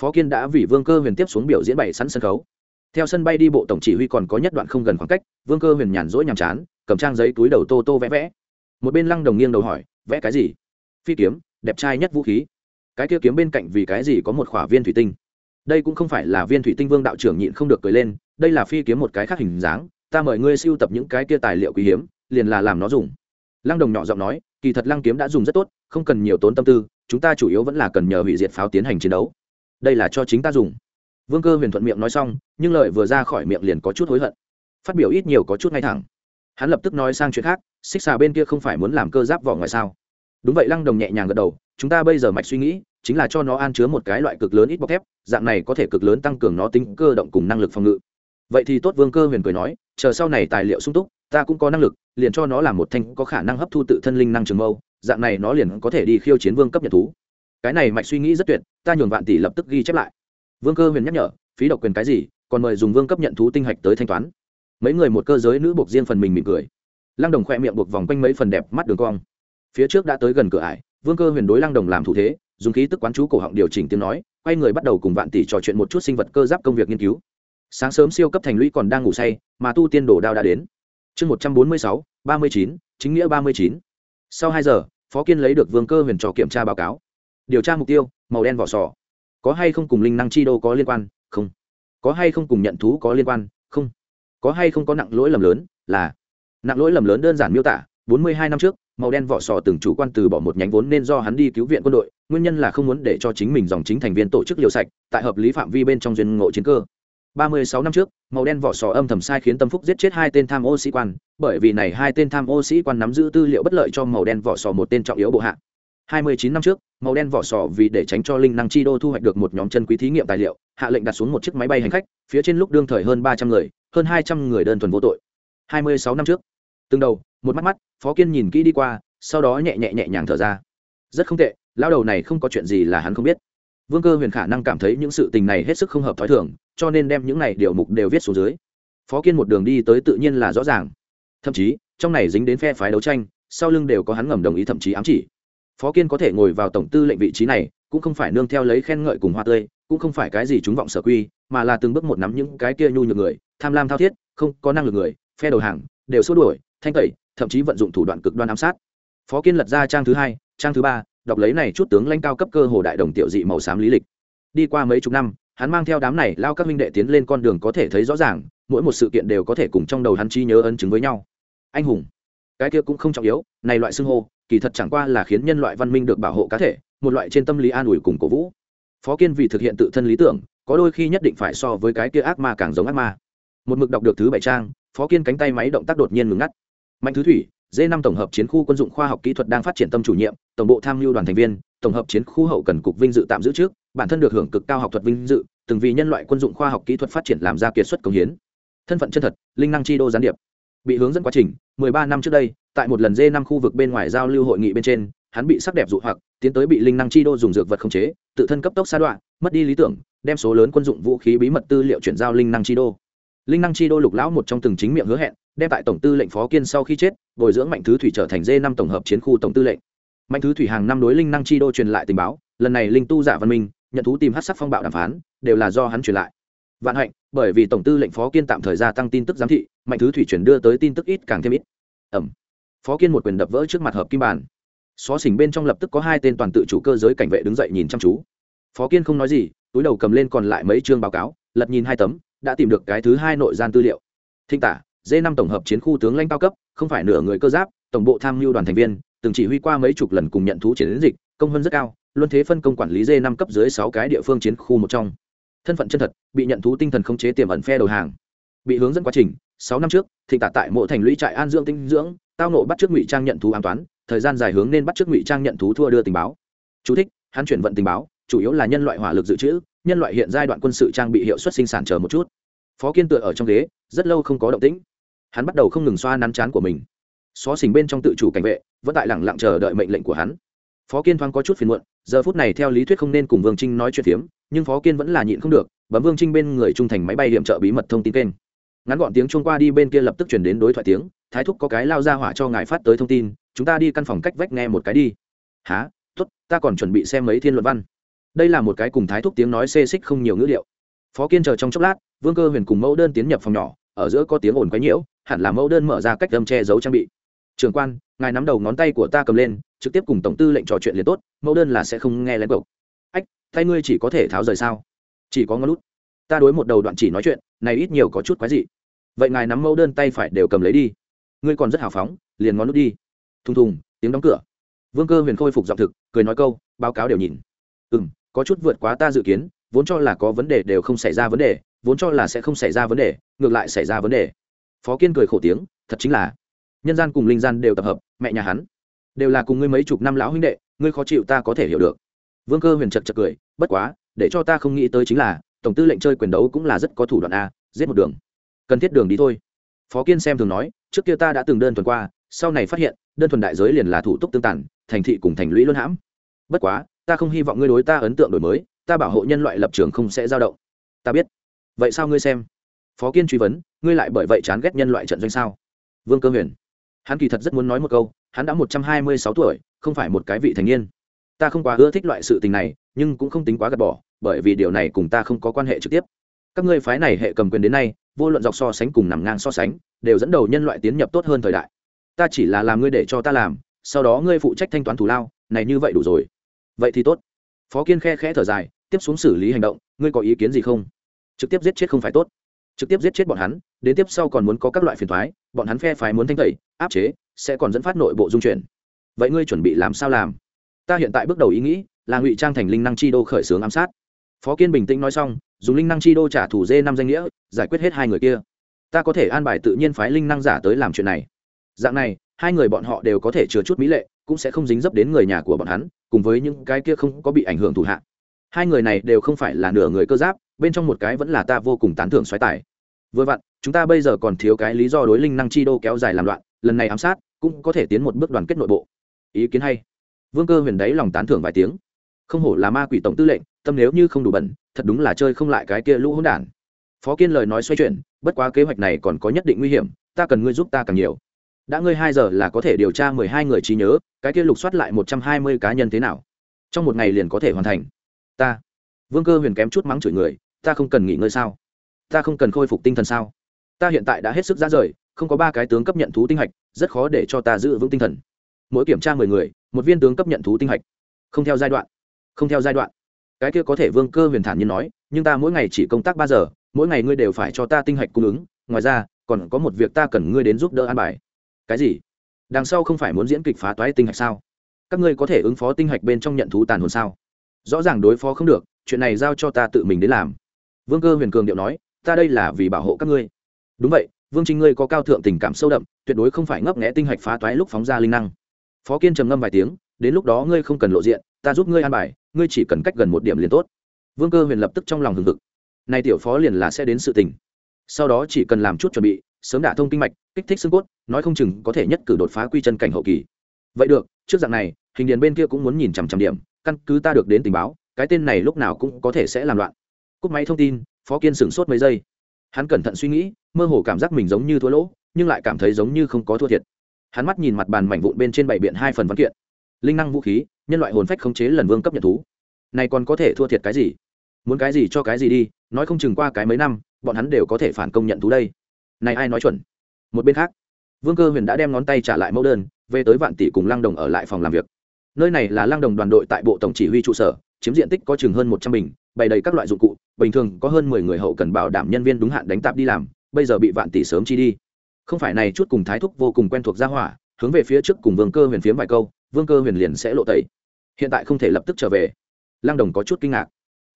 Phó kiên đã vì vương cơ huyền tiếp xuống biểu diễn bày sẵn sân khấu. Theo sân bay đi, bộ tổng chỉ huy còn có nhất đoạn không gần khoảng cách, vương cơ huyền nhàn rỗi nhàm chán, cầm trang giấy túi đầu tô tô vẽ vẽ. Một bên lăng đồng nghiêng đầu hỏi, vẽ cái gì? Phi kiếm, đẹp trai nhất vũ khí. Cái kia kiếm bên cạnh vì cái gì có một khỏa viên thủy tinh? Đây cũng không phải là viên thủy tinh vương đạo trưởng nhịn không được cười lên, đây là phi kiếm một cái khác hình dáng, ta mời ngươi siêu tập những cái kia tài liệu quý hiếm, liền là làm nó dùng. Lăng đồng nhỏ giọng nói, kỳ thật lăng kiếm đã dùng rất tốt, không cần nhiều tốn tâm tư, chúng ta chủ yếu vẫn là cần nhờ hủy diệt pháo tiến hành chiến đấu. Đây là cho chính ta dùng. Vương cơ huyền thuận miệng nói xong, nhưng lợi vừa ra khỏi miệng liền có chút hối hận. Phát biểu ít nhiều có chút ngay thẳng. Hắn lập tức nói sang chuyện khác, xích xà bên kia không phải muốn làm cơ giáp vỏ ngoài sao? Đúng vậy, lăng đồng nhẹ nhàng gật đầu, chúng ta bây giờ mạch suy nghĩ chính là cho nó an chứa một cái loại cực lớn ít bọc thép, dạng này có thể cực lớn tăng cường nó tính cơ động cùng năng lực phòng ngự. Vậy thì tốt, vương cơ huyền cười nói, chờ sau này tài liệu sung túc, ta cũng có năng lực, liền cho nó làm một thanh có khả năng hấp thu tự thân linh năng trường mâu, dạng này nó liền có thể đi khiêu chiến vương cấp nhật thú. Cái này mạch suy nghĩ rất tuyệt, ta nhường vạn tỷ lập tức ghi chép lại. Vương cơ huyền nhắc nhở, phí độc quyền cái gì, còn mời dùng vương cấp nhận thú tinh hạch tới thanh toán. Mấy người một cơ giới nữ buộc riêng phần mình mỉm cười. Lăng đồng khoe miệng buộc vòng quanh mấy phần đẹp mắt đường cong phía trước đã tới gần cửa ải, vương cơ huyền đối lăng đồng làm thủ thế, dùng khí tức quán chú cổ họng điều chỉnh tiếng nói, quay người bắt đầu cùng vạn tỷ trò chuyện một chút sinh vật cơ giáp công việc nghiên cứu. Sáng sớm siêu cấp thành lũy còn đang ngủ say, mà tu tiên đồ đao đã đến. Chương một trăm bốn mươi sáu, ba mươi chín, chính nghĩa ba mươi chín. Sau hai giờ, phó kiên lấy được vương cơ huyền trò kiểm tra báo cáo. Điều tra mục tiêu, màu đen vỏ sò. Có hay không cùng linh năng chi đô có liên quan? Không. Có hay không cùng nhận thú có liên quan? Không. Có hay không có nặng lỗi lầm lớn? Là. Nặng lỗi lầm lớn đơn giản miêu tả bốn mươi hai năm trước, màu đen vỏ sò từng chủ quan từ bỏ một nhánh vốn nên do hắn đi cứu viện quân đội, nguyên nhân là không muốn để cho chính mình dòng chính thành viên tổ chức liều sạch, tại hợp lý phạm vi bên trong duyên ngộ chiến cơ. Ba mươi sáu năm trước, màu đen vỏ sò âm thầm sai khiến tâm phúc giết chết hai tên tham ô sĩ quan, bởi vì này hai tên tham ô sĩ quan nắm giữ tư liệu bất lợi cho màu đen vỏ sò một tên trọng yếu bộ hạ. Hai mươi chín năm trước, màu đen vỏ sò vì để tránh cho linh năng chi đô thu hoạch được một nhóm chân quý thí nghiệm tài liệu, hạ lệnh đặt xuống một chiếc máy bay hành khách, phía trên lúc đương thời hơn ba trăm người, hơn hai trăm người đơn thuần vô tội. Hai mươi sáu năm trước, từng đầu, một mắt mắt phó kiên nhìn kỹ đi qua, sau đó nhẹ nhẹ nhẹ nhàng thở ra. Rất không tệ lao đầu này không có chuyện gì là hắn không biết. Vương cơ huyền khả năng cảm thấy những sự tình này hết sức không hợp t h ó i thường, cho nên đem những này điều mục đều viết xuống dưới. Phó kiên một đường đi tới tự nhiên là rõ ràng. Thậm chí, trong này dính đến phe phái đấu tranh, sau lưng đều có hắn ngầm đồng ý thậm chí ám chỉ. Phó kiên có thể ngồi vào tổng tư lệnh vị trí này, cũng không phải nương theo lấy khen ngợi cùng hoa tươi, cũng không phải cái gì chúng vọng sở quy, mà là từng bước một nắm những cái kia nhu nhược người, tham lam thao thiết, không có năng lực người, phe đầu hàng, đều xua đuổi, thanh tẩy thậm chí vận dụng thủ đoạn cực đoan ám sát. Phó kiên lật ra trang thứ hai, trang thứ ba, đọc lấy này chút tướng lãnh cao cấp cơ hồ đại đồng tiểu dị màu xám lý lịch. Đi qua mấy chục năm, hắn mang theo đám này lao các minh đệ tiến lên con đường có thể thấy rõ ràng, mỗi một sự kiện đều có thể cùng trong đầu hắn chi nhớ ân chứng với nhau. Anh hùng. Cái kia cũng không trọng yếu, này loại xưng hô, kỳ thật chẳng qua là khiến nhân loại văn minh được bảo hộ cá thể, một loại trên tâm lý an ủi cùng cổ vũ. Phó kiên vì thực hiện tự thân lý tưởng, có đôi khi nhất định phải so với cái kia ác ma càng giống ác ma. Một mực đọc được thứ bảy trang, phó kiên cánh tay máy động tác đột nhiên ngừng ngắt mạnh thứ thủy d năm tổng hợp chiến khu quân dụng khoa học kỹ thuật đang phát triển tâm chủ nhiệm, tổng bộ tham mưu đoàn thành viên, tổng hợp chiến khu hậu cần cục vinh dự tạm giữ trước, bản thân được hưởng cực cao học thuật vinh dự, từng vì nhân loại quân dụng khoa học kỹ thuật phát triển làm ra kiệt xuất công hiến. Thân phận chân thật, linh năng chi đô gián điệp. Bị hướng dẫn quá trình 13 năm trước đây, tại một lần d năm khu vực bên ngoài giao lưu hội nghị bên trên, hắn bị sắc đẹp dụ hoặc, tiến tới bị linh năng chi đô dùng dược vật khống chế, tự thân cấp tốc sa đoạn mất đi lý tưởng, đem số lớn quân dụng vũ khí bí mật tư liệu chuyển giao linh năng chi đô linh năng chi đô lục lão một trong từng chính miệng hứa hẹn, đem tại tổng tư lệnh phó kiên sau khi chết, bồi dưỡng mạnh thứ thủy trở thành dê năm tổng hợp chiến khu tổng tư lệnh. Mạnh thứ thủy hàng năm đối linh năng chi đô truyền lại tình báo, lần này linh tu giả văn minh, nhận thú tìm hát sắc phong bạo đàm phán, đều là do hắn truyền lại. Vạn hạnh, bởi vì tổng tư lệnh phó kiên tạm thời gia tăng tin tức giám thị, mạnh thứ thủy chuyển đưa tới tin tức ít càng thêm ít. Ẩm. Phó kiên một quyền đập vỡ trước mặt hợp kim bản xó xỉnh bên trong lập tức có hai tên toàn tự chủ cơ giới cảnh vệ đứng dậy nhìn chăm chú. Phó kiên không nói gì, túi đầu cầm lên còn lại mấy chương báo cáo, lật nhìn hai tấm đã tìm được cái thứ hai nội gian tư liệu. Thinh tả d năm tổng hợp chiến khu tướng lãnh cao cấp không phải nửa người cơ giáp tổng bộ tham mưu đoàn thành viên từng chỉ huy qua mấy chục lần cùng nhận thú chiến dịch công hơn rất cao luân thế phân công quản lý d năm cấp dưới sáu cái địa phương chiến khu một trong. Thân phận chân thật bị nhận thú tinh thần khống chế tiềm ẩn phe đầu hàng. Bị hướng dẫn quá trình sáu năm trước thịnh tả tại mộ thành lũy trại an dưỡng tinh dưỡng tao nộ bắt trước ngụy trang nhận thú an toán thời gian dài hướng nên bắt trước ngụy trang nhận thú thua đưa tình báo. Chú thích, hắn chuyển vận tình báo chủ yếu là nhân loại hỏa lực dự trữ nhân loại hiện giai đoạn quân sự trang bị hiệu suất sinh sản chờ một chút. Phó kiên tựa ở trong ghế, rất lâu không có động tĩnh. Hắn bắt đầu không ngừng xoa nắn chán của mình. Xó xỉnh bên trong tự chủ cảnh vệ, vẫn tại lẳng lặng chờ đợi mệnh lệnh của hắn. Phó kiên thoáng có chút phiền muộn, giờ phút này theo lý thuyết không nên cùng vương trinh nói chuyện phiếm, nhưng phó kiên vẫn là nhịn không được, bấm vương trinh bên người trung thành máy bay điểm trợ bí mật thông tin kênh. Ngắn gọn tiếng chuông qua đi bên kia lập tức chuyển đến đối thoại tiếng, thái thúc có cái lao ra hỏa cho ngài phát tới thông tin, chúng ta đi căn phòng cách vách nghe một cái đi. Há t ố t ta còn chuẩn bị xem mấy thiên luận văn đây là một cái cùng thái thúc tiếng nói xê xích không nhiều ngữ liệu. Phó kiên chờ trong chốc lát, vương cơ huyền cùng mẫu đơn tiến nhập phòng nhỏ, ở giữa có tiếng ồn quấy nhiễu, hẳn là mẫu đơn mở ra cách đâm che giấu trang bị. Trường quan, ngài nắm đầu ngón tay của ta cầm lên, trực tiếp cùng tổng tư lệnh trò chuyện liền tốt, mẫu đơn là sẽ không nghe lén cộc ách, tay ngươi chỉ có thể tháo rời sao? Chỉ có ngón lút ta đối một đầu đoạn chỉ nói chuyện, này ít nhiều có chút quái dị. Vậy ngài nắm mẫu đơn tay phải đều cầm lấy đi. Ngươi còn rất hào phóng, liền ngón lút đi. Thùng thùng, tiếng đóng cửa. Vương cơ huyền khôi phục giọng thực, cười nói câu, báo cáo đều nhìn. Ừ m có chút vượt quá ta dự kiến, vốn cho là có vấn đề đều không xảy ra vấn đề, vốn cho là sẽ không xảy ra vấn đề, ngược lại xảy ra vấn đề. Phó kiên cười khổ tiếng, thật chính là, nhân gian cùng linh gian đều tập hợp, mẹ nhà hắn, đều là cùng ngươi mấy chục năm lão huynh đệ, ngươi khó chịu ta có thể hiểu được. Vương cơ huyền chật chật cười, bất quá, để cho ta không nghĩ tới chính là, tổng tư lệnh chơi quyền đấu cũng là rất có thủ đoạn a, giết một đường. Cần thiết đường đi thôi. Phó kiên xem thường nói, trước kia ta đã từng đơn thuần qua, sau này phát hiện, đơn thuần đại giới liền là thủ tục tương tàn, thành thị cùng thành lũy luân hãm. Bất quá ta không hy vọng ngươi đối ta ấn tượng đổi mới, ta bảo hộ nhân loại lập trường không sẽ dao động. Ta biết. Vậy sao ngươi xem? Phó kiên truy vấn, ngươi lại bởi vậy chán ghét nhân loại trận doanh sao? Vương cơ huyền. Hắn kỳ thật rất muốn nói một câu, hắn đã một trăm hai mươi sáu tuổi, không phải một cái vị thành niên. Ta không quá ưa thích loại sự tình này, nhưng cũng không tính quá gạt bỏ, bởi vì điều này cùng ta không có quan hệ trực tiếp. Các ngươi phái này hệ cầm quyền đến nay, vô luận dọc so sánh cùng nằm ngang so sánh, đều dẫn đầu nhân loại tiến nhập tốt hơn thời đại. Ta chỉ là làm ngươi để cho ta làm, sau đó ngươi phụ trách thanh toán thù lao, này như vậy đủ rồi vậy thì tốt. Phó kiên khe khẽ thở dài, tiếp xuống xử lý hành động, ngươi có ý kiến gì không? Trực tiếp giết chết không phải tốt. Trực tiếp giết chết bọn hắn, đến tiếp sau còn muốn có các loại phiền thoái bọn hắn phe phái muốn thanh tẩy, áp chế, sẽ còn dẫn phát nội bộ dung chuyển. Vậy ngươi chuẩn bị làm sao làm? Ta hiện tại bước đầu ý nghĩ là ngụy trang thành linh năng chi đô khởi xướng ám sát. Phó kiên bình tĩnh nói xong, dùng linh năng chi đô trả thù dê năm danh nghĩa, giải quyết hết hai người kia. Ta có thể an bài tự nhiên phái linh năng giả tới làm chuyện này. Dạng này, hai người bọn họ đều có thể chứa chút mỹ lệ cũng sẽ không dính dấp đến người nhà của bọn hắn, cùng với những cái kia không có bị ảnh hưởng thủ hạ. Hai người này đều không phải là nửa người cơ giáp, bên trong một cái vẫn là ta vô cùng tán thưởng xoáy tải vừa vặn, chúng ta bây giờ còn thiếu cái lý do đối linh năng chi đô kéo dài làm loạn, lần này ám sát, cũng có thể tiến một bước đoàn kết nội bộ. Ý kiến hay. Vương cơ huyền đấy lòng tán thưởng vài tiếng. Không hổ là ma quỷ tổng tư lệnh, tâm nếu như không đủ bẩn, thật đúng là chơi không lại cái kia lũ hỗn đản. Phó kiên lời nói xoay chuyển, bất quá kế hoạch này còn có nhất định nguy hiểm, ta cần ngươi giúp ta càng nhiều đã ngươi hai giờ là có thể điều tra mười hai người trí nhớ, cái kia lục soát lại một trăm hai mươi cá nhân thế nào? Trong một ngày liền có thể hoàn thành. Ta. Vương cơ huyền kém chút mắng chửi người, ta không cần nghỉ ngơi sao? Ta không cần khôi phục tinh thần sao? Ta hiện tại đã hết sức ra rời, không có ba cái tướng cấp nhận thú tinh hạch, rất khó để cho ta giữ vững tinh thần. Mỗi kiểm tra mười người, một viên tướng cấp nhận thú tinh hạch. Không theo giai đoạn. Không theo giai đoạn. Cái kia có thể vương cơ huyền thản nhiên nói, nhưng ta mỗi ngày chỉ công tác ba giờ, mỗi ngày ngươi đều phải cho ta tinh hạch cung ứng. Ngoài ra, còn có một việc ta cần ngươi đến giúp đỡ an bài cái gì? Đằng sau không phải muốn diễn kịch phá toái tinh hạch sao? Các ngươi có thể ứng phó tinh hạch bên trong nhận thú tàn hồn sao? Rõ ràng đối phó không được, chuyện này giao cho ta tự mình đến làm. Vương cơ huyền cường điệu nói, ta đây là vì bảo hộ các ngươi. Đúng vậy, vương trinh ngươi có cao thượng tình cảm sâu đậm, tuyệt đối không phải ngấp nghẽ tinh hạch phá toái lúc phóng ra linh năng. Phó kiên trầm ngâm vài tiếng, đến lúc đó ngươi không cần lộ diện, ta giúp ngươi an bài, ngươi chỉ cần cách gần một điểm liền tốt. Vương cơ huyền lập tức trong lòng hừng hực. Nay tiểu phó liền là sẽ đến sự tình. Sau đó chỉ cần làm chút chuẩn bị, sớm đả thông kinh mạch, kích thích xương cốt nói không chừng có thể nhất cử đột phá quy chân cảnh hậu kỳ. Vậy được, trước dạng này, hình điền bên kia cũng muốn nhìn chằm chằm điểm, căn cứ ta được đến tình báo, cái tên này lúc nào cũng có thể sẽ làm loạn. Cúp máy thông tin, phó kiên sửng sốt mấy giây. Hắn cẩn thận suy nghĩ, mơ hồ cảm giác mình giống như thua lỗ, nhưng lại cảm thấy giống như không có thua thiệt. Hắn mắt nhìn mặt bàn mảnh vụn bên trên bảy biện hai phần văn kiện. Linh năng vũ khí, nhân loại hồn phách khống chế lần vương cấp nhận thú. Này còn có thể thua thiệt cái gì? Muốn cái gì cho cái gì đi, nói không chừng qua cái mấy năm, bọn hắn đều có thể phản công nhận thú đây. Này ai nói chuẩn? Một bên khác vương cơ huyền đã đem ngón tay trả lại mẫu đơn, về tới vạn tỷ cùng lăng đồng ở lại phòng làm việc. Nơi này là lăng đồng đoàn đội tại bộ tổng chỉ huy trụ sở, chiếm diện tích có chừng hơn một trăm bình, bày đầy các loại dụng cụ, bình thường có hơn mười người hậu cần bảo đảm nhân viên đúng hạn đánh tạp đi làm, bây giờ bị vạn tỷ sớm chi đi. Không phải này chút cùng thái thúc vô cùng quen thuộc gia hỏa, hướng về phía trước cùng vương cơ huyền phiếm vài câu, vương cơ huyền liền sẽ lộ tẩy. Hiện tại không thể lập tức trở về. Lăng đồng có chút kinh ngạc.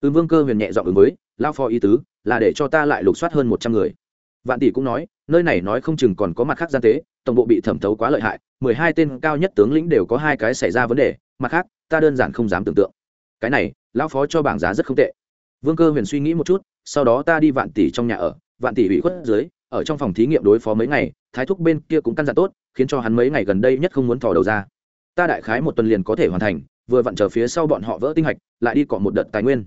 Ừ vương cơ huyền nhẹ dọn ứng với lao phó ý tứ là để cho ta lại lục soát hơn một trăm người vạn tỷ cũng nói, nơi này nói không chừng còn có mặt khác gian tế, tổng bộ bị thẩm thấu quá lợi hại, mười hai tên cao nhất tướng lĩnh đều có hai cái xảy ra vấn đề, mặt khác, ta đơn giản không dám tưởng tượng. Cái này, lão phó cho bảng giá rất không tệ. Vương cơ huyền suy nghĩ một chút, sau đó ta đi vạn tỷ trong nhà ở, vạn tỷ ủy khuất dưới, ở trong phòng thí nghiệm đối phó mấy ngày, thái thúc bên kia cũng căn dặn tốt, khiến cho hắn mấy ngày gần đây nhất không muốn thò đầu ra. Ta đại khái một tuần liền có thể hoàn thành, vừa vặn chờ phía sau bọn họ vỡ tinh hạch, lại đi cọ một đợt tài nguyên.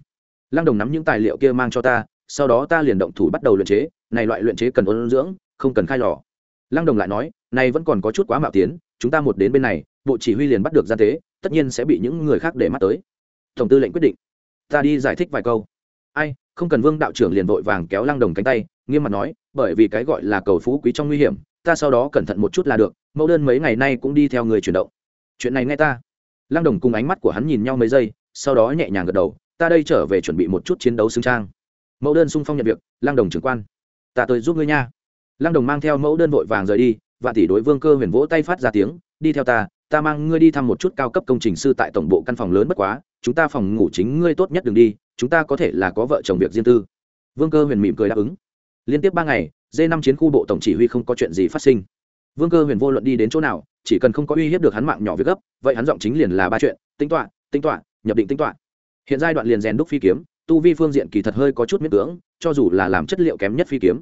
Lăng đồng nắm những tài liệu kia mang cho ta sau đó ta liền động thủ bắt đầu luyện chế, này loại luyện chế cần ôn dưỡng, không cần khai lò. Lăng đồng lại nói, này vẫn còn có chút quá mạo tiến, chúng ta một đến bên này, bộ chỉ huy liền bắt được gian tế tất nhiên sẽ bị những người khác để mắt tới. Tổng tư lệnh quyết định. Ta đi giải thích vài câu. Ai, không cần vương đạo trưởng liền vội vàng kéo lăng đồng cánh tay, nghiêm mặt nói, bởi vì cái gọi là cầu phú quý trong nguy hiểm, ta sau đó cẩn thận một chút là được, mẫu đơn mấy ngày nay cũng đi theo người chuyển động. Chuyện này nghe ta. Lăng đồng cùng ánh mắt của hắn nhìn nhau mấy giây, sau đó nhẹ nhàng gật đầu, ta đây trở về chuẩn bị một chút chiến đấu xứng trang mẫu đơn sung phong nhận việc Lang đồng trưởng quan. Ta tới giúp ngươi nha. Lang đồng mang theo mẫu đơn vội vàng rời đi và tỷ đối vương cơ huyền vỗ tay phát ra tiếng, đi theo ta ta mang ngươi đi thăm một chút cao cấp công trình sư tại tổng bộ căn phòng lớn bất quá, chúng ta phòng ngủ chính ngươi tốt nhất đừng đi, chúng ta có thể là có vợ chồng việc riêng tư. Vương cơ huyền mỉm cười đáp ứng. Liên tiếp ba ngày d năm chiến khu bộ tổng chỉ huy không có chuyện gì phát sinh. Vương cơ huyền vô luận đi đến chỗ nào, chỉ cần không có uy hiếp được hắn mạng nhỏ việc gấp, vậy hắn giọng chính liền là ba chuyện tính toạ tính toạ nhập định tính toạ hiện giai đoạn liền rèn đúc phi kiếm tu vi phương diện kỳ thật hơi có chút miễn cưỡng, cho dù là làm chất liệu kém nhất phi kiếm.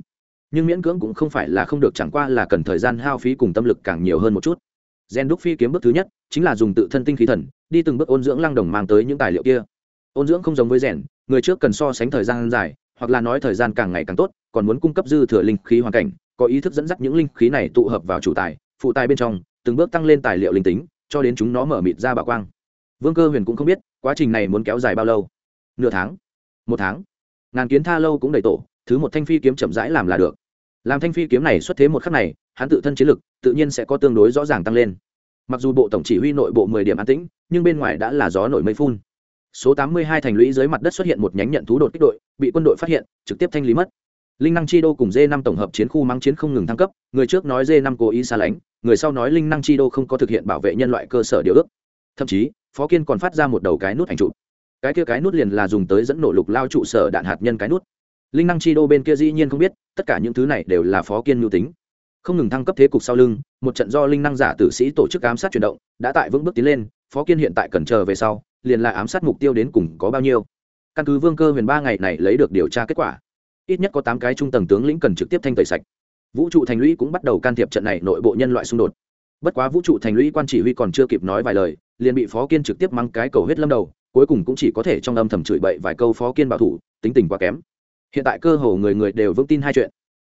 Nhưng miễn cưỡng cũng không phải là không được, chẳng qua là cần thời gian hao phí cùng tâm lực càng nhiều hơn một chút. Gen đúc phi kiếm bước thứ nhất, chính là dùng tự thân tinh khí thần, đi từng bước ôn dưỡng lăng đồng mang tới những tài liệu kia. Ôn dưỡng không giống với rèn, người trước cần so sánh thời gian dài, hoặc là nói thời gian càng ngày càng tốt, còn muốn cung cấp dư thừa linh khí hoàn cảnh, có ý thức dẫn dắt những linh khí này tụ hợp vào chủ tài, phụ tài bên trong, từng bước tăng lên tài liệu linh tính, cho đến chúng nó mở mịt ra bạo quang. Vương cơ huyền cũng không biết, quá trình này muốn kéo dài bao lâu? Nửa tháng một tháng. Ngàn kiến tha lâu cũng đầy tổ, thứ một thanh phi kiếm chậm rãi làm là được. Làm thanh phi kiếm này xuất thế một khắc này, hắn tự thân chiến lực, tự nhiên sẽ có tương đối rõ ràng tăng lên. Mặc dù bộ tổng chỉ huy nội bộ mười điểm an tĩnh, nhưng bên ngoài đã là gió nổi mây phun. Số tám mươi hai thành lũy dưới mặt đất xuất hiện một nhánh nhận thú đột kích đội, bị quân đội phát hiện, trực tiếp thanh lý mất. Linh năng chi đô cùng d năm tổng hợp chiến khu mang chiến không ngừng thăng cấp, người trước nói d năm cố ý xa lánh, người sau nói linh năng chi đô không có thực hiện bảo vệ nhân loại cơ sở điều ước. Thậm chí, phó kiên còn phát ra một đầu cái nút ảnh trụ cái kia cái nút liền là dùng tới dẫn nổ lục lao trụ sở đạn hạt nhân cái nút. Linh năng chi đô bên kia dĩ nhiên không biết, tất cả những thứ này đều là phó kiên nhu tính. Không ngừng thăng cấp thế cục sau lưng, một trận do linh năng giả tử sĩ tổ chức ám sát chuyển động, đã tại vững bước tiến lên, phó kiên hiện tại cần chờ về sau, liền là ám sát mục tiêu đến cùng có bao nhiêu. Căn cứ vương cơ huyền ba ngày này lấy được điều tra kết quả, ít nhất có tám cái trung tầng tướng lĩnh cần trực tiếp thanh tẩy sạch. Vũ trụ thành lũy cũng bắt đầu can thiệp trận này nội bộ nhân loại xung đột. Bất quá vũ trụ thành lũy quan chỉ huy còn chưa kịp nói vài lời, liền bị phó kiên trực tiếp mang cái cầu huyết lâm đầu cuối cùng cũng chỉ có thể trong âm thầm chửi bậy vài câu phó kiên bảo thủ, tính tình quá kém. Hiện tại cơ hồ người người đều vững tin hai chuyện.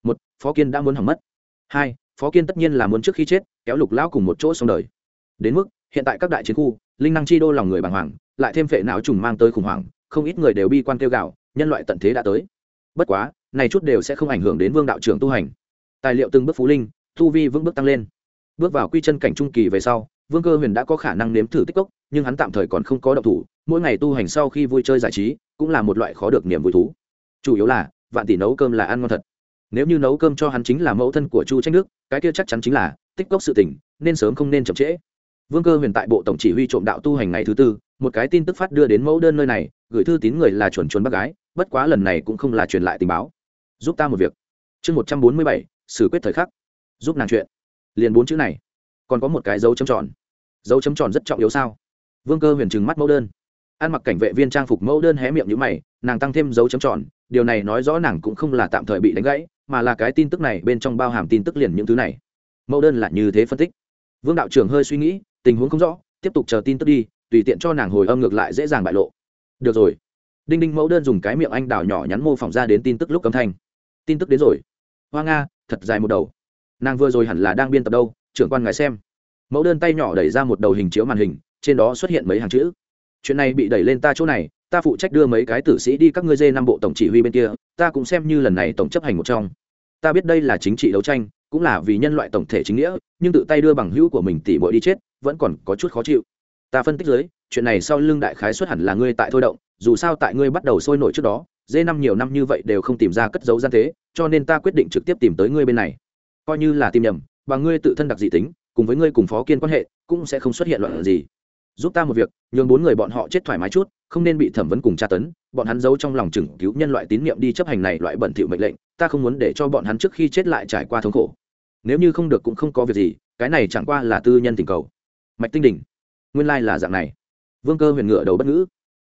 Một, phó kiên đã muốn hỏng mất. Hai, phó kiên tất nhiên là muốn trước khi chết, kéo lục lão cùng một chỗ xong đời. Đến mức, hiện tại các đại chiến khu, linh năng chi đô lòng người bàng hoàng, lại thêm phệ não trùng mang tới khủng hoảng, không ít người đều bi quan kêu gạo nhân loại tận thế đã tới. Bất quá, này chút đều sẽ không ảnh hưởng đến vương đạo trưởng tu hành. Tài liệu từng bước phú linh, tu vi vững bước tăng lên. Bước vào quy chân cảnh trung kỳ về sau, vương cơ huyền đã có khả năng nếm thử tích cốc, nhưng hắn tạm thời còn không có động thủ mỗi ngày tu hành sau khi vui chơi giải trí cũng là một loại khó được niềm vui thú. Chủ yếu là, vạn tỷ nấu cơm là ăn ngon thật. Nếu như nấu cơm cho hắn chính là mẫu thân của chu tranh nước cái kia chắc chắn chính là tích cốc sự tỉnh nên sớm không nên chậm trễ. Vương cơ huyền tại bộ tổng chỉ huy trộm đạo tu hành ngày thứ tư, một cái tin tức phát đưa đến mẫu đơn nơi này, gửi thư tín người là chuẩn chuẩn bác gái, bất quá lần này cũng không là truyền lại tình báo. Giúp ta một việc. Chương một trăm bốn mươi bảy, xử quyết thời khắc. Giúp nàng chuyện. Liền bốn chữ này. Còn có một cái dấu chấm tròn. Dấu chấm tròn rất trọng yếu sao? Vương cơ huyền trừng mắt mẫu đơn ăn mặc cảnh vệ viên trang phục mẫu đơn hé miệng như mày, nàng tăng thêm dấu chấm tròn, điều này nói rõ nàng cũng không là tạm thời bị đánh gãy, mà là cái tin tức này bên trong bao hàm tin tức liền những thứ này. Mẫu đơn là như thế phân tích. Vương đạo trưởng hơi suy nghĩ, tình huống không rõ, tiếp tục chờ tin tức đi, tùy tiện cho nàng hồi âm ngược lại dễ dàng bại lộ. Được rồi. Đinh đinh mẫu đơn dùng cái miệng anh đào nhỏ nhắn mô phỏng ra đến tin tức lúc âm thanh. Tin tức đến rồi. Hoa nga, thật dài một đầu. Nàng vừa rồi hẳn là đang biên tập đâu, trưởng quan ngài xem. Mẫu đơn tay nhỏ đẩy ra một đầu hình chiếu màn hình, trên đó xuất hiện mấy hàng chữ chuyện này bị đẩy lên ta chỗ này, ta phụ trách đưa mấy cái tử sĩ đi các ngươi dê năm bộ tổng chỉ huy bên kia, ta cũng xem như lần này tổng chấp hành một trong. Ta biết đây là chính trị đấu tranh, cũng là vì nhân loại tổng thể chính nghĩa, nhưng tự tay đưa bằng hữu của mình tỉ bội đi chết, vẫn còn có chút khó chịu. Ta phân tích dưới, chuyện này sau lưng đại khái xuất hẳn là ngươi tại thôi động, dù sao tại ngươi bắt đầu sôi nổi trước đó, dê năm nhiều năm như vậy đều không tìm ra cất dấu gian thế, cho nên ta quyết định trực tiếp tìm tới ngươi bên này. Coi như là tìm nhầm, và ngươi tự thân đặc dị tính, cùng với ngươi cùng phó kiên quan hệ, cũng sẽ không xuất hiện loạn gì giúp ta một việc, nhường bốn người bọn họ chết thoải mái chút, không nên bị thẩm vấn cùng tra tấn. Bọn hắn giấu trong lòng chừng cứu nhân loại tín nhiệm đi chấp hành này loại bẩn thỉu mệnh lệnh, ta không muốn để cho bọn hắn trước khi chết lại trải qua thống khổ. Nếu như không được cũng không có việc gì, cái này chẳng qua là tư nhân tình cầu. Mạch tinh đỉnh nguyên lai là dạng này. Vương cơ huyền ngựa đầu bất ngữ.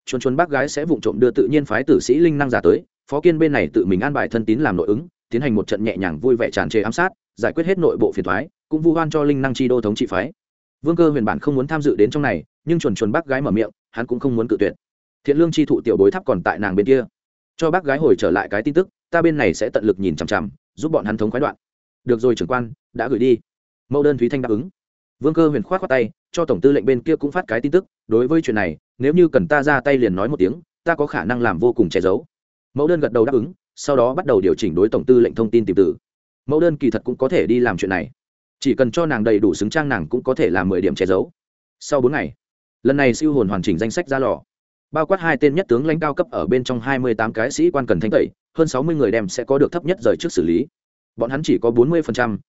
Chuồn chuồn bác gái sẽ vụng trộm đưa tự nhiên phái tử sĩ linh năng giả tới, phó kiên bên này tự mình an bài thân tín làm nội ứng, tiến hành một trận nhẹ nhàng vui vẻ tràn trề ám sát, giải quyết hết nội bộ phiền thoái cũng vu hoan cho linh năng chi đô thống trị phái. Vương cơ huyền bản không muốn tham dự đến trong này nhưng chuồn chuồn bác gái mở miệng, hắn cũng không muốn cự tuyệt. Thiện lương chi thụ tiểu bối tháp còn tại nàng bên kia. Cho bác gái hồi trở lại cái tin tức, ta bên này sẽ tận lực nhìn chằm chằm, giúp bọn hắn thống khoái đoạn. Được rồi trưởng quan, đã gửi đi. Mẫu đơn thúy thanh đáp ứng. Vương cơ huyền k h o á t khoác tay, cho tổng tư lệnh bên kia cũng phát cái tin tức, đối với chuyện này, nếu như cần ta ra tay liền nói một tiếng, ta có khả năng làm vô cùng che giấu. Mẫu đơn gật đầu đáp ứng, sau đó bắt đầu điều chỉnh đối tổng tư lệnh thông tin tìm tử mẫu đơn kỳ thật cũng có thể đi làm chuyện này. Chỉ cần cho nàng đầy đủ xứng trang nàng cũng có thể làm mười điểm che giấu. Sau bốn ngày lần này siêu hồn hoàn chỉnh danh sách ra lò. Bao quát hai tên nhất tướng lãnh cao cấp ở bên trong hai mươi tám cái sĩ quan cần thanh tẩy, hơn sáu mươi người đem sẽ có được thấp nhất rời trước xử lý. Bọn hắn chỉ có bốn mươi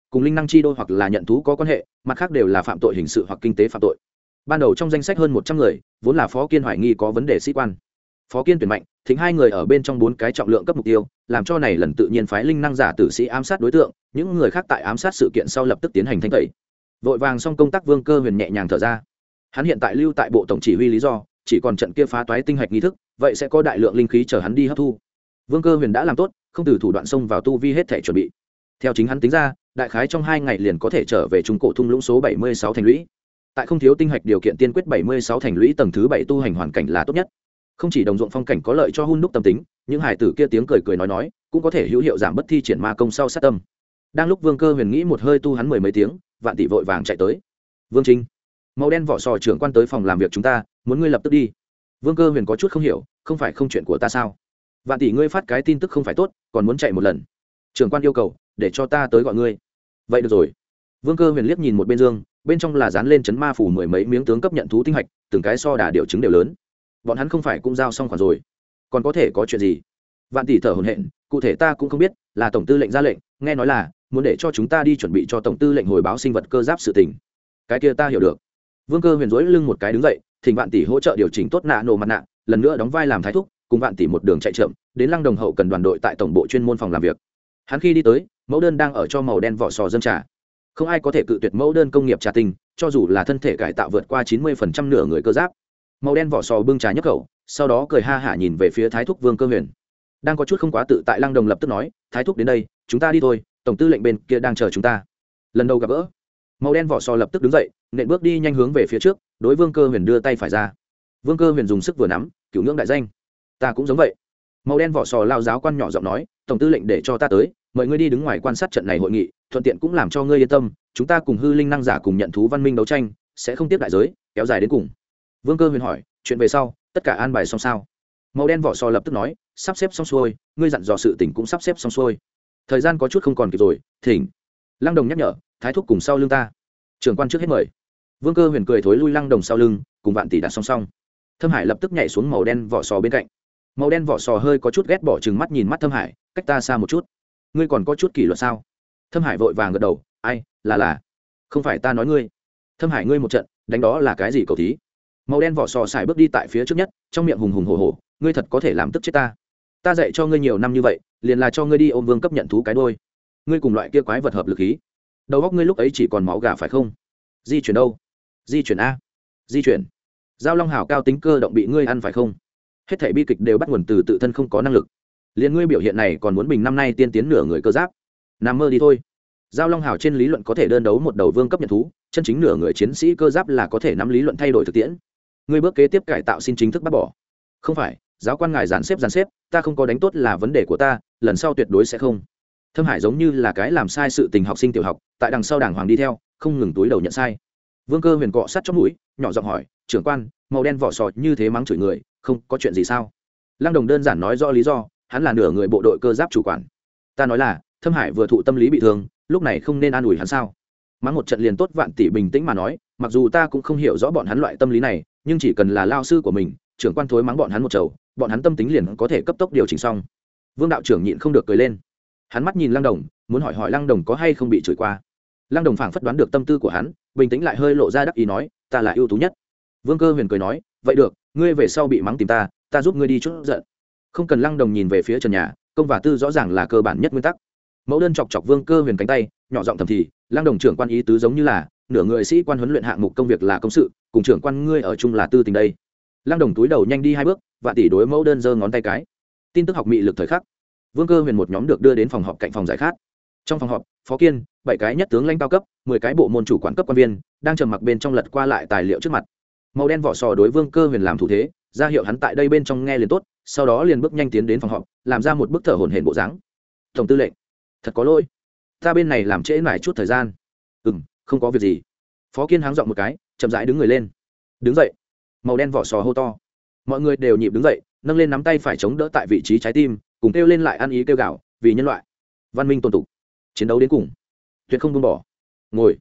cùng linh năng chi đôi hoặc là nhận thú có quan hệ, mặt khác đều là phạm tội hình sự hoặc kinh tế phạm tội. Ban đầu trong danh sách hơn một trăm người, vốn là phó kiên hoài nghi có vấn đề sĩ quan. Phó kiên tuyển mạnh thính hai người ở bên trong bốn cái trọng lượng cấp mục tiêu, làm cho này lần tự nhiên phái linh năng giả tử sĩ ám sát đối tượng, những người khác tại ám sát sự kiện sau lập tức tiến hành thanh tẩy. Vội vàng xong công tác vương cơ huyền nhẹ nhàng thở ra hắn hiện tại lưu tại bộ tổng chỉ huy lý do, chỉ còn trận kia phá toái tinh hạch nghi thức, vậy sẽ có đại lượng linh khí chờ hắn đi hấp thu. Vương cơ huyền đã làm tốt, không từ thủ đoạn xông vào tu vi hết thể chuẩn bị. Theo chính hắn tính ra, đại khái trong hai ngày liền có thể trở về trung cổ thung lũng số bảy mươi sáu thành lũy. Tại không thiếu tinh hạch điều kiện tiên quyết bảy mươi sáu thành lũy tầng thứ bảy tu hành hoàn cảnh là tốt nhất. Không chỉ đồng ruộng phong cảnh có lợi cho hun đúc tâm tính, những hải tử kia tiếng cười cười nói nói, cũng có thể hữu hiệu giảm bất thi triển ma công sau sát tâm. Đang lúc vương cơ huyền nghĩ một hơi tu hắn mười mấy tiếng, vạn tỷ vội vàng chạy tới. Vương trinh màu đen vỏ sò trưởng quan tới phòng làm việc chúng ta, muốn ngươi lập tức đi. Vương cơ huyền có chút không hiểu, không phải không chuyện của ta sao? Vạn tỷ ngươi phát cái tin tức không phải tốt, còn muốn chạy một lần. Trưởng quan yêu cầu, để cho ta tới gọi ngươi. Vậy được rồi. Vương cơ huyền liếc nhìn một bên dương, bên trong là dán lên chấn ma phủ mười mấy miếng tướng cấp nhận thú tinh hạch, từng cái so đà điệu chứng đều lớn. Bọn hắn không phải cũng giao xong khoản rồi. Còn có thể có chuyện gì? Vạn tỷ thở hồn hện cụ thể ta cũng không biết, là tổng tư lệnh ra lệnh, nghe nói là, muốn để cho chúng ta đi chuẩn bị cho tổng tư lệnh hồi báo sinh vật cơ giáp sự tình. Cái kia ta hiểu được vương cơ huyền rối lưng một cái đứng dậy, thỉnh vạn tỷ hỗ trợ điều chỉnh tốt nạ nổ mặt nạ, lần nữa đóng vai làm thái thúc, cùng vạn tỷ một đường chạy chậm, đến lăng đồng hậu cần đoàn đội tại tổng bộ chuyên môn phòng làm việc. Hắn khi đi tới, mẫu đơn đang ở cho màu đen vỏ sò dân trà. Không ai có thể cự tuyệt mẫu đơn công nghiệp trà tinh cho dù là thân thể cải tạo vượt qua chín mươi phần trăm nửa người cơ giáp. Màu đen vỏ sò bưng trà nhấc khẩu, sau đó cười ha hả nhìn về phía thái thúc vương cơ huyền. Đang có chút không quá tự tại lăng đồng lập tức nói, thái thúc đến đây, chúng ta đi thôi, tổng tư lệnh bên kia đang chờ chúng ta. Lần đầu gặp gỡ, màu đen vỏ sò lập tức đứng dậy nện bước đi nhanh hướng về phía trước, đối vương cơ huyền đưa tay phải ra. Vương cơ huyền dùng sức vừa nắm cựu ngưỡng đại danh. Ta cũng giống vậy. Màu đen vỏ sò lao giáo quan nhỏ giọng nói, tổng tư lệnh để cho ta tới, mời ngươi đi đứng ngoài quan sát trận này hội nghị, thuận tiện cũng làm cho ngươi yên tâm, chúng ta cùng hư linh năng giả cùng nhận thú văn minh đấu tranh, sẽ không tiếp đại giới, kéo dài đến cùng. Vương cơ huyền hỏi, chuyện về sau, tất cả an bài xong sao? Màu đen vỏ sò lập tức nói, sắp xếp xong xuôi, ngươi dặn dò sự tỉnh cũng sắp xếp xong xuôi. Thời gian có chút không còn kịp rồi, thỉnh. Lăng đồng nhắc nhở, thái thúc cùng sau lưng ta trưởng quan trước hết mời. Vương cơ huyền cười thối lui lăng đồng sau lưng, cùng vạn tỷ đặt song song. Thâm hải lập tức nhảy xuống màu đen vỏ sò bên cạnh. Màu đen vỏ sò hơi có chút ghét bỏ chừng mắt nhìn mắt thâm hải, cách ta xa một chút. Ngươi còn có chút kỷ luật sao? Thâm hải vội vàng gật đầu, ai, là là, không phải ta nói ngươi. Thâm hải ngươi một trận, đánh đó là cái gì cầu thí? Màu đen vỏ sò xài bước đi tại phía trước nhất, trong miệng hùng hùng hồ hồ ngươi thật có thể làm tức chết ta. Ta dạy cho ngươi nhiều năm như vậy, liền là cho ngươi đi ôm vương cấp nhận thú cái đôi. Ngươi cùng loại kia quái vật hợp lực khí đầu góc ngươi lúc ấy chỉ còn máu gà phải không? Di chuyển đâu? Di chuyển a. Di chuyển. Giao long hào cao tính cơ động bị ngươi ăn phải không? Hết thể bi kịch đều bắt nguồn từ tự thân không có năng lực. Liền ngươi biểu hiện này còn muốn bình năm nay tiên tiến nửa người cơ giáp. Nằm mơ đi thôi. Giao long hào trên lý luận có thể đơn đấu một đầu vương cấp nhận thú, chân chính nửa người chiến sĩ cơ giáp là có thể nắm lý luận thay đổi thực tiễn. Ngươi bước kế tiếp cải tạo xin chính thức bác bỏ. Không phải, giáo quan ngài dàn xếp dàn xếp, ta không có đánh tốt là vấn đề của ta, lần sau tuyệt đối sẽ không thâm hải giống như là cái làm sai sự tình học sinh tiểu học, tại đằng sau đảng hoàng đi theo, không ngừng túi đầu nhận sai. Vương cơ huyền cọ sát trong mũi, nhỏ giọng hỏi, trưởng quan, màu đen vỏ sò như thế mắng chửi người, không có chuyện gì sao? Lăng đồng đơn giản nói rõ lý do, hắn là nửa người bộ đội cơ giáp chủ quản. Ta nói là, thâm hải vừa thụ tâm lý bị thương, lúc này không nên an ủi hắn sao? Mắng một trận liền tốt vạn tỷ bình tĩnh mà nói, mặc dù ta cũng không hiểu rõ bọn hắn loại tâm lý này, nhưng chỉ cần là lao sư của mình, trưởng quan thối mắng bọn hắn một chầu, bọn hắn tâm tính liền có thể cấp tốc điều chỉnh xong. Vương đạo trưởng nhịn không được cười lên hắn mắt nhìn lăng đồng, muốn hỏi hỏi lăng đồng có hay không bị chửi qua. Lăng đồng phảng phất đoán được tâm tư của hắn, bình tĩnh lại hơi lộ ra đắc ý nói, ta là ưu tú nhất. Vương cơ huyền cười nói, vậy được, ngươi về sau bị mắng tìm ta ta giúp ngươi đi chút giận. Không cần lăng đồng nhìn về phía trần nhà, công và tư rõ ràng là cơ bản nhất nguyên tắc. Mẫu đơn chọc chọc vương cơ huyền cánh tay, nhỏ giọng thầm thì, lăng đồng trưởng quan ý tứ giống như là, nửa người sĩ quan huấn luyện hạng mục công việc là công sự, cùng trưởng quan ngươi ở chung là tư tình đây. Lăng đồng túi đầu nhanh đi hai bước và tỷ đối mẫu đơn giơ ngón tay cái. Tin tức học mị lực thời khắc vương cơ huyền một nhóm được đưa đến phòng họp cạnh phòng giải khát. Trong phòng họp, phó kiên, bảy cái nhất tướng lãnh cao cấp, mười cái bộ môn chủ quản cấp quan viên, đang trầm mặc bên trong lật qua lại tài liệu trước mặt. Màu đen vỏ sò đối vương cơ huyền làm thủ thế, ra hiệu hắn tại đây bên trong nghe liền tốt, sau đó liền bước nhanh tiến đến phòng họp, làm ra một bức thở hồn hển bộ dáng. Tổng tư lệnh, thật có lỗi. Ta bên này làm trễ mải chút thời gian. Ừ m không có việc gì. Phó kiên háng dọn một cái, chậm rãi đứng người lên. Đứng dậy. Màu đen vỏ sò hô to. Mọi người đều nhịp đứng dậy, nâng lên nắm tay phải chống đỡ tại vị trí trái tim cùng kêu lên lại ăn ý kêu gạo, vì nhân loại. Văn minh tồn tục. Chiến đấu đến cùng. Tuyệt không buông bỏ. Ngồi.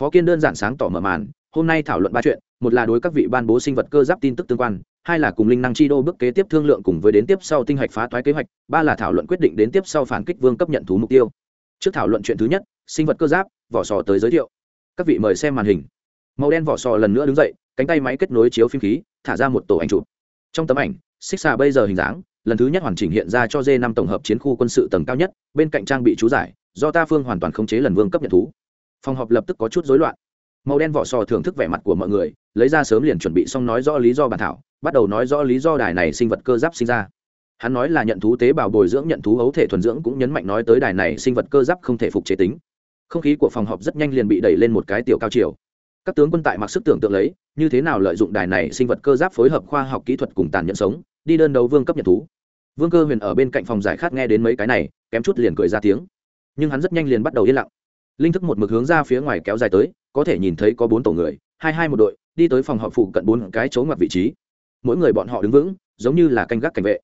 Phó kiên đơn giản sáng tỏ mở màn, hôm nay thảo luận ba chuyện, một là đối các vị ban bố sinh vật cơ giáp tin tức tương quan, hai là cùng linh năng chi đô bước kế tiếp thương lượng cùng với đến tiếp sau tinh hạch phá toái kế hoạch, ba là thảo luận quyết định đến tiếp sau phản kích vương cấp nhận thú mục tiêu. Trước thảo luận chuyện thứ nhất, sinh vật cơ giáp, vỏ sò tới giới thiệu. Các vị mời xem màn hình. Màu đen vỏ sò lần nữa đứng dậy, cánh tay máy kết nối chiếu phim khí, thả ra một tổ ảnh chụp. Trong tấm ảnh xích xà bây giờ hình dáng lần thứ nhất hoàn chỉnh hiện ra cho d năm tổng hợp chiến khu quân sự tầng cao nhất, bên cạnh trang bị chú giải, do ta phương hoàn toàn khống chế lần vương cấp nhận thú. Phòng họp lập tức có chút rối loạn. Màu đen vỏ sò thưởng thức vẻ mặt của mọi người, lấy ra sớm liền chuẩn bị xong nói rõ lý do bản thảo, bắt đầu nói rõ lý do đài này sinh vật cơ giáp sinh ra. Hắn nói là nhận thú tế bào bồi dưỡng nhận thú ấu thể thuần dưỡng cũng nhấn mạnh nói tới đài này sinh vật cơ giáp không thể phục chế tính. Không khí của phòng họp rất nhanh liền bị đẩy lên một cái tiểu cao chiều. Các tướng quân tại mặc sức tưởng tượng lấy, như thế nào lợi dụng đài này sinh vật cơ giáp phối hợp khoa học kỹ thuật cùng tàn nhẫn sống, đi đơn đấu vương cấp nhận thú vương cơ huyền ở bên cạnh phòng giải khát nghe đến mấy cái này, kém chút liền cười ra tiếng. Nhưng hắn rất nhanh liền bắt đầu yên lặng. Linh thức một mực hướng ra phía ngoài kéo dài tới, có thể nhìn thấy có bốn tổ người, hai hai một đội, đi tới phòng họ phụ cận bốn cái chỗ ngoặt vị trí. Mỗi người bọn họ đứng vững, giống như là canh gác cảnh vệ.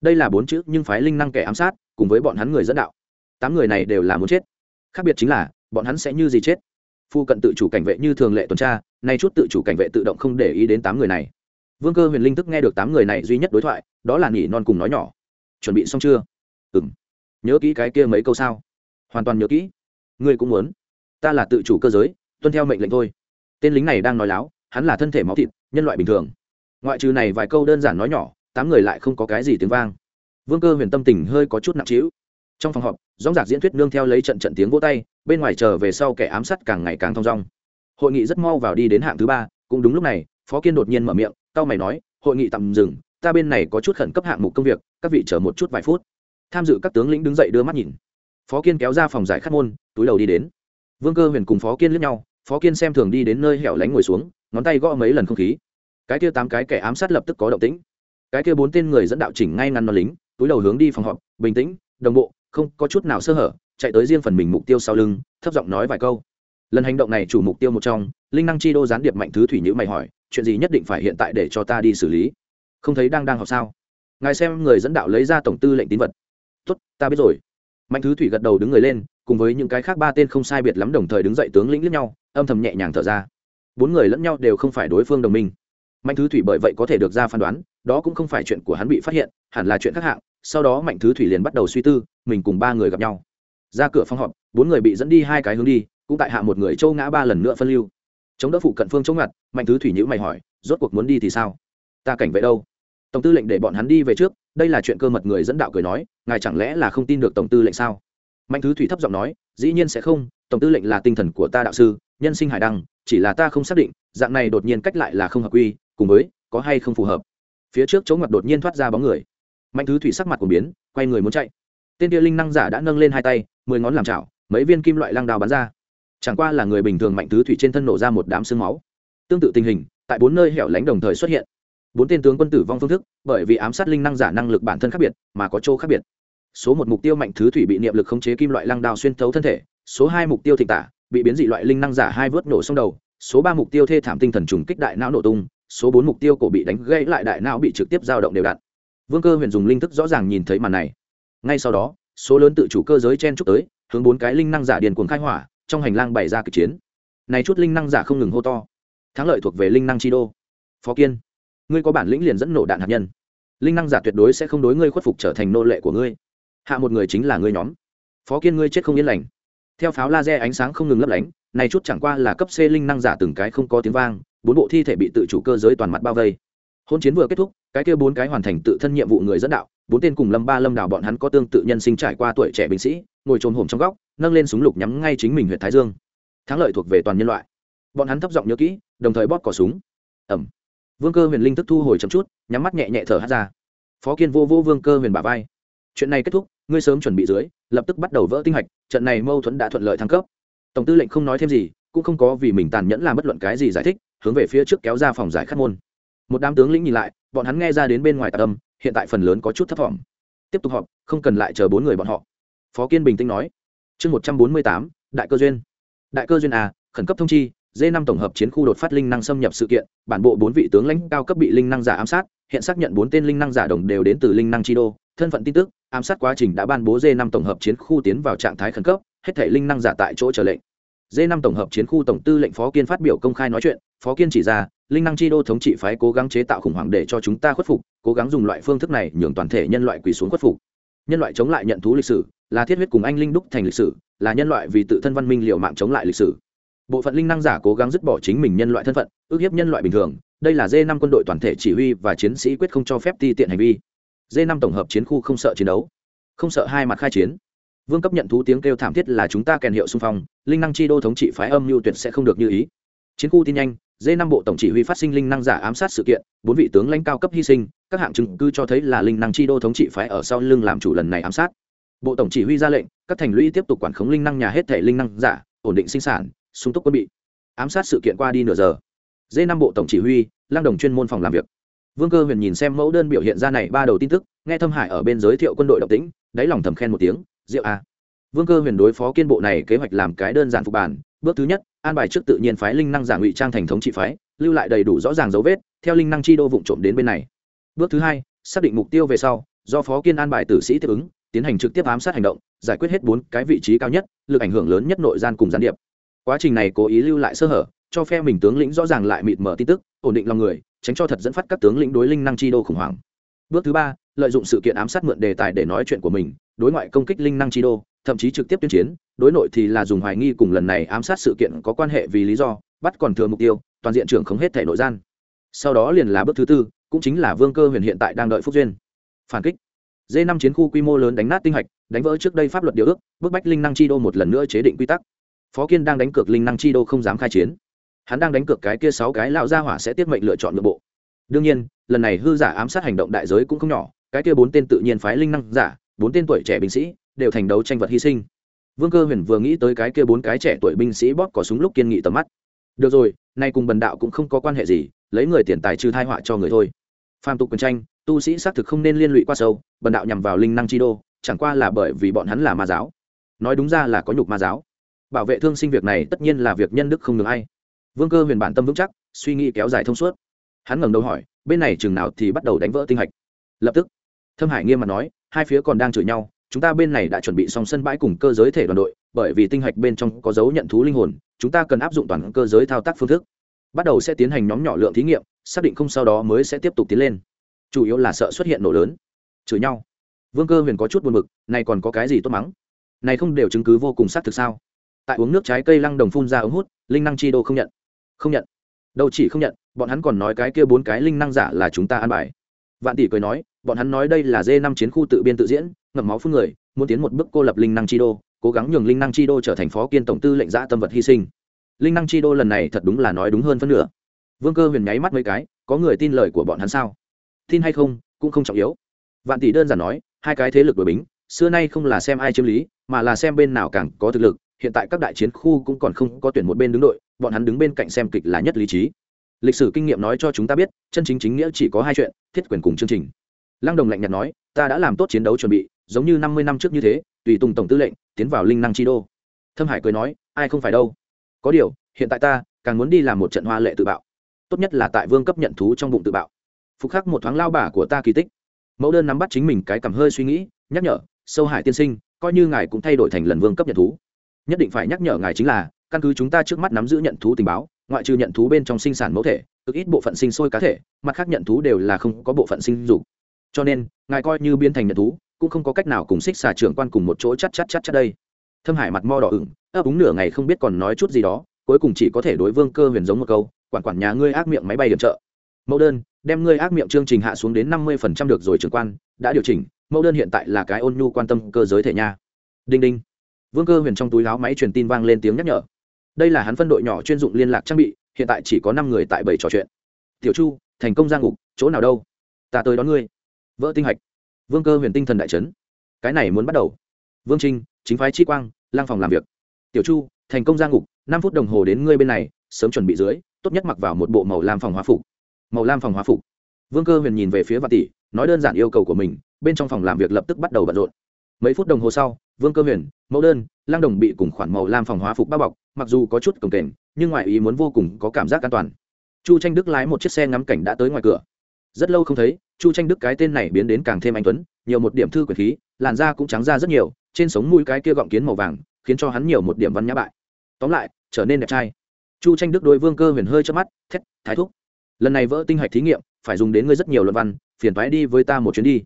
Đây là bốn chữ nhưng phái linh năng kẻ ám sát, cùng với bọn hắn người dẫn đạo. Tám người này đều là muốn chết. Khác biệt chính là, bọn hắn sẽ như gì chết? Phu cận tự chủ cảnh vệ như thường lệ tuần tra, nay chút tự chủ cảnh vệ tự động không để ý đến tám người này vương cơ huyền linh thức nghe được tám người này duy nhất đối thoại, đó là nhỉ non cùng nói nhỏ. Chuẩn bị xong chưa? Ừ m nhớ kỹ cái kia mấy câu sao? Hoàn toàn nhớ kỹ. Ngươi cũng muốn. Ta là tự chủ cơ giới, tuân theo mệnh lệnh thôi. Tên lính này đang nói láo, hắn là thân thể máu thịt, nhân loại bình thường. Ngoại trừ này vài câu đơn giản nói nhỏ, tám người lại không có cái gì tiếng vang. Vương cơ huyền tâm tình hơi có chút nặng trĩu. Trong phòng họp dóng giặc diễn thuyết nương theo lấy trận trận tiếng vỗ tay, bên ngoài chờ về sau kẻ ám sát càng ngày càng thong dong. Hội nghị rất mau vào đi đến hạng thứ ba, cũng đúng lúc này, phó kiên đột nhiên mở miệng tao mày nói, hội nghị tạm dừng, ta bên này có chút khẩn cấp hạng mục công việc, các vị chờ một chút vài phút. Tham dự các tướng lĩnh đứng dậy đưa mắt nhìn. Phó kiên kéo ra phòng giải khát môn, túi đầu đi đến. Vương cơ huyền cùng phó kiên lướt nhau, phó kiên xem thường đi đến nơi hẻo lánh ngồi xuống, ngón tay gõ mấy lần không khí. Cái kia tám cái kẻ ám sát lập tức có động tĩnh. Cái kia bốn tên người dẫn đạo chỉnh ngay ngăn non lính, túi đầu hướng đi phòng họp, bình tĩnh, đồng bộ, không có chút nào sơ hở, chạy tới riêng phần mình mục tiêu sau lưng, thấp giọng nói vài câu. Lần hành động này chủ mục tiêu một trong, linh năng chi đô gián điệp mạnh thứ thủy nhữ mày hỏi chuyện gì nhất định phải hiện tại để cho ta đi xử lý? Không thấy đang đang học sao? Ngài xem người dẫn đạo lấy ra tổng tư lệnh tín vật. Tốt, ta biết rồi. Mạnh thứ thủy gật đầu đứng người lên, cùng với những cái khác ba tên không sai biệt lắm đồng thời đứng dậy tướng lĩnh lẫn nhau, âm thầm nhẹ nhàng thở ra. Bốn người lẫn nhau đều không phải đối phương đồng minh. Mạnh thứ thủy bởi vậy có thể được ra phán đoán, đó cũng không phải chuyện của hắn bị phát hiện, hẳn là chuyện khác hạng. Sau đó mạnh thứ thủy liền bắt đầu suy tư, mình cùng ba người gặp nhau. Ra cửa phòng họp, bốn người bị dẫn đi hai cái hướng đi, cũng tại hạ một người châu ngã ba lần nữa phân lưu chống đỡ phụ cận phương chống ngặt, mạnh thứ thủy nhữ mày hỏi, rốt cuộc muốn đi thì sao? Ta cảnh vệ đâu? Tổng tư lệnh để bọn hắn đi về trước, đây là chuyện cơ mật người dẫn đạo cười nói, ngài chẳng lẽ là không tin được tổng tư lệnh sao? Mạnh thứ thủy thấp giọng nói, dĩ nhiên sẽ không, tổng tư lệnh là tinh thần của ta đạo sư, nhân sinh hải đăng, chỉ là ta không xác định, dạng này đột nhiên cách lại là không hợp quy, cùng với, có hay không phù hợp? Phía trước chỗ ngặt đột nhiên thoát ra bóng người. Mạnh thứ thủy sắc mặt của biến, quay người muốn chạy. Tên kia linh năng giả đã nâng lên hai tay, mười ngón làm chảo, mấy viên kim loại lăng đào bắn ra chẳng qua là người bình thường mạnh thứ thủy trên thân nổ ra một đám sương máu. Tương tự tình hình, tại bốn nơi hẻo lánh đồng thời xuất hiện. Bốn tên tướng quân tử vong phương thức, bởi vì ám sát linh năng giả năng lực bản thân khác biệt, mà có chỗ khác biệt. Số một mục tiêu mạnh thứ thủy bị niệm lực khống chế kim loại lăng đao xuyên thấu thân thể, số hai mục tiêu thịnh tả, bị biến dị loại linh năng giả hai vớt nổ xong đầu, số ba mục tiêu thê thảm tinh thần trùng kích đại não nổ tung, số bốn mục tiêu cổ bị đánh gãy lại đại não bị trực tiếp dao động đều đặn. Vương cơ huyền dùng linh thức rõ ràng nhìn thấy màn này. Ngay sau đó, số lớn tự chủ cơ giới chen trúc tới, hướng bốn cái linh năng giả điền cuồng khai hỏa trong hành lang bày ra kịch chiến. Này chút linh năng giả không ngừng hô to. Thắng lợi thuộc về linh năng chi đô. Phó kiên, ngươi có bản lĩnh liền dẫn nổ đạn hạt nhân. Linh năng giả tuyệt đối sẽ không đối ngươi khuất phục trở thành nô lệ của ngươi. Hạ một người chính là ngươi nhóm. Phó kiên, ngươi chết không yên lành. Theo pháo laser ánh sáng không ngừng lấp lánh, này chút chẳng qua là cấp c linh năng giả từng cái không có tiếng vang, bốn bộ thi thể bị tự chủ cơ giới toàn mặt bao vây. Hôn chiến vừa kết thúc, cái kia bốn cái hoàn thành tự thân nhiệm vụ người dẫn đạo, bốn tên cùng lâm ba lâm đào bọn hắn có tương tự nhân sinh trải qua tuổi trẻ binh sĩ, ngồi trồm hổm trong góc nâng lên súng lục nhắm ngay chính mình huyện thái dương. Thắng lợi thuộc về toàn nhân loại. Bọn hắn thấp giọng nhớ kỹ, đồng thời bóp cỏ súng. Ẩm vương cơ huyền linh thức thu hồi chậm chút, nhắm mắt nhẹ nhẹ thở hát ra. Phó kiên vô vô vương cơ huyền bà vai. Chuyện này kết thúc, ngươi sớm chuẩn bị dưới, lập tức bắt đầu vỡ tinh hạch trận này mâu thuẫn đã thuận lợi thăng cấp. Tổng tư lệnh không nói thêm gì, cũng không có vì mình tàn nhẫn làm bất luận cái gì giải thích, hướng về phía trước kéo ra phòng giải khát môn. Một đám tướng lĩnh nhìn lại, bọn hắn nghe ra đến bên ngoài tạc âm, hiện tại phần lớn có chút thấp t tiếp tục họp, không cần lại chờ bốn người bọn họ. Phó kiên bình tĩnh nói chương một trăm bốn mươi tám, đại cơ duyên. Đại cơ duyên a, khẩn cấp thông chi, d năm tổng hợp chiến khu đột phát linh năng xâm nhập sự kiện, bản bộ bốn vị tướng lãnh cao cấp bị linh năng giả ám sát, hiện xác nhận bốn tên linh năng giả đồng đều đến từ linh năng chi đô, thân phận tin tức, ám sát quá trình đã ban bố d năm tổng hợp chiến khu tiến vào trạng thái khẩn cấp, hết thể linh năng giả tại chỗ trở lệnh. D năm tổng hợp chiến khu tổng tư lệnh phó kiên phát biểu công khai nói chuyện, phó kiên chỉ ra, linh năng chi đô thống trị phái cố gắng chế tạo khủng hoảng để cho chúng ta khuất phục, cố gắng dùng loại phương thức này nhường toàn thể nhân loại quỳ xuống khuất phục. Nhân loại chống lại nhận thú lịch sử là thiết huyết cùng anh linh đúc thành lịch sử, là nhân loại vì tự thân văn minh liệu mạng chống lại lịch sử. Bộ phận linh năng giả cố gắng dứt bỏ chính mình nhân loại thân phận, ước hiếp nhân loại bình thường. Đây là d năm quân đội toàn thể chỉ huy và chiến sĩ quyết không cho phép ti tiện hành vi. D năm tổng hợp chiến khu không sợ chiến đấu, không sợ hai mặt khai chiến. Vương cấp nhận thú tiếng kêu thảm thiết là chúng ta kèn hiệu xung phong, linh năng chi đô thống trị phái âm mưu tuyệt sẽ không được như ý. Chiến khu tin nhanh d năm bộ tổng chỉ huy phát sinh linh năng giả ám sát sự kiện, bốn vị tướng lãnh cao cấp hy sinh, các hạng chứng cứ cho thấy là linh năng chi đô thống trị phái ở sau lưng làm chủ lần này ám sát bộ tổng chỉ huy ra lệnh, các thành lũy tiếp tục quản khống linh năng nhà hết thể linh năng giả, ổn định sinh sản, sung túc quân bị. Ám sát sự kiện qua đi nửa giờ. D năm bộ tổng chỉ huy lang đồng chuyên môn phòng làm việc. Vương cơ huyền nhìn xem mẫu đơn biểu hiện ra này ba đầu tin tức, nghe thâm hải ở bên giới thiệu quân đội động tĩnh, đáy lòng thầm khen một tiếng, diệu a. Vương cơ huyền đối phó kiên bộ này kế hoạch làm cái đơn giản phục bản, bước thứ nhất, an bài trước tự nhiên phái linh năng giả ngụy trang thành thống trị phái, lưu lại đầy đủ rõ ràng dấu vết, theo linh năng chi đô vụng trộm đến bên này. Bước thứ hai, xác định mục tiêu về sau, do phó kiên an bài tử sĩ tiếp ứng tiến hành trực tiếp ám sát hành động, giải quyết hết bốn cái vị trí cao nhất, lực ảnh hưởng lớn nhất nội gian cùng gián điệp. Quá trình này cố ý lưu lại sơ hở, cho phe mình tướng lĩnh rõ ràng lại mịt mở tin tức, ổn định lòng người, tránh cho thật dẫn phát các tướng lĩnh đối linh năng chi đô khủng hoảng. Bước thứ ba, lợi dụng sự kiện ám sát mượn đề tài để nói chuyện của mình, đối ngoại công kích linh năng chi đô, thậm chí trực tiếp tuyên chiến, đối nội thì là dùng hoài nghi cùng lần này ám sát sự kiện có quan hệ vì lý do, bắt còn thừa mục tiêu, toàn diện trưởng không hết thể nội gian. Sau đó liền là bước thứ tư, cũng chính là vương cơ huyền hiện tại đang đợi phúc duyên. Phản kích d năm chiến khu quy mô lớn đánh nát tinh hạch, đánh vỡ trước đây pháp luật điều ước, bức bách linh năng chi đô một lần nữa chế định quy tắc. Phó kiên đang đánh cược linh năng chi đô không dám khai chiến. Hắn đang đánh cược cái kia sáu cái lão gia hỏa sẽ tiết mệnh lựa chọn nội bộ. Đương nhiên, lần này hư giả ám sát hành động đại giới cũng không nhỏ, cái kia bốn tên tự nhiên phái linh năng giả, bốn tên tuổi trẻ binh sĩ, đều thành đấu tranh vật hy sinh. Vương cơ huyền vừa nghĩ tới cái kia bốn cái trẻ tuổi binh sĩ bóp có súng lúc kiên nghị tầm mắt. Được rồi, nay cùng bần đạo cũng không có quan hệ gì, lấy người tiền tài trừ thai họa cho người thôi. Phàm tục quyền tranh tu sĩ xác thực không nên liên lụy qua sâu, bần đạo nhằm vào linh năng chi đô, chẳng qua là bởi vì bọn hắn là ma giáo. Nói đúng ra là có nhục ma giáo. Bảo vệ thương sinh việc này tất nhiên là việc nhân đức không ngừng ai. Vương cơ huyền bản tâm vững chắc, suy nghĩ kéo dài thông suốt. Hắn ngẩng đầu hỏi, bên này chừng nào thì bắt đầu đánh vỡ tinh hạch? Lập tức, thâm hải nghiêm mặt nói, hai phía còn đang chửi nhau, chúng ta bên này đã chuẩn bị xong sân bãi cùng cơ giới thể đoàn đội, bởi vì tinh hạch bên trong có dấu nhận thú linh hồn, chúng ta cần áp dụng toàn cơ giới thao tác phương thức. Bắt đầu sẽ tiến hành nhóm nhỏ lượng thí nghiệm, xác định không sau đó mới sẽ tiếp tục tiến lên chủ yếu là sợ xuất hiện nổ lớn. Chửi nhau. Vương cơ huyền có chút buồn b ự c này còn có cái gì tốt mắng? Này không đều chứng cứ vô cùng xác thực sao? Tại uống nước trái cây lăng đồng phun ra ống hút, linh năng chi đô không nhận. Không nhận. Đâu chỉ không nhận, bọn hắn còn nói cái kia bốn cái linh năng giả là chúng ta ăn bài. Vạn tỷ cười nói, bọn hắn nói đây là d năm chiến khu tự biên tự diễn, ngậm máu phương người, muốn tiến một bước cô lập linh năng chi đô, cố gắng nhường linh năng chi đô trở thành phó kiên tổng tư lệnh giã tâm vật hy sinh. Linh năng chi đô lần này thật đúng là nói đúng hơn phân nửa. Vương cơ huyền nháy mắt mấy cái, có người tin lời của bọn hắn sao? Tin hay không, cũng không trọng yếu. Vạn tỷ đơn giản nói, hai cái thế lực đội bính, xưa nay không là xem ai chiếm lý, mà là xem bên nào càng có thực lực, hiện tại các đại chiến khu cũng còn không có tuyển một bên đứng đội, bọn hắn đứng bên cạnh xem kịch là nhất lý trí. Lịch sử kinh nghiệm nói cho chúng ta biết, chân chính chính nghĩa chỉ có hai chuyện, thiết quyền cùng chương trình. Lăng đồng lạnh nhạt nói, ta đã làm tốt chiến đấu chuẩn bị, giống như năm mươi năm trước như thế, tùy tùng tổng tư lệnh, tiến vào linh năng chi đô. Thâm hải cười nói, ai không phải đâu. Có điều, hiện tại ta, càng muốn đi làm một trận hoa lệ tự bạo. Tốt nhất là tại vương cấp nhận thú trong bụng tự bạo phục khắc một thoáng lao bả của ta kỳ tích. Mẫu đơn nắm bắt chính mình cái cầm hơi suy nghĩ, nhắc nhở, sâu hải tiên sinh, coi như ngài cũng thay đổi thành lần vương cấp nhận thú. Nhất định phải nhắc nhở ngài chính là, căn cứ chúng ta trước mắt nắm giữ nhận thú tình báo, ngoại trừ nhận thú bên trong sinh sản mẫu thể, cực ít bộ phận sinh sôi cá thể, mặt khác nhận thú đều là không có bộ phận sinh dục. Cho nên, ngài coi như biến thành nhận thú, cũng không có cách nào cùng xích xà trưởng quan cùng một chỗ chắt chắt chắt chắt đây. Thâm hải mặt mo đỏ ửng ấp úng nửa ngày không biết còn nói chút gì đó, cuối cùng chỉ có thể đối vương cơ huyền giống một câu, quản quản nhà ngươi ác miệng máy bay điểm trợ mẫu đơn, đem ngươi ác miệng chương trình hạ xuống đến năm mươi phần trăm được rồi trưởng quan, đã điều chỉnh, mẫu đơn hiện tại là cái ôn nhu quan tâm cơ giới thể nha. Đinh đinh. Vương cơ huyền trong túi láo máy truyền tin vang lên tiếng nhắc nhở. Đây là hắn phân đội nhỏ chuyên dụng liên lạc trang bị, hiện tại chỉ có năm người tại bảy trò chuyện. Tiểu chu, thành công ra ngục, chỗ nào đâu? Ta tới đón ngươi. Vỡ tinh hạch. Vương cơ huyền tinh thần đại trấn cái này muốn bắt đầu. Vương trinh, chính phái chi quang, lang phòng làm việc. Tiểu chu, thành công ra ngục, năm phút đồng hồ đến ngươi bên này, sớm chuẩn bị dưới, tốt nhất mặc vào một bộ màu làm phòng hóa phục màu lam phòng hóa phục. Vương cơ huyền nhìn về phía vạn tỷ, nói đơn giản yêu cầu của mình, bên trong phòng làm việc lập tức bắt đầu bận rộn. Mấy phút đồng hồ sau, vương cơ huyền, mẫu đơn lang đồng bị cùng khoản màu lam phòng hóa phục bao bọc, mặc dù có chút cồng kềnh, nhưng ngoại ý muốn vô cùng có cảm giác an toàn. Chu tranh đức lái một chiếc xe ngắm cảnh đã tới ngoài cửa. Rất lâu không thấy, chu tranh đức cái tên này biến đến càng thêm anh tuấn, nhiều một điểm thư quyền khí, làn da cũng trắng ra rất nhiều, trên sống mũi cái kia gọng kiến màu vàng, khiến cho hắn nhiều một điểm văn nhã bại. Tóm lại, trở nên đẹp trai. Chu tranh đức đối vương cơ huyền hơi chớp mắt, thét, thái thúc lần này vỡ tinh hạch thí nghiệm, phải dùng đến ngươi rất nhiều luận văn, phiền thoái đi với ta một chuyến đi.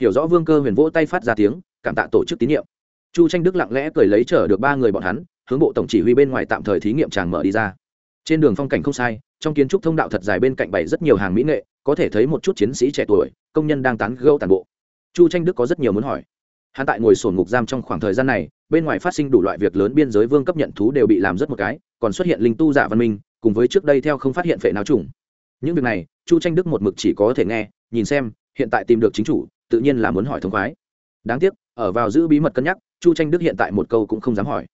Hiểu rõ vương cơ huyền vỗ tay phát ra tiếng, cảm tạ tổ chức tín nhiệm. Chu tranh đức lặng lẽ cười lấy chở được ba người bọn hắn, hướng bộ tổng chỉ huy bên ngoài tạm thời thí nghiệm tràng mở đi ra. Trên đường phong cảnh không sai, trong kiến trúc thông đạo thật dài bên cạnh bày rất nhiều hàng mỹ nghệ, có thể thấy một chút chiến sĩ trẻ tuổi, công nhân đang tán gâu tàn bộ. Chu tranh đức có rất nhiều muốn hỏi. Hắn tại ngồi sổn ngục giam trong khoảng thời gian này, bên ngoài phát sinh đủ loại việc lớn biên giới vương cấp nhận thú đều bị làm rất một cái, còn xuất hiện linh tu giả văn minh, cùng với trước đây theo không phát hiện phệ nào trùng những việc này, chu tranh đức một mực chỉ có thể nghe, nhìn xem, hiện tại tìm được chính chủ, tự nhiên là muốn hỏi thông khoái. Đáng tiếc, ở vào giữ bí mật cân nhắc, chu tranh đức hiện tại một câu cũng không dám hỏi.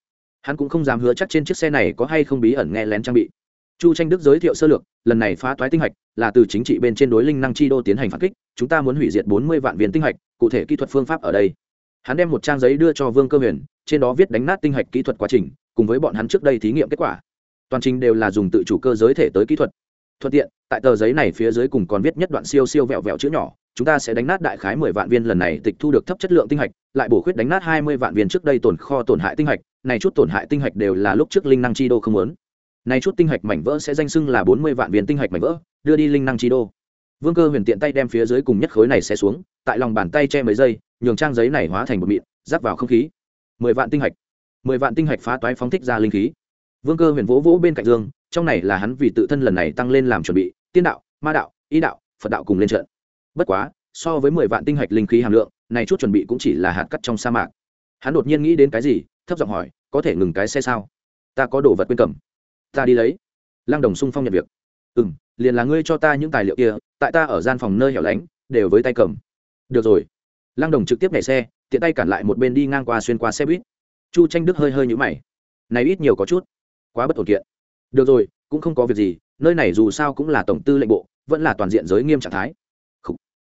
Hắn cũng không dám hứa chắc trên chiếc xe này có hay không bí ẩn nghe lén trang bị. Chu tranh đức giới thiệu sơ lược, lần này phá toái tinh hạch, là từ chính trị bên trên đối linh năng chi đô tiến hành phản kích, chúng ta muốn hủy diệt bốn mươi vạn viên tinh hạch, cụ thể kỹ thuật phương pháp ở đây. Hắn đem một trang giấy đưa cho vương cơ huyền, trên đó viết đánh nát tinh hạch kỹ thuật quá trình, cùng với bọn hắn trước đây thí nghiệm kết quả. Toàn trình đều là dùng tự chủ cơ giới thể tới kỹ thuật thuận tiện, tại tờ giấy này phía dưới cùng còn viết nhất đoạn siêu siêu vẹo vẹo chữ nhỏ, chúng ta sẽ đánh nát đại khái mười vạn viên lần này tịch thu được thấp chất lượng tinh hạch, lại bổ khuyết đánh nát hai mươi vạn viên trước đây tồn kho tổn hại tinh hạch, này chút tổn hại tinh hạch đều là lúc trước linh năng chi đô không muốn. Này chút tinh hạch mảnh vỡ sẽ danh xưng là bốn mươi vạn viên tinh hạch mảnh vỡ, đưa đi linh năng chi đô. Vương cơ huyền tiện tay đem phía dưới cùng nhất khối này sẽ xuống, tại lòng bàn tay che mấy giây, nhường trang giấy này hóa thành một mịn giáp vào không khí. Mười vạn tinh hạch. Mười vạn tinh hạch phá toái phóng thích ra linh khí. Vương cơ huyền vỗ vỗ bên cạnh dương trong này là hắn vì tự thân lần này tăng lên làm chuẩn bị, tiên đạo, ma đạo ý đạo, phật đạo cùng lên trận. Bất quá, so với mười vạn tinh hạch linh khí hàm lượng, này chút chuẩn bị cũng chỉ là hạt cắt trong sa mạc. Hắn đột nhiên nghĩ đến cái gì, thấp giọng hỏi, có thể ngừng cái xe sao? Ta có đồ vật quên cầm. Ta đi lấy. Lăng đồng sung phong nhận việc. Ừ m liền là ngươi cho ta những tài liệu kia, tại ta ở gian phòng nơi hẻo lánh, đều với tay cầm. Được rồi. Lăng đồng trực tiếp nhảy xe, tiện tay cản lại một bên đi ngang qua xuyên qua xe buýt. Chu tranh đức hơi hơi nhũ mày. Này ít nhiều có chút, quá bất ổn kiện được rồi, cũng không có việc gì, nơi này dù sao cũng là tổng tư lệnh bộ, vẫn là toàn diện giới nghiêm trạng thái.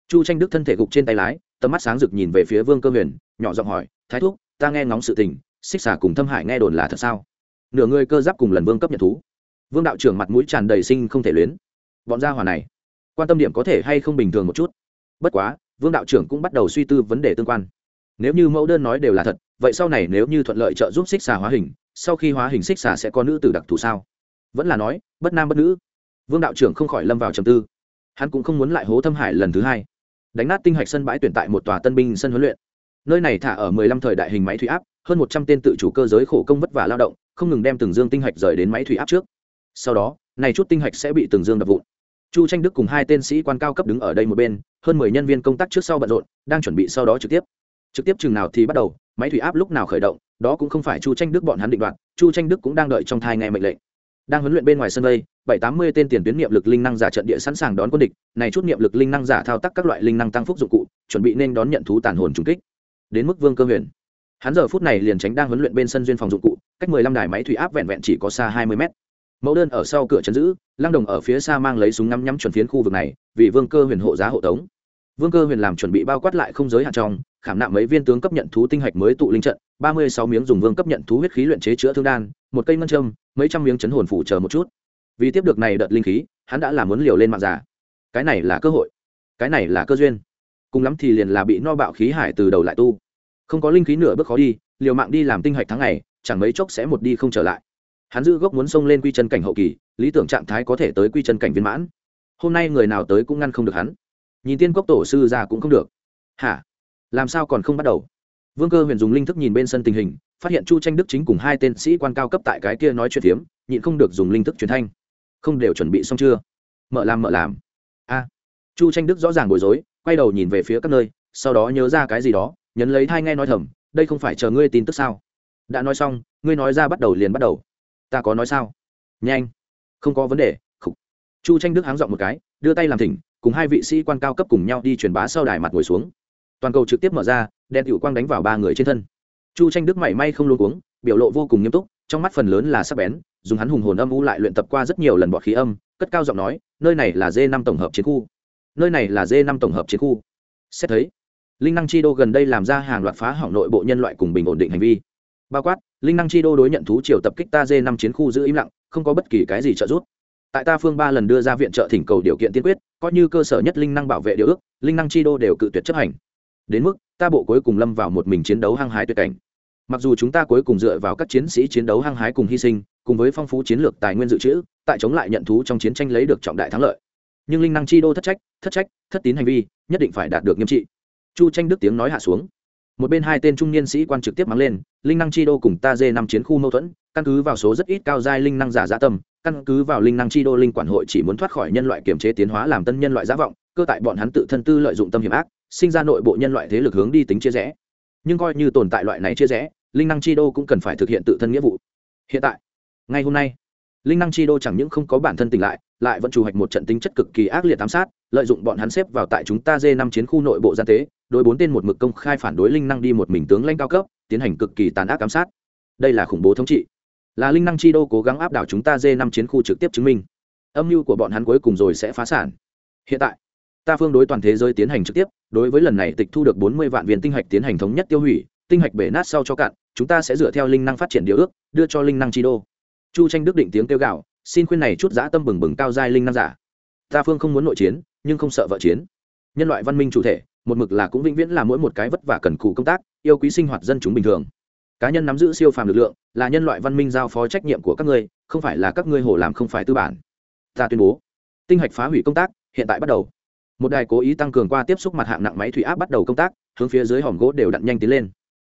Chu tranh đức thân thể gục trên tay lái, tầm mắt sáng rực nhìn về phía vương cơ huyền, nhỏ giọng hỏi, thái thúc, ta nghe ngóng sự tình, xích Xà cùng thâm hải nghe đồn là thật sao? Nửa người cơ giáp cùng lần vương cấp nhận thú. Vương đạo trưởng mặt mũi tràn đầy sinh không thể luyến. Bọn gia hòa này, quan tâm điểm có thể hay không bình thường một chút? Bất quá, vương đạo trưởng cũng bắt đầu suy tư vấn đề tương quan. Nếu như mẫu đơn nói đều là thật, vậy sau này nếu như thuận lợi trợ giúp xích xà hóa hình, sau khi hóa hình xích xà sẽ có nữ tử đặc thù sao? Vẫn là nói, bất nam bất nữ. Vương đạo trưởng không khỏi lâm vào trầm tư. Hắn cũng không muốn lại hố thâm hải lần thứ hai. Đánh nát tinh hạch sân bãi tuyển tại một tòa tân binh sân huấn luyện. Nơi này thả ở 15 thời đại hình máy thủy áp, hơn 100 tên tự chủ cơ giới khổ công vất vả lao động, không ngừng đem từng dương tinh hạch rời đến máy thủy áp trước. Sau đó, này chút tinh hạch sẽ bị từng dương đập vụn. Chu tranh đức cùng hai tên sĩ quan cao cấp đứng ở đây một bên, hơn mười nhân viên công tác trước sau bận rộn, đang chuẩn bị sau đó trực tiếp. Trực tiếp chừng nào thì bắt đầu, máy thủy áp lúc nào khởi động, đó cũng không phải chu tranh đức bọn hắn định đoạt, chu tranh đức cũng đang đợi trong thai nghe mệnh lệnh đang huấn luyện bên ngoài sân bay, bảy tám mươi tên tiền tuyến niệm lực linh năng giả trận địa sẵn sàng đón quân địch này chút niệm lực linh năng giả thao tác các loại linh năng tăng phúc dụng cụ chuẩn bị nên đón nhận thú tàn hồn trùng kích. Đến mức vương cơ huyền. Hắn giờ phút này liền tránh đang huấn luyện bên sân duyên phòng dụng cụ cách mười lăm đài máy thủy áp vẹn vẹn chỉ có xa hai mươi mét. Mẫu đơn ở sau cửa chấn giữ lăng đồng ở phía xa mang lấy súng ngắm nhắm chuẩn phiến khu vực này vì vương cơ huyền hộ giá hộ tống vương cơ huyền làm chuẩn bị bao quát lại không giới hạn trong, khảm nạm mấy viên tướng cấp nhận thú tinh hạch mới tụ linh trận, ba mươi sáu miếng dùng vương cấp nhận thú huyết khí luyện chế chữa thương đan, một cây ngân châm, mấy trăm miếng chấn hồn phủ chờ một chút. Vì tiếp được này đợt linh khí, hắn đã làm muốn liều lên mạng giả cái này là cơ hội. Cái này là cơ duyên. Cùng lắm thì liền là bị no bạo khí hải từ đầu lại tu. Không có linh khí nửa bước khó đi, liều mạng đi làm tinh hạch tháng ngày, chẳng mấy chốc sẽ một đi không trở lại. Hắn giữ gốc muốn xông lên quy chân cảnh hậu kỳ, lý tưởng trạng thái có thể tới quy chân cảnh viên mãn. Hôm nay người nào tới cũng ngăn không được hắn nhìn tiên cốc tổ sư ra cũng không được. Hả? Làm sao còn không bắt đầu? Vương cơ huyền dùng linh thức nhìn bên sân tình hình, phát hiện chu tranh đức chính cùng hai tên sĩ quan cao cấp tại cái kia nói chuyện phiếm, nhịn không được dùng linh thức truyền thanh. Không đều chuẩn bị xong chưa? Mở làm mở làm. A. Chu tranh đức rõ ràng bối rối, quay đầu nhìn về phía các nơi, sau đó nhớ ra cái gì đó, nhấn lấy thai nghe nói thầm, đây không phải chờ ngươi tin tức sao? Đã nói xong, ngươi nói ra bắt đầu liền bắt đầu. Ta có nói sao? Nhanh, không có vấn đề. Chu tranh đức háng dọn một cái, đưa tay làm thỉnh cùng hai vị sĩ quan cao cấp cùng nhau đi truyền bá sau đài mặt ngồi xuống. Toàn cầu trực tiếp mở ra, đèn hiệu quang đánh vào ba người trên thân. Chu tranh đức mảy may không luôn uống biểu lộ vô cùng nghiêm túc, trong mắt phần lớn là sắc bén, dùng hắn hùng hồn âm u lại luyện tập qua rất nhiều lần bọt khí âm, cất cao giọng nói, nơi này là d năm tổng hợp chiến khu. Nơi này là d năm tổng hợp chiến khu. Xét thấy, linh năng chi đô gần đây làm ra hàng loạt phá hỏng nội bộ nhân loại cùng bình ổn định hành vi. Bao quát, linh năng chi đô đối nhận thú triều tập kích ta d năm chiến khu giữ im lặng, không có bất kỳ cái gì trợ giúp tại ta phương ba lần đưa ra viện trợ thỉnh cầu điều kiện tiên quyết, coi như cơ sở nhất linh năng bảo vệ điều ước, linh năng chi đô đều cự tuyệt chấp hành. Đến mức, ta bộ cuối cùng lâm vào một mình chiến đấu hăng hái tuyệt cảnh. Mặc dù chúng ta cuối cùng dựa vào các chiến sĩ chiến đấu hăng hái cùng hy sinh, cùng với phong phú chiến lược tài nguyên dự trữ, tại chống lại nhận thú trong chiến tranh lấy được trọng đại thắng lợi. Nhưng linh năng chi đô thất trách thất trách, thất tín hành vi, nhất định phải đạt được nghiêm trị. Chu tranh đức tiếng nói hạ xuống. Một bên hai tên trung niên sĩ quan trực tiếp mắng lên, linh năng chi đô cùng ta dê năm chiến khu mâu thuẫn, căn cứ vào số rất ít cao giai linh năng giả gia tâm căn cứ vào linh năng chi đô linh quản hội chỉ muốn thoát khỏi nhân loại kiểm chế tiến hóa làm tân nhân loại giả vọng, cơ tại bọn hắn tự thân tư lợi dụng tâm hiểm ác, sinh ra nội bộ nhân loại thế lực hướng đi tính chia rẽ. Nhưng coi như tồn tại loại này chia rẽ, linh năng chi đô cũng cần phải thực hiện tự thân nghĩa vụ. Hiện tại, ngay hôm nay, linh năng chi đô chẳng những không có bản thân tỉnh lại lại vẫn chủ hoạch một trận tính chất cực kỳ ác liệt ám sát, lợi dụng bọn hắn xếp vào tại chúng ta dê năm chiến khu nội bộ gian tế, đối bốn tên một mực công khai phản đối linh năng đi một mình tướng lãnh cao cấp, tiến hành cực kỳ tàn ác ám sát. Đây là khủng bố thống trị là linh năng chi đô cố gắng áp đảo chúng ta dê năm chiến khu trực tiếp chứng minh. Âm mưu của bọn hắn cuối cùng rồi sẽ phá sản. Hiện tại, ta phương đối toàn thế giới tiến hành trực tiếp, đối với lần này tịch thu được bốn mươi vạn viên tinh hạch tiến hành thống nhất tiêu hủy, tinh hạch bể nát sau cho cạn, chúng ta sẽ dựa theo linh năng phát triển điều ước, đưa cho linh năng chi đô. Chu tranh đức định tiếng kêu gạo xin khuyên này chút dã tâm bừng bừng cao giai linh năng giả. Ta phương không muốn nội chiến, nhưng không sợ vợ chiến. Nhân loại văn minh chủ thể, một mực là cũng vĩnh viễn là mỗi một cái vất vả cần cù công tác, yêu quý sinh hoạt dân chúng bình thường cá nhân nắm giữ siêu phàm lực lượng, là nhân loại văn minh giao phó trách nhiệm của các ngươi, không phải là các ngươi hồ làm không phải tư bản. Ta tuyên bố, tinh hạch phá hủy công tác, hiện tại bắt đầu. Một đài cố ý tăng cường qua tiếp xúc mặt hạng nặng máy thủy áp bắt đầu công tác, hướng phía dưới hòm gỗ đều đặn nhanh tiến lên.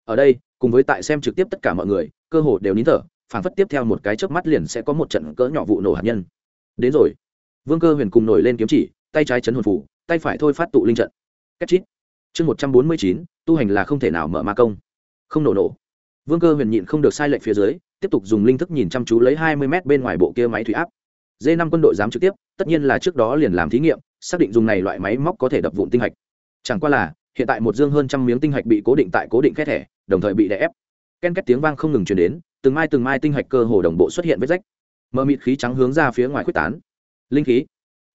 Ở đây, cùng với tại xem trực tiếp tất cả mọi người, cơ hồ đều nín thở phản phất tiếp theo một cái chớp mắt liền sẽ có một trận cỡ nhỏ vụ nổ hạt nhân. Đến rồi. Vương cơ huyền cùng nổi lên kiếm chỉ, tay trái chấn hồn phủ, tay phải thôi phát tụ linh trận. Cách chít. Chương một trăm bốn mươi chín, tu hành là không thể nào mở ma công. Không nổ nổ vương cơ huyền nhịn không được sai lệnh phía dưới, tiếp tục dùng linh thức nhìn chăm chú lấy hai mươi m bên ngoài bộ kia máy thủy áp. D năm quân đội dám trực tiếp, tất nhiên là trước đó liền làm thí nghiệm, xác định dùng này loại máy móc có thể đập vụn tinh hạch. Chẳng qua là, hiện tại một dương hơn trăm miếng tinh hạch bị cố định tại cố định khe thẻ, đồng thời bị đè ép. Ken két tiếng vang không ngừng chuyển đến, từng mai từng mai tinh hạch cơ hồ đồng bộ xuất hiện vết rách. Mờ mịt khí trắng hướng ra phía ngoài quyết tán. Linh khí.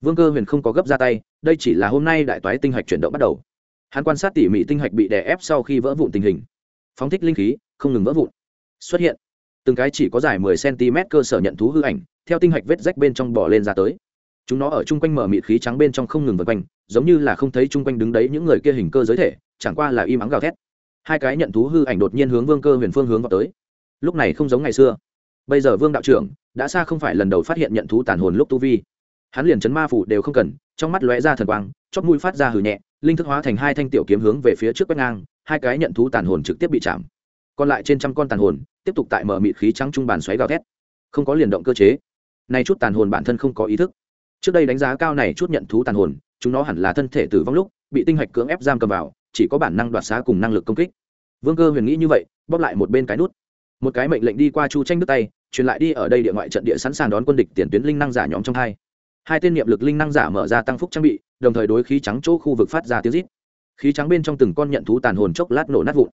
Vương cơ huyền không có gấp ra tay, đây chỉ là hôm nay đại toái tinh hạch chuyển động bắt đầu. Hắn quan sát tỉ mỉ tinh hạch bị đè ép sau khi vỡ vụn tình hình phóng thích linh khí, không ngừng vỡ vụn. Xuất hiện. Từng cái chỉ có dài 10 cm cơ sở nhận thú hư ảnh, theo tinh hạch vết rách bên trong bò lên ra tới. Chúng nó ở chung quanh mở mịt khí trắng bên trong không ngừng vượt quanh, giống như là không thấy chung quanh đứng đấy những người kia hình cơ giới thể, chẳng qua là im ắng gào thét. Hai cái nhận thú hư ảnh đột nhiên hướng vương cơ huyền phương hướng vào tới. Lúc này không giống ngày xưa. Bây giờ vương đạo trưởng đã xa không phải lần đầu phát hiện nhận thú tàn hồn lúc tu vi. Hắn liền chấn ma phủ đều không cần, trong mắt lóe ra thần quang, chóp mũi phát ra hử nhẹ, linh thức hóa thành hai thanh tiểu kiếm hướng về phía trước quét ngang hai cái nhận thú tàn hồn trực tiếp bị chạm. Còn lại trên trăm con tàn hồn, tiếp tục tại mở mịt khí trắng trung bàn xoáy gào thét. Không có liền động cơ chế. Nay chút tàn hồn bản thân không có ý thức. Trước đây đánh giá cao này chút nhận thú tàn hồn, chúng nó hẳn là thân thể tử vong lúc, bị tinh hạch cưỡng ép giam cầm vào, chỉ có bản năng đoạt xá cùng năng lực công kích. Vương cơ huyền nghĩ như vậy, bóp lại một bên cái nút. Một cái mệnh lệnh đi qua chu tranh nước tay, truyền lại đi ở đây địa ngoại trận địa sẵn sàng đón quân địch tiền tuyến linh năng giả nhóm trong hai. Hai tên niệm lực linh năng giả mở ra tăng phúc trang bị, đồng thời đối khí trắng chỗ khu vực phát ra tiếng rít khí trắng bên trong từng con nhận thú tàn hồn chốc lát nổ nát vụn.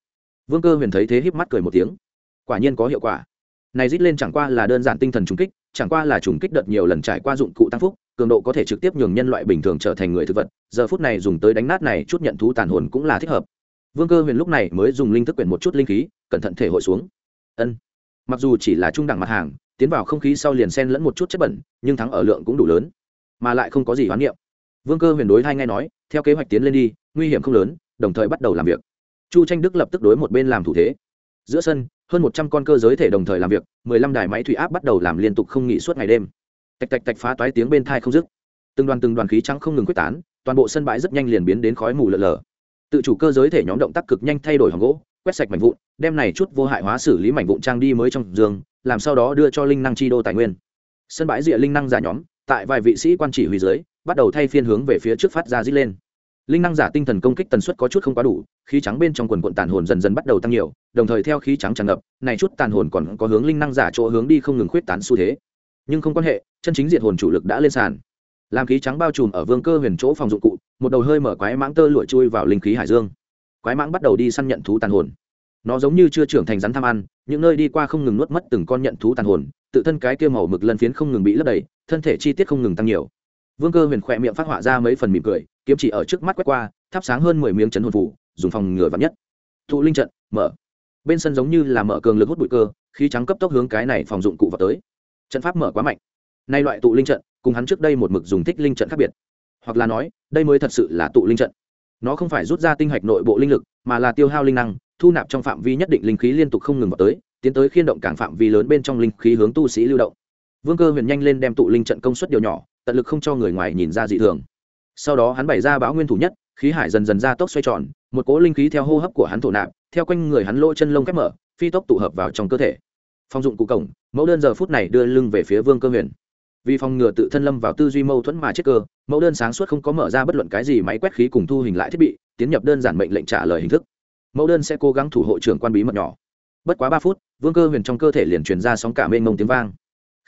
Vương cơ huyền thấy thế híp mắt cười một tiếng. Quả nhiên có hiệu quả. Này rít lên chẳng qua là đơn giản tinh thần trùng kích, chẳng qua là trùng kích đợt nhiều lần trải qua dụng cụ tăng phúc, cường độ có thể trực tiếp nhường nhân loại bình thường trở thành người thực vật, giờ phút này dùng tới đánh nát này chút nhận thú tàn hồn cũng là thích hợp. Vương cơ huyền lúc này mới dùng linh thức quyển một chút linh khí, cẩn thận thể hội xuống. Ân. Mặc dù chỉ là trung đẳng mặt hàng, tiến vào không khí sau liền xen lẫn một chút chất bẩn, nhưng thắng ở lượng cũng đủ lớn, mà lại không có gì hoán niệm. Vương cơ huyền đối hai nghe nói, theo kế hoạch tiến lên đi nguy hiểm không lớn, đồng thời bắt đầu làm việc. Chu tranh đức lập tức đối một bên làm thủ thế. Giữa sân, hơn một trăm con cơ giới thể đồng thời làm việc, mười lăm đài máy thủy áp bắt đầu làm liên tục không nghỉ suốt ngày đêm. Tạch tạch tạch phá toái tiếng bên thai không dứt. Từng đoàn từng đoàn khí trắng không ngừng quyết tán, toàn bộ sân bãi rất nhanh liền biến đến khói mù lợn lờ tự chủ cơ giới thể nhóm động tác cực nhanh thay đổi hòn gỗ, quét sạch mảnh vụn, đem này chút vô hại hóa xử lý mảnh vụn trang đi mới trong giường, làm sau đó đưa cho linh năng chi đô tài nguyên. Sân bãi rịa linh năng giả nhóm, tại vài vị sĩ quan chỉ huy dưới, bắt đầu thay phiên hướng về phía trước phát ra dít lên linh năng giả tinh thần công kích tần suất có chút không quá đủ, khí trắng bên trong quần quận tàn hồn dần dần bắt đầu tăng nhiều, đồng thời theo khí trắng tràn ngập, này chút tàn hồn còn có hướng linh năng giả chỗ hướng đi không ngừng khuyết tán xu thế. Nhưng không quan hệ, chân chính diệt hồn chủ lực đã lên sàn. Làm khí trắng bao trùm ở vương cơ huyền chỗ phòng dụng cụ, một đầu hơi mở quái mãng tơ lụa chui vào linh khí hải dương. Quái mãng bắt đầu đi săn nhận thú tàn hồn. Nó giống như chưa trưởng thành rắn tham ăn, những nơi đi qua không ngừng nuốt mất từng con nhận thú tàn hồn, tự thân cái kia màu mực lân phiến không ngừng bị lấp đầy, thân thể chi tiết không ngừng tăng nhiều vương cơ huyền khỏe miệng phát họa ra mấy phần mỉm cười, kiếm chỉ ở trước mắt quét qua, thắp sáng hơn mười miếng chấn hồn phủ dùng phòng ngừa vắn nhất. Thụ linh trận, mở. Bên sân giống như là mở cường lực hút bụi cơ, khí trắng cấp tốc hướng cái này phòng dụng cụ vào tới. Trận pháp mở quá mạnh. Nay loại tụ linh trận, cùng hắn trước đây một mực dùng thích linh trận khác biệt. Hoặc là nói, đây mới thật sự là tụ linh trận. Nó không phải rút ra tinh hạch nội bộ linh lực, mà là tiêu hao linh năng, thu nạp trong phạm vi nhất định linh khí liên tục không ngừng vào tới, tiến tới khiên động càng phạm vi lớn bên trong linh khí hướng tu sĩ lưu động. Vương cơ huyền nhanh lên đem tụ linh trận công suất điều nhỏ tận lực không cho người ngoài nhìn ra dị thường. Sau đó hắn bày ra báo nguyên thủ nhất, khí hải dần dần ra tốc xoay tròn, một cỗ linh khí theo hô hấp của hắn thổ nạp, theo quanh người hắn lỗ chân lông khép mở, phi tốc tụ hợp vào trong cơ thể. Phong dụng cụ cổng, mẫu đơn giờ phút này đưa lưng về phía vương cơ huyền. Vì phòng ngừa tự thân lâm vào tư duy mâu thuẫn mà chết cơ, mẫu đơn sáng suốt không có mở ra bất luận cái gì máy quét khí cùng thu hình lại thiết bị, tiến nhập đơn giản mệnh lệnh trả lời hình thức. Mẫu đơn sẽ cố gắng thủ hộ trưởng quan bí mật nhỏ. Bất quá ba phút, vương cơ huyền trong cơ thể liền truyền ra sóng cả mênh mông tiếng vang.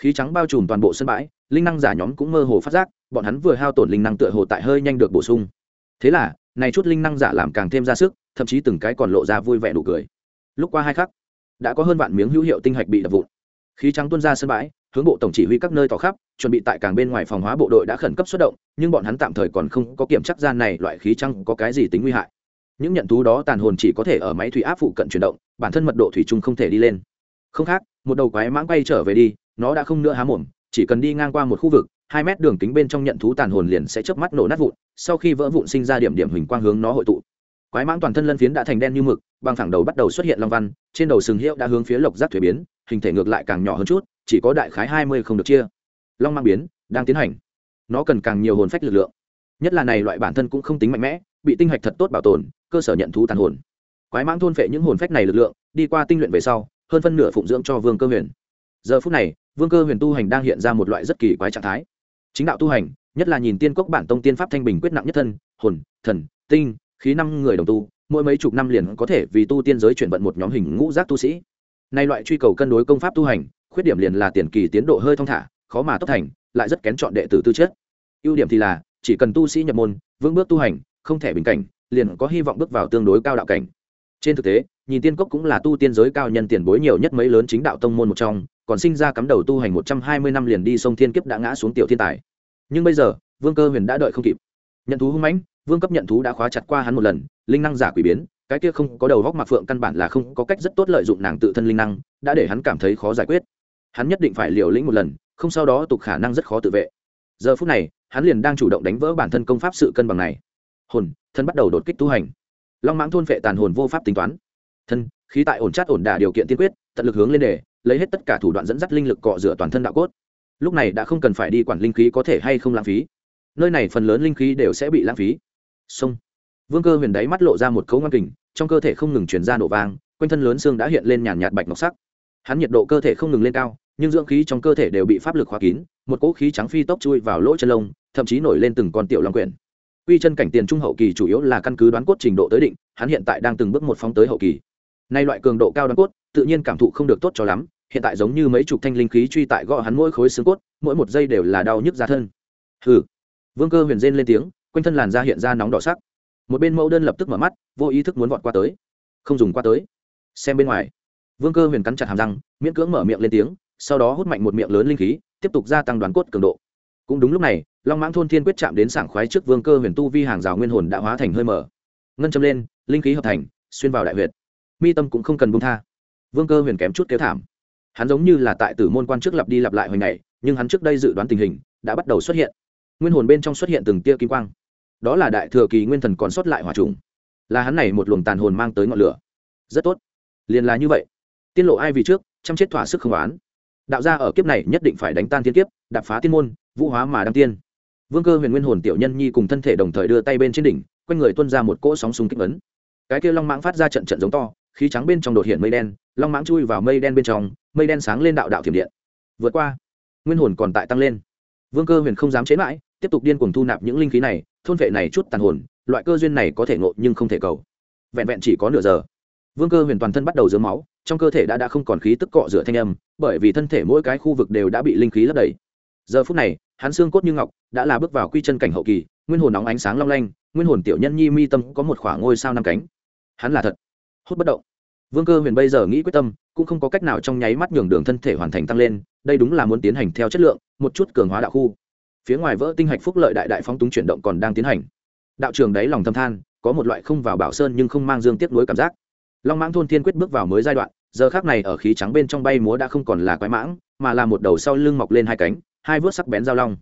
Khí trắng bao trùm toàn bộ sân bãi linh năng giả nhóm cũng mơ hồ phát giác, bọn hắn vừa hao tổn linh năng tựa hồ tại hơi nhanh được bổ sung. Thế là, này chút linh năng giả làm càng thêm ra sức, thậm chí từng cái còn lộ ra vui vẻ đủ cười. Lúc qua hai khắc, đã có hơn vạn miếng hữu hiệu tinh hạch bị đập vụn. Khí trắng tuôn ra sân bãi, hướng bộ tổng chỉ huy các nơi tỏ khắp, chuẩn bị tại càng bên ngoài phòng hóa bộ đội đã khẩn cấp xuất động, nhưng bọn hắn tạm thời còn không có kiểm chắc gian này loại khí trắng có cái gì tính nguy hại. Những nhận thú đó tàn hồn chỉ có thể ở máy thủy áp phụ cận chuyển động, bản thân mật độ thủy chung không thể đi lên. Không khác, một đầu quái mãng quay trở về đi, nó đã không nữa há mồm chỉ cần đi ngang qua một khu vực, hai mét đường kính bên trong nhận thú tàn hồn liền sẽ chớp mắt nổ nát vụn, sau khi vỡ vụn sinh ra điểm điểm hình quang hướng nó hội tụ. Quái mãng toàn thân lân phiến đã thành đen như mực, bằng thẳng đầu bắt đầu xuất hiện long văn, trên đầu sừng hiệu đã hướng phía lộc giác thuế biến, hình thể ngược lại càng nhỏ hơn chút, chỉ có đại khái hai mươi không được chia. Long mang biến, đang tiến hành. Nó cần càng nhiều hồn phách lực lượng. Nhất là này loại bản thân cũng không tính mạnh mẽ, bị tinh hạch thật tốt bảo tồn, cơ sở nhận thú tàn hồn. Quái mãng thôn phệ những hồn phách này lực lượng, đi qua tinh luyện về sau, hơn phân nửa phụng dưỡng cho vương cơ huyền giờ phút này, vương cơ huyền tu hành đang hiện ra một loại rất kỳ quái trạng thái. Chính đạo tu hành, nhất là nhìn tiên cốc bản tông tiên pháp thanh bình quyết nặng nhất thân, hồn, thần, tinh, khí năm người đồng tu, mỗi mấy chục năm liền có thể vì tu tiên giới chuyển vận một nhóm hình ngũ giác tu sĩ. Nay loại truy cầu cân đối công pháp tu hành, khuyết điểm liền là tiền kỳ tiến độ hơi thong thả, khó mà tốc thành, lại rất kén chọn đệ tử tư chất. Ưu điểm thì là, chỉ cần tu sĩ nhập môn, vững bước tu hành, không thể bình cảnh, liền có hy vọng bước vào tương đối cao đạo cảnh. Trên thực tế, nhìn tiên cốc cũng là tu tiên giới cao nhân tiền bối nhiều nhất mấy lớn chính đạo tông môn một trong còn sinh ra cắm đầu tu hành một trăm hai mươi năm liền đi sông thiên kiếp đã ngã xuống tiểu thiên tài. Nhưng bây giờ, vương cơ huyền đã đợi không kịp. Nhận thú hung mãnh, vương cấp nhận thú đã khóa chặt qua hắn một lần, linh năng giả quỷ biến, cái kia không có đầu góc mặc phượng căn bản là không có cách rất tốt lợi dụng nàng tự thân linh năng, đã để hắn cảm thấy khó giải quyết. Hắn nhất định phải liều lĩnh một lần, không sau đó tục khả năng rất khó tự vệ. Giờ phút này, hắn liền đang chủ động đánh vỡ bản thân công pháp sự cân bằng này. Hồn, thân bắt đầu đột kích tu hành. Long mãng thôn vệ tàn hồn vô pháp tính toán. Thân, khí tại ổn chát ổn đả điều kiện tiên quyết, tận lực hướng lên đề lấy hết tất cả thủ đoạn dẫn dắt linh lực cọ rửa toàn thân đạo cốt. Lúc này đã không cần phải đi quản linh khí có thể hay không lãng phí. Nơi này phần lớn linh khí đều sẽ bị lãng phí. Sông vương cơ huyền đáy mắt lộ ra một cấu ngang kình, trong cơ thể không ngừng chuyển ra nổ vang, quanh thân lớn xương đã hiện lên nhàn nhạt bạch ngọc sắc. Hắn nhiệt độ cơ thể không ngừng lên cao, nhưng dưỡng khí trong cơ thể đều bị pháp lực khóa kín, một cỗ khí trắng phi tốc chui vào lỗ chân lông, thậm chí nổi lên từng con tiểu long quyển. Quy chân cảnh tiền trung hậu kỳ chủ yếu là căn cứ đoán cốt trình độ tới định, hắn hiện tại đang từng bước một phóng tới hậu kỳ. Nay loại cường độ cao đoán cốt, tự nhiên cảm thụ không được tốt cho lắm hiện tại giống như mấy chục thanh linh khí truy tại gõ hắn mỗi khối xương cốt, mỗi một giây đều là đau nhức ra thân. Hừ. Vương cơ huyền rên lên tiếng, quanh thân làn da hiện ra nóng đỏ sắc. Một bên mẫu đơn lập tức mở mắt, vô ý thức muốn vọt qua tới. Không dùng qua tới. Xem bên ngoài. Vương cơ huyền cắn chặt hàm răng, miễn cưỡng mở miệng lên tiếng, sau đó hút mạnh một miệng lớn linh khí, tiếp tục gia tăng đoàn cốt cường độ. Cũng đúng lúc này, long mãng thôn thiên quyết chạm đến sảng khoái trước vương cơ huyền tu vi hàng rào nguyên hồn đã hóa thành hơi mở ngân châm lên, linh khí hợp thành, xuyên vào đại huyệt. Mi tâm cũng không cần bung tha. Vương cơ huyền kém chút kéo thảm hắn giống như là tại tử môn quan trước lặp đi lặp lại hồi ngày, nhưng hắn trước đây dự đoán tình hình đã bắt đầu xuất hiện. Nguyên hồn bên trong xuất hiện từng tia kim quang. Đó là đại thừa kỳ nguyên thần còn sót lại hỏa trùng. Là hắn này một luồng tàn hồn mang tới ngọn lửa. Rất tốt. Liền là như vậy. Tiên lộ ai vì trước, chăm chết thỏa sức không oán. Đạo gia ở kiếp này nhất định phải đánh tan tiên kiếp, đạp phá tiên môn, vũ hóa mà đăng tiên. Vương cơ huyền nguyên hồn tiểu nhân nhi cùng thân thể đồng thời đưa tay bên trên đỉnh, quanh người tuân ra một cỗ sóng súng kích ấn. Cái kia long mãng phát ra trận trận giống to, khí trắng bên trong đột hiện mây đen, long mãng chui vào mây đen bên trong mây đen sáng lên đạo đạo thiểm điện. Vượt qua, nguyên hồn còn tại tăng lên. Vương cơ huyền không dám chế mãi, tiếp tục điên cuồng thu nạp những linh khí này, thôn vệ này chút tàn hồn, loại cơ duyên này có thể ngộ nhưng không thể cầu. Vẹn vẹn chỉ có nửa giờ, vương cơ huyền toàn thân bắt đầu dướng máu, trong cơ thể đã đã không còn khí tức cọ rửa thanh âm, bởi vì thân thể mỗi cái khu vực đều đã bị linh khí lấp đầy. Giờ phút này, hắn xương cốt như ngọc đã là bước vào quy chân cảnh hậu kỳ, nguyên hồn nóng ánh sáng long lanh, nguyên hồn tiểu nhân nhi mi tâm có một khoảng ngôi sao năm cánh. Hắn là thật. Hốt bất động vương cơ huyền bây giờ nghĩ quyết tâm, cũng không có cách nào trong nháy mắt nhường đường thân thể hoàn thành tăng lên, đây đúng là muốn tiến hành theo chất lượng, một chút cường hóa đạo khu. Phía ngoài vỡ tinh hạch phúc lợi đại đại phóng túng chuyển động còn đang tiến hành. Đạo trường đáy lòng thâm than, có một loại không vào bảo sơn nhưng không mang dương tiếp nối cảm giác. Long mãng thôn thiên quyết bước vào mới giai đoạn, giờ khác này ở khí trắng bên trong bay múa đã không còn là quái mãng, mà là một đầu sau lưng mọc lên hai cánh, hai vớt sắc bén dao long.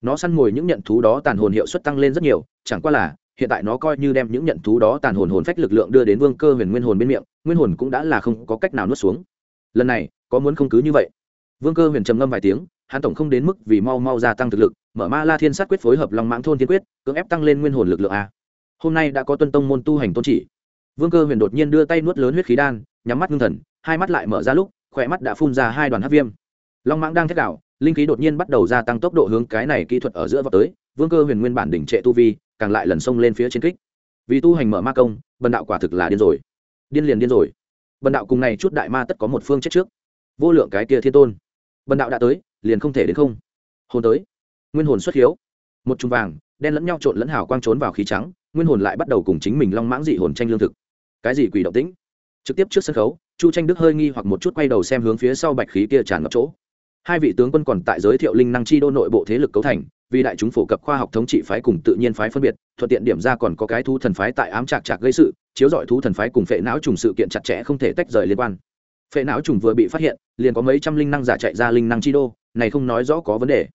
Nó săn mồi những nhận thú đó tàn hồn hiệu suất tăng lên rất nhiều, chẳng qua là hiện tại nó coi như đem những nhận thú đó tàn hồn hồn phách lực lượng đưa đến vương cơ huyền nguyên hồn bên miệng, nguyên hồn cũng đã là không có cách nào nuốt xuống. Lần này, có muốn không cứ như vậy? Vương cơ huyền trầm ngâm vài tiếng, hắn tổng không đến mức vì mau mau gia tăng thực lực, mở ma la thiên sát quyết phối hợp long mãng thôn thiên quyết, cưỡng ép tăng lên nguyên hồn lực lượng a. Hôm nay đã có tuân tông môn tu hành tôn chỉ. Vương cơ huyền đột nhiên đưa tay nuốt lớn huyết khí đan, nhắm mắt ngưng thần, hai mắt lại mở ra lúc, khỏe mắt đã phun ra hai đoàn hát viêm. Long mãng đang thét đảo linh khí đột nhiên bắt đầu gia tăng tốc độ hướng cái này kỹ thuật ở giữa vào tới vương cơ huyền nguyên bản đỉnh trệ tu vi, càng lại lần xông lên phía trên kích. Vì tu hành mở ma công, bần đạo quả thực là điên rồi. Điên liền điên rồi. Bần đạo cùng này chút đại ma tất có một phương chết trước. Vô lượng cái kia thiên tôn. Bần đạo đã tới, liền không thể đến không. Hồn tới. Nguyên hồn xuất hiếu. Một chùm vàng, đen lẫn nhau trộn lẫn hào quang trốn vào khí trắng, nguyên hồn lại bắt đầu cùng chính mình long mãng dị hồn tranh lương thực. Cái gì quỷ động tĩnh? Trực tiếp trước sân khấu, chu tranh đức hơi nghi hoặc một chút quay đầu xem hướng phía sau bạch khí kia tràn ngập chỗ. Hai vị tướng quân còn tại giới thiệu linh năng chi đô nội bộ thế lực cấu thành vì đại chúng phổ cập khoa học thống trị phái cùng tự nhiên phái phân biệt, thuận tiện điểm ra còn có cái thú thần phái tại ám trạc trạc gây sự, chiếu dọi thú thần phái cùng phệ não trùng sự kiện chặt chẽ không thể tách rời liên quan. Phệ não trùng vừa bị phát hiện, liền có mấy trăm linh năng giả chạy ra linh năng chi đô, này không nói rõ có vấn đề.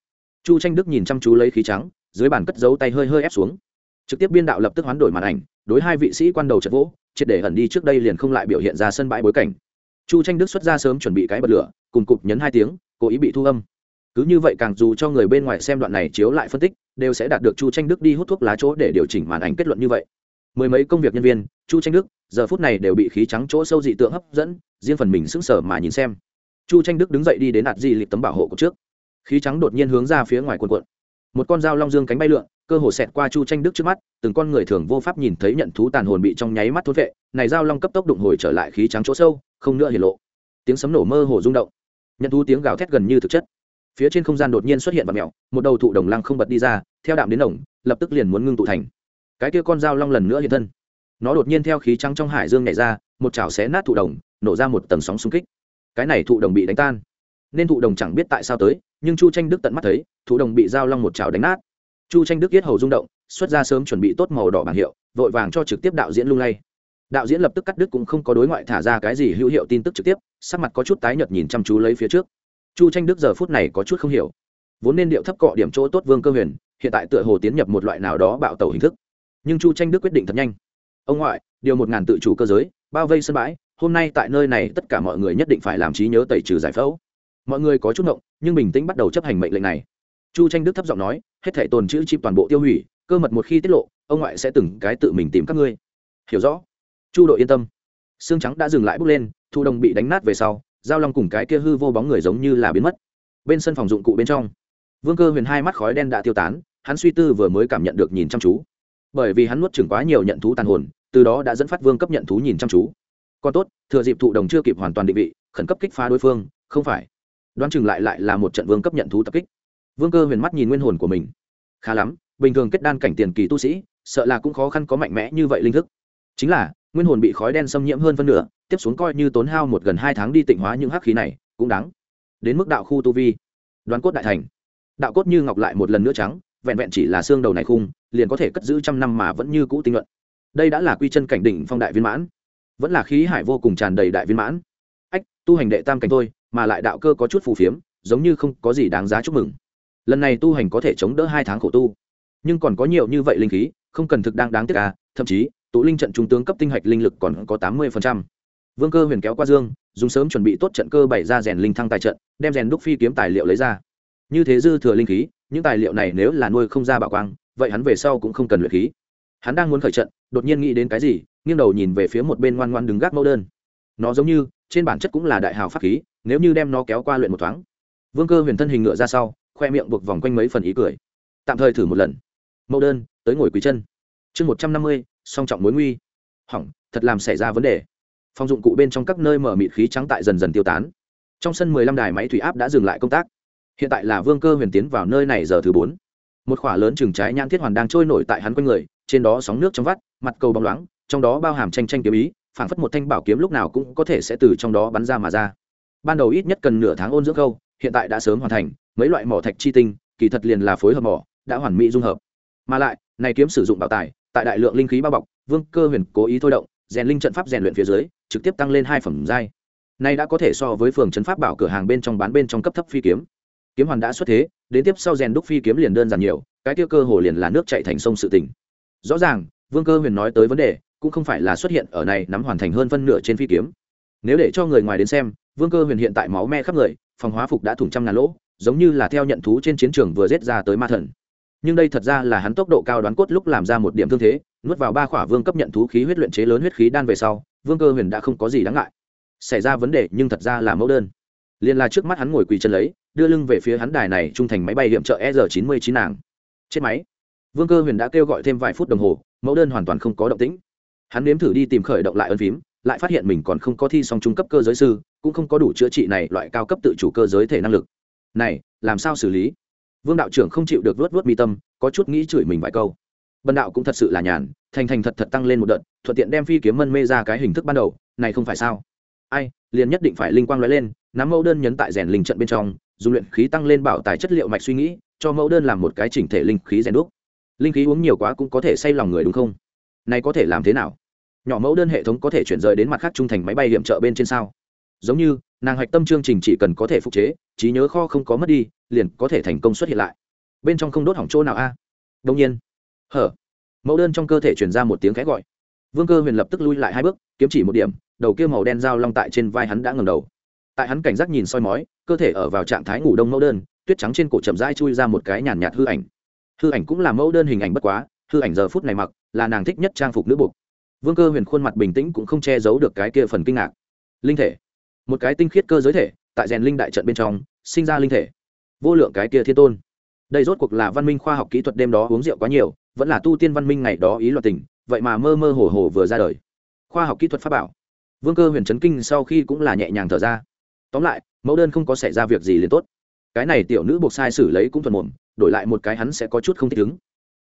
Chu tranh đức nhìn chăm chú lấy khí trắng, dưới bàn cất dấu tay hơi hơi ép xuống. Trực tiếp biên đạo lập tức hoán đổi màn ảnh, đối hai vị sĩ quan đầu trận vỗ, triệt để ẩn đi trước đây liền không lại biểu hiện ra sân bãi bối cảnh. Chu tranh đức xuất ra sớm chuẩn bị cái bật lửa, cùng cục nhấn hai tiếng, cố ý bị thu âm cứ như vậy càng dù cho người bên ngoài xem đoạn này chiếu lại phân tích, đều sẽ đạt được chu tranh đức đi hút thuốc lá chỗ để điều chỉnh màn ảnh kết luận như vậy. Mười mấy công việc nhân viên, chu tranh đức, giờ phút này đều bị khí trắng chỗ sâu dị tượng hấp dẫn, riêng phần mình sững sờ mà nhìn xem. Chu tranh đức đứng dậy đi đến đạt di lịch tấm bảo hộ của trước. Khí trắng đột nhiên hướng ra phía ngoài quần quận một con dao long dương cánh bay lượn, cơ hồ xẹt qua chu tranh đức trước mắt, từng con người thường vô pháp nhìn thấy nhận thú tàn hồn bị trong nháy mắt thốt vệ, này dao long cấp tốc đụng hồi trở lại khí trắng chỗ sâu, không nữa hiển lộ. Tiếng sấm nổ mơ hồ rung động. Nhận thú tiếng gào thét gần như thực chất phía trên không gian đột nhiên xuất hiện vật mèo, một đầu thụ đồng lăng không bật đi ra, theo đạm đến đồng lập tức liền muốn ngưng tụ thành. Cái kia con dao long lần nữa hiện thân. Nó đột nhiên theo khí trắng trong hải dương nhảy ra, một chảo xé nát thụ đồng, nổ ra một tầng sóng xung kích. Cái này thụ đồng bị đánh tan. Nên thụ đồng chẳng biết tại sao tới, nhưng chu tranh đức tận mắt thấy, thụ đồng bị dao long một chảo đánh nát. Chu tranh đức yết hầu rung động, xuất ra sớm chuẩn bị tốt màu đỏ bảng hiệu, vội vàng cho trực tiếp đạo diễn lung lay. Đạo diễn lập tức cắt đứt cũng không có đối ngoại thả ra cái gì hữu hiệu tin tức trực tiếp, sắc mặt có chút tái nhợt nhìn chăm chú lấy phía trước chu tranh đức giờ phút này có chút không hiểu. Vốn nên điệu thấp cọ điểm chỗ tốt vương cơ huyền, hiện tại tựa hồ tiến nhập một loại nào đó bạo tẩu hình thức. Nhưng chu tranh đức quyết định thật nhanh. Ông ngoại, điều một ngàn tự chủ cơ giới, bao vây sân bãi, hôm nay tại nơi này tất cả mọi người nhất định phải làm trí nhớ tẩy trừ giải phẫu. Mọi người có chút ngộng, nhưng bình tĩnh bắt đầu chấp hành mệnh lệnh này. Chu tranh đức thấp giọng nói, hết thể tồn chữ chip toàn bộ tiêu hủy, cơ mật một khi tiết lộ, ông ngoại sẽ từng cái tự mình tìm các ngươi. Hiểu rõ. Chu đội yên tâm. Xương trắng đã dừng lại bước lên, thu đồng bị đánh nát về sau giao long cùng cái kia hư vô bóng người giống như là biến mất. Bên sân phòng dụng cụ bên trong, vương cơ huyền hai mắt khói đen đã tiêu tán, hắn suy tư vừa mới cảm nhận được nhìn chăm chú. Bởi vì hắn nuốt chừng quá nhiều nhận thú tàn hồn, từ đó đã dẫn phát vương cấp nhận thú nhìn chăm chú. Còn tốt, thừa dịp thụ đồng chưa kịp hoàn toàn định vị, khẩn cấp kích phá đối phương, không phải. Đoán chừng lại lại là một trận vương cấp nhận thú tập kích. Vương cơ huyền mắt nhìn nguyên hồn của mình. Khá lắm, bình thường kết đan cảnh tiền kỳ tu sĩ, sợ là cũng khó khăn có mạnh mẽ như vậy linh thức. Chính là nguyên hồn bị khói đen xâm nhiễm hơn phân nửa, tiếp xuống coi như tốn hao một gần hai tháng đi tịnh hóa những hắc khí này, cũng đáng. Đến mức đạo khu tu vi, đoán cốt đại thành. Đạo cốt như ngọc lại một lần nữa trắng, vẹn vẹn chỉ là xương đầu này khung, liền có thể cất giữ trăm năm mà vẫn như cũ tinh luận đây đã là quy chân cảnh đỉnh phong đại viên mãn. Vẫn là khí hải vô cùng tràn đầy đại viên mãn. Ách, tu hành đệ tam cảnh thôi, mà lại đạo cơ có chút phù phiếm, giống như không có gì đáng giá chúc mừng. Lần này tu hành có thể chống đỡ hai tháng khổ tu. Nhưng còn có nhiều như vậy linh khí, không cần thực đang đáng tiếc à thậm chí tụ linh trận trung tướng cấp tinh hạch linh lực còn có tám mươi vương cơ huyền kéo qua dương, dùng sớm chuẩn bị tốt trận cơ bày ra rèn linh thăng tài trận, đem rèn đúc phi kiếm tài liệu lấy ra. Như thế dư thừa linh khí, những tài liệu này nếu là nuôi không ra bảo quang, vậy hắn về sau cũng không cần luyện khí. Hắn đang muốn khởi trận, đột nhiên nghĩ đến cái gì, nghiêng đầu nhìn về phía một bên ngoan ngoan đứng gác mẫu đơn. Nó giống như, trên bản chất cũng là đại hào pháp khí, nếu như đem nó kéo qua luyện một thoáng. Vương cơ huyền thân hình ngựa ra sau, khoe miệng buộc vòng quanh mấy phần ý cười. Tạm thời thử một lần. Mẫu đơn, tới ngồi quý chân. Chương một trăm năm mươi song trọng mối nguy. Hỏng, thật làm xảy ra vấn đề. Phòng dụng cụ bên trong các nơi mở mịt khí trắng tại dần dần tiêu tán. Trong sân mười lăm đài máy thủy áp đã dừng lại công tác. Hiện tại là vương cơ huyền tiến vào nơi này giờ thứ bốn. Một khỏa lớn chừng trái nhãn thiết hoàn đang trôi nổi tại hắn quanh người, trên đó sóng nước trong vắt, mặt cầu bóng loáng, trong đó bao hàm tranh tranh kiếm ý, phảng phất một thanh bảo kiếm lúc nào cũng có thể sẽ từ trong đó bắn ra mà ra. Ban đầu ít nhất cần nửa tháng ôn dưỡng khâu, hiện tại đã sớm hoàn thành, mấy loại mỏ thạch chi tinh, kỳ thật liền là phối hợp mỏ, đã hoàn mỹ dung hợp. Mà lại, này kiếm sử dụng bảo tài tại đại lượng linh khí bao bọc, vương cơ huyền cố ý thôi động, rèn linh trận pháp rèn luyện phía dưới, trực tiếp tăng lên hai phẩm giai. Nay đã có thể so với phường trấn pháp bảo cửa hàng bên trong bán bên trong cấp thấp phi kiếm. Kiếm hoàn đã xuất thế, đến tiếp sau rèn đúc phi kiếm liền đơn giản nhiều, cái tiêu cơ hồ liền là nước chạy thành sông sự tỉnh rõ ràng, vương cơ huyền nói tới vấn đề, cũng không phải là xuất hiện ở này nắm hoàn thành hơn phân nửa trên phi kiếm. Nếu để cho người ngoài đến xem, vương cơ huyền hiện tại máu me khắp người, phòng hóa phục đã thủng trăm ngàn lỗ, giống như là theo nhận thú trên chiến trường vừa rết ra tới ma thần nhưng đây thật ra là hắn tốc độ cao đoán cốt lúc làm ra một điểm thương thế, nuốt vào ba khỏa vương cấp nhận thú khí huyết luyện chế lớn huyết khí đan về sau, vương cơ huyền đã không có gì đáng ngại. Xảy ra vấn đề nhưng thật ra là mẫu đơn. Liền là trước mắt hắn ngồi quỳ chân lấy, đưa lưng về phía hắn đài này trung thành máy bay hiểm trợ e r chín mươi chín nàng. Trên máy. Vương cơ huyền đã kêu gọi thêm vài phút đồng hồ, mẫu đơn hoàn toàn không có động tĩnh. Hắn nếm thử đi tìm khởi động lại ân phím, lại phát hiện mình còn không có thi song trung cấp cơ giới sư, cũng không có đủ chữa trị này loại cao cấp tự chủ cơ giới thể năng lực. Này, làm sao xử lý? Vương đạo trưởng không chịu được vớt vớt mi tâm, có chút nghĩ chửi mình vài câu. Bần đạo cũng thật sự là nhàn, thành thành thật thật tăng lên một đợt, thuận tiện đem phi kiếm mân mê ra cái hình thức ban đầu, này không phải sao? Ai, liền nhất định phải linh quang nói lên, nắm mẫu đơn nhấn tại rèn linh trận bên trong, dùng luyện khí tăng lên bảo tài chất liệu mạch suy nghĩ, cho mẫu đơn làm một cái chỉnh thể linh khí rèn đúc. Linh khí uống nhiều quá cũng có thể say lòng người đúng không? Này có thể làm thế nào? Nhỏ mẫu đơn hệ thống có thể chuyển rời đến mặt khác trung thành máy bay hiểm trợ bên trên sao? Giống như, nàng hạch tâm chương trình chỉ cần có thể phục chế, trí nhớ kho không có mất đi, liền có thể thành công xuất hiện lại. Bên trong không đốt hỏng chỗ nào a? Đông nhiên, hở, mẫu đơn trong cơ thể chuyển ra một tiếng khẽ gọi. Vương cơ huyền lập tức lui lại hai bước, kiếm chỉ một điểm, đầu kia màu đen dao long tại trên vai hắn đã ngầm đầu. Tại hắn cảnh giác nhìn soi mói, cơ thể ở vào trạng thái ngủ đông mẫu đơn, tuyết trắng trên cổ chậm rãi chui ra một cái nhàn nhạt hư ảnh. Hư ảnh cũng là mẫu đơn hình ảnh bất quá, hư ảnh giờ phút này mặc, là nàng thích nhất trang phục nữ buộc. Vương cơ huyền khuôn mặt bình tĩnh cũng không che giấu được cái kia phần kinh ngạc. Linh thể một cái tinh khiết cơ giới thể tại rèn linh đại trận bên trong sinh ra linh thể. Vô lượng cái kia thiên tôn. Đây rốt cuộc là văn minh khoa học kỹ thuật đêm đó uống rượu quá nhiều, vẫn là tu tiên văn minh ngày đó ý luật tình, vậy mà mơ mơ hồ hồ vừa ra đời. Khoa học kỹ thuật pháp bảo. Vương cơ huyền trấn kinh sau khi cũng là nhẹ nhàng thở ra. Tóm lại, mẫu đơn không có xảy ra việc gì liền tốt. Cái này tiểu nữ buộc sai xử lấy cũng thuần mồm, đổi lại một cái hắn sẽ có chút không thích ứng.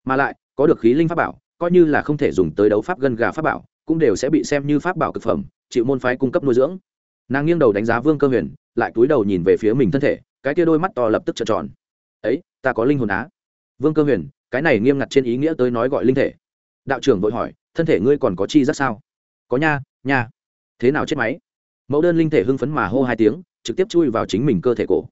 Mà lại, có được khí linh pháp bảo, coi như là không thể dùng tới đấu pháp gân gà pháp bảo, cũng đều sẽ bị xem như pháp bảo thực phẩm, chịu môn phái cung cấp nuôi dưỡng nàng nghiêng đầu đánh giá vương cơ huyền lại cúi đầu nhìn về phía mình thân thể cái kia đôi mắt to lập tức trợn tròn ấy ta có linh hồn á vương cơ huyền cái này nghiêm ngặt trên ý nghĩa tới nói gọi linh thể đạo trưởng vội hỏi thân thể ngươi còn có chi rất sao có nha nha thế nào chết máy mẫu đơn linh thể hưng phấn mà hô hai tiếng trực tiếp chui vào chính mình cơ thể cổ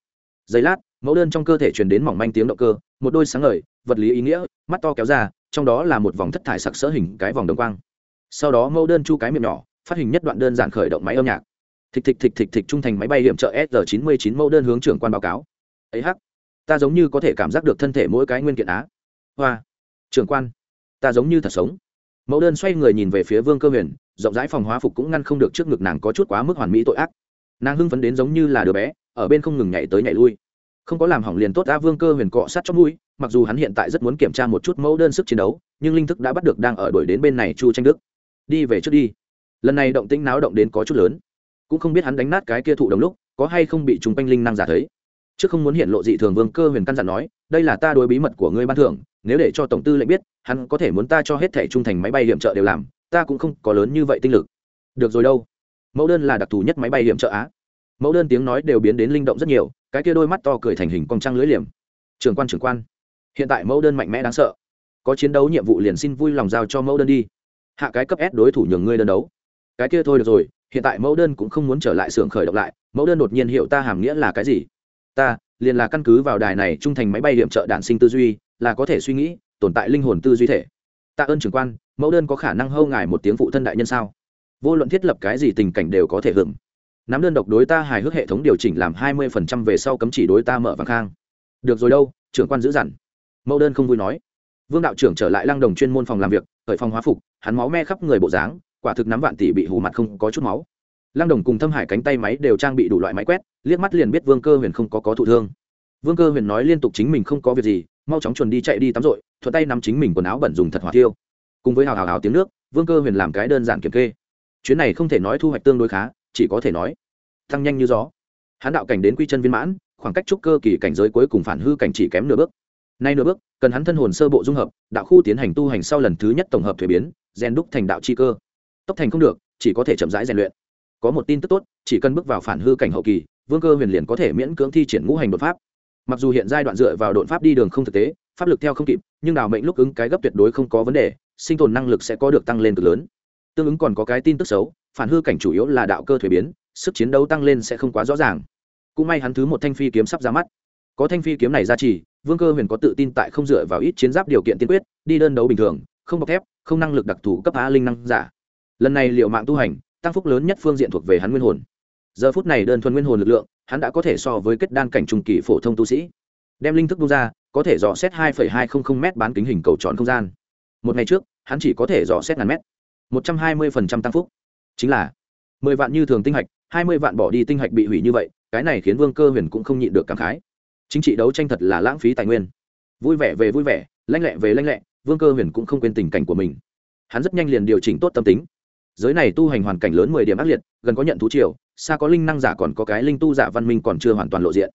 giây lát mẫu đơn trong cơ thể truyền đến mỏng manh tiếng động cơ một đôi sáng ngời vật lý ý nghĩa mắt to kéo ra trong đó là một vòng thất thải sặc sỡ hình cái vòng đồng quang sau đó mẫu đơn chu cái miệng nhỏ phát hình nhất đoạn đơn giản khởi động máy âm nhạc thịch thịch thịch thịch thịch trung thành máy bay hiểm trợ sr 99 mẫu đơn hướng trưởng quan báo cáo. Ấy hắc, ta giống như có thể cảm giác được thân thể mỗi cái nguyên kiện á. Hoa, trưởng quan, ta giống như thật sống. Mẫu đơn xoay người nhìn về phía vương cơ huyền, rộng rãi phòng hóa phục cũng ngăn không được trước ngực nàng có chút quá mức hoàn mỹ tội ác. Nàng hưng phấn đến giống như là đứa bé, ở bên không ngừng nhảy tới nhảy lui. Không có làm hỏng liền tốt ta vương cơ huyền cọ sát trong mũi, mặc dù hắn hiện tại rất muốn kiểm tra một chút mẫu đơn sức chiến đấu, nhưng linh thức đã bắt được đang ở đuổi đến bên này chu tranh đức. Đi về trước đi. Lần này động tĩnh náo động đến có chút lớn cũng không biết hắn đánh nát cái kia thụ đồng lúc, có hay không bị chúng quanh linh năng giả thấy. Trước không muốn hiện lộ dị thường vương cơ huyền căn dặn nói, đây là ta đối bí mật của ngươi ban thưởng, nếu để cho tổng tư lệnh biết, hắn có thể muốn ta cho hết thẻ trung thành máy bay hiểm trợ đều làm, ta cũng không có lớn như vậy tinh lực. Được rồi đâu. Mẫu đơn là đặc thù nhất máy bay hiểm trợ á. Mẫu đơn tiếng nói đều biến đến linh động rất nhiều, cái kia đôi mắt to cười thành hình con trăng lưỡi liềm. Trường quan, trưởng quan. Hiện tại mẫu đơn mạnh mẽ đáng sợ. Có chiến đấu nhiệm vụ liền xin vui lòng giao cho mẫu đơn đi. Hạ cái cấp s đối thủ nhường ngươi đơn đấu. Cái kia thôi được rồi hiện tại mẫu đơn cũng không muốn trở lại xưởng khởi động lại, mẫu đơn đột nhiên hiểu ta hàm nghĩa là cái gì. Ta, liền là căn cứ vào đài này trung thành máy bay hiểm trợ đạn sinh tư duy, là có thể suy nghĩ, tồn tại linh hồn tư duy thể. Tạ ơn trưởng quan, mẫu đơn có khả năng hâu ngài một tiếng phụ thân đại nhân sao? Vô luận thiết lập cái gì tình cảnh đều có thể hưởng. Nắm đơn độc đối ta hài hước hệ thống điều chỉnh làm hai mươi phần trăm về sau cấm chỉ đối ta mở vàng khang. Được rồi đâu, trưởng quan giữ dằn. Mẫu đơn không vui nói. Vương đạo trưởng trở lại lăng đồng chuyên môn phòng làm việc, khởi phòng hóa phục, hắn máu me khắp người bộ dáng quả thực nắm vạn tỷ bị hù mặt không có chút máu. Lăng đồng cùng thâm hải cánh tay máy đều trang bị đủ loại máy quét, liếc mắt liền biết vương cơ huyền không có có thụ thương. Vương cơ huyền nói liên tục chính mình không có việc gì, mau chóng chuồn đi chạy đi tắm rội, thuận tay nắm chính mình quần áo bẩn dùng thật hỏa tiêu cùng với hào hào hào tiếng nước, vương cơ huyền làm cái đơn giản kiểm kê. Chuyến này không thể nói thu hoạch tương đối khá, chỉ có thể nói, tăng nhanh như gió. Hán đạo cảnh đến quy chân viên mãn, khoảng cách trúc cơ kỳ cảnh giới cuối cùng phản hư cảnh chỉ kém nửa bước. Nay nửa bước, cần hắn thân hồn sơ bộ dung hợp, đạo khu tiến hành tu hành sau lần thứ nhất tổng hợp thuế biến gen đúc thành đạo chi cơ tốc thành không được, chỉ có thể chậm rãi rèn luyện. Có một tin tức tốt, chỉ cần bước vào phản hư cảnh hậu kỳ, vương cơ huyền liền có thể miễn cưỡng thi triển ngũ hành đột pháp. Mặc dù hiện giai đoạn dựa vào đột pháp đi đường không thực tế, pháp lực theo không kịp, nhưng đào mệnh lúc ứng cái gấp tuyệt đối không có vấn đề, sinh tồn năng lực sẽ có được tăng lên cực lớn. Tương ứng còn có cái tin tức xấu, phản hư cảnh chủ yếu là đạo cơ thuế biến, sức chiến đấu tăng lên sẽ không quá rõ ràng. Cũng may hắn thứ một thanh phi kiếm sắp ra mắt. Có thanh phi kiếm này ra chỉ, vương cơ huyền có tự tin tại không dựa vào ít chiến giáp điều kiện tiên quyết, đi đơn đấu bình thường, không bọc thép, không năng lực đặc thù cấp á linh năng giả lần này liệu mạng tu hành, tăng phúc lớn nhất phương diện thuộc về hắn nguyên hồn. Giờ phút này đơn thuần nguyên hồn lực lượng, hắn đã có thể so với kết đan cảnh trung kỳ phổ thông tu sĩ. Đem linh thức bung ra, có thể dò xét hai hai trăm linh m bán kính hình cầu tròn không gian. Một ngày trước, hắn chỉ có thể dò xét ngàn mét. Một trăm hai mươi tăng phúc. Chính là, mười vạn như thường tinh hạch, hai mươi vạn bỏ đi tinh hạch bị hủy như vậy, cái này khiến vương cơ huyền cũng không nhịn được cảm khái. Chính trị đấu tranh thật là lãng phí tài nguyên. Vui vẻ về vui vẻ, lanh lẹ về lanh lẹ, vương cơ huyền cũng không quên tình cảnh của mình. Hắn rất nhanh liền điều chỉnh tốt tâm tính giới này tu hành hoàn cảnh lớn mười điểm ác liệt, gần có nhận thú triều, xa có linh năng giả còn có cái linh tu giả văn minh còn chưa hoàn toàn lộ diện.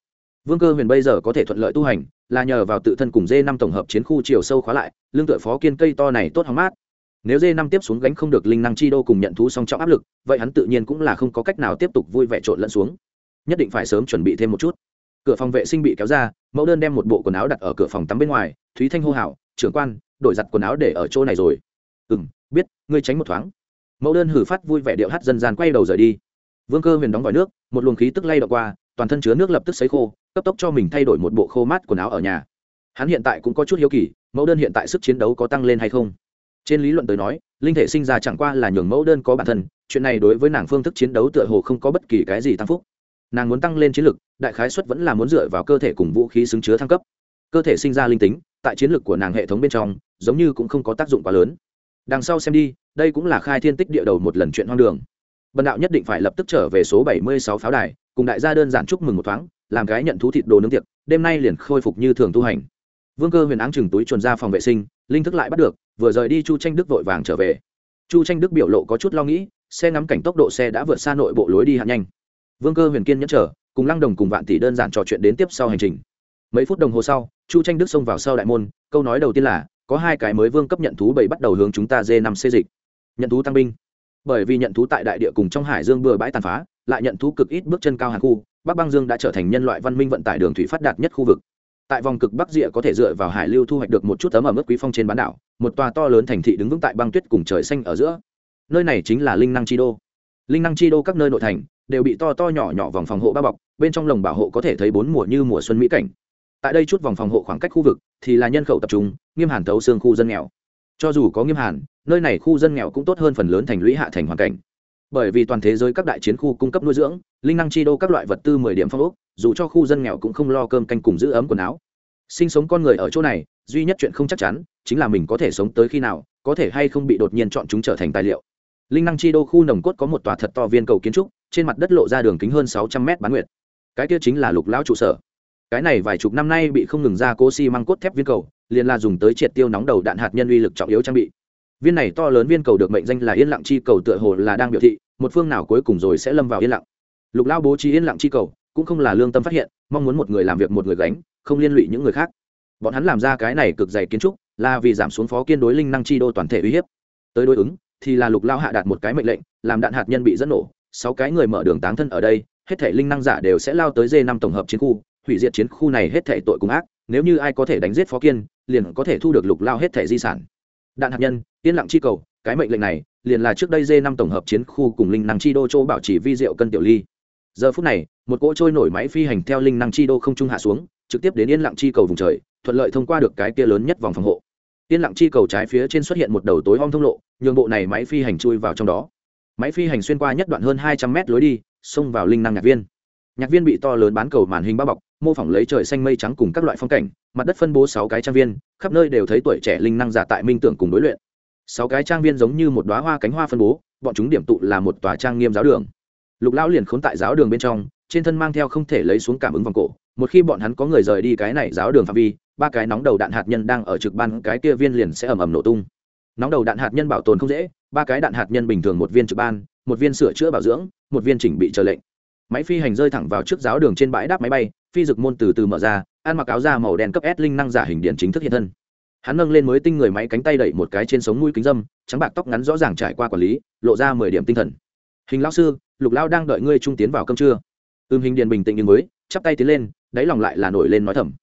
Vương cơ huyền bây giờ có thể thuận lợi tu hành, là nhờ vào tự thân cùng dê năm tổng hợp chiến khu chiều sâu khóa lại, lương tựa phó kiên cây to này tốt hóng mát. Nếu dê năm tiếp xuống gánh không được linh năng chi đô cùng nhận thú song trọng áp lực, vậy hắn tự nhiên cũng là không có cách nào tiếp tục vui vẻ trộn lẫn xuống. Nhất định phải sớm chuẩn bị thêm một chút. Cửa phòng vệ sinh bị kéo ra, mẫu đơn đem một bộ quần áo đặt ở cửa phòng tắm bên ngoài, thúy thanh hô hào, trưởng quan, đổi giặt quần áo để ở chỗ này rồi. Ừ m biết, ngươi tránh một thoáng mẫu đơn hử phát vui vẻ điệu hát dân gian quay đầu rời đi. Vương cơ huyền đóng vòi nước, một luồng khí tức lay đ qua, toàn thân chứa nước lập tức xấy khô, cấp tốc cho mình thay đổi một bộ khô mát quần áo ở nhà. Hắn hiện tại cũng có chút hiếu kỳ, mẫu đơn hiện tại sức chiến đấu có tăng lên hay không? Trên lý luận tới nói, linh thể sinh ra chẳng qua là nhường mẫu đơn có bản thân, chuyện này đối với nàng phương thức chiến đấu tựa hồ không có bất kỳ cái gì tăng phúc. Nàng muốn tăng lên chiến lực, đại khái xuất vẫn là muốn dựa vào cơ thể cùng vũ khí xứng chứa thăng cấp. Cơ thể sinh ra linh tính, tại chiến lược của nàng hệ thống bên trong, giống như cũng không có tác dụng quá lớn đằng sau xem đi đây cũng là khai thiên tích địa đầu một lần chuyện hoang đường. Bần đạo nhất định phải lập tức trở về số bảy mươi sáu pháo đài cùng đại gia đơn giản chúc mừng một thoáng làm cái nhận thú thịt đồ nướng tiệc đêm nay liền khôi phục như thường tu hành. Vương cơ huyền áng chừng túi chuồn ra phòng vệ sinh linh thức lại bắt được vừa rời đi chu tranh đức vội vàng trở về. Chu tranh đức biểu lộ có chút lo nghĩ xe ngắm cảnh tốc độ xe đã vượt xa nội bộ lối đi hạn nhanh. Vương cơ huyền kiên nhẫn trở, cùng lăng đồng cùng vạn tỷ đơn giản trò chuyện đến tiếp sau hành trình. Mấy phút đồng hồ sau chu tranh đức xông vào sau đại môn câu nói đầu tiên là có hai cái mới vương cấp nhận thú bảy bắt đầu hướng chúng ta dê năm xê dịch. Nhận thú tăng binh. Bởi vì nhận thú tại đại địa cùng trong hải dương bừa bãi tàn phá, lại nhận thú cực ít bước chân cao hàng khu, bắc băng dương đã trở thành nhân loại văn minh vận tải đường thủy phát đạt nhất khu vực. Tại vòng cực bắc rịa có thể dựa vào hải lưu thu hoạch được một chút tấm ở mức quý phong trên bán đảo, một tòa to lớn thành thị đứng vững tại băng tuyết cùng trời xanh ở giữa. Nơi này chính là linh năng chi đô. Linh năng chi đô các nơi nội thành đều bị to to nhỏ nhỏ vòng phòng hộ bao bọc, bên trong lồng bảo hộ có thể thấy bốn mùa như mùa xuân mỹ cảnh tại đây chút vòng phòng hộ khoảng cách khu vực thì là nhân khẩu tập trung, nghiêm hàn thấu xương khu dân nghèo. Cho dù có nghiêm hàn, nơi này khu dân nghèo cũng tốt hơn phần lớn thành lũy hạ thành hoàn cảnh. Bởi vì toàn thế giới các đại chiến khu cung cấp nuôi dưỡng, linh năng chi đô các loại vật tư mười điểm phong ốc, dù cho khu dân nghèo cũng không lo cơm canh cùng giữ ấm quần áo. Sinh sống con người ở chỗ này, duy nhất chuyện không chắc chắn, chính là mình có thể sống tới khi nào, có thể hay không bị đột nhiên chọn chúng trở thành tài liệu. Linh năng chi đô khu nồng cốt có một tòa thật to viên cầu kiến trúc, trên mặt đất lộ ra đường kính hơn sáu trăm mét bán nguyệt. Cái kia chính là lục lão trụ sở cái này vài chục năm nay bị không ngừng ra cố xi măng cốt thép viên cầu, liền là dùng tới triệt tiêu nóng đầu đạn hạt nhân uy lực trọng yếu trang bị. Viên này to lớn viên cầu được mệnh danh là yên lặng chi cầu tựa hồ là đang biểu thị, một phương nào cuối cùng rồi sẽ lâm vào yên lặng. Lục lao bố trí yên lặng chi cầu, cũng không là lương tâm phát hiện, mong muốn một người làm việc một người gánh, không liên lụy những người khác. Bọn hắn làm ra cái này cực dày kiến trúc, là vì giảm xuống phó kiên đối linh năng chi đô toàn thể uy hiếp. Tới đối ứng, thì là lục lao hạ đạt một cái mệnh lệnh, làm đạn hạt nhân bị dẫn nổ, sáu cái người mở đường táng thân ở đây, hết thể linh năng giả đều sẽ lao tới d năm tổng hợp chiến khu hủy diệt chiến khu này hết thể tội cùng ác, nếu như ai có thể đánh giết phó kiên, liền có thể thu được lục lao hết thể di sản. Đạn hạt nhân, yên lặng chi cầu, cái mệnh lệnh này, liền là trước đây dê năm tổng hợp chiến khu cùng linh năng chi đô châu bảo trì vi diệu cân tiểu ly. Giờ phút này, một cỗ trôi nổi máy phi hành theo linh năng chi đô không trung hạ xuống, trực tiếp đến yên lặng chi cầu vùng trời, thuận lợi thông qua được cái kia lớn nhất vòng phòng hộ. Yên lặng chi cầu trái phía trên xuất hiện một đầu tối om thông lộ, nhường bộ này máy phi hành chui vào trong đó. Máy phi hành xuyên qua nhất đoạn hơn hai trăm mét lối đi, xông vào linh năng nhạc viên. Nhạc viên bị to lớn bán cầu màn hình bao bọc mô phỏng lấy trời xanh mây trắng cùng các loại phong cảnh, mặt đất phân bố sáu cái trang viên, khắp nơi đều thấy tuổi trẻ linh năng giả tại minh tưởng cùng đối luyện. Sáu cái trang viên giống như một đoá hoa cánh hoa phân bố, bọn chúng điểm tụ là một tòa trang nghiêm giáo đường. Lục lão liền khốn tại giáo đường bên trong, trên thân mang theo không thể lấy xuống cảm ứng vòng cổ, một khi bọn hắn có người rời đi cái này giáo đường phạm vi, ba cái nóng đầu đạn hạt nhân đang ở trực ban, cái kia viên liền sẽ ầm ầm nổ tung. Nóng đầu đạn hạt nhân bảo tồn không dễ, ba cái đạn hạt nhân bình thường một viên trực ban, một viên sửa chữa bảo dưỡng, một viên chỉnh bị chờ lệnh. Máy phi hành rơi thẳng vào trước giáo đường trên bãi đáp máy bay phi dực môn từ từ mở ra, ăn mặc áo da màu đen cấp s linh năng giả hình điện chính thức hiện thân. Hắn nâng lên mới tinh người máy cánh tay đẩy một cái trên sống mũi kính dâm, trắng bạc tóc ngắn rõ ràng trải qua quản lý, lộ ra mười điểm tinh thần. Hình lão sư, lục lao đang đợi ngươi trung tiến vào cơm trưa. Ưm hình điện bình tĩnh như mới, chắp tay tiến lên, đáy lòng lại là nổi lên nói thầm.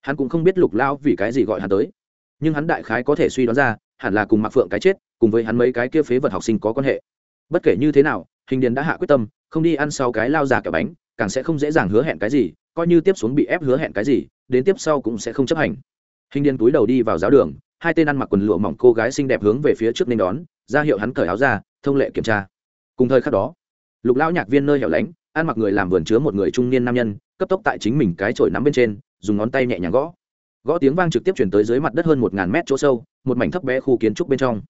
Hắn cũng không biết lục lao vì cái gì gọi hắn tới. Nhưng hắn đại khái có thể suy đoán ra, hẳn là cùng mặc phượng cái chết, cùng với hắn mấy cái kia phế vật học sinh có quan hệ. Bất kể như thế nào, hình điền đã hạ quyết tâm, không đi ăn sau cái lao già kẹo bánh, càng sẽ không dễ dàng hứa hẹn cái gì coi như tiếp xuống bị ép hứa hẹn cái gì, đến tiếp sau cũng sẽ không chấp hành. Hình điền túi đầu đi vào giáo đường, hai tên ăn mặc quần lụa mỏng cô gái xinh đẹp hướng về phía trước nên đón, ra hiệu hắn cởi áo ra, thông lệ kiểm tra. Cùng thời khắc đó, lục lão nhạc viên nơi hẻo lánh, ăn mặc người làm vườn chứa một người trung niên nam nhân, cấp tốc tại chính mình cái chổi nắm bên trên, dùng ngón tay nhẹ nhàng gõ. Gõ tiếng vang trực tiếp chuyển tới dưới mặt đất hơn một ngàn mét chỗ sâu, một mảnh thấp bé khu kiến trúc bên trong.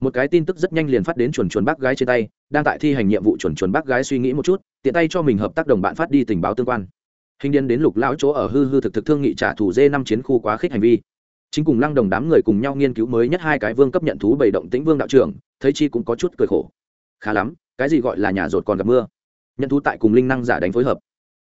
Một cái tin tức rất nhanh liền phát đến chuẩn chuẩn bác gái trên tay, đang tại thi hành nhiệm vụ chuẩn chuẩn bác gái suy nghĩ một chút, tiện tay cho mình hợp tác đồng bạn phát đi tình báo tương quan hình điên đến lục lão chỗ ở hư hư thực thực thương nghị trả thù dê năm chiến khu quá khích hành vi. Chính cùng lăng đồng đám người cùng nhau nghiên cứu mới nhất hai cái vương cấp nhận thú bảy động tĩnh vương đạo trưởng, thấy chi cũng có chút cười khổ. Khá lắm, cái gì gọi là nhà rột còn gặp mưa. Nhận thú tại cùng linh năng giả đánh phối hợp.